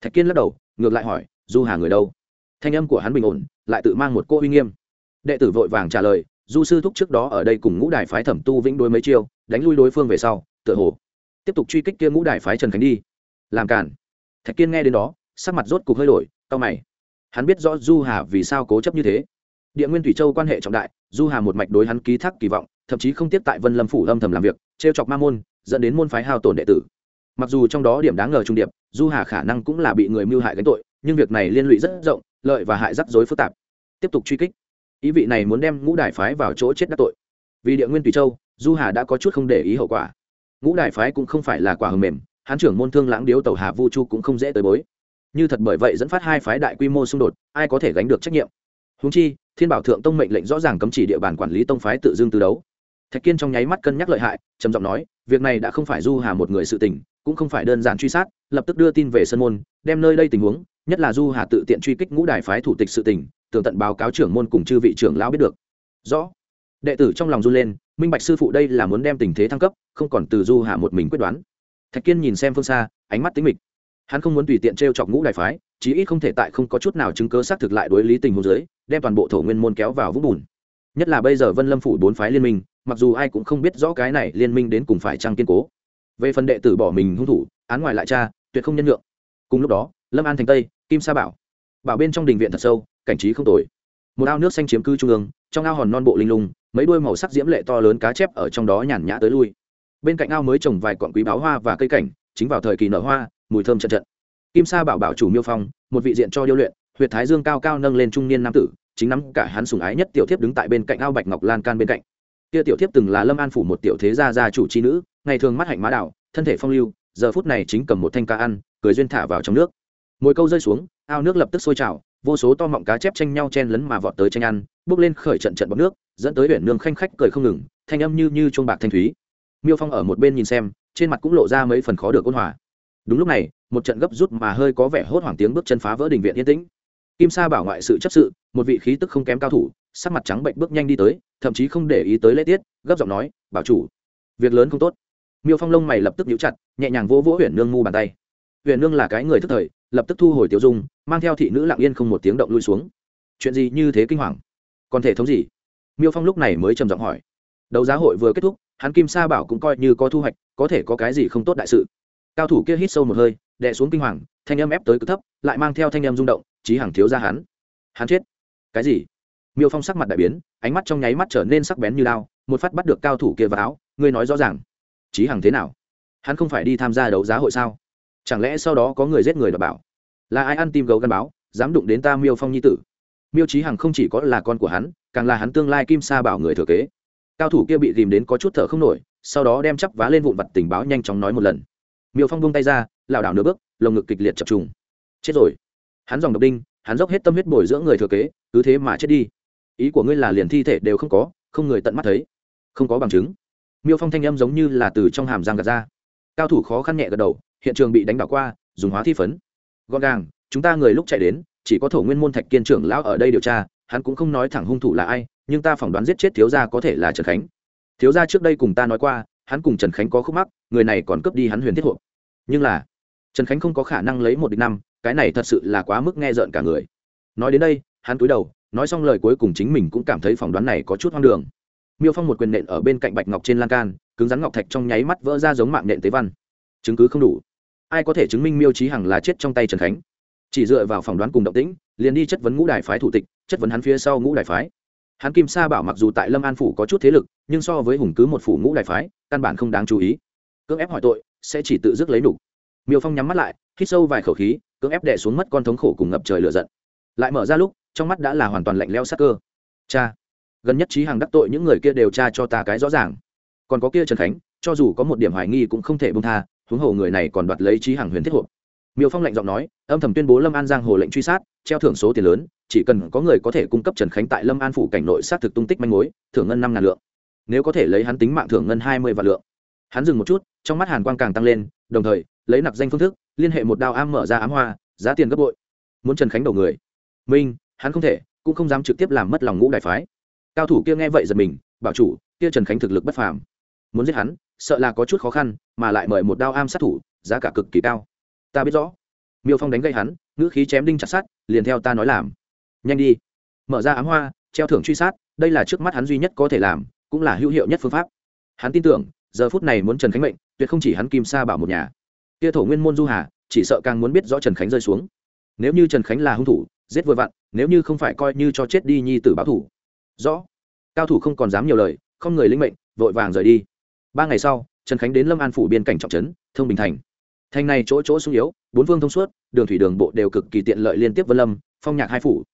Thạch kiên lắc đầu, ngược lại hỏi, du hà người đâu? Thanh âm của hắn bình ổn lại tự mang một cô uy nghiêm. Đệ tử vội vàng trả lời, du sư thúc trước đó ở đây cùng ngũ đài phái thẩm tu vĩnh đối mấy chiêu, đánh lui đối phương về sau, tựa hồ tiếp tục truy kích kia ngũ đài phái trần khánh đi. Làm cản thạch kiên nghe đến đó, sắc mặt rốt cục hơi đổi, cau mày. Hắn biết rõ du hà vì sao cố chấp như thế. Địa nguyên thủy châu quan hệ trọng đại, du hà một mạch đối hắn ký thác kỳ vọng, thậm chí không tiếp tại vân lâm phủ âm thầm làm việc t chọc ma môn, dẫn đến môn phái hao tổn đệ tử. Mặc dù trong đó điểm đáng ngờ trung điệp, du hà khả năng cũng là bị người mưu hại gánh tội nhưng việc này liên lụy rất rộng, lợi và hại rắc rối phức tạp. Tiếp tục truy kích. Ý vị này muốn đem ngũ đại phái vào chỗ chết đắc tội. Vì địa nguyên tùy châu, du hà đã có chút không để ý hậu quả. Ngũ đại phái cũng không phải là quả hầm mềm, hán trưởng môn thương lãng điếu tàu hà vu chu cũng không dễ tới bối. Như thật bởi vậy dẫn phát hai phái đại quy mô xung đột, ai có thể gánh được trách nhiệm? Húng chi, thiên bảo thượng tông mệnh lệnh rõ ràng cấm chỉ địa bàn quản lý tông phái tự dưng từ đấu. Thạch kiên trong nháy mắt cân nhắc lợi hại, trầm giọng nói, việc này đã không phải du hà một người sự tình, cũng không phải đơn giản truy sát, lập tức đưa tin về sân môn, đem nơi đây tình huống nhất là du hà tự tiện truy kích ngũ đài phái thủ tịch sự tình, tường tận báo cáo trưởng môn cùng chư vị trưởng lão biết được. Rõ. Đệ tử trong lòng run lên, minh bạch sư phụ đây là muốn đem tình thế thăng cấp, không còn từ du hà một mình quyết đoán. Thạch kiên nhìn xem phương xa, ánh mắt tính mịch. Hắn không muốn tùy tiện t r e o chọc ngũ đại phái, chí ít không thể tại không có chút nào chứng cớ xác thực lại đối lý tình hồ dưới, đem toàn bộ thổ nguyên môn kéo vào vũng bùn. Nhất là bây giờ vân lâm phủ bốn phái liên minh, mặc dù ai cũng không biết rõ cái này liên minh đến cùng phải trăng kiên cố. Về phần đệ tử bỏ mình hung thủ, án ngoài lại cha tuyệt không nhân nhượng. Cùng lúc đó lâm an thành tây kim sa bảo bảo bên trong đình viện thật sâu cảnh trí không tồi một ao nước xanh chiếm cư trung ương trong ao hòn non bộ linh lung mấy đuôi màu sắc diễm lệ to lớn cá chép ở trong đó nhàn nhã tới lui bên cạnh ao mới trồng vài cọn quý báo hoa và cây cảnh chính vào thời kỳ nở hoa mùi thơm trận trận kim sa bảo bảo chủ miêu phong một vị diện cho điêu luyện huyệt thái dương cao cao nâng lên trung niên nam tử chính nắm cả hắn sùng ái nhất tiểu thiếp đứng tại bên cạnh ao bạch ngọc lan can bên cạnh kia tiểu thiếp từng là lâm an phủ một tiểu thế gia gia chủ chi nữ ngày thường mắt hạnh má đảo thân thể phong lưu giờ phút này chính cầm một thanh ca ăn cười duyên thả vào trong nước mồi câu rơi xuống, ao nước lập tức sôi trào, vô số to mọng cá chép tranh nhau chen lấn mà vọt tới tranh ăn, bước lên khởi trận trận bọc nước, dẫn tới huyện nương khanh khách cười không ngừng, thanh âm như như chuông bạc thanh thúy. Miêu phong ở một bên nhìn xem, trên mặt cũng lộ ra mấy phần khó được ôn hòa. Đúng lúc này, một trận gấp rút mà hơi có vẻ hốt hoảng tiếng bước chân phá vỡ đình viện yên tĩnh. Kim sa bảo ngoại sự chấp sự, một vị khí tức không kém cao thủ, sắc mặt trắng bệnh bước nhanh đi tới, thậm chí không để ý tới lễ tiết, gấp giọng nói, bảo chủ, việc lớn không tốt. Miêu phong lông mày lập tức nhíu chặt, nhẹ nhàng vỗ vỗ huyện nương ngu bàn tay. Huyện nương là cái người thức thời lập tức thu hồi tiêu dung, mang theo thị nữ lặng yên không một tiếng động lui xuống. Chuyện gì như thế kinh hoàng? Còn thể thống gì? Miêu phong lúc này mới trầm giọng hỏi. Đấu giá hội vừa kết thúc, hắn kim sa bảo cũng coi như có thu hoạch, có thể có cái gì không tốt đại sự. Cao thủ kia hít sâu một hơi, đè xuống kinh hoàng, thanh âm ép tới cực thấp, lại mang theo thanh âm rung động, chí hàng thiếu ra hắn. Hắn chết. Cái gì? Miêu phong sắc mặt đại biến, ánh mắt trong nháy mắt trở nên sắc bén như lao một phát bắt được cao thủ kia vào áo, ngươi nói rõ ràng. Chí hàng thế nào? Hắn không phải đi tham gia đấu giá hội sao? Chẳng lẽ sau đó có người giết người đọc bảo? Là ai ăn tim gấu gắn báo, dám đụng đến ta miêu phong nhi tử? Miêu trí hằng không chỉ có là con của hắn, càng là hắn tương lai kim sa bảo người thừa kế. Cao thủ kia bị tìm đến có chút thở không nổi, sau đó đem chắp vá lên vụn vặt tình báo nhanh chóng nói một lần. Miêu phong bông tay ra, lảo đảo nửa bước, lồng ngực kịch liệt chập trùng. Chết rồi. Hắn dòng độc đinh, hắn dốc hết tâm huyết bồi dưỡng người thừa kế, cứ thế mà chết đi. Ý của ngươi là liền thi thể đều không có, không người tận mắt thấy. Không có bằng chứng. Miêu phong thanh âm giống như là từ trong hàm giang gạt ra. Cao thủ khó khăn nhẹ gật đầu hiện trường bị đánh đảo qua, dùng hóa thi phấn. Gọn gàng, chúng ta người lúc chạy đến, chỉ có thổ nguyên môn thạch kiên trưởng lão ở đây điều tra, hắn cũng không nói thẳng hung thủ là ai, nhưng ta phỏng đoán giết chết thiếu gia có thể là trần khánh. Thiếu gia trước đây cùng ta nói qua, hắn cùng trần khánh có khúc mắc, người này còn cướp đi hắn huyền thiết hộp. Nhưng là, trần khánh không có khả năng lấy một địch năm, cái này thật sự là quá mức nghe rợn cả người. Nói đến đây, hắn cúi đầu, nói xong lời cuối cùng chính mình cũng cảm thấy phỏng đoán này có chút hoang đường. Miêu phong một quyền nện ở bên cạnh bạch ngọc trên lan can, cứng rắn ngọc thạch trong nháy mắt vỡ ra giống mạng nện tế văn. Chứng cứ không đủ ai có thể chứng minh miêu trí hằng là chết trong tay trần khánh chỉ dựa vào phỏng đoán cùng động tĩnh liền đi chất vấn ngũ đài phái thủ tịch chất vấn hắn phía sau ngũ đài phái hắn kim sa bảo mặc dù tại lâm an phủ có chút thế lực nhưng so với hùng cứ một phủ ngũ đài phái căn bản không đáng chú ý cưỡng ép hỏi tội sẽ chỉ tự dứt lấy đủ. miêu phong nhắm mắt lại hít sâu vài khẩu khí cưỡng ép đè xuống mất con thống khổ cùng ngập trời lửa giận lại mở ra lúc trong mắt đã là hoàn toàn lạnh leo sắc cơ cha gần nhất trí hàng đắc tội những người kia đều tra cho ta cái rõ ràng còn có kia trần khánh cho dù có một điểm hoài nghi cũng không thể bông tha huống hồ người này còn đoạt lấy trí hàng huyền thiết hộp. Miêu phong lạnh giọng nói, âm thầm tuyên bố lâm an giang hồ lệnh truy sát, treo thưởng số tiền lớn, chỉ cần có người có thể cung cấp trần khánh tại lâm an phủ cảnh nội xác thực tung tích manh mối, thưởng ngân năm ngàn lượng. Nếu có thể lấy hắn tính mạng thưởng ngân hai mươi vạn lượng. Hắn dừng một chút, trong mắt hàn quang càng tăng lên, đồng thời, lấy nặc danh phương thức, liên hệ một đao am mở ra ám hoa, giá tiền gấp bội. Muốn trần khánh đầu người. Minh, hắn không thể, cũng không dám trực tiếp làm mất lòng ngũ đại phái. Cao thủ kia nghe vậy giật mình, bảo chủ, kia trần khánh thực lực bất phàm. Muốn giết hắn sợ là có chút khó khăn, mà lại mời một đao am sát thủ, giá cả cực kỳ cao. Ta biết rõ. Miêu phong đánh gây hắn, ngữ khí chém đinh chặt sát liền theo ta nói làm. Nhanh đi. Mở ra ám hoa, treo thưởng truy sát, đây là trước mắt hắn duy nhất có thể làm, cũng là hữu hiệu nhất phương pháp. Hắn tin tưởng, giờ phút này muốn trần khánh mệnh, tuyệt không chỉ hắn kim sa bảo một nhà. Tia thổ nguyên môn du hà, chỉ sợ càng muốn biết rõ trần khánh rơi xuống. Nếu như trần khánh là hung thủ, giết vừa vặn, nếu như không phải coi như cho chết đi nhi tử báo thủ. Rõ. Cao thủ không còn dám nhiều lời, không người linh mệnh, vội vàng rời đi ba ngày sau, trần khánh đến lâm an phủ biên cảnh trọng trấn, thông bình thành. Thành này chỗ chỗ sung yếu, bốn vương thông suốt, đường thủy đường bộ đều cực kỳ tiện lợi liên tiếp vân lâm, phong nhạc hai phủ.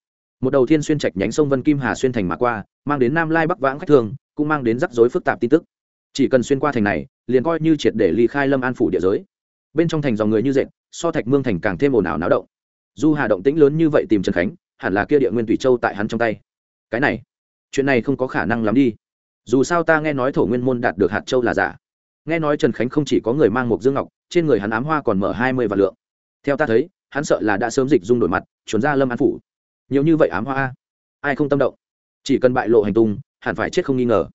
Một đầu thiên xuyên trạch nhánh sông vân kim hà xuyên thành mà qua, mang đến nam lai bắc vãng khách thường, cũng mang đến rắc rối phức tạp tin tức. Chỉ cần xuyên qua thành này, liền coi như triệt để ly khai lâm an phủ địa giới. Bên trong thành dòng người như dệt, so thạch mương thành càng thêm ồn ào náo động. Du hà động tĩnh lớn như vậy tìm trần khánh, hẳn là kia địa nguyên thủy châu tại hắn trong tay. Cái này, chuyện này không có khả năng lắm đi dù sao ta nghe nói thổ nguyên môn đạt được hạt châu là giả. Nghe nói trần khánh không chỉ có người mang một dương ngọc, trên người hắn ám hoa còn mở hai mươi vạn lượng. Theo ta thấy, hắn sợ là đã sớm dịch dung đổi mặt, chuẩn ra lâm an phủ. Nhiều như vậy ám hoa ai không tâm động? Chỉ cần bại lộ hành tung, hẳn phải chết không nghi ngờ.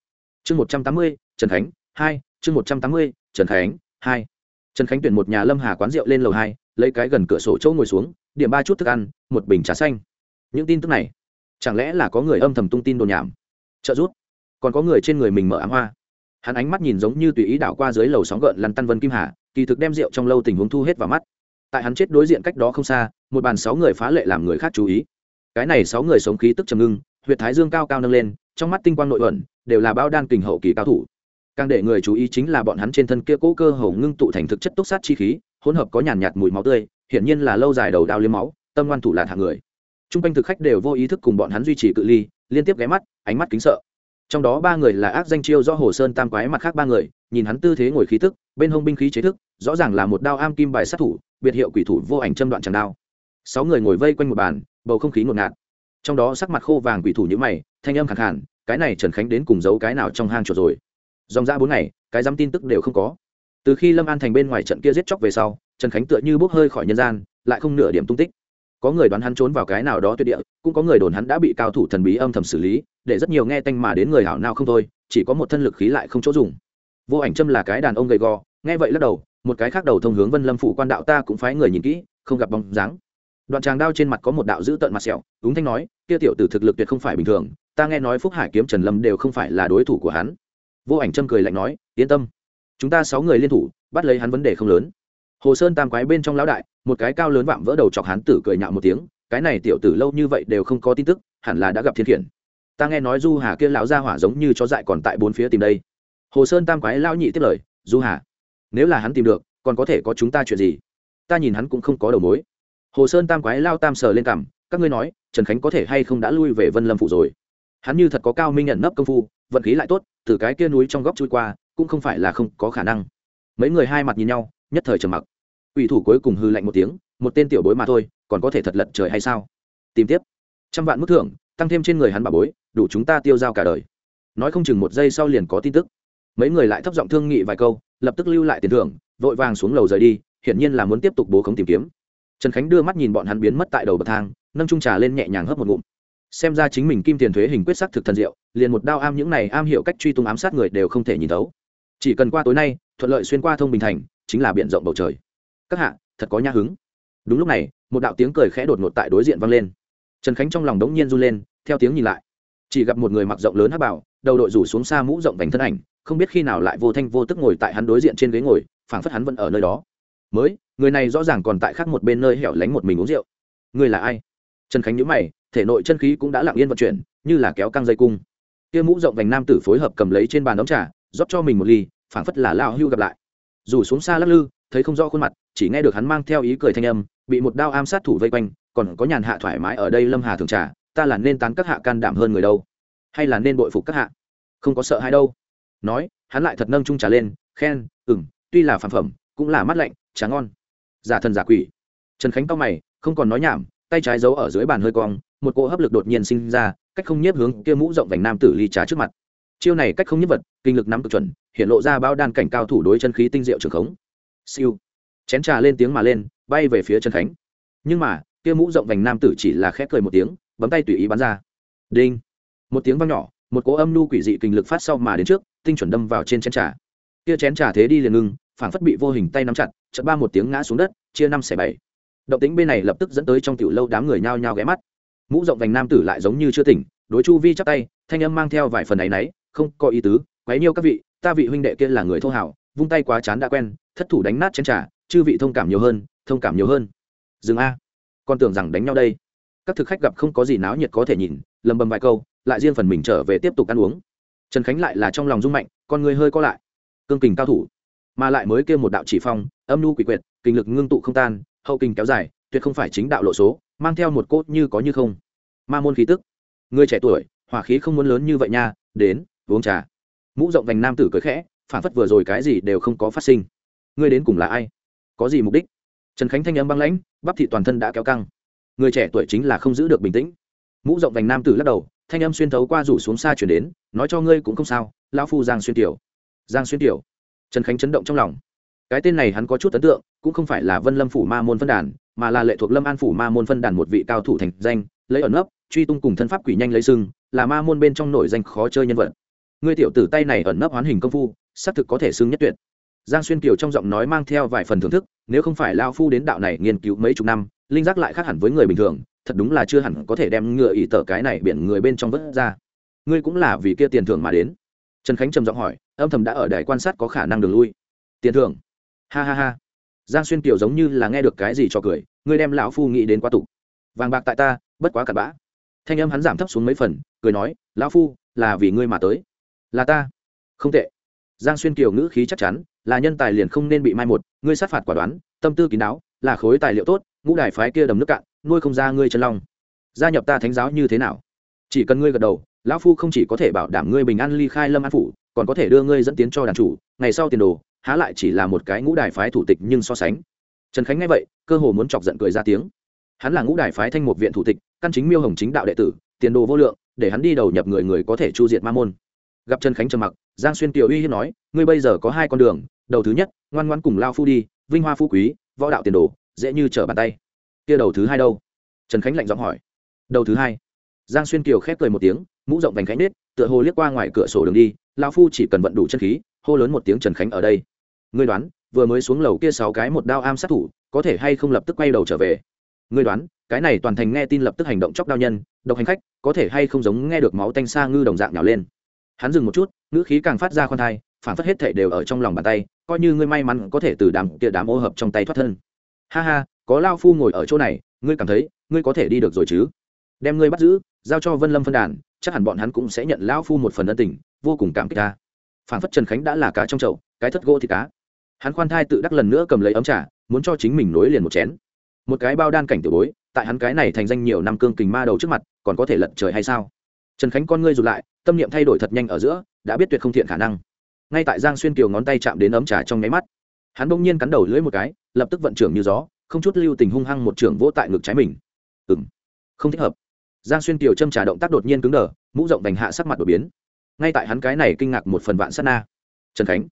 Chương một trăm tám mươi, trần khánh, hai, chương một trăm tám mươi, trần khánh, hai. Trần khánh tuyển một nhà lâm hà quán rượu lên lầu hai, lấy cái gần cửa sổ chỗ ngồi xuống, điểm ba chút thức ăn, một bình trà xanh. Những tin tức này, chẳng lẽ là có người âm thầm tung tin đồn nhảm? Trợ rút còn có người trên người mình mở ám hoa. Hắn ánh mắt nhìn giống như tùy ý đảo qua dưới lầu sóng gợn lăn tăn vân kim hà, kỳ thực đem rượu trong lâu tình huống thu hết vào mắt. Tại hắn chết đối diện cách đó không xa, một bàn sáu người phá lệ làm người khác chú ý. Cái này sáu người sống khí tức trầm ngưng, huyệt thái dương cao cao nâng lên, trong mắt tinh quang nội ẩn, đều là bao đan kình hậu kỳ cao thủ. Càng để người chú ý chính là bọn hắn trên thân kia cố cơ hầu ngưng tụ thành thực chất túc sát chi khí, hỗn hợp có nhàn nhạt mùi máu tươi, hiển nhiên là lâu dài đầu đao liếm máu, tâm ngoan thủ lạt hạng người. T r u n g quanh thực khách đều vô ý thức cùng bọn hắn duy trì cự ly, liên tiếp ghé mắt, ánh mắt kính sợ trong đó ba người là ác danh chiêu do hồ sơn tam quái mặt khác ba người, nhìn hắn tư thế ngồi khí tức, bên hông binh khí chế thức, rõ ràng là một đao am kim bài sát thủ, biệt hiệu quỷ thủ vô ảnh châm đoạn tràng đao. Sáu người ngồi vây quanh một bàn, bầu không khí ngột ngạt. Trong đó sắc mặt khô vàng quỷ thủ như mày, thanh âm khẳng hẳn cái này trần khánh đến cùng giấu cái nào trong hang chuột rồi? Dòng ra bốn ngày, cái dám tin tức đều không có. Từ khi lâm an thành bên ngoài trận kia giết chóc về sau, trần khánh tựa như bốc hơi khỏi nhân gian, lại không nửa điểm tung tích có người đoán hắn trốn vào cái nào đó tuyệt địa, cũng có người đồn hắn đã bị cao thủ thần bí âm thầm xử lý, để rất nhiều nghe tanh mà đến người hảo nào không thôi, chỉ có một thân lực khí lại không chỗ dùng. Vô ảnh châm là cái đàn ông gầy gò, nghe vậy lắc đầu, một cái khác đầu thông hướng vân lâm phụ quan đạo ta cũng phái người nhìn kỹ, không gặp bóng dáng. Đoạn tràng đao trên mặt có một đạo dữ tợn mặt sẹo đúng thanh nói, kia tiểu tử thực lực tuyệt không phải bình thường, ta nghe nói phúc hải kiếm trần lâm đều không phải là đối thủ của hắn. Vô ảnh châm cười lạnh nói, yên tâm, chúng ta sáu người liên thủ, bắt lấy hắn vấn đề không lớn. Hồ sơn tam quái bên trong lão đại một cái cao lớn vạm vỡ đầu chọc hắn tử cười nhạo một tiếng, cái này tiểu tử lâu như vậy đều không có tin tức, hẳn là đã gặp thiên khiển. Ta nghe nói du hà kia lão gia hỏa giống như chó dại còn tại bốn phía tìm đây. Hồ sơn tam quái lao nhị tiếp lời, du hà, nếu là hắn tìm được, còn có thể có chúng ta chuyện gì? Ta nhìn hắn cũng không có đầu mối. Hồ sơn tam quái lao tam sờ lên cằm, các ngươi nói, trần khánh có thể hay không đã lui về vân lâm phủ rồi? Hắn như thật có cao minh nhận nấp công phu, vận khí lại tốt, từ cái kia núi trong góc chui qua, cũng không phải là không có khả năng. Mấy người hai mặt nhìn nhau, nhất thời trầm mặc ủy thủ cuối cùng hư lạnh một tiếng, một tên tiểu bối mà thôi, còn có thể thật lật trời hay sao? Tìm tiếp. Trăm vạn mức thưởng, tăng thêm trên người hắn bà bối, đủ chúng ta tiêu dao cả đời. Nói không chừng một giây sau liền có tin tức. Mấy người lại thấp giọng thương nghị vài câu, lập tức lưu lại tiền thưởng, vội vàng xuống lầu rời đi, hiển nhiên là muốn tiếp tục bố khống tìm kiếm. Trần khánh đưa mắt nhìn bọn hắn biến mất tại đầu bậc thang, nâng trung trà lên nhẹ nhàng hấp một ngụm. Xem ra chính mình kim tiền thuế hình quyết sắc thực thần diệu, liền một đao am những này am hiểu cách truy tung ám sát người đều không thể nhìn thấu. Chỉ cần qua tối nay, thuận lợi xuyên qua thông bình thành, chính là b rộng bầu trời các hạ, thật có nhã hứng. Đúng lúc này, một đạo tiếng cười khẽ đột ngột tại đối diện vang lên. Trần khánh trong lòng đống nhiên run lên, theo tiếng nhìn lại. Chỉ gặp một người mặc rộng lớn hát bảo đầu đội rủ xuống xa mũ rộng vành thân ảnh, không biết khi nào lại vô thanh vô tức ngồi tại hắn đối diện trên ghế ngồi, phảng phất hắn vẫn ở nơi đó. Mới, người này rõ ràng còn tại khác một bên nơi hẻo lánh một mình uống rượu. Người là ai? Trần khánh nhữ mày, thể nội chân khí cũng đã lặng yên vận chuyển, như là kéo căng dây cung. Kia mũ rộng vành nam tử phối hợp cầm lấy trên bàn đóng trà, rót cho mình một ly, phảng phất là lao hưu gặp lại. Dù xuống xa lắc lư thấy không rõ khuôn mặt, chỉ nghe được hắn mang theo ý cười thanh âm, bị một đao am sát thủ vây quanh, còn có nhàn hạ thoải mái ở đây lâm hà thường trà, ta là nên tán các hạ can đảm hơn người đâu? Hay là nên bội phục các hạ? Không có sợ hay đâu. Nói, hắn lại thật nâng trung trà lên, khen ừng tuy là phản phẩm, cũng là mắt lạnh, trà ngon. Giả thần giả quỷ. Trần khánh cao mày, không còn nói nhảm, tay trái giấu ở dưới bàn hơi cong, một cỗ hấp lực đột nhiên sinh ra, cách không nhiếp hướng kia mũ rộng vành nam tử ly trà trước mặt. Chiêu này cách không nhiếp vật, kinh lực nắm cực chuẩn, hiện lộ ra bao đan cảnh cao thủ đối chân khí tinh diệu trường khống siêu. Chén trà lên tiếng mà lên, bay về phía trần khánh nhưng mà, kia mũ rộng vành nam tử chỉ là khép cười một tiếng, bấm tay tùy ý bắn ra. Đinh. Một tiếng vang nhỏ, một cỗ âm nu quỷ dị kinh lực phát sau mà đến trước, tinh chuẩn đâm vào trên chén trà. Kia chén trà thế đi liền ngưng, phảng phất bị vô hình tay nắm chặt, chợt ba một tiếng ngã xuống đất, chia năm xẻ bảy. Động tính bên này lập tức dẫn tới trong tiểu lâu đám người nhao nhao ghé mắt. Mũ rộng vành nam tử lại giống như chưa tỉnh, đối chu vi chắp tay, thanh âm mang theo vài phần áy náy, không có ý tứ, quấy nhiêu các vị, ta vị huynh đệ kia là người thô hảo, vung tay quá chán đã quen thất thủ đánh nát chén trà, chư vị thông cảm nhiều hơn, thông cảm nhiều hơn. Dừng a. Con tưởng rằng đánh nhau đây. Các thực khách gặp không có gì náo nhiệt có thể nhìn, lầm bầm vài câu, lại riêng phần mình trở về tiếp tục ăn uống. Trần khánh lại là trong lòng rung mạnh, con người hơi co lại. Cương kình cao thủ. Mà lại mới kêu một đạo chỉ phong, âm nu quỷ quyệt, kinh lực ngưng tụ không tan, hậu kinh kéo dài, tuyệt không phải chính đạo lộ số, mang theo một cốt như có như không. Ma môn khí tức. Người trẻ tuổi, hỏa khí không muốn lớn như vậy nha, đến, uống trà. Mũ rộng vành nam tử cười khẽ, phản phất vừa rồi cái gì đều không có phát sinh ngươi đến cùng là ai? Có gì mục đích? Trần khánh thanh âm băng lãnh, bắp thị toàn thân đã kéo căng. Người trẻ tuổi chính là không giữ được bình tĩnh. Mũ rộng vành nam tử lắc đầu, thanh âm xuyên thấu qua rủ xuống xa chuyển đến, nói cho ngươi cũng không sao, lão phu giang xuyên tiểu. Giang xuyên tiểu. Trần khánh chấn động trong lòng. Cái tên này hắn có chút ấn tượng, cũng không phải là vân lâm phủ ma môn phân đàn, mà là lệ thuộc lâm an phủ ma môn phân đàn một vị cao thủ thành danh, lấy ẩn nấp, truy tung cùng thân pháp quỷ nhanh lấy sưng là ma môn bên trong nổi danh khó chơi nhân vật. Ngươi tiểu tử tay này ẩn nấp hoán hình công phu, xác thực có thể xưng nhất tuyệt giang xuyên kiều trong giọng nói mang theo vài phần thưởng thức, nếu không phải lao phu đến đạo này nghiên cứu mấy chục năm, linh giác lại khác hẳn với người bình thường, thật đúng là chưa hẳn có thể đem ngựa ỉ tờ cái này biển người bên trong vớt ra. Ngươi cũng là vì kia tiền thưởng mà đến. Trần khánh trầm giọng hỏi, âm thầm đã ở đài quan sát có khả năng đường lui. Tiền thưởng? Ha ha ha. Giang xuyên kiều giống như là nghe được cái gì cho cười, ngươi đem lão phu nghĩ đến quá tục. Vàng bạc tại ta, bất quá cặn bã. Thanh âm hắn giảm thấp xuống mấy phần, cười nói, lão phu, là vì ngươi mà tới. Là ta. Không tệ. Giang xuyên kiều ngữ khí chắc chắn là nhân tài liền không nên bị mai một, ngươi sát phạt quả đoán, tâm tư kín đáo, là khối tài liệu tốt, ngũ đài phái kia đầm nước cạn, nuôi không ra ngươi chân long. Gia nhập ta thánh giáo như thế nào? Chỉ cần ngươi gật đầu, lão phu không chỉ có thể bảo đảm ngươi bình an ly khai lâm an phủ, còn có thể đưa ngươi dẫn tiến cho đàn chủ, ngày sau tiền đồ, há lại chỉ là một cái ngũ đài phái thủ tịch nhưng so sánh. Trần khánh nghe vậy, cơ hồ muốn chọc giận cười ra tiếng. Hắn là ngũ đài phái thanh một viện thủ tịch, căn chính miêu hồng chính đạo đệ tử, tiền đồ vô lượng, để hắn đi đầu nhập người người có thể chu diệt ma môn gặp trần khánh trầm mặc, giang xuyên tiểu uy hiếp nói, ngươi bây giờ có hai con đường, đầu thứ nhất, ngoan ngoan cùng lao phu đi, vinh hoa phú quý, võ đạo tiền đồ, dễ như trở bàn tay. Kia đầu thứ hai đâu? Trần khánh lạnh giọng hỏi. Đầu thứ hai. Giang xuyên kiều khép cười một tiếng, mũ rộng vành khánh nết, tựa hồ liếc qua ngoài cửa sổ đường đi lao phu chỉ cần vận đủ chân khí, hô lớn một tiếng trần khánh ở đây. Ngươi đoán, vừa mới xuống lầu kia sáu cái một đao am sát thủ, có thể hay không lập tức quay đầu trở về? Ngươi đoán, cái này toàn thành nghe tin lập tức hành động chóc đao nhân, độc hành khách, có thể hay không giống nghe được máu tanh xa ngư đồng dạng nhào lên? Hắn dừng một chút, ngữ khí càng phát ra khoan thai, phản phất hết thể đều ở trong lòng bàn tay, coi như ngươi may mắn có thể từ đám kia đám ô hợp trong tay thoát thân. Ha ha, có lao phu ngồi ở chỗ này, ngươi cảm thấy, ngươi có thể đi được rồi chứ? Đem ngươi bắt giữ, giao cho vân lâm phân đàn, chắc hẳn bọn hắn cũng sẽ nhận lao phu một phần ân tình, vô cùng cảm kích ta. Phản phất trần khánh đã là cá trong chậu, cái thất gỗ thì cá. Hắn khoan thai tự đắc lần nữa cầm lấy ấm trà, muốn cho chính mình nối liền một chén. Một cái bao đan cảnh tiểu bối, tại hắn cái này thành danh nhiều năm cương kình ma đầu trước mặt, còn có thể lật trời hay sao? Trần khánh con ngươi rụt lại, tâm niệm thay đổi thật nhanh ở giữa, đã biết tuyệt không thiện khả năng. Ngay tại giang xuyên kiều ngón tay chạm đến ấm trà trong nháy mắt, hắn bỗng nhiên cắn đầu lưỡi một cái, lập tức vận trưởng như gió, không chút lưu tình hung hăng một trưởng vỗ tại ngực trái mình. Ừng không thích hợp. Giang xuyên kiều châm trà động tác đột nhiên cứng đờ, mũ rộng vành hạ sắc mặt đột biến. Ngay tại hắn cái này kinh ngạc một phần vạn sát na. Trần khánh,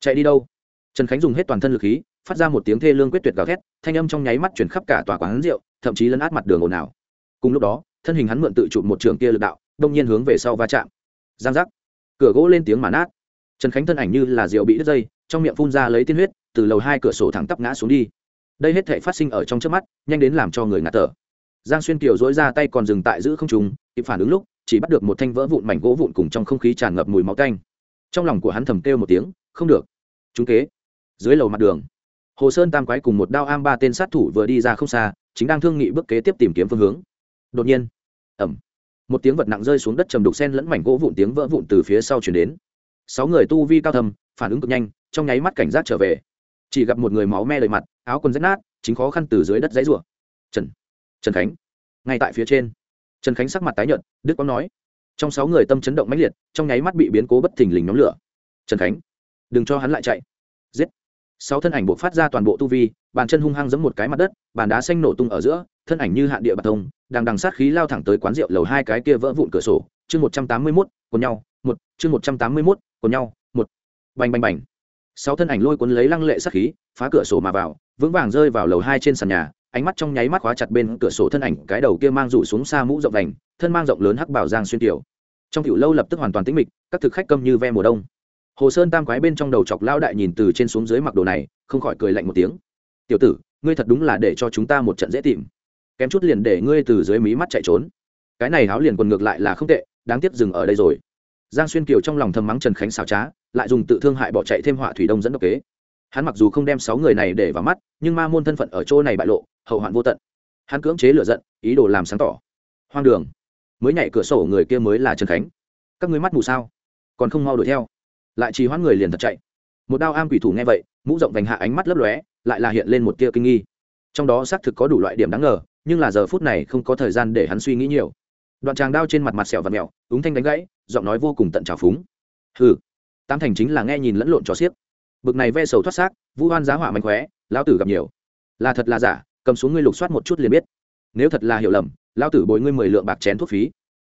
chạy đi đâu? Trần khánh dùng hết toàn thân lực khí, phát ra một tiếng thê lương quyết tuyệt gào thét, thanh âm trong nháy mắt chuyển khắp cả tòa quán rượu, thậm chí lấn át mặt đường ồn ào. Cùng lúc đó, thân hình hắn mượn tự chụp một trường kia lực đạo đông nhiên hướng về sau va chạm. Giang giác. Cửa gỗ lên tiếng mà nát. Trần khánh thân ảnh như là rượu bị đứt dây, trong miệng phun ra lấy tiên huyết, từ lầu hai cửa sổ thẳng tắp ngã xuống đi. Đây hết thể phát sinh ở trong trước mắt, nhanh đến làm cho người ngạt thở. Giang xuyên kiều dối ra tay còn dừng tại giữ không trùng kịp phản ứng lúc, chỉ bắt được một thanh vỡ vụn mảnh gỗ vụn cùng trong không khí tràn ngập mùi máu canh. Trong lòng của hắn thầm kêu một tiếng, không được. Chúng kế. Dưới lầu mặt đường, hồ sơn tam quái cùng một đao am ba tên sát thủ vừa đi ra không xa, chính đang thương nghị bước kế tiếp tìm kiếm phương hướng. Đột nhiên ẩm một tiếng vật nặng rơi xuống đất trầm đục sen lẫn mảnh gỗ vụn tiếng vỡ vụn từ phía sau chuyển đến. Sáu người tu vi cao thầm phản ứng cực nhanh, trong nháy mắt cảnh giác trở về. Chỉ gặp một người máu me đầy mặt, áo quần rách nát, chính khó khăn từ dưới đất dãy rủa. Trần trần khánh. Ngay tại phía trên, trần khánh sắc mặt tái nhợt đức quang nói. Trong sáu người tâm chấn động mãnh liệt, trong nháy mắt bị biến cố bất thình lình nhóm lửa. Trần khánh, đừng cho hắn lại chạy. Giết. Sáu thân ảnh buộc phát ra toàn bộ tu vi, bàn chân hung hăng giẫm một cái mặt đất, bàn đá xanh nổ tung ở giữa, thân ảnh như hạn địa bạc thông đang đằng sát khí lao thẳng tới quán rượu lầu hai cái kia vỡ vụn cửa sổ, chương một trăm tám mươi mốt của nhau, một, chương một trăm tám mươi mốt của nhau, một. Bành bành bành. Sáu thân ảnh lôi cuốn lấy lăng lệ sát khí, phá cửa sổ mà vào, vững vàng rơi vào lầu hai trên sàn nhà, ánh mắt trong nháy mắt khóa chặt bên cửa sổ thân ảnh, cái đầu kia mang rủ xuống xa mũ rộng vành thân mang rộng lớn hắc bảo giang xuyên tiểu. Trong tiểu lâu lập tức hoàn toàn tĩnh mịch, các thực khách câm như ve mùa đông. Hồ sơn tam quái bên trong đầu chọc lao đại nhìn từ trên xuống dưới mặc đồ này, không khỏi cười lạnh một tiếng. Tiểu tử, ngươi thật đúng là để cho chúng ta một trận dễ tìm kém chút liền để ngươi từ dưới mí mắt chạy trốn. Cái này háo liền quần ngược lại là không tệ, đáng tiếc dừng ở đây rồi. Giang xuyên kiều trong lòng thầm mắng trần khánh xảo trá, lại dùng tự thương hại bỏ chạy thêm họa thủy đông dẫn độc kế. Hắn mặc dù không đem sáu người này để vào mắt, nhưng ma môn thân phận ở chỗ này bại lộ, hậu hoạn vô tận. Hắn cưỡng chế lựa giận, ý đồ làm sáng tỏ. Hoang đường. Mới nhảy cửa sổ người kia mới là trần khánh. Các ngươi mắt mù sao? Còn không mau đuổi theo. Lại trì hoãn người liền thật chạy. Một đao am quỷ thủ nghe vậy, mũ rộng vành hạ ánh mắt lấp lóe, lại là hiện lên một tia kinh nghi. Trong đó xác thực có đủ loại điểm đáng ngờ nhưng là giờ phút này không có thời gian để hắn suy nghĩ nhiều. Đoạn tràng đao trên mặt mặt sẹo và mẹo, úng thanh đánh gãy, giọng nói vô cùng tận trào phúng. Hừ tam thành chính là nghe nhìn lẫn lộn trò xiếc. Bực này ve sầu thoát xác, vu hoan giá hỏa mạnh khóe lão tử gặp nhiều. Là thật là giả, cầm xuống ngươi lục soát một chút liền biết. Nếu thật là hiểu lầm, lão tử bồi ngươi mười lượng bạc chén thuốc phí.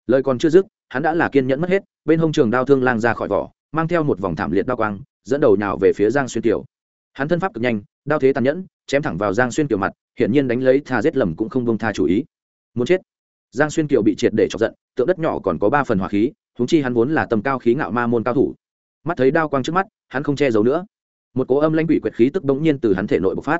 Lời còn chưa dứt, hắn đã là kiên nhẫn mất hết, bên hông trường đao thương lang ra khỏi vỏ, mang theo một vòng thảm liệt đao quang, dẫn đầu nhào về phía giang xuyên tiểu. Hắn thân pháp cực nhanh, đao thế tàn nhẫn chém thẳng vào giang xuyên Kiều mặt hiển nhiên đánh lấy tha giết lầm cũng không bông tha chủ ý. Muốn chết. Giang xuyên kiều bị triệt để chọc giận tượng đất nhỏ còn có ba phần hỏa khí húng chi hắn vốn là tầm cao khí ngạo ma môn cao thủ. Mắt thấy đao quang trước mắt hắn không che giấu nữa. Một cố âm lãnh quỷ quyệt khí tức bỗng nhiên từ hắn thể nội bộc phát.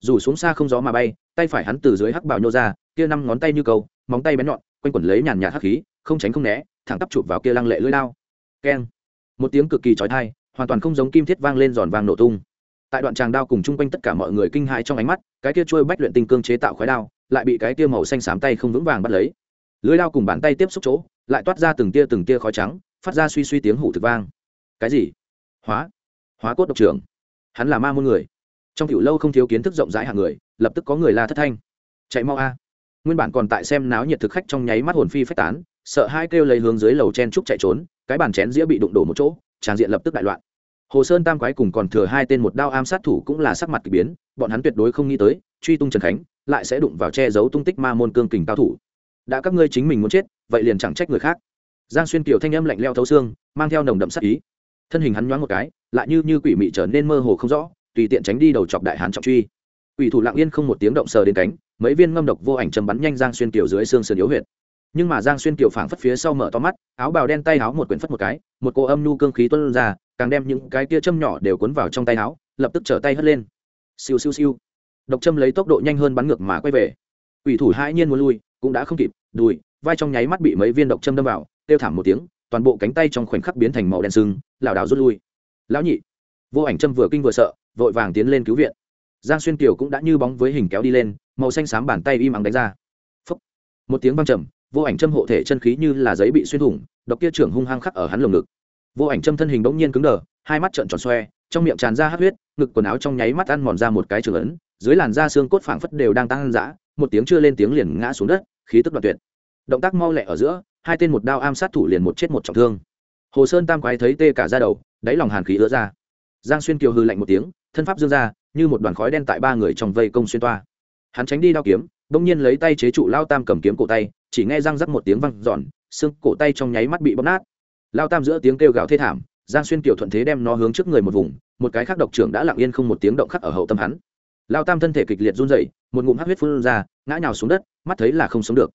Dù xuống xa không gió mà bay tay phải hắn từ dưới hắc bào nhô ra kia năm ngón tay như cầu, móng tay bén nhọn quanh quẩn lấy nhàn nhạt hắc khí không tránh không né thẳng tắp chụp vào kia lăng lệ lưỡi lao keng. Một tiếng cực kỳ trói thai hoàn toàn không giống kim thiết vang lên giòn vang nổ tung tại đoạn tràng đao cùng chung quanh tất cả mọi người kinh hãi trong ánh mắt, cái kia trôi bách luyện tinh cương chế tạo khói đao, lại bị cái kia màu xanh xám tay không vững vàng bắt lấy. Lưới đao cùng bàn tay tiếp xúc chỗ, lại toát ra từng tia từng tia khói trắng, phát ra suy suy tiếng hủ thực vang. Cái gì? Hóa? Hóa cốt độc trưởng. Hắn là ma môn người. Trong tiểu lâu không thiếu kiến thức rộng rãi hàng người, lập tức có người la thất thanh. Chạy mau a. Nguyên bản còn tại xem náo nhiệt thực khách trong nháy mắt hồn phi phách tán, sợ hai kêu lấy hướng dưới lầu chen trúc chạy trốn, cái bàn chén dĩa bị đụng đổ một chỗ tràn diện lập tức đại loạn hồ sơn tam quái cùng còn thừa hai tên một đao am sát thủ cũng là sắc mặt k ỳ biến, bọn hắn tuyệt đối không nghĩ tới, truy tung trần khánh, lại sẽ đụng vào che giấu tung tích ma môn cương kình cao thủ. Đã các ngươi chính mình muốn chết, vậy liền chẳng trách người khác. Giang xuyên kiều thanh âm lạnh leo thấu xương, mang theo nồng đậm sắc ý. Thân hình hắn nhoáng một cái, lại như như quỷ mị trở nên mơ hồ không rõ, tùy tiện tránh đi đầu chọc đại hán trọng truy. Quỷ thủ lặng yên không một tiếng động sờ đến cánh, mấy viên ngâm độc vô ảnh châm bắn nhanh giang xuyên kiều dưới xương sườn yếu huyệt nhưng mà giang xuyên kiều phảng phất phía sau mở to mắt, áo bào đen tay áo một quyển phất một cái, một cô âm nhu cương khí tuân ra, càng đem những cái tia châm nhỏ đều cuốn vào trong tay áo, lập tức trở tay hất lên. Siêu siêu siêu. Độc châm lấy tốc độ nhanh hơn bắn ngược mà quay về. Ủy thủ hai nhiên muốn lui, cũng đã không kịp, đùi, vai trong nháy mắt bị mấy viên độc châm đâm vào, kêu thảm một tiếng, toàn bộ cánh tay trong khoảnh khắc biến thành màu đen sưng, lảo đảo rút lui. Lão nhị. Vô ảnh châm vừa kinh vừa sợ, vội vàng tiến lên cứu viện. Giang xuyên kiều cũng đã như bóng với hình kéo đi lên, màu xanh xám bàn tay im ắng đánh ra. Phúc. một tiếng văng trầm vô ảnh châm hộ thể chân khí như là giấy bị xuyên thủng, độc kia trưởng hung hăng khắc ở hắn lồng ngực. Vô ảnh châm thân hình bỗng nhiên cứng đờ, hai mắt trợn tròn xoe, trong miệng tràn ra hát huyết, ngực quần áo trong nháy mắt ăn mòn ra một cái trường ấn, dưới làn da xương cốt phảng phất đều đang tăng dã, một tiếng chưa lên tiếng liền ngã xuống đất, khí tức đoạn tuyệt. Động tác mau lẹ ở giữa, hai tên một đao am sát thủ liền một chết một trọng thương. Hồ sơn tam quái thấy tê cả ra đầu, đáy lòng hàn khí ứa ra. Giang xuyên kiều hư lạnh một tiếng, thân pháp dương ra, như một đoàn khói đen tại ba người trong vây công xuyên toa hắn tránh đi đao kiếm, bỗng nhiên lấy tay chế trụ lao tam cầm kiếm cổ tay, chỉ nghe răng rắc một tiếng văng giòn xương cổ tay trong nháy mắt bị bóp nát. Lao tam giữa tiếng kêu gào thê thảm, giang xuyên tiểu thuận thế đem nó hướng trước người một vùng, một cái khác độc trưởng đã lặng yên không một tiếng động khắc ở hậu tâm hắn. Lao tam thân thể kịch liệt run rẩy, một ngụm hát huyết phun ra, ngã nhào xuống đất, mắt thấy là không sống được.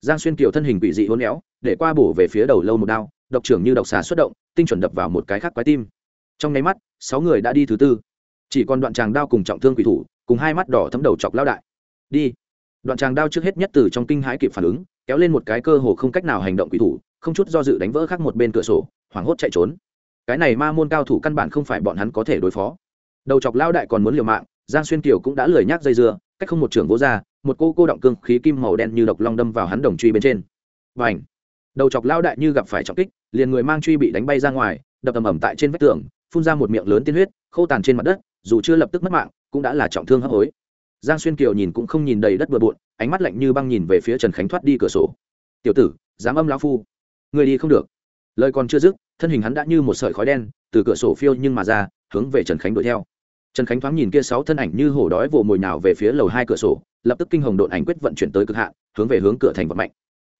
Giang xuyên kiểu thân hình bị dị hôn éo, để qua bổ về phía đầu lâu một đao, độc trưởng như độc xà xuất động, tinh chuẩn đập vào một cái khác quái tim. Trong nháy mắt, sáu người đã đi thứ tư. Chỉ còn đoạn tràng đao cùng trọng thương quỷ thủ, cùng hai mắt đỏ thấm đầu chọc lao đại đi. Đoạn tràng đao trước hết nhất từ trong kinh hãi kịp phản ứng, kéo lên một cái cơ hồ không cách nào hành động quỷ thủ, không chút do dự đánh vỡ khác một bên cửa sổ, hoảng hốt chạy trốn. Cái này ma môn cao thủ căn bản không phải bọn hắn có thể đối phó. Đầu chọc lao đại còn muốn liều mạng, giang xuyên kiều cũng đã lười nhác dây dưa, cách không một trưởng vỗ ra, một cô cô động cương khí kim màu đen như độc long đâm vào hắn đồng truy bên trên. Và ảnh đầu chọc lao đại như gặp phải trọng kích, liền người mang truy bị đánh bay ra ngoài, đập ầm ầm tại trên vách tường, phun ra một miệng lớn tiên huyết, khô tàn trên mặt đất, dù chưa lập tức mất mạng, cũng đã là trọng thương hấp hối giang xuyên kiều nhìn cũng không nhìn đầy đất bừa bộn, ánh mắt lạnh như băng nhìn về phía trần khánh thoát đi cửa sổ. Tiểu tử, dám âm lão phu người đi không được. Lời còn chưa dứt, thân hình hắn đã như một sợi khói đen, từ cửa sổ phiêu nhưng mà ra, hướng về trần khánh đuổi theo. Trần khánh thoáng nhìn kia sáu thân ảnh như hổ đói vồ mồi nào về phía lầu hai cửa sổ, lập tức kinh hồng độn ảnh quyết vận chuyển tới cực hạn, hướng về hướng cửa thành vận mạnh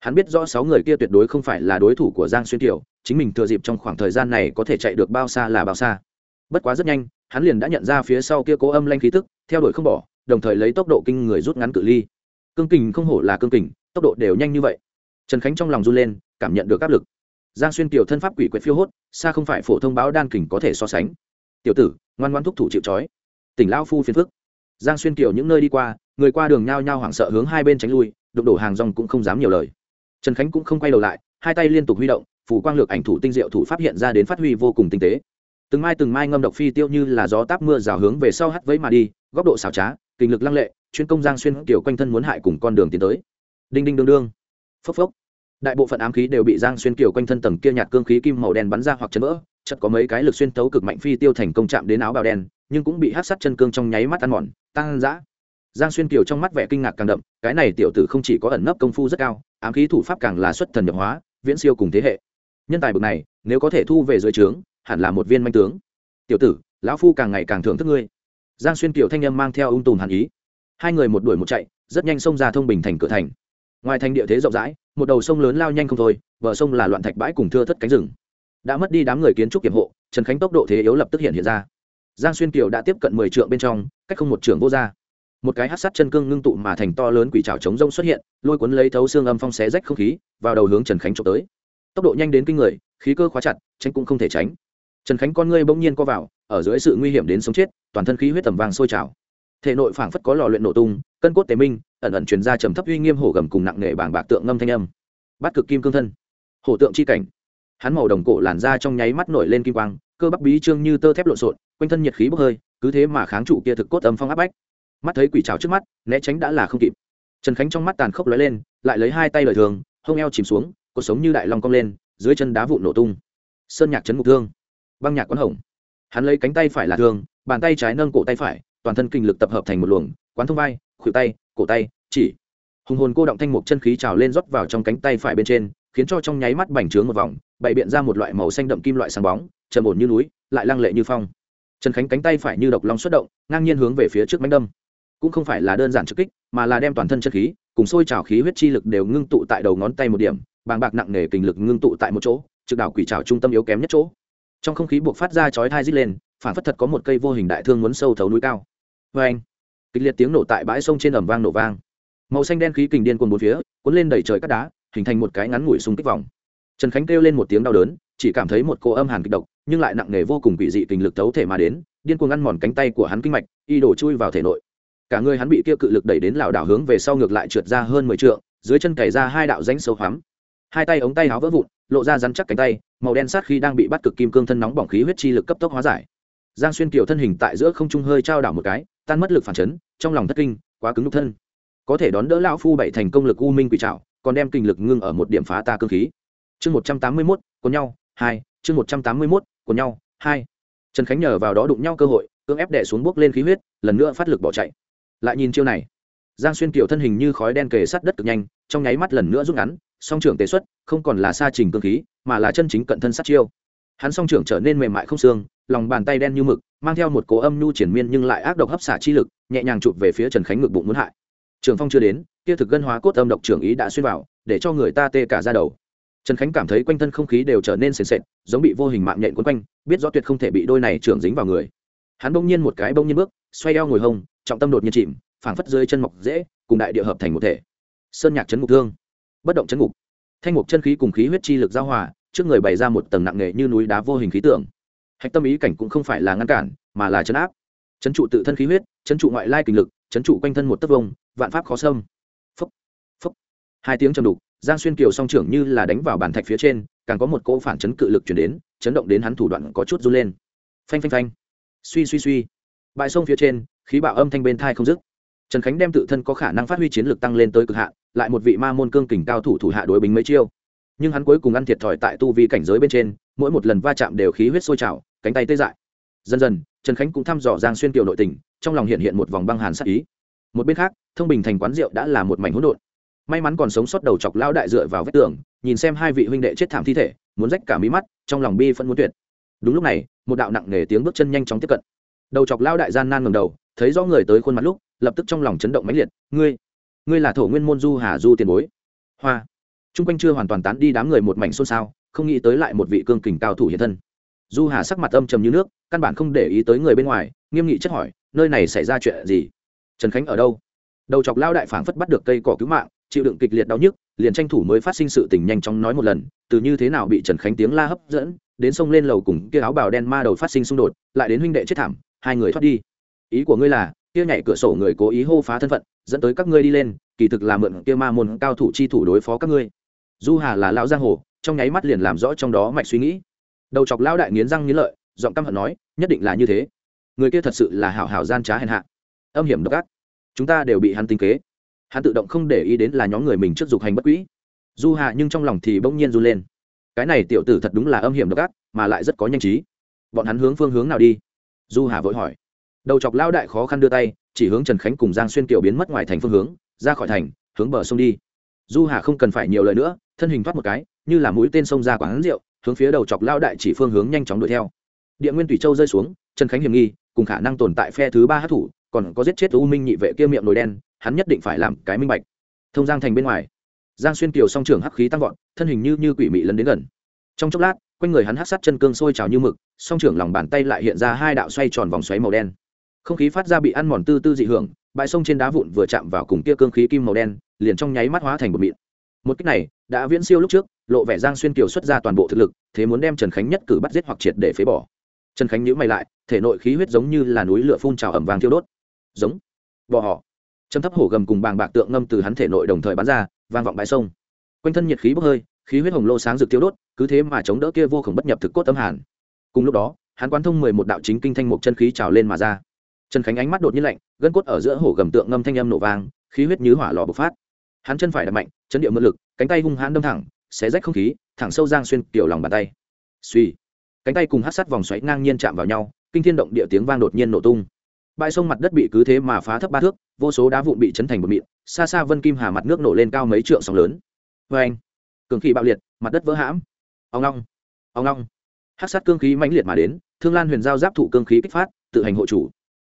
hắn biết rõ sáu người kia tuyệt đối không phải là đối thủ của giang xuyên kiều, chính mình thừa dịp trong khoảng thời gian này có thể chạy được bao xa là bao xa. Bất quá rất nhanh, hắn liền đã nhận ra phía sau kia cố âm lanh khí tức, theo đuổi không bỏ đồng thời lấy tốc độ kinh người rút ngắn cự ly. Cương kình không hổ là cương kình, tốc độ đều nhanh như vậy. Trần khánh trong lòng run lên, cảm nhận được áp lực. Giang xuyên kiều thân pháp quỷ quyệt phiêu hốt, xa không phải phổ thông báo đan kình có thể so sánh. Tiểu tử, ngoan ngoan thúc thủ chịu trói. Tỉnh lao phu phiền phức. Giang xuyên kiều những nơi đi qua, người qua đường nhao nhao hoảng sợ hướng hai bên tránh lui, đụng đổ hàng rong cũng không dám nhiều lời. Trần khánh cũng không quay đầu lại, hai tay liên tục huy động phủ quang lược ảnh thủ tinh diệu thủ pháp hiện ra đến phát huy vô cùng tinh tế. Từng mai từng mai ngâm độc phi tiêu như là gió táp mưa rào hướng về sau hắt vẫy mà đi, góc độ xảo trá kinh lực lăng lệ chuyên công giang xuyên kiểu quanh thân muốn hại cùng con đường tiến tới. Đinh đinh đương đương. Phốc phốc. Đại bộ phận ám khí đều bị giang xuyên kiểu quanh thân tầng kia nhạt cương khí kim màu đen bắn ra hoặc chấn vỡ chật có mấy cái lực xuyên tấu cực mạnh phi tiêu thành công chạm đến áo bào đen, nhưng cũng bị hát sát chân cương trong nháy mắt ăn mòn tăng dã giang xuyên kiều trong mắt vẻ kinh ngạc càng đậm, cái này tiểu tử không chỉ có ẩn nấp công phu rất cao, ám khí thủ pháp càng là xuất thần nhập hóa, viễn siêu cùng thế hệ. Nhân tài bậc này, nếu có thể thu về dưới trướng, hẳn là một viên manh tướng. Tiểu tử, lão phu càng ngày càng thưởng thức ngươi giang xuyên kiều thanh â mang theo ung tùm hàn ý. Hai người một đuổi một chạy, rất nhanh xông ra thông bình thành cửa thành. Ngoài thành địa thế rộng rãi, một đầu sông lớn lao nhanh không thôi, bờ sông là loạn thạch bãi cùng thưa thất cánh rừng. Đã mất đi đám người kiến trúc kiểm hộ, trần khánh tốc độ thế yếu lập tức hiện hiện ra. Giang xuyên kiều đã tiếp cận mười trượng bên trong, cách không một trưởng vô ra. Một cái hát sắt chân cương ngưng tụ mà thành to lớn quỷ trào chống rông xuất hiện, lôi cuốn lấy thấu xương âm phong xé rách không khí, vào đầu hướng trần khánh trộm tới. Tốc độ nhanh đến kinh người, khí cơ khóa chặt, tránh cũng không thể tránh trần khánh con ngươi bỗng nhiên co vào, ở dưới sự nguy hiểm đến sống chết, toàn thân khí huyết tầm vàng sôi trào. Thể nội phảng phất có lò luyện nổ tung, cân cốt tế minh, ẩn ẩn truyền ra trầm thấp uy nghiêm hổ gầm cùng nặng nề bảng bạc tượng ngâm thanh âm. Bắt cực kim cương thân, hổ tượng chi cảnh. Hắn màu đồng cổ làn ra trong nháy mắt nổi lên kim quang, cơ bắp bí trương như tơ thép lộn xộn, quanh thân nhiệt khí bốc hơi, cứ thế mà kháng trụ kia thực cốt âm phong áp bách. Mắt thấy quỷ trào trước mắt, né tránh đã là không kịp. Trần khánh trong mắt tàn khốc lóe lên, lại lấy hai tay lời thường, hông eo chìm xuống cuộc sống như đại long cong lên, dưới chân đá vụn nổ tung. Sơn nhạc chấn ngục thương băng nhạc quán hồng. Hắn lấy cánh tay phải là thương, bàn tay trái nâng cổ tay phải, toàn thân kinh lực tập hợp thành một luồng, quán thông vai, khuỷu tay, cổ tay, chỉ. Hùng hồn cô động thanh mục chân khí trào lên rót vào trong cánh tay phải bên trên, khiến cho trong nháy mắt bành trướng một vòng, bày biện ra một loại màu xanh đậm kim loại sáng bóng, trầm ổn như núi, lại lăng lệ như phong. Trần khánh cánh tay phải như độc long xuất động, ngang nhiên hướng về phía trước mánh đâm. Cũng không phải là đơn giản trực kích, mà là đem toàn thân chân khí cùng sôi trào khí huyết chi lực đều ngưng tụ tại đầu ngón tay một điểm, bàng bạc nặng nề kình lực ngưng tụ tại một chỗ, trực đảo quỷ trào trung tâm yếu kém nhất chỗ trong không khí buộc phát ra chói thai rít lên phản phất thật có một cây vô hình đại thương muốn sâu thấu núi cao. Vê anh, kịch liệt tiếng nổ tại bãi sông trên ẩm vang nổ vang. Màu xanh đen khí kình điên cuồng bốn phía, cuốn lên đẩy trời cắt đá, hình thành một cái ngắn ngủi xung kích vòng. Trần khánh kêu lên một tiếng đau đớn, chỉ cảm thấy một cô âm hàn kịch độc, nhưng lại nặng nề vô cùng bị dị kình lực thấu thể mà đến, điên cuồng ăn mòn cánh tay của hắn kinh mạch, y đổ chui vào thể nội. Cả người hắn bị kia cự lực đẩy đến lảo đảo hướng về sau ngược lại trượt ra hơn mười trượng, dưới chân cày ra hai đạo rãnh sâu hoắm hai tay ống tay áo vỡ vụn, lộ ra rắn chắc cánh tay, màu đen sát khi đang bị bắt cực kim cương thân nóng bỏng khí huyết chi lực cấp tốc hóa giải. Giang xuyên kiều thân hình tại giữa không trung hơi trao đảo một cái, tan mất lực phản chấn, trong lòng thất kinh, quá cứng đục thân. Có thể đón đỡ lão phu bảy thành công lực u minh quỷ trạo còn đem kinh lực ngưng ở một điểm phá ta cương khí. Chương một trăm tám mươi mốt của nhau, hai, chương một trăm tám mươi mốt của nhau, hai. Trần khánh nhờ vào đó đụng nhau cơ hội, cưỡng ép đè xuống bước lên khí huyết, lần nữa phát lực bỏ chạy. Lại nhìn chiêu này giang xuyên kiều thân hình như khói đen kề sát đất cực nhanh, trong nháy mắt lần nữa rút ngắn, song trưởng tế xuất, không còn là xa trình cương khí, mà là chân chính cận thân sát chiêu. Hắn song trưởng trở nên mềm mại không xương, lòng bàn tay đen như mực, mang theo một cố âm nhu triển miên nhưng lại ác độc hấp xả chi lực, nhẹ nhàng chụp về phía trần khánh ngực bụng muốn hại. Trường phong chưa đến, kia thực gân hóa cốt âm độc trưởng ý đã xuyên vào, để cho người ta tê cả ra đầu. Trần khánh cảm thấy quanh thân không khí đều trở nên sền sệt, giống bị vô hình mạng nhện quấn quanh, biết rõ tuyệt không thể bị đôi này trưởng dính vào người. Hắn bỗng nhiên một cái bỗng nhiên bước, xoay eo ngồi hông trọng tâm đột nhiên chìm phảng phất dưới chân mọc dễ cùng đại địa hợp thành một thể. Sơn nhạc chấn ngục thương. Bất động chấn ngục. Thanh mục chân khí cùng khí huyết chi lực giao hòa trước người bày ra một tầng nặng nề như núi đá vô hình khí tượng. Hạch tâm ý cảnh cũng không phải là ngăn cản mà là chấn áp. Chấn trụ tự thân khí huyết chấn trụ ngoại lai kinh lực chấn trụ quanh thân một tấc vông vạn pháp khó xâm. Phấp, phấp. hai tiếng trầm đục giang xuyên kiều song trưởng như là đánh vào bàn thạch phía trên càng có một cỗ phản chấn cự lực chuyển đến chấn động đến hắn thủ đoạn có chút run lên. Phanh phanh phanh. Suy suy suy. Bãi sông phía trên khí bạo âm thanh bên thai không dứt trần khánh đem tự thân có khả năng phát huy chiến lược tăng lên tới cực hạn, lại một vị ma môn cương kình cao thủ thủ hạ đối bính mấy chiêu. Nhưng hắn cuối cùng ăn thiệt thòi tại tu vi cảnh giới bên trên, mỗi một lần va chạm đều khí huyết sôi trào, cánh tay tê dại. Dần dần, trần khánh cũng thăm dò giang xuyên kiều nội tình, trong lòng hiện hiện một vòng băng hàn sắc ý. Một bên khác, thông bình thành quán rượu đã là một mảnh hỗn độn. May mắn còn sống sót đầu chọc lao đại dựa vào vách tường, nhìn xem hai vị huynh đệ chết thảm thi thể, muốn rách cả mí mắt, trong lòng bi phân muốn tuyệt. Đúng lúc này, một đạo nặng nề tiếng bước chân nhanh chóng tiếp cận. Đầu chọc lao đại gian nan ngầm đầu, thấy rõ người tới khuôn mặt lúc lập tức trong lòng chấn động mãnh liệt, ngươi ngươi là thổ nguyên môn du hà du tiền bối. Hoa. T r u n g quanh chưa hoàn toàn tán đi đám người một mảnh xôn xao, không nghĩ tới lại một vị cương kình cao thủ hiện thân. Du hà sắc mặt âm trầm như nước, căn bản không để ý tới người bên ngoài, nghiêm nghị chất hỏi, nơi này xảy ra chuyện gì? Trần khánh ở đâu? Đầu chọc lao đại phảng phất bắt được cây cỏ cứu mạng, chịu đựng kịch liệt đau nhức, liền tranh thủ mới phát sinh sự tình nhanh chóng nói một lần, từ như thế nào bị trần khánh tiếng la hấp dẫn, đến sông lên lầu cùng kia áo bào đen ma đầu phát sinh xung đột, lại đến huynh đệ chết thảm, hai người thoát đi. Ý của ngươi là kia nhảy cửa sổ người cố ý hô phá thân phận, dẫn tới các ngươi đi lên, kỳ thực là mượn kia ma môn cao thủ chi thủ đối phó các ngươi. Du hà là lão giang hồ, trong nháy mắt liền làm rõ trong đó mạch suy nghĩ. Đầu chọc lão đại nghiến răng nghiến lợi, giọng căm hận nói, nhất định là như thế. Người kia thật sự là hảo hảo gian trá hèn hạ. Âm hiểm độc ác. Chúng ta đều bị hắn tính kế. Hắn tự động không để ý đến là nhóm người mình trước dục hành bất quỹ du hà nhưng trong lòng thì bỗng nhiên run lên. Cái này tiểu tử thật đúng là âm hiểm độc ác, mà lại rất có nhanh trí. Bọn hắn hướng phương hướng nào đi? Du hà vội hỏi đầu chọc lao đại khó khăn đưa tay, chỉ hướng trần khánh cùng giang xuyên kiều biến mất ngoài thành phương hướng, ra khỏi thành, hướng bờ sông đi. Du hà không cần phải nhiều lời nữa, thân hình thoát một cái, như là mũi tên sông ra quán rượu, hướng phía đầu chọc lao đại chỉ phương hướng nhanh chóng đuổi theo. Địa nguyên thủy châu rơi xuống, trần khánh hiểm nghi, cùng khả năng tồn tại phe thứ ba hát thủ còn có giết chết u minh nhị vệ kia miệng nồi đen, hắn nhất định phải làm cái minh bạch. Thông giang thành bên ngoài, giang xuyên kiều song trường hắc khí tăng vọt, thân hình như như quỷ mị lấn đến gần. Trong chốc lát, quanh người hắn hắc sát chân cương sôi trào như mực, song trưởng lòng bàn tay lại hiện ra hai đạo xoay tròn vòng xoáy màu đen không khí phát ra bị ăn mòn tư tư dị hưởng, bãi sông trên đá vụn vừa chạm vào cùng kia cương khí kim màu đen, liền trong nháy mắt hóa thành một mịn. Một cách này, đã viễn siêu lúc trước, lộ vẻ giang xuyên kiều xuất ra toàn bộ thực lực, thế muốn đem trần khánh nhất cử bắt giết hoặc triệt để phế bỏ. Trần khánh nhữ mày lại, thể nội khí huyết giống như là núi lửa phun trào ẩm vàng thiêu đốt. Giống, bò họ. Châm thấp hổ gầm cùng bàng bạc tượng ngâm từ hắn thể nội đồng thời bắn ra, vang vọng bãi sông. Quanh thân nhiệt khí bốc hơi, khí huyết hồng lô sáng rực tiêu đốt, cứ thế mà chống đỡ kia vô khổng bất nhập thực cốt tâm hàn. Cùng lúc đó, hắn quán thông mười một đạo chính kinh thanh mục chân khí trào lên mà ra trần khánh ánh mắt đột nhiên lạnh, gân cốt ở giữa hổ gầm tượng ngâm thanh âm nổ vang, khí huyết như hỏa lò bộc phát. Hắn chân phải đập mạnh, chấn điệu mượn lực, cánh tay hung hãn đâm thẳng, xé rách không khí, thẳng sâu giang xuyên kiểu lòng bàn tay. Suy cánh tay cùng hát sắt vòng xoáy ngang nhiên chạm vào nhau, kinh thiên động địa tiếng vang đột nhiên nổ tung. Bãi sông mặt đất bị cứ thế mà phá thấp ba thước, vô số đá vụn bị chấn thành bột mịn, xa xa vân kim hà mặt nước nổ lên cao mấy trượng sóng lớn. Vê anh, cường khí bạo liệt, mặt đất vỡ hãm. Ông long ông long hát sát cương khí mãnh liệt mà đến, thương lan huyền giao giáp thụ cương khí kích phát, tự hành hộ chủ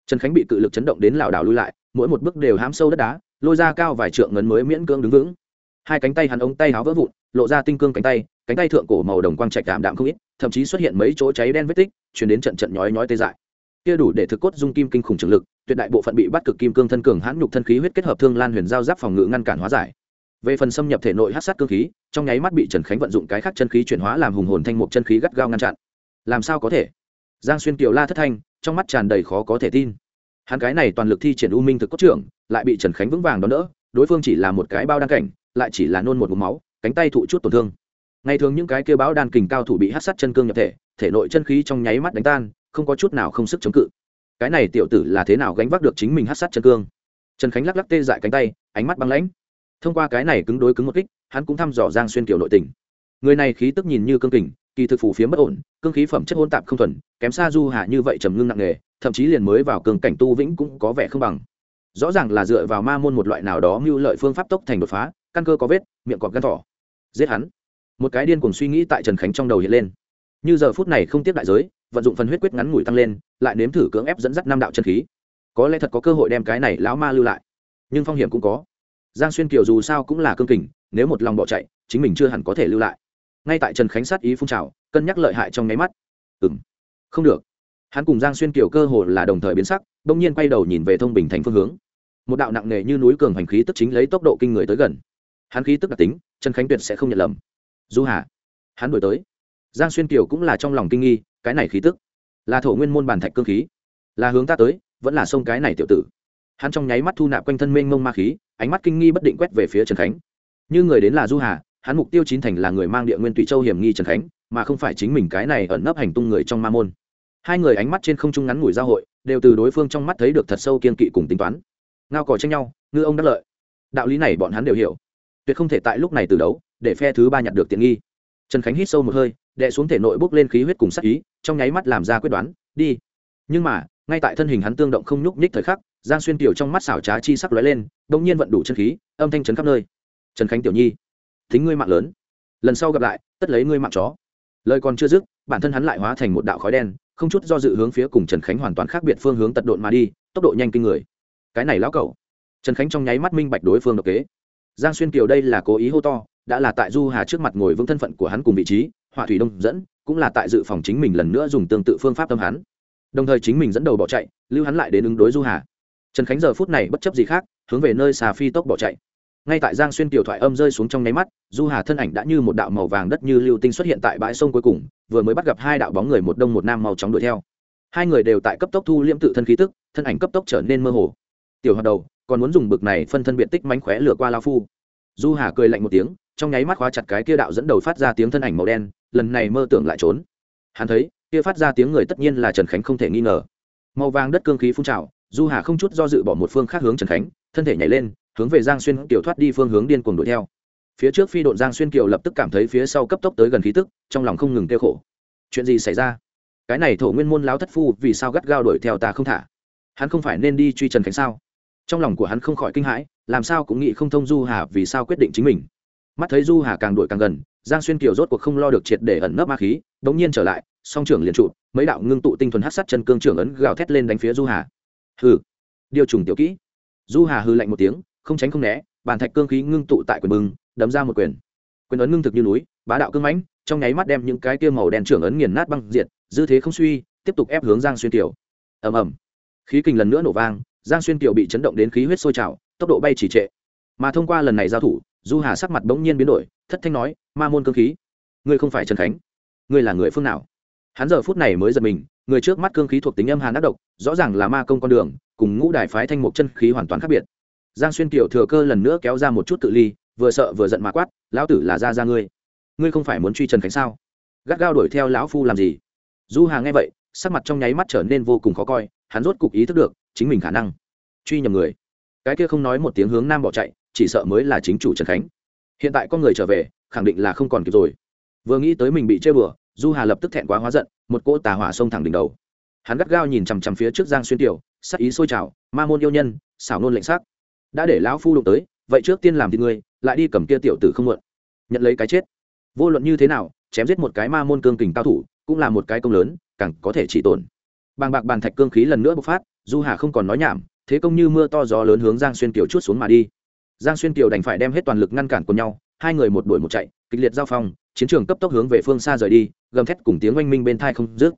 trần khánh bị cự lực chấn động đến lảo đảo lui lại, mỗi một bước đều hám sâu đất đá, lôi ra cao vài trượng ngấn mới miễn cưỡng đứng vững. Hai cánh tay hắn ống tay háo vỡ vụn, lộ ra tinh cương cánh tay cánh tay thượng cổ màu đồng quang trạch đạm đạm không ít, thậm chí xuất hiện mấy chỗ cháy đen vết tích chuyển đến trận trận nhói nhói tê dại. Kia đủ để thực cốt dung kim kinh khủng trường lực, tuyệt đại bộ phận bị bắt cực kim cương thân cường hãn nhục thân khí huyết kết hợp thương lan huyền giao giáp phòng ngự ngăn cản hóa giải. Về phần xâm nhập thể nội hát sát cương khí, trong nháy mắt bị trần khánh vận dụng cái khác chân khí chuyển hóa làm hùng hồn thanh mục chân khí gắt gao ngăn chặn. Làm sao có thể? Giang xuyên kiều la thất thanh trong mắt tràn đầy khó có thể tin. Hắn cái này toàn lực thi triển u minh thực cốt trưởng, lại bị trần khánh vững vàng đón đỡ, đối phương chỉ là một cái bao đan cảnh, lại chỉ là nôn một vùng máu, cánh tay thụ chút tổn thương. Ngày thường những cái kia báo đan kình cao thủ bị hát sát chân cương nhập thể thể nội chân khí trong nháy mắt đánh tan, không có chút nào không sức chống cự. Cái này tiểu tử là thế nào gánh vác được chính mình hát sát chân cương? Trần khánh lắc lắc tê dại cánh tay, ánh mắt băng lãnh. Thông qua cái này cứng đối cứng một kích, hắn cũng thăm dò giang xuyên kiểu nội tình. Người này khí tức nhìn như cương kình, kỳ thực phủ phía bất ổn cương khí phẩm chất hôn tạp không thuần, kém xa du hà như vậy trầm ngưng nặng nghề, thậm chí liền mới vào cường cảnh tu vĩnh cũng có vẻ không bằng. Rõ ràng là dựa vào ma môn một loại nào đó mưu lợi phương pháp tốc thành đột phá, căn cơ có vết, miệng cọp gan thỏ. Giết hắn. Một cái điên cùng suy nghĩ tại trần khánh trong đầu hiện lên. Như giờ phút này không tiếp đại giới, vận dụng phần huyết quyết ngắn ngủi tăng lên, lại nếm thử cưỡng ép dẫn dắt năm đạo chân khí. Có lẽ thật có cơ hội đem cái này lão ma lưu lại. Nhưng phong hiểm cũng có. Giang xuyên kiều dù sao cũng là cương kình, nếu một lòng bỏ chạy, chính mình chưa hẳn có thể lưu lại. Ngay tại trần khánh sát ý phun trào cân nhắc lợi hại trong nháy mắt. Ừm, không được. Hắn cùng giang xuyên kiều cơ hồ là đồng thời biến sắc đ nhiên quay đầu nhìn về thông bình thành phương hướng. Một đạo nặng nề như núi cường hành khí tức chính lấy tốc độ kinh người tới gần. Hắn khí tức đặc tính trần khánh tuyệt sẽ không nhận lầm. Du hà. Hắn đổi tới. Giang xuyên kiều cũng là trong lòng kinh nghi cái này khí tức là thổ nguyên môn bản thạch cương khí là hướng ta tới vẫn là sông cái này tiểu tử. Hắn trong nháy mắt thu nạp quanh thân mênh mông ma khí ánh mắt kinh nghi bất định quét về phía trần khánh. Như người đến là du hà hắn mục tiêu chín thành là người mang địa nguyên tùy châu hiểm nghi trần khánh mà không phải chính mình cái này ẩn nấp hành tung người trong ma môn. Hai người ánh mắt trên không trung ngắn ngủi giao hội, đều từ đối phương trong mắt thấy được thật sâu kiên kỵ cùng tính toán. Ngao cò tranh nhau, ngư ông đắc lợi. Đạo lý này bọn hắn đều hiểu. Tuyệt không thể tại lúc này từ đấu, để phe thứ ba nhặt được tiện nghi. Trần khánh hít sâu một hơi đệ xuống thể nội bốc lên khí huyết cùng sắc ý, trong nháy mắt làm ra quyết đoán, đi. Nhưng mà, ngay tại thân hình hắn tương động không nhúc nhích thời khắc, giang xuyên tiểu trong mắt xảo trá chi sắc lóe lên đ ỗ n g nhiên vận đủ chân khí, âm thanh trấn khắp nơi. Trần khánh tiểu nhi, thính ngươi mạng lớn. Lần sau gặp lại, tất lấy ngươi mạng chó lời còn chưa dứt, bản thân hắn lại hóa thành một đạo khói đen, không chút do dự hướng phía cùng trần khánh hoàn toàn khác biệt phương hướng tật độn mà đi, tốc độ nhanh kinh người. Cái này lão cẩu. Trần khánh trong nháy mắt minh bạch đối phương độc kế. Giang xuyên kiều đây là cố ý hô to, đã là tại du hà trước mặt ngồi vững thân phận của hắn cùng vị trí hỏa thủy đông dẫn, cũng là tại dự phòng chính mình lần nữa dùng tương tự phương pháp tâm hắn. Đồng thời chính mình dẫn đầu bỏ chạy, lưu hắn lại đến ứng đối du hà. Trần khánh giờ phút này bất chấp gì khác, hướng về nơi xà phi tốc bỏ chạy ngay tại giang xuyên tiểu thoại âm rơi xuống trong nháy mắt, du hà thân ảnh đã như một đạo màu vàng đất như lưu tinh xuất hiện tại bãi sông cuối cùng, vừa mới bắt gặp hai đạo bóng người một đông một nam màu chóng đuổi theo. Hai người đều tại cấp tốc thu liễm tự thân khí tức, thân ảnh cấp tốc trở nên mơ hồ. Tiểu hoạt đầu, còn muốn dùng bực này phân thân biện tích mánh khóe lửa qua lao phu. Du hà cười lạnh một tiếng, trong nháy mắt khóa chặt cái kia đạo dẫn đầu phát ra tiếng thân ảnh màu đen, lần này mơ tưởng lại trốn. Hắn thấy, kia phát ra tiếng người tất nhiên là trần khánh không thể nghi ngờ. Màu vàng đất cương khí phun trào, du hà không chút do dự bỏ một phương khác hướng trần khánh, thân thể nhảy lên hướng về giang xuyên kiều thoát đi phương hướng điên cuồng đuổi theo. Phía trước phi đội giang xuyên kiều lập tức cảm thấy phía sau cấp tốc tới gần khí tức, trong lòng không ngừng kêu khổ. Chuyện gì xảy ra? Cái này thổ nguyên môn láo thất phu vì sao gắt gao đuổi theo ta không thả? Hắn không phải nên đi truy trần khánh sao? Trong lòng của hắn không khỏi kinh hãi, làm sao cũng nghĩ không thông du hà vì sao quyết định chính mình. Mắt thấy du hà càng đuổi càng gần, giang xuyên kiều rốt cuộc không lo được triệt để ẩn nấp ma khí đ ỗ n g nhiên trở lại, song trưởng liền trụ, mấy đạo ngưng tụ tinh thuần hát sắt chân cương trưởng ấn gào thét lên đánh phía du hà. Hừ, điều trùng tiểu kỹ. Du hà hư lạnh một tiếng không tránh không né, bàn thạch cương khí ngưng tụ tại quyền bừng đấm ra một quyền. Quyền ấn ngưng thực như núi, bá đạo cương mãnh, trong nháy mắt đem những cái kia màu đen trưởng ấn nghiền nát băng diệt, dư thế không suy, tiếp tục ép hướng giang xuyên tiểu ầm ầm. Khí kình lần nữa nổ vang, giang xuyên tiểu bị chấn động đến khí huyết sôi trào, tốc độ bay chỉ trệ. Mà thông qua lần này giao thủ, du hà sắc mặt bỗng nhiên biến đổi, thất thanh nói, ma môn cương khí, ngươi không phải trần khánh, ngươi là người phương nào? Hắn giờ phút này mới giật mình, người trước mắt cương khí thuộc tính âm hàn ác độc, rõ ràng là ma công con đường, cùng ngũ đài phái thanh mục chân khí hoàn toàn khác biệt giang xuyên kiểu thừa cơ lần nữa kéo ra một chút tự ly, vừa sợ vừa giận mà quát, lão tử là ra ra ngươi. Ngươi không phải muốn truy trần khánh sao? Gắt gao đuổi theo lão phu làm gì? Du hà nghe vậy, sắc mặt trong nháy mắt trở nên vô cùng khó coi, hắn rốt cục ý thức được, chính mình khả năng truy nhầm người. Cái kia không nói một tiếng hướng nam bỏ chạy, chỉ sợ mới là chính chủ trần khánh. Hiện tại con người trở về, khẳng định là không còn kịp rồi. Vừa nghĩ tới mình bị chơi bừa, du hà lập tức thẹn quá hóa giận, một cỗ tà hỏa xông thẳng đỉnh đầu. Hắn gắt gao nhìn chằm chằm phía trước giang xuyên tiểu, sắc ý sôi trào, ma môn yêu nhân, xảo nôn lệnh sắc đã để lão phu đụng tới, vậy trước tiên làm thì ngươi, lại đi cầm kia tiểu tử không mượn. Nhận lấy cái chết. Vô luận như thế nào, chém giết một cái ma môn cương kình cao thủ, cũng là một cái công lớn, càng có thể chỉ tổn. Bàng bạc bàn thạch cương khí lần nữa bộc phát, du hà không còn nói nhảm, thế công như mưa to gió lớn hướng giang xuyên kiều chút xuống mà đi. Giang xuyên kiều đành phải đem hết toàn lực ngăn cản cùng nhau, hai người một đuổi một chạy, kịch liệt giao phong, chiến trường cấp tốc hướng về phương xa rời đi, gầm thét cùng tiếng oanh minh bên thai không dứt.